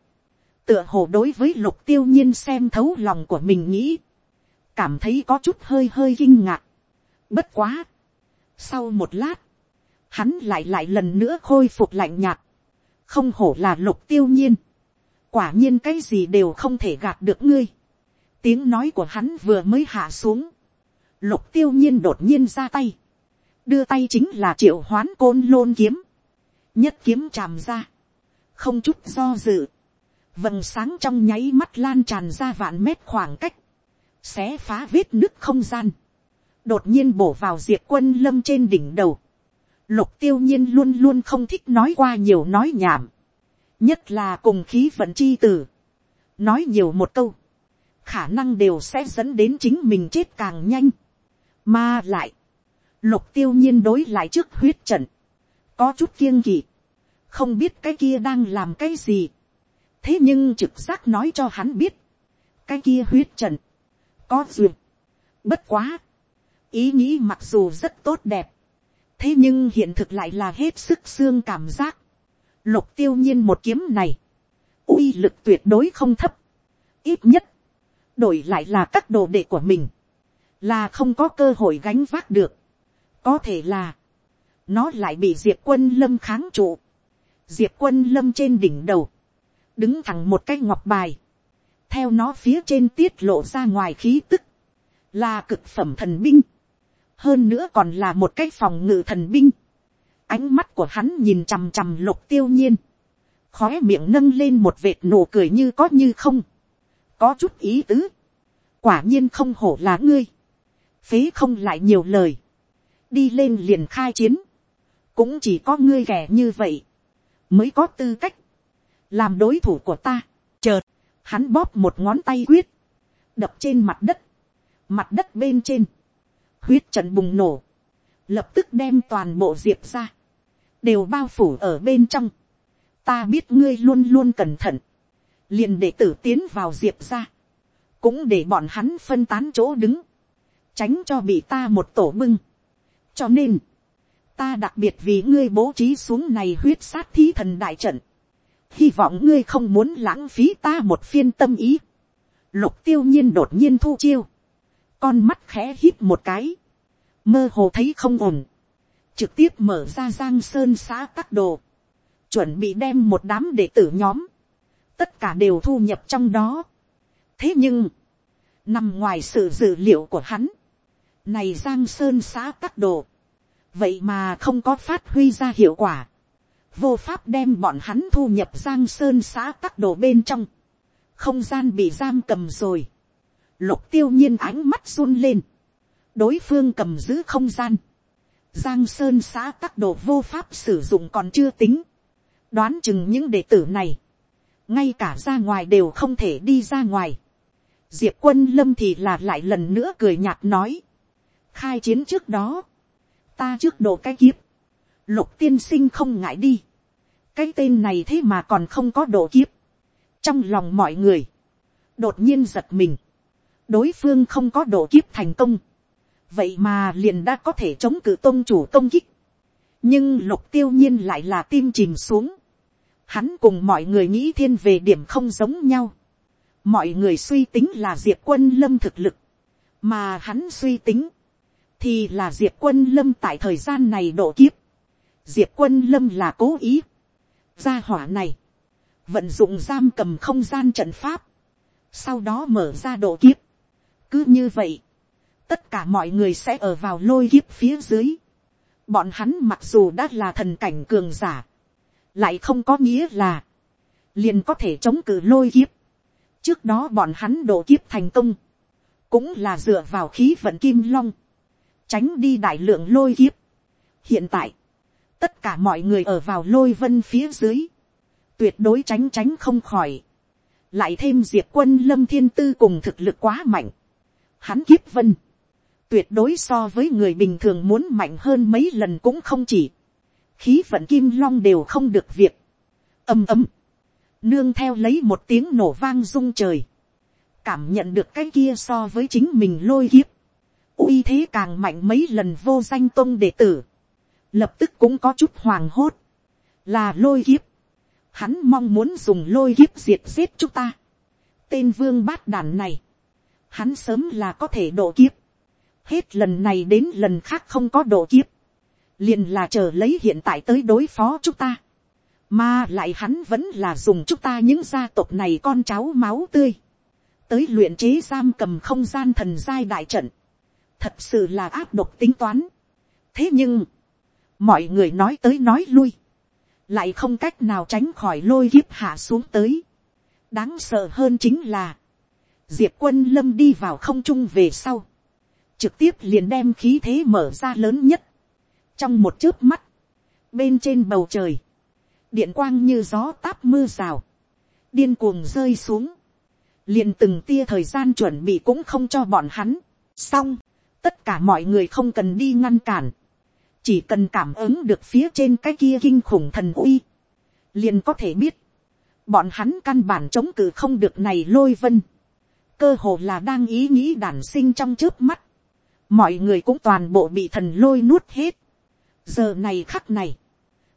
tựa hồ đối với lục tiêu nhiên xem thấu lòng của mình nghĩ, cảm thấy có chút hơi hơi kinh ngạc. Bất quá. Sau một lát, hắn lại lại lần nữa khôi phục lạnh nhạt. Không hổ là lục tiêu nhiên. Quả nhiên cái gì đều không thể gạt được ngươi. Tiếng nói của hắn vừa mới hạ xuống. Lục tiêu nhiên đột nhiên ra tay. Đưa tay chính là triệu hoán côn lôn kiếm. Nhất kiếm chàm ra. Không chút do dự. Vầng sáng trong nháy mắt lan tràn ra vạn mét khoảng cách. Xé phá vết nứt không gian, đột nhiên bổ vào diệt quân lâm trên đỉnh đầu. Lục tiêu nhiên luôn luôn không thích nói qua nhiều nói nhảm, nhất là cùng khí vận chi tử. nói nhiều một câu, khả năng đều sẽ dẫn đến chính mình chết càng nhanh, mà lại, lục tiêu nhiên đối lại trước huyết trận, có chút kiêng kỵ, không biết cái kia đang làm cái gì, thế nhưng trực giác nói cho hắn biết, cái kia huyết trận, có duyệt. Bất quá. Ý nghĩ mặc dù rất tốt đẹp. Thế nhưng hiện thực lại là hết sức xương cảm giác. Lục tiêu nhiên một kiếm này. uy lực tuyệt đối không thấp. Ít nhất. Đổi lại là các đồ đệ của mình. Là không có cơ hội gánh vác được. Có thể là. Nó lại bị diệp quân lâm kháng trụ. Diệp quân lâm trên đỉnh đầu. Đứng thẳng một cái ngọc bài. Theo nó phía trên tiết lộ ra ngoài khí tức, là cực phẩm thần binh, hơn nữa còn là một cái phòng ngự thần binh. ánh mắt của hắn nhìn chằm chằm lục tiêu nhiên, khóe miệng nâng lên một vệt nụ cười như có như không, có chút ý tứ, quả nhiên không hổ là ngươi, phế không lại nhiều lời, đi lên liền khai chiến, cũng chỉ có ngươi ghẻ như vậy, mới có tư cách, làm đối thủ của ta, chợt, hắn bóp một ngón tay quyết, đập trên mặt đất, mặt đất bên trên, huyết trận bùng nổ, lập tức đem toàn bộ diệp ra, đều bao phủ ở bên trong. ta biết ngươi luôn luôn cẩn thận, liền để tử tiến vào diệp ra, cũng để bọn hắn phân tán chỗ đứng, tránh cho bị ta một tổ bưng. cho nên, ta đặc biệt vì ngươi bố trí xuống này huyết sát thí thần đại trận, hy vọng ngươi không muốn lãng phí ta một phiên tâm ý. lục tiêu nhiên đột nhiên thu chiêu, con mắt khẽ hít một cái, mơ hồ thấy không ổn, trực tiếp mở ra giang sơn xã các đồ, chuẩn bị đem một đám đệ tử nhóm, tất cả đều thu nhập trong đó. thế nhưng, nằm ngoài sự dự liệu của hắn, này giang sơn xã các đồ, vậy mà không có phát huy ra hiệu quả. Vô pháp đem bọn hắn thu nhập giang sơn xã các đồ bên trong, không gian bị giam cầm rồi, lục tiêu nhiên ánh mắt run lên, đối phương cầm giữ không gian, giang sơn xã các đồ vô pháp sử dụng còn chưa tính, đoán chừng những đệ tử này, ngay cả ra ngoài đều không thể đi ra ngoài, diệp quân lâm thì là lại lần nữa cười nhạt nói, khai chiến trước đó, ta trước độ cái kiếp, lục tiên sinh không ngại đi. cái tên này thế mà còn không có độ kiếp. trong lòng mọi người, đột nhiên giật mình, đối phương không có độ kiếp thành công, vậy mà liền đã có thể chống cự tôn chủ công kích. nhưng lục tiêu nhiên lại là tim chìm xuống. hắn cùng mọi người nghĩ thiên về điểm không giống nhau. mọi người suy tính là diệp quân lâm thực lực, mà hắn suy tính, thì là diệp quân lâm tại thời gian này độ kiếp, diệp quân lâm là cố ý, gia hỏa này, vận dụng giam cầm không gian trận pháp, sau đó mở ra độ kiếp. cứ như vậy, tất cả mọi người sẽ ở vào lôi kiếp phía dưới. bọn hắn mặc dù đã là thần cảnh cường giả, lại không có nghĩa là, liền có thể chống cự lôi kiếp. trước đó bọn hắn độ kiếp thành công, cũng là dựa vào khí vận kim long, tránh đi đại lượng lôi kiếp. hiện tại, tất cả mọi người ở vào lôi vân phía dưới, tuyệt đối tránh tránh không khỏi, lại thêm diệp quân lâm thiên tư cùng thực lực quá mạnh, hắn kiếp vân, tuyệt đối so với người bình thường muốn mạnh hơn mấy lần cũng không chỉ, khí vận kim long đều không được việc, ầm ầm, nương theo lấy một tiếng nổ vang rung trời, cảm nhận được cái kia so với chính mình lôi kiếp, uy thế càng mạnh mấy lần vô danh tôn đệ tử, lập tức cũng có chút hoàng hốt, là lôi kiếp, hắn mong muốn dùng lôi kiếp diệt giết chúng ta, tên vương bát đàn này, hắn sớm là có thể độ kiếp, hết lần này đến lần khác không có độ kiếp, liền là chờ lấy hiện tại tới đối phó chúng ta, mà lại hắn vẫn là dùng chúng ta những gia tộc này con cháu máu tươi, tới luyện chế giam cầm không gian thần giai đại trận, thật sự là áp độc tính toán. thế nhưng, mọi người nói tới nói lui, lại không cách nào tránh khỏi lôi kiếp hạ xuống tới. đáng sợ hơn chính là, diệp quân lâm đi vào không trung về sau, trực tiếp liền đem khí thế mở ra lớn nhất, trong một chớp mắt, bên trên bầu trời, điện quang như gió táp mưa rào, điên cuồng rơi xuống, liền từng tia thời gian chuẩn bị cũng không cho bọn hắn, xong, tất cả mọi người không cần đi ngăn cản, chỉ cần cảm ứng được phía trên cái kia kinh khủng thần uy, liền có thể biết, bọn hắn căn bản chống cự không được này lôi vân, cơ hồ là đang ý nghĩ đản sinh trong trước mắt, mọi người cũng toàn bộ bị thần lôi nuốt hết, giờ này khắc này,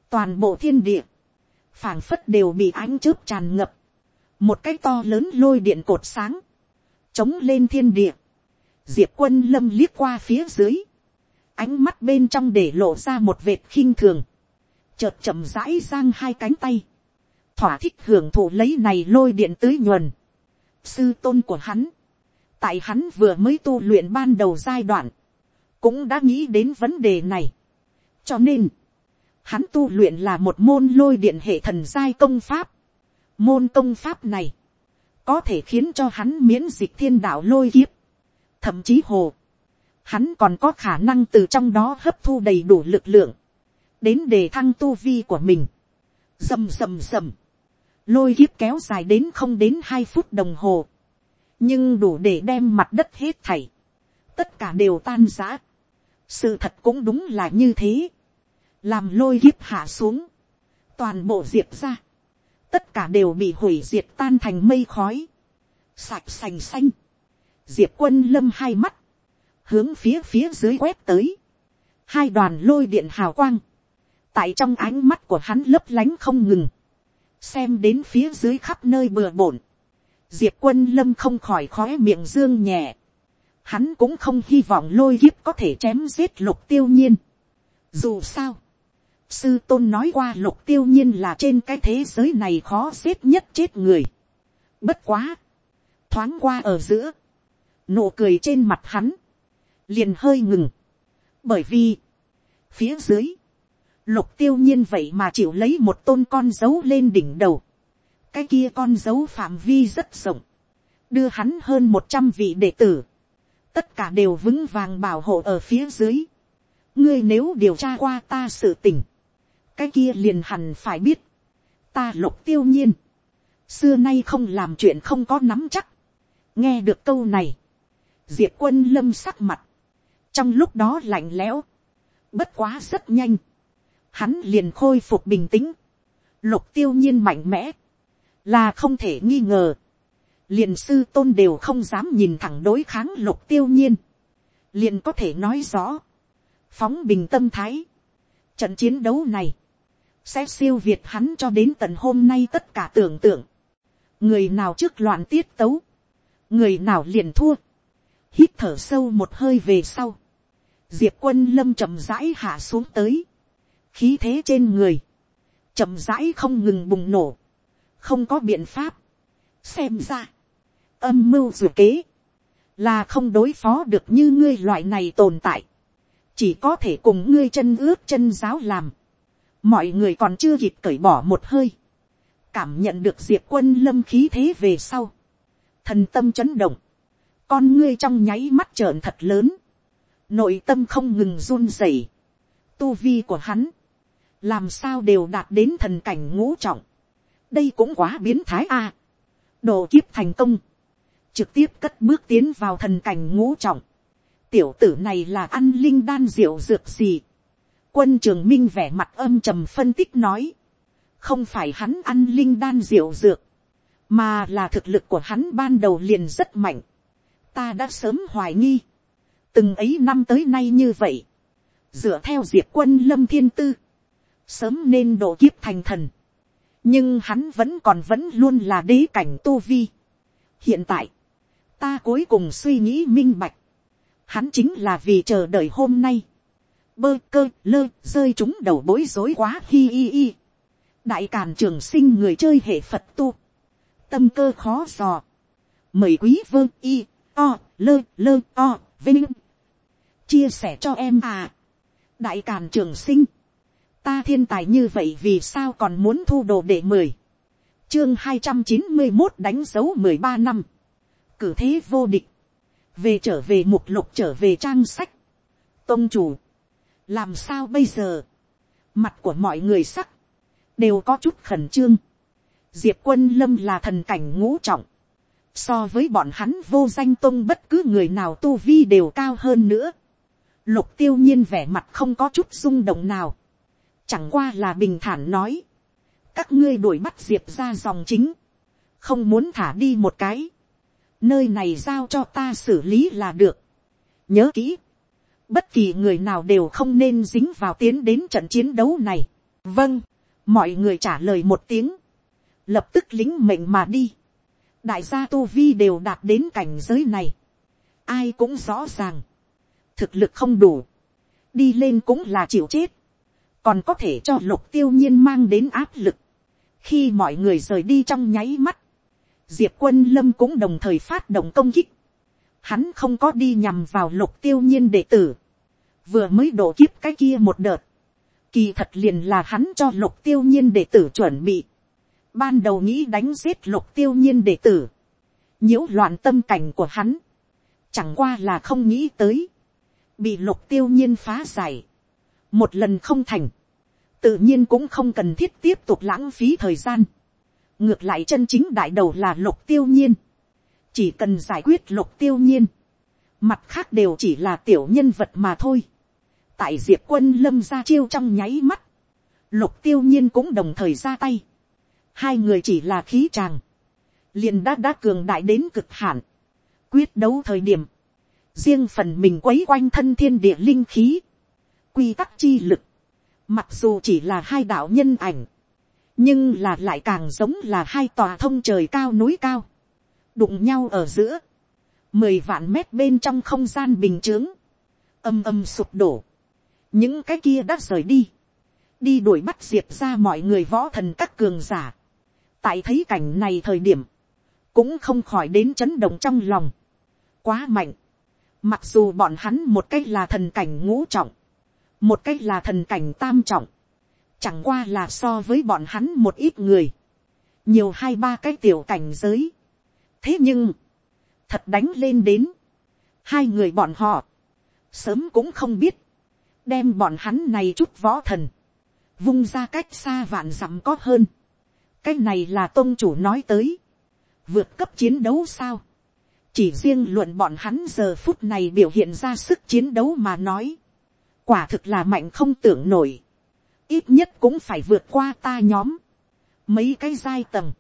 toàn bộ thiên địa, phảng phất đều bị ánh chớp tràn ngập, một cái to lớn lôi điện cột sáng, chống lên thiên địa, diệp quân lâm liếc qua phía dưới, ánh mắt bên trong để lộ ra một vệt khinh thường, chợt chậm rãi giang hai cánh tay, thỏa thích hưởng thụ lấy này lôi điện tưới nhuần, sư tôn của hắn, tại hắn vừa mới tu luyện ban đầu giai đoạn, cũng đã nghĩ đến vấn đề này, cho nên, hắn tu luyện là một môn lôi điện hệ thần giai công pháp, môn công pháp này, có thể khiến cho hắn miễn dịch thiên đạo lôi kiếp, thậm chí hồ, hắn còn có khả năng từ trong đó hấp thu đầy đủ lực lượng, đến để thăng tu vi của mình. Dầm dầm dầm, lôi kiếp kéo dài đến không đến hai phút đồng hồ, nhưng đủ để đem mặt đất hết thảy, tất cả đều tan giã. sự thật cũng đúng là như thế, làm lôi kiếp hạ xuống, toàn bộ diệp ra, tất cả đều bị hủy diệt tan thành mây khói, sạch sành xanh, diệp quân lâm hai mắt, hướng phía phía dưới quét tới, hai đoàn lôi điện hào quang, tại trong ánh mắt của hắn lấp lánh không ngừng, xem đến phía dưới khắp nơi bừa bộn, diệp quân lâm không khỏi khói miệng dương nhẹ, hắn cũng không hy vọng lôi kiếp có thể chém giết lục tiêu nhiên. Dù sao, sư tôn nói qua lục tiêu nhiên là trên cái thế giới này khó giết nhất chết người. Bất quá, thoáng qua ở giữa, nụ cười trên mặt hắn, liền hơi ngừng, bởi vì, phía dưới, lục tiêu nhiên vậy mà chịu lấy một tôn con dấu lên đỉnh đầu, cái kia con dấu phạm vi rất rộng, đưa hắn hơn một trăm vị đệ tử, tất cả đều vững vàng bảo hộ ở phía dưới. ngươi nếu điều tra qua ta sự tình, cái kia liền hẳn phải biết, ta lục tiêu nhiên, xưa nay không làm chuyện không có nắm chắc, nghe được câu này, diệp quân lâm sắc mặt, trong lúc đó lạnh lẽo, bất quá rất nhanh, hắn liền khôi phục bình tĩnh, lục tiêu nhiên mạnh mẽ, là không thể nghi ngờ, liền sư tôn đều không dám nhìn thẳng đối kháng lục tiêu nhiên, liền có thể nói rõ, phóng bình tâm thái, trận chiến đấu này, sẽ siêu việt hắn cho đến tận hôm nay tất cả tưởng tượng, người nào trước loạn tiết tấu, người nào liền thua, hít thở sâu một hơi về sau, diệp quân lâm chậm rãi hạ xuống tới, khí thế trên người, chậm rãi không ngừng bùng nổ, không có biện pháp, xem ra, âm mưu dù kế, là không đối phó được như ngươi loại này tồn tại, chỉ có thể cùng ngươi chân ướt chân giáo làm, mọi người còn chưa kịp cởi bỏ một hơi, cảm nhận được diệp quân lâm khí thế về sau, thần tâm chấn động, con ngươi trong nháy mắt trợn thật lớn, nội tâm không ngừng run rẩy, tu vi của hắn, làm sao đều đạt đến thần cảnh ngũ trọng, đây cũng quá biến thái a, độ kiếp thành công, trực tiếp cất bước tiến vào thần cảnh ngũ trọng, tiểu tử này là ăn linh đan diệu dược gì, quân trường minh vẻ mặt âm trầm phân tích nói, không phải hắn ăn linh đan diệu dược, mà là thực lực của hắn ban đầu liền rất mạnh, ta đã sớm hoài nghi, từng ấy năm tới nay như vậy, dựa theo diệp quân lâm thiên tư, sớm nên độ kiếp thành thần, nhưng hắn vẫn còn vẫn luôn là đế cảnh tu vi. hiện tại, ta cuối cùng suy nghĩ minh bạch, hắn chính là vì chờ đợi hôm nay, bơ cơ lơ rơi chúng đầu bối rối quá hi hi hi. đại càn trường sinh người chơi hệ phật tu, tâm cơ khó dò, mời quý vương y o, lơ lơ, o, vinh. Chia sẻ cho em à. Đại càn trường sinh. Ta thiên tài như vậy vì sao còn muốn thu đồ để mười? Chương hai trăm chín mươi một đánh dấu mười ba năm. Cử thế vô địch. Về trở về mục lục trở về trang sách. Tông chủ. Làm sao bây giờ? Mặt của mọi người sắc. Đều có chút khẩn trương. Diệp quân lâm là thần cảnh ngũ trọng so với bọn hắn vô danh tôn bất cứ người nào tu vi đều cao hơn nữa. Lục tiêu nhiên vẻ mặt không có chút rung động nào. Chẳng qua là bình thản nói, các ngươi đuổi bắt diệp ra dòng chính, không muốn thả đi một cái, nơi này giao cho ta xử lý là được. nhớ kỹ, bất kỳ người nào đều không nên dính vào tiến đến trận chiến đấu này. vâng, mọi người trả lời một tiếng, lập tức lính mệnh mà đi đại gia tu vi đều đạt đến cảnh giới này, ai cũng rõ ràng, thực lực không đủ, đi lên cũng là chịu chết còn có thể cho lục tiêu nhiên mang đến áp lực. khi mọi người rời đi trong nháy mắt, diệp quân lâm cũng đồng thời phát động công kích. hắn không có đi nhằm vào lục tiêu nhiên đệ tử, vừa mới đổ kiếp cái kia một đợt, kỳ thật liền là hắn cho lục tiêu nhiên đệ tử chuẩn bị ban đầu nghĩ đánh giết lục tiêu nhiên đệ tử, nhiễu loạn tâm cảnh của hắn, chẳng qua là không nghĩ tới, bị lục tiêu nhiên phá giải. Một lần không thành, tự nhiên cũng không cần thiết tiếp tục lãng phí thời gian. ngược lại chân chính đại đầu là lục tiêu nhiên, chỉ cần giải quyết lục tiêu nhiên, mặt khác đều chỉ là tiểu nhân vật mà thôi. tại diệp quân lâm ra chiêu trong nháy mắt, lục tiêu nhiên cũng đồng thời ra tay hai người chỉ là khí tràng, liền đã đã cường đại đến cực hạn, quyết đấu thời điểm, riêng phần mình quấy quanh thân thiên địa linh khí, quy tắc chi lực, mặc dù chỉ là hai đạo nhân ảnh, nhưng là lại càng giống là hai tòa thông trời cao núi cao, đụng nhau ở giữa, mười vạn mét bên trong không gian bình t r ư ớ n g âm âm sụp đổ, những cái kia đã rời đi, đi đuổi bắt diệt ra mọi người võ thần các cường giả, tại thấy cảnh này thời điểm, cũng không khỏi đến chấn động trong lòng, quá mạnh, mặc dù bọn hắn một cách là thần cảnh ngũ trọng, một cách là thần cảnh tam trọng, chẳng qua là so với bọn hắn một ít người, nhiều hai ba cái tiểu cảnh giới. thế nhưng, thật đánh lên đến, hai người bọn họ, sớm cũng không biết, đem bọn hắn này chút võ thần, vung ra cách xa vạn dặm có hơn cái này là tôn chủ nói tới, vượt cấp chiến đấu sao, chỉ riêng luận bọn hắn giờ phút này biểu hiện ra sức chiến đấu mà nói, quả thực là mạnh không tưởng nổi, ít nhất cũng phải vượt qua ta nhóm, mấy cái giai tầng,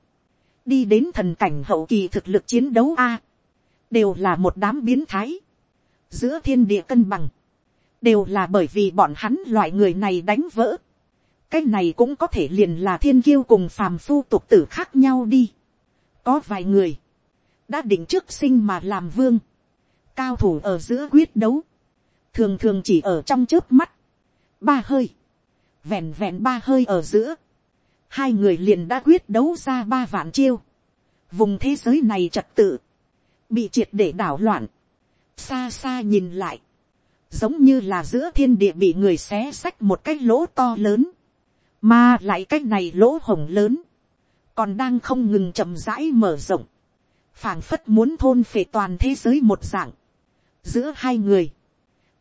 đi đến thần cảnh hậu kỳ thực lực chiến đấu a, đều là một đám biến thái, giữa thiên địa cân bằng, đều là bởi vì bọn hắn loại người này đánh vỡ, cái này cũng có thể liền là thiên kiêu cùng phàm phu tục tử khác nhau đi, có vài người, đã định trước sinh mà làm vương, cao thủ ở giữa quyết đấu, thường thường chỉ ở trong trước mắt, ba hơi, vẹn vẹn ba hơi ở giữa, hai người liền đã quyết đấu ra ba vạn chiêu, vùng thế giới này trật tự, bị triệt để đảo loạn, xa xa nhìn lại, giống như là giữa thiên địa bị người xé xách một cái lỗ to lớn, mà lại cái này lỗ hồng lớn, còn đang không ngừng chậm rãi mở rộng, phảng phất muốn thôn phệ toàn thế giới một dạng, giữa hai người,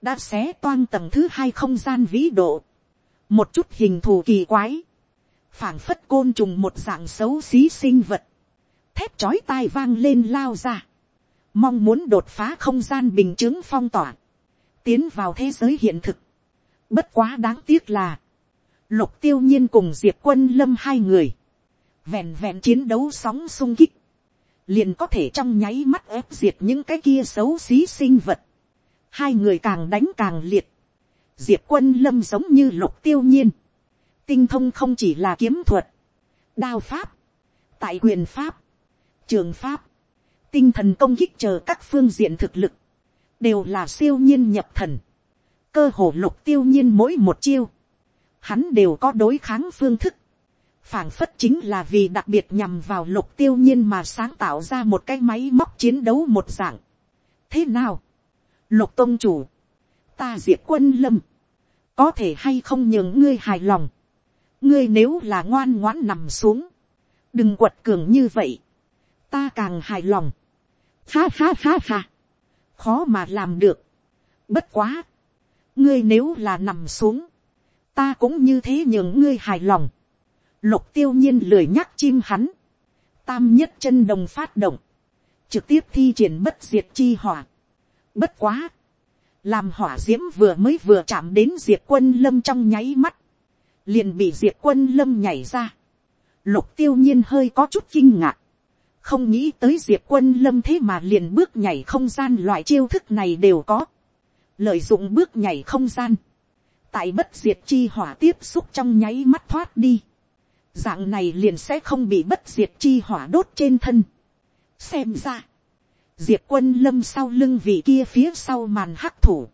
đã xé toang tầng thứ hai không gian vĩ độ, một chút hình thù kỳ quái, phảng phất côn trùng một dạng xấu xí sinh vật, thép chói tai vang lên lao ra, mong muốn đột phá không gian bình chứng phong tỏa, tiến vào thế giới hiện thực. Bất quá đáng tiếc là, lục tiêu nhiên cùng diệp quân lâm hai người, vẹn vẹn chiến đấu sóng sung kích, liền có thể trong nháy mắt ép diệt những cái kia xấu xí sinh vật. Hai người càng đánh càng liệt. Diệp quân lâm giống như lục tiêu nhiên. Tinh thông không chỉ là kiếm thuật, đao pháp, tại quyền pháp, trường pháp, tinh thần công kích chờ các phương diện thực lực, đều là siêu nhiên nhập thần. Cơ hồ lục tiêu nhiên mỗi một chiêu, hắn đều có đối kháng phương thức. Phảng phất chính là vì đặc biệt nhằm vào lục tiêu nhiên mà sáng tạo ra một cái máy móc chiến đấu một dạng. thế nào, lục tôn chủ, ta diệt quân lâm, có thể hay không nhường ngươi hài lòng, ngươi nếu là ngoan ngoãn nằm xuống, đừng quật cường như vậy, ta càng hài lòng, ha ha ha ha, khó mà làm được, bất quá, ngươi nếu là nằm xuống, ta cũng như thế nhường ngươi hài lòng, Lục tiêu nhiên lười nhắc chim hắn. Tam nhất chân đồng phát động. Trực tiếp thi triển bất diệt chi hỏa. Bất quá. Làm hỏa diễm vừa mới vừa chạm đến diệt quân lâm trong nháy mắt. Liền bị diệt quân lâm nhảy ra. Lục tiêu nhiên hơi có chút kinh ngạc. Không nghĩ tới diệt quân lâm thế mà liền bước nhảy không gian loại chiêu thức này đều có. Lợi dụng bước nhảy không gian. Tại bất diệt chi hỏa tiếp xúc trong nháy mắt thoát đi dạng này liền sẽ không bị bất diệt chi hỏa đốt trên thân. xem ra, diệp quân lâm sau lưng vị kia phía sau màn hắc thủ,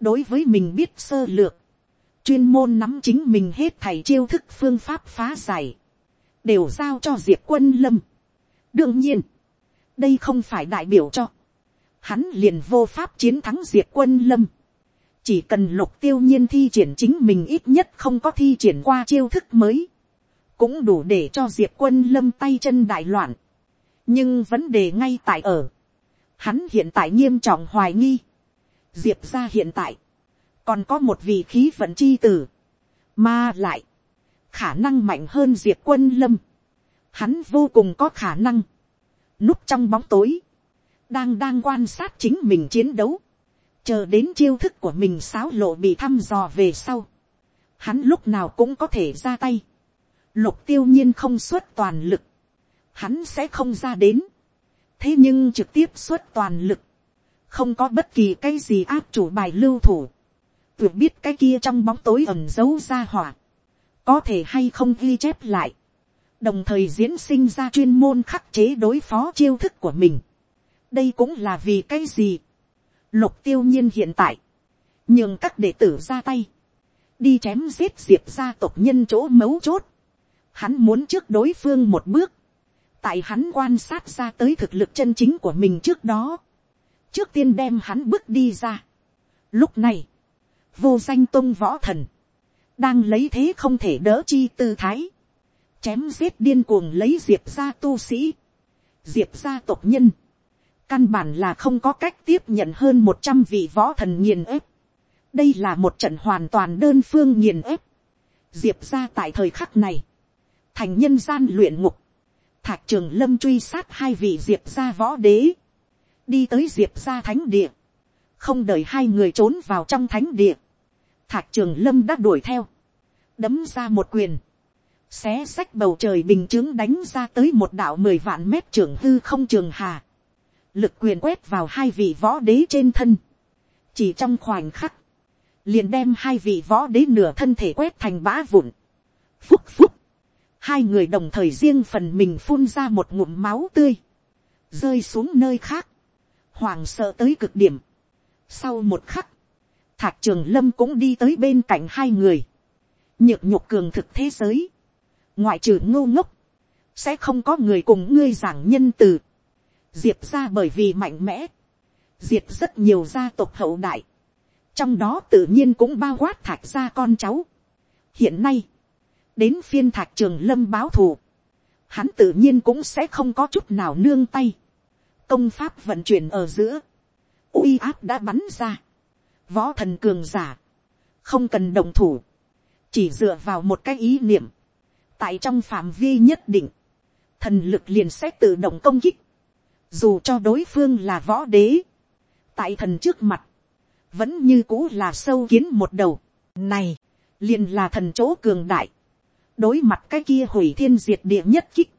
đối với mình biết sơ lược, chuyên môn nắm chính mình hết thầy chiêu thức phương pháp phá giải, đều giao cho diệp quân lâm. đương nhiên, đây không phải đại biểu cho, hắn liền vô pháp chiến thắng diệp quân lâm chỉ cần lục tiêu nhiên thi triển chính mình ít nhất không có thi triển qua chiêu thức mới. Cũng đủ để cho diệp quân lâm tay chân đại loạn. nhưng vấn đề ngay tại ở, hắn hiện tại nghiêm trọng hoài nghi, diệp ra hiện tại, còn có một vị khí vận chi tử, mà lại, khả năng mạnh hơn diệp quân lâm, hắn vô cùng có khả năng, núp trong bóng tối, đang đang quan sát chính mình chiến đấu, chờ đến chiêu thức của mình sáo lộ bị thăm dò về sau, hắn lúc nào cũng có thể ra tay, lục tiêu nhiên không xuất toàn lực, hắn sẽ không ra đến. thế nhưng trực tiếp xuất toàn lực, không có bất kỳ cái gì áp chủ bài lưu thủ, tuyệt biết cái kia trong bóng tối ẩn giấu ra hỏa, có thể hay không ghi chép lại, đồng thời diễn sinh ra chuyên môn khắc chế đối phó chiêu thức của mình. đây cũng là vì cái gì lục tiêu nhiên hiện tại, nhưng các đệ tử ra tay, đi chém giết diệp gia tộc nhân chỗ mấu chốt, Hắn muốn trước đối phương một bước. Tại hắn quan sát ra tới thực lực chân chính của mình trước đó. Trước tiên đem hắn bước đi ra. Lúc này, vô danh tôn võ thần. Đang lấy thế không thể đỡ chi tư thái. Chém giết điên cuồng lấy diệp ra tu sĩ. Diệp ra tộc nhân. Căn bản là không có cách tiếp nhận hơn một trăm vị võ thần nghiền ép. Đây là một trận hoàn toàn đơn phương nghiền ép. Diệp ra tại thời khắc này thành nhân gian luyện ngục, thạch trường lâm truy sát hai vị diệp gia võ đế, đi tới diệp gia thánh địa, không đợi hai người trốn vào trong thánh địa, thạch trường lâm đã đuổi theo, đấm ra một quyền, xé sách bầu trời bình chướng đánh ra tới một đạo mười vạn mét trường hư không trường hà, lực quyền quét vào hai vị võ đế trên thân, chỉ trong khoảnh khắc, liền đem hai vị võ đế nửa thân thể quét thành bã vụn, phúc phúc, hai người đồng thời riêng phần mình phun ra một ngụm máu tươi, rơi xuống nơi khác, hoàng sợ tới cực điểm. Sau một khắc, thạc trường lâm cũng đi tới bên cạnh hai người, nhược nhục cường thực thế giới, ngoại trừ ngô ngốc, sẽ không có người cùng ngươi giảng nhân từ, diệp ra bởi vì mạnh mẽ, diệt rất nhiều gia tộc hậu đại, trong đó tự nhiên cũng bao quát thạch ra con cháu. hiện nay, đến phiên thạch trường lâm báo thù, hắn tự nhiên cũng sẽ không có chút nào nương tay, công pháp vận chuyển ở giữa, uy áp đã bắn ra, võ thần cường giả, không cần đồng thủ, chỉ dựa vào một cái ý niệm, tại trong phạm vi nhất định, thần lực liền sẽ tự động công kích, dù cho đối phương là võ đế, tại thần trước mặt, vẫn như cũ là sâu kiến một đầu, này, liền là thần chỗ cường đại, đối mặt cái kia hủy thiên diệt địa nhất kích,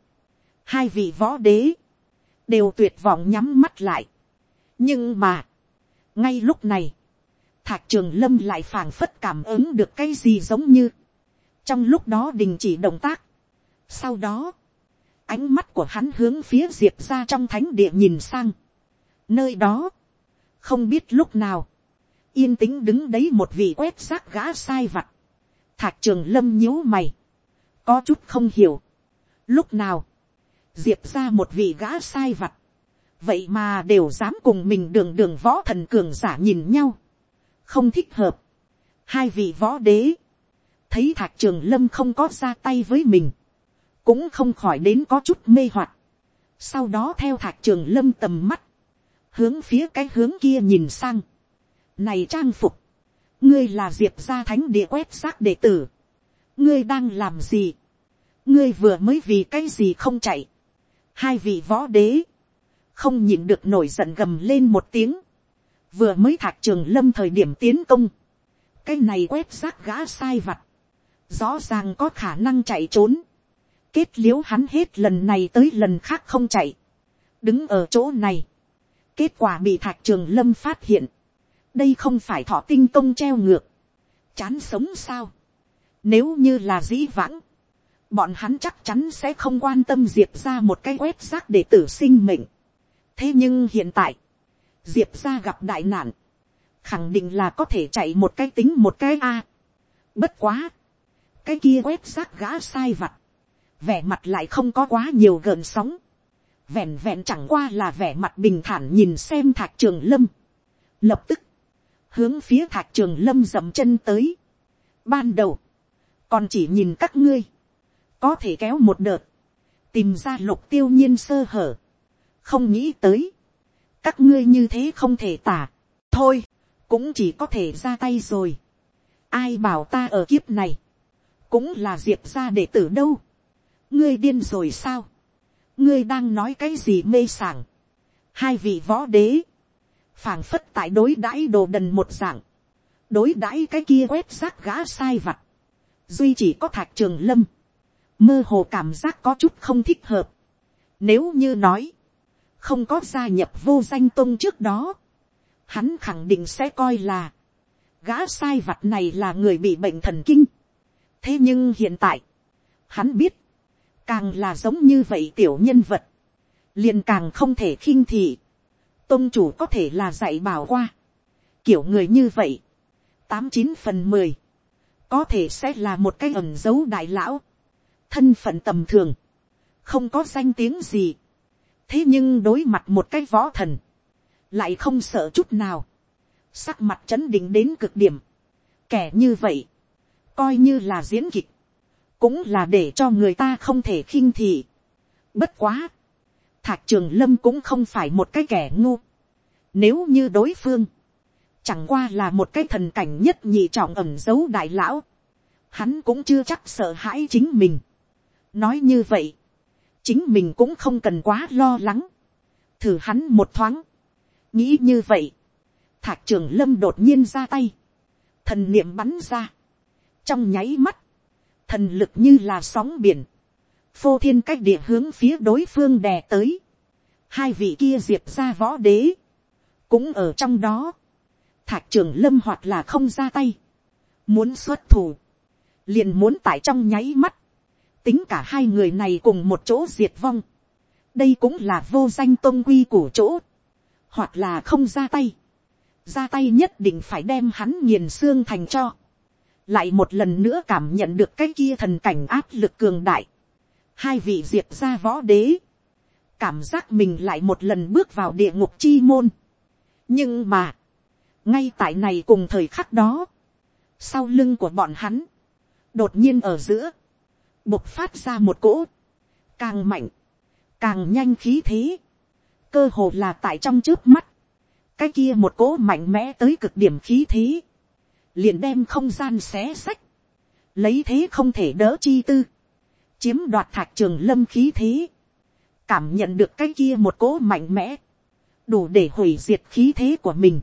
hai vị võ đế, đều tuyệt vọng nhắm mắt lại. nhưng mà, ngay lúc này, thạc trường lâm lại phảng phất cảm ứng được cái gì giống như, trong lúc đó đình chỉ động tác. sau đó, ánh mắt của hắn hướng phía diệp ra trong thánh địa nhìn sang. nơi đó, không biết lúc nào, yên tĩnh đứng đấy một vị quét xác gã sai vặt. thạc trường lâm nhíu mày, có chút không hiểu. lúc nào, diệp ra một vị gã sai vặt, vậy mà đều dám cùng mình đường đường võ thần cường giả nhìn nhau, không thích hợp. hai vị võ đế, thấy thạc trường lâm không có ra tay với mình, cũng không khỏi đến có chút mê hoặc. sau đó theo thạc trường lâm tầm mắt, hướng phía cái hướng kia nhìn sang. này trang phục, ngươi là diệp gia thánh địa quét xác đệ tử, ngươi đang làm gì, ngươi vừa mới vì cái gì không chạy, hai vị võ đế, không nhịn được nổi giận gầm lên một tiếng, vừa mới thạc trường lâm thời điểm tiến công, cái này quét xác gã sai vặt, rõ ràng có khả năng chạy trốn, kết l i ễ u hắn hết lần này tới lần khác không chạy, đứng ở chỗ này, kết quả bị thạc trường lâm phát hiện, đây không phải thọ tinh công treo ngược, chán sống sao, nếu như là dĩ vãng, bọn hắn chắc chắn sẽ không quan tâm diệp ra một cái quét xác để tử sinh mệnh, thế nhưng hiện tại, diệp ra gặp đại nạn, khẳng định là có thể chạy một cái tính một cái a. bất quá, cái kia quét xác gã sai vặt, vẻ mặt lại không có quá nhiều gợn sóng, vẹn vẹn chẳng qua là vẻ mặt bình thản nhìn xem thạc trường lâm, lập tức, hướng phía thạc trường lâm dậm chân tới. ban đầu, còn chỉ nhìn các ngươi, có thể kéo một đợt, tìm ra lục tiêu nhiên sơ hở, không nghĩ tới, các ngươi như thế không thể tả, thôi, cũng chỉ có thể ra tay rồi. ai bảo ta ở kiếp này, cũng là diệp ra để tử đâu, ngươi điên rồi sao, ngươi đang nói cái gì mê sảng, hai vị võ đế, phảng phất tại đối đãi đồ đần một dạng, đối đãi cái kia quét rác gã sai vặt, duy chỉ có thạc trường lâm, mơ hồ cảm giác có chút không thích hợp. Nếu như nói, không có gia nhập vô danh tôn trước đó, hắn khẳng định sẽ coi là, gã sai vặt này là người bị bệnh thần kinh. thế nhưng hiện tại, hắn biết, càng là giống như vậy tiểu nhân vật, liền càng không thể khinh thị, tôn chủ có thể là dạy bảo qua, kiểu người như vậy, tám chín phần mười, có thể sẽ là một cái ẩn dấu đại lão, thân phận tầm thường, không có danh tiếng gì, thế nhưng đối mặt một cái võ thần, lại không sợ chút nào, sắc mặt chấn định đến cực điểm, kẻ như vậy, coi như là diễn kịch, cũng là để cho người ta không thể khinh thị. Bất quá, thạc trường lâm cũng không phải một cái kẻ ngu. Nếu như đối phương, chẳng qua là một cái thần cảnh nhất nhị trọng ẩm dấu đại lão, hắn cũng chưa chắc sợ hãi chính mình. nói như vậy, chính mình cũng không cần quá lo lắng, thử hắn một thoáng, nghĩ như vậy, thạc trường lâm đột nhiên ra tay, thần niệm bắn ra, trong nháy mắt, thần lực như là sóng biển, phô thiên cách địa hướng phía đối phương đè tới, hai vị kia diệp ra võ đế, cũng ở trong đó, thạc trường lâm hoặc là không ra tay, muốn xuất thủ, liền muốn tại trong nháy mắt, tính cả hai người này cùng một chỗ diệt vong, đây cũng là vô danh tôn quy của chỗ, hoặc là không ra tay, ra tay nhất định phải đem hắn nghiền xương thành cho, lại một lần nữa cảm nhận được cái kia thần cảnh áp lực cường đại, hai vị diệt ra võ đế, cảm giác mình lại một lần bước vào địa ngục chi môn. nhưng mà, ngay tại này cùng thời khắc đó, sau lưng của bọn hắn, đột nhiên ở giữa, bộc phát ra một cỗ, càng mạnh, càng nhanh khí thế, cơ hồ là tại trong trước mắt, cái kia một cỗ mạnh mẽ tới cực điểm khí thế, liền đem không gian xé sách, lấy thế không thể đỡ chi tư, chiếm đoạt thạc trường lâm khí thế, cảm nhận được cái kia một cỗ mạnh mẽ, đủ để hủy diệt khí thế của mình.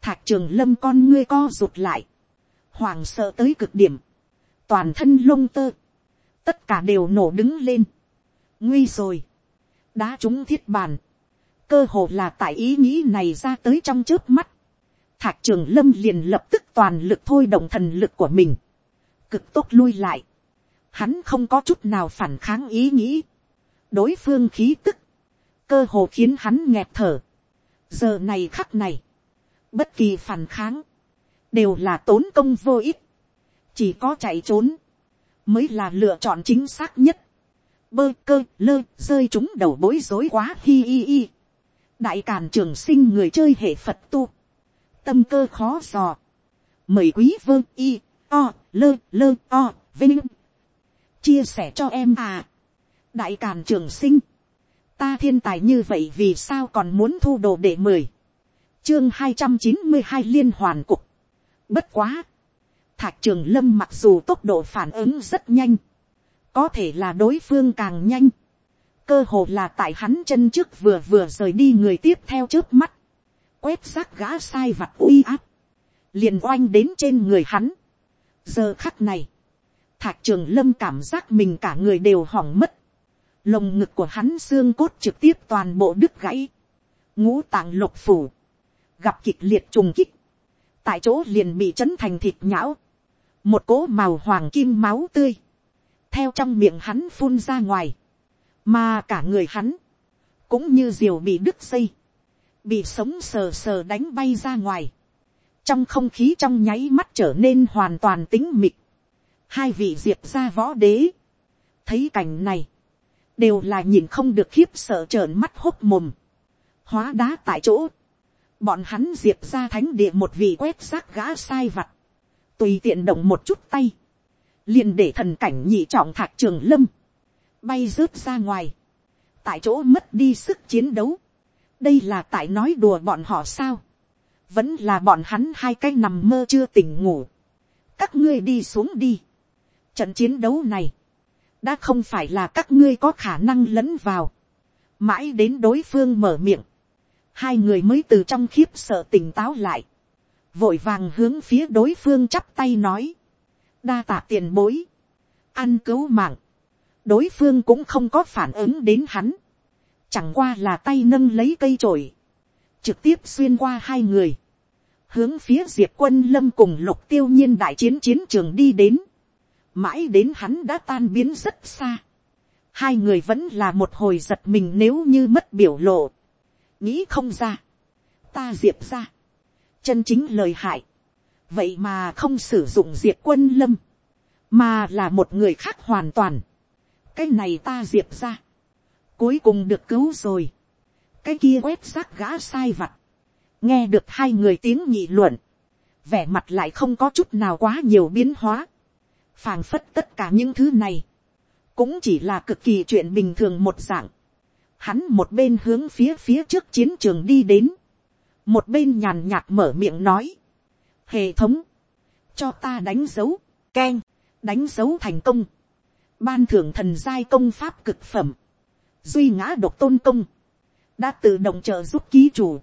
Thạc trường lâm con ngươi co rụt lại, hoàng sợ tới cực điểm, toàn thân lông tơ, tất cả đều nổ đứng lên, nguy rồi, đá chúng thiết bàn, cơ hồ là tại ý nghĩ này ra tới trong trước mắt, thạc trường lâm liền lập tức toàn lực thôi động thần lực của mình, cực tốt lui lại, hắn không có chút nào phản kháng ý nghĩ, đối phương khí tức, cơ hồ khiến hắn nghẹt thở. giờ này khắc này, bất kỳ phản kháng, đều là tốn công vô ích, chỉ có chạy trốn, mới là lựa chọn chính xác nhất. bơ cơ lơ rơi chúng đầu bối rối quá hi hi hi. đại càn trường sinh người chơi hệ phật tu, tâm cơ khó dò, mời quý vương y o lơ lơ o vinh. Chia sẻ cho em à. Đại càn trường sinh, ta thiên tài như vậy vì sao còn muốn thu đồ để mười, chương hai trăm chín mươi hai liên hoàn cục, bất quá, thạc trường lâm mặc dù tốc độ phản ứng rất nhanh, có thể là đối phương càng nhanh, cơ hồ là tại hắn chân trước vừa vừa rời đi người tiếp theo trước mắt, quét xác gã sai vặt uy áp, liền oanh đến trên người hắn. giờ khắc này, thạc trường lâm cảm giác mình cả người đều hỏng mất, lồng ngực của hắn xương cốt trực tiếp toàn bộ đứt gãy, ngũ tạng lục phủ, gặp kịch liệt trùng kích, tại chỗ liền bị chấn thành thịt nhão, một cỗ màu hoàng kim máu tươi, theo trong miệng hắn phun ra ngoài, mà cả người hắn, cũng như diều bị đứt dây, bị sống sờ sờ đánh bay ra ngoài, trong không khí trong nháy mắt trở nên hoàn toàn tính mịt, hai vị diệp ra võ đế, thấy cảnh này, đều là nhìn không được khiếp sợ trợn mắt hốc mồm, hóa đá tại chỗ, bọn hắn diệp ra thánh địa một vị quét xác gã sai vặt, tùy tiện động một chút tay, liền để thần cảnh nhị trọng thạc trường lâm, bay rớt ra ngoài, tại chỗ mất đi sức chiến đấu, đây là tại nói đùa bọn họ sao, vẫn là bọn hắn hai cái nằm mơ chưa tỉnh ngủ, các ngươi đi xuống đi, trận chiến đấu này, đã không phải là các ngươi có khả năng lẫn vào, mãi đến đối phương mở miệng, hai người mới từ trong khiếp sợ tỉnh táo lại, vội vàng hướng phía đối phương chắp tay nói, đa tạ tiền bối, ăn cứu mạng, đối phương cũng không có phản ứng đến hắn, chẳng qua là tay nâng lấy cây trổi, trực tiếp xuyên qua hai người, hướng phía diệp quân lâm cùng lục tiêu nhiên đại chiến chiến trường đi đến, mãi đến hắn đã tan biến rất xa. hai người vẫn là một hồi giật mình nếu như mất biểu lộ. nghĩ không ra. ta diệp ra. chân chính lời hại. vậy mà không sử dụng diệp quân lâm. mà là một người khác hoàn toàn. cái này ta diệp ra. cuối cùng được cứu rồi cái kia quét xác gã sai vặt. nghe được hai người tiếng nhị luận. vẻ mặt lại không có chút nào quá nhiều biến hóa. Phàng phất tất cả những thứ này, cũng chỉ là cực kỳ chuyện bình thường một dạng. Hắn một bên hướng phía phía trước chiến trường đi đến, một bên nhàn nhạt mở miệng nói, hệ thống, cho ta đánh dấu, k đánh dấu thành công, ban thưởng thần giai công pháp cực phẩm, duy ngã độc tôn công, đã tự động trợ giúp ký chủ,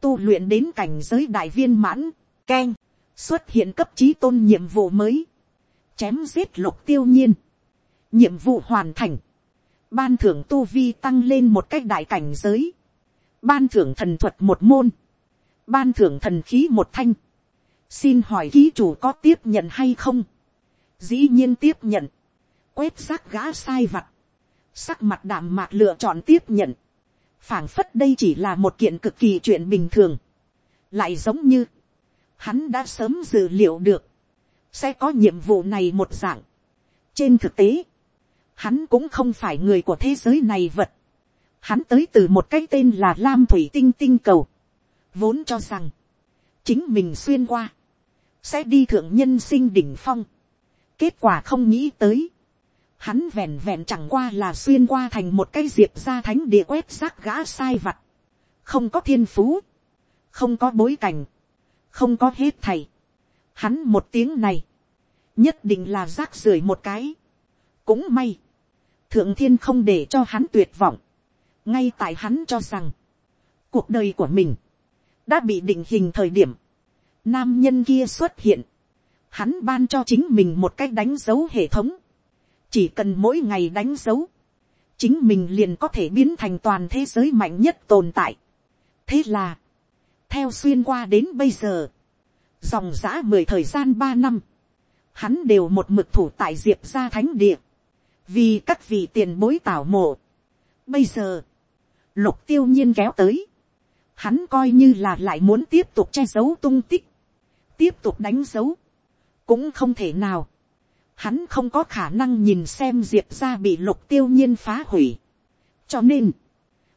tu luyện đến cảnh giới đại viên mãn, k xuất hiện cấp trí tôn nhiệm vụ mới, chém giết lục tiêu nhiên, nhiệm vụ hoàn thành, ban thưởng tu vi tăng lên một cách đại cảnh giới, ban thưởng thần thuật một môn, ban thưởng thần khí một thanh, xin hỏi ký chủ có tiếp nhận hay không, dĩ nhiên tiếp nhận, quét rác gã sai vặt, sắc mặt đạm mạc lựa chọn tiếp nhận, phảng phất đây chỉ là một kiện cực kỳ chuyện bình thường, lại giống như, hắn đã sớm dự liệu được, sẽ có nhiệm vụ này một dạng. trên thực tế, hắn cũng không phải người của thế giới này vật, hắn tới từ một cái tên là lam thủy tinh tinh cầu, vốn cho rằng, chính mình xuyên qua, sẽ đi thượng nhân sinh đỉnh phong, kết quả không nghĩ tới, hắn vẹn vẹn chẳng qua là xuyên qua thành một cái diệp ra thánh địa quét rác gã sai vặt, không có thiên phú, không có bối cảnh, không có hết thầy, hắn một tiếng này, nhất định là rác rưởi một cái, cũng may, thượng thiên không để cho hắn tuyệt vọng, ngay tại hắn cho rằng, cuộc đời của mình, đã bị định hình thời điểm, nam nhân kia xuất hiện, hắn ban cho chính mình một cách đánh dấu hệ thống, chỉ cần mỗi ngày đánh dấu, chính mình liền có thể biến thành toàn thế giới mạnh nhất tồn tại. thế là, theo xuyên qua đến bây giờ, dòng giã mười thời gian ba năm, hắn đều một mực thủ tại diệp gia thánh địa, vì các vị tiền bối tảo mộ. bây giờ, lục tiêu nhiên kéo tới, hắn coi như là lại muốn tiếp tục che giấu tung tích, tiếp tục đánh dấu, cũng không thể nào. Hắn không có khả năng nhìn xem diệp ra bị lục tiêu nhiên phá hủy. cho nên,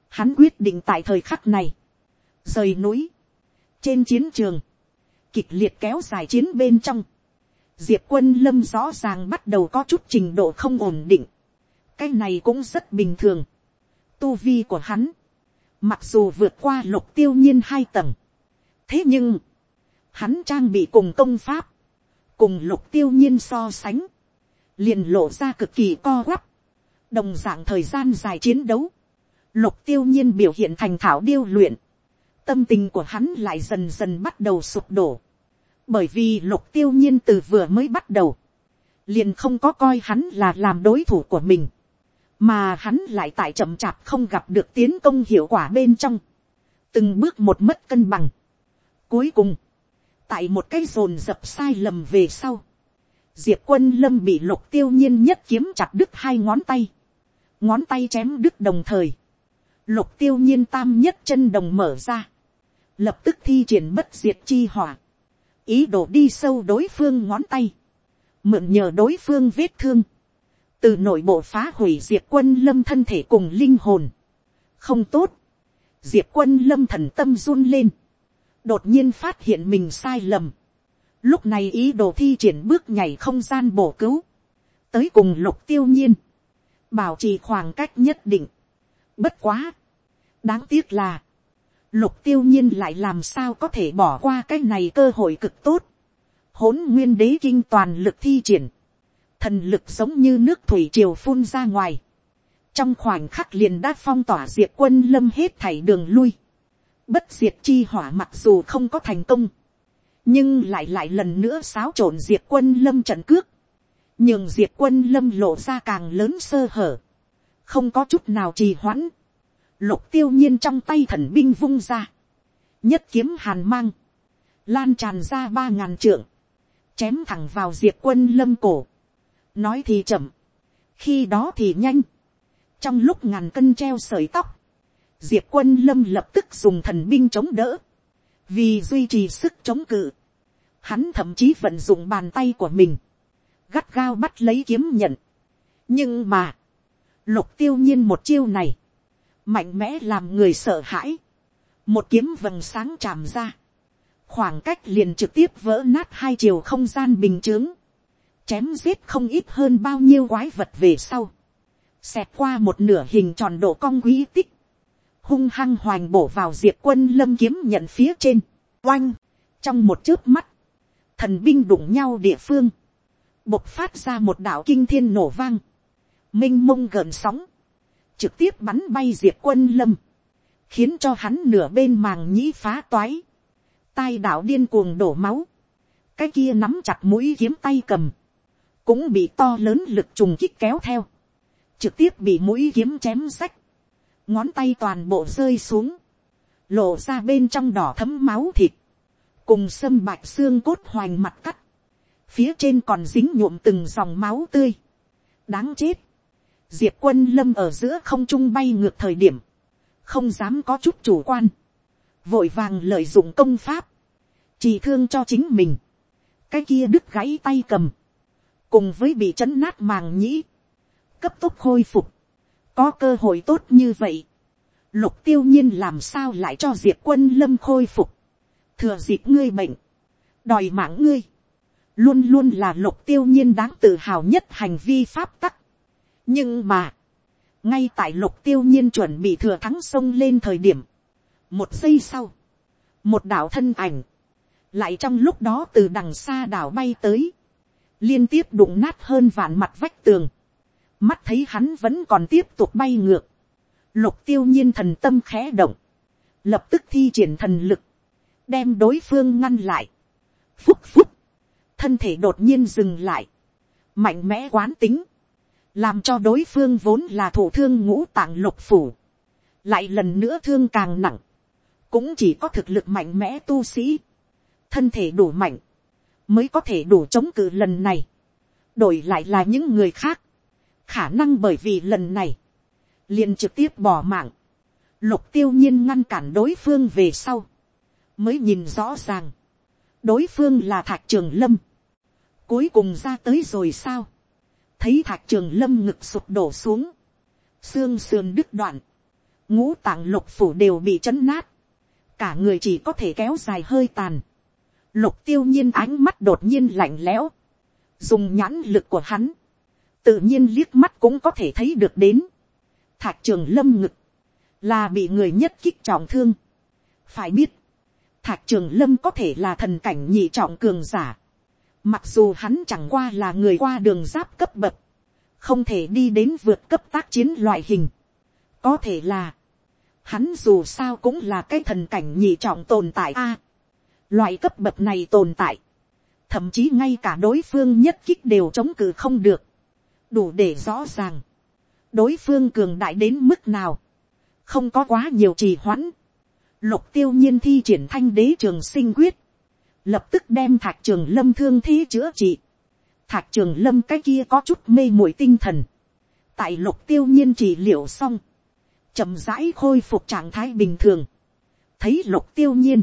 hắn quyết định tại thời khắc này, rời núi, trên chiến trường, kịch liệt kéo dài chiến bên trong, diệp quân lâm rõ ràng bắt đầu có chút trình độ không ổn định. cái này cũng rất bình thường. tu vi của hắn, mặc dù vượt qua lục tiêu nhiên hai tầng, thế nhưng, hắn trang bị cùng công pháp, cùng lục tiêu nhiên so sánh, liền lộ ra cực kỳ co quắp, đồng dạng thời gian dài chiến đấu, lục tiêu nhiên biểu hiện thành thảo điêu luyện, tâm tình của hắn lại dần dần bắt đầu sụp đổ, bởi vì lục tiêu nhiên từ vừa mới bắt đầu, liền không có coi hắn là làm đối thủ của mình, mà hắn lại tại chậm chạp không gặp được tiến công hiệu quả bên trong, từng bước một mất cân bằng. Cuối cùng, tại một cái rồn dập sai lầm về sau, diệp quân lâm bị lục tiêu nhiên nhất kiếm chặt đứt hai ngón tay, ngón tay chém đứt đồng thời, lục tiêu nhiên tam nhất chân đồng mở ra, lập tức thi triển bất diệt chi hỏa, ý đồ đi sâu đối phương ngón tay, mượn nhờ đối phương vết thương, từ nội bộ phá hủy diệp quân lâm thân thể cùng linh hồn, không tốt, diệp quân lâm thần tâm run lên, đột nhiên phát hiện mình sai lầm, lúc này ý đồ thi triển bước nhảy không gian bổ cứu, tới cùng lục tiêu nhiên, bảo trì khoảng cách nhất định, bất quá, đáng tiếc là, lục tiêu nhiên lại làm sao có thể bỏ qua cái này cơ hội cực tốt, hỗn nguyên đế kinh toàn lực thi triển, thần lực giống như nước thủy triều phun ra ngoài, trong khoảnh khắc liền đã phong tỏa diệt quân lâm hết thảy đường lui, bất diệt chi hỏa mặc dù không có thành công, nhưng lại lại lần nữa xáo trộn diệt quân lâm trận cước, nhường diệt quân lâm lộ ra càng lớn sơ hở, không có chút nào trì hoãn, lục tiêu nhiên trong tay thần binh vung ra, nhất kiếm hàn mang, lan tràn ra ba ngàn trượng, chém thẳng vào diệt quân lâm cổ, nói thì chậm, khi đó thì nhanh, trong lúc ngàn cân treo sợi tóc, diệp quân lâm lập tức dùng thần binh chống đỡ, vì duy trì sức chống cự, hắn thậm chí vận dụng bàn tay của mình, gắt gao bắt lấy kiếm nhận. nhưng mà, lục tiêu nhiên một chiêu này, mạnh mẽ làm người sợ hãi, một kiếm vầng sáng tràm ra, khoảng cách liền trực tiếp vỡ nát hai chiều không gian bình t chém giết không ít hơn bao nhiêu quái vật về sau, xẹt qua một nửa hình tròn độ cong quý tích, hung hăng hoành bổ vào diệp quân lâm kiếm nhận phía trên, oanh, trong một chớp mắt, thần binh đụng nhau địa phương, bộc phát ra một đạo kinh thiên nổ vang, m i n h mông gợn sóng, trực tiếp bắn bay diệp quân lâm, khiến cho hắn nửa bên màng nhĩ phá toái, tai đạo điên cuồng đổ máu, cái kia nắm chặt mũi kiếm tay cầm, cũng bị to lớn lực trùng kích kéo theo, trực tiếp bị mũi kiếm chém sách, ngón tay toàn bộ rơi xuống, lộ ra bên trong đỏ thấm máu thịt, cùng sâm bạch xương cốt hoành mặt cắt, phía trên còn dính nhuộm từng dòng máu tươi, đáng chết, diệp quân lâm ở giữa không trung bay ngược thời điểm, không dám có chút chủ quan, vội vàng lợi dụng công pháp, chỉ thương cho chính mình, cái kia đứt gãy tay cầm, cùng với bị chấn nát màng nhĩ, cấp tốc khôi phục, có cơ hội tốt như vậy, lục tiêu nhiên làm sao lại cho diệp quân lâm khôi phục, thừa dịp ngươi bệnh, đòi mạng ngươi, luôn luôn là lục tiêu nhiên đáng tự hào nhất hành vi pháp tắc. nhưng mà, ngay tại lục tiêu nhiên chuẩn bị thừa thắng sông lên thời điểm, một giây sau, một đảo thân ảnh, lại trong lúc đó từ đằng xa đảo bay tới, liên tiếp đụng nát hơn vạn mặt vách tường, mắt thấy hắn vẫn còn tiếp tục bay ngược, lục tiêu nhiên thần tâm khẽ động, lập tức thi triển thần lực, đem đối phương ngăn lại, phúc phúc, thân thể đột nhiên dừng lại, mạnh mẽ quán tính, làm cho đối phương vốn là thủ thương ngũ tạng lục phủ, lại lần nữa thương càng nặng, cũng chỉ có thực lực mạnh mẽ tu sĩ, thân thể đủ mạnh, mới có thể đủ chống cự lần này, đổi lại là những người khác, khả năng bởi vì lần này, liền trực tiếp bỏ mạng, lục tiêu nhiên ngăn cản đối phương về sau, mới nhìn rõ ràng, đối phương là Thạc trường lâm, cuối cùng ra tới rồi sao, thấy Thạc trường lâm ngực sụp đổ xuống, xương sườn đứt đoạn, ngũ tạng lục phủ đều bị chấn nát, cả người chỉ có thể kéo dài hơi tàn, lục tiêu nhiên ánh mắt đột nhiên lạnh lẽo, dùng nhãn lực của hắn, tự nhiên liếc mắt cũng có thể thấy được đến, thạc trường lâm ngực, là bị người nhất kích trọng thương. phải biết, thạc trường lâm có thể là thần cảnh nhị trọng cường giả, mặc dù hắn chẳng qua là người qua đường giáp cấp bậc, không thể đi đến vượt cấp tác chiến loại hình, có thể là, hắn dù sao cũng là cái thần cảnh nhị trọng tồn tại a, loại cấp bậc này tồn tại, thậm chí ngay cả đối phương nhất kích đều chống cự không được, đủ để rõ ràng, đối phương cường đại đến mức nào, không có quá nhiều trì hoãn, lục tiêu nhiên thi triển thanh đế trường sinh quyết, lập tức đem thạc trường lâm thương thế chữa trị, thạc trường lâm cái kia có chút mê muội tinh thần, tại lục tiêu nhiên trị liệu xong, chậm rãi khôi phục trạng thái bình thường, thấy lục tiêu nhiên,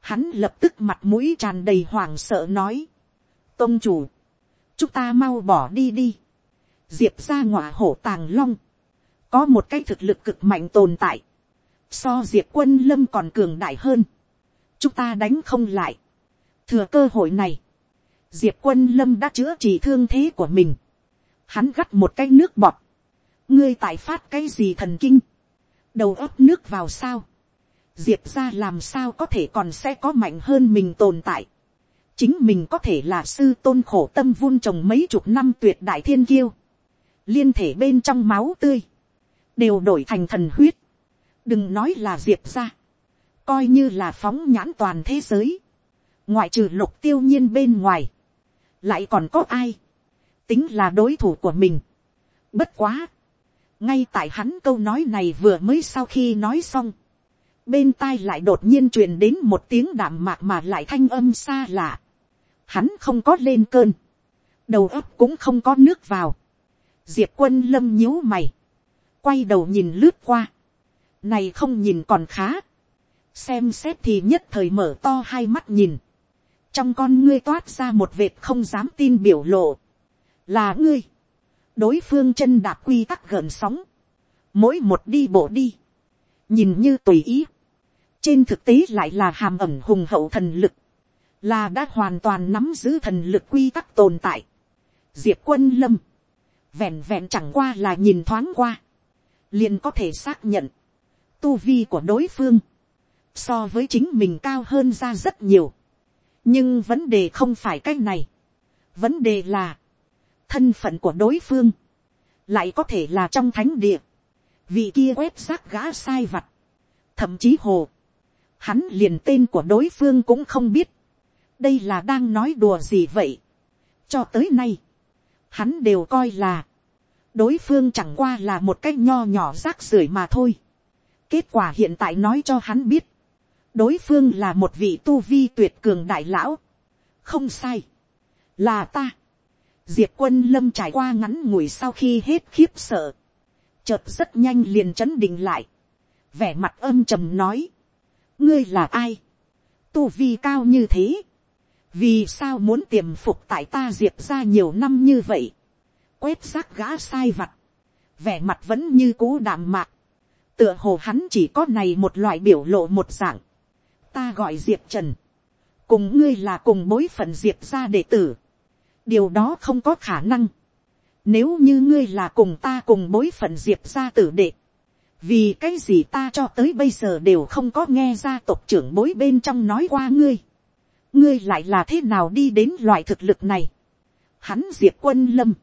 hắn lập tức mặt mũi tràn đầy hoảng sợ nói, tôn chủ, chúng ta mau bỏ đi đi, diệp ra ngọa hổ tàng long, có một cái thực lực cực mạnh tồn tại, so diệp quân lâm còn cường đại hơn, chúng ta đánh không lại, thừa cơ hội này, diệp quân lâm đã chữa trị thương thế của mình, hắn gắt một cái nước bọt, ngươi tại phát cái gì thần kinh, đầu ấp nước vào sao, diệp ra làm sao có thể còn sẽ có mạnh hơn mình tồn tại, chính mình có thể là sư tôn khổ tâm vun trồng mấy chục năm tuyệt đại thiên kiêu, liên thể bên trong máu tươi, đều đổi thành thần huyết, đừng nói là diệp ra, coi như là phóng nhãn toàn thế giới, ngoại trừ lục tiêu nhiên bên ngoài, lại còn có ai, tính là đối thủ của mình. Bất quá, ngay tại hắn câu nói này vừa mới sau khi nói xong, bên tai lại đột nhiên truyền đến một tiếng đạm mạc mà lại thanh âm xa lạ. Hắn không có lên cơn, đầu óc cũng không có nước vào. Diệp quân lâm nhíu mày, quay đầu nhìn lướt qua, này không nhìn còn khá, xem xét thì nhất thời mở to hai mắt nhìn, trong con ngươi toát ra một vệt không dám tin biểu lộ, là ngươi, đối phương chân đạp quy tắc gợn sóng, mỗi một đi bộ đi, nhìn như tùy ý, trên thực tế lại là hàm ẩm hùng hậu thần lực, là đã hoàn toàn nắm giữ thần lực quy tắc tồn tại. Diệp quân lâm, vẹn vẹn chẳng qua là nhìn thoáng qua, liền có thể xác nhận, tu vi của đối phương, so với chính mình cao hơn ra rất nhiều. nhưng vấn đề không phải cái này, vấn đề là, thân phận của đối phương, lại có thể là trong thánh địa, vị kia quét xác gã sai vặt, thậm chí hồ, hắn liền tên của đối phương cũng không biết, đây là đang nói đùa gì vậy. cho tới nay, hắn đều coi là, đối phương chẳng qua là một cái nho nhỏ rác rưởi mà thôi. kết quả hiện tại nói cho hắn biết, đối phương là một vị tu vi tuyệt cường đại lão. không sai, là ta. diệp quân lâm trải qua ngắn ngủi sau khi hết khiếp sợ, chợt rất nhanh liền chấn định lại, vẻ mặt âm trầm nói, ngươi là ai, tu vi cao như thế, vì sao muốn tiềm phục tại ta diệp ra nhiều năm như vậy, quét rác gã sai vặt, vẻ mặt vẫn như cú đạm mạc, tựa hồ hắn chỉ có này một loại biểu lộ một dạng, ta gọi diệp trần, cùng ngươi là cùng bối phận diệp ra đệ tử, điều đó không có khả năng, nếu như ngươi là cùng ta cùng bối phận diệp ra tử đệ, vì cái gì ta cho tới bây giờ đều không có nghe ra tộc trưởng bối bên trong nói qua ngươi, ngươi lại là thế nào đi đến loại thực lực này, hắn diệp quân lâm,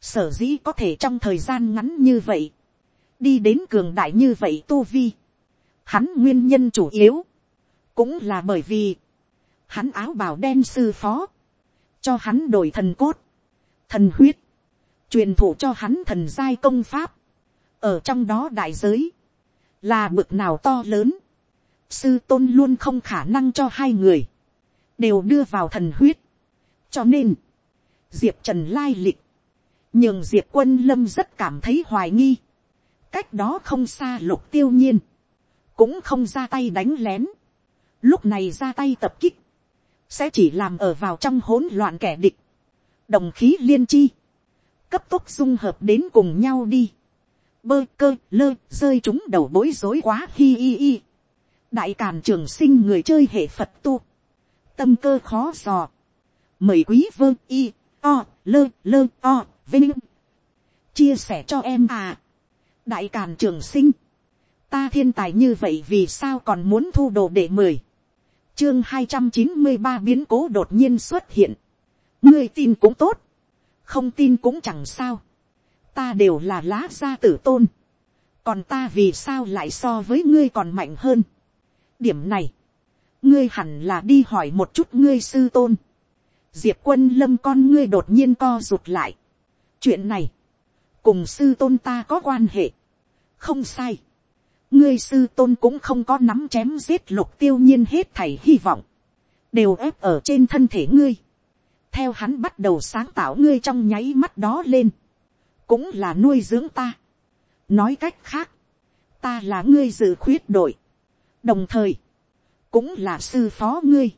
sở dĩ có thể trong thời gian ngắn như vậy, đi đến cường đại như vậy tu vi, hắn nguyên nhân chủ yếu, cũng là bởi vì, hắn áo bào đen sư phó, cho hắn đổi thần cốt, thần huyết, truyền thụ cho hắn thần giai công pháp, ở trong đó đại giới, là bực nào to lớn, sư tôn luôn không khả năng cho hai người, đều đưa vào thần huyết. cho nên, diệp trần lai lịch, nhường diệp quân lâm rất cảm thấy hoài nghi, cách đó không xa lục tiêu nhiên, cũng không ra tay đánh lén, lúc này ra tay tập kích, sẽ chỉ làm ở vào trong hỗn loạn kẻ địch, đồng khí liên chi, cấp tốc dung hợp đến cùng nhau đi, bơ cơ lơ rơi chúng đầu bối rối quá hi hi hi, đại càn trường sinh người chơi hệ phật tu, tâm cơ khó dò, mời quý vương y o lơ lơ o vinh chia sẻ cho em à, đại càn trường sinh, ta thiên tài như vậy vì sao còn muốn thu đồ để mời chương hai trăm chín mươi ba biến cố đột nhiên xuất hiện. ngươi tin cũng tốt, không tin cũng chẳng sao. ta đều là lá gia tử tôn. còn ta vì sao lại so với ngươi còn mạnh hơn. điểm này, ngươi hẳn là đi hỏi một chút ngươi sư tôn. diệp quân lâm con ngươi đột nhiên co rụt lại. chuyện này, cùng sư tôn ta có quan hệ. không sai ngươi sư tôn cũng không có nắm chém giết lục tiêu nhiên hết thảy hy vọng, đều ép ở trên thân thể ngươi, theo hắn bắt đầu sáng tạo ngươi trong nháy mắt đó lên, cũng là nuôi dưỡng ta. nói cách khác, ta là ngươi dự khuyết đội, đồng thời, cũng là sư phó ngươi,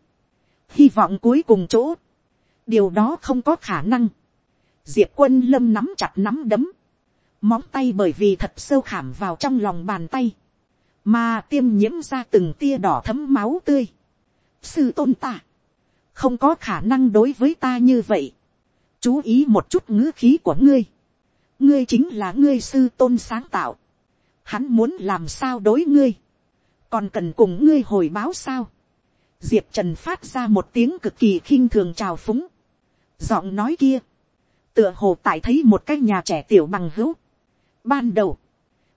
hy vọng cuối cùng chỗ, điều đó không có khả năng, diệp quân lâm nắm chặt nắm đấm, móng tay bởi vì thật sâu khảm vào trong lòng bàn tay, mà tiêm nhiễm ra từng tia đỏ thấm máu tươi. sư tôn ta, không có khả năng đối với ta như vậy. chú ý một chút ngữ khí của ngươi. ngươi chính là ngươi sư tôn sáng tạo. hắn muốn làm sao đối ngươi còn cần cùng ngươi hồi báo sao. diệp trần phát ra một tiếng cực kỳ khinh thường trào phúng. giọng nói kia, tựa hồ tại thấy một cái nhà trẻ tiểu bằng hữu. ban đầu,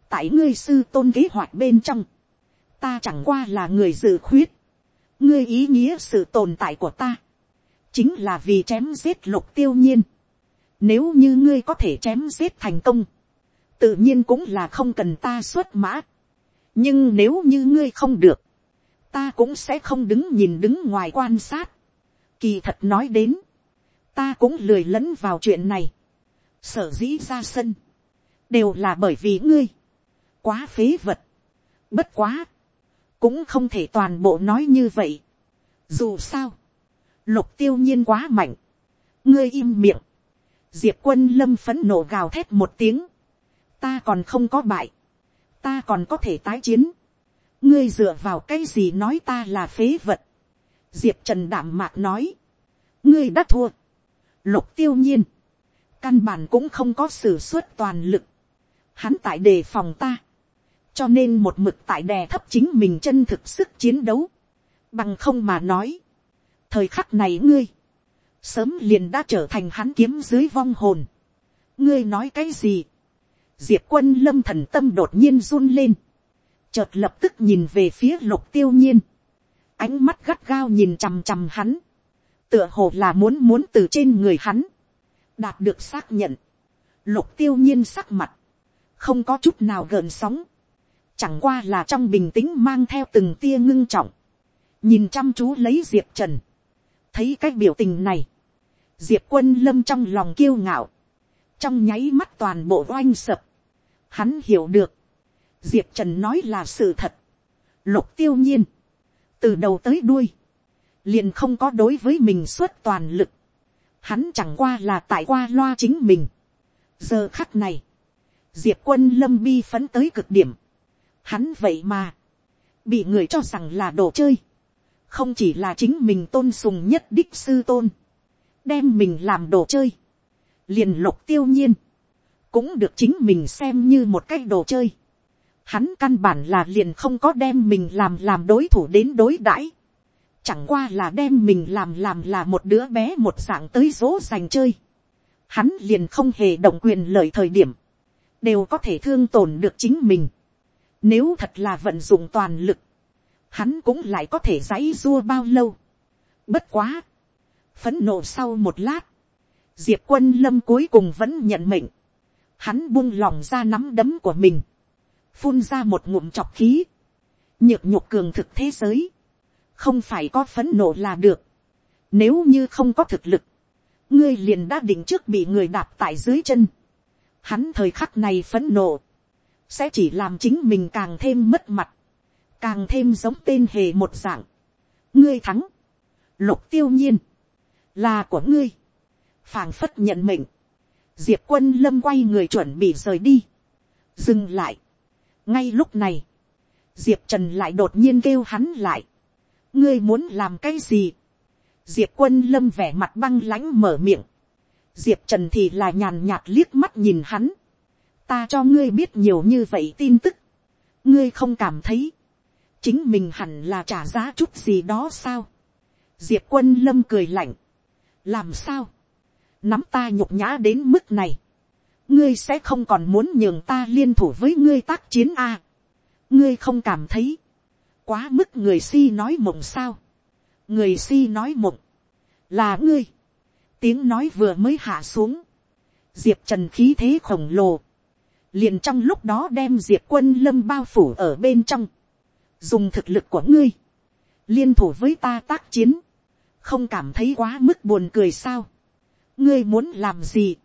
tại ngươi sư tôn kế hoạch bên trong, ta chẳng qua là người dự khuyết, ngươi ý nghĩa sự tồn tại của ta, chính là vì chém giết lục tiêu nhiên. Nếu như ngươi có thể chém giết thành công, tự nhiên cũng là không cần ta xuất mã nhưng nếu như ngươi không được, ta cũng sẽ không đứng nhìn đứng ngoài quan sát. Kỳ thật nói đến, ta cũng lười lẫn vào chuyện này. Sở dĩ ra sân, đều là bởi vì ngươi quá phế vật. Bất quá. Cũng không thể toàn bộ nói như vậy. Dù sao. Lục tiêu nhiên quá mạnh. Ngươi im miệng. Diệp quân lâm phấn nộ gào thét một tiếng. Ta còn không có bại. Ta còn có thể tái chiến. Ngươi dựa vào cái gì nói ta là phế vật. Diệp trần đảm mạc nói. Ngươi đã thua. Lục tiêu nhiên. Căn bản cũng không có sử suất toàn lực. Hắn tại đề phòng ta cho nên một mực tại đè thấp chính mình chân thực sức chiến đấu, bằng không mà nói, thời khắc này ngươi, sớm liền đã trở thành hắn kiếm dưới vong hồn, ngươi nói cái gì, diệp quân lâm thần tâm đột nhiên run lên, chợt lập tức nhìn về phía lục tiêu nhiên, ánh mắt gắt gao nhìn chằm chằm hắn, tựa hồ là muốn muốn từ trên người hắn, đạt được xác nhận, lục tiêu nhiên sắc mặt, không có chút nào gợn sóng, chẳng qua là trong bình tĩnh mang theo từng tia ngưng trọng, nhìn chăm chú lấy diệp trần, thấy cái biểu tình này, diệp quân lâm trong lòng kiêu ngạo, trong nháy mắt toàn bộ oanh sập, hắn hiểu được, diệp trần nói là sự thật, lục tiêu nhiên, từ đầu tới đuôi, liền không có đối với mình suốt toàn lực, hắn chẳng qua là tại qua loa chính mình. giờ khắc này, diệp quân lâm bi phấn tới cực điểm, hắn vậy mà, bị người cho rằng là đồ chơi, không chỉ là chính mình tôn sùng nhất đích sư tôn, đem mình làm đồ chơi, liền lục tiêu nhiên, cũng được chính mình xem như một cái đồ chơi. Hắn căn bản là liền không có đem mình làm làm đối thủ đến đối đãi. Chẳng qua là đem mình làm làm là một đứa bé một dạng tới dỗ dành chơi. Hắn liền không hề động quyền lợi thời điểm. Đều có thể thương tổn được chính mình. Nếu thật là vận dụng toàn lực. Hắn cũng lại có thể giãy rua bao lâu. Bất quá. Phấn nộ sau một lát. Diệp quân lâm cuối cùng vẫn nhận mệnh. Hắn buông lòng ra nắm đấm của mình. Phun ra một ngụm chọc khí. Nhược nhục cường thực thế giới. Không phải có phấn nộ là được. Nếu như không có thực lực. Ngươi liền đã định trước bị người đạp tại dưới chân. Hắn thời khắc này phấn nộ. Sẽ chỉ làm chính mình càng thêm mất mặt. Càng thêm giống tên hề một dạng. Ngươi thắng. Lục tiêu nhiên. Là của ngươi phảng phất nhận mệnh, diệp quân lâm quay người chuẩn bị rời đi, dừng lại. ngay lúc này, diệp trần lại đột nhiên kêu hắn lại, ngươi muốn làm cái gì, diệp quân lâm vẻ mặt băng lãnh mở miệng, diệp trần thì là nhàn nhạt liếc mắt nhìn hắn, ta cho ngươi biết nhiều như vậy tin tức, ngươi không cảm thấy, chính mình hẳn là trả giá chút gì đó sao, diệp quân lâm cười lạnh, làm sao, nắm ta nhục nhã đến mức này, ngươi sẽ không còn muốn nhường ta liên thủ với ngươi tác chiến a. À. ngươi không cảm thấy, quá mức người si nói mộng sao, người si nói mộng, là ngươi, tiếng nói vừa mới hạ xuống, diệp trần khí thế khổng lồ, liền trong lúc đó đem diệp quân lâm bao phủ ở bên trong, dùng thực lực của ngươi, liên thủ với ta tác chiến, không cảm thấy quá mức buồn cười sao, ngươi muốn làm gì,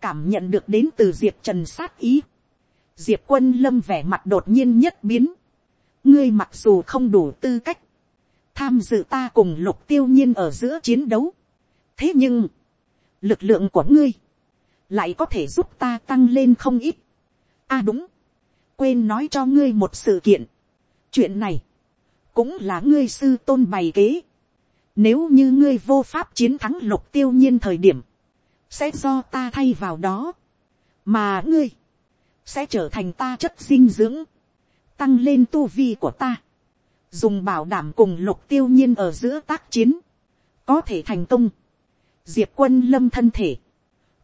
cảm nhận được đến từ diệp trần sát ý, diệp quân lâm vẻ mặt đột nhiên nhất biến, ngươi mặc dù không đủ tư cách, tham dự ta cùng lục tiêu nhiên ở giữa chiến đấu, thế nhưng, lực lượng của ngươi, lại có thể giúp ta tăng lên không ít. a à đúng, quên nói cho ngươi một sự kiện, chuyện này, cũng là ngươi sư tôn bày kế, nếu như ngươi vô pháp chiến thắng lục tiêu nhiên thời điểm. Sẽ do ta thay vào đó. Mà ngươi. Sẽ trở thành ta chất dinh dưỡng. Tăng lên tu vi của ta. Dùng bảo đảm cùng lục tiêu nhiên ở giữa tác chiến. Có thể thành công. Diệp quân lâm thân thể.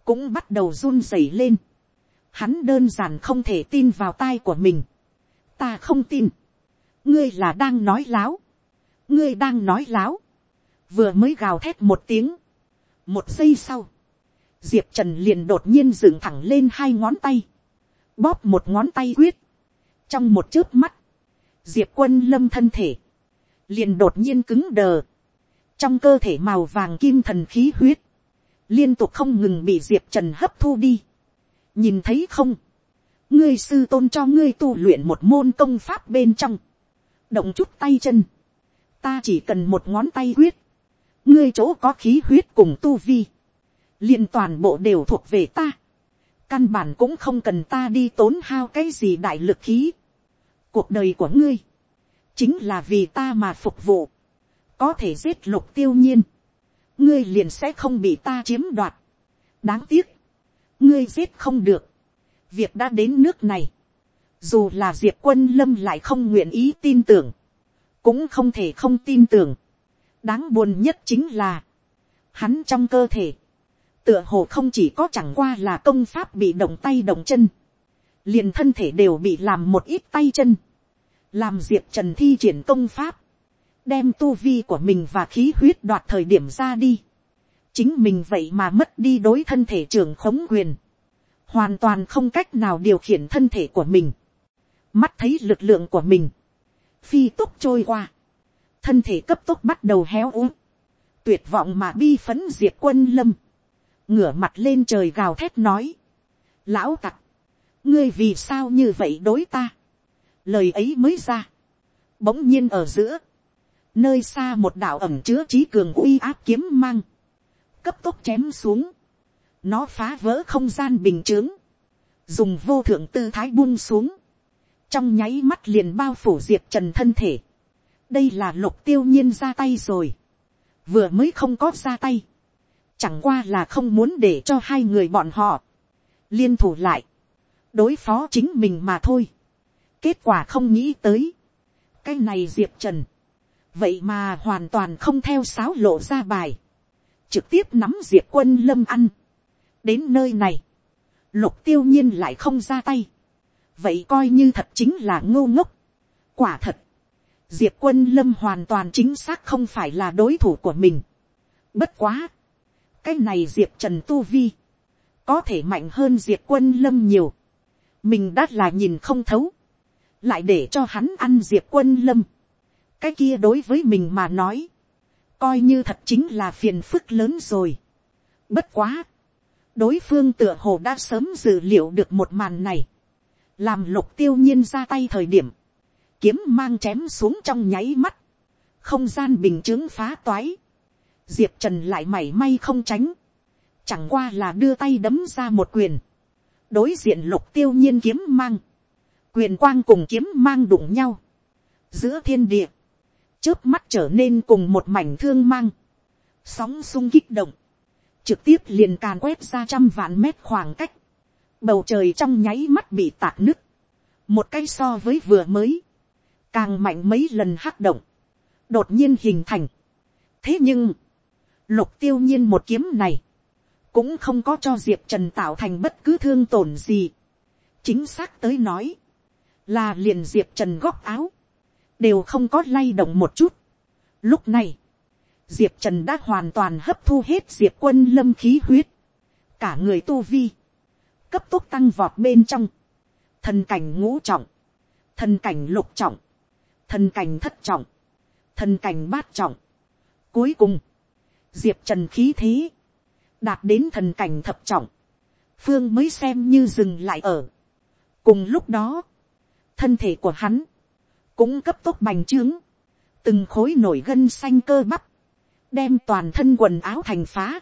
Cũng bắt đầu run rẩy lên. Hắn đơn giản không thể tin vào tai của mình. Ta không tin. Ngươi là đang nói láo. Ngươi đang nói láo vừa mới gào thét một tiếng, một giây sau, diệp trần liền đột nhiên dựng thẳng lên hai ngón tay, bóp một ngón tay quyết, trong một chớp mắt, diệp quân lâm thân thể, liền đột nhiên cứng đờ, trong cơ thể màu vàng kim thần khí huyết, liên tục không ngừng bị diệp trần hấp thu đi. nhìn thấy không, ngươi sư tôn cho ngươi tu luyện một môn công pháp bên trong, động chút tay chân, ta chỉ cần một ngón tay huyết, ngươi chỗ có khí huyết cùng tu vi, liền toàn bộ đều thuộc về ta, căn bản cũng không cần ta đi tốn hao cái gì đại lực khí, cuộc đời của ngươi, chính là vì ta mà phục vụ, có thể giết lục tiêu nhiên, ngươi liền sẽ không bị ta chiếm đoạt, đáng tiếc, ngươi giết không được, việc đã đến nước này, dù là diệp quân lâm lại không nguyện ý tin tưởng, cũng không thể không tin tưởng, đáng buồn nhất chính là, hắn trong cơ thể, tựa hồ không chỉ có chẳng qua là công pháp bị động tay động chân, liền thân thể đều bị làm một ít tay chân, làm diệp trần thi triển công pháp, đem tu vi của mình và khí huyết đoạt thời điểm ra đi, chính mình vậy mà mất đi đối thân thể trưởng khống quyền, hoàn toàn không cách nào điều khiển thân thể của mình, mắt thấy lực lượng của mình, phi tốc trôi qua, thân thể cấp tốc bắt đầu héo úm, tuyệt vọng mà bi phấn diệt quân lâm, ngửa mặt lên trời gào thét nói, lão tặc, ngươi vì sao như vậy đối ta, lời ấy mới ra, bỗng nhiên ở giữa, nơi xa một đạo ẩm chứa trí cường uy áp kiếm mang, cấp tốc chém xuống, nó phá vỡ không gian bình t h ư ớ n g dùng vô thượng tư thái buông xuống, trong nháy mắt liền bao phủ diệp trần thân thể, đây là lục tiêu nhiên ra tay rồi, vừa mới không có ra tay, chẳng qua là không muốn để cho hai người bọn họ liên thủ lại, đối phó chính mình mà thôi, kết quả không nghĩ tới, cái này diệp trần, vậy mà hoàn toàn không theo sáo lộ ra bài, trực tiếp nắm diệp quân lâm ăn, đến nơi này, lục tiêu nhiên lại không ra tay, vậy coi như thật chính là ngô ngốc. quả thật, diệp quân lâm hoàn toàn chính xác không phải là đối thủ của mình. bất quá, cái này diệp trần tu vi, có thể mạnh hơn diệp quân lâm nhiều, mình đã là nhìn không thấu, lại để cho hắn ăn diệp quân lâm, cái kia đối với mình mà nói, coi như thật chính là phiền phức lớn rồi. bất quá, đối phương tựa hồ đã sớm dự liệu được một màn này, làm lục tiêu nhiên ra tay thời điểm, kiếm mang chém xuống trong nháy mắt, không gian bình chứng phá toái, diệp trần lại mảy may không tránh, chẳng qua là đưa tay đấm ra một quyền, đối diện lục tiêu nhiên kiếm mang, quyền quang cùng kiếm mang đụng nhau, giữa thiên địa, trước mắt trở nên cùng một mảnh thương mang, sóng sung kích động, trực tiếp liền càn quét ra trăm vạn mét khoảng cách, bầu trời trong nháy mắt bị tạc nứt, một cái so với vừa mới, càng mạnh mấy lần hắc động, đột nhiên hình thành. thế nhưng, lục tiêu nhiên một kiếm này, cũng không có cho diệp trần tạo thành bất cứ thương tổn gì. chính xác tới nói, là liền diệp trần góc áo, đều không có lay động một chút. lúc này, diệp trần đã hoàn toàn hấp thu hết diệp quân lâm khí huyết, cả người tu vi, cấp tốc tăng vọt bên trong, thần cảnh ngũ trọng, thần cảnh lục trọng, thần cảnh thất trọng, thần cảnh bát trọng. Cuối cùng, diệp trần khí thế, đạt đến thần cảnh thập trọng, phương mới xem như dừng lại ở. cùng lúc đó, thân thể của hắn, cũng cấp tốc bành trướng, từng khối nổi gân xanh cơ bắp, đem toàn thân quần áo thành phá,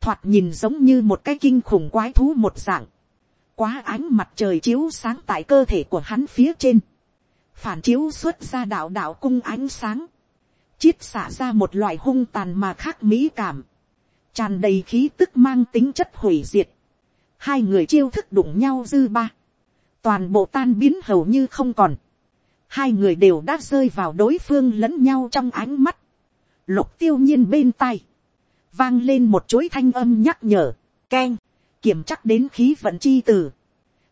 thoạt nhìn giống như một cái kinh khủng quái thú một dạng, quá ánh mặt trời chiếu sáng tại cơ thể của hắn phía trên, phản chiếu xuất ra đạo đạo cung ánh sáng, chiết xả ra một loại hung tàn mà khác mỹ cảm, tràn đầy khí tức mang tính chất hủy diệt, hai người chiêu thức đụng nhau dư ba, toàn bộ tan biến hầu như không còn, hai người đều đã rơi vào đối phương lẫn nhau trong ánh mắt, lục tiêu nhiên bên tai, vang lên một chuỗi thanh âm nhắc nhở, keng, kiểm chắc đến khí vận chi tử,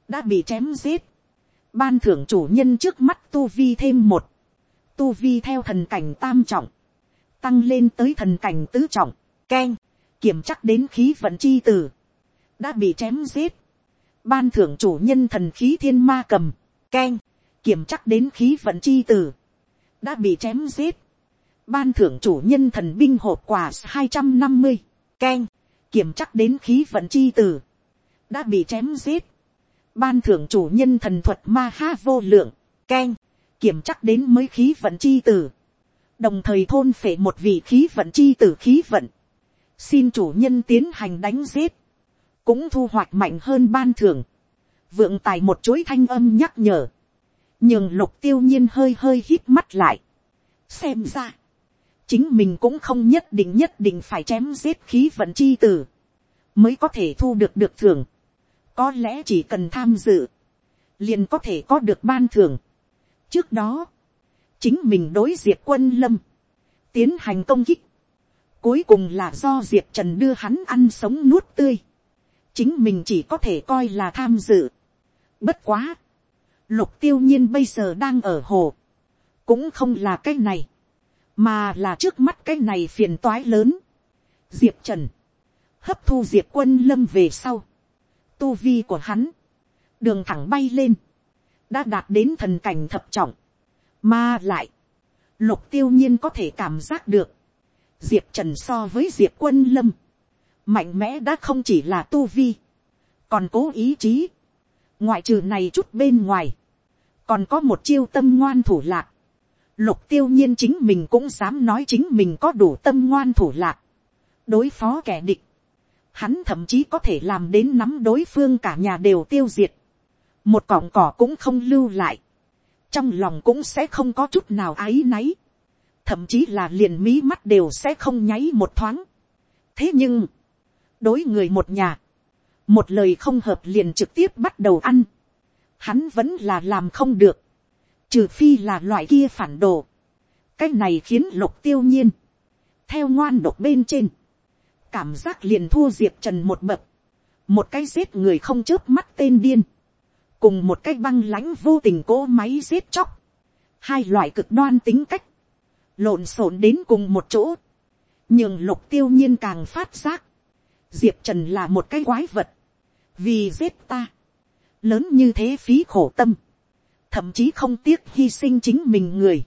đã bị chém giết, ban thưởng chủ nhân trước mắt tu vi thêm một, tu vi theo thần cảnh tam trọng, tăng lên tới thần cảnh tứ trọng, keng, kiểm chắc đến khí vận chi tử, đã bị chém giết, ban thưởng chủ nhân thần khí thiên ma cầm, keng, kiểm chắc đến khí vận chi tử, đã bị chém giết, ban thưởng chủ nhân thần binh hộp quà hai trăm năm mươi, keng, kiểm chắc đến khí vận chi tử, đã bị chém giết, ban thưởng chủ nhân thần thuật ma ha vô lượng, keng, kiểm chắc đến mới khí vận chi tử, đồng thời thôn phệ một vị khí vận chi tử khí vận, xin chủ nhân tiến hành đánh giết, cũng thu hoạch mạnh hơn ban thưởng, vượng tài một chuỗi thanh âm nhắc nhở, nhường lục tiêu nhiên hơi hơi hít mắt lại, xem ra, chính mình cũng không nhất định nhất định phải chém giết khí vận chi tử, mới có thể thu được được thưởng có lẽ chỉ cần tham dự, liền có thể có được ban thưởng. trước đó, chính mình đối diệt quân lâm, tiến hành công kích, cuối cùng là do diệp trần đưa hắn ăn sống nuốt tươi, chính mình chỉ có thể coi là tham dự. bất quá, lục tiêu nhiên bây giờ đang ở hồ, cũng không là cái này, mà là trước mắt cái này phiền toái lớn. diệp trần, hấp thu diệp quân lâm về sau, tu vi của hắn, đường thẳng bay lên, đã đạt đến thần cảnh thập trọng, mà lại, lục tiêu nhiên có thể cảm giác được, diệp trần so với diệp quân lâm, mạnh mẽ đã không chỉ là tu vi, còn cố ý chí, ngoại trừ này chút bên ngoài, còn có một chiêu tâm ngoan thủ lạc, lục tiêu nhiên chính mình cũng dám nói chính mình có đủ tâm ngoan thủ lạc, đối phó kẻ địch, hắn thậm chí có thể làm đến nắm đối phương cả nhà đều tiêu diệt, một cọng cỏ cũng không lưu lại, trong lòng cũng sẽ không có chút nào áy náy, thậm chí là liền mí mắt đều sẽ không nháy một thoáng. thế nhưng, đối người một nhà, một lời không hợp liền trực tiếp bắt đầu ăn, hắn vẫn là làm không được, trừ phi là loại kia phản đồ, cái này khiến lục tiêu nhiên, theo ngoan độc bên trên, cảm giác liền thua diệp trần một bậc, một cái giết người không chớp mắt tên điên, cùng một cái băng lãnh vô tình cỗ máy giết chóc, hai loại cực đoan tính cách, lộn xộn đến cùng một chỗ, nhưng lục tiêu nhiên càng phát giác, diệp trần là một cái quái vật, vì giết ta, lớn như thế phí khổ tâm, thậm chí không tiếc hy sinh chính mình người,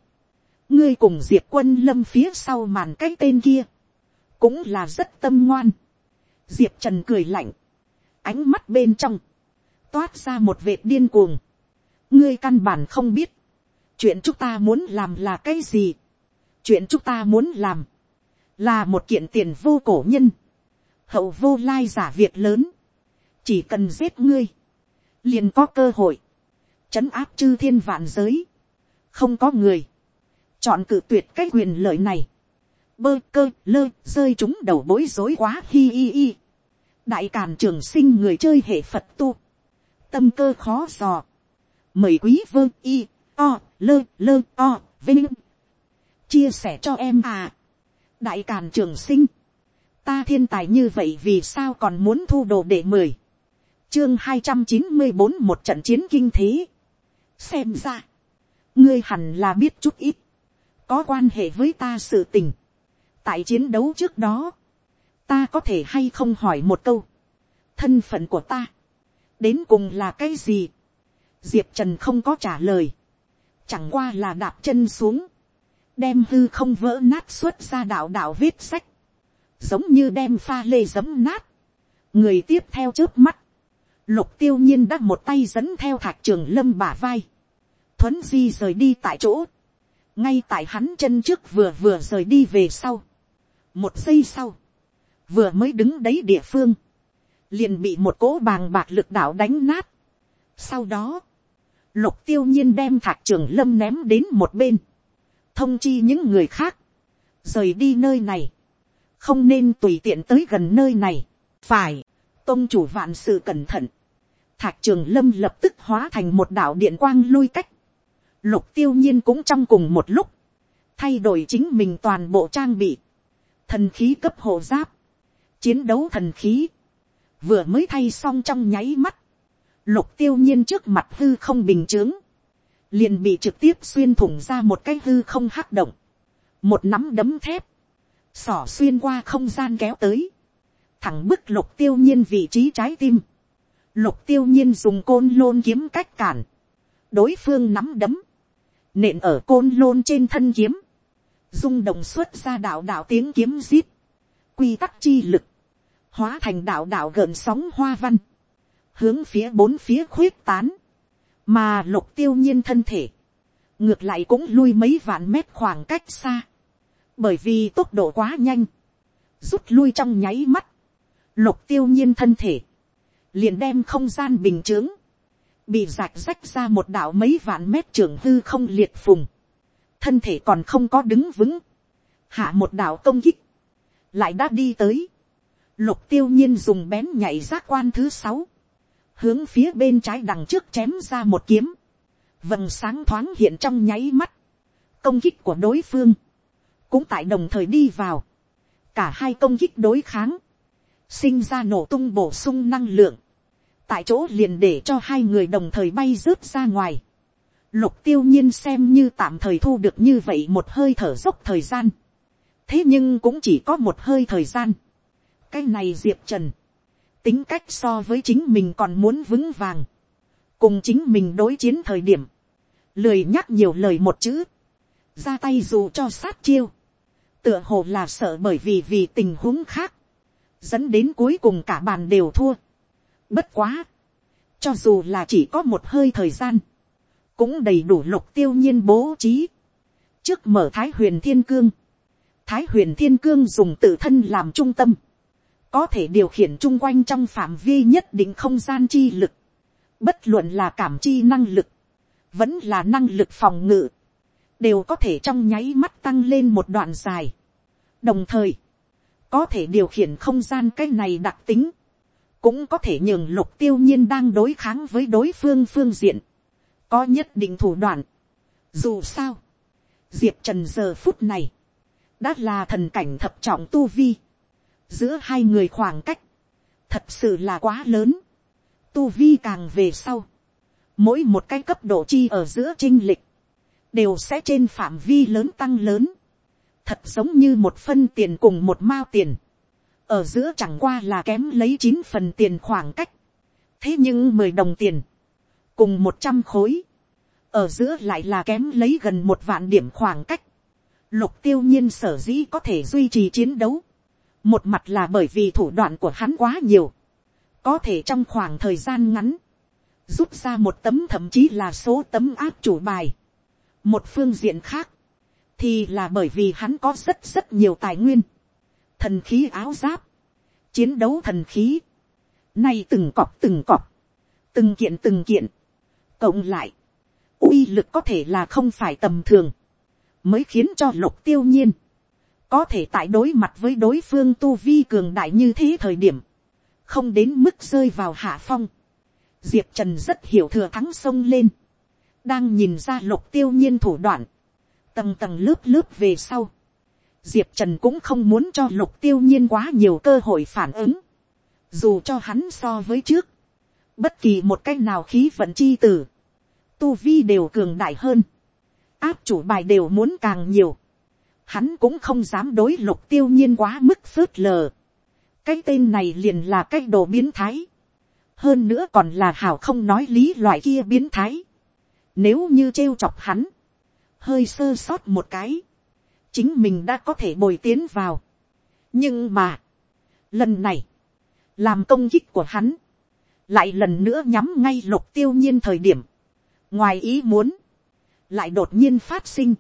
ngươi cùng diệp quân lâm phía sau màn cái tên kia, cũng là rất tâm ngoan. diệp trần cười lạnh, ánh mắt bên trong, toát ra một vệt điên cuồng. ngươi căn bản không biết, chuyện chúng ta muốn làm là cái gì. chuyện chúng ta muốn làm, là một kiện tiền vô cổ nhân, hậu vô lai giả việc lớn, chỉ cần giết ngươi, liền có cơ hội, trấn áp chư thiên vạn giới, không có người, chọn cự tuyệt cái quyền lợi này, bơ cơ, lơ, rơi chúng đầu bối rối quá, hi hi hi. đại càn trường sinh người chơi hệ phật tu. tâm cơ khó dò. mời quý vơ, y, o, lơ lơ, o, vinh. chia sẻ cho em à. đại càn trường sinh. ta thiên tài như vậy vì sao còn muốn thu đồ để mời. chương hai trăm chín mươi bốn một trận chiến kinh thế. xem ra. ngươi hẳn là biết chút ít. có quan hệ với ta sự tình tại chiến đấu trước đó, ta có thể hay không hỏi một câu, thân phận của ta, đến cùng là cái gì, diệp trần không có trả lời, chẳng qua là đạp chân xuống, đem hư không vỡ nát xuất ra đạo đạo viết sách, giống như đem pha lê giấm nát, người tiếp theo trước mắt, lục tiêu nhiên đã một tay dẫn theo thạch trường lâm bả vai, thuấn di rời đi tại chỗ, ngay tại hắn chân trước vừa vừa rời đi về sau, một giây sau, vừa mới đứng đấy địa phương, liền bị một cỗ bàng bạc lực đạo đánh nát. Sau đó, lục tiêu nhiên đem thạc trưởng lâm ném đến một bên, thông chi những người khác, rời đi nơi này, không nên tùy tiện tới gần nơi này, phải, tôn chủ vạn sự cẩn thận, thạc trường lâm lập tức hóa thành một đạo điện quang lui cách, lục tiêu nhiên cũng trong cùng một lúc, thay đổi chính mình toàn bộ trang bị, thần khí cấp hộ giáp, chiến đấu thần khí, vừa mới thay xong trong nháy mắt, lục tiêu nhiên trước mặt hư không bình chướng, liền bị trực tiếp xuyên thủng ra một cái hư không hắc động, một nắm đấm thép, sỏ xuyên qua không gian kéo tới, thẳng bức lục tiêu nhiên vị trí trái tim, lục tiêu nhiên dùng côn lôn kiếm cách cản, đối phương nắm đấm, nện ở côn lôn trên thân kiếm, rung động xuất ra đạo đạo tiếng kiếm giết, quy tắc chi lực, hóa thành đạo đạo gợn sóng hoa văn, hướng phía bốn phía khuyết tán, mà lục tiêu nhiên thân thể, ngược lại cũng lui mấy vạn mét khoảng cách xa, bởi vì tốc độ quá nhanh, rút lui trong nháy mắt, lục tiêu nhiên thân thể, liền đem không gian bình t r ư ớ n g bị rạch rách ra một đạo mấy vạn mét trường hư không liệt phùng, thân thể còn không có đứng vững, hạ một đạo công kích, lại đã đi tới, lục tiêu nhiên dùng bén nhảy giác quan thứ sáu, hướng phía bên trái đằng trước chém ra một kiếm, vầng sáng thoáng hiện trong nháy mắt, công kích của đối phương, cũng tại đồng thời đi vào, cả hai công kích đối kháng, sinh ra nổ tung bổ sung năng lượng, tại chỗ liền để cho hai người đồng thời bay rớt ra ngoài, lục tiêu nhiên xem như tạm thời thu được như vậy một hơi thở dốc thời gian. thế nhưng cũng chỉ có một hơi thời gian. cái này diệp trần, tính cách so với chính mình còn muốn vững vàng, cùng chính mình đối chiến thời điểm, lười nhắc nhiều lời một chữ, ra tay dù cho sát chiêu, tựa hồ là sợ bởi vì vì tình huống khác, dẫn đến cuối cùng cả bàn đều thua. Bất quá, cho dù là chỉ có một hơi thời gian, cũng đầy đủ lục tiêu nhiên bố trí. trước mở thái huyền thiên cương, thái huyền thiên cương dùng tự thân làm trung tâm, có thể điều khiển chung quanh trong phạm vi nhất định không gian chi lực, bất luận là cảm chi năng lực, vẫn là năng lực phòng ngự, đều có thể trong nháy mắt tăng lên một đoạn dài. đồng thời, có thể điều khiển không gian cái này đặc tính, cũng có thể nhường lục tiêu nhiên đang đối kháng với đối phương phương diện, có nhất định thủ đoạn. Dù sao, diệp trần giờ phút này, đã là thần cảnh thập trọng tu vi, giữa hai người khoảng cách, thật sự là quá lớn, tu vi càng về sau, mỗi một cái cấp độ chi ở giữa trinh lịch, đều sẽ trên phạm vi lớn tăng lớn, thật giống như một phân tiền cùng một mao tiền, ở giữa chẳng qua là kém lấy chín phần tiền khoảng cách, thế nhưng mười đồng tiền, cùng một trăm khối, ở giữa lại là kém lấy gần một vạn điểm khoảng cách, lục tiêu nhiên sở dĩ có thể duy trì chiến đấu, một mặt là bởi vì thủ đoạn của hắn quá nhiều, có thể trong khoảng thời gian ngắn, rút ra một tấm thậm chí là số tấm áp chủ bài. một phương diện khác, thì là bởi vì hắn có rất rất nhiều tài nguyên, thần khí áo giáp, chiến đấu thần khí, nay từng cọp từng cọp, từng kiện từng kiện, cộng lại, uy lực có thể là không phải tầm thường, mới khiến cho lục tiêu nhiên, có thể tại đối mặt với đối phương tu vi cường đại như thế thời điểm, không đến mức rơi vào hạ phong. Diệp trần rất hiểu thừa thắng sông lên, đang nhìn ra lục tiêu nhiên thủ đoạn, tầng tầng lớp lớp về sau. Diệp trần cũng không muốn cho lục tiêu nhiên quá nhiều cơ hội phản ứng, dù cho hắn so với trước, bất kỳ một cách nào khí vận chi tử, tu vi đều cường đại hơn, áp chủ bài đều muốn càng nhiều, hắn cũng không dám đối lục tiêu nhiên quá mức phớt lờ. cái tên này liền là cái đồ biến thái. hơn nữa còn là hảo không nói lý loại kia biến thái. nếu như trêu chọc hắn, hơi sơ sót một cái, chính mình đã có thể bồi tiến vào. nhưng mà, lần này, làm công kích của hắn, lại lần nữa nhắm ngay lục tiêu nhiên thời điểm, ngoài ý muốn, lại đột nhiên phát sinh,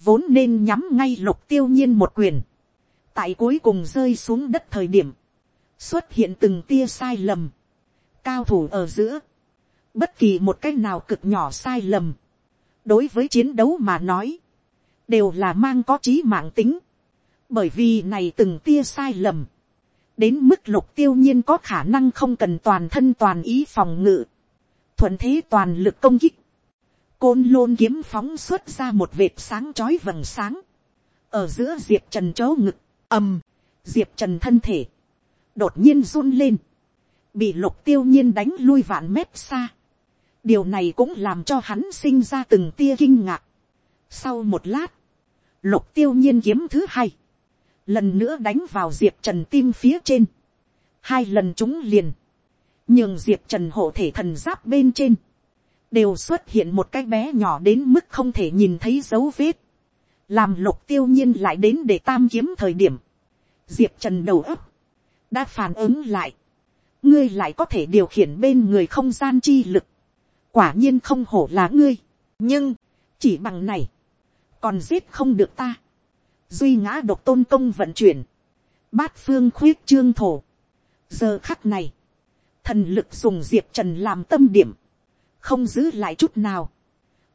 vốn nên nhắm ngay lục tiêu nhiên một quyền, tại cuối cùng rơi xuống đất thời điểm, xuất hiện từng tia sai lầm, cao thủ ở giữa, bất kỳ một cái nào cực nhỏ sai lầm, đối với chiến đấu mà nói, đều là mang có trí mạng tính, bởi vì này từng tia sai lầm, đến mức lục tiêu nhiên có khả năng không cần toàn thân toàn ý phòng ngự, thuận thế toàn lực công kích, côn lôn kiếm phóng xuất ra một vệt sáng chói vầng sáng, ở giữa diệp trần chấu ngực, ầm, diệp trần thân thể, đột nhiên run lên, bị lục tiêu nhiên đánh lui vạn mét xa, điều này cũng làm cho hắn sinh ra từng tia kinh ngạc. sau một lát, lục tiêu nhiên kiếm thứ hai, lần nữa đánh vào diệp trần tim phía trên, hai lần chúng liền, nhường diệp trần hộ thể thần giáp bên trên, đều xuất hiện một cái bé nhỏ đến mức không thể nhìn thấy dấu vết, làm lục tiêu nhiên lại đến để tam kiếm thời điểm, diệp trần đầu ấp, đã phản ứng lại, ngươi lại có thể điều khiển bên người không gian chi lực, quả nhiên không hổ là ngươi, nhưng, chỉ bằng này, còn giết không được ta, duy ngã độc tôn công vận chuyển, bát phương khuyết trương thổ, giờ khắc này, thần lực dùng diệp trần làm tâm điểm, không giữ lại chút nào,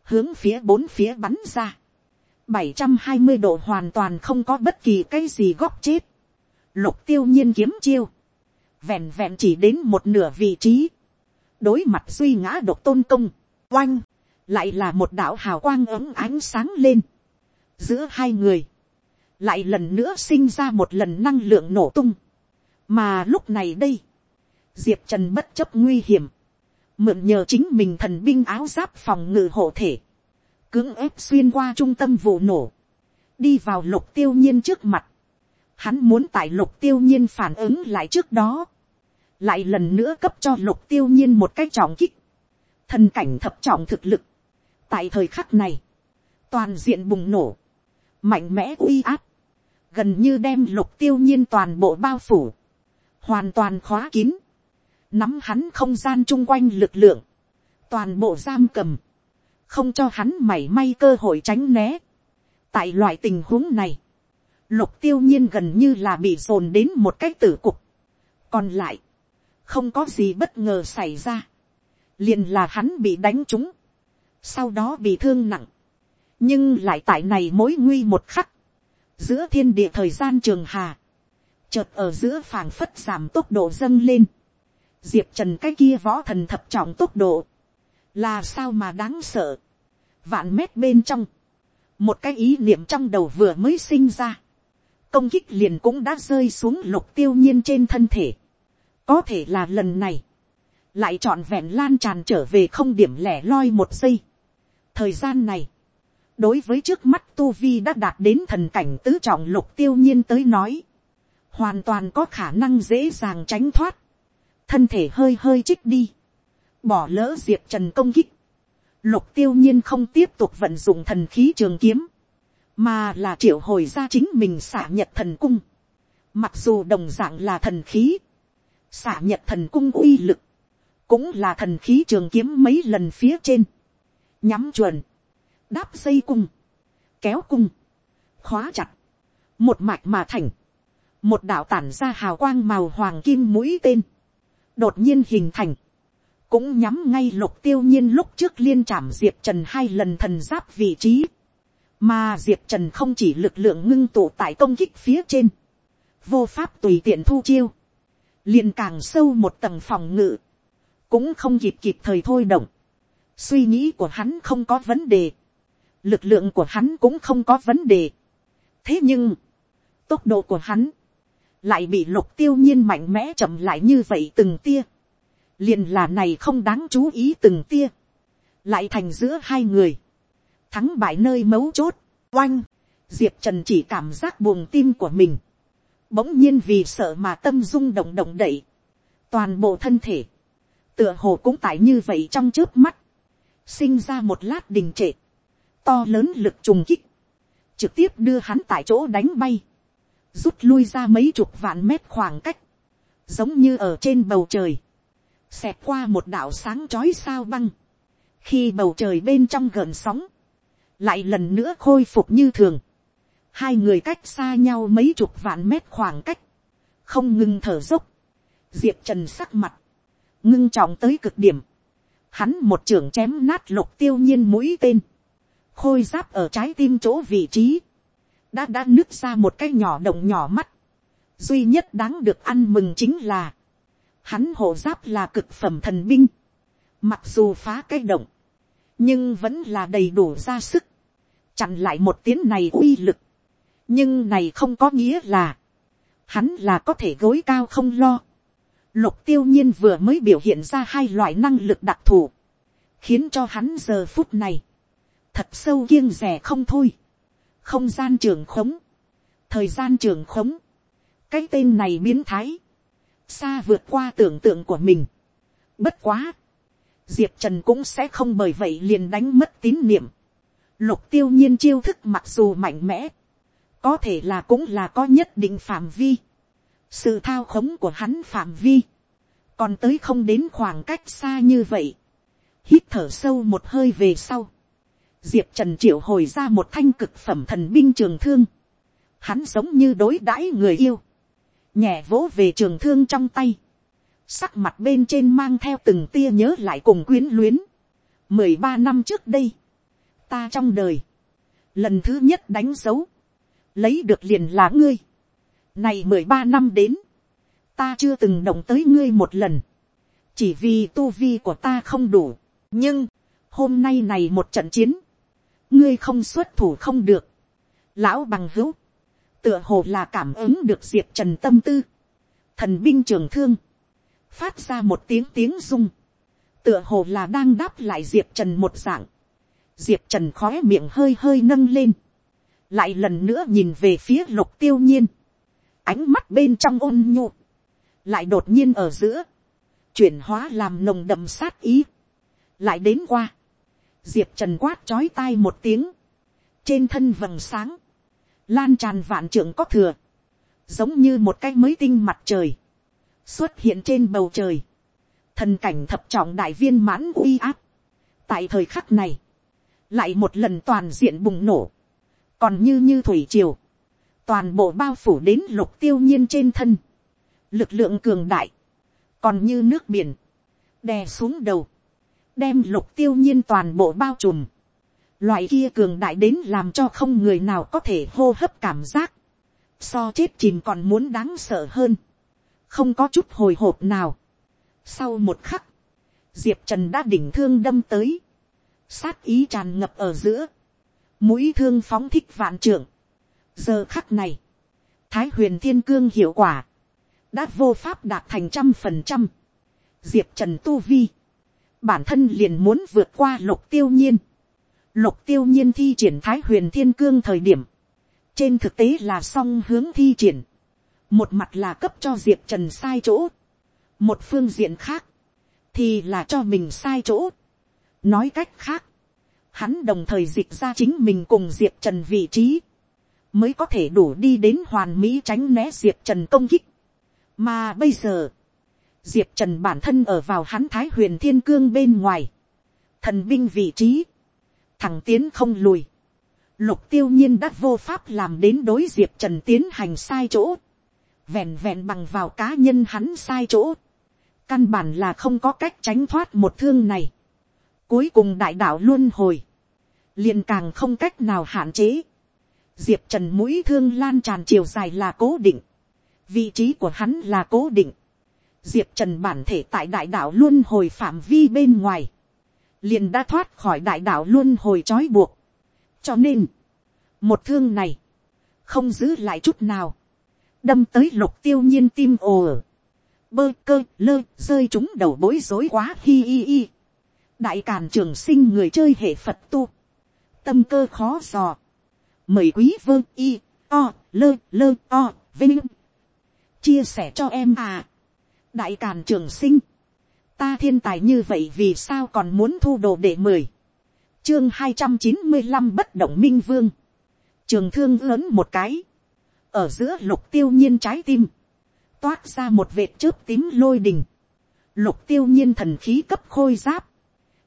hướng phía bốn phía bắn ra, bảy trăm hai mươi độ hoàn toàn không có bất kỳ cái gì góc chết, lục tiêu nhiên kiếm chiêu, vẹn vẹn chỉ đến một nửa vị trí, đối mặt suy ngã độc tôn công, oanh, lại là một đạo hào quang ấm ánh sáng lên, giữa hai người, lại lần nữa sinh ra một lần năng lượng nổ tung, mà lúc này đây, diệp trần bất chấp nguy hiểm, mượn nhờ chính mình thần binh áo giáp phòng ngự hộ thể, cưỡng ép xuyên qua trung tâm vụ nổ, đi vào lục tiêu nhiên trước mặt, hắn muốn tại lục tiêu nhiên phản ứng lại trước đó, lại lần nữa cấp cho lục tiêu nhiên một cái trọng kích, thần cảnh thập trọng thực lực, tại thời khắc này, toàn diện bùng nổ, mạnh mẽ uy áp, gần như đem lục tiêu nhiên toàn bộ bao phủ, hoàn toàn khóa kín, nắm hắn không gian chung quanh lực lượng, toàn bộ giam cầm, không cho hắn mảy may cơ hội tránh né. tại loại tình huống này, lục tiêu nhiên gần như là bị dồn đến một cái tử cục. còn lại, không có gì bất ngờ xảy ra, liền là hắn bị đánh trúng, sau đó bị thương nặng, nhưng lại tại này mối nguy một khắc, giữa thiên địa thời gian trường hà, chợt ở giữa phảng phất giảm tốc độ dâng lên, diệp trần cái kia võ thần thập trọng tốc độ, là sao mà đáng sợ, vạn mét bên trong, một cái ý niệm trong đầu vừa mới sinh ra, công kích liền cũng đã rơi xuống lục tiêu nhiên trên thân thể, có thể là lần này, lại trọn vẹn lan tràn trở về không điểm lẻ loi một giây. thời gian này, đối với trước mắt tu vi đã đạt đến thần cảnh tứ trọng lục tiêu nhiên tới nói, hoàn toàn có khả năng dễ dàng tránh thoát, thân thể hơi hơi trích đi, bỏ lỡ diệp trần công kích, lục tiêu nhiên không tiếp tục vận dụng thần khí trường kiếm, mà là triệu hồi ra chính mình xả nhật thần cung, mặc dù đồng dạng là thần khí, xả nhật thần cung uy lực, cũng là thần khí trường kiếm mấy lần phía trên, nhắm chuẩn, đáp dây cung, kéo cung, khóa chặt, một mạch mà thành, một đạo tản ra hào quang màu hoàng kim mũi tên, đột nhiên hình thành, cũng nhắm ngay lục tiêu nhiên lúc trước liên trảm diệp trần hai lần thần giáp vị trí, mà diệp trần không chỉ lực lượng ngưng tụ tại công kích phía trên, vô pháp tùy tiện thu chiêu, liền càng sâu một tầng phòng ngự, cũng không kịp kịp thời thôi động, suy nghĩ của hắn không có vấn đề, lực lượng của hắn cũng không có vấn đề. thế nhưng, tốc độ của hắn, lại bị lục tiêu nhiên mạnh mẽ chậm lại như vậy từng tia, liền là này không đáng chú ý từng tia, lại thành giữa hai người, thắng bại nơi mấu chốt, oanh, diệp trần chỉ cảm giác buồng tim của mình, bỗng nhiên vì sợ mà tâm rung động động đậy, toàn bộ thân thể, tựa hồ cũng tại như vậy trong trước mắt, sinh ra một lát đình trệ, to lớn lực trùng kích, trực tiếp đưa hắn tại chỗ đánh bay, rút lui ra mấy chục vạn mét khoảng cách, giống như ở trên bầu trời, xẹt qua một đạo sáng chói sao băng, khi bầu trời bên trong gợn sóng, lại lần nữa khôi phục như thường, hai người cách xa nhau mấy chục vạn mét khoảng cách, không ngừng thở dốc, diệp trần sắc mặt, ngưng trọng tới cực điểm, hắn một trưởng chém nát lục tiêu nhiên mũi tên, khôi giáp ở trái tim chỗ vị trí, đã đã nứt ra một cái nhỏ động nhỏ mắt, duy nhất đáng được ăn mừng chính là, hắn hộ giáp là cực phẩm thần binh, mặc dù phá cái động, nhưng vẫn là đầy đủ ra sức, chặn lại một tiếng này uy lực, nhưng này không có nghĩa là, hắn là có thể gối cao không lo, Lục tiêu nhiên vừa mới biểu hiện ra hai loại năng lực đặc thù. Khiến cho hắn giờ phút này. Thật sâu kiêng rẻ không thôi. Không gian trường khống. Thời gian trường khống. Cái tên này biến thái. Xa vượt qua tưởng tượng của mình. Bất quá. Diệp Trần cũng sẽ không bởi vậy liền đánh mất tín niệm. Lục tiêu nhiên chiêu thức mặc dù mạnh mẽ. Có thể là cũng là có nhất định phạm vi sự thao khống của hắn phạm vi, còn tới không đến khoảng cách xa như vậy, hít thở sâu một hơi về sau, diệp trần triệu hồi ra một thanh cực phẩm thần binh trường thương, hắn giống như đối đãi người yêu, nhẹ vỗ về trường thương trong tay, sắc mặt bên trên mang theo từng tia nhớ lại cùng quyến luyến, mười ba năm trước đây, ta trong đời, lần thứ nhất đánh dấu, lấy được liền là ngươi, này mười ba năm đến. Ta chưa từng động tới ngươi một lần. Chỉ vì tu vi của ta không đủ. Nhưng. Hôm nay này một trận chiến. Ngươi không xuất thủ không được. Lão bằng hữu. Tựa hồ là cảm ứng được diệp trần tâm tư. Thần binh trường thương. Phát ra một tiếng tiếng rung. Tựa hồ là đang đáp lại diệp trần một dạng. Diệp trần khóe miệng hơi hơi nâng lên lại lần nữa nhìn về phía lục tiêu nhiên ánh mắt bên trong ôn nhu, lại đột nhiên ở giữa, chuyển hóa làm nồng đậm sát ý, lại đến qua, diệp trần quát chói tai một tiếng, trên thân vầng sáng, lan tràn vạn trưởng có thừa, giống như một cái mới tinh mặt trời, xuất hiện trên bầu trời, thần cảnh thập trọng đại viên mãn uy áp, tại thời khắc này, lại một lần toàn diện bùng nổ, còn như như thủy triều, toàn bộ bao phủ đến lục tiêu nhiên trên thân, lực lượng cường đại, còn như nước biển, đè xuống đầu, đem lục tiêu nhiên toàn bộ bao trùm, loại kia cường đại đến làm cho không người nào có thể hô hấp cảm giác, so chết chìm còn muốn đáng sợ hơn, không có chút hồi hộp nào. Sau một khắc, diệp trần đã đỉnh thương đâm tới, sát ý tràn ngập ở giữa, mũi thương phóng thích vạn trưởng. giờ khắc này, thái huyền thiên cương hiệu quả, đã vô pháp đạt thành trăm phần trăm, diệp trần tu vi, bản thân liền muốn vượt qua lục tiêu nhiên, lục tiêu nhiên thi triển thái huyền thiên cương thời điểm, trên thực tế là song hướng thi triển, một mặt là cấp cho diệp trần sai chỗ, một phương diện khác, thì là cho mình sai chỗ. nói cách khác, hắn đồng thời dịch ra chính mình cùng diệp trần vị trí, mới có thể đủ đi đến hoàn mỹ tránh né diệp trần công kích. mà bây giờ, diệp trần bản thân ở vào hắn thái huyền thiên cương bên ngoài, thần binh vị trí, thẳng tiến không lùi, lục tiêu nhiên đã vô pháp làm đến đối diệp trần tiến hành sai chỗ, vẹn vẹn bằng vào cá nhân hắn sai chỗ, căn bản là không có cách tránh thoát một thương này. Cuối cùng đại đạo luôn hồi, liền càng không cách nào hạn chế. Diệp trần mũi thương lan tràn chiều dài là cố định, vị trí của hắn là cố định. Diệp trần bản thể tại đại đạo luôn hồi phạm vi bên ngoài, liền đã thoát khỏi đại đạo luôn hồi trói buộc. cho nên, một thương này, không giữ lại chút nào, đâm tới lục tiêu nhiên tim ồ bơ cơ lơ rơi chúng đầu bối rối quá hi hi hi. đại càn trường sinh người chơi hệ phật tu, tâm cơ khó dò, mời quý vơ y o lơ lơ o vinh. Chia sẻ cho em à đại càn trường sinh. Ta thiên tài như vậy vì sao còn muốn thu đồ để mười? Chương hai trăm chín mươi năm bất động minh vương. Trường thương lớn một cái. Ở giữa lục tiêu nhiên trái tim. Toát ra một vệt chớp tím lôi đình. Lục tiêu nhiên thần khí cấp khôi giáp.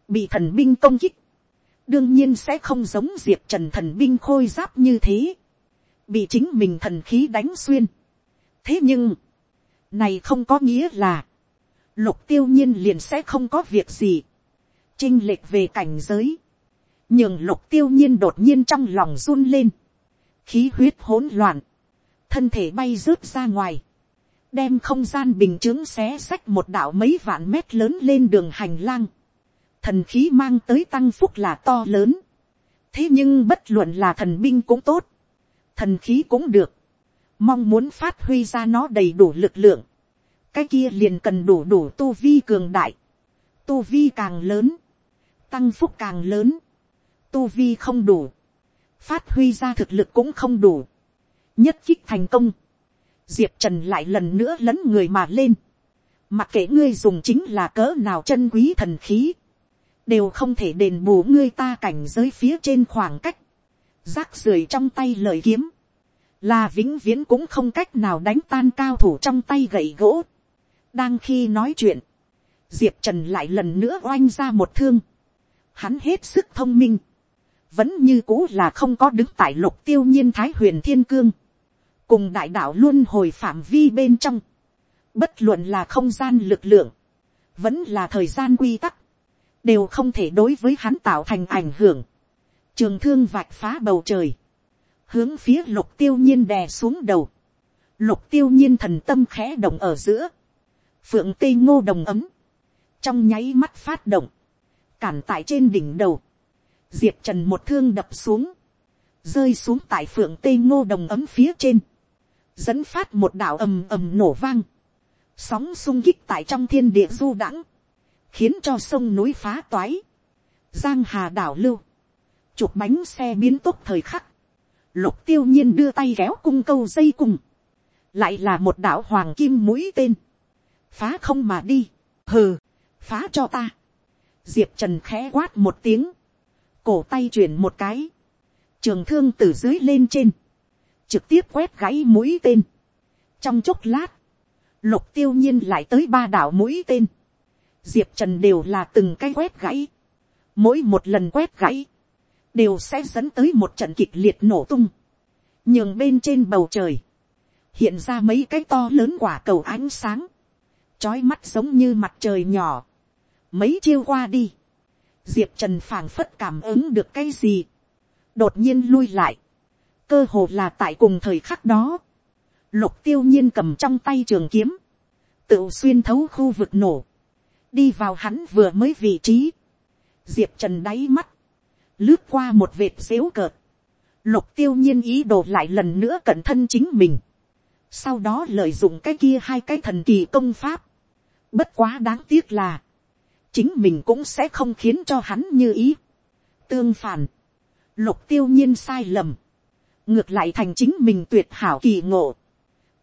Bị thần binh công kích. Đương nhiên sẽ không giống diệp trần thần binh khôi giáp như thế. Bị chính mình thần khí đánh xuyên. Thế nhưng này không có nghĩa là lục tiêu nhiên liền sẽ không có việc gì, chinh lệch về cảnh giới, nhưng lục tiêu nhiên đột nhiên trong lòng run lên, khí huyết hỗn loạn, thân thể bay rớt ra ngoài, đem không gian bình chứng xé sách một đạo mấy vạn mét lớn lên đường hành lang, thần khí mang tới tăng phúc là to lớn, thế nhưng bất luận là thần binh cũng tốt, thần khí cũng được, mong muốn phát huy ra nó đầy đủ lực lượng, cái kia liền cần đủ đủ tu vi cường đại, tu vi càng lớn, tăng phúc càng lớn, tu vi không đủ, phát huy ra thực lực cũng không đủ, nhất kích thành công, diệp trần lại lần nữa lấn người mà lên, mặc kệ ngươi dùng chính là cỡ nào chân quý thần khí, đều không thể đền bù ngươi ta cảnh giới phía trên khoảng cách, rác rưởi trong tay lời kiếm, là vĩnh viễn cũng không cách nào đánh tan cao thủ trong tay gậy gỗ. Đang khi nói chuyện, diệp trần lại lần nữa oanh ra một thương. hắn hết sức thông minh, vẫn như cũ là không có đứng tại lục tiêu nhiên thái huyền thiên cương, cùng đại đạo luôn hồi phạm vi bên trong, bất luận là không gian lực lượng, vẫn là thời gian quy tắc, đều không thể đối với hắn tạo thành ảnh hưởng. trường thương vạch phá bầu trời, hướng phía lục tiêu nhiên đè xuống đầu, lục tiêu nhiên thần tâm khẽ động ở giữa, phượng tây ngô đồng ấm, trong nháy mắt phát động, cản tại trên đỉnh đầu, diệp trần một thương đập xuống, rơi xuống tại phượng tây ngô đồng ấm phía trên, dẫn phát một đạo ầm ầm nổ vang, sóng sung kích tại trong thiên địa du đãng, khiến cho sông núi phá toái, giang hà đảo lưu, chụp bánh xe biến tốc thời khắc, lục tiêu nhiên đưa tay kéo cung câu dây cung, lại là một đạo hoàng kim mũi tên, phá không mà đi, hừ, phá cho ta. diệp trần khẽ quát một tiếng, cổ tay chuyển một cái, trường thương từ dưới lên trên, trực tiếp quét gãy mũi tên. trong chốc lát, lục tiêu nhiên lại tới ba đảo mũi tên. diệp trần đều là từng cái quét gãy. mỗi một lần quét gãy, đều sẽ dẫn tới một trận kịch liệt nổ tung. nhường bên trên bầu trời, hiện ra mấy cái to lớn quả cầu ánh sáng, trói mắt giống như mặt trời nhỏ. mấy chiêu qua đi, diệp trần phảng phất cảm ứng được cái gì, đột nhiên lui lại, cơ hồ là tại cùng thời khắc đó, lục tiêu nhiên cầm trong tay trường kiếm, tự xuyên thấu khu vực nổ, đi vào hắn vừa mới vị trí, diệp trần đáy mắt, lướt qua một vệt xếu cợt, lục tiêu nhiên ý đồ lại lần nữa cẩn thân chính mình, sau đó lợi dụng cái kia hai cái thần kỳ công pháp, bất quá đáng tiếc là, chính mình cũng sẽ không khiến cho hắn như ý. tương phản, lục tiêu nhiên sai lầm, ngược lại thành chính mình tuyệt hảo kỳ ngộ,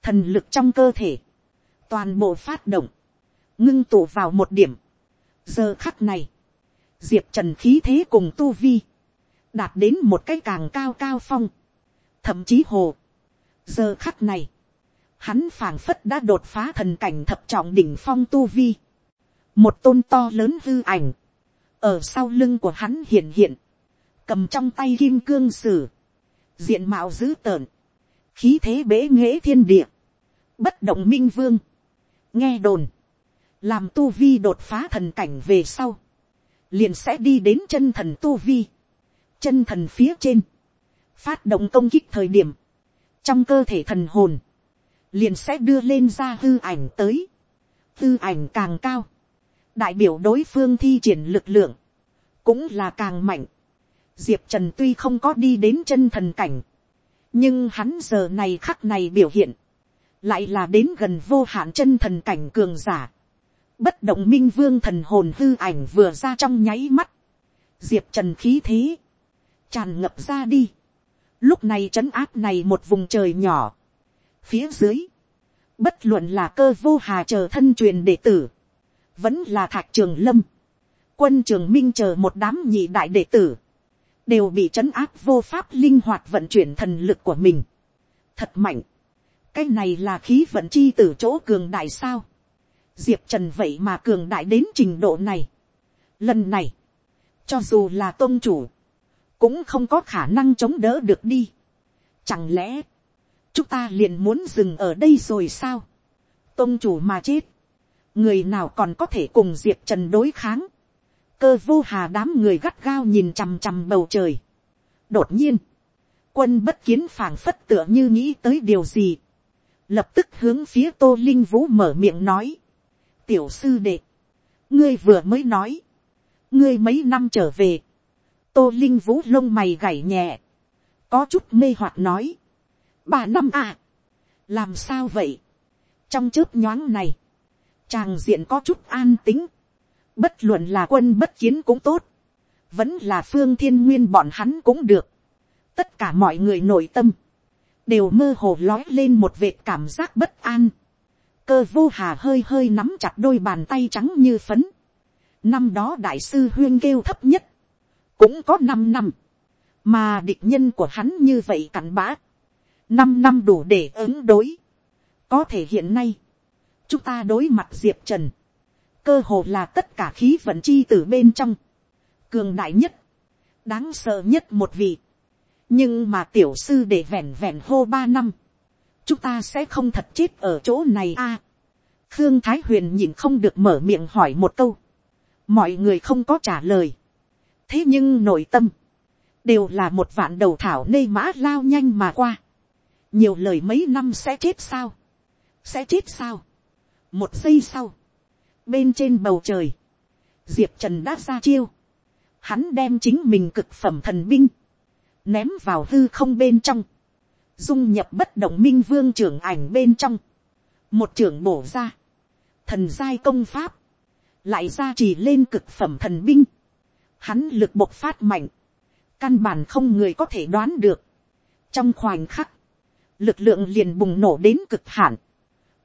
thần lực trong cơ thể, toàn bộ phát động, ngưng tụ vào một điểm. giờ khắc này, diệp trần khí thế cùng tu vi, đạt đến một cái càng cao cao phong, thậm chí hồ. giờ khắc này, hắn phảng phất đã đột phá thần cảnh thập trọng đỉnh phong tu vi, một tôn to lớn hư ảnh, ở sau lưng của hắn hiện hiện, cầm trong tay kim cương sử, diện mạo dữ tợn, khí thế bế nghễ thiên địa, bất động minh vương, nghe đồn, làm tu vi đột phá thần cảnh về sau, liền sẽ đi đến chân thần tu vi, chân thần phía trên, phát động công kích thời điểm, trong cơ thể thần hồn, liền sẽ đưa lên ra hư ảnh tới, hư ảnh càng cao, đại biểu đối phương thi triển lực lượng, cũng là càng mạnh. Diệp Trần tuy không có đi đến chân thần cảnh, nhưng hắn giờ này khắc này biểu hiện, lại là đến gần vô hạn chân thần cảnh cường giả. Bất động minh vương thần hồn hư ảnh vừa ra trong nháy mắt. Diệp Trần khí thế, tràn ngập ra đi. Lúc này trấn áp này một vùng trời nhỏ. Phía dưới, bất luận là cơ vô hà chờ thân truyền đệ tử, vẫn là thạc trường lâm, quân trường minh chờ một đám nhị đại đệ tử, đều bị trấn áp vô pháp linh hoạt vận chuyển thần lực của mình. Thật mạnh. Cái này là khí vận chi ử chỗ cường đại sao. Diệp Trần vậy mà cường đại đến trình độ này. Lần này, cho dù là tôn chủ, cũng không có khả năng chống đỡ được đi. Chẳng lẽ, chúng ta liền muốn dừng ở đây rồi sao. Tôn chủ mà chết, người nào còn có thể cùng diệp trần đối kháng. cơ vô hà đám người gắt gao nhìn chằm chằm bầu trời. đột nhiên, quân bất kiến phảng phất tựa như nghĩ tới điều gì. lập tức hướng phía tô linh vũ mở miệng nói tiểu sư đệ, ngươi vừa mới nói, ngươi mấy năm trở về, tô linh vũ lông mày gảy nhẹ, có chút mê hoặc nói, ba năm à, làm sao vậy, trong chớp nhoáng này, tràng diện có chút an tính, bất luận là quân bất kiến cũng tốt, vẫn là phương thiên nguyên bọn hắn cũng được, tất cả mọi người nội tâm, đều mơ hồ lói lên một vệt cảm giác bất an, cơ vô hà hơi hơi nắm chặt đôi bàn tay trắng như phấn, năm đó đại sư huyên kêu thấp nhất, cũng có năm năm, mà địch nhân của hắn như vậy cặn bã, năm năm đủ để ứng đối, có thể hiện nay, chúng ta đối mặt diệp trần, cơ hồ là tất cả khí vận chi từ bên trong, cường đại nhất, đáng sợ nhất một vị, nhưng mà tiểu sư để vẹn vẹn hô ba năm, chúng ta sẽ không thật chết ở chỗ này a. khương thái huyền nhìn không được mở miệng hỏi một câu, mọi người không có trả lời, thế nhưng nội tâm, đều là một vạn đầu thảo nê mã lao nhanh mà qua, nhiều lời mấy năm sẽ chết sao, sẽ chết sao, một giây sau, bên trên bầu trời, diệp trần đã ra chiêu, hắn đem chính mình cực phẩm thần binh, ném vào hư không bên trong, dung nhập bất động minh vương trưởng ảnh bên trong, một trưởng bổ ra, thần giai công pháp, lại ra chỉ lên cực phẩm thần binh, hắn lực bộc phát mạnh, căn bản không người có thể đoán được, trong khoảnh khắc, lực lượng liền bùng nổ đến cực hạn,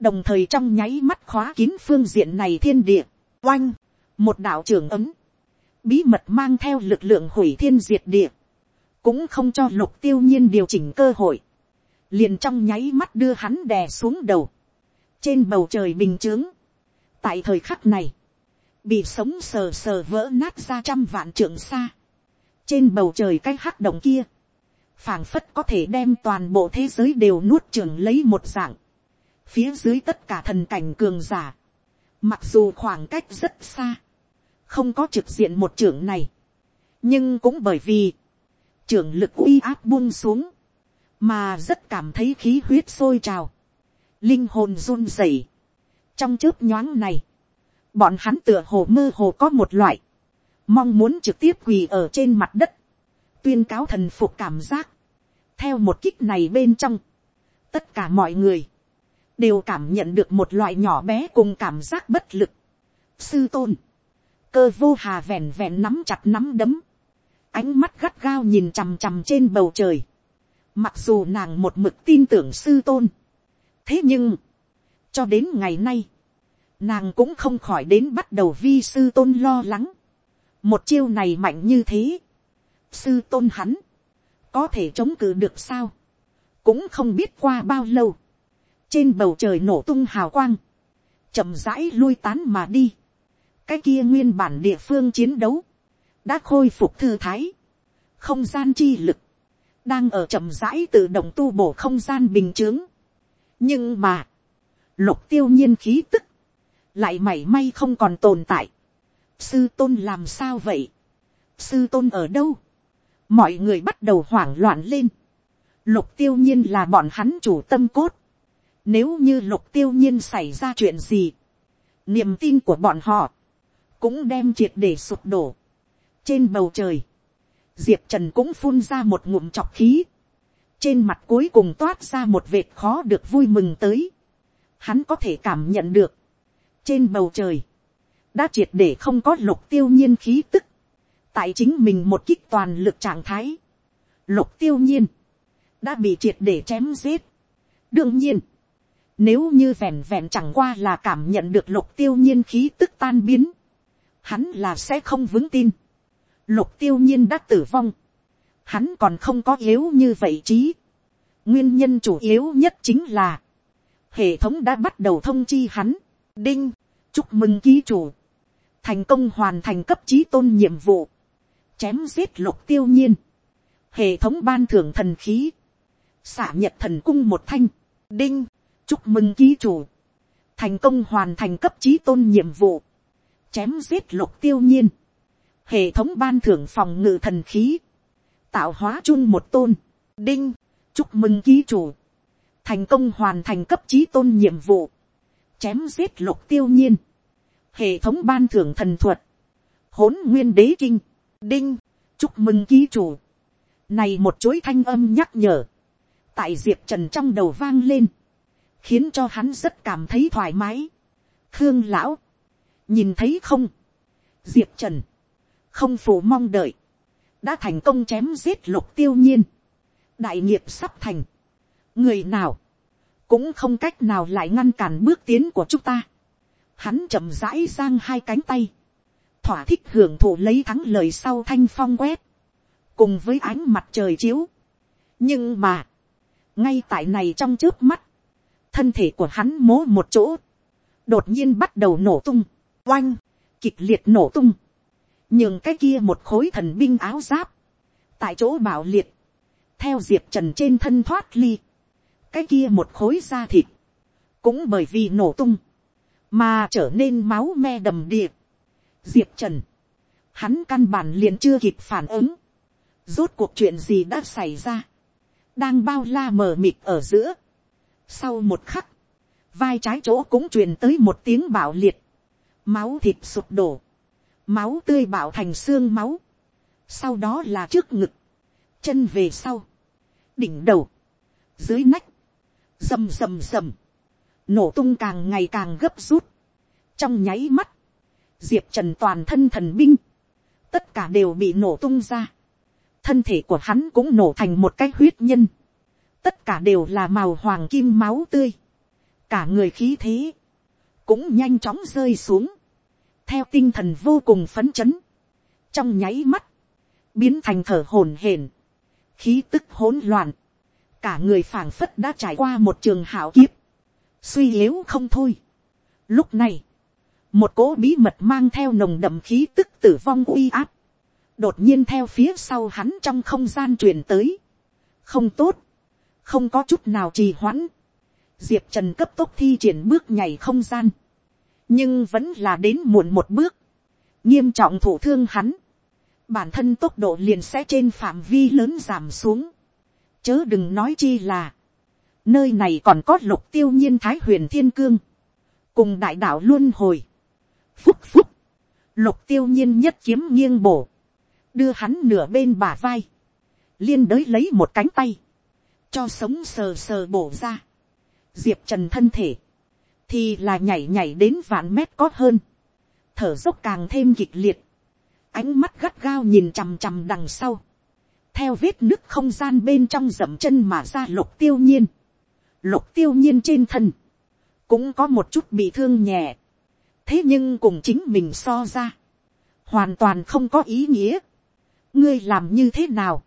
đồng thời trong nháy mắt khóa kín phương diện này thiên địa, oanh, một đạo trưởng ấm, bí mật mang theo lực lượng hủy thiên diệt địa, cũng không cho lục tiêu nhiên điều chỉnh cơ hội, liền trong nháy mắt đưa hắn đè xuống đầu, trên bầu trời bình chướng, tại thời khắc này, bị sống sờ sờ vỡ nát ra trăm vạn trượng xa, trên bầu trời cái hắc động kia, phảng phất có thể đem toàn bộ thế giới đều nuốt trường lấy một dạng, phía dưới tất cả thần cảnh cường giả, mặc dù khoảng cách rất xa, không có trực diện một trưởng này, nhưng cũng bởi vì, trưởng lực uy áp buông xuống, mà rất cảm thấy khí huyết sôi trào, linh hồn run rẩy. trong chớp nhoáng này, bọn hắn tựa hồ mơ hồ có một loại, mong muốn trực tiếp quỳ ở trên mặt đất, tuyên cáo thần phục cảm giác. theo một kích này bên trong, tất cả mọi người, đều cảm nhận được một loại nhỏ bé cùng cảm giác bất lực. sư tôn, cơ vô hà vẹn vẹn nắm chặt nắm đấm, ánh mắt gắt gao nhìn chằm chằm trên bầu trời, mặc dù nàng một mực tin tưởng sư tôn, thế nhưng, cho đến ngày nay, nàng cũng không khỏi đến bắt đầu vi sư tôn lo lắng. một chiêu này mạnh như thế, sư tôn hắn, có thể chống cự được sao, cũng không biết qua bao lâu, trên bầu trời nổ tung hào quang, chậm rãi lui tán mà đi, cái kia nguyên bản địa phương chiến đấu, đã khôi phục thư thái, không gian chi lực, đang ở chậm rãi tự động tu bổ không gian bình t h ư ớ n g nhưng mà, lục tiêu nhiên khí tức, lại mảy may không còn tồn tại. sư tôn làm sao vậy, sư tôn ở đâu, mọi người bắt đầu hoảng loạn lên, lục tiêu nhiên là bọn hắn chủ tâm cốt, nếu như lục tiêu nhiên xảy ra chuyện gì, niềm tin của bọn họ, cũng đem triệt để sụp đổ. trên bầu trời, diệp trần cũng phun ra một ngụm chọc khí, trên mặt cuối cùng toát ra một vệt khó được vui mừng tới, hắn có thể cảm nhận được, trên bầu trời, đã triệt để không có lục tiêu nhiên khí tức, tại chính mình một kích toàn lực trạng thái, lục tiêu nhiên, đã bị triệt để chém giết. đương nhiên, nếu như vẹn vẹn chẳng qua là cảm nhận được lục tiêu nhiên khí tức tan biến, hắn là sẽ không vững tin lục tiêu nhiên đã tử vong, hắn còn không có yếu như vậy trí. nguyên nhân chủ yếu nhất chính là, hệ thống đã bắt đầu thông chi hắn, đinh, chúc mừng ký chủ, thành công hoàn thành cấp trí tôn nhiệm vụ, chém giết lục tiêu nhiên, hệ thống ban thưởng thần khí, xả nhật thần cung một thanh, đinh, chúc mừng ký chủ, thành công hoàn thành cấp trí tôn nhiệm vụ, chém giết lục tiêu nhiên, hệ thống ban thưởng phòng ngự thần khí, tạo hóa chung một tôn, đinh, chúc mừng ký chủ, thành công hoàn thành cấp trí tôn nhiệm vụ, chém giết lục tiêu nhiên, hệ thống ban thưởng thần thuật, hỗn nguyên đế kinh, đinh, chúc mừng ký chủ, này một chuỗi thanh âm nhắc nhở, tại diệp trần trong đầu vang lên, khiến cho hắn rất cảm thấy thoải mái. khương lão, nhìn thấy không, diệp trần, không phụ mong đợi, đã thành công chém giết lục tiêu nhiên, đại nghiệp sắp thành, người nào, cũng không cách nào lại ngăn cản bước tiến của chúng ta. Hắn chậm rãi sang hai cánh tay, thỏa thích hưởng thụ lấy thắng lời sau thanh phong quét, cùng với ánh mặt trời chiếu. nhưng mà, ngay tại này trong trước mắt, thân thể của hắn mố một chỗ, đột nhiên bắt đầu nổ tung, oanh, kịch liệt nổ tung, nhường cái kia một khối thần binh áo giáp, tại chỗ bảo liệt, theo diệp trần trên thân thoát ly, cái kia một khối da thịt, cũng bởi vì nổ tung, mà trở nên máu me đầm địa. diệp trần, hắn căn bản liền chưa kịp phản ứng, rốt cuộc chuyện gì đã xảy ra, đang bao la mờ mịt ở giữa. sau một khắc, vai trái chỗ cũng truyền tới một tiếng bảo liệt, máu thịt sụp đổ, máu tươi bạo thành xương máu, sau đó là trước ngực, chân về sau, đỉnh đầu, dưới nách, rầm rầm rầm, nổ tung càng ngày càng gấp rút, trong nháy mắt, diệp trần toàn thân thần binh, tất cả đều bị nổ tung ra, thân thể của hắn cũng nổ thành một cái huyết nhân, tất cả đều là màu hoàng kim máu tươi, cả người khí thế, cũng nhanh chóng rơi xuống, theo tinh thần vô cùng phấn chấn, trong nháy mắt, biến thành thở hổn hển, khí tức hỗn loạn, cả người phảng phất đã trải qua một trường hảo kiếp, suy yếu không thôi. Lúc này, một cỗ bí mật mang theo nồng đậm khí tức tử vong uy áp, đột nhiên theo phía sau hắn trong không gian truyền tới. không tốt, không có chút nào trì hoãn. diệp trần cấp tốc thi triển bước nhảy không gian, nhưng vẫn là đến muộn một bước, nghiêm trọng thủ thương hắn, bản thân tốc độ liền sẽ trên phạm vi lớn giảm xuống, chớ đừng nói chi là, nơi này còn có lục tiêu nhiên thái huyền thiên cương, cùng đại đạo luôn hồi, phúc phúc, lục tiêu nhiên nhất kiếm nghiêng bổ, đưa hắn nửa bên bả vai, liên đới lấy một cánh tay, cho sống sờ sờ bổ ra, diệp trần thân thể, thì là nhảy nhảy đến vạn mét có hơn, thở dốc càng thêm kịch liệt, ánh mắt gắt gao nhìn chằm chằm đằng sau, theo vết nứt không gian bên trong dậm chân mà ra lục tiêu nhiên, lục tiêu nhiên trên thân, cũng có một chút bị thương nhẹ, thế nhưng cùng chính mình so ra, hoàn toàn không có ý nghĩa. ngươi làm như thế nào,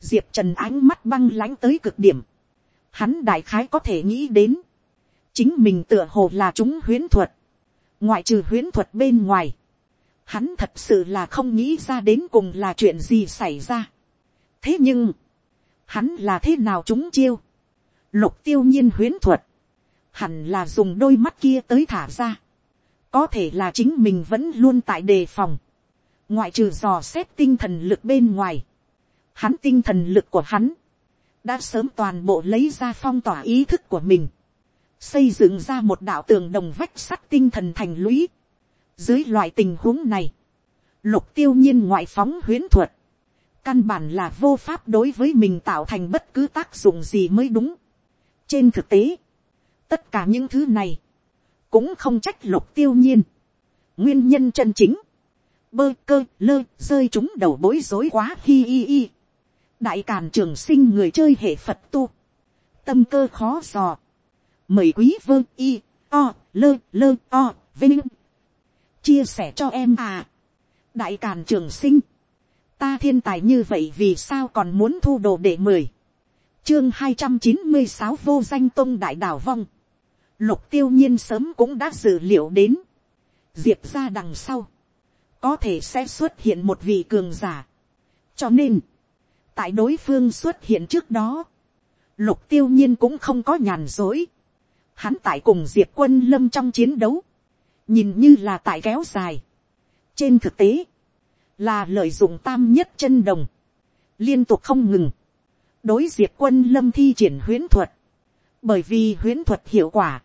diệp trần ánh mắt băng lãnh tới cực điểm, hắn đại khái có thể nghĩ đến, chính mình tựa hồ là chúng huyến thuật, ngoại trừ huyến thuật bên ngoài, hắn thật sự là không nghĩ ra đến cùng là chuyện gì xảy ra. thế nhưng, hắn là thế nào chúng chiêu, lục tiêu nhiên huyến thuật, hẳn là dùng đôi mắt kia tới thả ra, có thể là chính mình vẫn luôn tại đề phòng, ngoại trừ dò xét tinh thần lực bên ngoài, hắn tinh thần lực của hắn, đã sớm toàn bộ lấy ra phong tỏa ý thức của mình, xây dựng ra một đạo tường đồng vách sắt tinh thần thành lũy. Dưới loại tình huống này, lục tiêu nhiên ngoại phóng huyến thuật, căn bản là vô pháp đối với mình tạo thành bất cứ tác dụng gì mới đúng. Trên thực tế, tất cả những thứ này, cũng không trách lục tiêu nhiên. Nguyên nhân chân chính, bơ cơ lơ rơi chúng đầu bối rối quá hi hi hi. Đại càn trường sinh người chơi hệ Phật tu. Tâm cơ khó dò mời quý vơ y, o, lơ lơ, o, vinh. Chia sẻ cho em à. Đại càn trường sinh. Ta thiên tài như vậy vì sao còn muốn thu đồ để mười chương hai trăm chín mươi sáu vô danh tôn đại đảo vong. Lục tiêu nhiên sớm cũng đã dự liệu đến. Diệp ra đằng sau. Có thể sẽ xuất hiện một vị cường giả. Cho nên, tại đối phương xuất hiện trước đó, lục tiêu nhiên cũng không có nhàn dối hắn tại cùng diệp quân lâm trong chiến đấu, nhìn như là tại kéo dài. trên thực tế, là lợi dụng tam nhất chân đồng, liên tục không ngừng, đối diệp quân lâm thi triển huyễn thuật, bởi vì huyễn thuật hiệu quả,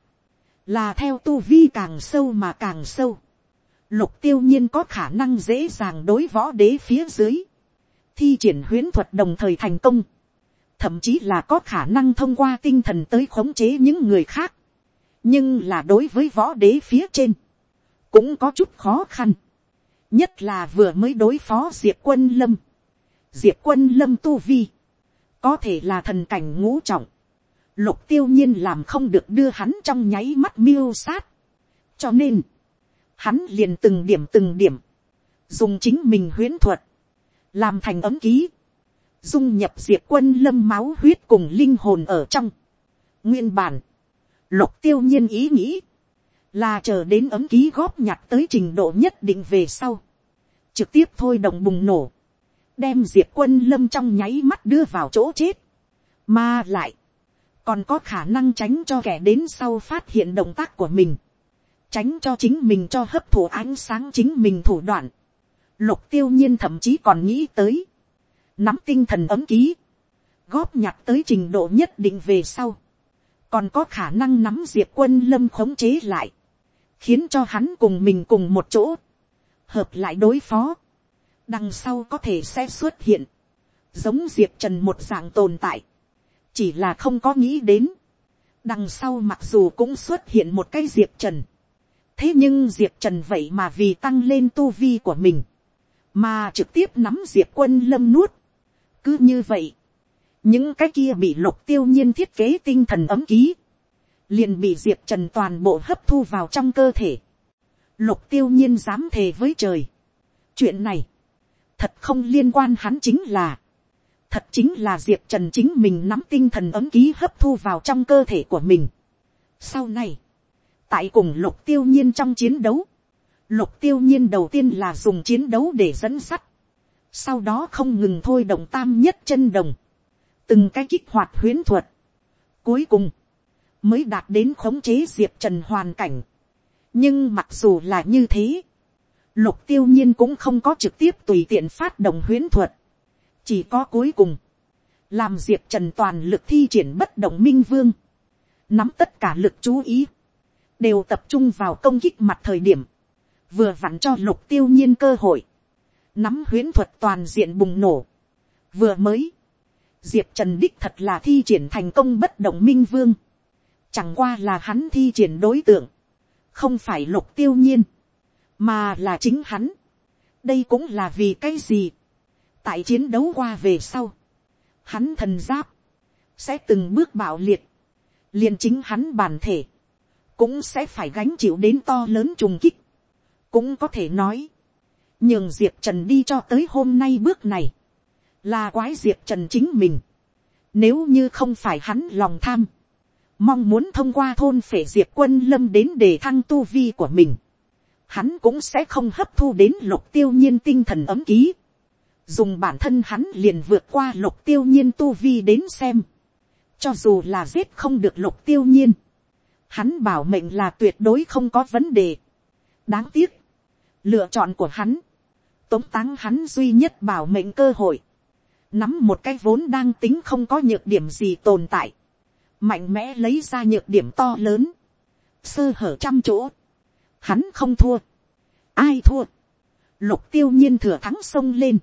là theo tu vi càng sâu mà càng sâu, lục tiêu nhiên có khả năng dễ dàng đối võ đế phía dưới, thi triển huyễn thuật đồng thời thành công, thậm chí là có khả năng thông qua tinh thần tới khống chế những người khác, nhưng là đối với võ đế phía trên, cũng có chút khó khăn, nhất là vừa mới đối phó diệp quân lâm, diệp quân lâm tu vi, có thể là thần cảnh ngũ trọng, lục tiêu nhiên làm không được đưa hắn trong nháy mắt miêu sát, cho nên, hắn liền từng điểm từng điểm, dùng chính mình huyễn thuật, làm thành ấm ký, dung nhập diệp quân lâm máu huyết cùng linh hồn ở trong. Nguyên bản, Lục tiêu nhiên ý nghĩ. Là chờ đến ấm ký góp nhặt tới trình độ nhất định về sau. Trực tiếp thôi động bùng nổ. Đem diệt quân lâm trong nháy mắt đưa vào chỗ chết. Mà lại. Còn có khả năng tránh cho kẻ đến sau phát hiện động tác của mình. Tránh cho chính mình cho hấp thụ ánh sáng chính mình thủ đoạn. Lục tiêu nhiên thậm chí còn nghĩ tới. Nắm tinh thần ấm ký góp nhặt tới trình độ nhất định về sau, còn có khả năng nắm diệp quân lâm khống chế lại, khiến cho hắn cùng mình cùng một chỗ, hợp lại đối phó, đằng sau có thể sẽ xuất hiện, giống diệp trần một dạng tồn tại, chỉ là không có nghĩ đến, đằng sau mặc dù cũng xuất hiện một cái diệp trần, thế nhưng diệp trần vậy mà vì tăng lên tu vi của mình, mà trực tiếp nắm diệp quân lâm nuốt, cứ như vậy, những cái kia bị lục tiêu nhiên thiết kế tinh thần ấm ký, liền bị diệp trần toàn bộ hấp thu vào trong cơ thể. lục tiêu nhiên dám thề với trời. chuyện này, thật không liên quan hắn chính là, thật chính là diệp trần chính mình nắm tinh thần ấm ký hấp thu vào trong cơ thể của mình. sau này, tại cùng lục tiêu nhiên trong chiến đấu, lục tiêu nhiên đầu tiên là dùng chiến đấu để dẫn sắt, sau đó không ngừng thôi động tam nhất chân đồng, từng cái kích hoạt huyến thuật, cuối cùng, mới đạt đến khống chế diệp trần hoàn cảnh. nhưng mặc dù là như thế, lục tiêu nhiên cũng không có trực tiếp tùy tiện phát động huyến thuật, chỉ có cuối cùng, làm diệp trần toàn lực thi triển bất động minh vương, nắm tất cả lực chú ý, đều tập trung vào công kích mặt thời điểm, vừa vặn cho lục tiêu nhiên cơ hội, nắm huyễn thuật toàn diện bùng nổ, vừa mới, diệp trần đích thật là thi triển thành công bất động minh vương, chẳng qua là hắn thi triển đối tượng, không phải lục tiêu nhiên, mà là chính hắn. đây cũng là vì cái gì, tại chiến đấu qua về sau, hắn thần giáp, sẽ từng bước bạo liệt, liền chính hắn bản thể, cũng sẽ phải gánh chịu đến to lớn trùng kích, cũng có thể nói, nhường diệp trần đi cho tới hôm nay bước này, là quái diệp trần chính mình, nếu như không phải hắn lòng tham, mong muốn thông qua thôn phể diệp quân lâm đến để thăng tu vi của mình, hắn cũng sẽ không hấp thu đến lục tiêu nhiên tinh thần ấm ký, dùng bản thân hắn liền vượt qua lục tiêu nhiên tu vi đến xem, cho dù là giết không được lục tiêu nhiên, hắn bảo mệnh là tuyệt đối không có vấn đề. đáng tiếc, lựa chọn của hắn, tống táng hắn duy nhất bảo mệnh cơ hội, nắm một cái vốn đang tính không có nhược điểm gì tồn tại, mạnh mẽ lấy ra nhược điểm to lớn, sơ hở trăm chỗ, hắn không thua, ai thua, lục tiêu nhiên thừa thắng sông lên,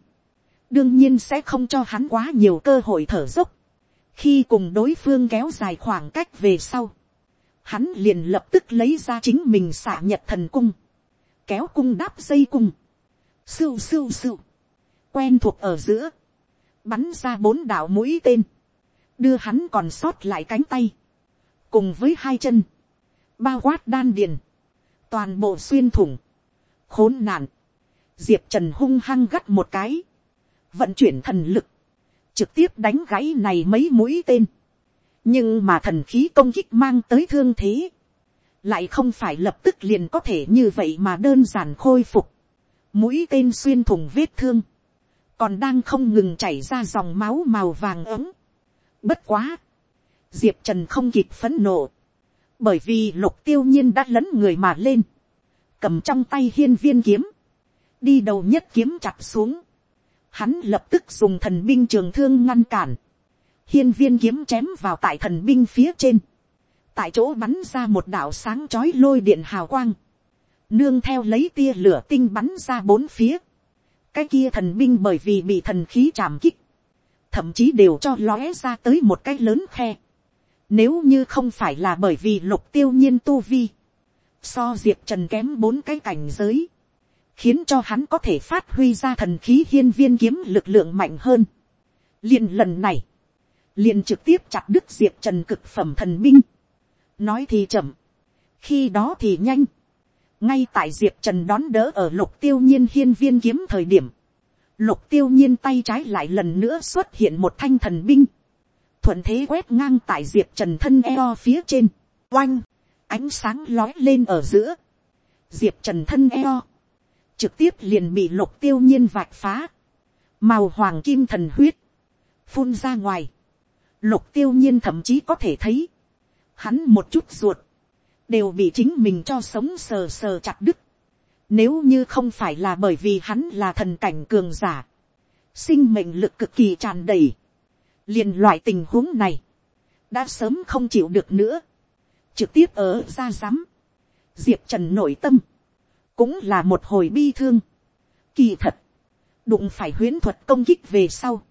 đương nhiên sẽ không cho hắn quá nhiều cơ hội thở dốc, khi cùng đối phương kéo dài khoảng cách về sau, hắn liền lập tức lấy ra chính mình xả nhật thần cung, kéo cung đáp dây cung, sưu sưu sưu, quen thuộc ở giữa, bắn ra bốn đạo mũi tên, đưa hắn còn sót lại cánh tay, cùng với hai chân, bao quát đan điền, toàn bộ xuyên thủng, khốn nạn, diệp trần hung hăng gắt một cái, vận chuyển thần lực, trực tiếp đánh gãy này mấy mũi tên, nhưng mà thần khí công kích mang tới thương thế, lại không phải lập tức liền có thể như vậy mà đơn giản khôi phục, mũi tên xuyên thủng vết thương, còn đang không ngừng chảy ra dòng máu màu vàng ấm. Bất quá, diệp trần không kịp phấn nộ, bởi vì lục tiêu nhiên đã lấn người mà lên, cầm trong tay hiên viên kiếm, đi đầu nhất kiếm chặt xuống, hắn lập tức dùng thần binh trường thương ngăn cản, hiên viên kiếm chém vào tại thần binh phía trên, tại chỗ bắn ra một đạo sáng chói lôi điện hào quang, nương theo lấy tia lửa tinh bắn ra bốn phía, cái kia thần binh bởi vì bị thần khí chạm kích, thậm chí đều cho lóe ra tới một cái lớn khe. Nếu như không phải là bởi vì lục tiêu nhiên tu vi, so diệp trần kém bốn cái cảnh giới, khiến cho hắn có thể phát huy ra thần khí hiên viên kiếm lực lượng mạnh hơn. liền lần này, liền trực tiếp chặt đứt diệp trần cực phẩm thần binh. nói thì chậm, khi đó thì nhanh ngay tại diệp trần đón đỡ ở lục tiêu nhiên hiên viên kiếm thời điểm, lục tiêu nhiên tay trái lại lần nữa xuất hiện một thanh thần binh, thuận thế quét ngang tại diệp trần thân eo phía trên, oanh, ánh sáng lói lên ở giữa, diệp trần thân eo, trực tiếp liền bị lục tiêu nhiên vạch phá, màu hoàng kim thần huyết, phun ra ngoài, lục tiêu nhiên thậm chí có thể thấy, hắn một chút ruột, đều bị chính mình cho sống sờ sờ chặt đứt. Nếu như không phải là bởi vì hắn là thần cảnh cường giả, sinh mệnh lực cực kỳ tràn đầy, liền loại tình huống này, đã sớm không chịu được nữa, trực tiếp ở ra rắm, diệp trần nội tâm, cũng là một hồi bi thương. Kỳ thật, đụng phải huyễn thuật công kích về sau,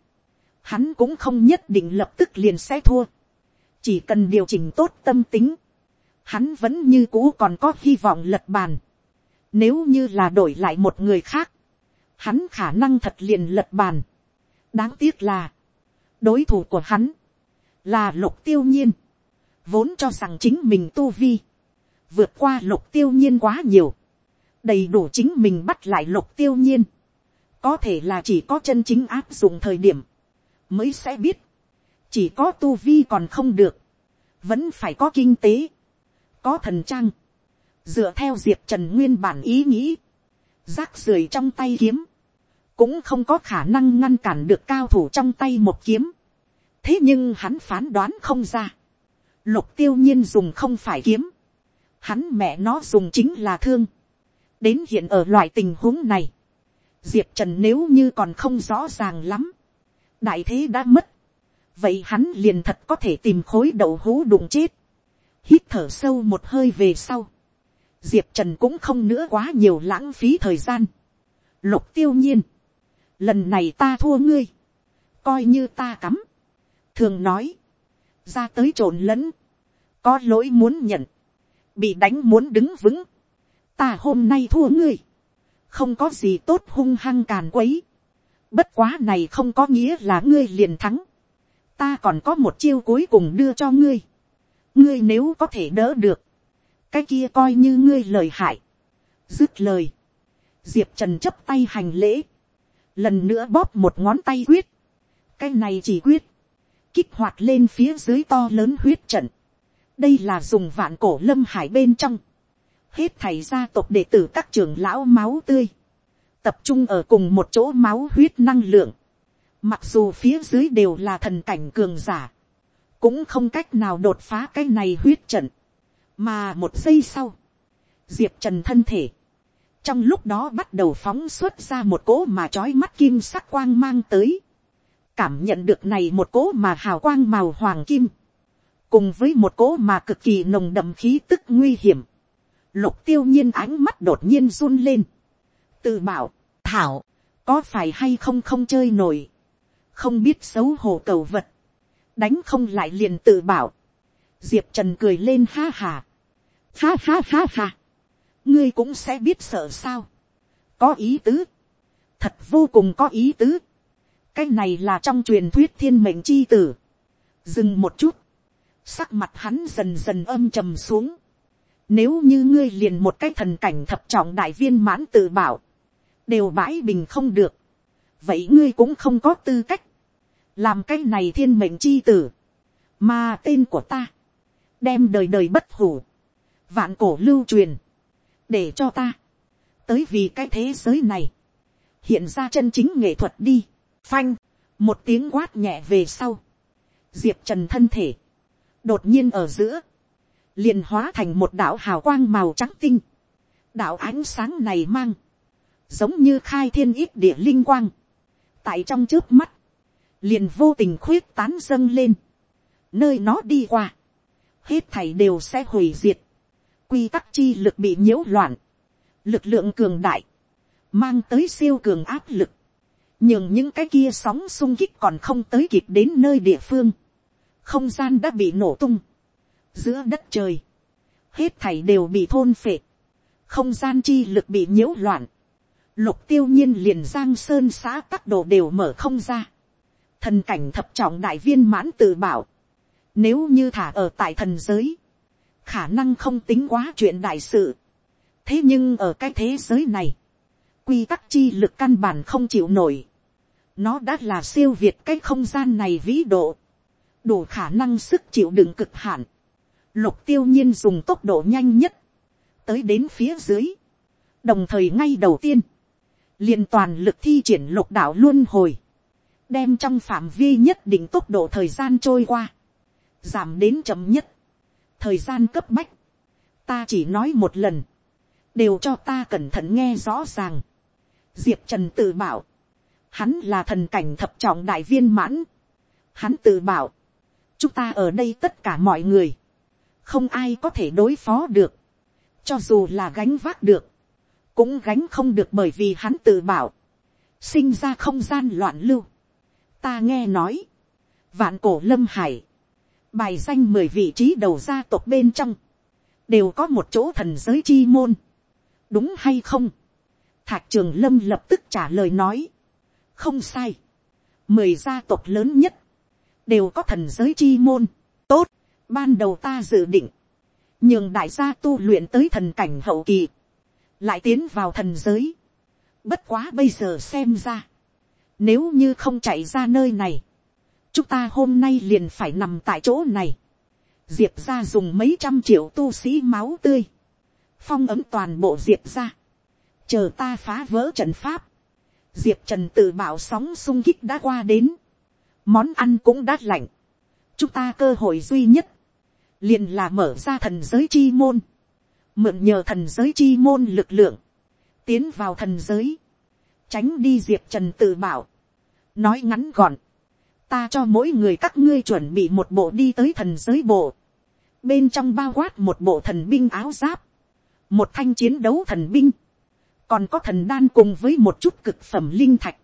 hắn cũng không nhất định lập tức liền sẽ thua. Chỉ cần điều chỉnh tốt tâm tính, hắn vẫn như cũ còn có hy vọng lật bàn. Nếu như là đổi lại một người khác, hắn khả năng thật liền lật bàn. Đáng tiếc là, đối thủ của hắn, là lục tiêu nhiên, vốn cho rằng chính mình tu vi, vượt qua lục tiêu nhiên quá nhiều, đầy đủ chính mình bắt lại lục tiêu nhiên, có thể là chỉ có chân chính áp dụng thời điểm, mới sẽ biết, chỉ có tu vi còn không được, vẫn phải có kinh tế, có thần trang, dựa theo diệp trần nguyên bản ý nghĩ, rác rưởi trong tay kiếm, cũng không có khả năng ngăn cản được cao thủ trong tay một kiếm. thế nhưng hắn phán đoán không ra. lục tiêu nhiên dùng không phải kiếm. hắn mẹ nó dùng chính là thương. đến hiện ở loại tình huống này, diệp trần nếu như còn không rõ ràng lắm, đại thế đã mất. vậy hắn liền thật có thể tìm khối đậu hú đụng chết hít thở sâu một hơi về sau. diệp trần cũng không nữa quá nhiều lãng phí thời gian. lục tiêu nhiên lần này ta thua ngươi, coi như ta cắm, thường nói, ra tới trộn lẫn, có lỗi muốn nhận, bị đánh muốn đứng vững, ta hôm nay thua ngươi, không có gì tốt hung hăng càn quấy, bất quá này không có nghĩa là ngươi liền thắng, ta còn có một chiêu cuối cùng đưa cho ngươi, ngươi nếu có thể đỡ được, cái kia coi như ngươi lời hại, dứt lời, diệp trần chấp tay hành lễ, lần nữa bóp một ngón tay quyết, cái này chỉ quyết, kích hoạt lên phía dưới to lớn huyết trận, đây là dùng vạn cổ lâm hải bên trong, hết thầy gia tộc đệ tử các trưởng lão máu tươi, tập trung ở cùng một chỗ máu huyết năng lượng, mặc dù phía dưới đều là thần cảnh cường giả, cũng không cách nào đột phá cái này huyết trận, mà một giây sau, diệp trần thân thể, trong lúc đó bắt đầu phóng xuất ra một cỗ mà trói mắt kim sắc quang mang tới. cảm nhận được này một cỗ mà hào quang màu hoàng kim, cùng với một cỗ mà cực kỳ nồng đậm khí tức nguy hiểm. lục tiêu nhiên ánh mắt đột nhiên run lên. tự bảo, thảo, có phải hay không không chơi nổi, không biết xấu hổ cầu vật, đánh không lại liền tự bảo. diệp trần cười lên ha hà, ha ha ha ha ngươi cũng sẽ biết sợ sao. có ý tứ, thật vô cùng có ý tứ. cái này là trong truyền thuyết thiên mệnh chi tử. dừng một chút, sắc mặt hắn dần dần âm trầm xuống. nếu như ngươi liền một cái thần cảnh thập trọng đại viên mãn tự bảo, đều bãi bình không được, vậy ngươi cũng không có tư cách, làm cái này thiên mệnh chi tử, mà tên của ta, đem đời đời bất hủ, vạn cổ lưu truyền, để cho ta, tới vì cái thế giới này, hiện ra chân chính nghệ thuật đi, phanh, một tiếng quát nhẹ về sau, diệp trần thân thể, đột nhiên ở giữa, liền hóa thành một đạo hào quang màu trắng tinh, đạo ánh sáng này mang, giống như khai thiên ít địa linh quang, tại trong trước mắt, liền vô tình khuyết tán dâng lên, nơi nó đi qua, hết thảy đều sẽ hủy diệt, quy tắc chi lực bị nhiễu loạn, lực lượng cường đại, mang tới siêu cường áp lực, nhưng những cái kia sóng sung kích còn không tới kịp đến nơi địa phương, không gian đã bị nổ tung, giữa đất trời, hết thảy đều bị thôn phệ, không gian chi lực bị nhiễu loạn, lục tiêu nhiên liền giang sơn xã các đồ đều mở không ra, thần cảnh thập trọng đại viên mãn tự bảo, nếu như thả ở tại thần giới, khả năng không tính quá chuyện đại sự. thế nhưng ở cái thế giới này, quy tắc chi lực căn bản không chịu nổi. nó đã là siêu việt cái không gian này vĩ độ, đủ khả năng sức chịu đựng cực hạn. lục tiêu nhiên dùng tốc độ nhanh nhất, tới đến phía dưới, đồng thời ngay đầu tiên, liền toàn lực thi triển lục đạo luôn hồi, đem trong phạm vi nhất định tốc độ thời gian trôi qua, giảm đến chậm nhất, thời gian cấp bách, ta chỉ nói một lần, đều cho ta cẩn thận nghe rõ ràng. diệp trần tự bảo, hắn là thần cảnh thập trọng đại viên mãn, hắn tự bảo, chúng ta ở đây tất cả mọi người, không ai có thể đối phó được, cho dù là gánh vác được, cũng gánh không được bởi vì hắn tự bảo, sinh ra không gian loạn lưu ta nghe nói, vạn cổ lâm hải, bài danh mười vị trí đầu gia tộc bên trong, đều có một chỗ thần giới chi môn. đúng hay không. thạc trường lâm lập tức trả lời nói. không sai. mười gia tộc lớn nhất, đều có thần giới chi môn. tốt, ban đầu ta dự định, nhường đại gia tu luyện tới thần cảnh hậu kỳ, lại tiến vào thần giới. bất quá bây giờ xem ra, nếu như không chạy ra nơi này, chúng ta hôm nay liền phải nằm tại chỗ này, diệp ra dùng mấy trăm triệu tu sĩ máu tươi, phong ấm toàn bộ diệp ra, chờ ta phá vỡ trận pháp, diệp trần tự bảo sóng sung kích đã qua đến, món ăn cũng đã lạnh, chúng ta cơ hội duy nhất, liền là mở ra thần giới chi môn, mượn nhờ thần giới chi môn lực lượng, tiến vào thần giới, tránh đi diệp trần tự bảo, nói ngắn gọn, ta cho mỗi người các ngươi chuẩn bị một bộ đi tới thần giới bộ, bên trong bao quát một bộ thần binh áo giáp, một thanh chiến đấu thần binh, còn có thần đan cùng với một chút cực phẩm linh thạch,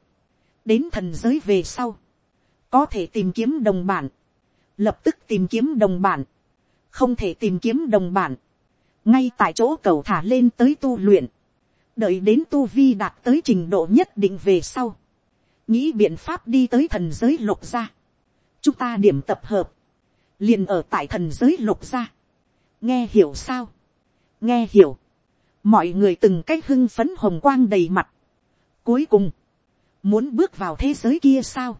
đến thần giới về sau, có thể tìm kiếm đồng bản, lập tức tìm kiếm đồng bản, không thể tìm kiếm đồng bản, ngay tại chỗ cầu thả lên tới tu luyện, đợi đến tu vi đạt tới trình độ nhất định về sau, nghĩ biện pháp đi tới thần giới lục gia, chúng ta điểm tập hợp, liền ở tại thần giới lục gia, nghe hiểu sao, nghe hiểu, mọi người từng cách hưng phấn hồng quang đầy mặt, cuối cùng, muốn bước vào thế giới kia sao,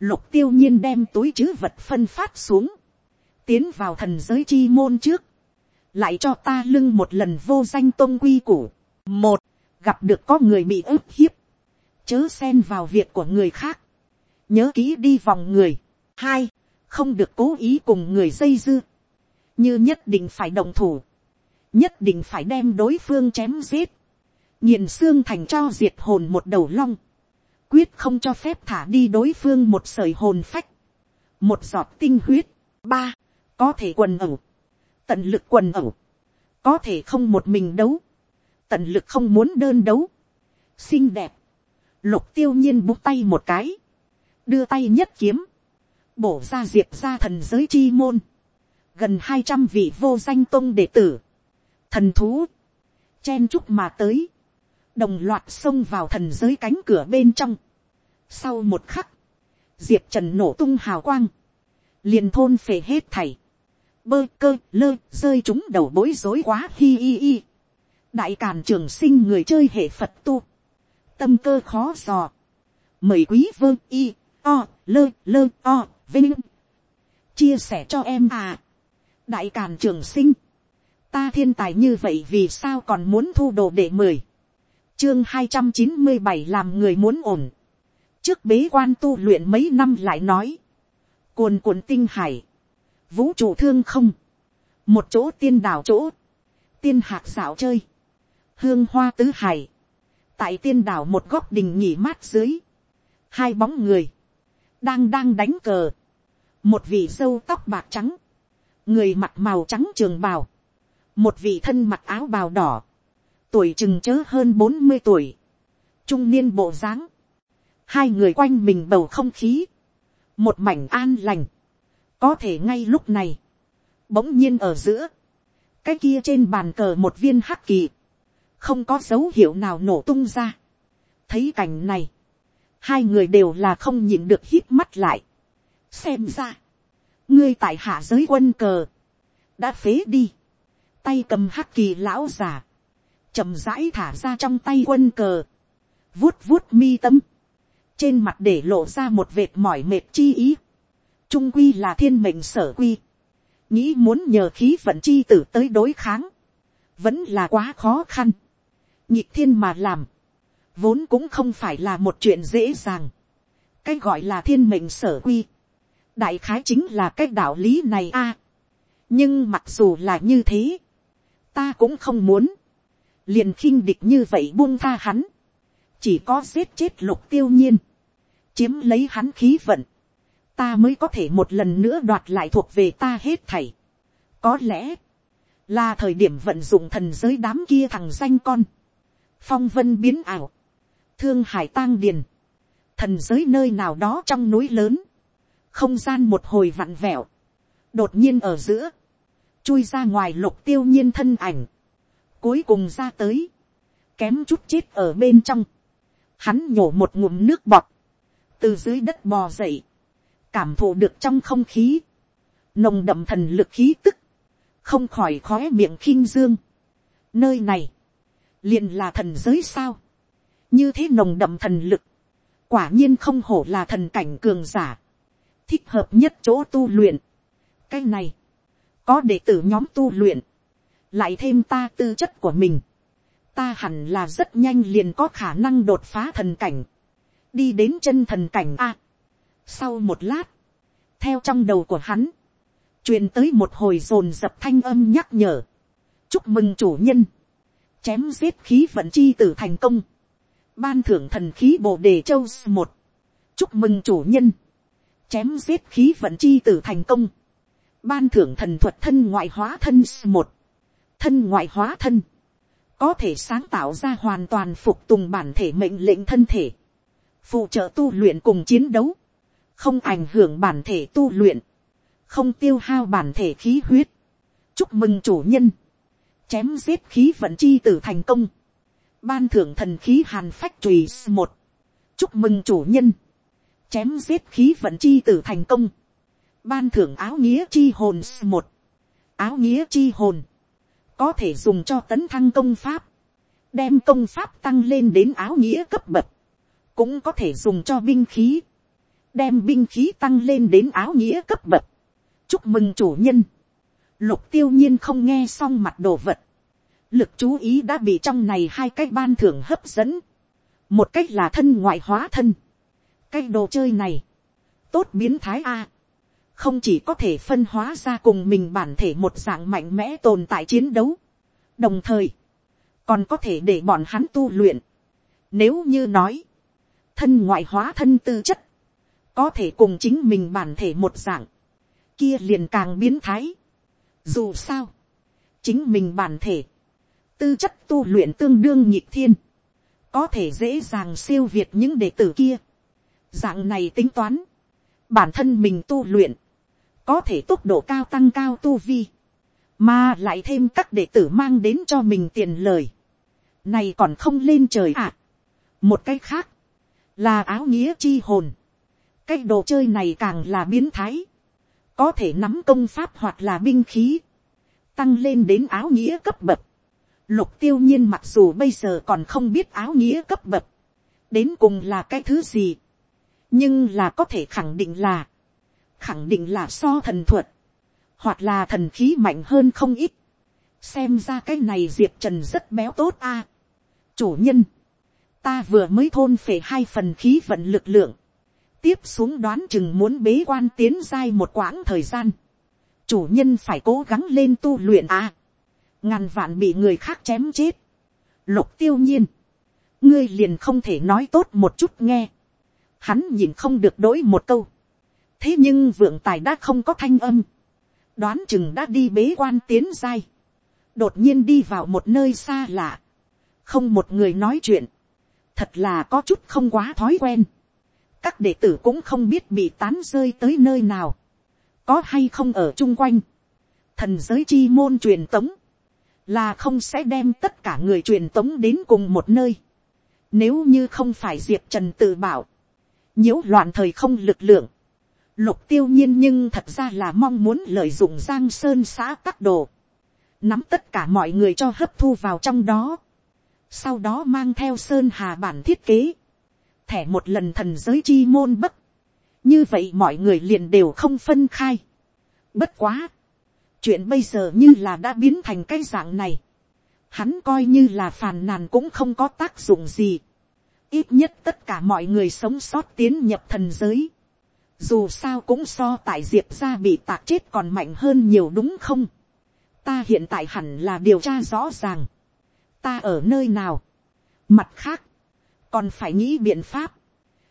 lục tiêu nhiên đem túi chứ vật phân phát xuống, tiến vào thần giới chi môn trước, lại cho ta lưng một lần vô danh tôn quy củ một, gặp được có người bị ức hiếp, chớ xen vào việc của người khác, nhớ kỹ đi vòng người. hai, không được cố ý cùng người dây dưa, như nhất định phải đồng thủ, nhất định phải đem đối phương chém giết, nhìn xương thành cho diệt hồn một đầu long, quyết không cho phép thả đi đối phương một sởi hồn phách, một giọt tinh huyết, ba, có thể quần ẩu, tận lực quần ẩu, có thể không một mình đấu, tận lực không muốn đơn đấu, xinh đẹp, lục tiêu nhiên bút tay một cái, đưa tay nhất kiếm, bổ ra diệp ra thần giới chi môn, gần hai trăm vị vô danh tôn đệ tử, thần thú, chen chúc mà tới, đồng loạt xông vào thần giới cánh cửa bên trong. Sau một khắc, diệp trần nổ tung hào quang, liền thôn phệ hết thảy, bơ cơ lơ rơi chúng đầu bối rối quá hi hi hi đại càn trường sinh người chơi hệ phật tu, tâm cơ khó dò, mời quý vương y o lơ lơ o vinh. Chia sẻ cho em à. đại càn trường sinh, ta thiên tài như vậy vì sao còn muốn thu đồ để mười, chương hai trăm chín mươi bảy làm người muốn ổn, trước bế quan tu luyện mấy năm lại nói, cuồn cuộn tinh hải, vũ trụ thương không, một chỗ tiên đảo chỗ, tiên hạc dạo chơi, hương hoa tứ hải, tại tiên đảo một góc đình nghỉ mát dưới, hai bóng người, đang đang đánh cờ, một vị sâu tóc bạc trắng, người mặc màu trắng trường bào, một vị thân mặc áo bào đỏ, tuổi chừng chớ hơn bốn mươi tuổi, trung niên bộ dáng, hai người quanh mình bầu không khí, một mảnh an lành, có thể ngay lúc này, bỗng nhiên ở giữa, cái kia trên bàn cờ một viên hắc kỳ, không có dấu hiệu nào nổ tung ra. thấy cảnh này, hai người đều là không nhịn được hít mắt lại. xem ra, ngươi tại hạ giới quân cờ, đã phế đi, tay cầm hắc kỳ lão già, chậm rãi thả ra trong tay quân cờ, vuốt vuốt mi tâm, trên mặt để lộ ra một vệt mỏi mệt chi ý, trung quy là thiên mệnh sở quy, nghĩ muốn nhờ khí vận chi tử tới đối kháng, vẫn là quá khó khăn, nhịp thiên mà làm, vốn cũng không phải là một chuyện dễ dàng, cái gọi là thiên mệnh sở quy, đại khái chính là cái đạo lý này a, nhưng mặc dù là như thế, ta cũng không muốn, liền khinh địch như vậy buông tha hắn, chỉ có giết chết lục tiêu nhiên, chiếm lấy hắn khí vận, ta mới có thể một lần nữa đoạt lại thuộc về ta hết thảy. có lẽ, là thời điểm vận dụng thần giới đám kia thằng danh con, phong vân biến ảo, thương hải tang điền, thần giới nơi nào đó trong núi lớn, không gian một hồi vặn vẹo, đột nhiên ở giữa, chui ra ngoài lục tiêu nhiên thân ảnh, cuối cùng ra tới, kém chút chết ở bên trong, hắn nhổ một ngụm nước bọt, từ dưới đất bò dậy, cảm thụ được trong không khí, nồng đậm thần lực khí tức, không khỏi khói miệng khinh dương. Nơi này, liền là thần giới sao, như thế nồng đậm thần lực, quả nhiên không hổ là thần cảnh cường giả, thích hợp nhất chỗ tu luyện. cái này, có đệ tử nhóm tu luyện, lại thêm ta tư chất của mình, ta hẳn là rất nhanh liền có khả năng đột phá thần cảnh, đi đến chân thần cảnh a. sau một lát, theo trong đầu của hắn, truyền tới một hồi rồn dập thanh âm nhắc nhở, chúc mừng chủ nhân, chém giết khí vận chi tử thành công, ban thưởng thần khí bộ đề châu một, chúc mừng chủ nhân, chém giết khí vận chi tử thành công, ban thưởng thần thuật thân ngoại hóa thân một, thân ngoại hóa thân, có thể sáng tạo ra hoàn toàn phục tùng bản thể mệnh lệnh thân thể, phụ trợ tu luyện cùng chiến đấu, không ảnh hưởng bản thể tu luyện, không tiêu hao bản thể khí huyết. chúc mừng chủ nhân, chém giết khí vận chi tử thành công, ban thưởng thần khí hàn phách trùy một, chúc mừng chủ nhân, chém giết khí vận chi tử thành công, ban thưởng áo nghĩa chi hồn một, áo nghĩa chi hồn, có thể dùng cho tấn thăng công pháp, đem công pháp tăng lên đến áo nghĩa cấp bậc, cũng có thể dùng cho binh khí, đem binh khí tăng lên đến áo nghĩa cấp bậc. chúc mừng chủ nhân lục tiêu nhiên không nghe xong mặt đồ vật. lực chú ý đã bị trong này hai cái ban thưởng hấp dẫn. một cách là thân ngoại hóa thân. cái đồ chơi này, tốt biến thái a. không chỉ có thể phân hóa ra cùng mình bản thể một dạng mạnh mẽ tồn tại chiến đấu. đồng thời, còn có thể để bọn hắn tu luyện. nếu như nói, thân ngoại hóa thân tư chất, có thể cùng chính mình bản thể một dạng, kia liền càng biến thái. Dù sao, chính mình bản thể, tư chất tu luyện tương đương nhịp thiên, có thể dễ dàng siêu việt những đệ tử kia. Dạng này tính toán, bản thân mình tu luyện, có thể tốc độ cao tăng cao tu vi, mà lại thêm các đệ tử mang đến cho mình tiền lời. Này còn không lên trời ạ. À. Một cái khác, là áo nghĩa chi hồn cái đồ chơi này càng là biến thái, có thể nắm công pháp hoặc là binh khí, tăng lên đến áo nghĩa cấp bậc. Lục tiêu nhiên mặc dù bây giờ còn không biết áo nghĩa cấp bậc, đến cùng là cái thứ gì, nhưng là có thể khẳng định là, khẳng định là so thần thuật, hoặc là thần khí mạnh hơn không ít. xem ra cái này diệp trần rất béo tốt a. chủ nhân, ta vừa mới thôn phể hai phần khí vận lực lượng, tiếp xuống đoán chừng muốn bế quan tiến giai một quãng thời gian. chủ nhân phải cố gắng lên tu luyện à. ngàn vạn bị người khác chém chết. lục tiêu nhiên. ngươi liền không thể nói tốt một chút nghe. hắn nhìn không được đối một câu. thế nhưng vượng tài đã không có thanh âm. đoán chừng đã đi bế quan tiến giai. đột nhiên đi vào một nơi xa lạ. không một người nói chuyện. thật là có chút không quá thói quen các đệ tử cũng không biết bị tán rơi tới nơi nào, có hay không ở chung quanh, thần giới chi môn truyền tống, là không sẽ đem tất cả người truyền tống đến cùng một nơi, nếu như không phải diệp trần tự bảo, nhiễu loạn thời không lực lượng, lục tiêu nhiên nhưng thật ra là mong muốn lợi dụng giang sơn xã tắc đồ, nắm tất cả mọi người cho hấp thu vào trong đó, sau đó mang theo sơn hà bản thiết kế, thẻ một lần thần giới chi môn bất. Như vậy mọi người liền đều không phân khai. Bất quá. Chuyện bây giờ như là đã biến thành cái dạng này. Hắn coi như là phàn nàn cũng không có tác dụng gì. Ít nhất tất cả mọi người sống sót tiến nhập thần giới. Dù sao cũng so tại diệp ra bị tạc chết còn mạnh hơn nhiều đúng không? Ta hiện tại hẳn là điều tra rõ ràng. Ta ở nơi nào? Mặt khác còn phải nghĩ biện pháp,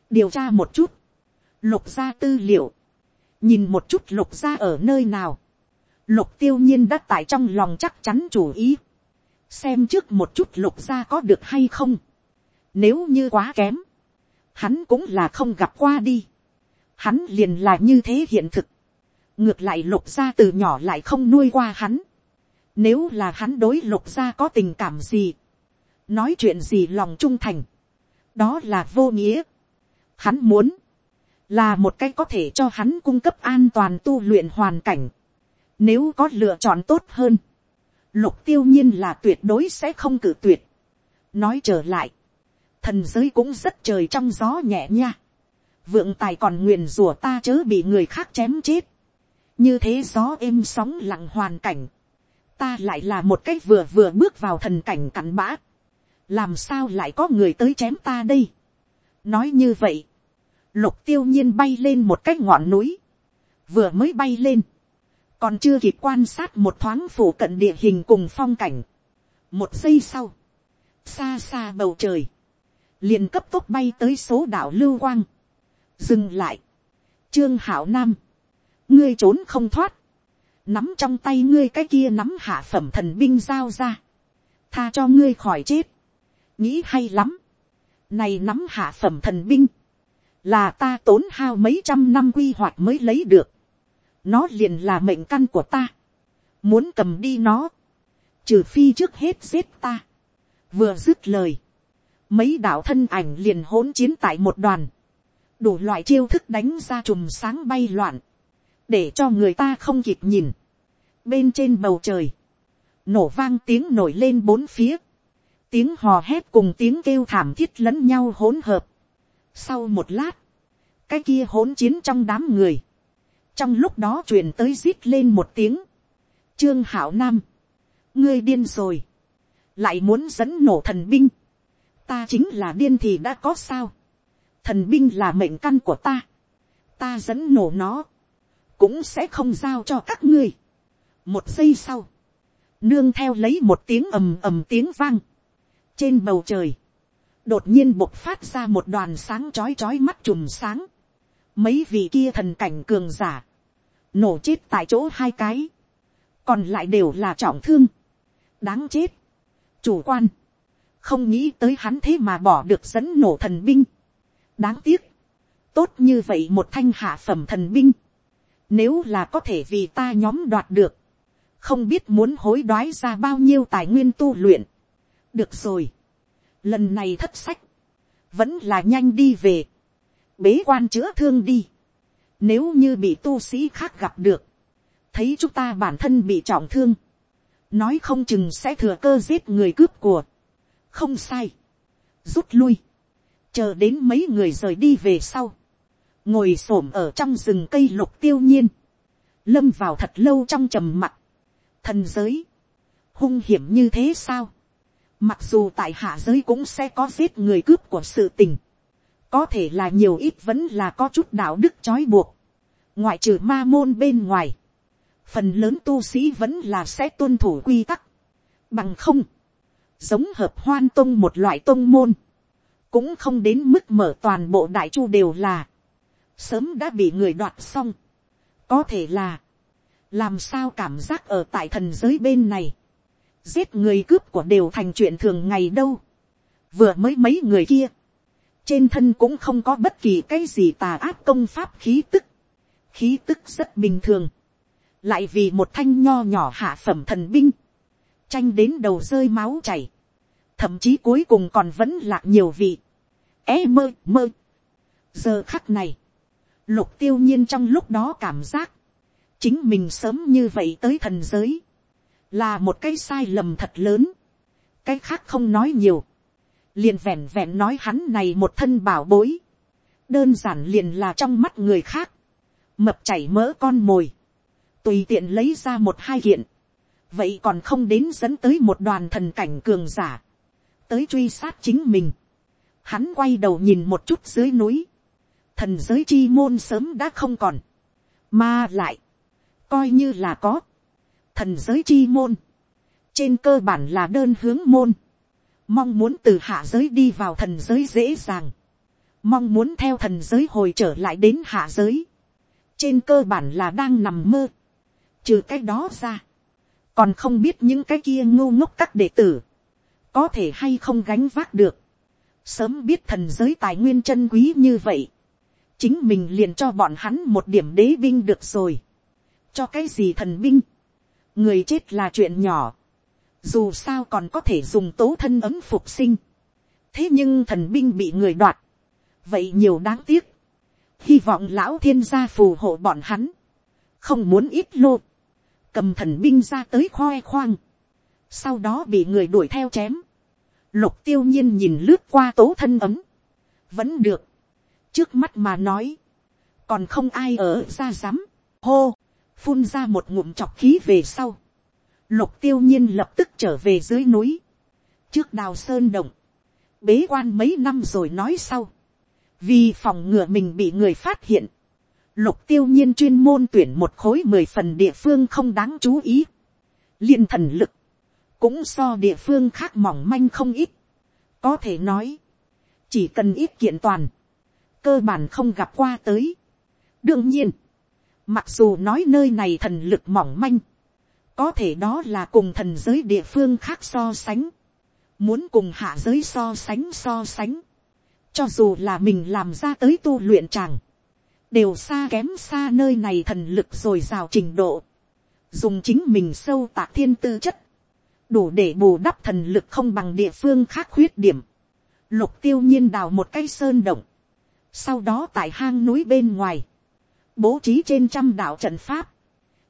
điều tra một chút, lục ra tư liệu, nhìn một chút lục ra ở nơi nào, lục tiêu nhiên đã tại trong lòng chắc chắn chủ ý, xem trước một chút lục ra có được hay không, nếu như quá kém, hắn cũng là không gặp qua đi, hắn liền là như thế hiện thực, ngược lại lục ra từ nhỏ lại không nuôi qua hắn, nếu là hắn đối lục ra có tình cảm gì, nói chuyện gì lòng trung thành, đó là vô nghĩa. Hắn muốn, là một cái có thể cho hắn cung cấp an toàn tu luyện hoàn cảnh. Nếu có lựa chọn tốt hơn, lục tiêu nhiên là tuyệt đối sẽ không cử tuyệt. Nói trở lại, thần giới cũng rất trời trong gió nhẹ nha. vượng tài còn nguyền rủa ta chớ bị người khác chém chết, như thế gió êm sóng lặng hoàn cảnh, ta lại là một cách vừa vừa bước vào thần cảnh cắn bã, làm sao lại có người tới chém ta đây. nói như vậy, lục tiêu nhiên bay lên một cái ngọn núi, vừa mới bay lên, còn chưa kịp quan sát một thoáng phủ cận địa hình cùng phong cảnh. một giây sau, xa xa bầu trời, liền cấp tốc bay tới số đảo lưu quang, dừng lại, trương hảo nam, ngươi trốn không thoát, nắm trong tay ngươi cái kia nắm hạ phẩm thần binh giao ra, tha cho ngươi khỏi chết, nghĩ hay lắm, này nắm hạ phẩm thần binh, là ta tốn hao mấy trăm năm quy hoạch mới lấy được, nó liền là mệnh căn của ta, muốn cầm đi nó, trừ phi trước hết giết ta, vừa dứt lời, mấy đạo thân ảnh liền hỗn chiến tại một đoàn, đủ loại chiêu thức đánh ra chùm sáng bay loạn, để cho người ta không kịp nhìn. bên trên bầu trời, nổ vang tiếng nổi lên bốn phía, tiếng hò hét cùng tiếng kêu thảm thiết lẫn nhau hỗn hợp. sau một lát, cái kia hỗn chiến trong đám người, trong lúc đó truyền tới rít lên một tiếng, trương hảo nam, ngươi điên rồi, lại muốn dẫn nổ thần binh, ta chính là điên thì đã có sao, thần binh là mệnh căn của ta, ta dẫn nổ nó, cũng sẽ không giao cho các ngươi. một giây sau, nương theo lấy một tiếng ầm ầm tiếng vang, trên bầu trời, đột nhiên bộc phát ra một đoàn sáng chói chói mắt chùm sáng, mấy vị kia thần cảnh cường giả, nổ chết tại chỗ hai cái, còn lại đều là trọng thương, đáng chết, chủ quan, không nghĩ tới hắn thế mà bỏ được dẫn nổ thần binh, đáng tiếc, tốt như vậy một thanh hạ phẩm thần binh, nếu là có thể vì ta nhóm đoạt được, không biết muốn hối đoái ra bao nhiêu tài nguyên tu luyện được rồi, lần này thất sách, vẫn là nhanh đi về, bế quan chữa thương đi, nếu như bị tu sĩ khác gặp được, thấy chúng ta bản thân bị trọng thương, nói không chừng sẽ thừa cơ giết người cướp của, không sai, rút lui, chờ đến mấy người rời đi về sau, ngồi s ổ m ở trong rừng cây lục tiêu nhiên, lâm vào thật lâu trong trầm mặt, thần giới, hung hiểm như thế sao, mặc dù tại hạ giới cũng sẽ có giết người cướp của sự tình, có thể là nhiều ít vẫn là có chút đạo đức trói buộc, ngoại trừ ma môn bên ngoài, phần lớn tu sĩ vẫn là sẽ tuân thủ quy tắc, bằng không, giống hợp hoan tông một loại tông môn, cũng không đến mức mở toàn bộ đại chu đều là, sớm đã bị người đoạt xong, có thể là, làm sao cảm giác ở tại thần giới bên này, giết người cướp của đều thành chuyện thường ngày đâu, vừa mới mấy người kia, trên thân cũng không có bất kỳ cái gì tà ác công pháp khí tức, khí tức rất bình thường, lại vì một thanh nho nhỏ hạ phẩm thần binh, tranh đến đầu rơi máu chảy, thậm chí cuối cùng còn vẫn lạc nhiều vị, é mơ mơ. giờ khắc này, lục tiêu nhiên trong lúc đó cảm giác, chính mình sớm như vậy tới thần giới, là một cái sai lầm thật lớn, cái khác không nói nhiều, liền vẹn vẹn nói hắn này một thân bảo bối, đơn giản liền là trong mắt người khác, mập chảy mỡ con mồi, tùy tiện lấy ra một hai kiện, vậy còn không đến dẫn tới một đoàn thần cảnh cường giả, tới truy sát chính mình. Hắn quay đầu nhìn một chút dưới núi, thần giới chi môn sớm đã không còn, mà lại, coi như là có, thần giới chi môn, trên cơ bản là đơn hướng môn, mong muốn từ hạ giới đi vào thần giới dễ dàng, mong muốn theo thần giới hồi trở lại đến hạ giới, trên cơ bản là đang nằm mơ, trừ cái đó ra, còn không biết những cái kia ngu ngốc các đệ tử, có thể hay không gánh vác được, sớm biết thần giới tài nguyên chân quý như vậy, chính mình liền cho bọn hắn một điểm đế binh được rồi, cho cái gì thần binh, người chết là chuyện nhỏ, dù sao còn có thể dùng tố thân ấm phục sinh, thế nhưng thần binh bị người đoạt, vậy nhiều đáng tiếc, hy vọng lão thiên gia phù hộ bọn hắn, không muốn ít lô, cầm thần binh ra tới khoe khoang, sau đó bị người đuổi theo chém, lục tiêu nhiên nhìn lướt qua tố thân ấm, vẫn được, trước mắt mà nói, còn không ai ở ra dám, hô, phun ra một ngụm chọc khí về sau, lục tiêu nhiên lập tức trở về dưới núi, trước đào sơn động, bế quan mấy năm rồi nói sau, vì phòng ngừa mình bị người phát hiện, lục tiêu nhiên chuyên môn tuyển một khối mười phần địa phương không đáng chú ý, liên thần lực, cũng so địa phương khác mỏng manh không ít, có thể nói, chỉ cần ít kiện toàn, cơ bản không gặp qua tới. đương nhiên, mặc dù nói nơi này thần lực mỏng manh, có thể đó là cùng thần giới địa phương khác so sánh, muốn cùng hạ giới so sánh so sánh, cho dù là mình làm ra tới tu luyện chàng. đều xa kém xa nơi này thần lực rồi rào trình độ, dùng chính mình sâu tạc thiên tư chất, đủ để bù đắp thần lực không bằng địa phương khác khuyết điểm, lục tiêu nhiên đào một cây sơn động, sau đó tại hang núi bên ngoài, bố trí trên trăm đạo trận pháp,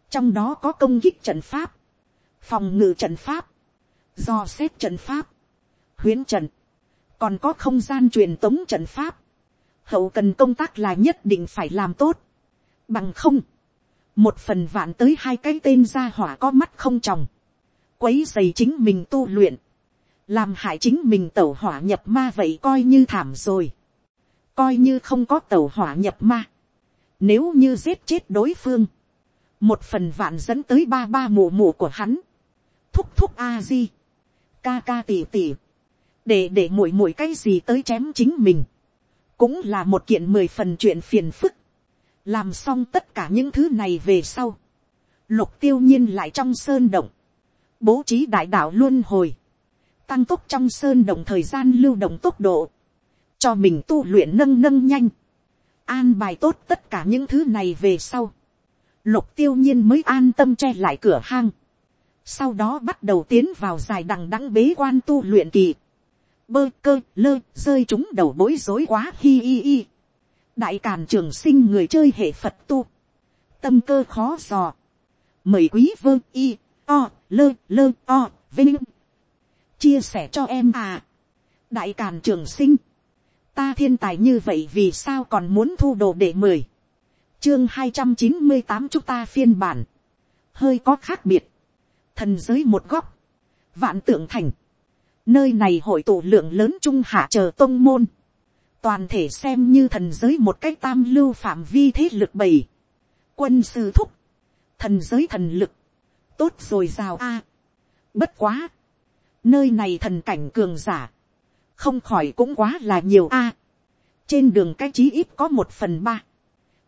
trong đó có công kích trận pháp, phòng ngự trận pháp, do xét trận pháp, huyến trận, còn có không gian truyền tống trận pháp, hậu cần công tác là nhất định phải làm tốt, bằng không, một phần vạn tới hai cái tên gia hỏa có mắt không tròng, quấy dày chính mình tu luyện, làm hại chính mình tẩu hỏa nhập ma vậy coi như thảm rồi, coi như không có tẩu hỏa nhập ma, nếu như giết chết đối phương, một phần vạn dẫn tới ba ba mù mù của hắn, thúc thúc a di, ca ca tỉ tỉ, để để muội muội cái gì tới chém chính mình, cũng là một kiện mười phần chuyện phiền phức, làm xong tất cả những thứ này về sau, lục tiêu nhiên lại trong sơn động, bố trí đại đạo luôn hồi, tăng tốc trong sơn động thời gian lưu động tốc độ, cho mình tu luyện nâng nâng nhanh, an bài tốt tất cả những thứ này về sau, lục tiêu nhiên mới an tâm che lại cửa hang, sau đó bắt đầu tiến vào dài đằng đắng bế quan tu luyện kỳ, bơ cơ lơ rơi chúng đầu bối rối quá hi hi hi, đại càn trường sinh người chơi hệ phật tu, tâm cơ khó dò, mời quý vơ y, o, lơ lơ o, vinh, chia sẻ cho em à, đại càn trường sinh, ta thiên tài như vậy vì sao còn muốn thu đồ để mười, chương hai trăm chín mươi tám chúng ta phiên bản, hơi có khác biệt, thần giới một góc, vạn tượng thành, nơi này hội tụ lượng lớn trung hạ chờ tôn môn, toàn thể xem như thần giới một cách tam lưu phạm vi thế lực bảy, quân sư thúc, thần giới thần lực, tốt rồi rào a, bất quá, nơi này thần cảnh cường giả, không khỏi cũng quá là nhiều a, trên đường cái chí ít có một phần ba,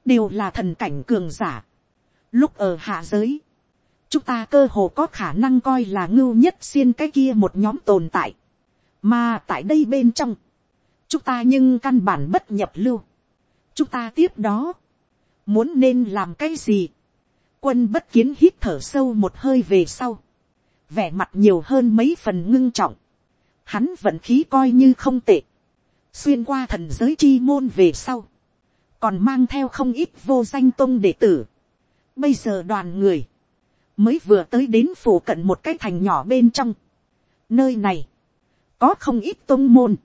đều là thần cảnh cường giả, lúc ở hạ giới, chúng ta cơ hồ có khả năng coi là ngưu nhất xiên cái kia một nhóm tồn tại, mà tại đây bên trong, chúng ta nhưng căn bản bất nhập lưu, chúng ta tiếp đó, muốn nên làm cái gì, quân bất kiến hít thở sâu một hơi về sau, vẻ mặt nhiều hơn mấy phần ngưng trọng, hắn vận khí coi như không tệ, xuyên qua thần giới chi môn về sau, còn mang theo không ít vô danh tôn đệ tử. Bây giờ đoàn người, mới vừa tới đến phủ cận một cái thành nhỏ bên trong. Nơi này, có không ít tôn môn,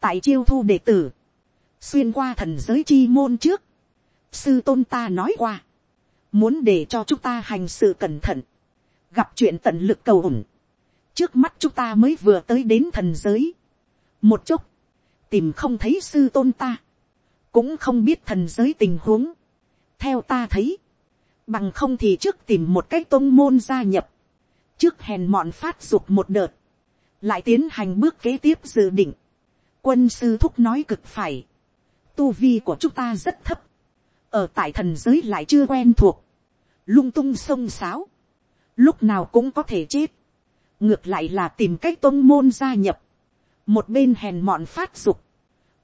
tại chiêu thu đệ tử, xuyên qua thần giới chi môn trước, sư tôn ta nói qua, muốn để cho chúng ta hành sự cẩn thận, gặp chuyện tận lực cầu ủng, trước mắt chúng ta mới vừa tới đến thần giới, một chút, tìm không thấy sư tôn ta, cũng không biết thần giới tình huống, theo ta thấy, bằng không thì trước tìm một cái tôn môn gia nhập, trước hèn mọn phát dục một đợt, lại tiến hành bước kế tiếp dự định, quân sư thúc nói cực phải, tu vi của chúng ta rất thấp, ở tại thần giới lại chưa quen thuộc, lung tung sông sáo, lúc nào cũng có thể chết, ngược lại là tìm cách tôn môn gia nhập, một bên hèn mọn phát dục,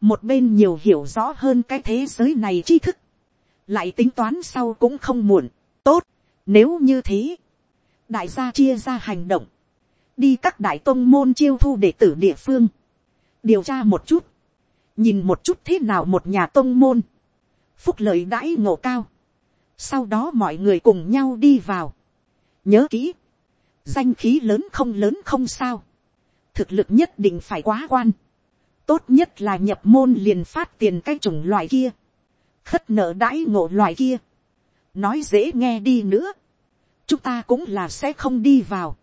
một bên nhiều hiểu rõ hơn cái thế giới này tri thức, lại tính toán sau cũng không muộn, tốt, nếu như thế, đại gia chia ra hành động, đi các đại tôn môn chiêu thu đệ tử địa phương, điều tra một chút, nhìn một chút thế nào một nhà tôn môn, phúc lợi đãi ngộ cao, sau đó mọi người cùng nhau đi vào, nhớ kỹ, danh khí lớn không lớn không sao, thực lực nhất định phải quá quan, tốt nhất là nhập môn liền phát tiền cái chủng loại kia, khất nợ đãi ngộ loại kia, nói dễ nghe đi nữa, chúng ta cũng là sẽ không đi vào,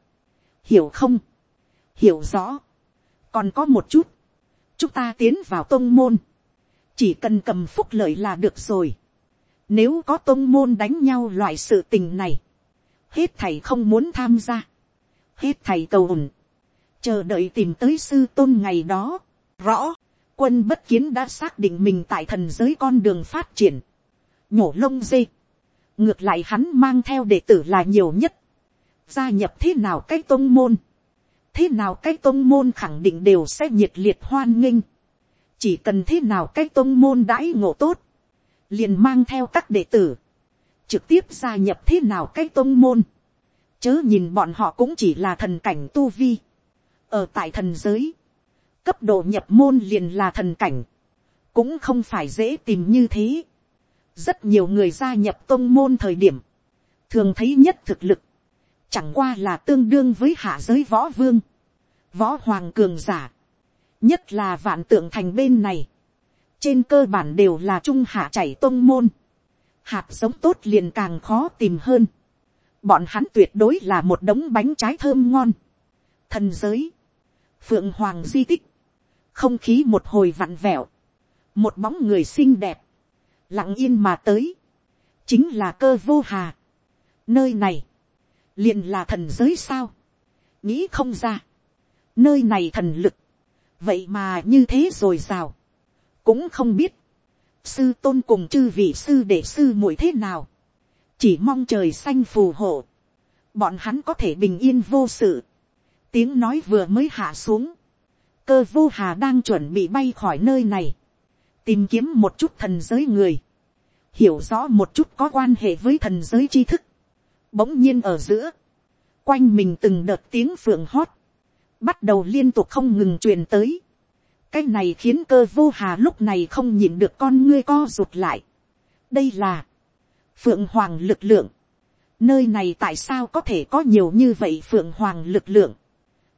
hiểu không, hiểu rõ, còn có một chút, chúng ta tiến vào tôn môn, chỉ cần cầm phúc lợi là được rồi, nếu có tôn môn đánh nhau loại sự tình này, hết thầy không muốn tham gia, hết thầy cầu ủng, chờ đợi tìm tới sư tôn ngày đó, rõ, quân bất kiến đã xác định mình tại thần giới con đường phát triển, nhổ lông dê, ngược lại hắn mang theo đệ tử là nhiều nhất, gia nhập thế nào cái tôn môn, thế nào cái tôn môn khẳng định đều sẽ nhiệt liệt hoan nghênh, chỉ cần thế nào cái tôn môn đãi ngộ tốt, liền mang theo các đệ tử, trực tiếp gia nhập thế nào cái tôn môn, chớ nhìn bọn họ cũng chỉ là thần cảnh tu vi, ở tại thần giới, cấp độ nhập môn liền là thần cảnh, cũng không phải dễ tìm như thế. rất nhiều người gia nhập tôn môn thời điểm, thường thấy nhất thực lực, chẳng qua là tương đương với hạ giới võ vương, võ hoàng cường giả, nhất là vạn tượng thành bên này, trên cơ bản đều là trung hạ chảy tôn môn, hạt giống tốt liền càng khó tìm hơn, bọn hắn tuyệt đối là một đống bánh trái thơm ngon, thần giới, phượng hoàng di tích, không khí một hồi vặn vẹo, một bóng người xinh đẹp, lặng yên mà tới, chính là cơ vô hà. Nơi này, liền là thần giới sao, nghĩ không ra, nơi này thần lực, vậy mà như thế rồi sao, cũng không biết, sư tôn cùng chư vị sư để sư muội thế nào, chỉ mong trời xanh phù hộ, bọn hắn có thể bình yên vô sự, tiếng nói vừa mới hạ xuống, cơ vô hà đang chuẩn bị bay khỏi nơi này, tìm kiếm một chút thần giới người, hiểu rõ một chút có quan hệ với thần giới tri thức, bỗng nhiên ở giữa, quanh mình từng đợt tiếng phượng hót, bắt đầu liên tục không ngừng truyền tới, cái này khiến cơ vô hà lúc này không nhìn được con ngươi co rụt lại. đây là phượng hoàng lực lượng, nơi này tại sao có thể có nhiều như vậy phượng hoàng lực lượng,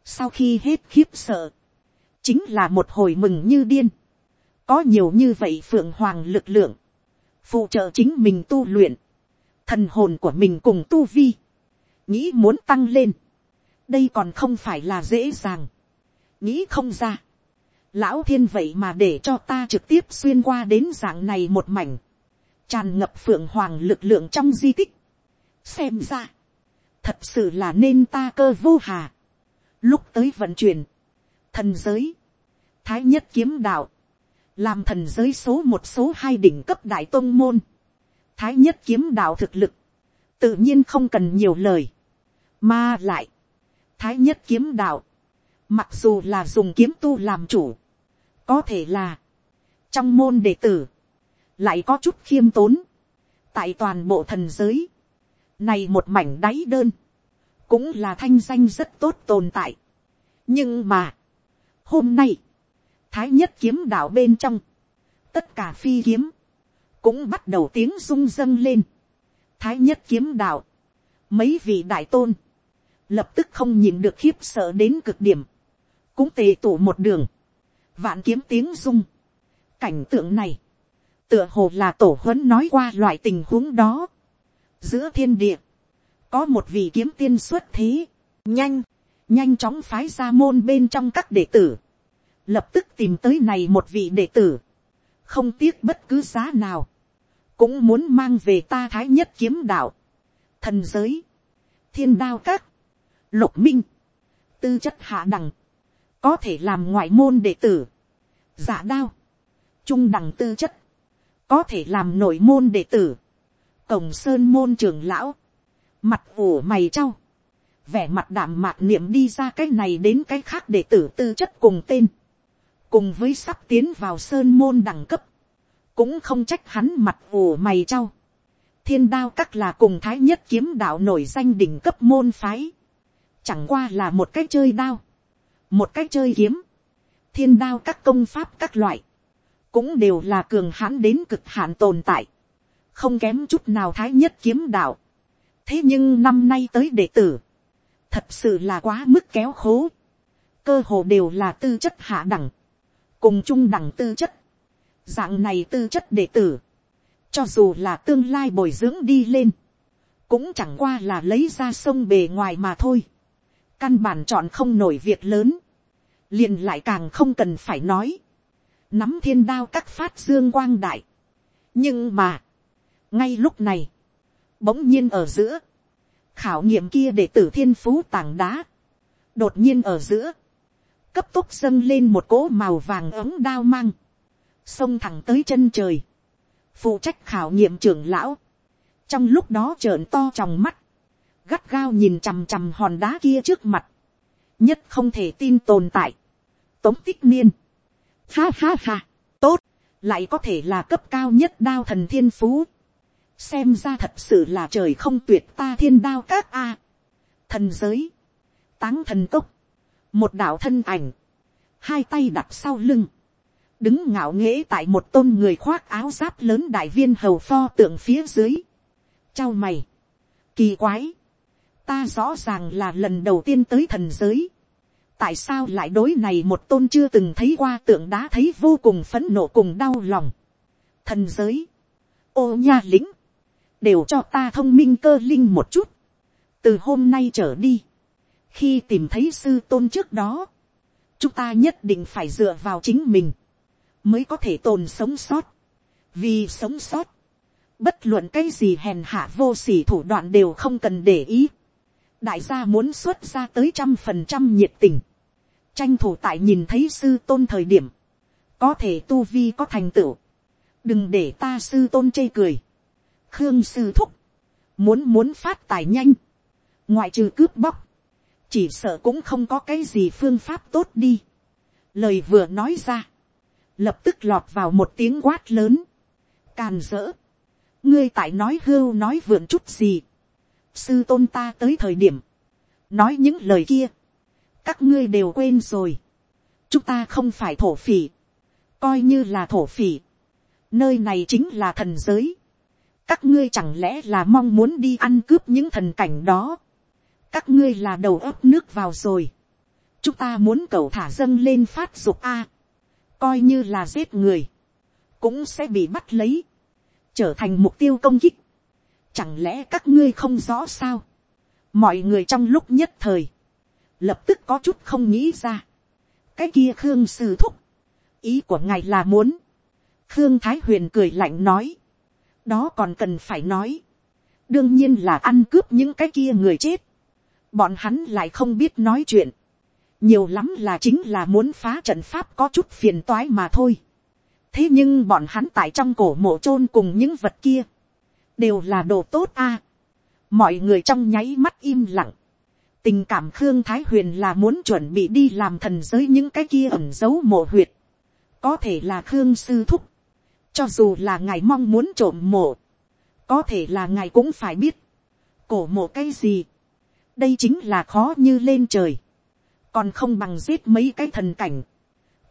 sau khi hết khiếp sợ, chính là một hồi mừng như điên, có nhiều như vậy phượng hoàng lực lượng, phụ trợ chính mình tu luyện, thần hồn của mình cùng tu vi, nghĩ muốn tăng lên, đây còn không phải là dễ dàng, nghĩ không ra, lão thiên vậy mà để cho ta trực tiếp xuyên qua đến dạng này một mảnh, tràn ngập phượng hoàng lực lượng trong di tích, xem ra, thật sự là nên ta cơ vô hà, lúc tới vận chuyển, thần giới, thái nhất kiếm đạo, làm thần giới số một số hai đỉnh cấp đại tôn môn, thái nhất kiếm đạo thực lực, tự nhiên không cần nhiều lời, mà lại, thái nhất kiếm đạo, mặc dù là dùng kiếm tu làm chủ, có thể là, trong môn đệ tử, lại có chút khiêm tốn, tại toàn bộ thần giới, này một mảnh đáy đơn, cũng là thanh danh rất tốt tồn tại. nhưng mà, hôm nay, thái nhất kiếm đạo bên trong, tất cả phi kiếm, cũng bắt đầu tiếng rung dâng lên. thái nhất kiếm đạo, mấy vị đại tôn, lập tức không nhìn được khiếp sợ đến cực điểm, cũng tề tụ một đường, vạn kiếm tiếng rung. cảnh tượng này, tựa hồ là tổ huấn nói qua loại tình huống đó. giữa thiên địa, có một vị kiếm tiên xuất thế, nhanh, nhanh chóng phái ra môn bên trong các đệ tử, lập tức tìm tới này một vị đệ tử, không tiếc bất cứ giá nào, cũng muốn mang về ta thái nhất kiếm đạo, thần giới, thiên đao các, lục minh, tư chất hạ đẳng, có thể làm ngoại môn đệ tử, giả đao, trung đẳng tư chất, có thể làm nội môn đệ tử, cổng sơn môn trường lão, mặt ủ mày trao, vẻ mặt đảm mạc niệm đi ra cái này đến cái khác đệ tử tư chất cùng tên, cùng với sắp tiến vào sơn môn đẳng cấp, cũng không trách hắn mặt ủ mày trao, thiên đao các là cùng thái nhất kiếm đạo nổi danh đỉnh cấp môn phái, chẳng qua là một cái chơi đao, một cái chơi kiếm, thiên đao các công pháp các loại, cũng đều là cường hãn đến cực hạn tồn tại, không kém chút nào thái nhất kiếm đạo. thế nhưng năm nay tới đệ tử, thật sự là quá mức kéo khố, cơ hồ đều là tư chất hạ đẳng, cùng chung đẳng tư chất, dạng này tư chất đệ tử, cho dù là tương lai bồi dưỡng đi lên, cũng chẳng qua là lấy ra sông bề ngoài mà thôi, căn bản chọn không nổi việc lớn, liền lại càng không cần phải nói, nắm thiên đao các phát dương quang đại, nhưng mà, ngay lúc này, bỗng nhiên ở giữa, khảo nghiệm kia để tử thiên phú tảng đá, đột nhiên ở giữa, cấp tốc dâng lên một cỗ màu vàng ống đao mang, xông thẳng tới chân trời, phụ trách khảo nghiệm trưởng lão, trong lúc đó trợn to trong mắt, gắt gao nhìn chằm chằm hòn đá kia trước mặt, nhất không thể tin tồn tại, tống tích niên, ha ha ha, tốt, lại có thể là cấp cao nhất đao thần thiên phú, xem ra thật sự là trời không tuyệt ta thiên đao các a, thần giới, táng thần cốc, một đạo thân ảnh, hai tay đặt sau lưng, đứng ngạo nghễ tại một tôn người khoác áo giáp lớn đại viên hầu pho tượng phía dưới, trao mày, kỳ quái, ta rõ ràng là lần đầu tiên tới thần giới, tại sao lại đối này một tôn chưa từng thấy qua tượng đá thấy vô cùng phấn nộ cùng đau lòng. thần giới, ô nha lính, đều cho ta thông minh cơ linh một chút, từ hôm nay trở đi, khi tìm thấy sư tôn trước đó, chúng ta nhất định phải dựa vào chính mình, mới có thể tồn sống sót, vì sống sót, bất luận cái gì hèn hạ vô s ỉ thủ đoạn đều không cần để ý, đại gia muốn xuất ra tới trăm phần trăm nhiệt tình, tranh thủ tại nhìn thấy sư tôn thời điểm, có thể tu vi có thành tựu, đừng để ta sư tôn chê cười, khương sư thúc, muốn muốn phát tài nhanh, ngoại trừ cướp bóc, chỉ sợ cũng không có cái gì phương pháp tốt đi. lời vừa nói ra, lập tức lọt vào một tiếng quát lớn, càn rỡ, ngươi tại nói hưu nói vượn chút gì, sư tôn ta tới thời điểm, nói những lời kia, các ngươi đều quên rồi, chúng ta không phải thổ phỉ, coi như là thổ phỉ, nơi này chính là thần giới, các ngươi chẳng lẽ là mong muốn đi ăn cướp những thần cảnh đó, các ngươi là đầu ấp nước vào rồi, chúng ta muốn cầu thả dâng lên phát dục a, coi như là giết người, cũng sẽ bị bắt lấy, trở thành mục tiêu công kích, chẳng lẽ các ngươi không rõ sao, mọi người trong lúc nhất thời, lập tức có chút không nghĩ ra, cái kia khương sư thúc, ý của ngài là muốn, khương thái huyền cười lạnh nói, đó còn cần phải nói, đương nhiên là ăn cướp những cái kia người chết, bọn hắn lại không biết nói chuyện, nhiều lắm là chính là muốn phá trận pháp có chút phiền toái mà thôi. thế nhưng bọn hắn tại trong cổ mộ chôn cùng những vật kia, đều là đồ tốt a. mọi người trong nháy mắt im lặng, tình cảm khương thái huyền là muốn chuẩn bị đi làm thần giới những cái kia ẩn giấu mộ huyệt, có thể là khương sư thúc, cho dù là ngài mong muốn trộm mộ, có thể là ngài cũng phải biết, cổ mộ cái gì, đây chính là khó như lên trời, còn không bằng giết mấy cái thần cảnh,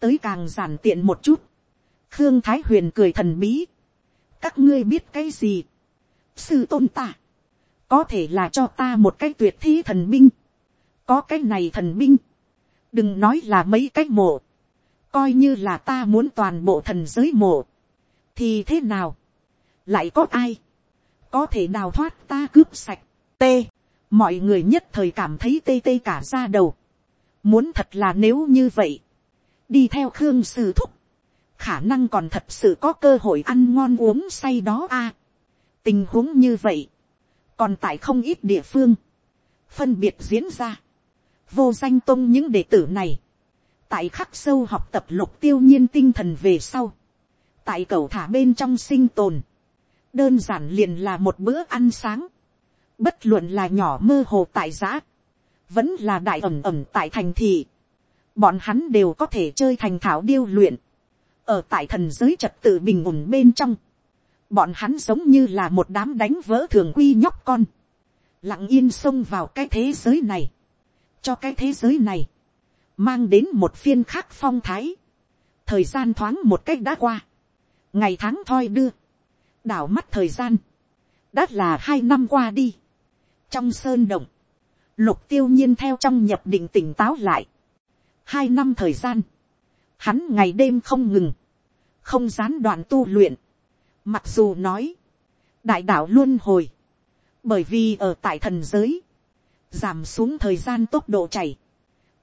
tới càng giản tiện một chút, khương thái huyền cười thần bí, các ngươi biết cái gì, sư tôn ta, có thể là cho ta một cái tuyệt thi thần binh, có cái này thần binh, đừng nói là mấy cái mộ, coi như là ta muốn toàn bộ thần giới mộ, thì thế nào, lại có ai, có thể đào thoát ta cướp sạch, t, mọi người nhất thời cảm thấy tê tê cả ra đầu, muốn thật là nếu như vậy, đi theo khương sư thúc, khả năng còn thật sự có cơ hội ăn ngon uống say đó a. tình huống như vậy, còn tại không ít địa phương, phân biệt diễn ra, vô danh tôn những đệ tử này, tại khắc sâu học tập lục tiêu nhiên tinh thần về sau, tại cầu thả bên trong sinh tồn, đơn giản liền là một bữa ăn sáng, bất luận là nhỏ mơ hồ tại giã, vẫn là đại ẩm ẩm tại thành thị, bọn hắn đều có thể chơi thành thảo điêu luyện, ở tại thần giới trật tự bình ổn bên trong, bọn hắn giống như là một đám đánh vỡ thường quy nhóc con, lặng yên xông vào cái thế giới này, cho cái thế giới này, mang đến một phiên khác phong thái, thời gian thoáng một cách đã qua, ngày tháng thoi đưa, đảo mắt thời gian, đã là hai năm qua đi, trong sơn động, lục tiêu nhiên theo trong nhập định tỉnh táo lại, hai năm thời gian, hắn ngày đêm không ngừng, không gián đoạn tu luyện, mặc dù nói, đại đạo luôn hồi, bởi vì ở tại thần giới, giảm xuống thời gian tốc độ chảy,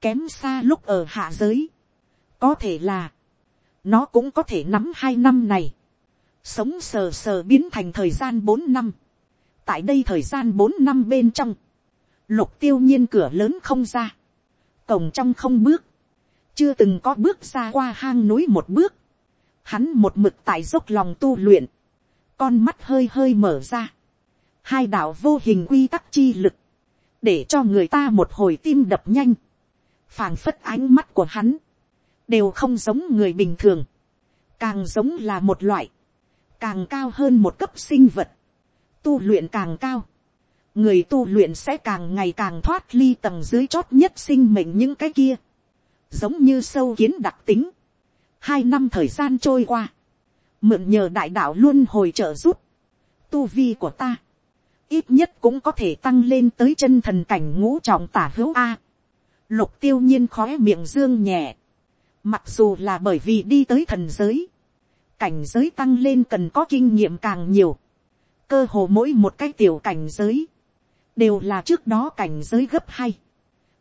kém xa lúc ở hạ giới, có thể là, nó cũng có thể nắm hai năm này, sống sờ sờ biến thành thời gian bốn năm, tại đây thời gian bốn năm bên trong, lục tiêu nhiên cửa lớn không ra, cổng trong không bước, chưa từng có bước ra qua hang núi một bước, hắn một mực tại dốc lòng tu luyện, con mắt hơi hơi mở ra, hai đạo vô hình quy tắc chi lực, để cho người ta một hồi tim đập nhanh, phảng phất ánh mắt của hắn, đều không giống người bình thường, càng giống là một loại, càng cao hơn một cấp sinh vật, tu luyện càng cao, người tu luyện sẽ càng ngày càng thoát ly tầng dưới chót nhất sinh mệnh những cái kia, giống như sâu kiến đặc tính. hai năm thời gian trôi qua, mượn nhờ đại đạo luôn hồi trợ giúp, tu vi của ta, ít nhất cũng có thể tăng lên tới chân thần cảnh ngũ trọng tả hữu a. lục tiêu nhiên khói miệng dương nhẹ, mặc dù là bởi vì đi tới thần giới, cảnh giới tăng lên cần có kinh nghiệm càng nhiều, cơ hồ mỗi một cái tiểu cảnh giới, đều là trước đó cảnh giới gấp hai,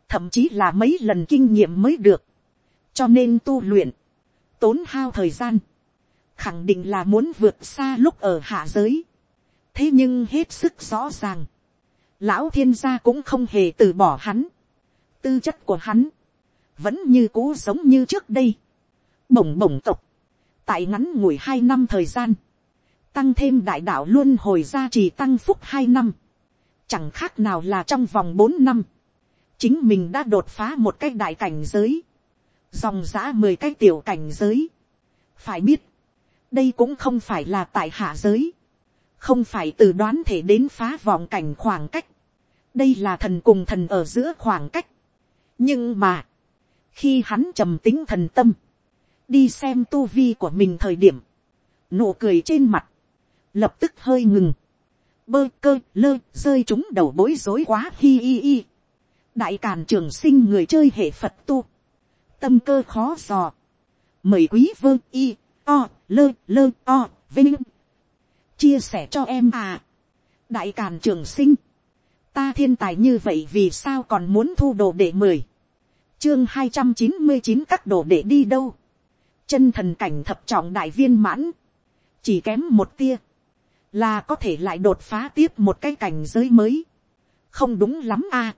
thậm chí là mấy lần kinh nghiệm mới được, cho nên tu luyện, tốn hao thời gian, khẳng định là muốn vượt xa lúc ở hạ giới, thế nhưng hết sức rõ ràng, lão thiên gia cũng không hề từ bỏ hắn, tư chất của hắn, vẫn như cũ giống như trước đây, bổng bổng tộc, tại ngắn ngủi hai năm thời gian, tăng thêm đại đạo luôn hồi ra chỉ tăng phúc hai năm, chẳng khác nào là trong vòng bốn năm, chính mình đã đột phá một cái đại cảnh giới, dòng giã mười cái tiểu cảnh giới. phải biết, đây cũng không phải là tại hạ giới, không phải từ đoán thể đến phá vọng cảnh khoảng cách, đây là thần cùng thần ở giữa khoảng cách. nhưng mà, khi hắn trầm tính thần tâm, đi xem tu vi của mình thời điểm, nụ cười trên mặt, lập tức hơi ngừng, bơ cơ lơ rơi chúng đầu bối rối quá hi hi hi. đại càn trường sinh người chơi hệ phật tu, tâm cơ khó dò, mời quý vơ y o lơ lơ o vinh chia sẻ cho em à. đại càn trường sinh, ta thiên tài như vậy vì sao còn muốn thu đồ để mười chương hai trăm chín mươi chín các đồ để đi đâu, chân thần cảnh thập trọng đại viên mãn, chỉ kém một tia, là có thể lại đột phá tiếp một cái cảnh giới mới. không đúng lắm a.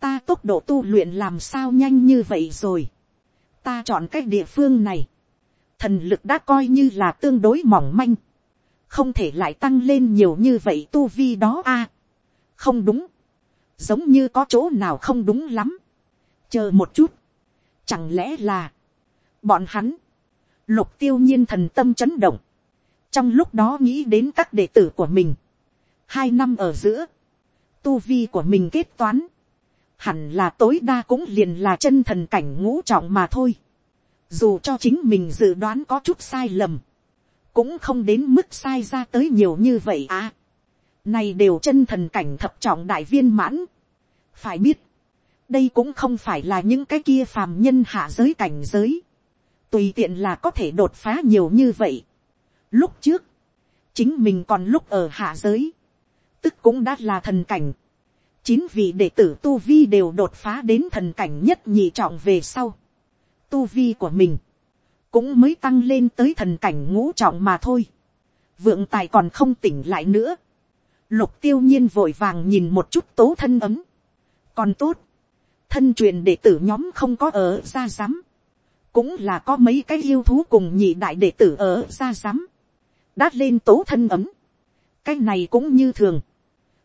ta tốc độ tu luyện làm sao nhanh như vậy rồi. ta chọn cái địa phương này. thần lực đã coi như là tương đối mỏng manh không thể lại tăng lên nhiều như vậy tu vi đó a. À, không đúng. giống như có chỗ nào không đúng lắm. chờ một chút. chẳng lẽ là, bọn hắn, lục tiêu nhiên thần tâm chấn động trong lúc đó nghĩ đến các đệ tử của mình, hai năm ở giữa, tu vi của mình kết toán, hẳn là tối đa cũng liền là chân thần cảnh ngũ trọng mà thôi. Dù cho chính mình dự đoán có chút sai lầm, cũng không đến mức sai ra tới nhiều như vậy à. Này đều chân thần cảnh thập trọng đại viên mãn. Phải biết, đây cũng không phải là những cái kia phàm nhân hạ giới cảnh giới. Tùy tiện là có thể đột phá nhiều như vậy. Lúc trước, chính mình còn lúc ở hạ giới, tức cũng đã là thần cảnh. Chín vị đệ tử Tu Vi đều đột phá đến thần cảnh nhất nhị trọng về sau. Tu Vi của mình, cũng mới tăng lên tới thần cảnh ngũ trọng mà thôi. Vượng tài còn không tỉnh lại nữa. Lục tiêu nhiên vội vàng nhìn một chút tố thân ấm. Còn tốt, thân truyền đệ tử nhóm không có ở ra giám. Cũng là có mấy cái yêu thú cùng nhị đại đệ tử ở ra giám đã lên tố thân ấm. cái này cũng như thường.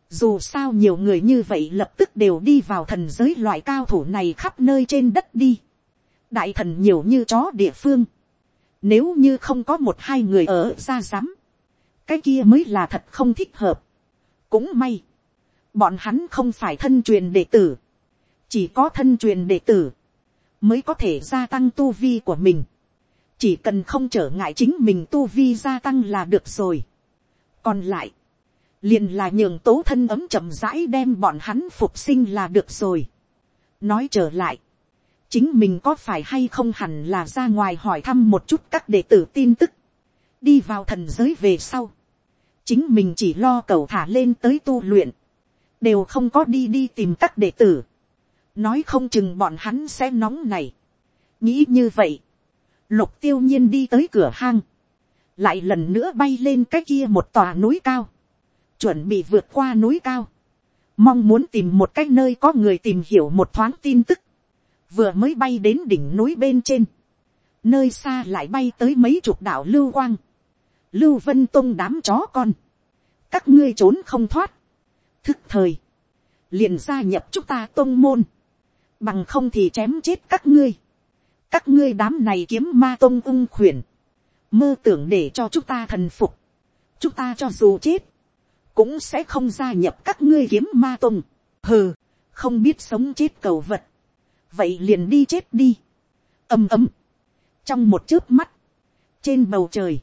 dù sao nhiều người như vậy lập tức đều đi vào thần giới loại cao thủ này khắp nơi trên đất đi. đại thần nhiều như chó địa phương nếu như không có một hai người ở ra dám. cái kia mới là thật không thích hợp. cũng may. bọn hắn không phải thân truyền đệ tử. chỉ có thân truyền đệ tử mới có thể gia tăng tu vi của mình chỉ cần không trở ngại chính mình tu vi gia tăng là được rồi. còn lại, liền là nhường tố thân ấm chậm rãi đem bọn hắn phục sinh là được rồi. nói trở lại, chính mình có phải hay không hẳn là ra ngoài hỏi thăm một chút các đệ tử tin tức, đi vào thần giới về sau, chính mình chỉ lo cầu thả lên tới tu luyện, đều không có đi đi tìm các đệ tử, nói không chừng bọn hắn sẽ nóng này, nghĩ như vậy, lục tiêu nhiên đi tới cửa hang, lại lần nữa bay lên cái kia một tòa núi cao, chuẩn bị vượt qua núi cao, mong muốn tìm một cái nơi có người tìm hiểu một thoáng tin tức, vừa mới bay đến đỉnh núi bên trên, nơi xa lại bay tới mấy chục đạo lưu quang, lưu vân tông đám chó con, các ngươi trốn không thoát, thức thời, liền gia nhập chúng ta tông môn, bằng không thì chém chết các ngươi, các ngươi đám này kiếm ma tông ung khuyển, mơ tưởng để cho chúng ta thần phục, chúng ta cho dù chết, cũng sẽ không gia nhập các ngươi kiếm ma tông, hừ, không biết sống chết cầu vật, vậy liền đi chết đi, ầm ầm, trong một chớp mắt, trên bầu trời,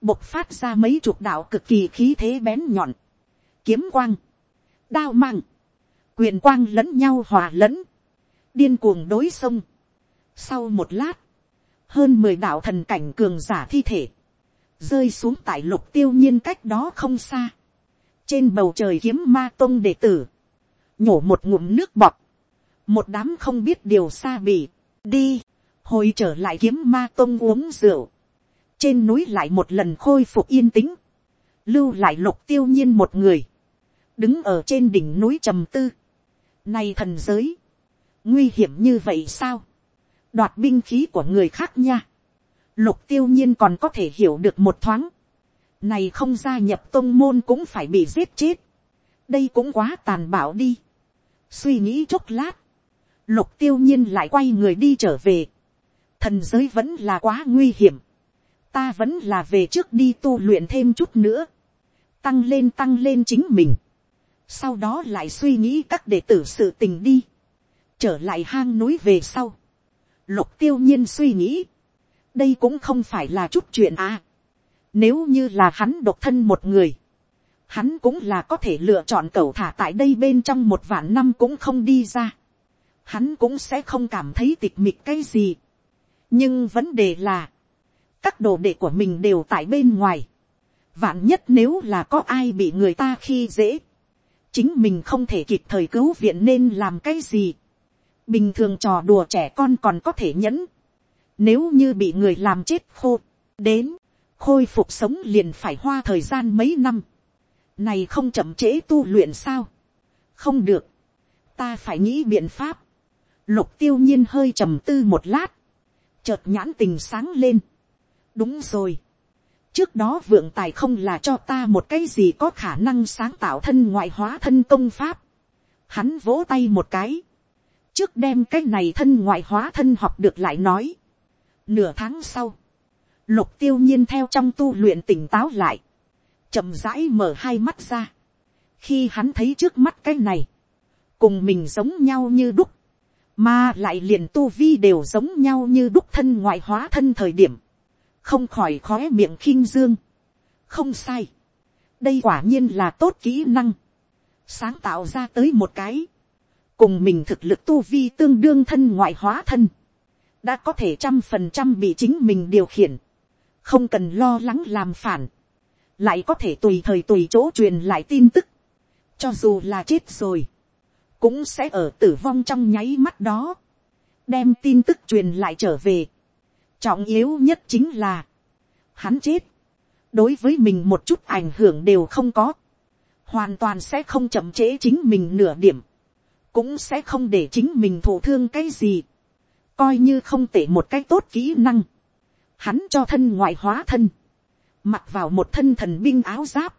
bộc phát ra mấy chục đạo cực kỳ khí thế bén nhọn, kiếm quang, đao mang, quyền quang lẫn nhau hòa lẫn, điên cuồng đối sông. Sau một lát, hơn mười đạo thần cảnh cường giả thi thể, rơi xuống tại lục tiêu nhiên cách đó không xa. Trên bầu trời kiếm ma tông đệ tử, nhổ một ngụm nước bọt, một đám không biết điều xa bỉ, đi, hồi trở lại kiếm ma tông uống rượu, trên núi lại một lần khôi phục yên tĩnh, lưu lại lục tiêu nhiên một người, đứng ở trên đỉnh núi trầm tư, nay thần giới, nguy hiểm như vậy sao, đoạt binh khí của người khác nha, lục tiêu nhiên còn có thể hiểu được một thoáng, này không gia nhập tôn môn cũng phải bị giết chết, đây cũng quá tàn bạo đi, suy nghĩ chốc lát, lục tiêu nhiên lại quay người đi trở về, thần giới vẫn là quá nguy hiểm, ta vẫn là về trước đi tu luyện thêm chút nữa, tăng lên tăng lên chính mình, sau đó lại suy nghĩ các đệ tử sự tình đi, trở lại hang núi về sau, lục tiêu nhiên suy nghĩ, đây cũng không phải là chút chuyện à, nếu như là hắn độc thân một người, hắn cũng là có thể lựa chọn cẩu thả tại đây bên trong một vạn năm cũng không đi ra, hắn cũng sẽ không cảm thấy tịch mịch cái gì, nhưng vấn đề là, các đồ đệ của mình đều tại bên ngoài, vạn nhất nếu là có ai bị người ta khi dễ, chính mình không thể kịp thời cứu viện nên làm cái gì. bình thường trò đùa trẻ con còn có thể nhẫn. nếu như bị người làm chết khô, đến, khôi phục sống liền phải hoa thời gian mấy năm. này không chậm trễ tu luyện sao. không được, ta phải nghĩ biện pháp lục tiêu nhiên hơi trầm tư một lát, chợt nhãn tình sáng lên. đúng rồi trước đó vượng tài không là cho ta một cái gì có khả năng sáng tạo thân ngoại hóa thân công pháp. Hắn vỗ tay một cái. Trước đem cái này thân ngoại hóa thân học được lại nói. Nửa tháng sau. Lục tiêu nhiên theo trong tu luyện tỉnh táo lại. chậm rãi mở hai mắt ra. Khi hắn thấy trước mắt cái này. Cùng mình giống nhau như đúc. Mà lại liền tu vi đều giống nhau như đúc thân ngoại hóa thân thời điểm không khỏi khói miệng khinh dương. không sai. đây quả nhiên là tốt kỹ năng. sáng tạo ra tới một cái. cùng mình thực lực tu vi tương đương thân ngoại hóa thân. đã có thể trăm phần trăm bị chính mình điều khiển. không cần lo lắng làm phản. lại có thể tùy thời tùy chỗ truyền lại tin tức. cho dù là chết rồi cũng sẽ ở tử vong trong nháy mắt đó. đem tin tức truyền lại trở về. Trọng yếu nhất chính là, hắn chết, đối với mình một chút ảnh hưởng đều không có, hoàn toàn sẽ không chậm trễ chính mình nửa điểm, cũng sẽ không để chính mình thổ thương cái gì, coi như không tệ một cái tốt kỹ năng, hắn cho thân ngoại hóa thân, mặc vào một thân thần binh áo giáp,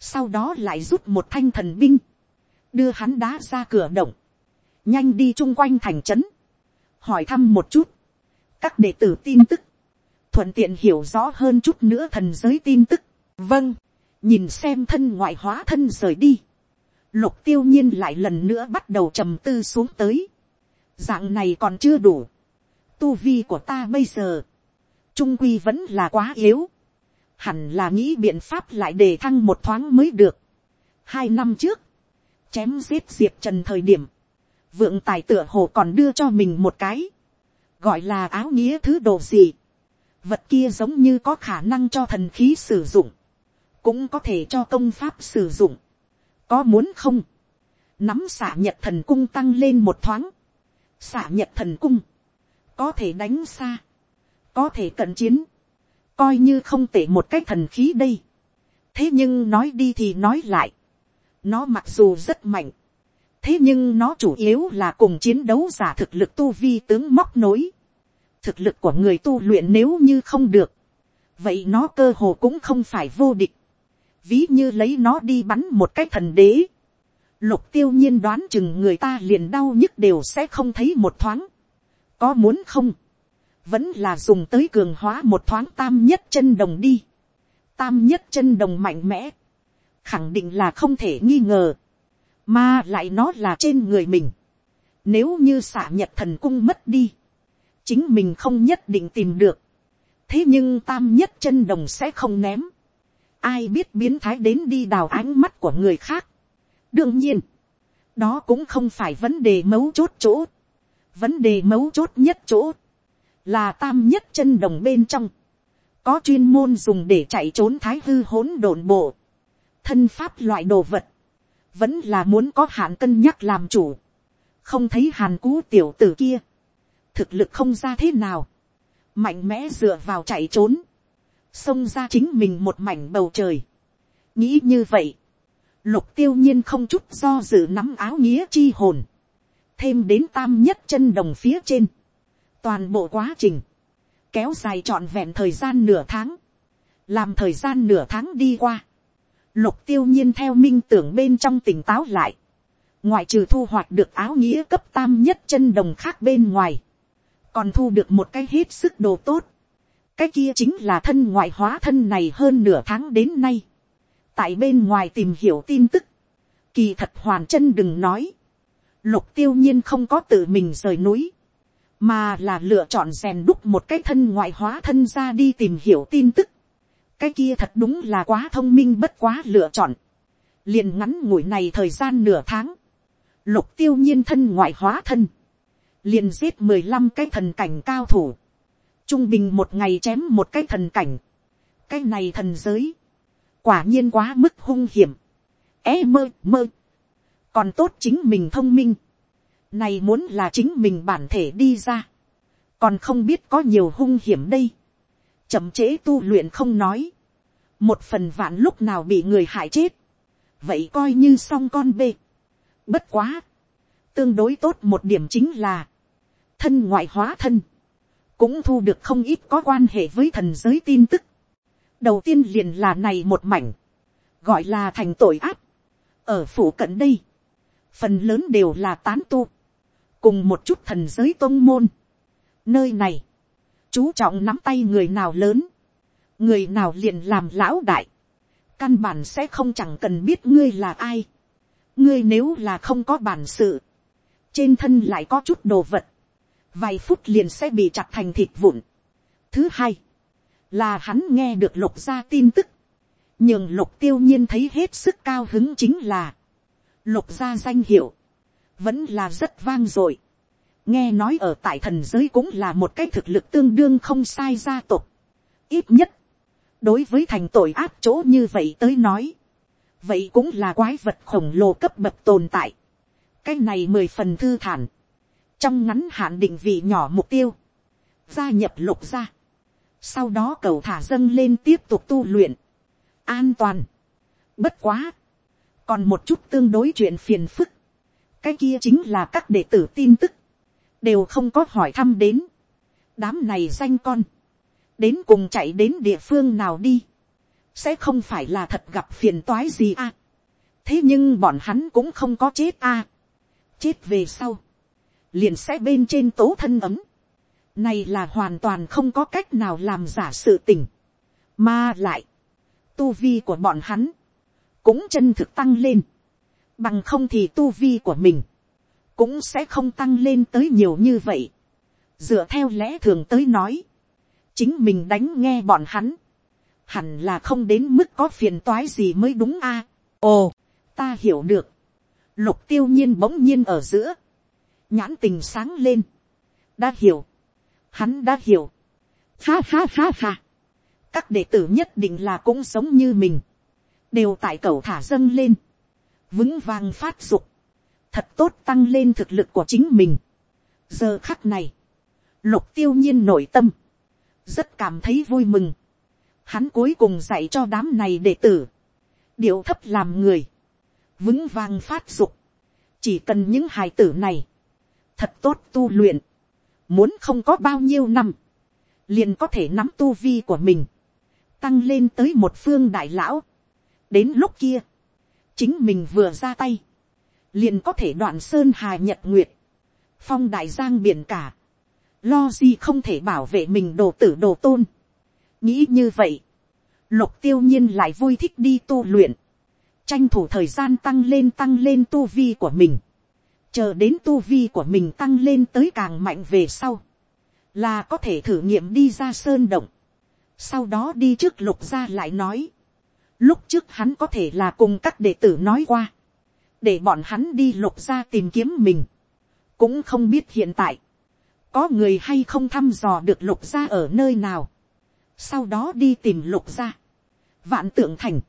sau đó lại rút một thanh thần binh, đưa hắn đá ra cửa động, nhanh đi chung quanh thành trấn, hỏi thăm một chút, các đệ tử tin tức, thuận tiện hiểu rõ hơn chút nữa thần giới tin tức. vâng, nhìn xem thân ngoại hóa thân rời đi. lục tiêu nhiên lại lần nữa bắt đầu trầm tư xuống tới. dạng này còn chưa đủ. tu vi của ta bây giờ, trung quy vẫn là quá yếu. hẳn là nghĩ biện pháp lại đề thăng một thoáng mới được. hai năm trước, chém giết diệp trần thời điểm, vượng tài tựa hồ còn đưa cho mình một cái, gọi là áo nghĩa thứ đồ gì, vật kia giống như có khả năng cho thần khí sử dụng, cũng có thể cho công pháp sử dụng, có muốn không, nắm xả nhật thần cung tăng lên một thoáng, xả nhật thần cung, có thể đánh xa, có thể cận chiến, coi như không tệ một cái thần khí đây. thế nhưng nói đi thì nói lại, nó mặc dù rất mạnh, thế nhưng nó chủ yếu là cùng chiến đấu giả thực lực tu vi tướng móc nối. thực lực của người tu luyện nếu như không được, vậy nó cơ hồ cũng không phải vô địch. ví như lấy nó đi bắn một cái thần đế. lục tiêu nhiên đoán chừng người ta liền đau nhức đều sẽ không thấy một thoáng. có muốn không, vẫn là dùng tới cường hóa một thoáng tam nhất chân đồng đi. tam nhất chân đồng mạnh mẽ, khẳng định là không thể nghi ngờ mà lại nó là trên người mình. Nếu như xả nhật thần cung mất đi, chính mình không nhất định tìm được. thế nhưng tam nhất chân đồng sẽ không ném. ai biết biến thái đến đi đào ánh mắt của người khác. đương nhiên, đó cũng không phải vấn đề mấu chốt chỗ. vấn đề mấu chốt nhất chỗ, là tam nhất chân đồng bên trong. có chuyên môn dùng để chạy trốn thái hư hỗn độn bộ thân pháp loại đồ vật vẫn là muốn có hạn cân nhắc làm chủ, không thấy hàn cú tiểu tử kia, thực lực không ra thế nào, mạnh mẽ dựa vào chạy trốn, xông ra chính mình một mảnh bầu trời. nghĩ như vậy, lục tiêu nhiên không chút do dự nắm áo nghĩa chi hồn, thêm đến tam nhất chân đồng phía trên, toàn bộ quá trình, kéo dài trọn vẹn thời gian nửa tháng, làm thời gian nửa tháng đi qua, Lục tiêu nhiên theo minh tưởng bên trong tỉnh táo lại. Ngoại trừ thu hoạch được áo nghĩa cấp tam nhất chân đồng khác bên ngoài. Còn thu được một cái hết sức đồ tốt. Cái kia chính là thân ngoại hóa thân này hơn nửa tháng đến nay. Tại bên ngoài tìm hiểu tin tức. Kỳ thật hoàn chân đừng nói. Lục tiêu nhiên không có tự mình rời núi. Mà là lựa chọn rèn đúc một cái thân ngoại hóa thân ra đi tìm hiểu tin tức cái kia thật đúng là quá thông minh bất quá lựa chọn. liền ngắn ngủi này thời gian nửa tháng. lục tiêu nhiên thân ngoại hóa thân. liền giết mười lăm cái thần cảnh cao thủ. trung bình một ngày chém một cái thần cảnh. cái này thần giới. quả nhiên quá mức hung hiểm. é mơ mơ. còn tốt chính mình thông minh. này muốn là chính mình bản thể đi ra. còn không biết có nhiều hung hiểm đây chậm chế tu luyện không nói, một phần vạn lúc nào bị người hại chết, vậy coi như xong con bê. Bất quá, tương đối tốt một điểm chính là, thân ngoại hóa thân, cũng thu được không ít có quan hệ với thần giới tin tức. đầu tiên liền là này một mảnh, gọi là thành tội ác, ở phủ cận đây, phần lớn đều là tán tu, cùng một chút thần giới tôn môn. nơi này, chú trọng nắm tay người nào lớn, người nào liền làm lão đại, căn bản sẽ không chẳng cần biết ngươi là ai. ngươi nếu là không có bản sự, trên thân lại có chút đồ vật, vài phút liền sẽ bị chặt thành thịt vụn. thứ hai, là hắn nghe được lục gia tin tức, nhưng lục tiêu nhiên thấy hết sức cao hứng chính là, lục gia danh hiệu, vẫn là rất vang dội nghe nói ở tại thần giới cũng là một cái thực lực tương đương không sai gia tộc. ít nhất, đối với thành tội ác chỗ như vậy tới nói, vậy cũng là quái vật khổng lồ cấp bậc tồn tại. cái này mười phần thư thản, trong ngắn hạn định vị nhỏ mục tiêu, gia nhập lục gia, sau đó cầu thả dâng lên tiếp tục tu luyện, an toàn, bất quá, còn một chút tương đối chuyện phiền phức, cái kia chính là các đệ tử tin tức, đều không có hỏi thăm đến. đám này danh con, đến cùng chạy đến địa phương nào đi, sẽ không phải là thật gặp phiền toái gì à. thế nhưng bọn hắn cũng không có chết à. chết về sau, liền sẽ bên trên tố thân ấm. này là hoàn toàn không có cách nào làm giả sự tình, mà lại, tu vi của bọn hắn, cũng chân thực tăng lên, bằng không thì tu vi của mình, cũng sẽ không tăng lên tới nhiều như vậy. dựa theo lẽ thường tới nói, chính mình đánh nghe bọn hắn, hẳn là không đến mức có phiền toái gì mới đúng a. ồ, ta hiểu được, lục tiêu nhiên bỗng nhiên ở giữa, nhãn tình sáng lên, đã hiểu, hắn đã hiểu, ha ha ha ha, các đệ tử nhất định là cũng sống như mình, đều tại cầu thả dâng lên, vững vàng phát dục, thật tốt tăng lên thực lực của chính mình. giờ khắc này, lục tiêu nhiên nội tâm, rất cảm thấy vui mừng. Hắn cuối cùng dạy cho đám này đệ tử, điệu thấp làm người, vững vàng phát dục, chỉ cần những hài tử này, thật tốt tu luyện, muốn không có bao nhiêu năm, liền có thể nắm tu vi của mình, tăng lên tới một phương đại lão. đến lúc kia, chính mình vừa ra tay, liền có thể đoạn sơn hà nhật nguyệt, phong đại giang biển cả, lo gì không thể bảo vệ mình đồ tử đồ tôn. nghĩ như vậy, lục tiêu nhiên lại vui thích đi tu luyện, tranh thủ thời gian tăng lên tăng lên tu vi của mình, chờ đến tu vi của mình tăng lên tới càng mạnh về sau, là có thể thử nghiệm đi ra sơn động, sau đó đi trước lục gia lại nói, lúc trước hắn có thể là cùng các đệ tử nói qua, để bọn hắn đi lục gia tìm kiếm mình, cũng không biết hiện tại, có người hay không thăm dò được lục gia ở nơi nào, sau đó đi tìm lục gia, vạn tượng thành,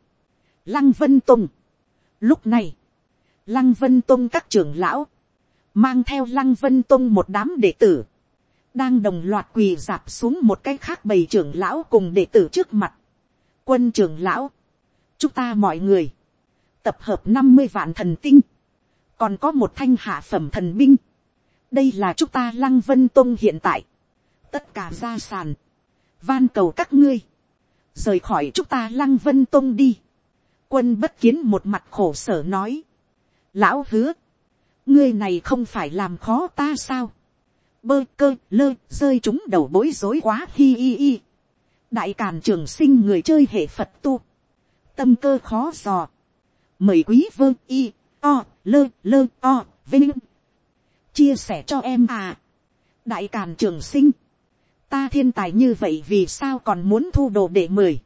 lăng vân tùng. Lúc này, lăng vân tùng các trưởng lão, mang theo lăng vân tùng một đám đệ tử, đang đồng loạt quỳ dạp xuống một cái khác bầy trưởng lão cùng đệ tử trước mặt. Quân trưởng lão, chúng ta mọi người, tập hợp năm mươi vạn thần tinh, còn có một thanh hạ phẩm thần binh đây là chúng ta lăng vân tông hiện tại, tất cả gia sản. Van cầu các ngươi, rời khỏi chúng ta lăng vân tông đi. quân bất kiến một mặt khổ sở nói, lão hứa, ngươi này không phải làm khó ta sao, bơ cơ lơ rơi chúng đầu bối rối quá hi hi hi. đại càn trường sinh người chơi hệ phật tu, tâm cơ khó dò, mời quý vơ y o lơ lơ o vinh chia sẻ cho em à. Đại càn trường sinh. Ta thiên tài như vậy vì sao còn muốn thu đồ để mời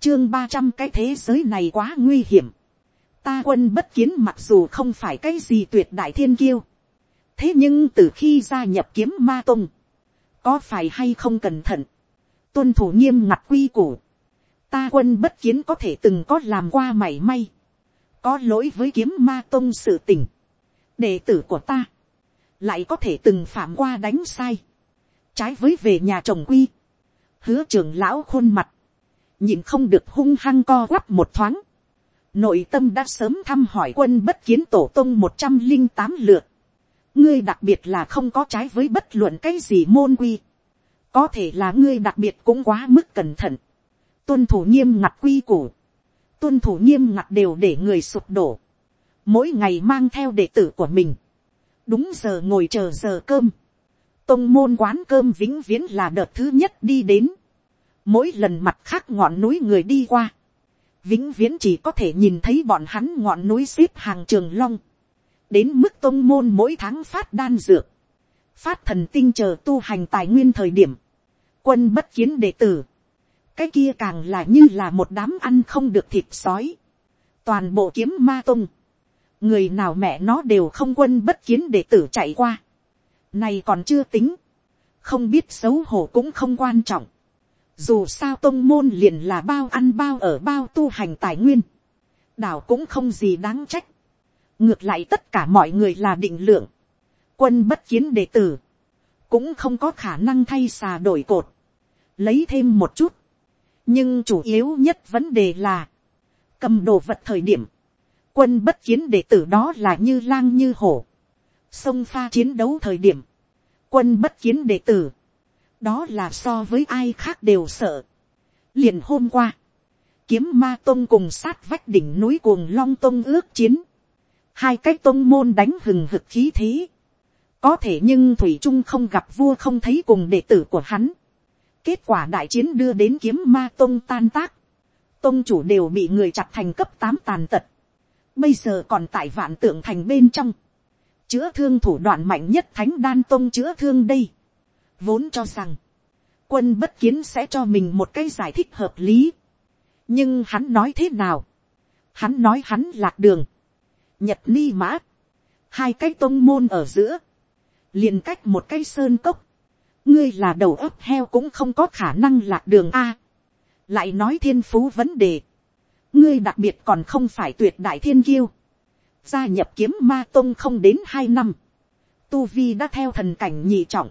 chương ba trăm cái thế giới này quá nguy hiểm. Ta quân bất kiến mặc dù không phải cái gì tuyệt đại thiên kiêu. Thế nhưng từ khi gia nhập kiếm ma tông có phải hay không cẩn thận? Tuân thủ nghiêm ngặt quy củ. Ta quân bất kiến có thể từng có làm qua mảy may. Có lỗi với kiếm ma tông sự tình, đệ tử của ta, lại có thể từng phạm qua đánh sai, trái với về nhà chồng quy, hứa trưởng lão khuôn mặt, nhìn không được hung hăng co quắp một thoáng, nội tâm đã sớm thăm hỏi quân bất kiến tổ tông một trăm linh tám lượt, ngươi đặc biệt là không có trái với bất luận cái gì môn quy, có thể là ngươi đặc biệt cũng quá mức cẩn thận, tuân thủ nghiêm ngặt quy củ, tuân thủ nghiêm ngặt đều để người sụp đổ, mỗi ngày mang theo đệ tử của mình, đúng giờ ngồi chờ giờ cơm, tông môn quán cơm vĩnh viễn là đợt thứ nhất đi đến, mỗi lần mặt khác ngọn núi người đi qua, vĩnh viễn chỉ có thể nhìn thấy bọn hắn ngọn núi xếp hàng trường long, đến mức tông môn mỗi tháng phát đan dược, phát thần tinh chờ tu hành tài nguyên thời điểm, quân bất kiến đệ tử, cái kia càng là như là một đám ăn không được thịt sói. toàn bộ kiếm ma tông người nào mẹ nó đều không quân bất kiến để tử chạy qua. này còn chưa tính, không biết xấu hổ cũng không quan trọng. dù sao tông môn liền là bao ăn bao ở bao tu hành tài nguyên, đảo cũng không gì đáng trách. ngược lại tất cả mọi người là định lượng, quân bất kiến đệ tử, cũng không có khả năng thay xà đổi cột, lấy thêm một chút, nhưng chủ yếu nhất vấn đề là, cầm đồ vật thời điểm, quân bất chiến đệ tử đó là như lang như hổ, sông pha chiến đấu thời điểm, quân bất chiến đệ tử, đó là so với ai khác đều sợ. liền hôm qua, kiếm ma tông cùng sát vách đỉnh núi cuồng long tông ước chiến, hai cái tôn môn đánh hừng hực khí thế, có thể nhưng thủy trung không gặp vua không thấy cùng đệ tử của hắn, Kết quả đại chiến đưa đến kiếm ma tông tan tác. tôn chủ đều bị người chặt thành cấp tám tàn tật. Bây giờ còn tại vạn tượng thành bên trong. Chữa thương thủ đoạn mạnh nhất thánh đan tông chữa thương đây. Vốn cho rằng. Quân bất kiến sẽ cho mình một cái giải thích hợp lý. Nhưng hắn nói thế nào? Hắn nói hắn lạc đường. Nhật ni mã. Hai cái tông môn ở giữa. liền cách một cái sơn cốc, ngươi là đầu ấp heo cũng không có khả năng lạc đường a, lại nói thiên phú vấn đề, ngươi đặc biệt còn không phải tuyệt đại thiên kiêu, gia nhập kiếm ma tông không đến hai năm, tu vi đã theo thần cảnh nhị trọng,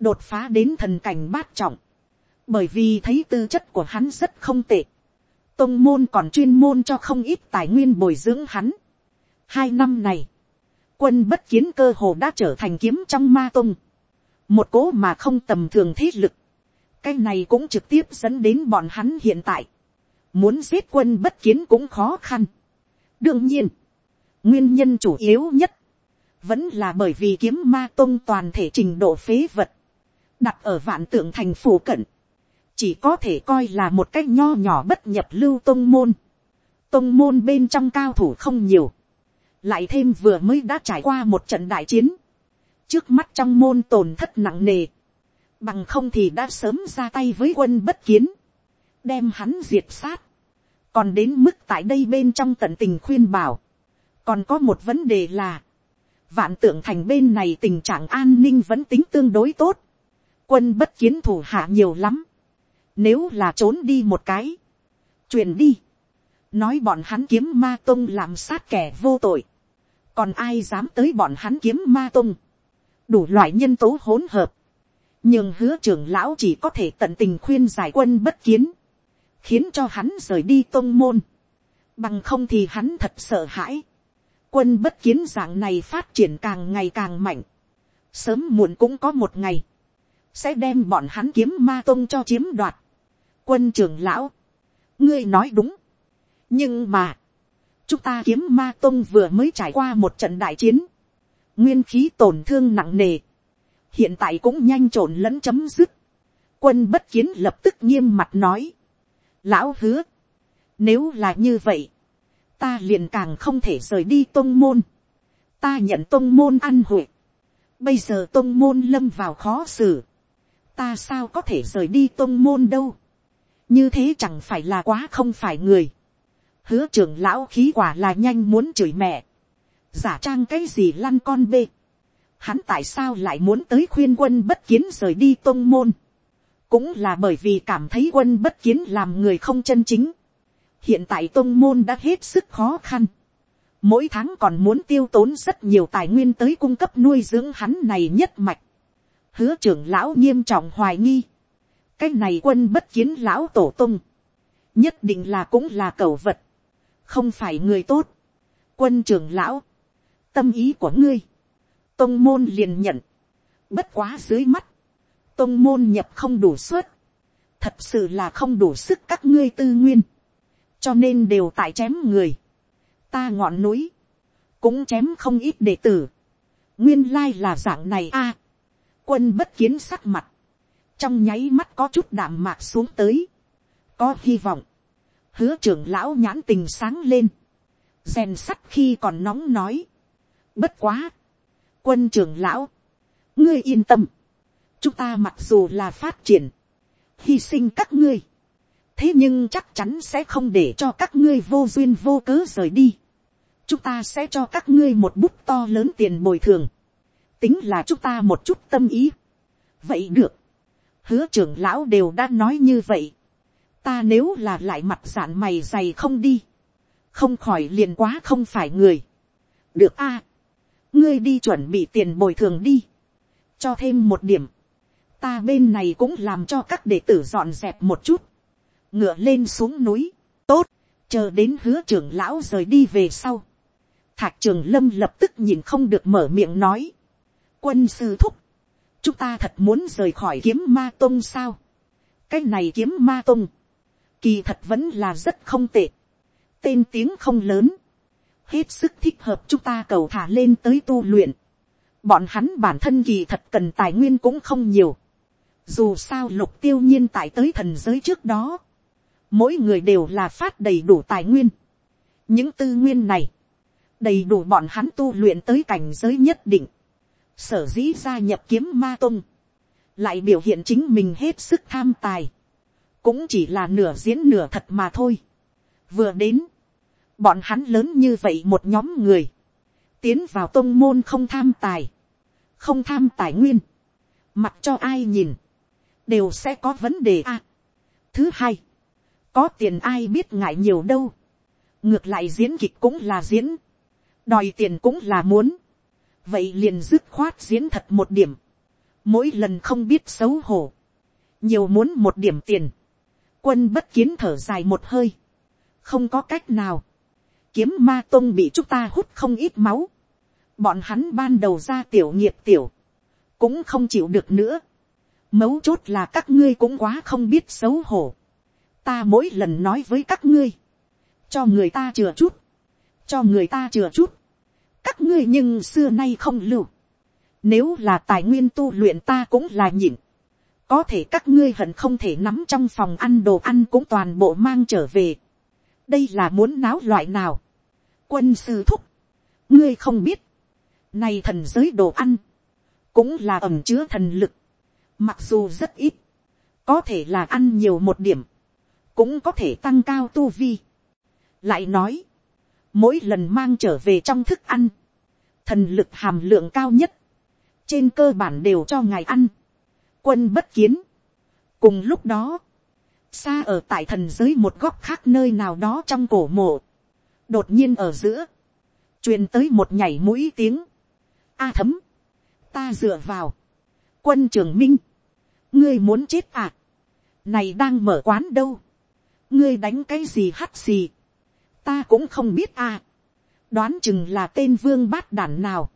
đột phá đến thần cảnh bát trọng, bởi vì thấy tư chất của hắn rất không tệ, tông môn còn chuyên môn cho không ít tài nguyên bồi dưỡng hắn. hai năm này, quân bất kiến cơ hồ đã trở thành kiếm trong ma tông, một cố mà không tầm thường thế lực, cái này cũng trực tiếp dẫn đến bọn hắn hiện tại, muốn giết quân bất kiến cũng khó khăn. đương nhiên, nguyên nhân chủ yếu nhất, vẫn là bởi vì kiếm ma tôn toàn thể trình độ phế vật, đặt ở vạn tượng thành phủ cận, chỉ có thể coi là một cách nho nhỏ bất nhập lưu tông môn. Tông môn bên trong cao thủ không nhiều, lại thêm vừa mới đã trải qua một trận đại chiến, trước mắt trong môn tổn thất nặng nề, bằng không thì đã sớm ra tay với quân bất kiến, đem hắn diệt sát, còn đến mức tại đây bên trong tận tình khuyên bảo, còn có một vấn đề là, vạn tượng thành bên này tình trạng an ninh vẫn tính tương đối tốt, quân bất kiến thủ hạ nhiều lắm, nếu là trốn đi một cái, truyền đi, nói bọn hắn kiếm ma tông làm sát kẻ vô tội, còn ai dám tới bọn hắn kiếm ma tông, đủ loại nhân tố hỗn hợp, nhưng hứa trưởng lão chỉ có thể tận tình khuyên giải quân bất kiến, khiến cho hắn rời đi tôn môn, bằng không thì hắn thật sợ hãi, quân bất kiến dạng này phát triển càng ngày càng mạnh, sớm muộn cũng có một ngày, sẽ đem bọn hắn kiếm ma tôn cho chiếm đoạt. quân trưởng lão, ngươi nói đúng, nhưng mà, chúng ta kiếm ma tôn vừa mới trải qua một trận đại chiến, nguyên khí tổn thương nặng nề, hiện tại cũng nhanh trộn lẫn chấm dứt, quân bất kiến lập tức nghiêm mặt nói, lão hứa, nếu là như vậy, ta liền càng không thể rời đi tôn môn, ta nhận tôn môn ăn hội, bây giờ tôn môn lâm vào khó xử, ta sao có thể rời đi tôn môn đâu, như thế chẳng phải là quá không phải người, hứa trưởng lão khí quả là nhanh muốn chửi mẹ, giả trang cái gì lăn con bê, hắn tại sao lại muốn tới khuyên quân bất kiến rời đi tôn môn, cũng là bởi vì cảm thấy quân bất kiến làm người không chân chính, hiện tại tôn môn đã hết sức khó khăn, mỗi tháng còn muốn tiêu tốn rất nhiều tài nguyên tới cung cấp nuôi dưỡng hắn này nhất mạch, hứa trưởng lão nghiêm trọng hoài nghi, cái này quân bất kiến lão tổ tung, nhất định là cũng là cầu vật, không phải người tốt, quân trưởng lão, tâm ý của ngươi, tôn môn liền nhận, bất quá dưới mắt, tôn môn nhập không đủ suất, thật sự là không đủ sức các ngươi tư nguyên, cho nên đều tại chém người, ta ngọn núi, cũng chém không ít đệ tử, nguyên lai là dạng này a, quân bất kiến sắc mặt, trong nháy mắt có chút đạm mạc xuống tới, có hy vọng, hứa trưởng lão nhãn tình sáng lên, rèn sắt khi còn nóng nói, bất quá, quân trưởng lão, ngươi yên tâm, chúng ta mặc dù là phát triển, hy sinh các ngươi, thế nhưng chắc chắn sẽ không để cho các ngươi vô duyên vô cớ rời đi. chúng ta sẽ cho các ngươi một bút to lớn tiền bồi thường, tính là chúng ta một chút tâm ý. vậy được, hứa trưởng lão đều đã nói như vậy, ta nếu là lại mặt giản mày dày không đi, không khỏi liền quá không phải người. được a, ngươi đi chuẩn bị tiền bồi thường đi, cho thêm một điểm, ta bên này cũng làm cho các đệ tử dọn dẹp một chút, ngựa lên xuống núi, tốt, chờ đến hứa trưởng lão rời đi về sau. Thạc trường lâm lập tức nhìn không được mở miệng nói. Quân sư thúc, chúng ta thật muốn rời khỏi kiếm ma tông sao. cái này kiếm ma tông, kỳ thật vẫn là rất không tệ. tên tiếng không lớn, hết sức thích hợp chúng ta cầu thả lên tới tu luyện. bọn hắn bản thân kỳ thật cần tài nguyên cũng không nhiều dù sao lục tiêu nhiên tại tới thần giới trước đó, mỗi người đều là phát đầy đủ tài nguyên. những tư nguyên này, đầy đủ bọn hắn tu luyện tới cảnh giới nhất định, sở dĩ gia nhập kiếm ma tông, lại biểu hiện chính mình hết sức tham tài, cũng chỉ là nửa diễn nửa thật mà thôi. vừa đến, bọn hắn lớn như vậy một nhóm người, tiến vào tông môn không tham tài, không tham tài nguyên, mặc cho ai nhìn, đều sẽ có vấn đề a. thứ hai, có tiền ai biết ngại nhiều đâu, ngược lại diễn kịch cũng là diễn, đòi tiền cũng là muốn, vậy liền dứt khoát diễn thật một điểm, mỗi lần không biết xấu hổ, nhiều muốn một điểm tiền, quân bất kiến thở dài một hơi, không có cách nào, kiếm ma tông bị chúng ta hút không ít máu, bọn hắn ban đầu ra tiểu nghiệp tiểu, cũng không chịu được nữa, mấu chốt là các ngươi cũng quá không biết xấu hổ, ta mỗi lần nói với các ngươi, cho người ta chừa chút, cho người ta chừa chút, các ngươi nhưng xưa nay không lưu, nếu là tài nguyên tu luyện ta cũng là nhịn, có thể các ngươi hận không thể nắm trong phòng ăn đồ ăn cũng toàn bộ mang trở về, đây là muốn náo loại nào, quân sư thúc, ngươi không biết, này thần giới đồ ăn, cũng là ẩm chứa thần lực, mặc dù rất ít, có thể là ăn nhiều một điểm, cũng có thể tăng cao tu vi. lại nói, mỗi lần mang trở về trong thức ăn, thần lực hàm lượng cao nhất, trên cơ bản đều cho ngài ăn, quân bất kiến. cùng lúc đó, xa ở tại thần giới một góc khác nơi nào đó trong cổ mộ, đột nhiên ở giữa, truyền tới một nhảy mũi tiếng, a thấm, ta dựa vào, quân trường minh, ngươi muốn chết à, này đang mở quán đâu, ngươi đánh cái gì hắt gì, ta cũng không biết à, đoán chừng là tên vương bát đản nào,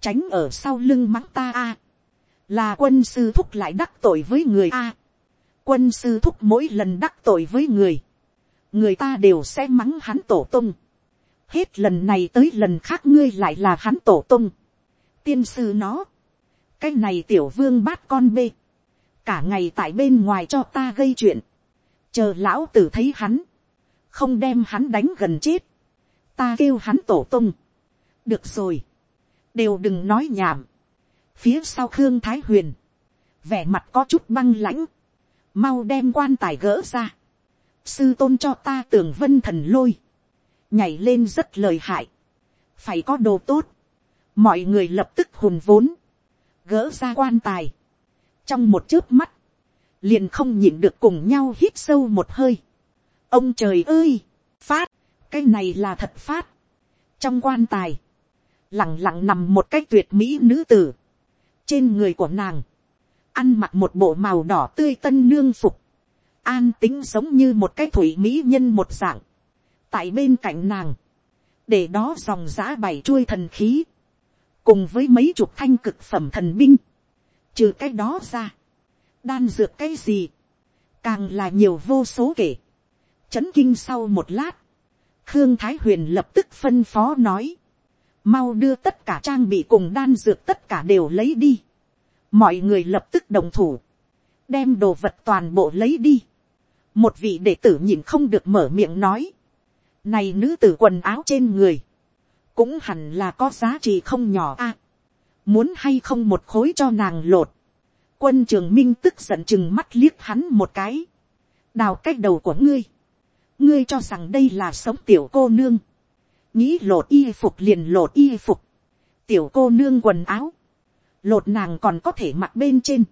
tránh ở sau lưng mắng ta a, là quân sư thúc lại đắc tội với người a, quân sư thúc mỗi lần đắc tội với người, người ta đều sẽ mắng hắn tổ tung, hết lần này tới lần khác ngươi lại là hắn tổ tung, tiên sư nó, cái này tiểu vương bát con bê, cả ngày tại bên ngoài cho ta gây chuyện, chờ lão tử thấy hắn, không đem hắn đánh gần chết, ta kêu hắn tổ tung, được rồi, đều đừng nói nhảm, phía sau khương thái huyền, vẻ mặt có chút băng lãnh, mau đem quan tài gỡ ra, sư tôn cho ta tưởng vân thần lôi, nhảy lên rất lời hại, phải có đồ tốt, mọi người lập tức hùn vốn, gỡ ra quan tài, trong một chớp mắt, liền không nhịn được cùng nhau hít sâu một hơi. ông trời ơi, phát, cái này là thật phát. trong quan tài, lẳng lặng nằm một cái tuyệt mỹ nữ tử, trên người của nàng, ăn mặc một bộ màu đỏ tươi tân nương phục, an tính giống như một cái thủy mỹ nhân một dạng, tại bên cạnh nàng, để đó dòng giã bảy chuôi thần khí, cùng với mấy chục thanh cực phẩm thần binh, trừ cái đó ra, đan dược cái gì, càng là nhiều vô số kể. Chấn kinh sau một lát, khương thái huyền lập tức phân phó nói, mau đưa tất cả trang bị cùng đan dược tất cả đều lấy đi. mọi người lập tức đồng thủ, đem đồ vật toàn bộ lấy đi. một vị đệ tử nhìn không được mở miệng nói, này nữ tử quần áo trên người, cũng hẳn là có giá trị không nhỏ a muốn hay không một khối cho nàng lột. quân trường minh tức giận chừng mắt liếc hắn một cái. đào cách đầu của ngươi. ngươi cho rằng đây là sống tiểu cô nương. nghĩ lột y phục liền lột y phục. tiểu cô nương quần áo. lột nàng còn có thể mặc bên trên.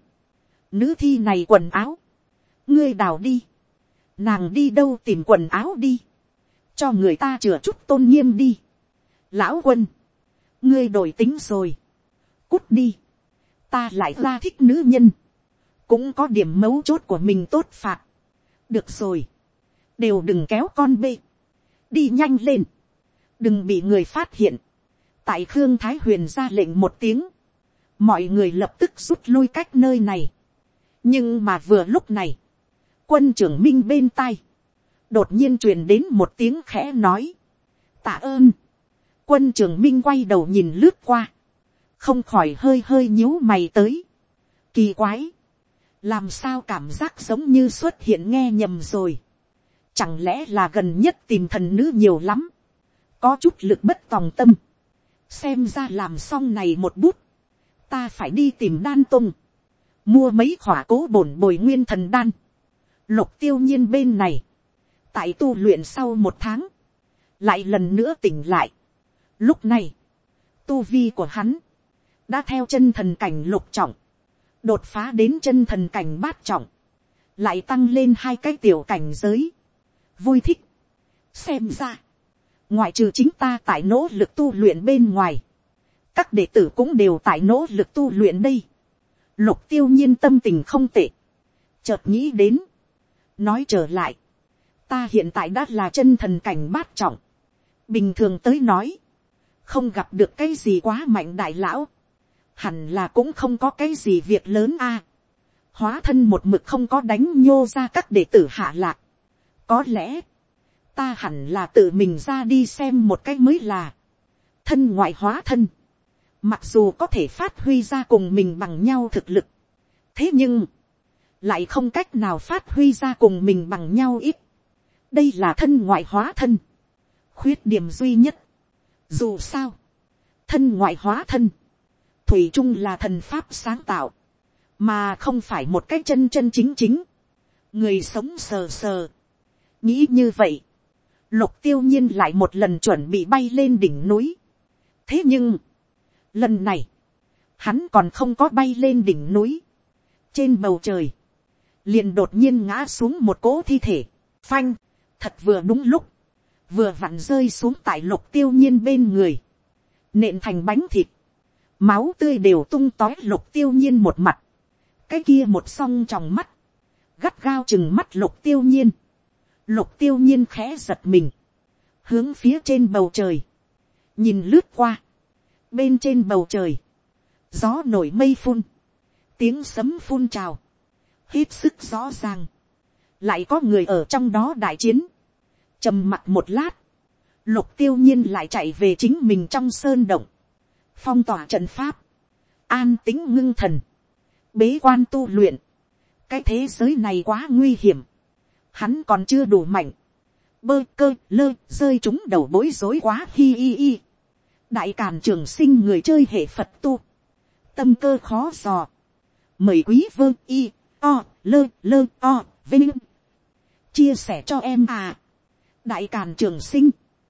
nữ thi này quần áo. ngươi đào đi. nàng đi đâu tìm quần áo đi. cho người ta chừa chút tôn nghiêm đi lão quân, ngươi đổi tính rồi, cút đi, ta lại ra thích nữ nhân, cũng có điểm mấu chốt của mình tốt phạt, được rồi, đều đừng kéo con bê, đi nhanh lên, đừng bị người phát hiện, tại khương thái huyền ra lệnh một tiếng, mọi người lập tức rút lui cách nơi này, nhưng mà vừa lúc này, quân trưởng minh bên tai, đột nhiên truyền đến một tiếng khẽ nói, tạ ơn, quân trưởng minh quay đầu nhìn lướt qua, không khỏi hơi hơi nhíu mày tới. Kỳ quái, làm sao cảm giác giống như xuất hiện nghe nhầm rồi. Chẳng lẽ là gần nhất tìm thần nữ nhiều lắm, có chút lực bất tòng tâm. xem ra làm xong này một bút, ta phải đi tìm đan tung, mua mấy khỏa cố bổn bồi nguyên thần đan. Lục tiêu nhiên bên này, tại tu luyện sau một tháng, lại lần nữa tỉnh lại Lúc này, tu vi của hắn, đã theo chân thần cảnh lục trọng, đột phá đến chân thần cảnh bát trọng, lại tăng lên hai cái tiểu cảnh giới, vui thích. xem ra, ngoại trừ chính ta tại nỗ lực tu luyện bên ngoài, các đệ tử cũng đều tại nỗ lực tu luyện đây. lục tiêu nhiên tâm tình không tệ, chợt nghĩ đến, nói trở lại, ta hiện tại đã là chân thần cảnh bát trọng, bình thường tới nói, không gặp được cái gì quá mạnh đại lão, hẳn là cũng không có cái gì việc lớn a. hóa thân một mực không có đánh nhô ra các đệ tử hạ lạc. có lẽ, ta hẳn là tự mình ra đi xem một cái mới là, thân ngoại hóa thân, mặc dù có thể phát huy ra cùng mình bằng nhau thực lực, thế nhưng, lại không cách nào phát huy ra cùng mình bằng nhau ít. đây là thân ngoại hóa thân, khuyết điểm duy nhất. dù sao, thân ngoại hóa thân, thủy chung là thần pháp sáng tạo, mà không phải một cái chân chân chính chính, người sống sờ sờ. nghĩ như vậy, lục tiêu nhiên lại một lần chuẩn bị bay lên đỉnh núi. thế nhưng, lần này, hắn còn không có bay lên đỉnh núi. trên bầu trời, liền đột nhiên ngã xuống một cỗ thi thể, phanh, thật vừa đúng lúc, vừa vặn rơi xuống tại lục tiêu nhiên bên người, nện thành bánh thịt, máu tươi đều tung tói lục tiêu nhiên một mặt, cái kia một song trong mắt, gắt gao chừng mắt lục tiêu nhiên, lục tiêu nhiên khẽ giật mình, hướng phía trên bầu trời, nhìn lướt qua, bên trên bầu trời, gió nổi mây phun, tiếng sấm phun trào, hết sức rõ ràng, lại có người ở trong đó đại chiến, trầm mặt một lát, lục tiêu nhiên lại chạy về chính mình trong sơn động, phong tỏa trận pháp, an tính ngưng thần, bế quan tu luyện, cái thế giới này quá nguy hiểm, hắn còn chưa đủ mạnh, bơ cơ lơ rơi chúng đầu bối rối quá hi hi hi. đại càn trường sinh người chơi hệ phật tu, tâm cơ khó dò, mời quý vơ y o lơ lơ o vinh. Chia sẻ cho em à. Đại càn trường sinh.